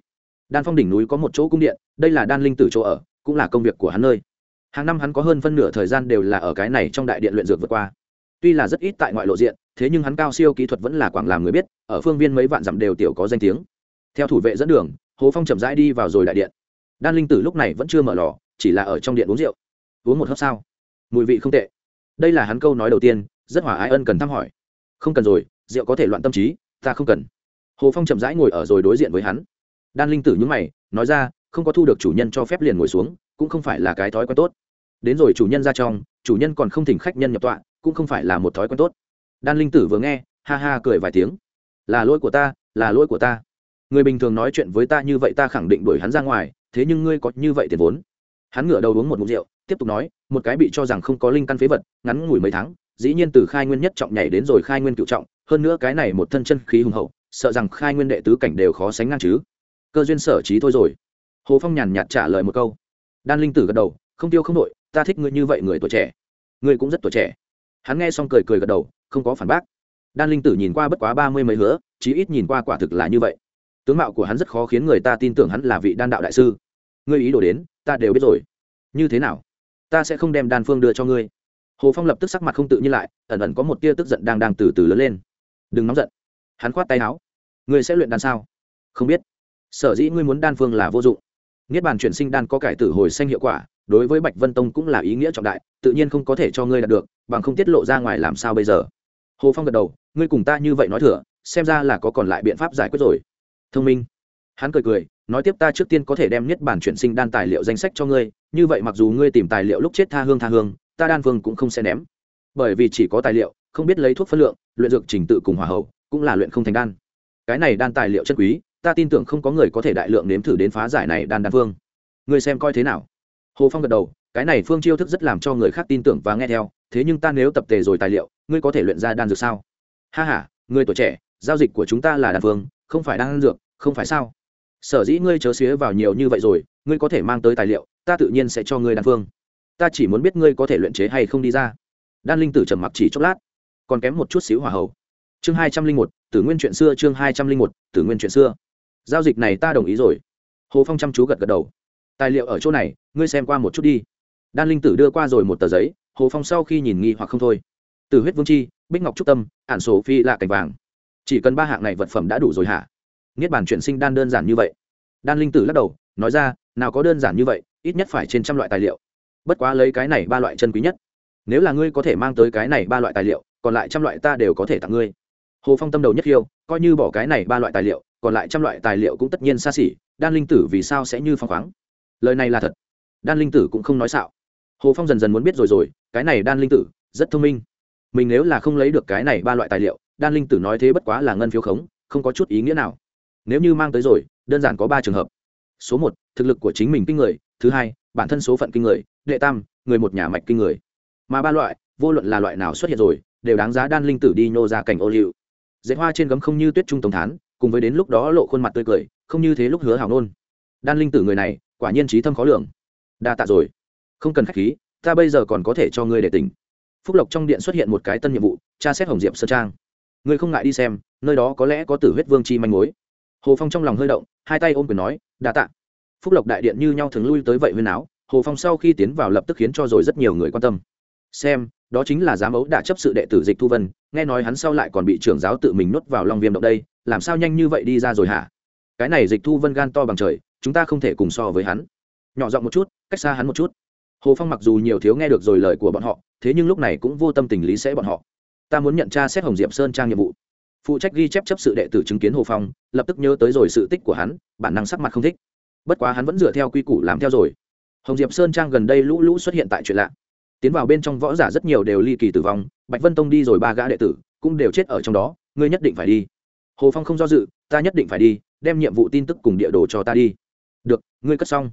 Đan phong đỉnh núi có một chỗ cung điện, đây là đan linh tử chỗ ở, cũng là công việc của hắn nơi. Hàng năm hắn có hơn phân nửa thời gian đều là ở cái này trong đại điện luyện dược vượt qua. Tuy là rất ít tại ngoại lộ diện, thế nhưng hắn cao siêu kỹ thuật vẫn là quảng làm người biết, ở phương viên mấy vạn dặm đều tiểu có danh tiếng. Theo thủ vệ dẫn đường, hồ phong chậm rãi đi vào rồi đại điện. Đan linh tử lúc này vẫn chưa mở lò, chỉ là ở trong điện uống rượu. Uống một hớp sao? Mùi vị không tệ. Đây là hắn câu nói đầu tiên, rất hỏa ái ân cần thăm hỏi. Không cần rồi rượu có thể loạn tâm trí, ta không cần. Hồ phong chậm rãi ngồi ở rồi đối diện với hắn. Đan linh tử nhúng mày, nói ra, không có thu được chủ nhân cho phép liền ngồi xuống, cũng không phải là cái thói quen tốt. Đến rồi chủ nhân ra trong, chủ nhân còn không thỉnh khách nhân nhập tọa, cũng không phải là một thói quen tốt. Đan linh tử vừa nghe, ha ha cười vài tiếng. Là lỗi của ta, là lỗi của ta. Người bình thường nói chuyện với ta như vậy ta khẳng định đuổi hắn ra ngoài, thế nhưng ngươi có như vậy tiền vốn. Hắn ngửa đầu uống một mục rượu, tiếp tục nói, một cái bị cho rằng không có linh căn phế vật, ngắn ngủi mấy tháng, dĩ nhiên từ khai nguyên nhất trọng nhảy đến rồi khai nguyên cựu trọng hơn nữa cái này một thân chân khí hùng hậu, sợ rằng khai nguyên đệ tứ cảnh đều khó sánh ngang chứ. Cơ duyên sở trí thôi rồi. Hồ phong nhàn nhạt trả lời một câu. Đan linh tử gật đầu, không tiêu không đội ta thích ngươi như vậy người tuổi trẻ. Ngươi cũng rất tuổi trẻ. Hắn nghe xong cười cười gật đầu, không có phản bác. Đan linh tử nhìn qua bất quá ba mươi mấy hứa, chí ít nhìn qua quả thực là như vậy. Tướng mạo của hắn rất khó khiến người ta tin tưởng hắn là vị đan đạo đại sư. Ngươi ý đồ đến, ta đều biết rồi. Như thế nào? Ta sẽ không đem đan phương đưa cho ngươi. Hồ phong lập tức sắc mặt không tự nhiên lại, ẩn ẩn có một tia tức giận đang đang từ từ lớn lên đừng nóng giận. Hắn khoát tay áo. Ngươi sẽ luyện đan sao? Không biết. Sở dĩ ngươi muốn đan phương là vô dụng. Niết bàn chuyển sinh đan có cải tử hồi xanh hiệu quả, đối với bạch vân tông cũng là ý nghĩa trọng đại, tự nhiên không có thể cho ngươi đạt được, bằng không tiết lộ ra ngoài làm sao bây giờ? Hồ phong gật đầu, ngươi cùng ta như vậy nói thừa, xem ra là có còn lại biện pháp giải quyết rồi. Thông minh. Hắn cười cười, nói tiếp ta trước tiên có thể đem niết bản chuyển sinh đan tài liệu danh sách cho ngươi, như vậy mặc dù ngươi tìm tài liệu lúc chết tha hương tha hương, ta đan phương cũng không sẽ ném. Bởi vì chỉ có tài liệu không biết lấy thuốc phân lượng, luyện dược trình tự cùng hòa hậu, cũng là luyện không thành đan. Cái này đan tài liệu chân quý, ta tin tưởng không có người có thể đại lượng nếm thử đến phá giải này đan đan phương. Người xem coi thế nào? Hồ phong gật đầu, cái này phương chiêu thức rất làm cho người khác tin tưởng và nghe theo, thế nhưng ta nếu tập tề rồi tài liệu, ngươi có thể luyện ra đan dược sao? Ha h a người tuổi trẻ, giao dịch của chúng ta là đan phương, không phải đan dược, không phải sao? Sở dĩ ngươi chớ xía vào nhiều như vậy rồi, ngươi có thể mang tới tài liệu, ta tự nhiên sẽ cho ngươi đan phương. Ta chỉ muốn biết ngươi có thể luyện chế hay không đi ra. Đan linh tử trầm mặc chỉ chốc lát còn kém một chút xíu hỏa hậu chương hai trăm linh một, tử nguyên chuyện xưa, chương hai trăm linh một, tử nguyên chuyện xưa. Giao dịch này ta đồng ý rồi. Hồ phong chăm chú gật gật đầu. Tài liệu ở chỗ này, ngươi xem qua một chút đi. Đan linh tử đưa qua rồi một tờ giấy, hồ phong sau khi nhìn nghi hoặc không thôi. Từ huyết vương chi, bích ngọc trúc tâm, ản sổ phi lạ cành vàng. Chỉ cần ba hạng này vật phẩm đã đủ rồi hả? Niết bản chuyển sinh đan đơn giản như vậy. Đan linh tử lắc đầu, nói ra, nào có đơn giản như vậy, ít nhất phải trên trăm loại tài liệu. Bất quá lấy cái này ba loại chân quý nhất. Nếu là ngươi có thể mang tới cái này ba loại tài liệu còn lại trăm loại ta đều có thể tặng ngươi. Hồ phong tâm đầu nhất yêu, coi như bỏ cái này ba loại tài liệu còn lại trăm loại tài liệu cũng tất nhiên xa xỉ đan linh tử vì sao sẽ như phong khoáng? Lời này là thật. Đan linh tử cũng không nói xạo. Hồ phong dần dần muốn biết rồi rồi cái này đan linh tử rất thông minh. Mình nếu là không lấy được cái này ba loại tài liệu đan linh tử nói thế bất quá là ngân phiếu khống không có chút ý nghĩa nào. Nếu như mang tới rồi đơn giản có ba trường hợp. Số một thực lực của chính mình kinh người. Thứ hai bản thân số phận kinh người. Đệ tam người một nhà mạch kinh người. Mà ba loại vô luận là loại nào xuất hiện rồi đều đáng giá đan linh tử đi nhô ra cảnh ô liu. Dệt hoa trên gấm không như tuyết trung tổng thán, cùng với đến lúc đó lộ khuôn mặt tươi cười, không như thế lúc hứa hào nôn. Đan linh tử người này, quả nhiên trí thâm khó lường. Đa tạ rồi. Không cần khách khí, ta bây giờ còn có thể cho ngươi để tỉnh. Phúc lộc trong điện xuất hiện một cái tân nhiệm vụ, tra xét hồng diệp sơn trang. Ngươi không ngại đi xem, nơi đó có lẽ có tử huyết vương chi manh mối. Hồ phong trong lòng hơi động, hai tay ôm quyền nói, đa tạ. Phúc lộc đại điện như nhau thường lui tới vậy huyên áo, hồ phong sau khi tiến vào lập tức khiến cho rồi rất nhiều người quan tâm xem, đó chính là giám ấu đã chấp sự đệ tử dịch thu vân, nghe nói hắn sau lại còn bị trưởng giáo tự mình nuốt vào long viêm động đây, làm sao nhanh như vậy đi ra rồi hả? Cái này dịch thu vân gan to bằng trời, chúng ta không thể cùng so với hắn. Nhỏ giọng một chút, cách xa hắn một chút. Hồ phong mặc dù nhiều thiếu nghe được rồi lời của bọn họ, thế nhưng lúc này cũng vô tâm tình lý sẽ bọn họ. Ta muốn nhận tra xét hồng diệp sơn trang nhiệm vụ. Phụ trách ghi chép chấp sự đệ tử chứng kiến hồ phong, lập tức nhớ tới rồi sự tích của hắn, bản năng sắc mặt không thích. Bất quá hắn vẫn dựa theo quy củ làm theo rồi. Hồng diệp sơn trang gần đây lũ lũ xuất hiện tại chuyện lạ tiến vào bên trong võ giả rất nhiều đều ly kỳ tử vong, bạch vân tông đi rồi ba gã đệ tử cũng đều chết ở trong đó, ngươi nhất định phải đi. Hồ phong không do dự, ta nhất định phải đi, đem nhiệm vụ tin tức cùng địa đồ cho ta đi. Được, ngươi cất xong.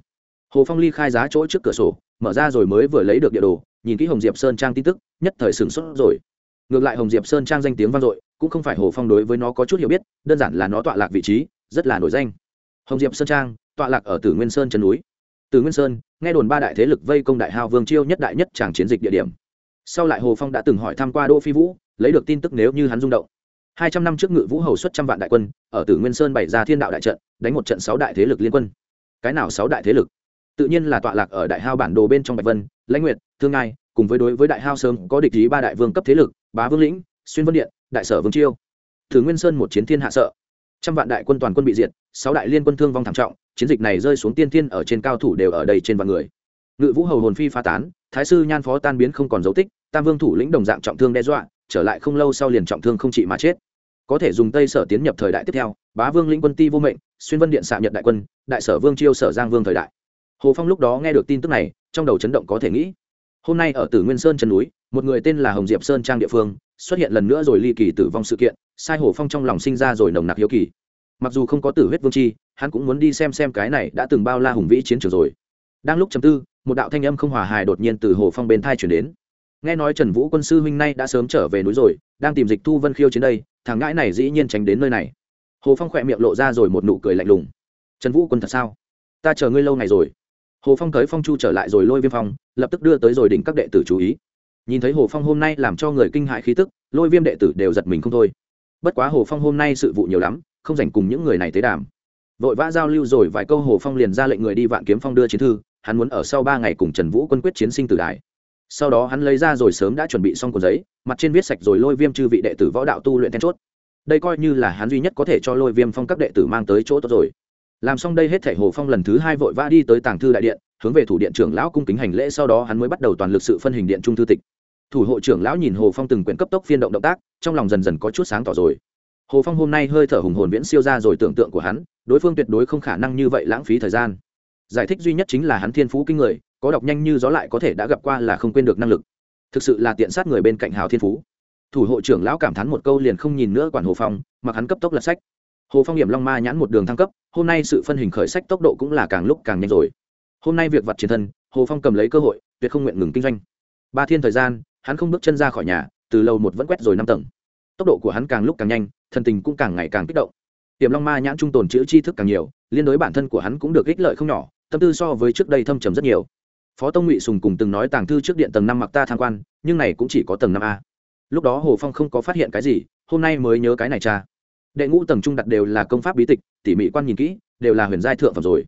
Hồ phong ly khai giá chỗ trước cửa sổ, mở ra rồi mới vừa lấy được địa đồ, nhìn kỹ hồng diệp sơn trang tin tức, nhất thời sửng sốt rồi. Ngược lại hồng diệp sơn trang danh tiếng vang dội, cũng không phải hồ phong đối với nó có chút hiểu biết, đơn giản là nó tọa lạc vị trí, rất là nổi danh. Hồng diệp sơn trang, tọa lạc ở tử nguyên sơn chân núi tử nguyên sơn, nghe đồn ba đại thế lực vây công đại hào vương chiêu nhất đại nhất tràng chiến dịch địa điểm. Sau lại hồ phong đã từng hỏi tham q u a đỗ phi vũ, lấy được tin tức nếu như hắn rung động. Hai trăm năm trước ngự vũ hầu xuất trăm vạn đại quân, ở tử nguyên sơn bày ra thiên đạo đại trận, đánh một trận sáu đại thế lực liên quân. Cái nào sáu đại thế lực? Tự nhiên là tọa lạc ở đại hao bản đồ bên trong bạch vân, lãnh nguyệt, thương ngai, cùng với đối với đại hao sớm có địch ý ba đại vương cấp thế lực, bá vương lĩnh, xuyên vân điện, đại sở vương chiêu. Thử nguyên sơn một chiến thiên hạ sợ. Trăm vạn đại quân toàn quân bị diệt, sáu đại liên quân thương vong thảm trọng chiến dịch này rơi xuống tiên thiên ở trên cao thủ đều ở đây trên vạn người. Ngự vũ hầu hồn phi pha tán, thái sư nhan phó tan biến không còn dấu tích, tam vương thủ lĩnh đồng dạng trọng thương đe dọa, trở lại không lâu sau liền trọng thương không trị mà chết. Có thể dùng tây sở tiến nhập thời đại tiếp theo, bá vương lĩnh quân ti vô mệnh, xuyên vân điện xạ nhật đại quân, đại sở vương chiêu sở giang vương thời đại. Hồ phong lúc đó nghe được tin tức này, trong đầu chấn động có thể nghĩ. Hôm nay ở tử nguyên sơn chân núi, một người tên là hồng diệp sơn trang địa phương, xuất hiện lần nữa rồi ly kỳ tử vong sự kiện, sai hồ phong trong lòng sinh ra rồi nồng nặc hiếu kỳ mặc dù không có tử huyết vương chi, hắn cũng muốn đi xem xem cái này đã từng bao la hùng vĩ chiến trường rồi. Đang lúc chầm tư, một đạo thanh âm không hòa hài đột nhiên từ hồ phong bên thai chuyển đến. Nghe nói trần vũ quân sư huynh nay đã sớm trở về núi rồi, đang tìm dịch thu vân khiêu chiến đây, thằng ngãi này dĩ nhiên tránh đến nơi này. Hồ phong khỏe miệng lộ ra rồi một nụ cười lạnh lùng. Trần vũ quân thật sao? Ta chờ ngươi lâu ngày rồi. Hồ phong tới phong chu trở lại rồi lôi viêm phong, lập tức đưa tới rồi đỉnh các đệ tử chú ý. Nhìn thấy hồ phong hôm nay làm cho người kinh hại khí tức, lôi viêm đệ tử đều giật mình không thôi. Bất quá hồ phong hôm nay sự vụ nhiều lắm không dành cùng những người này tế đàm. Vội vã giao lưu rồi vài câu hồ phong liền ra lệnh người đi vạn kiếm phong đưa chiến thư, hắn muốn ở sau ba ngày cùng trần vũ quân quyết chiến sinh tử đài. Sau đó hắn lấy ra rồi sớm đã chuẩn bị xong cuốn giấy, mặt trên viết sạch rồi lôi viêm chư vị đệ tử võ đạo tu luyện then chốt. Đây coi như là hắn duy nhất có thể cho lôi viêm phong các đệ tử mang tới chỗ tốt rồi. Làm xong đây hết thể hồ phong lần thứ hai vội vã đi tới tàng thư đại điện, hướng về thủ điện trưởng lão cung kính hành lễ, sau đó hắn mới bắt đầu toàn lực sự phân hình điện trung thư tịch. Thủ hộ trưởng lão nhìn hồ phong từng quyển cấp tốc phiên động động tác, trong lòng dần dần có chút sáng tỏ rồi hồ phong hôm nay hơi thở hùng hồn viễn siêu ra rồi tưởng tượng của hắn, đối phương tuyệt đối không khả năng như vậy lãng phí thời gian. Giải thích duy nhất chính là hắn thiên phú kinh người, có đọc nhanh như gió lại có thể đã gặp qua là không quên được năng lực. Thực sự là tiện sát người bên cạnh hào thiên phú. Thủ hộ trưởng lão cảm thán một câu liền không nhìn nữa quản hồ phong, mặc hắn cấp tốc lật sách. Hồ phong hiểm long ma nhãn một đường thăng cấp, hôm nay sự phân hình khởi sách tốc độ cũng là càng lúc càng nhanh rồi. Hôm nay việc vặt chiến thân, hồ phong cầm lấy cơ hội, tuyệt không nguyện ngừng kinh doanh. Ba thiên thời gian, hắn không bước chân ra khỏi nhà, từ lầu một vẫn quét rồi năm tầng. Tốc độ của hắn càng lúc càng nhanh thần tình cũng càng ngày càng kích động. Tiềm long ma nhãn trung tồn chữ tri thức càng nhiều, liên đối bản thân của hắn cũng được ích lợi không nhỏ, tâm tư so với trước đây thâm trầm rất nhiều. Phó tông ngụy sùng cùng từng nói tàng thư trước điện tầng năm mặc ta tham quan, nhưng này cũng chỉ có tầng năm a. Lúc đó hồ phong không có phát hiện cái gì, hôm nay mới nhớ cái này cha. Đệ ngũ tầng trung đặt đều là công pháp bí tịch, tỉ mỉ quan nhìn kỹ, đều là huyền giai thượng phẩm rồi.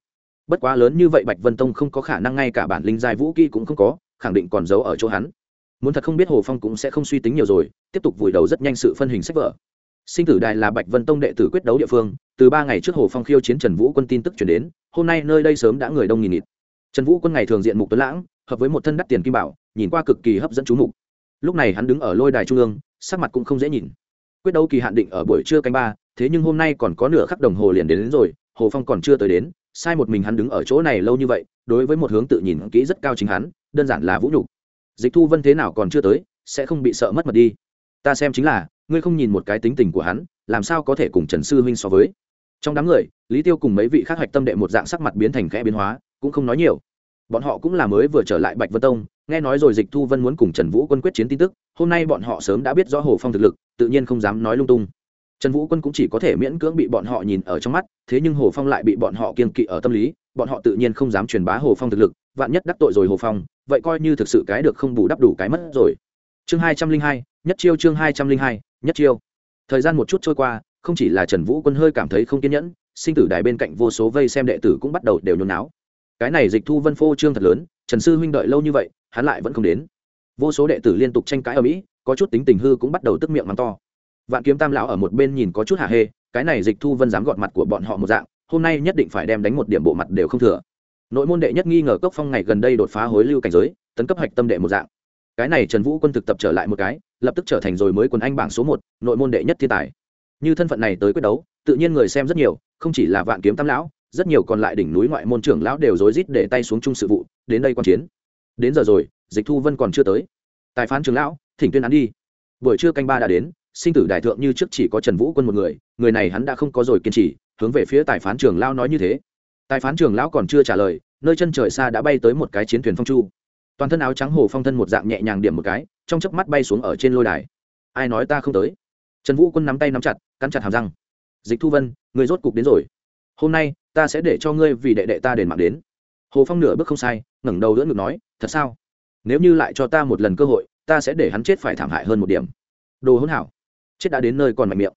Bất quá lớn như vậy bạch vân tông không có khả năng ngay cả bản linh giai vũ kỹ cũng không có, khẳng định còn giấu ở chỗ hắn. Muốn thật không biết hồ phong cũng sẽ không suy tính nhiều rồi, tiếp tục vùi đầu rất nhanh sự phân hình sách vở sinh tử đài là bạch vân tông đệ tử quyết đấu địa phương từ ba ngày trước hồ phong khiêu chiến trần vũ quân tin tức chuyển đến hôm nay nơi đây sớm đã người đông nghìn nghịt. Trần vũ quân ngày thường diện mục tuấn lãng hợp với một thân đắt tiền kim bảo nhìn qua cực kỳ hấp dẫn chú mục. Lúc này hắn đứng ở lôi đài trung ương sắc mặt cũng không dễ nhìn. Quyết đấu kỳ hạn định ở buổi trưa canh ba thế nhưng hôm nay còn có nửa khắc đồng hồ liền đến, đến rồi hồ phong còn chưa tới đến sai một mình hắn đứng ở chỗ này lâu như vậy đối với một hướng tự nhìn kỹ rất cao chính hắn đơn giản là vũ nhục. Dịch thu vân thế nào còn chưa tới sẽ không bị sợ mất mật đi. Ta xem chính là ngươi không nhìn một cái tính tình của hắn, làm sao có thể cùng trần sư huynh so với? Trong đám người, lý tiêu cùng mấy vị khác hạch tâm đệ một dạng sắc mặt biến thành khẽ biến hóa, cũng không nói nhiều. Bọn họ cũng là mới vừa trở lại bạch vân tông, nghe nói rồi dịch thu vân muốn cùng trần vũ quân quyết chiến tin tức, hôm nay bọn họ sớm đã biết rõ hồ phong thực lực, tự nhiên không dám nói lung tung. Trần vũ quân cũng chỉ có thể miễn cưỡng bị bọn họ nhìn ở trong mắt, thế nhưng hồ phong lại bị bọn họ kiên kỵ ở tâm lý, bọn họ tự nhiên không dám truyền bá hồ phong thực lực, vạn nhất đắc tội rồi hồ phong, vậy coi như thực sự cái được không bù đắp đủ cái mất rồi. Chương hai trăm linh hai, nhất chiêu chương hai trăm linh hai nhất chiêu. Thời gian một chút trôi qua, không chỉ là trần vũ quân hơi cảm thấy không kiên nhẫn, sinh tử đài bên cạnh vô số vây xem đệ tử cũng bắt đầu đều nhốn náo cái này dịch thu vân phô trương thật lớn, trần sư huynh đợi lâu như vậy, hắn lại vẫn không đến. Vô số đệ tử liên tục tranh cãi ở mỹ, có chút tính tình hư cũng bắt đầu tức miệng mắng to. Vạn kiếm tam lão ở một bên nhìn có chút hạ hê, cái này dịch thu vân dám gọt mặt của bọn họ một dạng, hôm nay nhất định phải đem đánh một điểm bộ mặt đều không thừa. Nội môn đệ nhất nghi ngờ cốc phong ngày gần đây đột phá hối lưu cảnh giới, tấn cấp hạch tâm đệ một dạng. Cái này trần vũ quân thực tập trở lại một cái lập tức trở thành rồi mới quân anh bảng số một, nội môn đệ nhất thiên tài. Như thân phận này tới quyết đấu, tự nhiên người xem rất nhiều, không chỉ là vạn kiếm tam lão, rất nhiều còn lại đỉnh núi ngoại môn trưởng lão đều rối rít để tay xuống chung sự vụ, đến đây quan chiến. Đến giờ rồi, dịch thu vân còn chưa tới. Tài phán trưởng lão, thỉnh tuyên án đi. Buổi trưa canh ba đã đến, sinh tử đại thượng như trước chỉ có trần vũ quân một người người này hắn đã không có rồi kiên trì, hướng về phía tài phán trưởng lão nói như thế. Tài phán trưởng lão còn chưa trả lời, nơi chân trời xa đã bay tới một cái chiến thuyền phong chu. Toàn thân áo trắng hồ phong thân một dạng nhẹ nhàng điểm một cái trong chớp mắt bay xuống ở trên lôi đài. Ai nói ta không tới? Trần vũ quân nắm tay nắm chặt, cắn chặt hàm răng. Dịch thu vân, người rốt cục đến rồi. Hôm nay, ta sẽ để cho ngươi vì đệ đệ ta đền mạng đến. Hồ phong nửa bước không sai, ngẩng đầu đỡ ngực nói, thật sao? Nếu như lại cho ta một lần cơ hội, ta sẽ để hắn chết phải thảm hại hơn một điểm. Đồ hỗn hảo. Chết đã đến nơi còn mạnh miệng.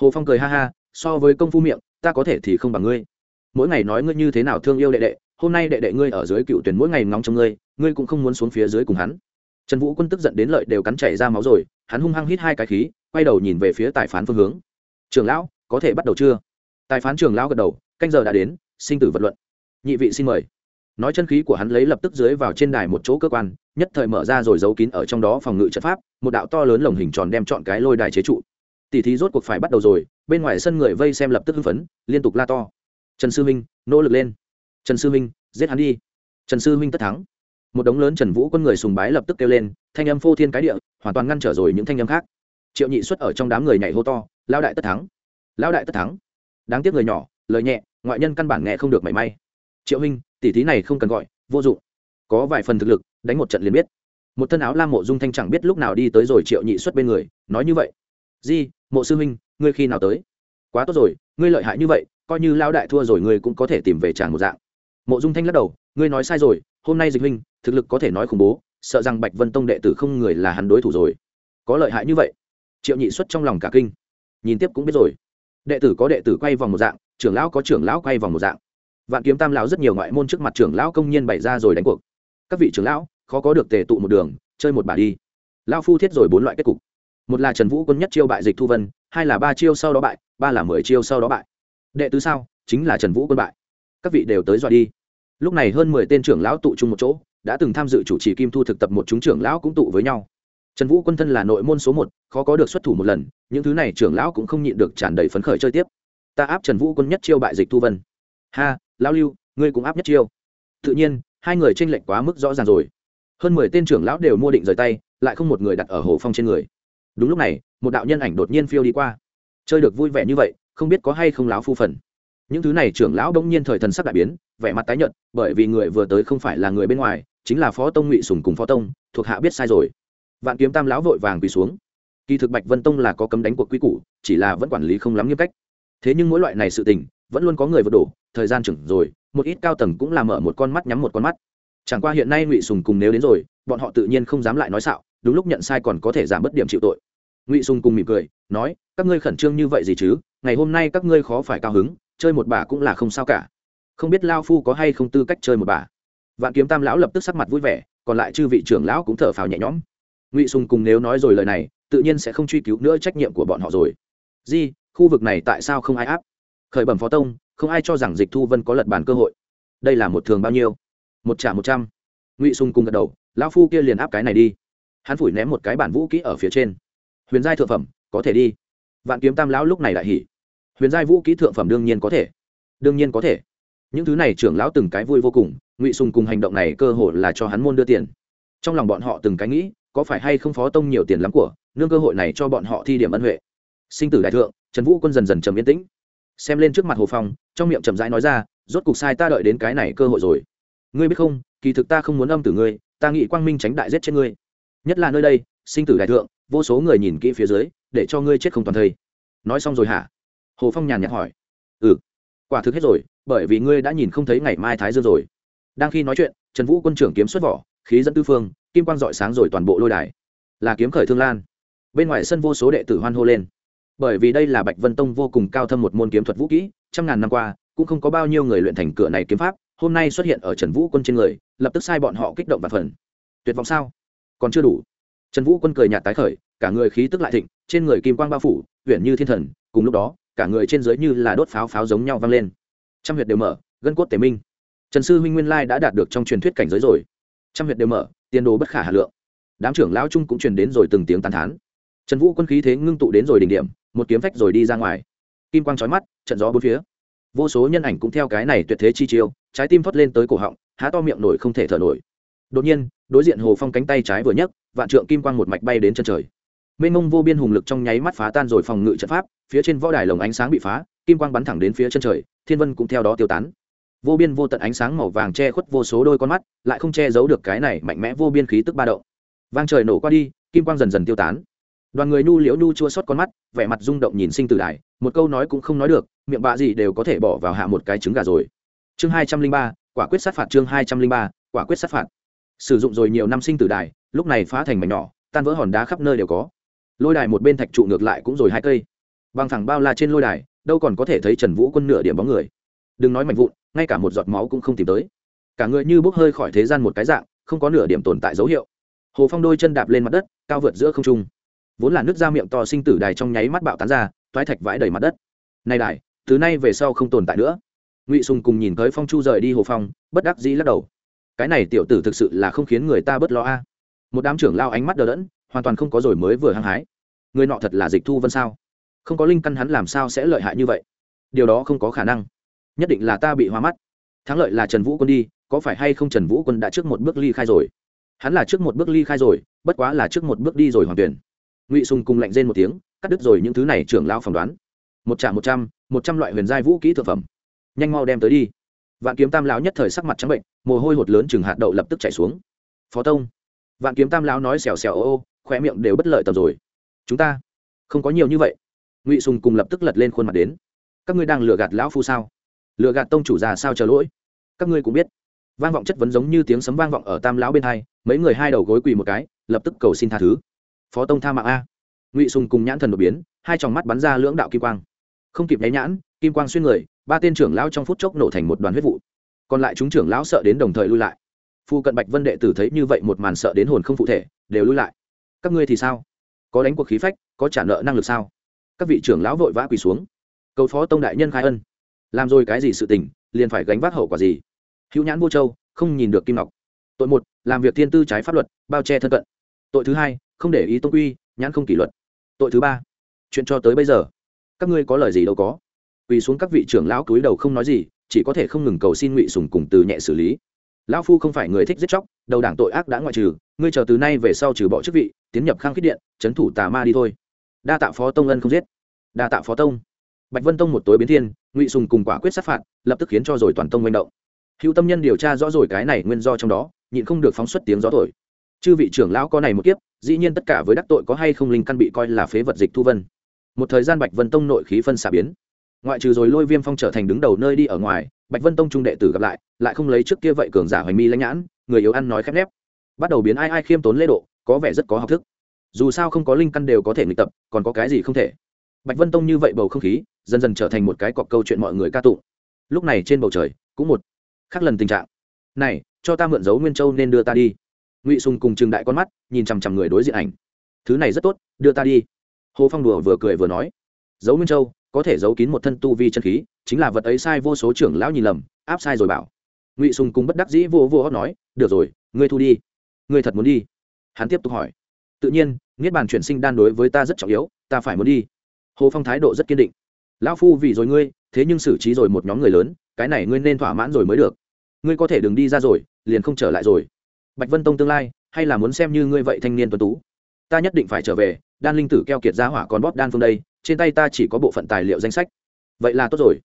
Hồ phong cười ha ha, so với công phu miệng, ta có thể thì không bằng ngươi. Mỗi ngày nói ngươi như thế nào thương yêu đệ đệ, hôm nay đệ đệ ngươi ở dưới cựu tuyển mỗi ngày ngóng trong ngươi ngươi cũng không muốn xuống phía dưới cùng hắn trần vũ quân tức giận đến lợi đều cắn chảy ra máu rồi, hắn hung hăng hít hai cái khí, quay đầu nhìn về phía tài phán phương hướng. Trường lão, có thể bắt đầu chưa? Tài phán trường lão gật đầu, canh giờ đã đến, sinh tử vật luận. Nhị vị xin mời. Nói chân khí của hắn lấy lập tức dưới vào trên đài một chỗ cơ quan, nhất thời mở ra rồi giấu kín ở trong đó phòng ngự trận pháp, một đạo to lớn lồng hình tròn đem chọn cái lôi đài chế trụ. Tỷ thí rốt cuộc phải bắt đầu rồi, bên ngoài sân người vây xem lập tức hưng phấn, liên tục la to. Trần sư minh nỗ lực lên. Trần sư minh giết hắn đi. Trần sư minh tất thắng một đống lớn trần vũ quân người sùng bái lập tức kêu lên, thanh âm phô thiên cái địa, hoàn toàn ngăn trở rồi những thanh âm khác. Triệu nhị xuất ở trong đám người nhảy hô to lao đại tất thắng! Lao đại tất thắng! Đáng tiếc người nhỏ, lời nhẹ, ngoại nhân căn bản nghe không được mảy may. Triệu huynh, tỷ thí này không cần gọi, vô dụng. Có vài phần thực lực, đánh một trận liền biết. Một thân áo lam mộ dung thanh chẳng biết lúc nào đi tới rồi triệu nhị xuất bên người, nói như vậy. Di, mộ sư huynh, ngươi khi nào tới? Quá tốt rồi, ngươi lợi hại như vậy, coi như lao đại thua rồi ngươi cũng có thể tìm về tràn một dạng. Mộ dung thanh lắc đầu, ngươi nói sai rồi hôm nay dịch huynh, thực lực có thể nói khủng bố, sợ rằng bạch vân tông đệ tử không người là hắn đối thủ rồi. Có lợi hại như vậy? Triệu nhị xuất trong lòng cả kinh. Nhìn tiếp cũng biết rồi. Đệ tử có đệ tử quay vòng một dạng, trưởng lão có trưởng lão quay vòng một dạng. Vạn kiếm tam lão rất nhiều ngoại môn trước mặt trưởng lão công nhiên bày ra rồi đánh cuộc. Các vị trưởng lão, khó có được tề tụ một đường, chơi một bà đi. Lão phu thiết rồi bốn loại kết cục. Một là trần vũ quân nhất chiêu bại dịch thu vân, hai là ba chiêu sau đó bại, ba là mười chiêu sau đó bại. Đệ tứ sao? Chính là trần vũ quân bại. Các vị đều tới dọa đi lúc này hơn mười tên trưởng lão tụ chung một chỗ, đã từng tham dự chủ trì kim thu thực tập một chúng trưởng lão cũng tụ với nhau. Trần vũ quân thân là nội môn số một, khó có được xuất thủ một lần, những thứ này trưởng lão cũng không nhịn được tràn đầy phấn khởi chơi tiếp. Ta áp trần vũ quân nhất chiêu bại dịch thu vân. Ha, lão lưu, ngươi cũng áp nhất chiêu. Tự nhiên, hai người tranh lệch quá mức rõ ràng rồi. Hơn mười tên trưởng lão đều mua định rời tay, lại không một người đặt ở hồ phong trên người. Đúng lúc này, một đạo nhân ảnh đột nhiên phiêu đi qua. Chơi được vui vẻ như vậy, không biết có hay không láo phu phần những thứ này trưởng lão đông nhiên thời thần sắc đại biến, vẻ mặt tái nhợt, bởi vì người vừa tới không phải là người bên ngoài, chính là phó tông ngụy sùng cùng phó tông, thuộc hạ biết sai rồi. Vạn kiếm tam lão vội vàng quỳ xuống. Kỳ thực bạch vân tông là có cấm đánh cuộc quy củ, chỉ là vẫn quản lý không lắm nghiêm cách. Thế nhưng mỗi loại này sự tình, vẫn luôn có người vượt đổ, thời gian chừng rồi, một ít cao tầng cũng làm mở một con mắt nhắm một con mắt. Chẳng qua hiện nay ngụy sùng cùng nếu đến rồi, bọn họ tự nhiên không dám lại nói xạo, đúng lúc nhận sai còn có thể giảm bất điểm chịu tội. Ngụy sùng cùng mỉm cười, nói, các ngươi khẩn trương như vậy gì chứ? Ngày hôm nay các ngươi khó phải cao hứng chơi một bà cũng là không sao cả. Không biết lao phu có hay không tư cách chơi một bà. Vạn kiếm tam lão lập tức sắc mặt vui vẻ, còn lại chư vị trưởng lão cũng thở phào nhẹ nhõm. Ngụy sùng cùng nếu nói rồi lời này, tự nhiên sẽ không truy cứu nữa trách nhiệm của bọn họ rồi. Di, khu vực này tại sao không ai áp? Khởi bẩm phó tông, không ai cho rằng dịch thu vân có lật bàn cơ hội. Đây là một thường bao nhiêu? Một trả một trăm. Ngụy sùng cùng gật đầu, lão phu kia liền áp cái này đi. Hắn phủi ném một cái bản vũ kỹ ở phía trên. Huyền giai thượng phẩm, có thể đi. Vạn kiếm tam lão lúc này đại hỉ huyền giai vũ kỹ thượng phẩm đương nhiên có thể. Đương nhiên có thể. Những thứ này trưởng lão từng cái vui vô cùng, ngụy sùng cùng hành động này cơ hội là cho hắn môn đưa tiền. Trong lòng bọn họ từng cái nghĩ, có phải hay không phó tông nhiều tiền lắm của, nương cơ hội này cho bọn họ thi điểm ân huệ. Sinh tử đại thượng, trần vũ quân dần dần trầm yên tĩnh. Xem lên trước mặt hồ phong, trong miệng chậm rãi nói ra, rốt cục sai ta đợi đến cái này cơ hội rồi. Ngươi biết không, kỳ thực ta không muốn âm tử ngươi, ta nghĩ quang minh tránh đại giết chết ngươi. Nhất là nơi đây, sinh tử đại thượng, vô số người nhìn kỹ phía dưới, để cho ngươi chết không toàn thây. Nói xong rồi hả? Hồ phong nhàn nhạt hỏi. Ừ quả thực hết rồi, bởi vì ngươi đã nhìn không thấy ngày mai thái dương rồi. Đang khi nói chuyện, trần vũ quân trưởng kiếm xuất vỏ, khí dẫn tư phương, kim quang dọi sáng rồi toàn bộ lôi đài. Là kiếm khởi thương lan. Bên ngoài sân vô số đệ tử hoan hô lên. Bởi vì đây là bạch vân tông vô cùng cao thâm một môn kiếm thuật vũ kỹ, trăm ngàn năm qua, cũng không có bao nhiêu người luyện thành cửa này kiếm pháp, hôm nay xuất hiện ở trần vũ quân trên người, lập tức sai bọn họ kích động và phần tuyệt vọng sao? Còn chưa đủ. Trần vũ quân cười nhạt tái khởi, cả người khí tức lại thịnh, trên người kim quang bao phủ huyện như thiên thần, cùng lúc đó cả người trên dưới như là đốt pháo pháo giống nhau vang lên. Trăm huyệt đều mở, gân cốt tề minh. Trần sư huynh nguyên lai đã đạt được trong truyền thuyết cảnh giới rồi. Trăm huyệt đều mở tiền đồ bất khả hà lượng. Đám trưởng lão trung cũng truyền đến rồi từng tiếng tàn thán. Trần vũ quân khí thế ngưng tụ đến rồi đỉnh điểm, một kiếm phách rồi đi ra ngoài. Kim quang trói mắt, trận gió bốn phía. Vô số nhân ảnh cũng theo cái này tuyệt thế chi chiêu, trái tim thoát lên tới cổ họng, há to miệng nổi không thể thở nổi. Đột nhiên, đối diện hồ phong cánh tay trái vừa nhấc, vạn trượng kim quang một mạch bay đến chân trời mênh mông vô biên hùng lực trong nháy mắt phá tan rồi phòng ngự trận pháp, phía trên võ đài lồng ánh sáng bị phá, kim quang bắn thẳng đến phía chân trời, thiên vân cũng theo đó tiêu tán. Vô biên vô tận ánh sáng màu vàng che khuất vô số đôi con mắt, lại không che giấu được cái này mạnh mẽ vô biên khí tức ba động. Vang trời nổ qua đi, kim quang dần dần tiêu tán. Đoàn người nu liễu nu chua xót con mắt, vẻ mặt rung động nhìn sinh tử đài, một câu nói cũng không nói được, miệng bạ gì đều có thể bỏ vào hạ một cái trứng gà rồi. Chương hai trăm linh ba, quả quyết sát phạt chương hai trăm linh ba, quả quyết sát phạt. Sử dụng rồi nhiều năm sinh tử đài, lúc này phá thành mảnh nhỏ, tan vỡ hòn đá khắp nơi đều có lôi đài một bên thạch trụ ngược lại cũng rồi hai cây. Bằng thẳng bao la trên lôi đài, đâu còn có thể thấy trần vũ quân nửa điểm bóng người. Đừng nói mạnh vụn, ngay cả một giọt máu cũng không tìm tới. Cả người như bốc hơi khỏi thế gian một cái dạng, không có nửa điểm tồn tại dấu hiệu. Hồ phong đôi chân đạp lên mặt đất, cao vượt giữa không trung. Vốn là nước ra miệng to sinh tử đài trong nháy mắt bạo tán ra, toái thạch vãi đầy mặt đất. Nay đài, từ nay về sau không tồn tại nữa. Ngụy sùng cùng nhìn tới phong chu rời đi hồ phong, bất đắc dĩ lắc đầu. Cái này tiểu tử thực sự là không khiến người ta bất lo a. Một đám trưởng lao ánh mắt đờ đẫn, hoàn toàn không có rồi mới vừa hăng hái người nọ thật là dịch thu vân sao? Không có linh căn hắn làm sao sẽ lợi hại như vậy? Điều đó không có khả năng. Nhất định là ta bị hoa mắt. Thắng lợi là trần vũ quân đi, có phải hay không trần vũ quân đã trước một bước ly khai rồi? Hắn là trước một bước ly khai rồi, bất quá là trước một bước đi rồi hoàn tuyển. Ngụy sùng cùng lạnh rên một tiếng, cắt đứt rồi những thứ này trưởng lao phỏng đoán. Một trả một trăm một trăm loại huyền giai vũ kỹ thực phẩm. Nhanh mau đem tới đi. Vạn kiếm tam lão nhất thời sắc mặt trắng bệnh, mồ hôi hột lớn chừng hạt đậu lập tức chảy xuống. Phó tông. Vạn kiếm tam lão nói xèo xèo ô ô khoe miệng đều bất lợi tầm rồi chúng ta? Không có nhiều như vậy. Ngụy sùng cùng lập tức lật lên khuôn mặt đến. Các ngươi đang lừa gạt lão phu sao? Lừa gạt tông chủ già sao chờ lỗi? Các ngươi cũng biết. Vang vọng chất vấn giống như tiếng sấm vang vọng ở tam lão bên hai, mấy người hai đầu gối quỳ một cái, lập tức cầu xin tha thứ. Phó tông tha mạng a. Ngụy sùng cùng nhãn thần đột biến, hai tròng mắt bắn ra lưỡng đạo kim quang. Không kịp nháy nhãn, kim quang xuyên người, ba tên trưởng lão trong phút chốc nổ thành một đoàn huyết vụ. Còn lại chúng trưởng lão sợ đến đồng thời lui lại. Phu cận bạch vân đệ tử thấy như vậy một màn sợ đến hồn không phụ thể, đều lui lại. Các ngươi thì sao? Có đánh cuộc khí phách, có trả nợ năng lực sao? Các vị trưởng lão vội vã quỳ xuống. Cầu phó tông đại nhân khai ân. Làm rồi cái gì sự tình, liền phải gánh vác hậu quả gì? Hữu nhãn vô châu, không nhìn được kim ngọc. Tội một, làm việc thiên tư trái pháp luật, bao che thân cận. Tội thứ hai, không để ý tông quy, nhãn không kỷ luật. Tội thứ ba, chuyện cho tới bây giờ, các ngươi có lời gì đâu có. Quỳ xuống các vị trưởng lão cúi đầu không nói gì, chỉ có thể không ngừng cầu xin ngụy sùng cùng từ nhẹ xử lý. Lão phu không phải người thích giết chóc, đầu đảng tội ác đã ngoại trừ, ngươi chờ từ nay về sau trừ bỏ chức vị tiến nhập khang khít điện trấn thủ tà ma đi thôi. Đa tạ phó tông ân không giết. Đa tạ phó tông. Bạch vân tông một tối biến thiên, ngụy sùng cùng quả quyết sát phạt, lập tức khiến cho rồi toàn tông manh động. Hữu tâm nhân điều tra rõ rồi cái này nguyên do trong đó, nhịn không được phóng xuất tiếng gió thổi. Chư vị trưởng lão có này một kiếp, dĩ nhiên tất cả với đắc tội có hay không linh căn bị coi là phế vật dịch thu vân. Một thời gian bạch vân tông nội khí phân xả biến. Ngoại trừ rồi lôi viêm phong trở thành đứng đầu nơi đi ở ngoài, bạch vân tông trung đệ tử gặp lại lại không lấy trước kia vậy cường giả hoành mi lãnh nhãn, người yếu ăn nói khép nép. Bắt đầu biến ai ai khiêm tốn lễ độ có vẻ rất có học thức. Dù sao không có linh căn đều có thể nghịch tập, còn có cái gì không thể? Bạch vân tông như vậy bầu không khí, dần dần trở thành một cái cọc câu chuyện mọi người ca tụng. Lúc này trên bầu trời, cũng một khác lần tình trạng. Này, cho ta mượn dấu nguyên châu nên đưa ta đi. Ngụy sùng cùng trừng đại con mắt, nhìn chằm chằm người đối diện ảnh. Thứ này rất tốt, đưa ta đi. Hồ phong đùa vừa cười vừa nói. Dấu nguyên châu, có thể giấu kín một thân tu vi chân khí, chính là vật ấy sai vô số trưởng lão nhìn lầm, áp sai rồi bảo. Ngụy sùng cùng bất đắc dĩ vô vô hót nói, được rồi, ngươi thu đi. Ngươi thật muốn đi hắn tiếp tục hỏi. Tự nhiên, niết bàn chuyển sinh đan đối với ta rất trọng yếu, ta phải muốn đi. Hồ phong thái độ rất kiên định. Lão phu vì rồi ngươi, thế nhưng xử trí rồi một nhóm người lớn, cái này ngươi nên thỏa mãn rồi mới được. Ngươi có thể đừng đi ra rồi, liền không trở lại rồi. Bạch vân tông tương lai, hay là muốn xem như ngươi vậy thanh niên tuấn tú? Ta nhất định phải trở về, đan linh tử keo kiệt giá hỏa còn bóp đan phương đây, trên tay ta chỉ có bộ phận tài liệu danh sách. Vậy là tốt rồi.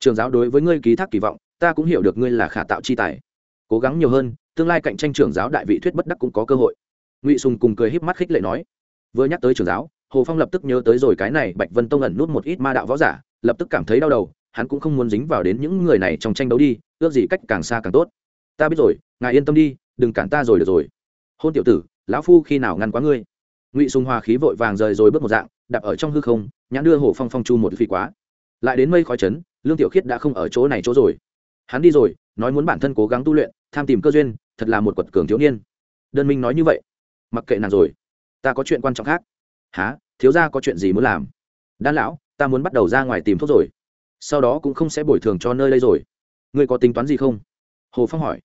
Trường giáo đối với ngươi ký thác kỳ vọng, ta cũng hiểu được ngươi là khả tạo chi tài. Cố gắng nhiều hơn, tương lai cạnh tranh Trường giáo đại vị thuyết bất đắc cũng có cơ hội ngụy sùng cùng cười híp mắt khích lệ nói vừa nhắc tới trưởng giáo hồ phong lập tức nhớ tới rồi cái này bạch vân tông ẩn nút một ít ma đạo võ giả lập tức cảm thấy đau đầu hắn cũng không muốn dính vào đến những người này trong tranh đấu đi ước gì cách càng xa càng tốt ta biết rồi ngài yên tâm đi đừng cản ta rồi được rồi hôn tiểu tử lão phu khi nào ngăn quá ngươi ngụy sùng hòa khí vội vàng rời rồi bước một dạng đạp ở trong hư không nhãn đưa hồ phong phong chu một phi quá lại đến mây khói trấn lương tiểu khiết đã không ở chỗ này chỗ rồi hắn đi rồi nói muốn bản thân cố gắng tu luyện tham tìm cơ duyên thật là một quật cường thiếu niên đơn minh nói như vậy mặc kệ nàng rồi. Ta có chuyện quan trọng khác. Há thiếu gia có chuyện gì muốn làm? Đan lão, ta muốn bắt đầu ra ngoài tìm thuốc rồi. Sau đó cũng không sẽ bồi thường cho nơi đây rồi. Ngươi có tính toán gì không? Hồ phong hỏi.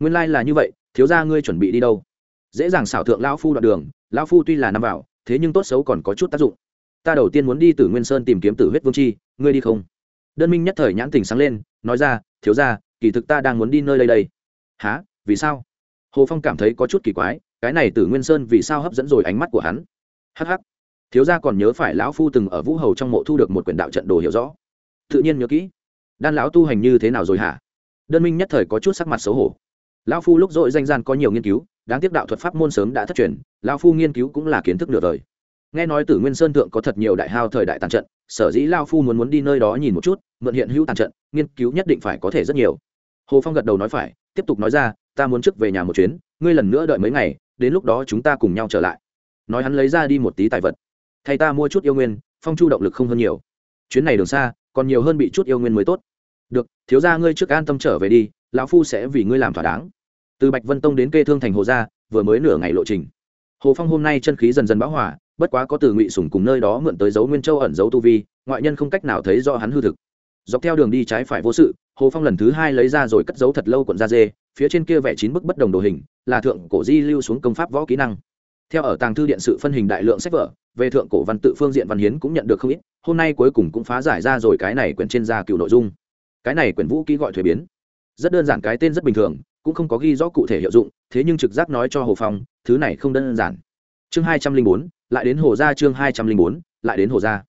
Nguyên lai、like、là như vậy, thiếu gia ngươi chuẩn bị đi đâu? Dễ dàng xảo thượng lão phu đoạn đường, lão phu tuy là nằm vào, thế nhưng tốt xấu còn có chút tác dụng. Ta đầu tiên muốn đi từ nguyên sơn tìm kiếm tử huyết vương chi, ngươi đi không? Đơn minh nhất thời nhãn tình sáng lên, nói ra, thiếu ra kỳ thực ta đang muốn đi nơi đây đây. Há vì sao? Hồ phong cảm thấy có chút kỳ quái cái này tử nguyên sơn vì sao hấp dẫn rồi ánh mắt của hắn? Hh thiếu gia còn nhớ phải lão phu từng ở vũ hầu trong mộ thu được một quyển đạo trận đồ hiểu rõ. Tự nhiên nhớ kỹ. Đan lão tu hành như thế nào rồi hả? Đơn minh nhất thời có chút sắc mặt xấu hổ. Lão phu lúc dội danh gian có nhiều nghiên cứu, đáng tiếc đạo thuật pháp môn sớm đã thất truyền, lão phu nghiên cứu cũng là kiến thức nửa đời. Nghe nói tử nguyên sơn thượng có thật nhiều đại hao thời đại tàn trận, sở dĩ lao phu muốn muốn đi nơi đó nhìn một chút, mượn hiện hữu tàn trận, nghiên cứu nhất định phải có thể rất nhiều. Hồ phong gật đầu nói phải, tiếp tục nói ra, ta muốn trước về nhà một chuyến, ngươi lần nữa đợi mấy ngày đến lúc đó chúng ta cùng nhau trở lại. Nói hắn lấy ra đi một tí tài vật. Thay ta mua chút yêu nguyên, phong chu động lực không hơn nhiều. Chuyến này đường xa, còn nhiều hơn bị chút yêu nguyên mới tốt. Được, thiếu ra ngươi trước an tâm trở về đi, lão phu sẽ vì ngươi làm thỏa đáng. Từ bạch vân tông đến kê thương thành hồ gia, vừa mới nửa ngày lộ trình. Hồ phong hôm nay chân khí dần dần bão hỏa bất quá có từ ngụy sùng cùng nơi đó mượn tới dấu nguyên châu ẩn dấu tu vi, ngoại nhân không cách nào thấy do hắn hư thực. Dọc theo đường đi trái phải vô sự, hồ phong lần thứ hai lấy ra rồi cất dấu thật lâu quận da dê phía trên kia vẽ chín bức bất đồng đồ hình, là thượng cổ di lưu xuống công pháp võ kỹ năng. Theo ở tàng thư điện sự phân hình đại lượng sách vở, về thượng cổ văn tự phương diện văn hiến cũng nhận được không ít, hôm nay cuối cùng cũng phá giải ra rồi cái này quyển trên gia cựu nội dung. Cái này quyển vũ ký gọi thuế biến. Rất đơn giản cái tên rất bình thường, cũng không có ghi rõ cụ thể hiệu dụng, thế nhưng trực giác nói cho hồ phong, thứ này không đơn giản. Chương hai trăm linh bốn, lại đến hồ gia chương hai trăm linh bốn, lại đến hồ gia.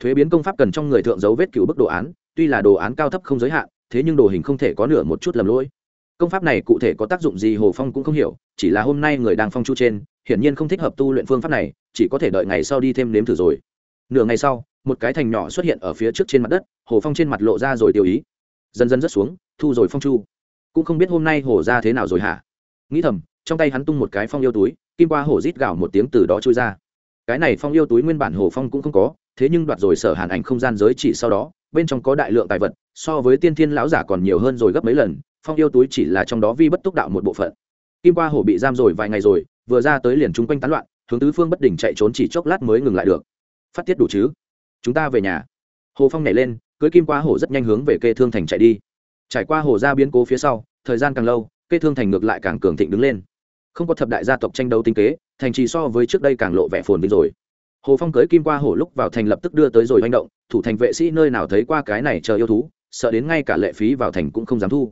Thuế biến công pháp cần trong người thượng dấu vết cựu bức đồ án, tuy là đồ án cao thấp không giới hạn, thế nhưng đồ hình không thể có nửa một chút lầm lỗi công pháp này cụ thể có tác dụng gì hồ phong cũng không hiểu, chỉ là hôm nay người đang phong chu trên, hiển nhiên không thích hợp tu luyện phương pháp này, chỉ có thể đợi ngày sau đi thêm nếm thử rồi. Nửa ngày sau, một cái thành nhỏ xuất hiện ở phía trước trên mặt đất, hồ phong trên mặt lộ ra rồi tiêu ý. Dần dần rớt xuống, thu rồi phong chu. Cũng không biết hôm nay Hồ ra thế nào rồi hả? Nghĩ thầm, trong tay hắn tung một cái phong yêu túi, kim qua Hồ rít gạo một tiếng từ đó trôi ra. Cái này phong yêu túi nguyên bản Hồ phong cũng không có, thế nhưng đoạt rồi sở hàn ảnh không gian giới chỉ sau đó, bên trong có đại lượng tài vật, so với tiên thiên lão giả còn nhiều hơn rồi gấp mấy lần phong yêu túi chỉ là trong đó vi bất túc đạo một bộ phận. Kim qua hổ bị giam rồi vài ngày rồi, vừa ra tới liền chung quanh tán loạn, hướng tứ phương bất đỉnh chạy trốn chỉ chốc lát mới ngừng lại được. Phát tiết đủ chứ? Chúng ta về nhà. Hồ phong nhảy lên cưới kim qua hổ rất nhanh hướng về kê thương thành chạy đi. Trải qua hồ ra biến cố phía sau, thời gian càng lâu, kê thương thành ngược lại càng cường thịnh đứng lên. Không có thập đại gia tộc tranh đấu tinh kế, thành trì so với trước đây càng lộ vẻ phồn vinh rồi. Hồ phong cưới kim qua hổ lúc vào thành lập tức đưa tới rồi manh động, thủ thành vệ sĩ nơi nào thấy qua cái này chờ yêu thú, sợ đến ngay cả lệ phí vào thành cũng không dám thu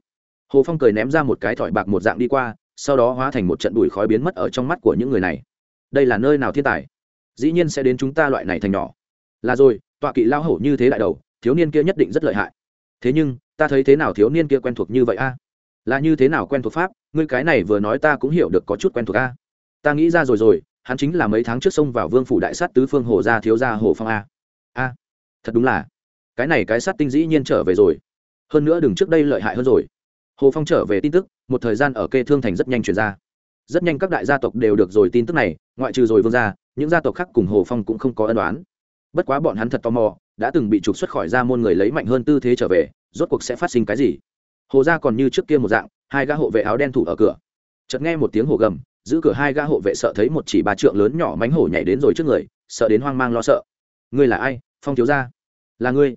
hồ phong cười ném ra một cái thỏi bạc một dạng đi qua, sau đó hóa thành một trận bụi khói biến mất ở trong mắt của những người này. Đây là nơi nào thiên tài? Dĩ nhiên sẽ đến chúng ta loại này thành nhỏ. Là rồi, tọa kỵ lao hổ như thế đại đầu, thiếu niên kia nhất định rất lợi hại. Thế nhưng, ta thấy thế nào thiếu niên kia quen thuộc như vậy a? Là như thế nào quen thuộc pháp? Ngươi cái này vừa nói ta cũng hiểu được có chút quen thuộc a. Ta nghĩ ra rồi rồi, hắn chính là mấy tháng trước xông vào vương phủ đại sát tứ phương hồ gia thiếu gia hồ phong a. A, thật đúng là. Cái này cái sát tinh dĩ nhiên trở về rồi. Hơn nữa đừng trước đây lợi hại hơn rồi hồ phong trở về tin tức, một thời gian ở kê thương thành rất nhanh chuyển ra. Rất nhanh các đại gia tộc đều được rồi tin tức này, ngoại trừ rồi vương gia, những gia tộc khác cùng hồ phong cũng không có ân đoán bất quá bọn hắn thật tò mò, đã từng bị trục xuất khỏi ra môn người lấy mạnh hơn tư thế trở về, rốt cuộc sẽ phát sinh cái gì? Hồ gia còn như trước kia một dạng, hai gã hộ vệ áo đen thủ ở cửa. Chợt nghe một tiếng hồ gầm, giữ cửa hai gã hộ vệ sợ thấy một chỉ ba trượng lớn nhỏ mánh hổ nhảy đến rồi trước người, sợ đến hoang mang lo sợ. Ngươi là ai? Phong thiếu gia. Là ngươi.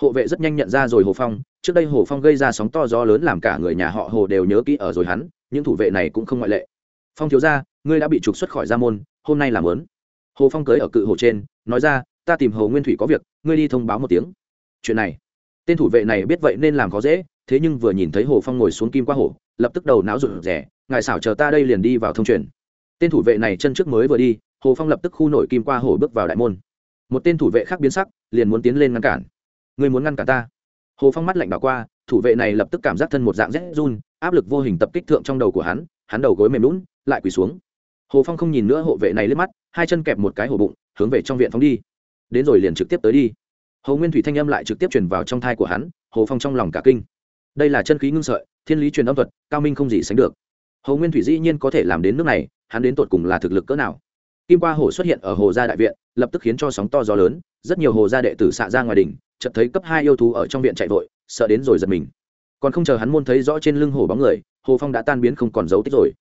Hộ vệ rất nhanh nhận ra rồi hồ phong trước đây hồ phong gây ra sóng to gió lớn làm cả người nhà họ hồ đều nhớ kỹ ở rồi hắn, những thủ vệ này cũng không ngoại lệ. Phong thiếu gia, ngươi đã bị trục xuất khỏi gia môn, hôm nay làm lớn hồ phong cưới ở cự hồ trên, nói ra, ta tìm hồ nguyên thủy có việc, ngươi đi thông báo một tiếng. Chuyện này, tên thủ vệ này biết vậy nên làm khó dễ, thế nhưng vừa nhìn thấy hồ phong ngồi xuống kim qua hồ, lập tức đầu não rụt rẻ ngài xảo chờ ta đây liền đi vào thông truyền. Tên thủ vệ này chân trước mới vừa đi, hồ phong lập tức khu nổi kim qua hồ bước vào đại môn. Một tên thủ vệ khác biến sắc, liền muốn tiến lên ngăn cản. Người muốn ngăn cả ta? Hồ phong mắt lạnh đảo qua, thủ vệ này lập tức cảm giác thân một dạng rét run, áp lực vô hình tập kích thượng trong đầu của hắn hắn đầu gối mềm lún lại quỳ xuống. Hồ phong không nhìn nữa hộ vệ này lên mắt, hai chân kẹp một cái hổ bụng, hướng về trong viện phóng đi. Đến rồi liền trực tiếp tới đi. Hồ nguyên thủy thanh âm lại trực tiếp truyền vào trong thai của hắn, hồ phong trong lòng cả kinh. Đây là chân khí ngưng sợi, thiên lý truyền âm thuật, cao minh không gì sánh được. Hồ nguyên thủy dĩ nhiên có thể làm đến nước này, hắn đến tột cùng là thực lực cỡ nào? Kim qua hồ xuất hiện ở hồ gia đại viện, lập tức khiến cho sóng to gió lớn, rất nhiều hồ gia đệ tử xạ ra ngoài đình chợt thấy cấp hai yêu thú ở trong viện chạy vội sợ đến rồi giật mình. Còn không chờ hắn môn thấy rõ trên lưng hồ bóng người hồ phong đã tan biến không còn dấu tích rồi.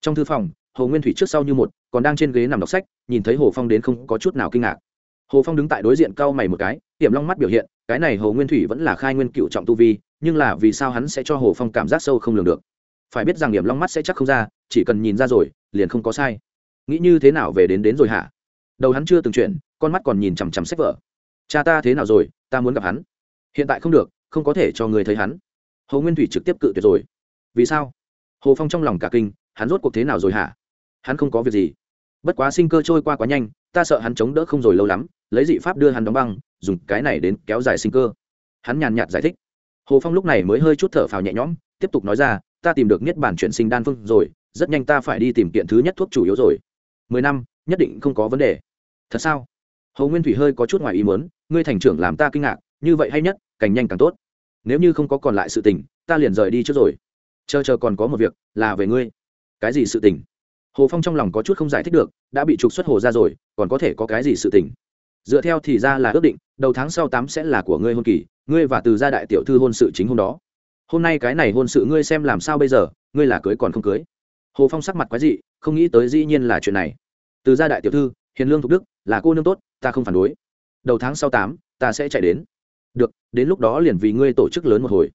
Trong thư phòng hồ nguyên thủy trước sau như một còn đang trên ghế nằm đọc sách nhìn thấy hồ phong đến không có chút nào kinh ngạc. Hồ phong đứng tại đối diện cau mày một cái tiệm long mắt biểu hiện cái này hồ nguyên thủy vẫn là khai nguyên cựu trọng tu vi nhưng là vì sao hắn sẽ cho hồ phong cảm giác sâu không lường được? Phải biết rằng điểm long mắt sẽ chắc không ra chỉ cần nhìn ra rồi liền không có sai. Nghĩ như thế nào về đến đến rồi hả? Đầu hắn chưa từng chuyện, con mắt còn nhìn chằm chằm sách vở. Cha ta thế nào rồi? Ta muốn gặp hắn. Hiện tại không được, không có thể cho người thấy hắn. Hồ nguyên thủy trực tiếp cự tuyệt rồi. Vì sao? Hồ phong trong lòng cả kinh, hắn rốt cuộc thế nào rồi hả? Hắn không có việc gì. Bất quá sinh cơ trôi qua quá nhanh, ta sợ hắn chống đỡ không rồi lâu lắm, lấy dị pháp đưa hắn đóng băng, dùng cái này đến kéo dài sinh cơ. Hắn nhàn nhạt giải thích. Hồ phong lúc này mới hơi chút thở phào nhẹ nhõm, tiếp tục nói ra, ta tìm được niết bản chuyển sinh đan phương rồi, rất nhanh ta phải đi tìm kiện thứ nhất thuốc chủ yếu rồi. Mười năm, nhất định không có vấn đề. Thật sao? Hồ nguyên thủy hơi có chút ngoài ý muốn ngươi thành trưởng làm ta kinh ngạc, như vậy hay nhất, càng nhanh càng tốt. Nếu như không có còn lại sự tình, ta liền rời đi trước rồi. Chờ chờ còn có một việc, là về ngươi. Cái gì sự tình? Hồ phong trong lòng có chút không giải thích được, đã bị trục xuất hồ ra rồi, còn có thể có cái gì sự tình? Dựa theo thì ra là ước định, đầu tháng sau tám sẽ là của ngươi hôn kỳ, ngươi và từ gia đại tiểu thư hôn sự chính hôm đó. Hôm nay cái này hôn sự ngươi xem làm sao bây giờ, ngươi là cưới còn không cưới? Hồ phong sắc mặt quái dị, không nghĩ tới dĩ nhiên là chuyện này. Từ gia đại tiểu thư, hiền lương thục đức, là cô nương tốt, ta không phản đối đầu tháng sau tám, ta sẽ chạy đến. Được, đến lúc đó liền vì ngươi tổ chức lớn một hồi.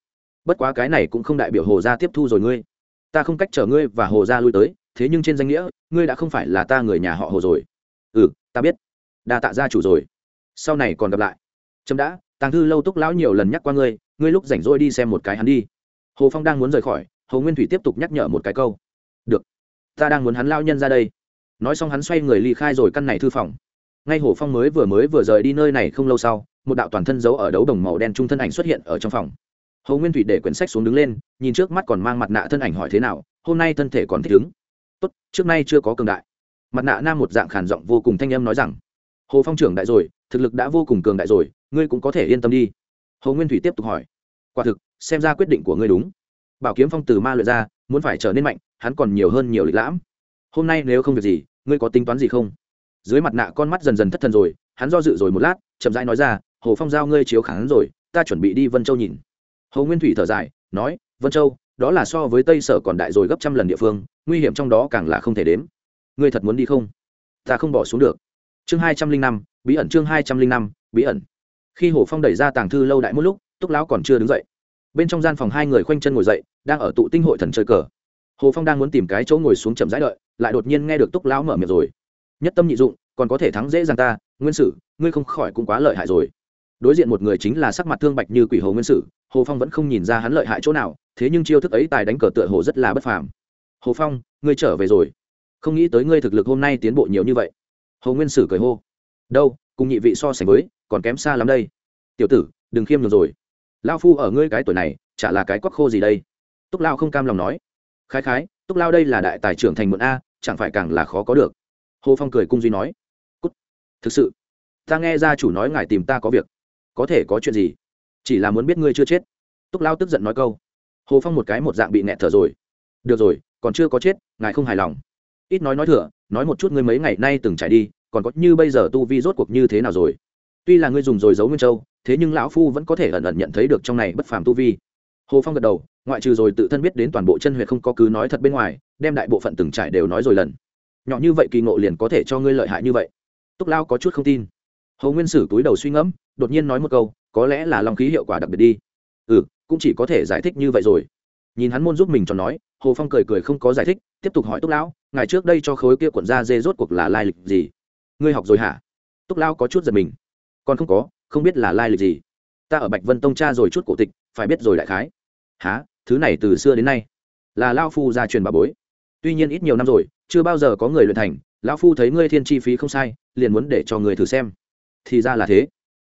Bất quá cái này cũng không đại biểu hồ gia tiếp thu rồi ngươi. Ta không cách chở ngươi và hồ gia lui tới, thế nhưng trên danh nghĩa, ngươi đã không phải là ta người nhà họ hồ rồi. Ừ ta biết. Đa tạ gia chủ rồi. Sau này còn gặp lại. Trâm đã, tàng thư lâu túc lão nhiều lần nhắc qua ngươi ngươi lúc rảnh rỗi đi xem một cái hắn đi. Hồ phong đang muốn rời khỏi, hồ nguyên thủy tiếp tục nhắc nhở một cái câu. Được, ta đang muốn hắn lao nhân ra đây. Nói xong hắn xoay người ly khai rồi căn này thư phòng ngay hồ phong mới vừa mới vừa rời đi nơi này không lâu sau, một đạo toàn thân giấu ở đấu đồng màu đen trung thân ảnh xuất hiện ở trong phòng. Hồ nguyên thủy để quyển sách xuống đứng lên, nhìn trước mắt còn mang mặt nạ thân ảnh hỏi thế nào, hôm nay thân thể còn thích ứng. Tốt, trước nay chưa có cường đại. Mặt nạ nam một dạng khản giọng vô cùng thanh âm nói rằng, hồ phong trưởng đại rồi, thực lực đã vô cùng cường đại rồi, ngươi cũng có thể yên tâm đi. Hồ nguyên thủy tiếp tục hỏi, quả thực, xem ra quyết định của ngươi đúng. Bảo kiếm phong từ ma luyện ra, muốn phải trở nên mạnh, hắn còn nhiều hơn nhiều lịch lãm. Hôm nay nếu không việc gì, ngươi có tính toán gì không? Dưới mặt nạ con mắt dần dần thất thần rồi, hắn do dự rồi một lát, chậm rãi nói ra, hồ phong giao ngươi chiếu kháng rồi, ta chuẩn bị đi vân châu nhìn. Hồ nguyên thủy thở dài, nói, vân châu, đó là so với tây sở còn đại rồi gấp trăm lần địa phương, nguy hiểm trong đó càng là không thể đếm. Ngươi thật muốn đi không? Ta không bỏ xuống được. Chương hai trăm linh năm, bí ẩn chương hai trăm linh năm, bí ẩn. Khi hồ phong đẩy ra tàng thư lâu đại một lúc, túc lão còn chưa đứng dậy. Bên trong gian phòng hai người khoanh chân ngồi dậy, đang ở tụ tinh hội thần chơi cờ. Hồ phong đang muốn tìm cái chỗ ngồi xuống chậm rãi đợi, lại đột nhiên nghe được túc lão mở miệng rồi nhất tâm nhị dụng, còn có thể thắng dễ dàng ta, nguyên sử, ngươi không khỏi cũng quá lợi hại rồi. Đối diện một người chính là sắc mặt thương bạch như quỷ hồ nguyên sử, hồ phong vẫn không nhìn ra hắn lợi hại chỗ nào, thế nhưng chiêu thức ấy tài đánh cờ tựa hồ rất là bất phàm. Hồ phong, ngươi trở về rồi. Không nghĩ tới ngươi thực lực hôm nay tiến bộ nhiều như vậy. Hồ nguyên sử cười hô. Đâu, cùng nhị vị so sánh với, còn kém xa lắm đây. Tiểu tử, đừng khiêm nhường rồi. Lao phu ở ngươi cái tuổi này, chả là cái quắc khô gì đây? Túc lao không cam lòng nói. Khái khái, túc lao đây là đại tài trưởng thành mượn a, chẳng phải càng là khó có được hồ phong cười cung duy nói, cút. Thực sự, ta nghe gia chủ nói ngài tìm ta có việc. Có thể có chuyện gì? Chỉ là muốn biết ngươi chưa chết. Túc lao tức giận nói câu. Hồ phong một cái một dạng bị nẹt thở rồi. Được rồi, còn chưa có chết, ngài không hài lòng. Ít nói nói thừa, nói một chút ngươi mấy ngày nay từng trải đi, còn có như bây giờ tu vi rốt cuộc như thế nào rồi? Tuy là ngươi dùng rồi giấu nguyên châu, thế nhưng lão phu vẫn có thể ẩn ẩn nhận thấy được trong này bất phàm tu vi. Hồ phong gật đầu, ngoại trừ rồi tự thân biết đến toàn bộ chân huyệt không có cứ nói thật bên ngoài, đem đại bộ phận từng trải đều nói rồi lần nhỏ như vậy kỳ ngộ liền có thể cho ngươi lợi hại như vậy. Túc lao có chút không tin. Hồ nguyên sử túi đầu suy ngẫm, đột nhiên nói một câu, có lẽ là long khí hiệu quả đặc biệt đi. Ừ cũng chỉ có thể giải thích như vậy rồi. Nhìn hắn môn giúp mình cho nói, hồ phong cười cười không có giải thích, tiếp tục hỏi túc lão ngày trước đây cho khối kia cuộn da dê rốt cuộc là lai lịch gì? Ngươi học rồi hả? Túc lão có chút giật mình. Còn không có, không biết là lai lịch gì. Ta ở bạch vân tông cha rồi chút cổ tịch, phải biết rồi đại khái. Há thứ này từ xưa đến nay? Là lao phu gia truyền bà bối tuy nhiên ít nhiều năm rồi, chưa bao giờ có người luyện thành, lão phu thấy ngươi thiên chi phí không sai, liền muốn để cho người thử xem. Thì ra là thế.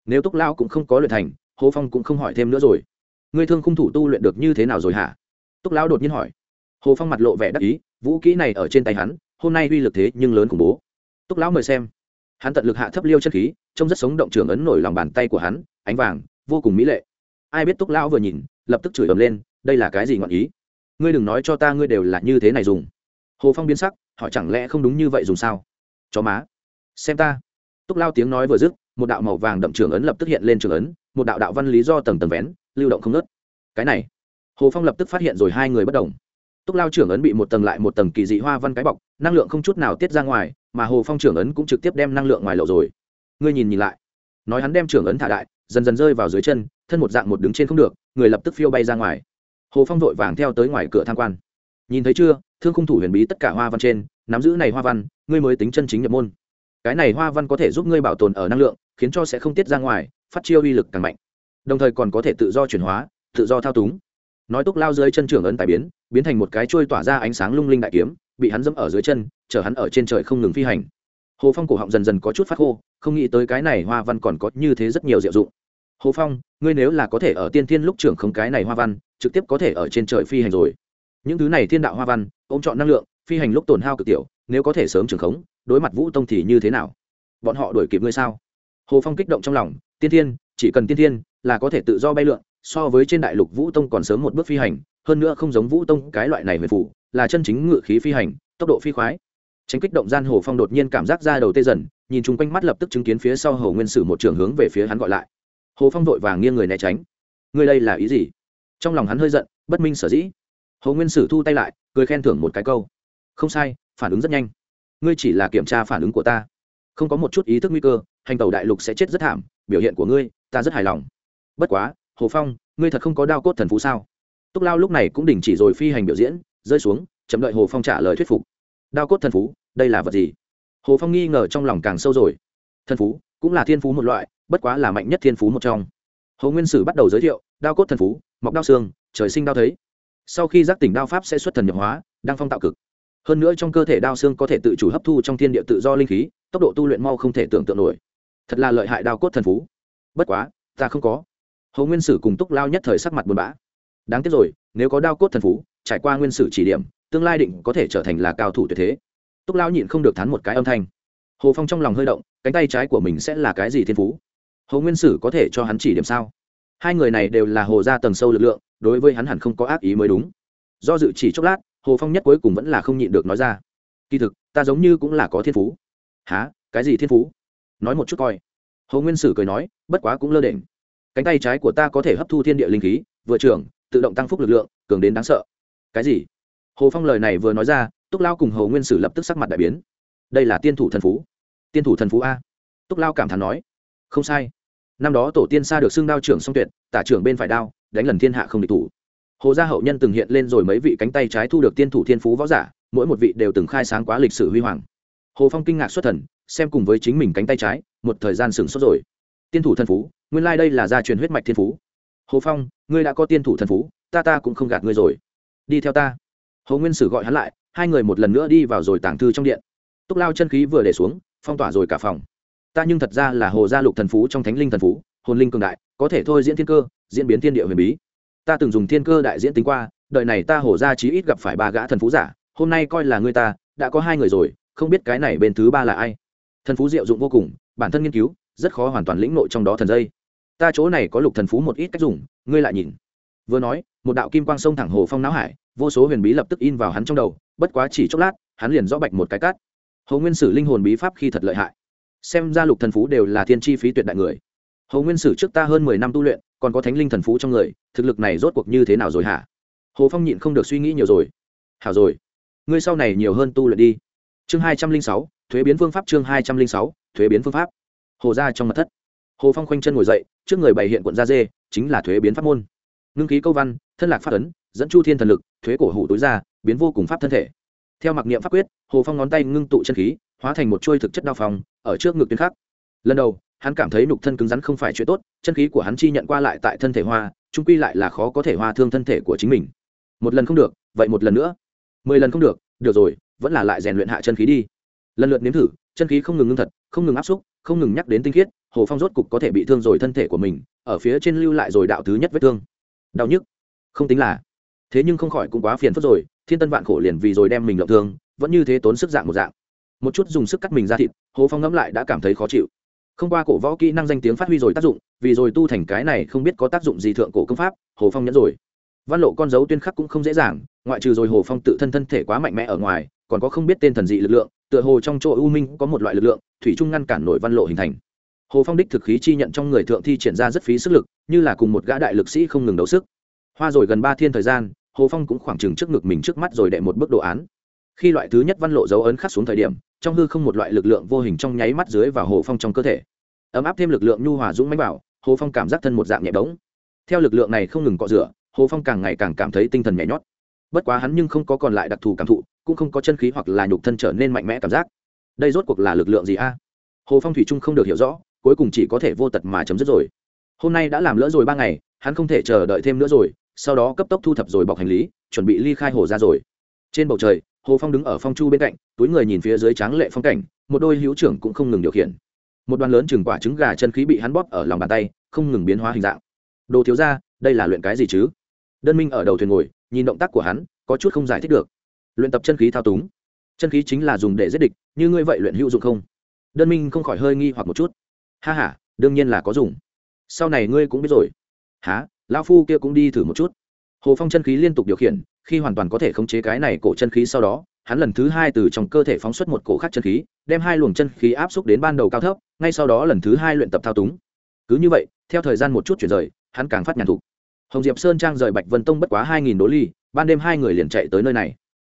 Nếu túc lao cũng không có luyện thành, hồ phong cũng không hỏi thêm nữa rồi. Ngươi thương khung thủ tu luyện được như thế nào rồi hả? Túc lão đột nhiên hỏi. Hồ phong mặt lộ vẻ đắc ý, vũ kỹ này ở trên tay hắn, hôm nay uy lực thế nhưng lớn khủng bố. Túc lão mời xem. Hắn tận lực hạ thấp liêu chất khí, trông rất sống động trường ấn nổi lòng bàn tay của hắn, ánh vàng, vô cùng mỹ lệ. Ai biết túc lão vừa nhìn, lập tức chửi ầm lên, đây là cái gì ngọn ý? Ngươi đừng nói cho ta ngươi đều là như thế này dùng hồ phong biến sắc, hỏi chẳng lẽ không đúng như vậy dùng sao? Chó má. Xem ta. Túc lao tiếng nói vừa dứt, một đạo màu vàng đậm trường ấn lập tức hiện lên trường ấn, một đạo đạo văn lý do tầng tầng vén, lưu động không nớt cái này. Hồ phong lập tức phát hiện rồi hai người bất đồng. Túc lao trưởng ấn bị một tầng lại một tầng kỳ dị hoa văn cái bọc, năng lượng không chút nào tiết ra ngoài, mà hồ phong trưởng ấn cũng trực tiếp đem năng lượng ngoài lộ rồi. Ngươi nhìn nhìn lại. Nói hắn đem trưởng ấn thả đại, dần dần rơi vào dưới chân, thân một dạng một đứng trên không được, người lập tức phiêu bay ra ngoài. Hồ phong vội vàng theo tới ngoài cửa tham quan nhìn thấy chưa, thương khung thủ huyền bí tất cả hoa văn trên, nắm giữ này hoa văn, ngươi mới tính chân chính nhập môn. Cái này hoa văn có thể giúp ngươi bảo tồn ở năng lượng, khiến cho sẽ không tiết ra ngoài, phát chiêu uy lực càng mạnh. Đồng thời còn có thể tự do chuyển hóa, tự do thao túng. Nói túc lao dưới chân trưởng ấn tài biến biến thành một cái trôi tỏa ra ánh sáng lung linh đại kiếm, bị hắn dẫm ở dưới chân, chở hắn ở trên trời không ngừng phi hành. Hồ phong cổ họng dần dần có chút phát khô, không nghĩ tới cái này hoa văn còn có như thế rất nhiều diệu dụng. Hồ phong, ngươi nếu là có thể ở tiên thiên lúc trưởng không cái này hoa văn, trực tiếp có thể ở trên trời phi hành rồi những thứ này thiên đạo hoa văn, ôm chọn năng lượng, phi hành lúc tổn hao cực tiểu, nếu có thể sớm trưởng khống, đối mặt vũ tông thì như thế nào? Bọn họ đuổi kịp ngươi sao? Hồ phong kích động trong lòng, tiên thiên, chỉ cần tiên thiên, là có thể tự do bay lượn, so với trên đại lục vũ tông còn sớm một bước phi hành, hơn nữa không giống vũ tông, cái loại này huyền phủ là chân chính ngự khí phi hành, tốc độ phi khoái. Tránh kích động gian hồ phong đột nhiên cảm giác ra đầu tê dần, nhìn chung quanh mắt lập tức chứng kiến phía sau hồ nguyên sử một trường hướng về phía hắn gọi lại. Hồ phong vội vàng nghiêng người né tránh. Người đây là ý gì? Trong lòng hắn hơi giận, bất minh sở dĩ hồ nguyên sử thu tay lại, cười khen thưởng một cái câu. Không sai, phản ứng rất nhanh. Ngươi chỉ là kiểm tra phản ứng của ta. Không có một chút ý thức nguy cơ, hành tàu đại lục sẽ chết rất thảm, biểu hiện của ngươi, ta rất hài lòng. Bất quá, hồ phong, ngươi thật không có đao cốt thần phú sao? Túc lao lúc này cũng đình chỉ rồi phi hành biểu diễn, rơi xuống, chậm đợi hồ phong trả lời thuyết phục. Đao cốt thần phú, đây là vật gì? Hồ phong nghi ngờ trong lòng càng sâu rồi. Thần phú, cũng là thiên phú một loại, bất quá là mạnh nhất thiên phú một trong. Hồ nguyên sử bắt đầu giới thiệu, đao cốt thần phú, mọc đao xương, trời sinh đao thấy sau khi giác tỉnh đao pháp sẽ xuất thần nhập hóa đang phong tạo cực. Hơn nữa trong cơ thể đao xương có thể tự chủ hấp thu trong thiên địa tự do linh khí, tốc độ tu luyện mau không thể tưởng tượng nổi. Thật là lợi hại đao cốt thần phú. Bất quá, ta không có. Hồ nguyên sử cùng túc lao nhất thời sắc mặt buồn bã. Đáng tiếc rồi, nếu có đao cốt thần phú, trải qua nguyên sử chỉ điểm, tương lai định có thể trở thành là cao thủ tuyệt thế. Túc lao nhịn không được thắn một cái âm thanh. Hồ phong trong lòng hơi động, cánh tay trái của mình sẽ là cái gì thiên phú? Hồ nguyên sử có thể cho hắn chỉ điểm sao? Hai người này đều là hồ gia tầng sâu lực lượng, đối với hắn hẳn không có ác ý mới đúng. Do dự chỉ chốc lát, hồ phong nhất cuối cùng vẫn là không nhịn được nói ra. Kỳ thực, ta giống như cũng là có thiên phú. Há cái gì thiên phú? Nói một chút coi. Hồ nguyên sử cười nói, bất quá cũng lơ đễnh. Cánh tay trái của ta có thể hấp thu thiên địa linh khí, vừa trưởng, tự động tăng phúc lực lượng, cường đến đáng sợ. Cái gì? Hồ phong lời này vừa nói ra, túc lao cùng hồ nguyên sử lập tức sắc mặt đại biến. Đây là tiên thủ thần phú. Tiên thủ thần phú a. Túc lao cảm thán nói, không sai năm đó tổ tiên xa được xưng đao trưởng song tuyệt, tả trưởng bên phải đao, đánh lần thiên hạ không địch thủ. Hồ gia hậu nhân từng hiện lên rồi mấy vị cánh tay trái thu được tiên thủ thiên phú võ giả, mỗi một vị đều từng khai sáng quá lịch sử huy hoàng. Hồ phong kinh ngạc xuất thần, xem cùng với chính mình cánh tay trái, một thời gian sừng sốt rồi. Tiên thủ thần phú, nguyên lai、like、đây là gia truyền huyết mạch thiên phú. Hồ phong, ngươi đã có tiên thủ thần phú, ta ta cũng không gạt ngươi rồi. Đi theo ta. Hồ nguyên sử gọi hắn lại, hai người một lần nữa đi vào rồi tàng thư trong điện. Túc lao chân khí vừa để xuống, phong tỏa rồi cả phòng ta nhưng thật ra là hồ gia lục thần phú trong thánh linh thần phú, hồn linh cường đại, có thể thôi diễn thiên cơ, diễn biến thiên địa huyền bí. Ta từng dùng thiên cơ đại diễn tính qua, đời này ta hồ gia chí ít gặp phải ba gã thần phú giả, hôm nay coi là người ta, đã có hai người rồi, không biết cái này bên thứ ba là ai. Thần phú diệu dụng vô cùng, bản thân nghiên cứu, rất khó hoàn toàn lĩnh nội trong đó thần dây. Ta chỗ này có lục thần phú một ít cách dùng, ngươi lại nhìn. Vừa nói, một đạo kim quang sông thẳng hồ phong não hải, vô số huyền bí lập tức in vào hắn trong đầu, bất quá chỉ chốc lát, hắn liền rõ bạch một cái cắt hồ nguyên sử linh hồn bí pháp khi thật lợi hại xem ra lục thần phú đều là thiên chi phí tuyệt đại người. Hồ nguyên sử trước ta hơn mười năm tu luyện, còn có thánh linh thần phú trong người, thực lực này rốt cuộc như thế nào rồi hả? Hồ phong nhịn không được suy nghĩ nhiều rồi. Hảo rồi. Ngươi sau này nhiều hơn tu luyện đi. Chương hai trăm linh sáu, thuế biến phương pháp chương hai trăm linh sáu, thuế biến phương pháp. Hồ ra trong mặt thất. Hồ phong khoanh chân ngồi dậy, trước người bày hiện quận gia dê, chính là thuế biến pháp môn. Ngưng khí câu văn, thân lạc phát ấn, dẫn chu thiên thần lực, thuế cổ hủ túi ra, biến vô cùng pháp thân thể. Theo mặc niệm pháp quyết, hồ phong ngón tay ngưng tụ chân khí, hóa thành một chuôi thực chất đao phòng ở trước ngực tuyến khắc lần đầu, hắn cảm thấy nhục thân cứng rắn không phải chuyện tốt, chân khí của hắn chi nhận qua lại tại thân thể hoa, trung quy lại là khó có thể hoa thương thân thể của chính mình. Một lần không được, vậy một lần nữa. Mười lần không được được rồi, vẫn là lại rèn luyện hạ chân khí đi. Lần lượt nếm thử, chân khí không ngừng ngưng thật, không ngừng áp xúc, không ngừng nhắc đến tinh khiết, hồ phong rốt cục có thể bị thương rồi thân thể của mình, ở phía trên lưu lại rồi đạo thứ nhất vết thương. Đau nhức. Không tính là. Thế nhưng không khỏi cũng quá phiền phức rồi, thiên tân vạn khổ liền vì rồi đem mình lộng thương, vẫn như thế tốn sức dạng một dạng một chút dùng sức cắt mình ra thịt, hồ phong ngẫm lại đã cảm thấy khó chịu. Không qua cổ võ kỹ năng danh tiếng phát huy rồi tác dụng, vì rồi tu thành cái này không biết có tác dụng gì thượng cổ công pháp, hồ phong nhẫn rồi. Văn lộ con dấu tuyên khắc cũng không dễ dàng, ngoại trừ rồi hồ phong tự thân thân thể quá mạnh mẽ ở ngoài, còn có không biết tên thần dị lực lượng, tựa hồ trong chỗ u minh có một loại lực lượng, thủy chung ngăn cản nổi văn lộ hình thành. Hồ phong đích thực khí chi nhận trong người thượng thi triển ra rất phí sức lực, như là cùng một gã đại lực sĩ không ngừng đấu sức. Hoa rồi gần ba thiên thời gian, hồ phong cũng khoảng chừng trước ngực mình trước mắt rồi đệ một bước đồ án. Khi loại thứ nhất văn lộ dấu ấn khắc xuống thời điểm trong hư không một loại lực lượng vô hình trong nháy mắt dưới vào hồ phong trong cơ thể. Ấm áp thêm lực lượng nhu hòa dũng mánh bảo, hồ phong cảm giác thân một dạng nhẹ bóng theo lực lượng này không ngừng cọ rửa, hồ phong càng ngày càng cảm thấy tinh thần nhẹ nhót. Bất quá hắn nhưng không có còn lại đặc thù cảm thụ, cũng không có chân khí hoặc là nhục thân trở nên mạnh mẽ cảm giác. Đây rốt cuộc là lực lượng gì a? Hồ phong thủy trung không được hiểu rõ, cuối cùng chỉ có thể vô tật mà chấm dứt rồi. Hôm nay đã làm lỡ rồi ba ngày, hắn không thể chờ đợi thêm nữa rồi, sau đó cấp tốc thu thập rồi bọc hành lý, chuẩn bị ly khai hồ ra rồi. Trên bầu trời hồ phong đứng ở phong chu bên cạnh, túi người nhìn phía dưới tráng lệ phong cảnh, một đôi hữu trưởng cũng không ngừng điều khiển. Một đoàn lớn chừng quả trứng gà chân khí bị hắn bóp ở lòng bàn tay, không ngừng biến hóa hình dạng. Đồ thiếu ra đây là luyện cái gì chứ? Đơn minh ở đầu thuyền ngồi, nhìn động tác của hắn, có chút không giải thích được. Luyện tập chân khí thao túng. Chân khí chính là dùng để giết địch, như ngươi vậy luyện hữu dụng không? Đơn minh không khỏi hơi nghi hoặc một chút. Ha h a đương nhiên là có dùng. Sau này ngươi cũng biết rồi. Há lao phu kia cũng đi thử một chút hồ phong chân khí liên tục điều khiển, khi hoàn toàn có thể khống chế cái này cổ chân khí sau đó, hắn lần thứ hai từ trong cơ thể phóng xuất một cổ khác chân khí, đem hai luồng chân khí áp xúc đến ban đầu cao thấp, ngay sau đó lần thứ hai luyện tập thao túng. Cứ như vậy, theo thời gian một chút chuyển rời, hắn càng phát nhàn thục hồng diệp sơn trang rời bạch vân tông bất quá hai nghìn đố ly, ban đêm hai người liền chạy tới nơi này.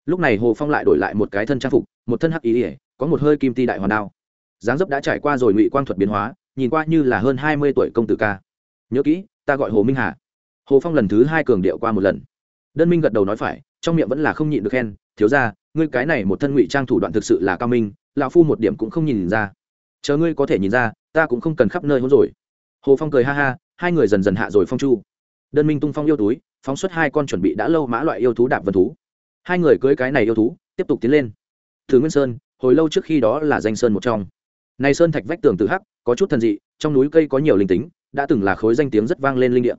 Lúc này hồ phong lại đổi lại một cái thân trang phục, một thân hắc ý ỉa có một hơi kim ti đại hoàn đao. Dáng dấp đã trải qua rồi ngụy quang thuật biến hóa, nhìn qua như là hơn hai mươi tuổi công tử ca. Nhớ kỹ, ta gọi hồ minh hà hồ phong lần thứ hai cường điệu qua một lần. Đơn minh gật đầu nói phải, trong miệng vẫn là không nhịn được khen, thiếu ra ngươi cái này một thân ngụy trang thủ đoạn thực sự là cao minh, lão phu một điểm cũng không nhìn ra. Chờ ngươi có thể nhìn ra, ta cũng không cần khắp nơi hôn rồi. Hồ phong cười ha ha, hai người dần dần hạ rồi phong chu. Đơn minh tung phong yêu túi, phóng xuất hai con chuẩn bị đã lâu mã loại yêu thú đạp vân thú. Hai người cưới cái này yêu thú, tiếp tục tiến lên. Thứ nguyên sơn, hồi lâu trước khi đó là danh sơn một trong. Này sơn thạch vách tường tự hắc, có chút thần dị, trong núi cây có nhiều linh tính, đã từng là khối danh tiếng rất vang lên linh địa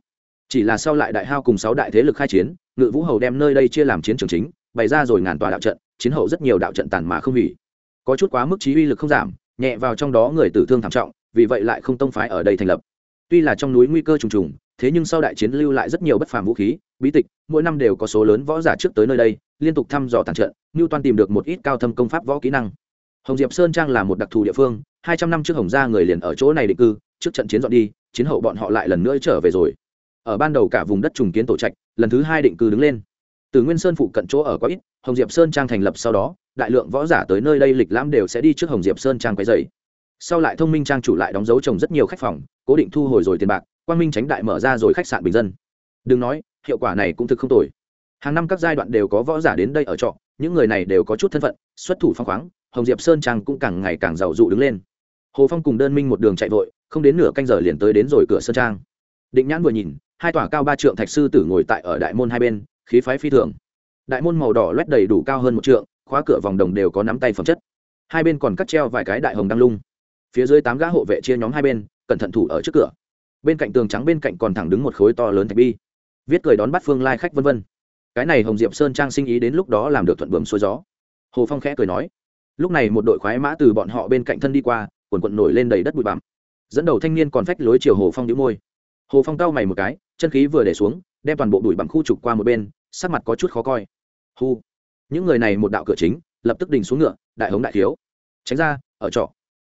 chỉ là sau lại đại hao cùng sáu đại thế lực khai chiến, ngự vũ hầu đem nơi đây chia làm chiến trường chính, bày ra rồi ngàn tòa đạo trận, chiến hậu rất nhiều đạo trận tàn mà không hủy. Có chút quá mức trí uy lực không giảm, nhẹ vào trong đó người tử thương thảm trọng, vì vậy lại không tông phái ở đây thành lập. Tuy là trong núi nguy cơ trùng trùng, thế nhưng sau đại chiến lưu lại rất nhiều bất phàm vũ khí, bí tịch, mỗi năm đều có số lớn võ giả trước tới nơi đây, liên tục thăm dò tàn trận như toàn tìm được một ít cao thâm công pháp võ kỹ năng. Hồng diệp sơn trang là một đặc thù địa phương, hai trăm năm trước hồng gia người liền ở chỗ này định cư, trước trận chiến dọn đi, chiến hậu bọn họ lại lần nữa trở về rồi ở ban đầu cả vùng đất trùng kiến tổ trạch, lần thứ hai định cư đứng lên. Từ nguyên sơn phụ cận chỗ ở có ít, hồng diệp sơn trang thành lập sau đó, đại lượng võ giả tới nơi đây lịch lãm đều sẽ đi trước hồng diệp sơn trang quấy dày sau lại thông minh trang chủ lại đóng dấu trồng rất nhiều khách phòng, cố định thu hồi rồi tiền bạc, quang minh tránh đại mở ra rồi khách sạn bình dân. Đừng nói, hiệu quả này cũng thực không tồi. Hàng năm các giai đoạn đều có võ giả đến đây ở trọ, những người này đều có chút thân phận, xuất thủ phong khoáng, hồng diệp sơn trang cũng càng ngày càng giàu dụ đứng lên. Hồ phong cùng đơn minh một đường chạy vội, không đến nửa canh giờ liền tới đến rồi cửa sơn trang. Định nhãn vừa nhìn hai tòa cao ba trượng thạch sư tử ngồi tại ở đại môn hai bên, khí phái phi thường. Đại môn màu đỏ loét đầy đủ cao hơn một trượng, khóa cửa vòng đồng đều có nắm tay phẩm chất. Hai bên còn cắt treo vài cái đại hồng đăng lung. Phía dưới tám gã hộ vệ chia nhóm hai bên, cẩn thận thủ ở trước cửa. Bên cạnh tường trắng bên cạnh còn thẳng đứng một khối to lớn thạch bi. Viết cười đón bắt phương lai khách vân vân. Cái này hồng diệp sơn trang sinh ý đến lúc đó làm được thuận bướm xuôi gió. Hồ phong khẽ cười nói. Lúc này một đội khoái mã từ bọn họ bên cạnh thân đi qua, quần quận nổi lên đầy đất bụi bặm. Dẫn đầu thanh niên còn phách lối chiều hồ phong đĩu môi. Hồ phong cau mày một cái chân khí vừa để xuống, đem toàn bộ đùi bằng khu trục qua một bên, sắc mặt có chút khó coi. Hu. Những người này một đạo cửa chính, lập tức đình xuống ngựa, đại hống đại thiếu. Tránh ra, ở trọ.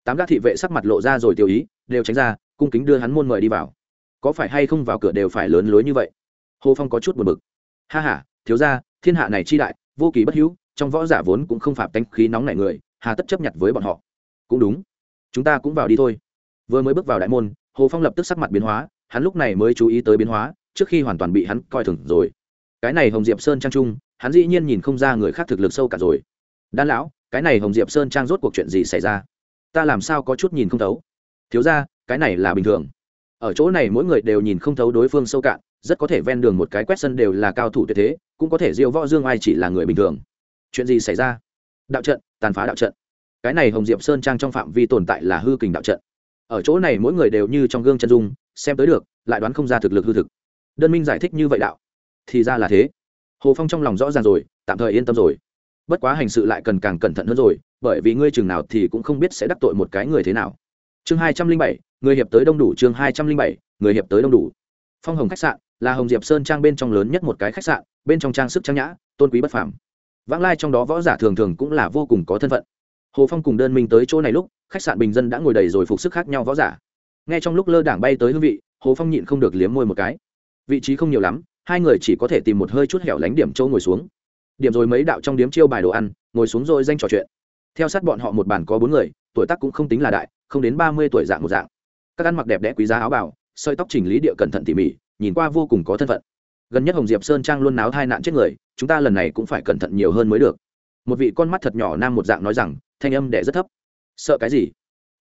Tám gác thị vệ sắc mặt lộ ra rồi tiêu ý, đều tránh ra, cung kính đưa hắn môn mời đi vào. Có phải hay không vào cửa đều phải lớn lối như vậy? Hồ phong có chút buồn bực. Ha h a thiếu ra thiên hạ này chi đại, vô kỳ bất hữu, trong võ giả vốn cũng không phạm tánh khí nóng nảy người, hà tất chấp nhận với bọn họ. Cũng đúng. Chúng ta cũng vào đi thôi. Vừa mới bước vào đại môn, hồ phong lập tức sắc mặt biến hóa hắn lúc này mới chú ý tới biến hóa, trước khi hoàn toàn bị hắn coi thường rồi. Cái này hồng diệp sơn trang trung, hắn dĩ nhiên nhìn không ra người khác thực lực sâu cả rồi. Đan lão, cái này hồng diệp sơn trang rốt cuộc chuyện gì xảy ra? Ta làm sao có chút nhìn không thấu? Thiếu ra cái này là bình thường. Ở chỗ này mỗi người đều nhìn không thấu đối phương sâu cạn, rất có thể ven đường một cái quét sân đều là cao thủ tuyệt thế, cũng có thể diêu võ dương ai chỉ là người bình thường. Chuyện gì xảy ra? Đạo trận, tàn phá đạo trận. Cái này hồng diệp sơn trang trong phạm vi tồn tại là hư kình đạo trận. Ở chỗ này mỗi người đều như trong gương chân dung xem tới được, lại đoán không ra thực lực hư thực. Đơn minh giải thích như vậy đạo. Thì ra là thế. Hồ phong trong lòng rõ ràng rồi, tạm thời yên tâm rồi. Bất quá hành sự lại cần càng cẩn thận hơn rồi, bởi vì ngươi chừng nào thì cũng không biết sẽ đắc tội một cái người thế nào. Chương hai trăm linh bảy, người hiệp tới đông đủ, chương hai trăm linh bảy, người hiệp tới đông đủ. Phong hồng khách sạn là hồng diệp sơn trang bên trong lớn nhất một cái khách sạn, bên trong trang sức trang nhã, tôn quý bất phàm. Vãng lai trong đó võ giả thường thường cũng là vô cùng có thân phận. Hồ phong cùng đơn minh tới chỗ này lúc, khách sạn bình dân đã ngồi đầy rồi phục sức khác nhau võ giả nghe trong lúc lơ đảng bay tới hương vị, hồ phong nhịn không được liếm môi một cái. Vị trí không nhiều lắm, hai người chỉ có thể tìm một hơi chút hẻo lánh điểm châu ngồi xuống. Điểm rồi mấy đạo trong điếm chiêu bài đồ ăn, ngồi xuống rồi danh trò chuyện. Theo sát bọn họ một bàn có bốn người, tuổi tác cũng không tính là đại, không đến ba mươi tuổi dạng một dạng. Các ăn mặc đẹp đẽ quý giá áo bảo sợi tóc chỉnh lý địa cẩn thận tỉ mỉ, nhìn qua vô cùng có thân phận. Gần nhất hồng diệp sơn trang luôn náo thai nạn chết người, chúng ta lần này cũng phải cẩn thận nhiều hơn mới được. Một vị con mắt thật nhỏ nam một dạng nói rằng, thanh âm đẻ rất thấp. Sợ cái gì?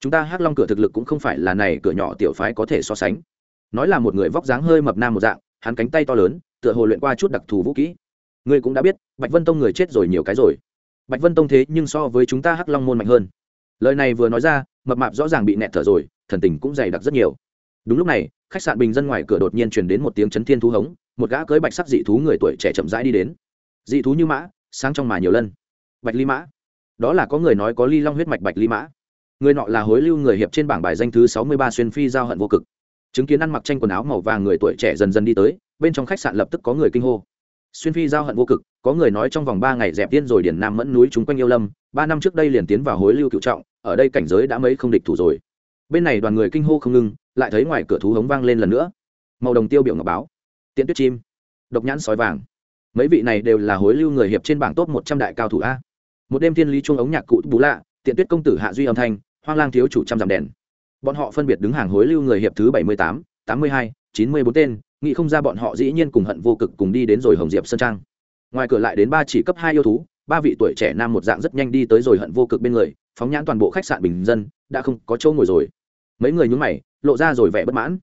Chúng ta hắc long cửa thực lực cũng không phải là này cửa nhỏ tiểu phái có thể so sánh. Nói là một người vóc dáng hơi mập nam một dạng, hắn cánh tay to lớn, tựa hồ luyện qua chút đặc thù vũ kỹ. Ngươi cũng đã biết, bạch vân tông người chết rồi nhiều cái rồi. Bạch vân tông thế nhưng so với chúng ta hắc long môn mạnh hơn. Lời này vừa nói ra, mập mạp rõ ràng bị nẹt thở rồi, thần tình cũng dày đặc rất nhiều. Đúng lúc này, khách sạn bình dân ngoài cửa đột nhiên truyền đến một tiếng chấn thiên thú hống, một gã cưới bạch sắc dị thú người tuổi trẻ chậm rãi đi đến. Dị thú như mã, sáng trong mà nhiều lần. Bạch ly mã. Đó là có người nói có ly long huyết mạch bạch ly mã người nọ là hối lưu người hiệp trên bảng bài danh thứ sáu mươi ba xuyên phi giao hận vô cực. Chứng kiến ăn mặc tranh quần áo màu vàng người tuổi trẻ dần dần đi tới, bên trong khách sạn lập tức có người kinh hô. Xuyên phi giao hận vô cực, có người nói trong vòng ba ngày dẹp tiên rồi điển nam mẫn núi chúng quanh yêu lâm, ba năm trước đây liền tiến vào hối lưu cựu trọng, ở đây cảnh giới đã mấy không địch thủ rồi. Bên này đoàn người kinh hô không ngưng lại thấy ngoài cửa thú hống vang lên lần nữa. Màu đồng tiêu biểu ngọc báo Tiện tuyết chim, độc nhãn sói vàng. Mấy vị này đều là hối lưu người hiệp trên bảng top một trăm đại cao thủ a. Một đêm thiên lý chuông ống nhạc cụ bú lạ tiện tuyết công tử hạ duy âm thanh hoang lang thiếu chủ trăm dặm đèn. Bọn họ phân biệt đứng hàng hối lưu người hiệp thứ bảy mươi tám tám mươi hai, chín mươi bốn tên, nghĩ không ra bọn họ dĩ nhiên cùng hận vô cực cùng đi đến rồi hồng diệp sơn trang. Ngoài cửa lại đến ba chỉ cấp hai yêu thú, ba vị tuổi trẻ nam một dạng rất nhanh đi tới rồi hận vô cực bên người, phóng nhãn toàn bộ khách sạn bình dân, đã không có chỗ ngồi rồi. Mấy người nhúng mày, lộ ra rồi vẻ bất mãn.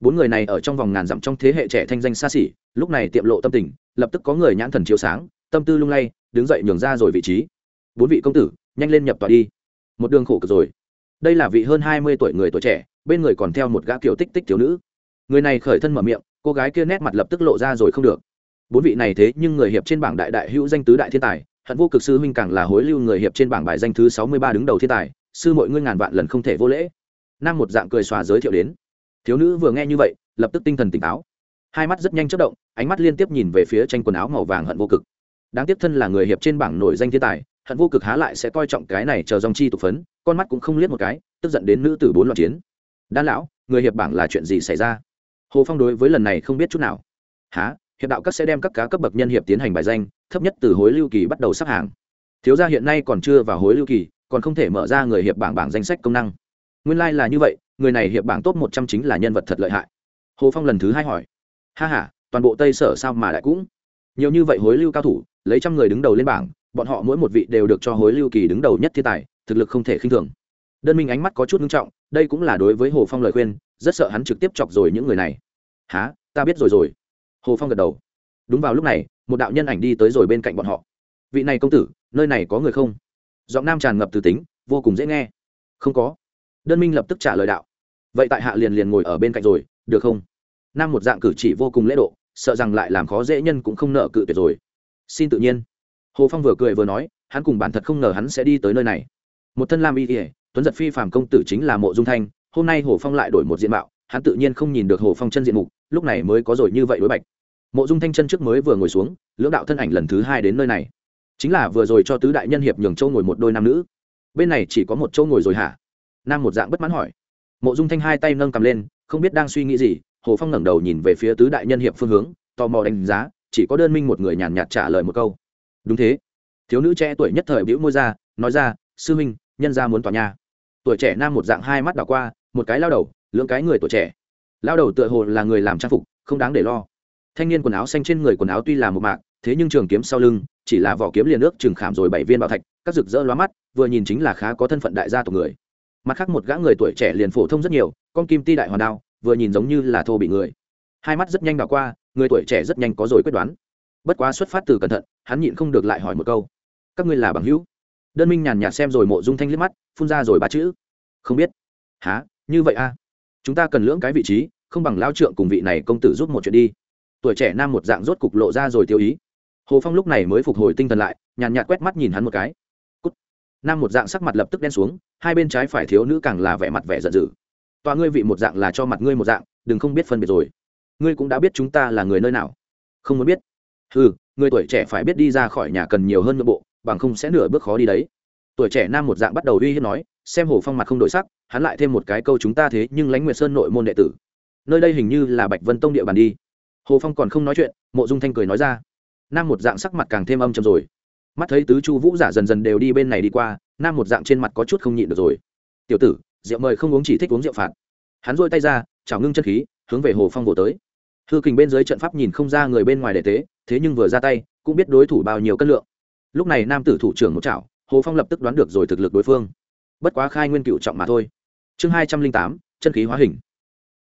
Bốn người này ở trong vòng ngàn dặm trong thế hệ trẻ thanh danh xa xỉ, lúc này tiệm lộ tâm tình, lập tức có người nhãn thần chiếu sáng, tâm tư lung lay, đứng dậy nhường ra rồi vị trí. Bốn vị công tử, nhanh lên nhập tòa đi. Một đường khổ cực rồi đây là vị hơn hai mươi tuổi người tuổi trẻ, bên người còn theo một gã kiểu tích tích thiếu nữ. Người này khởi thân mở miệng, cô gái kia nét mặt lập tức lộ ra rồi không được. Bốn vị này thế nhưng người hiệp trên bảng đại đại hữu danh tứ đại thiên tài, hận vô cực sư huynh càng là hối lưu người hiệp trên bảng bài danh thứ sáu mươi ba đứng đầu thiên tài, sư mọi ngươi ngàn vạn lần không thể vô lễ. Nam một dạng cười xòa giới thiệu đến. Thiếu nữ vừa nghe như vậy, lập tức tinh thần tỉnh táo. Hai mắt rất nhanh chất động, ánh mắt liên tiếp nhìn về phía tranh quần áo màu vàng hận vô cực. Đáng tiếc thân là người hiệp trên bảng nổi danh thiên tài, hận vô cực há lại sẽ coi trọng cái này chờ dòng chi tục phấn con mắt cũng không liếc một cái, tức giận đến nữ tử bốn loạn chiến. Đan lão, người hiệp bảng là chuyện gì xảy ra? Hồ phong đối với lần này không biết chút nào. Há hiệp đạo các sẽ đem các cá cấp bậc nhân hiệp tiến hành bài danh, thấp nhất từ hối lưu kỳ bắt đầu sắp hàng. Thiếu gia hiện nay còn chưa vào hối lưu kỳ, còn không thể mở ra người hiệp bảng bảng danh sách công năng. Nguyên lai、like、là như vậy, người này hiệp bảng top một trăm chính là nhân vật thật lợi hại. Hồ phong lần thứ hai hỏi. Ha h a toàn bộ tây sở sao mà lại cũng? Nhiều như vậy hối lưu cao thủ, lấy trăm người đứng đầu lên bảng, bọn họ mỗi một vị đều được cho hối lưu kỳ đứng đầu nhất thiên tài thực lực không thể khinh thường. Đơn minh ánh mắt có chút nghiêm trọng, đây cũng là đối với hồ phong lời khuyên, rất sợ hắn trực tiếp chọc rồi những người này. Há ta biết rồi rồi. Hồ phong gật đầu. Đúng vào lúc này, một đạo nhân ảnh đi tới rồi bên cạnh bọn họ. Vị này công tử, nơi này có người không? Giọng nam tràn ngập từ tính, vô cùng dễ nghe. Không có. Đơn minh lập tức trả lời đạo. Vậy tại hạ liền liền ngồi ở bên cạnh rồi, được không? Nam một dạng cử chỉ vô cùng lễ độ, sợ rằng lại làm khó dễ nhân cũng không nợ cự tuyệt rồi. Xin tự nhiên. Hồ phong vừa cười vừa nói, hắn cùng bản thật không ngờ hắn sẽ đi tới nơi này một thân lam y ỉa tuấn giật phi phàm công tử chính là mộ dung thanh, hôm nay hồ phong lại đổi một diện mạo, hắn tự nhiên không nhìn được hồ phong chân diện mục, lúc này mới có rồi như vậy đối bạch. Mộ dung thanh chân trước mới vừa ngồi xuống, lưỡng đạo thân ảnh lần thứ hai đến nơi này. Chính là vừa rồi cho tứ đại nhân hiệp nhường châu ngồi một đôi nam nữ. Bên này chỉ có một châu ngồi rồi hả? Nam một dạng bất mãn hỏi. Mộ dung thanh hai tay nâng cầm lên, không biết đang suy nghĩ gì, hồ phong ngẩng đầu nhìn về phía tứ đại nhân hiệp phương hướng, tò mò đánh giá, chỉ có đơn minh một người nhàn nhạt trả lời một câu. Đúng thế. Thiếu nữ trẻ tuổi nhất thời bĩu môi ra, nói ra, sư minh nhân ra muốn tòa nhà. Tuổi trẻ nam một dạng hai mắt đảo qua, một cái lao đầu, lưỡng cái người tuổi trẻ. Lao đầu tựa hồ là người làm trang phục, không đáng để lo. Thanh niên quần áo xanh trên người quần áo tuy là một mạc, thế nhưng trường kiếm sau lưng, chỉ là vỏ kiếm liền nước trừng khảm rồi bảy viên bảo thạch, các rực rỡ lóa mắt, vừa nhìn chính là khá có thân phận đại gia tộc người. Mặt khác một gã người tuổi trẻ liền phổ thông rất nhiều, con kim ti đại hoàn đao, vừa nhìn giống như là thô bị người. Hai mắt rất nhanh đảo qua, người tuổi trẻ rất nhanh có rồi quyết đoán. Bất quá xuất phát từ cẩn thận, hắn nhịn không được lại hỏi một câu. Các ngươi là bằng hữu? Đơn minh nhàn nhạt xem rồi mộ dung thanh liếc mắt, phun ra rồi ba chữ. Không biết. Há như vậy a à? chúng ta cần lưỡng cái vị trí, không bằng lao trượng cùng vị này công tử giúp một chuyện đi. Tuổi trẻ nam một dạng rốt cục lộ ra rồi tiêu ý. Hồ phong lúc này mới phục hồi tinh thần lại, nhàn nhạt quét mắt nhìn hắn một cái. Cút. nam một dạng sắc mặt lập tức đen xuống, hai bên trái phải thiếu nữ càng là vẻ mặt vẻ giận dữ. Tòa ngươi vị một dạng là cho mặt ngươi một dạng, đừng không biết phân biệt rồi. Ngươi cũng đã biết chúng ta là người nơi nào. Không muốn biết. Ừ người tuổi trẻ phải biết đi ra khỏi nhà cần nhiều hơn nội bộ bằng không sẽ nửa bước khó đi đấy. Tuổi trẻ nam một dạng bắt đầu uy hiếp nói, xem hồ phong mặt không đổi sắc, hắn lại thêm một cái câu chúng ta thế nhưng lãnh nguyệt sơn nội môn đệ tử. Nơi đây hình như là bạch vân tông địa bàn đi. Hồ phong còn không nói chuyện, mộ dung thanh cười nói ra. Nam một dạng sắc mặt càng thêm âm trầm rồi. Mắt thấy tứ chu vũ giả dần dần đều đi bên này đi qua, nam một dạng trên mặt có chút không nhịn được rồi. Tiểu tử, rượu mời không uống chỉ thích uống rượu phạt. Hắn dôi tay ra, chảo ngưng chân khí, hướng về hồ phong vỗ tới. Hư kình bên dưới trận pháp nhìn không ra người bên ngoài đệ tế thế nhưng vừa ra tay, cũng biết đối thủ bao nhiêu cân lượng lúc này nam tử thủ trưởng một chảo, hồ phong lập tức đoán được rồi thực lực đối phương. Bất quá khai nguyên cựu trọng mà thôi. Chương hai trăm linh tám, chân khí hóa hình.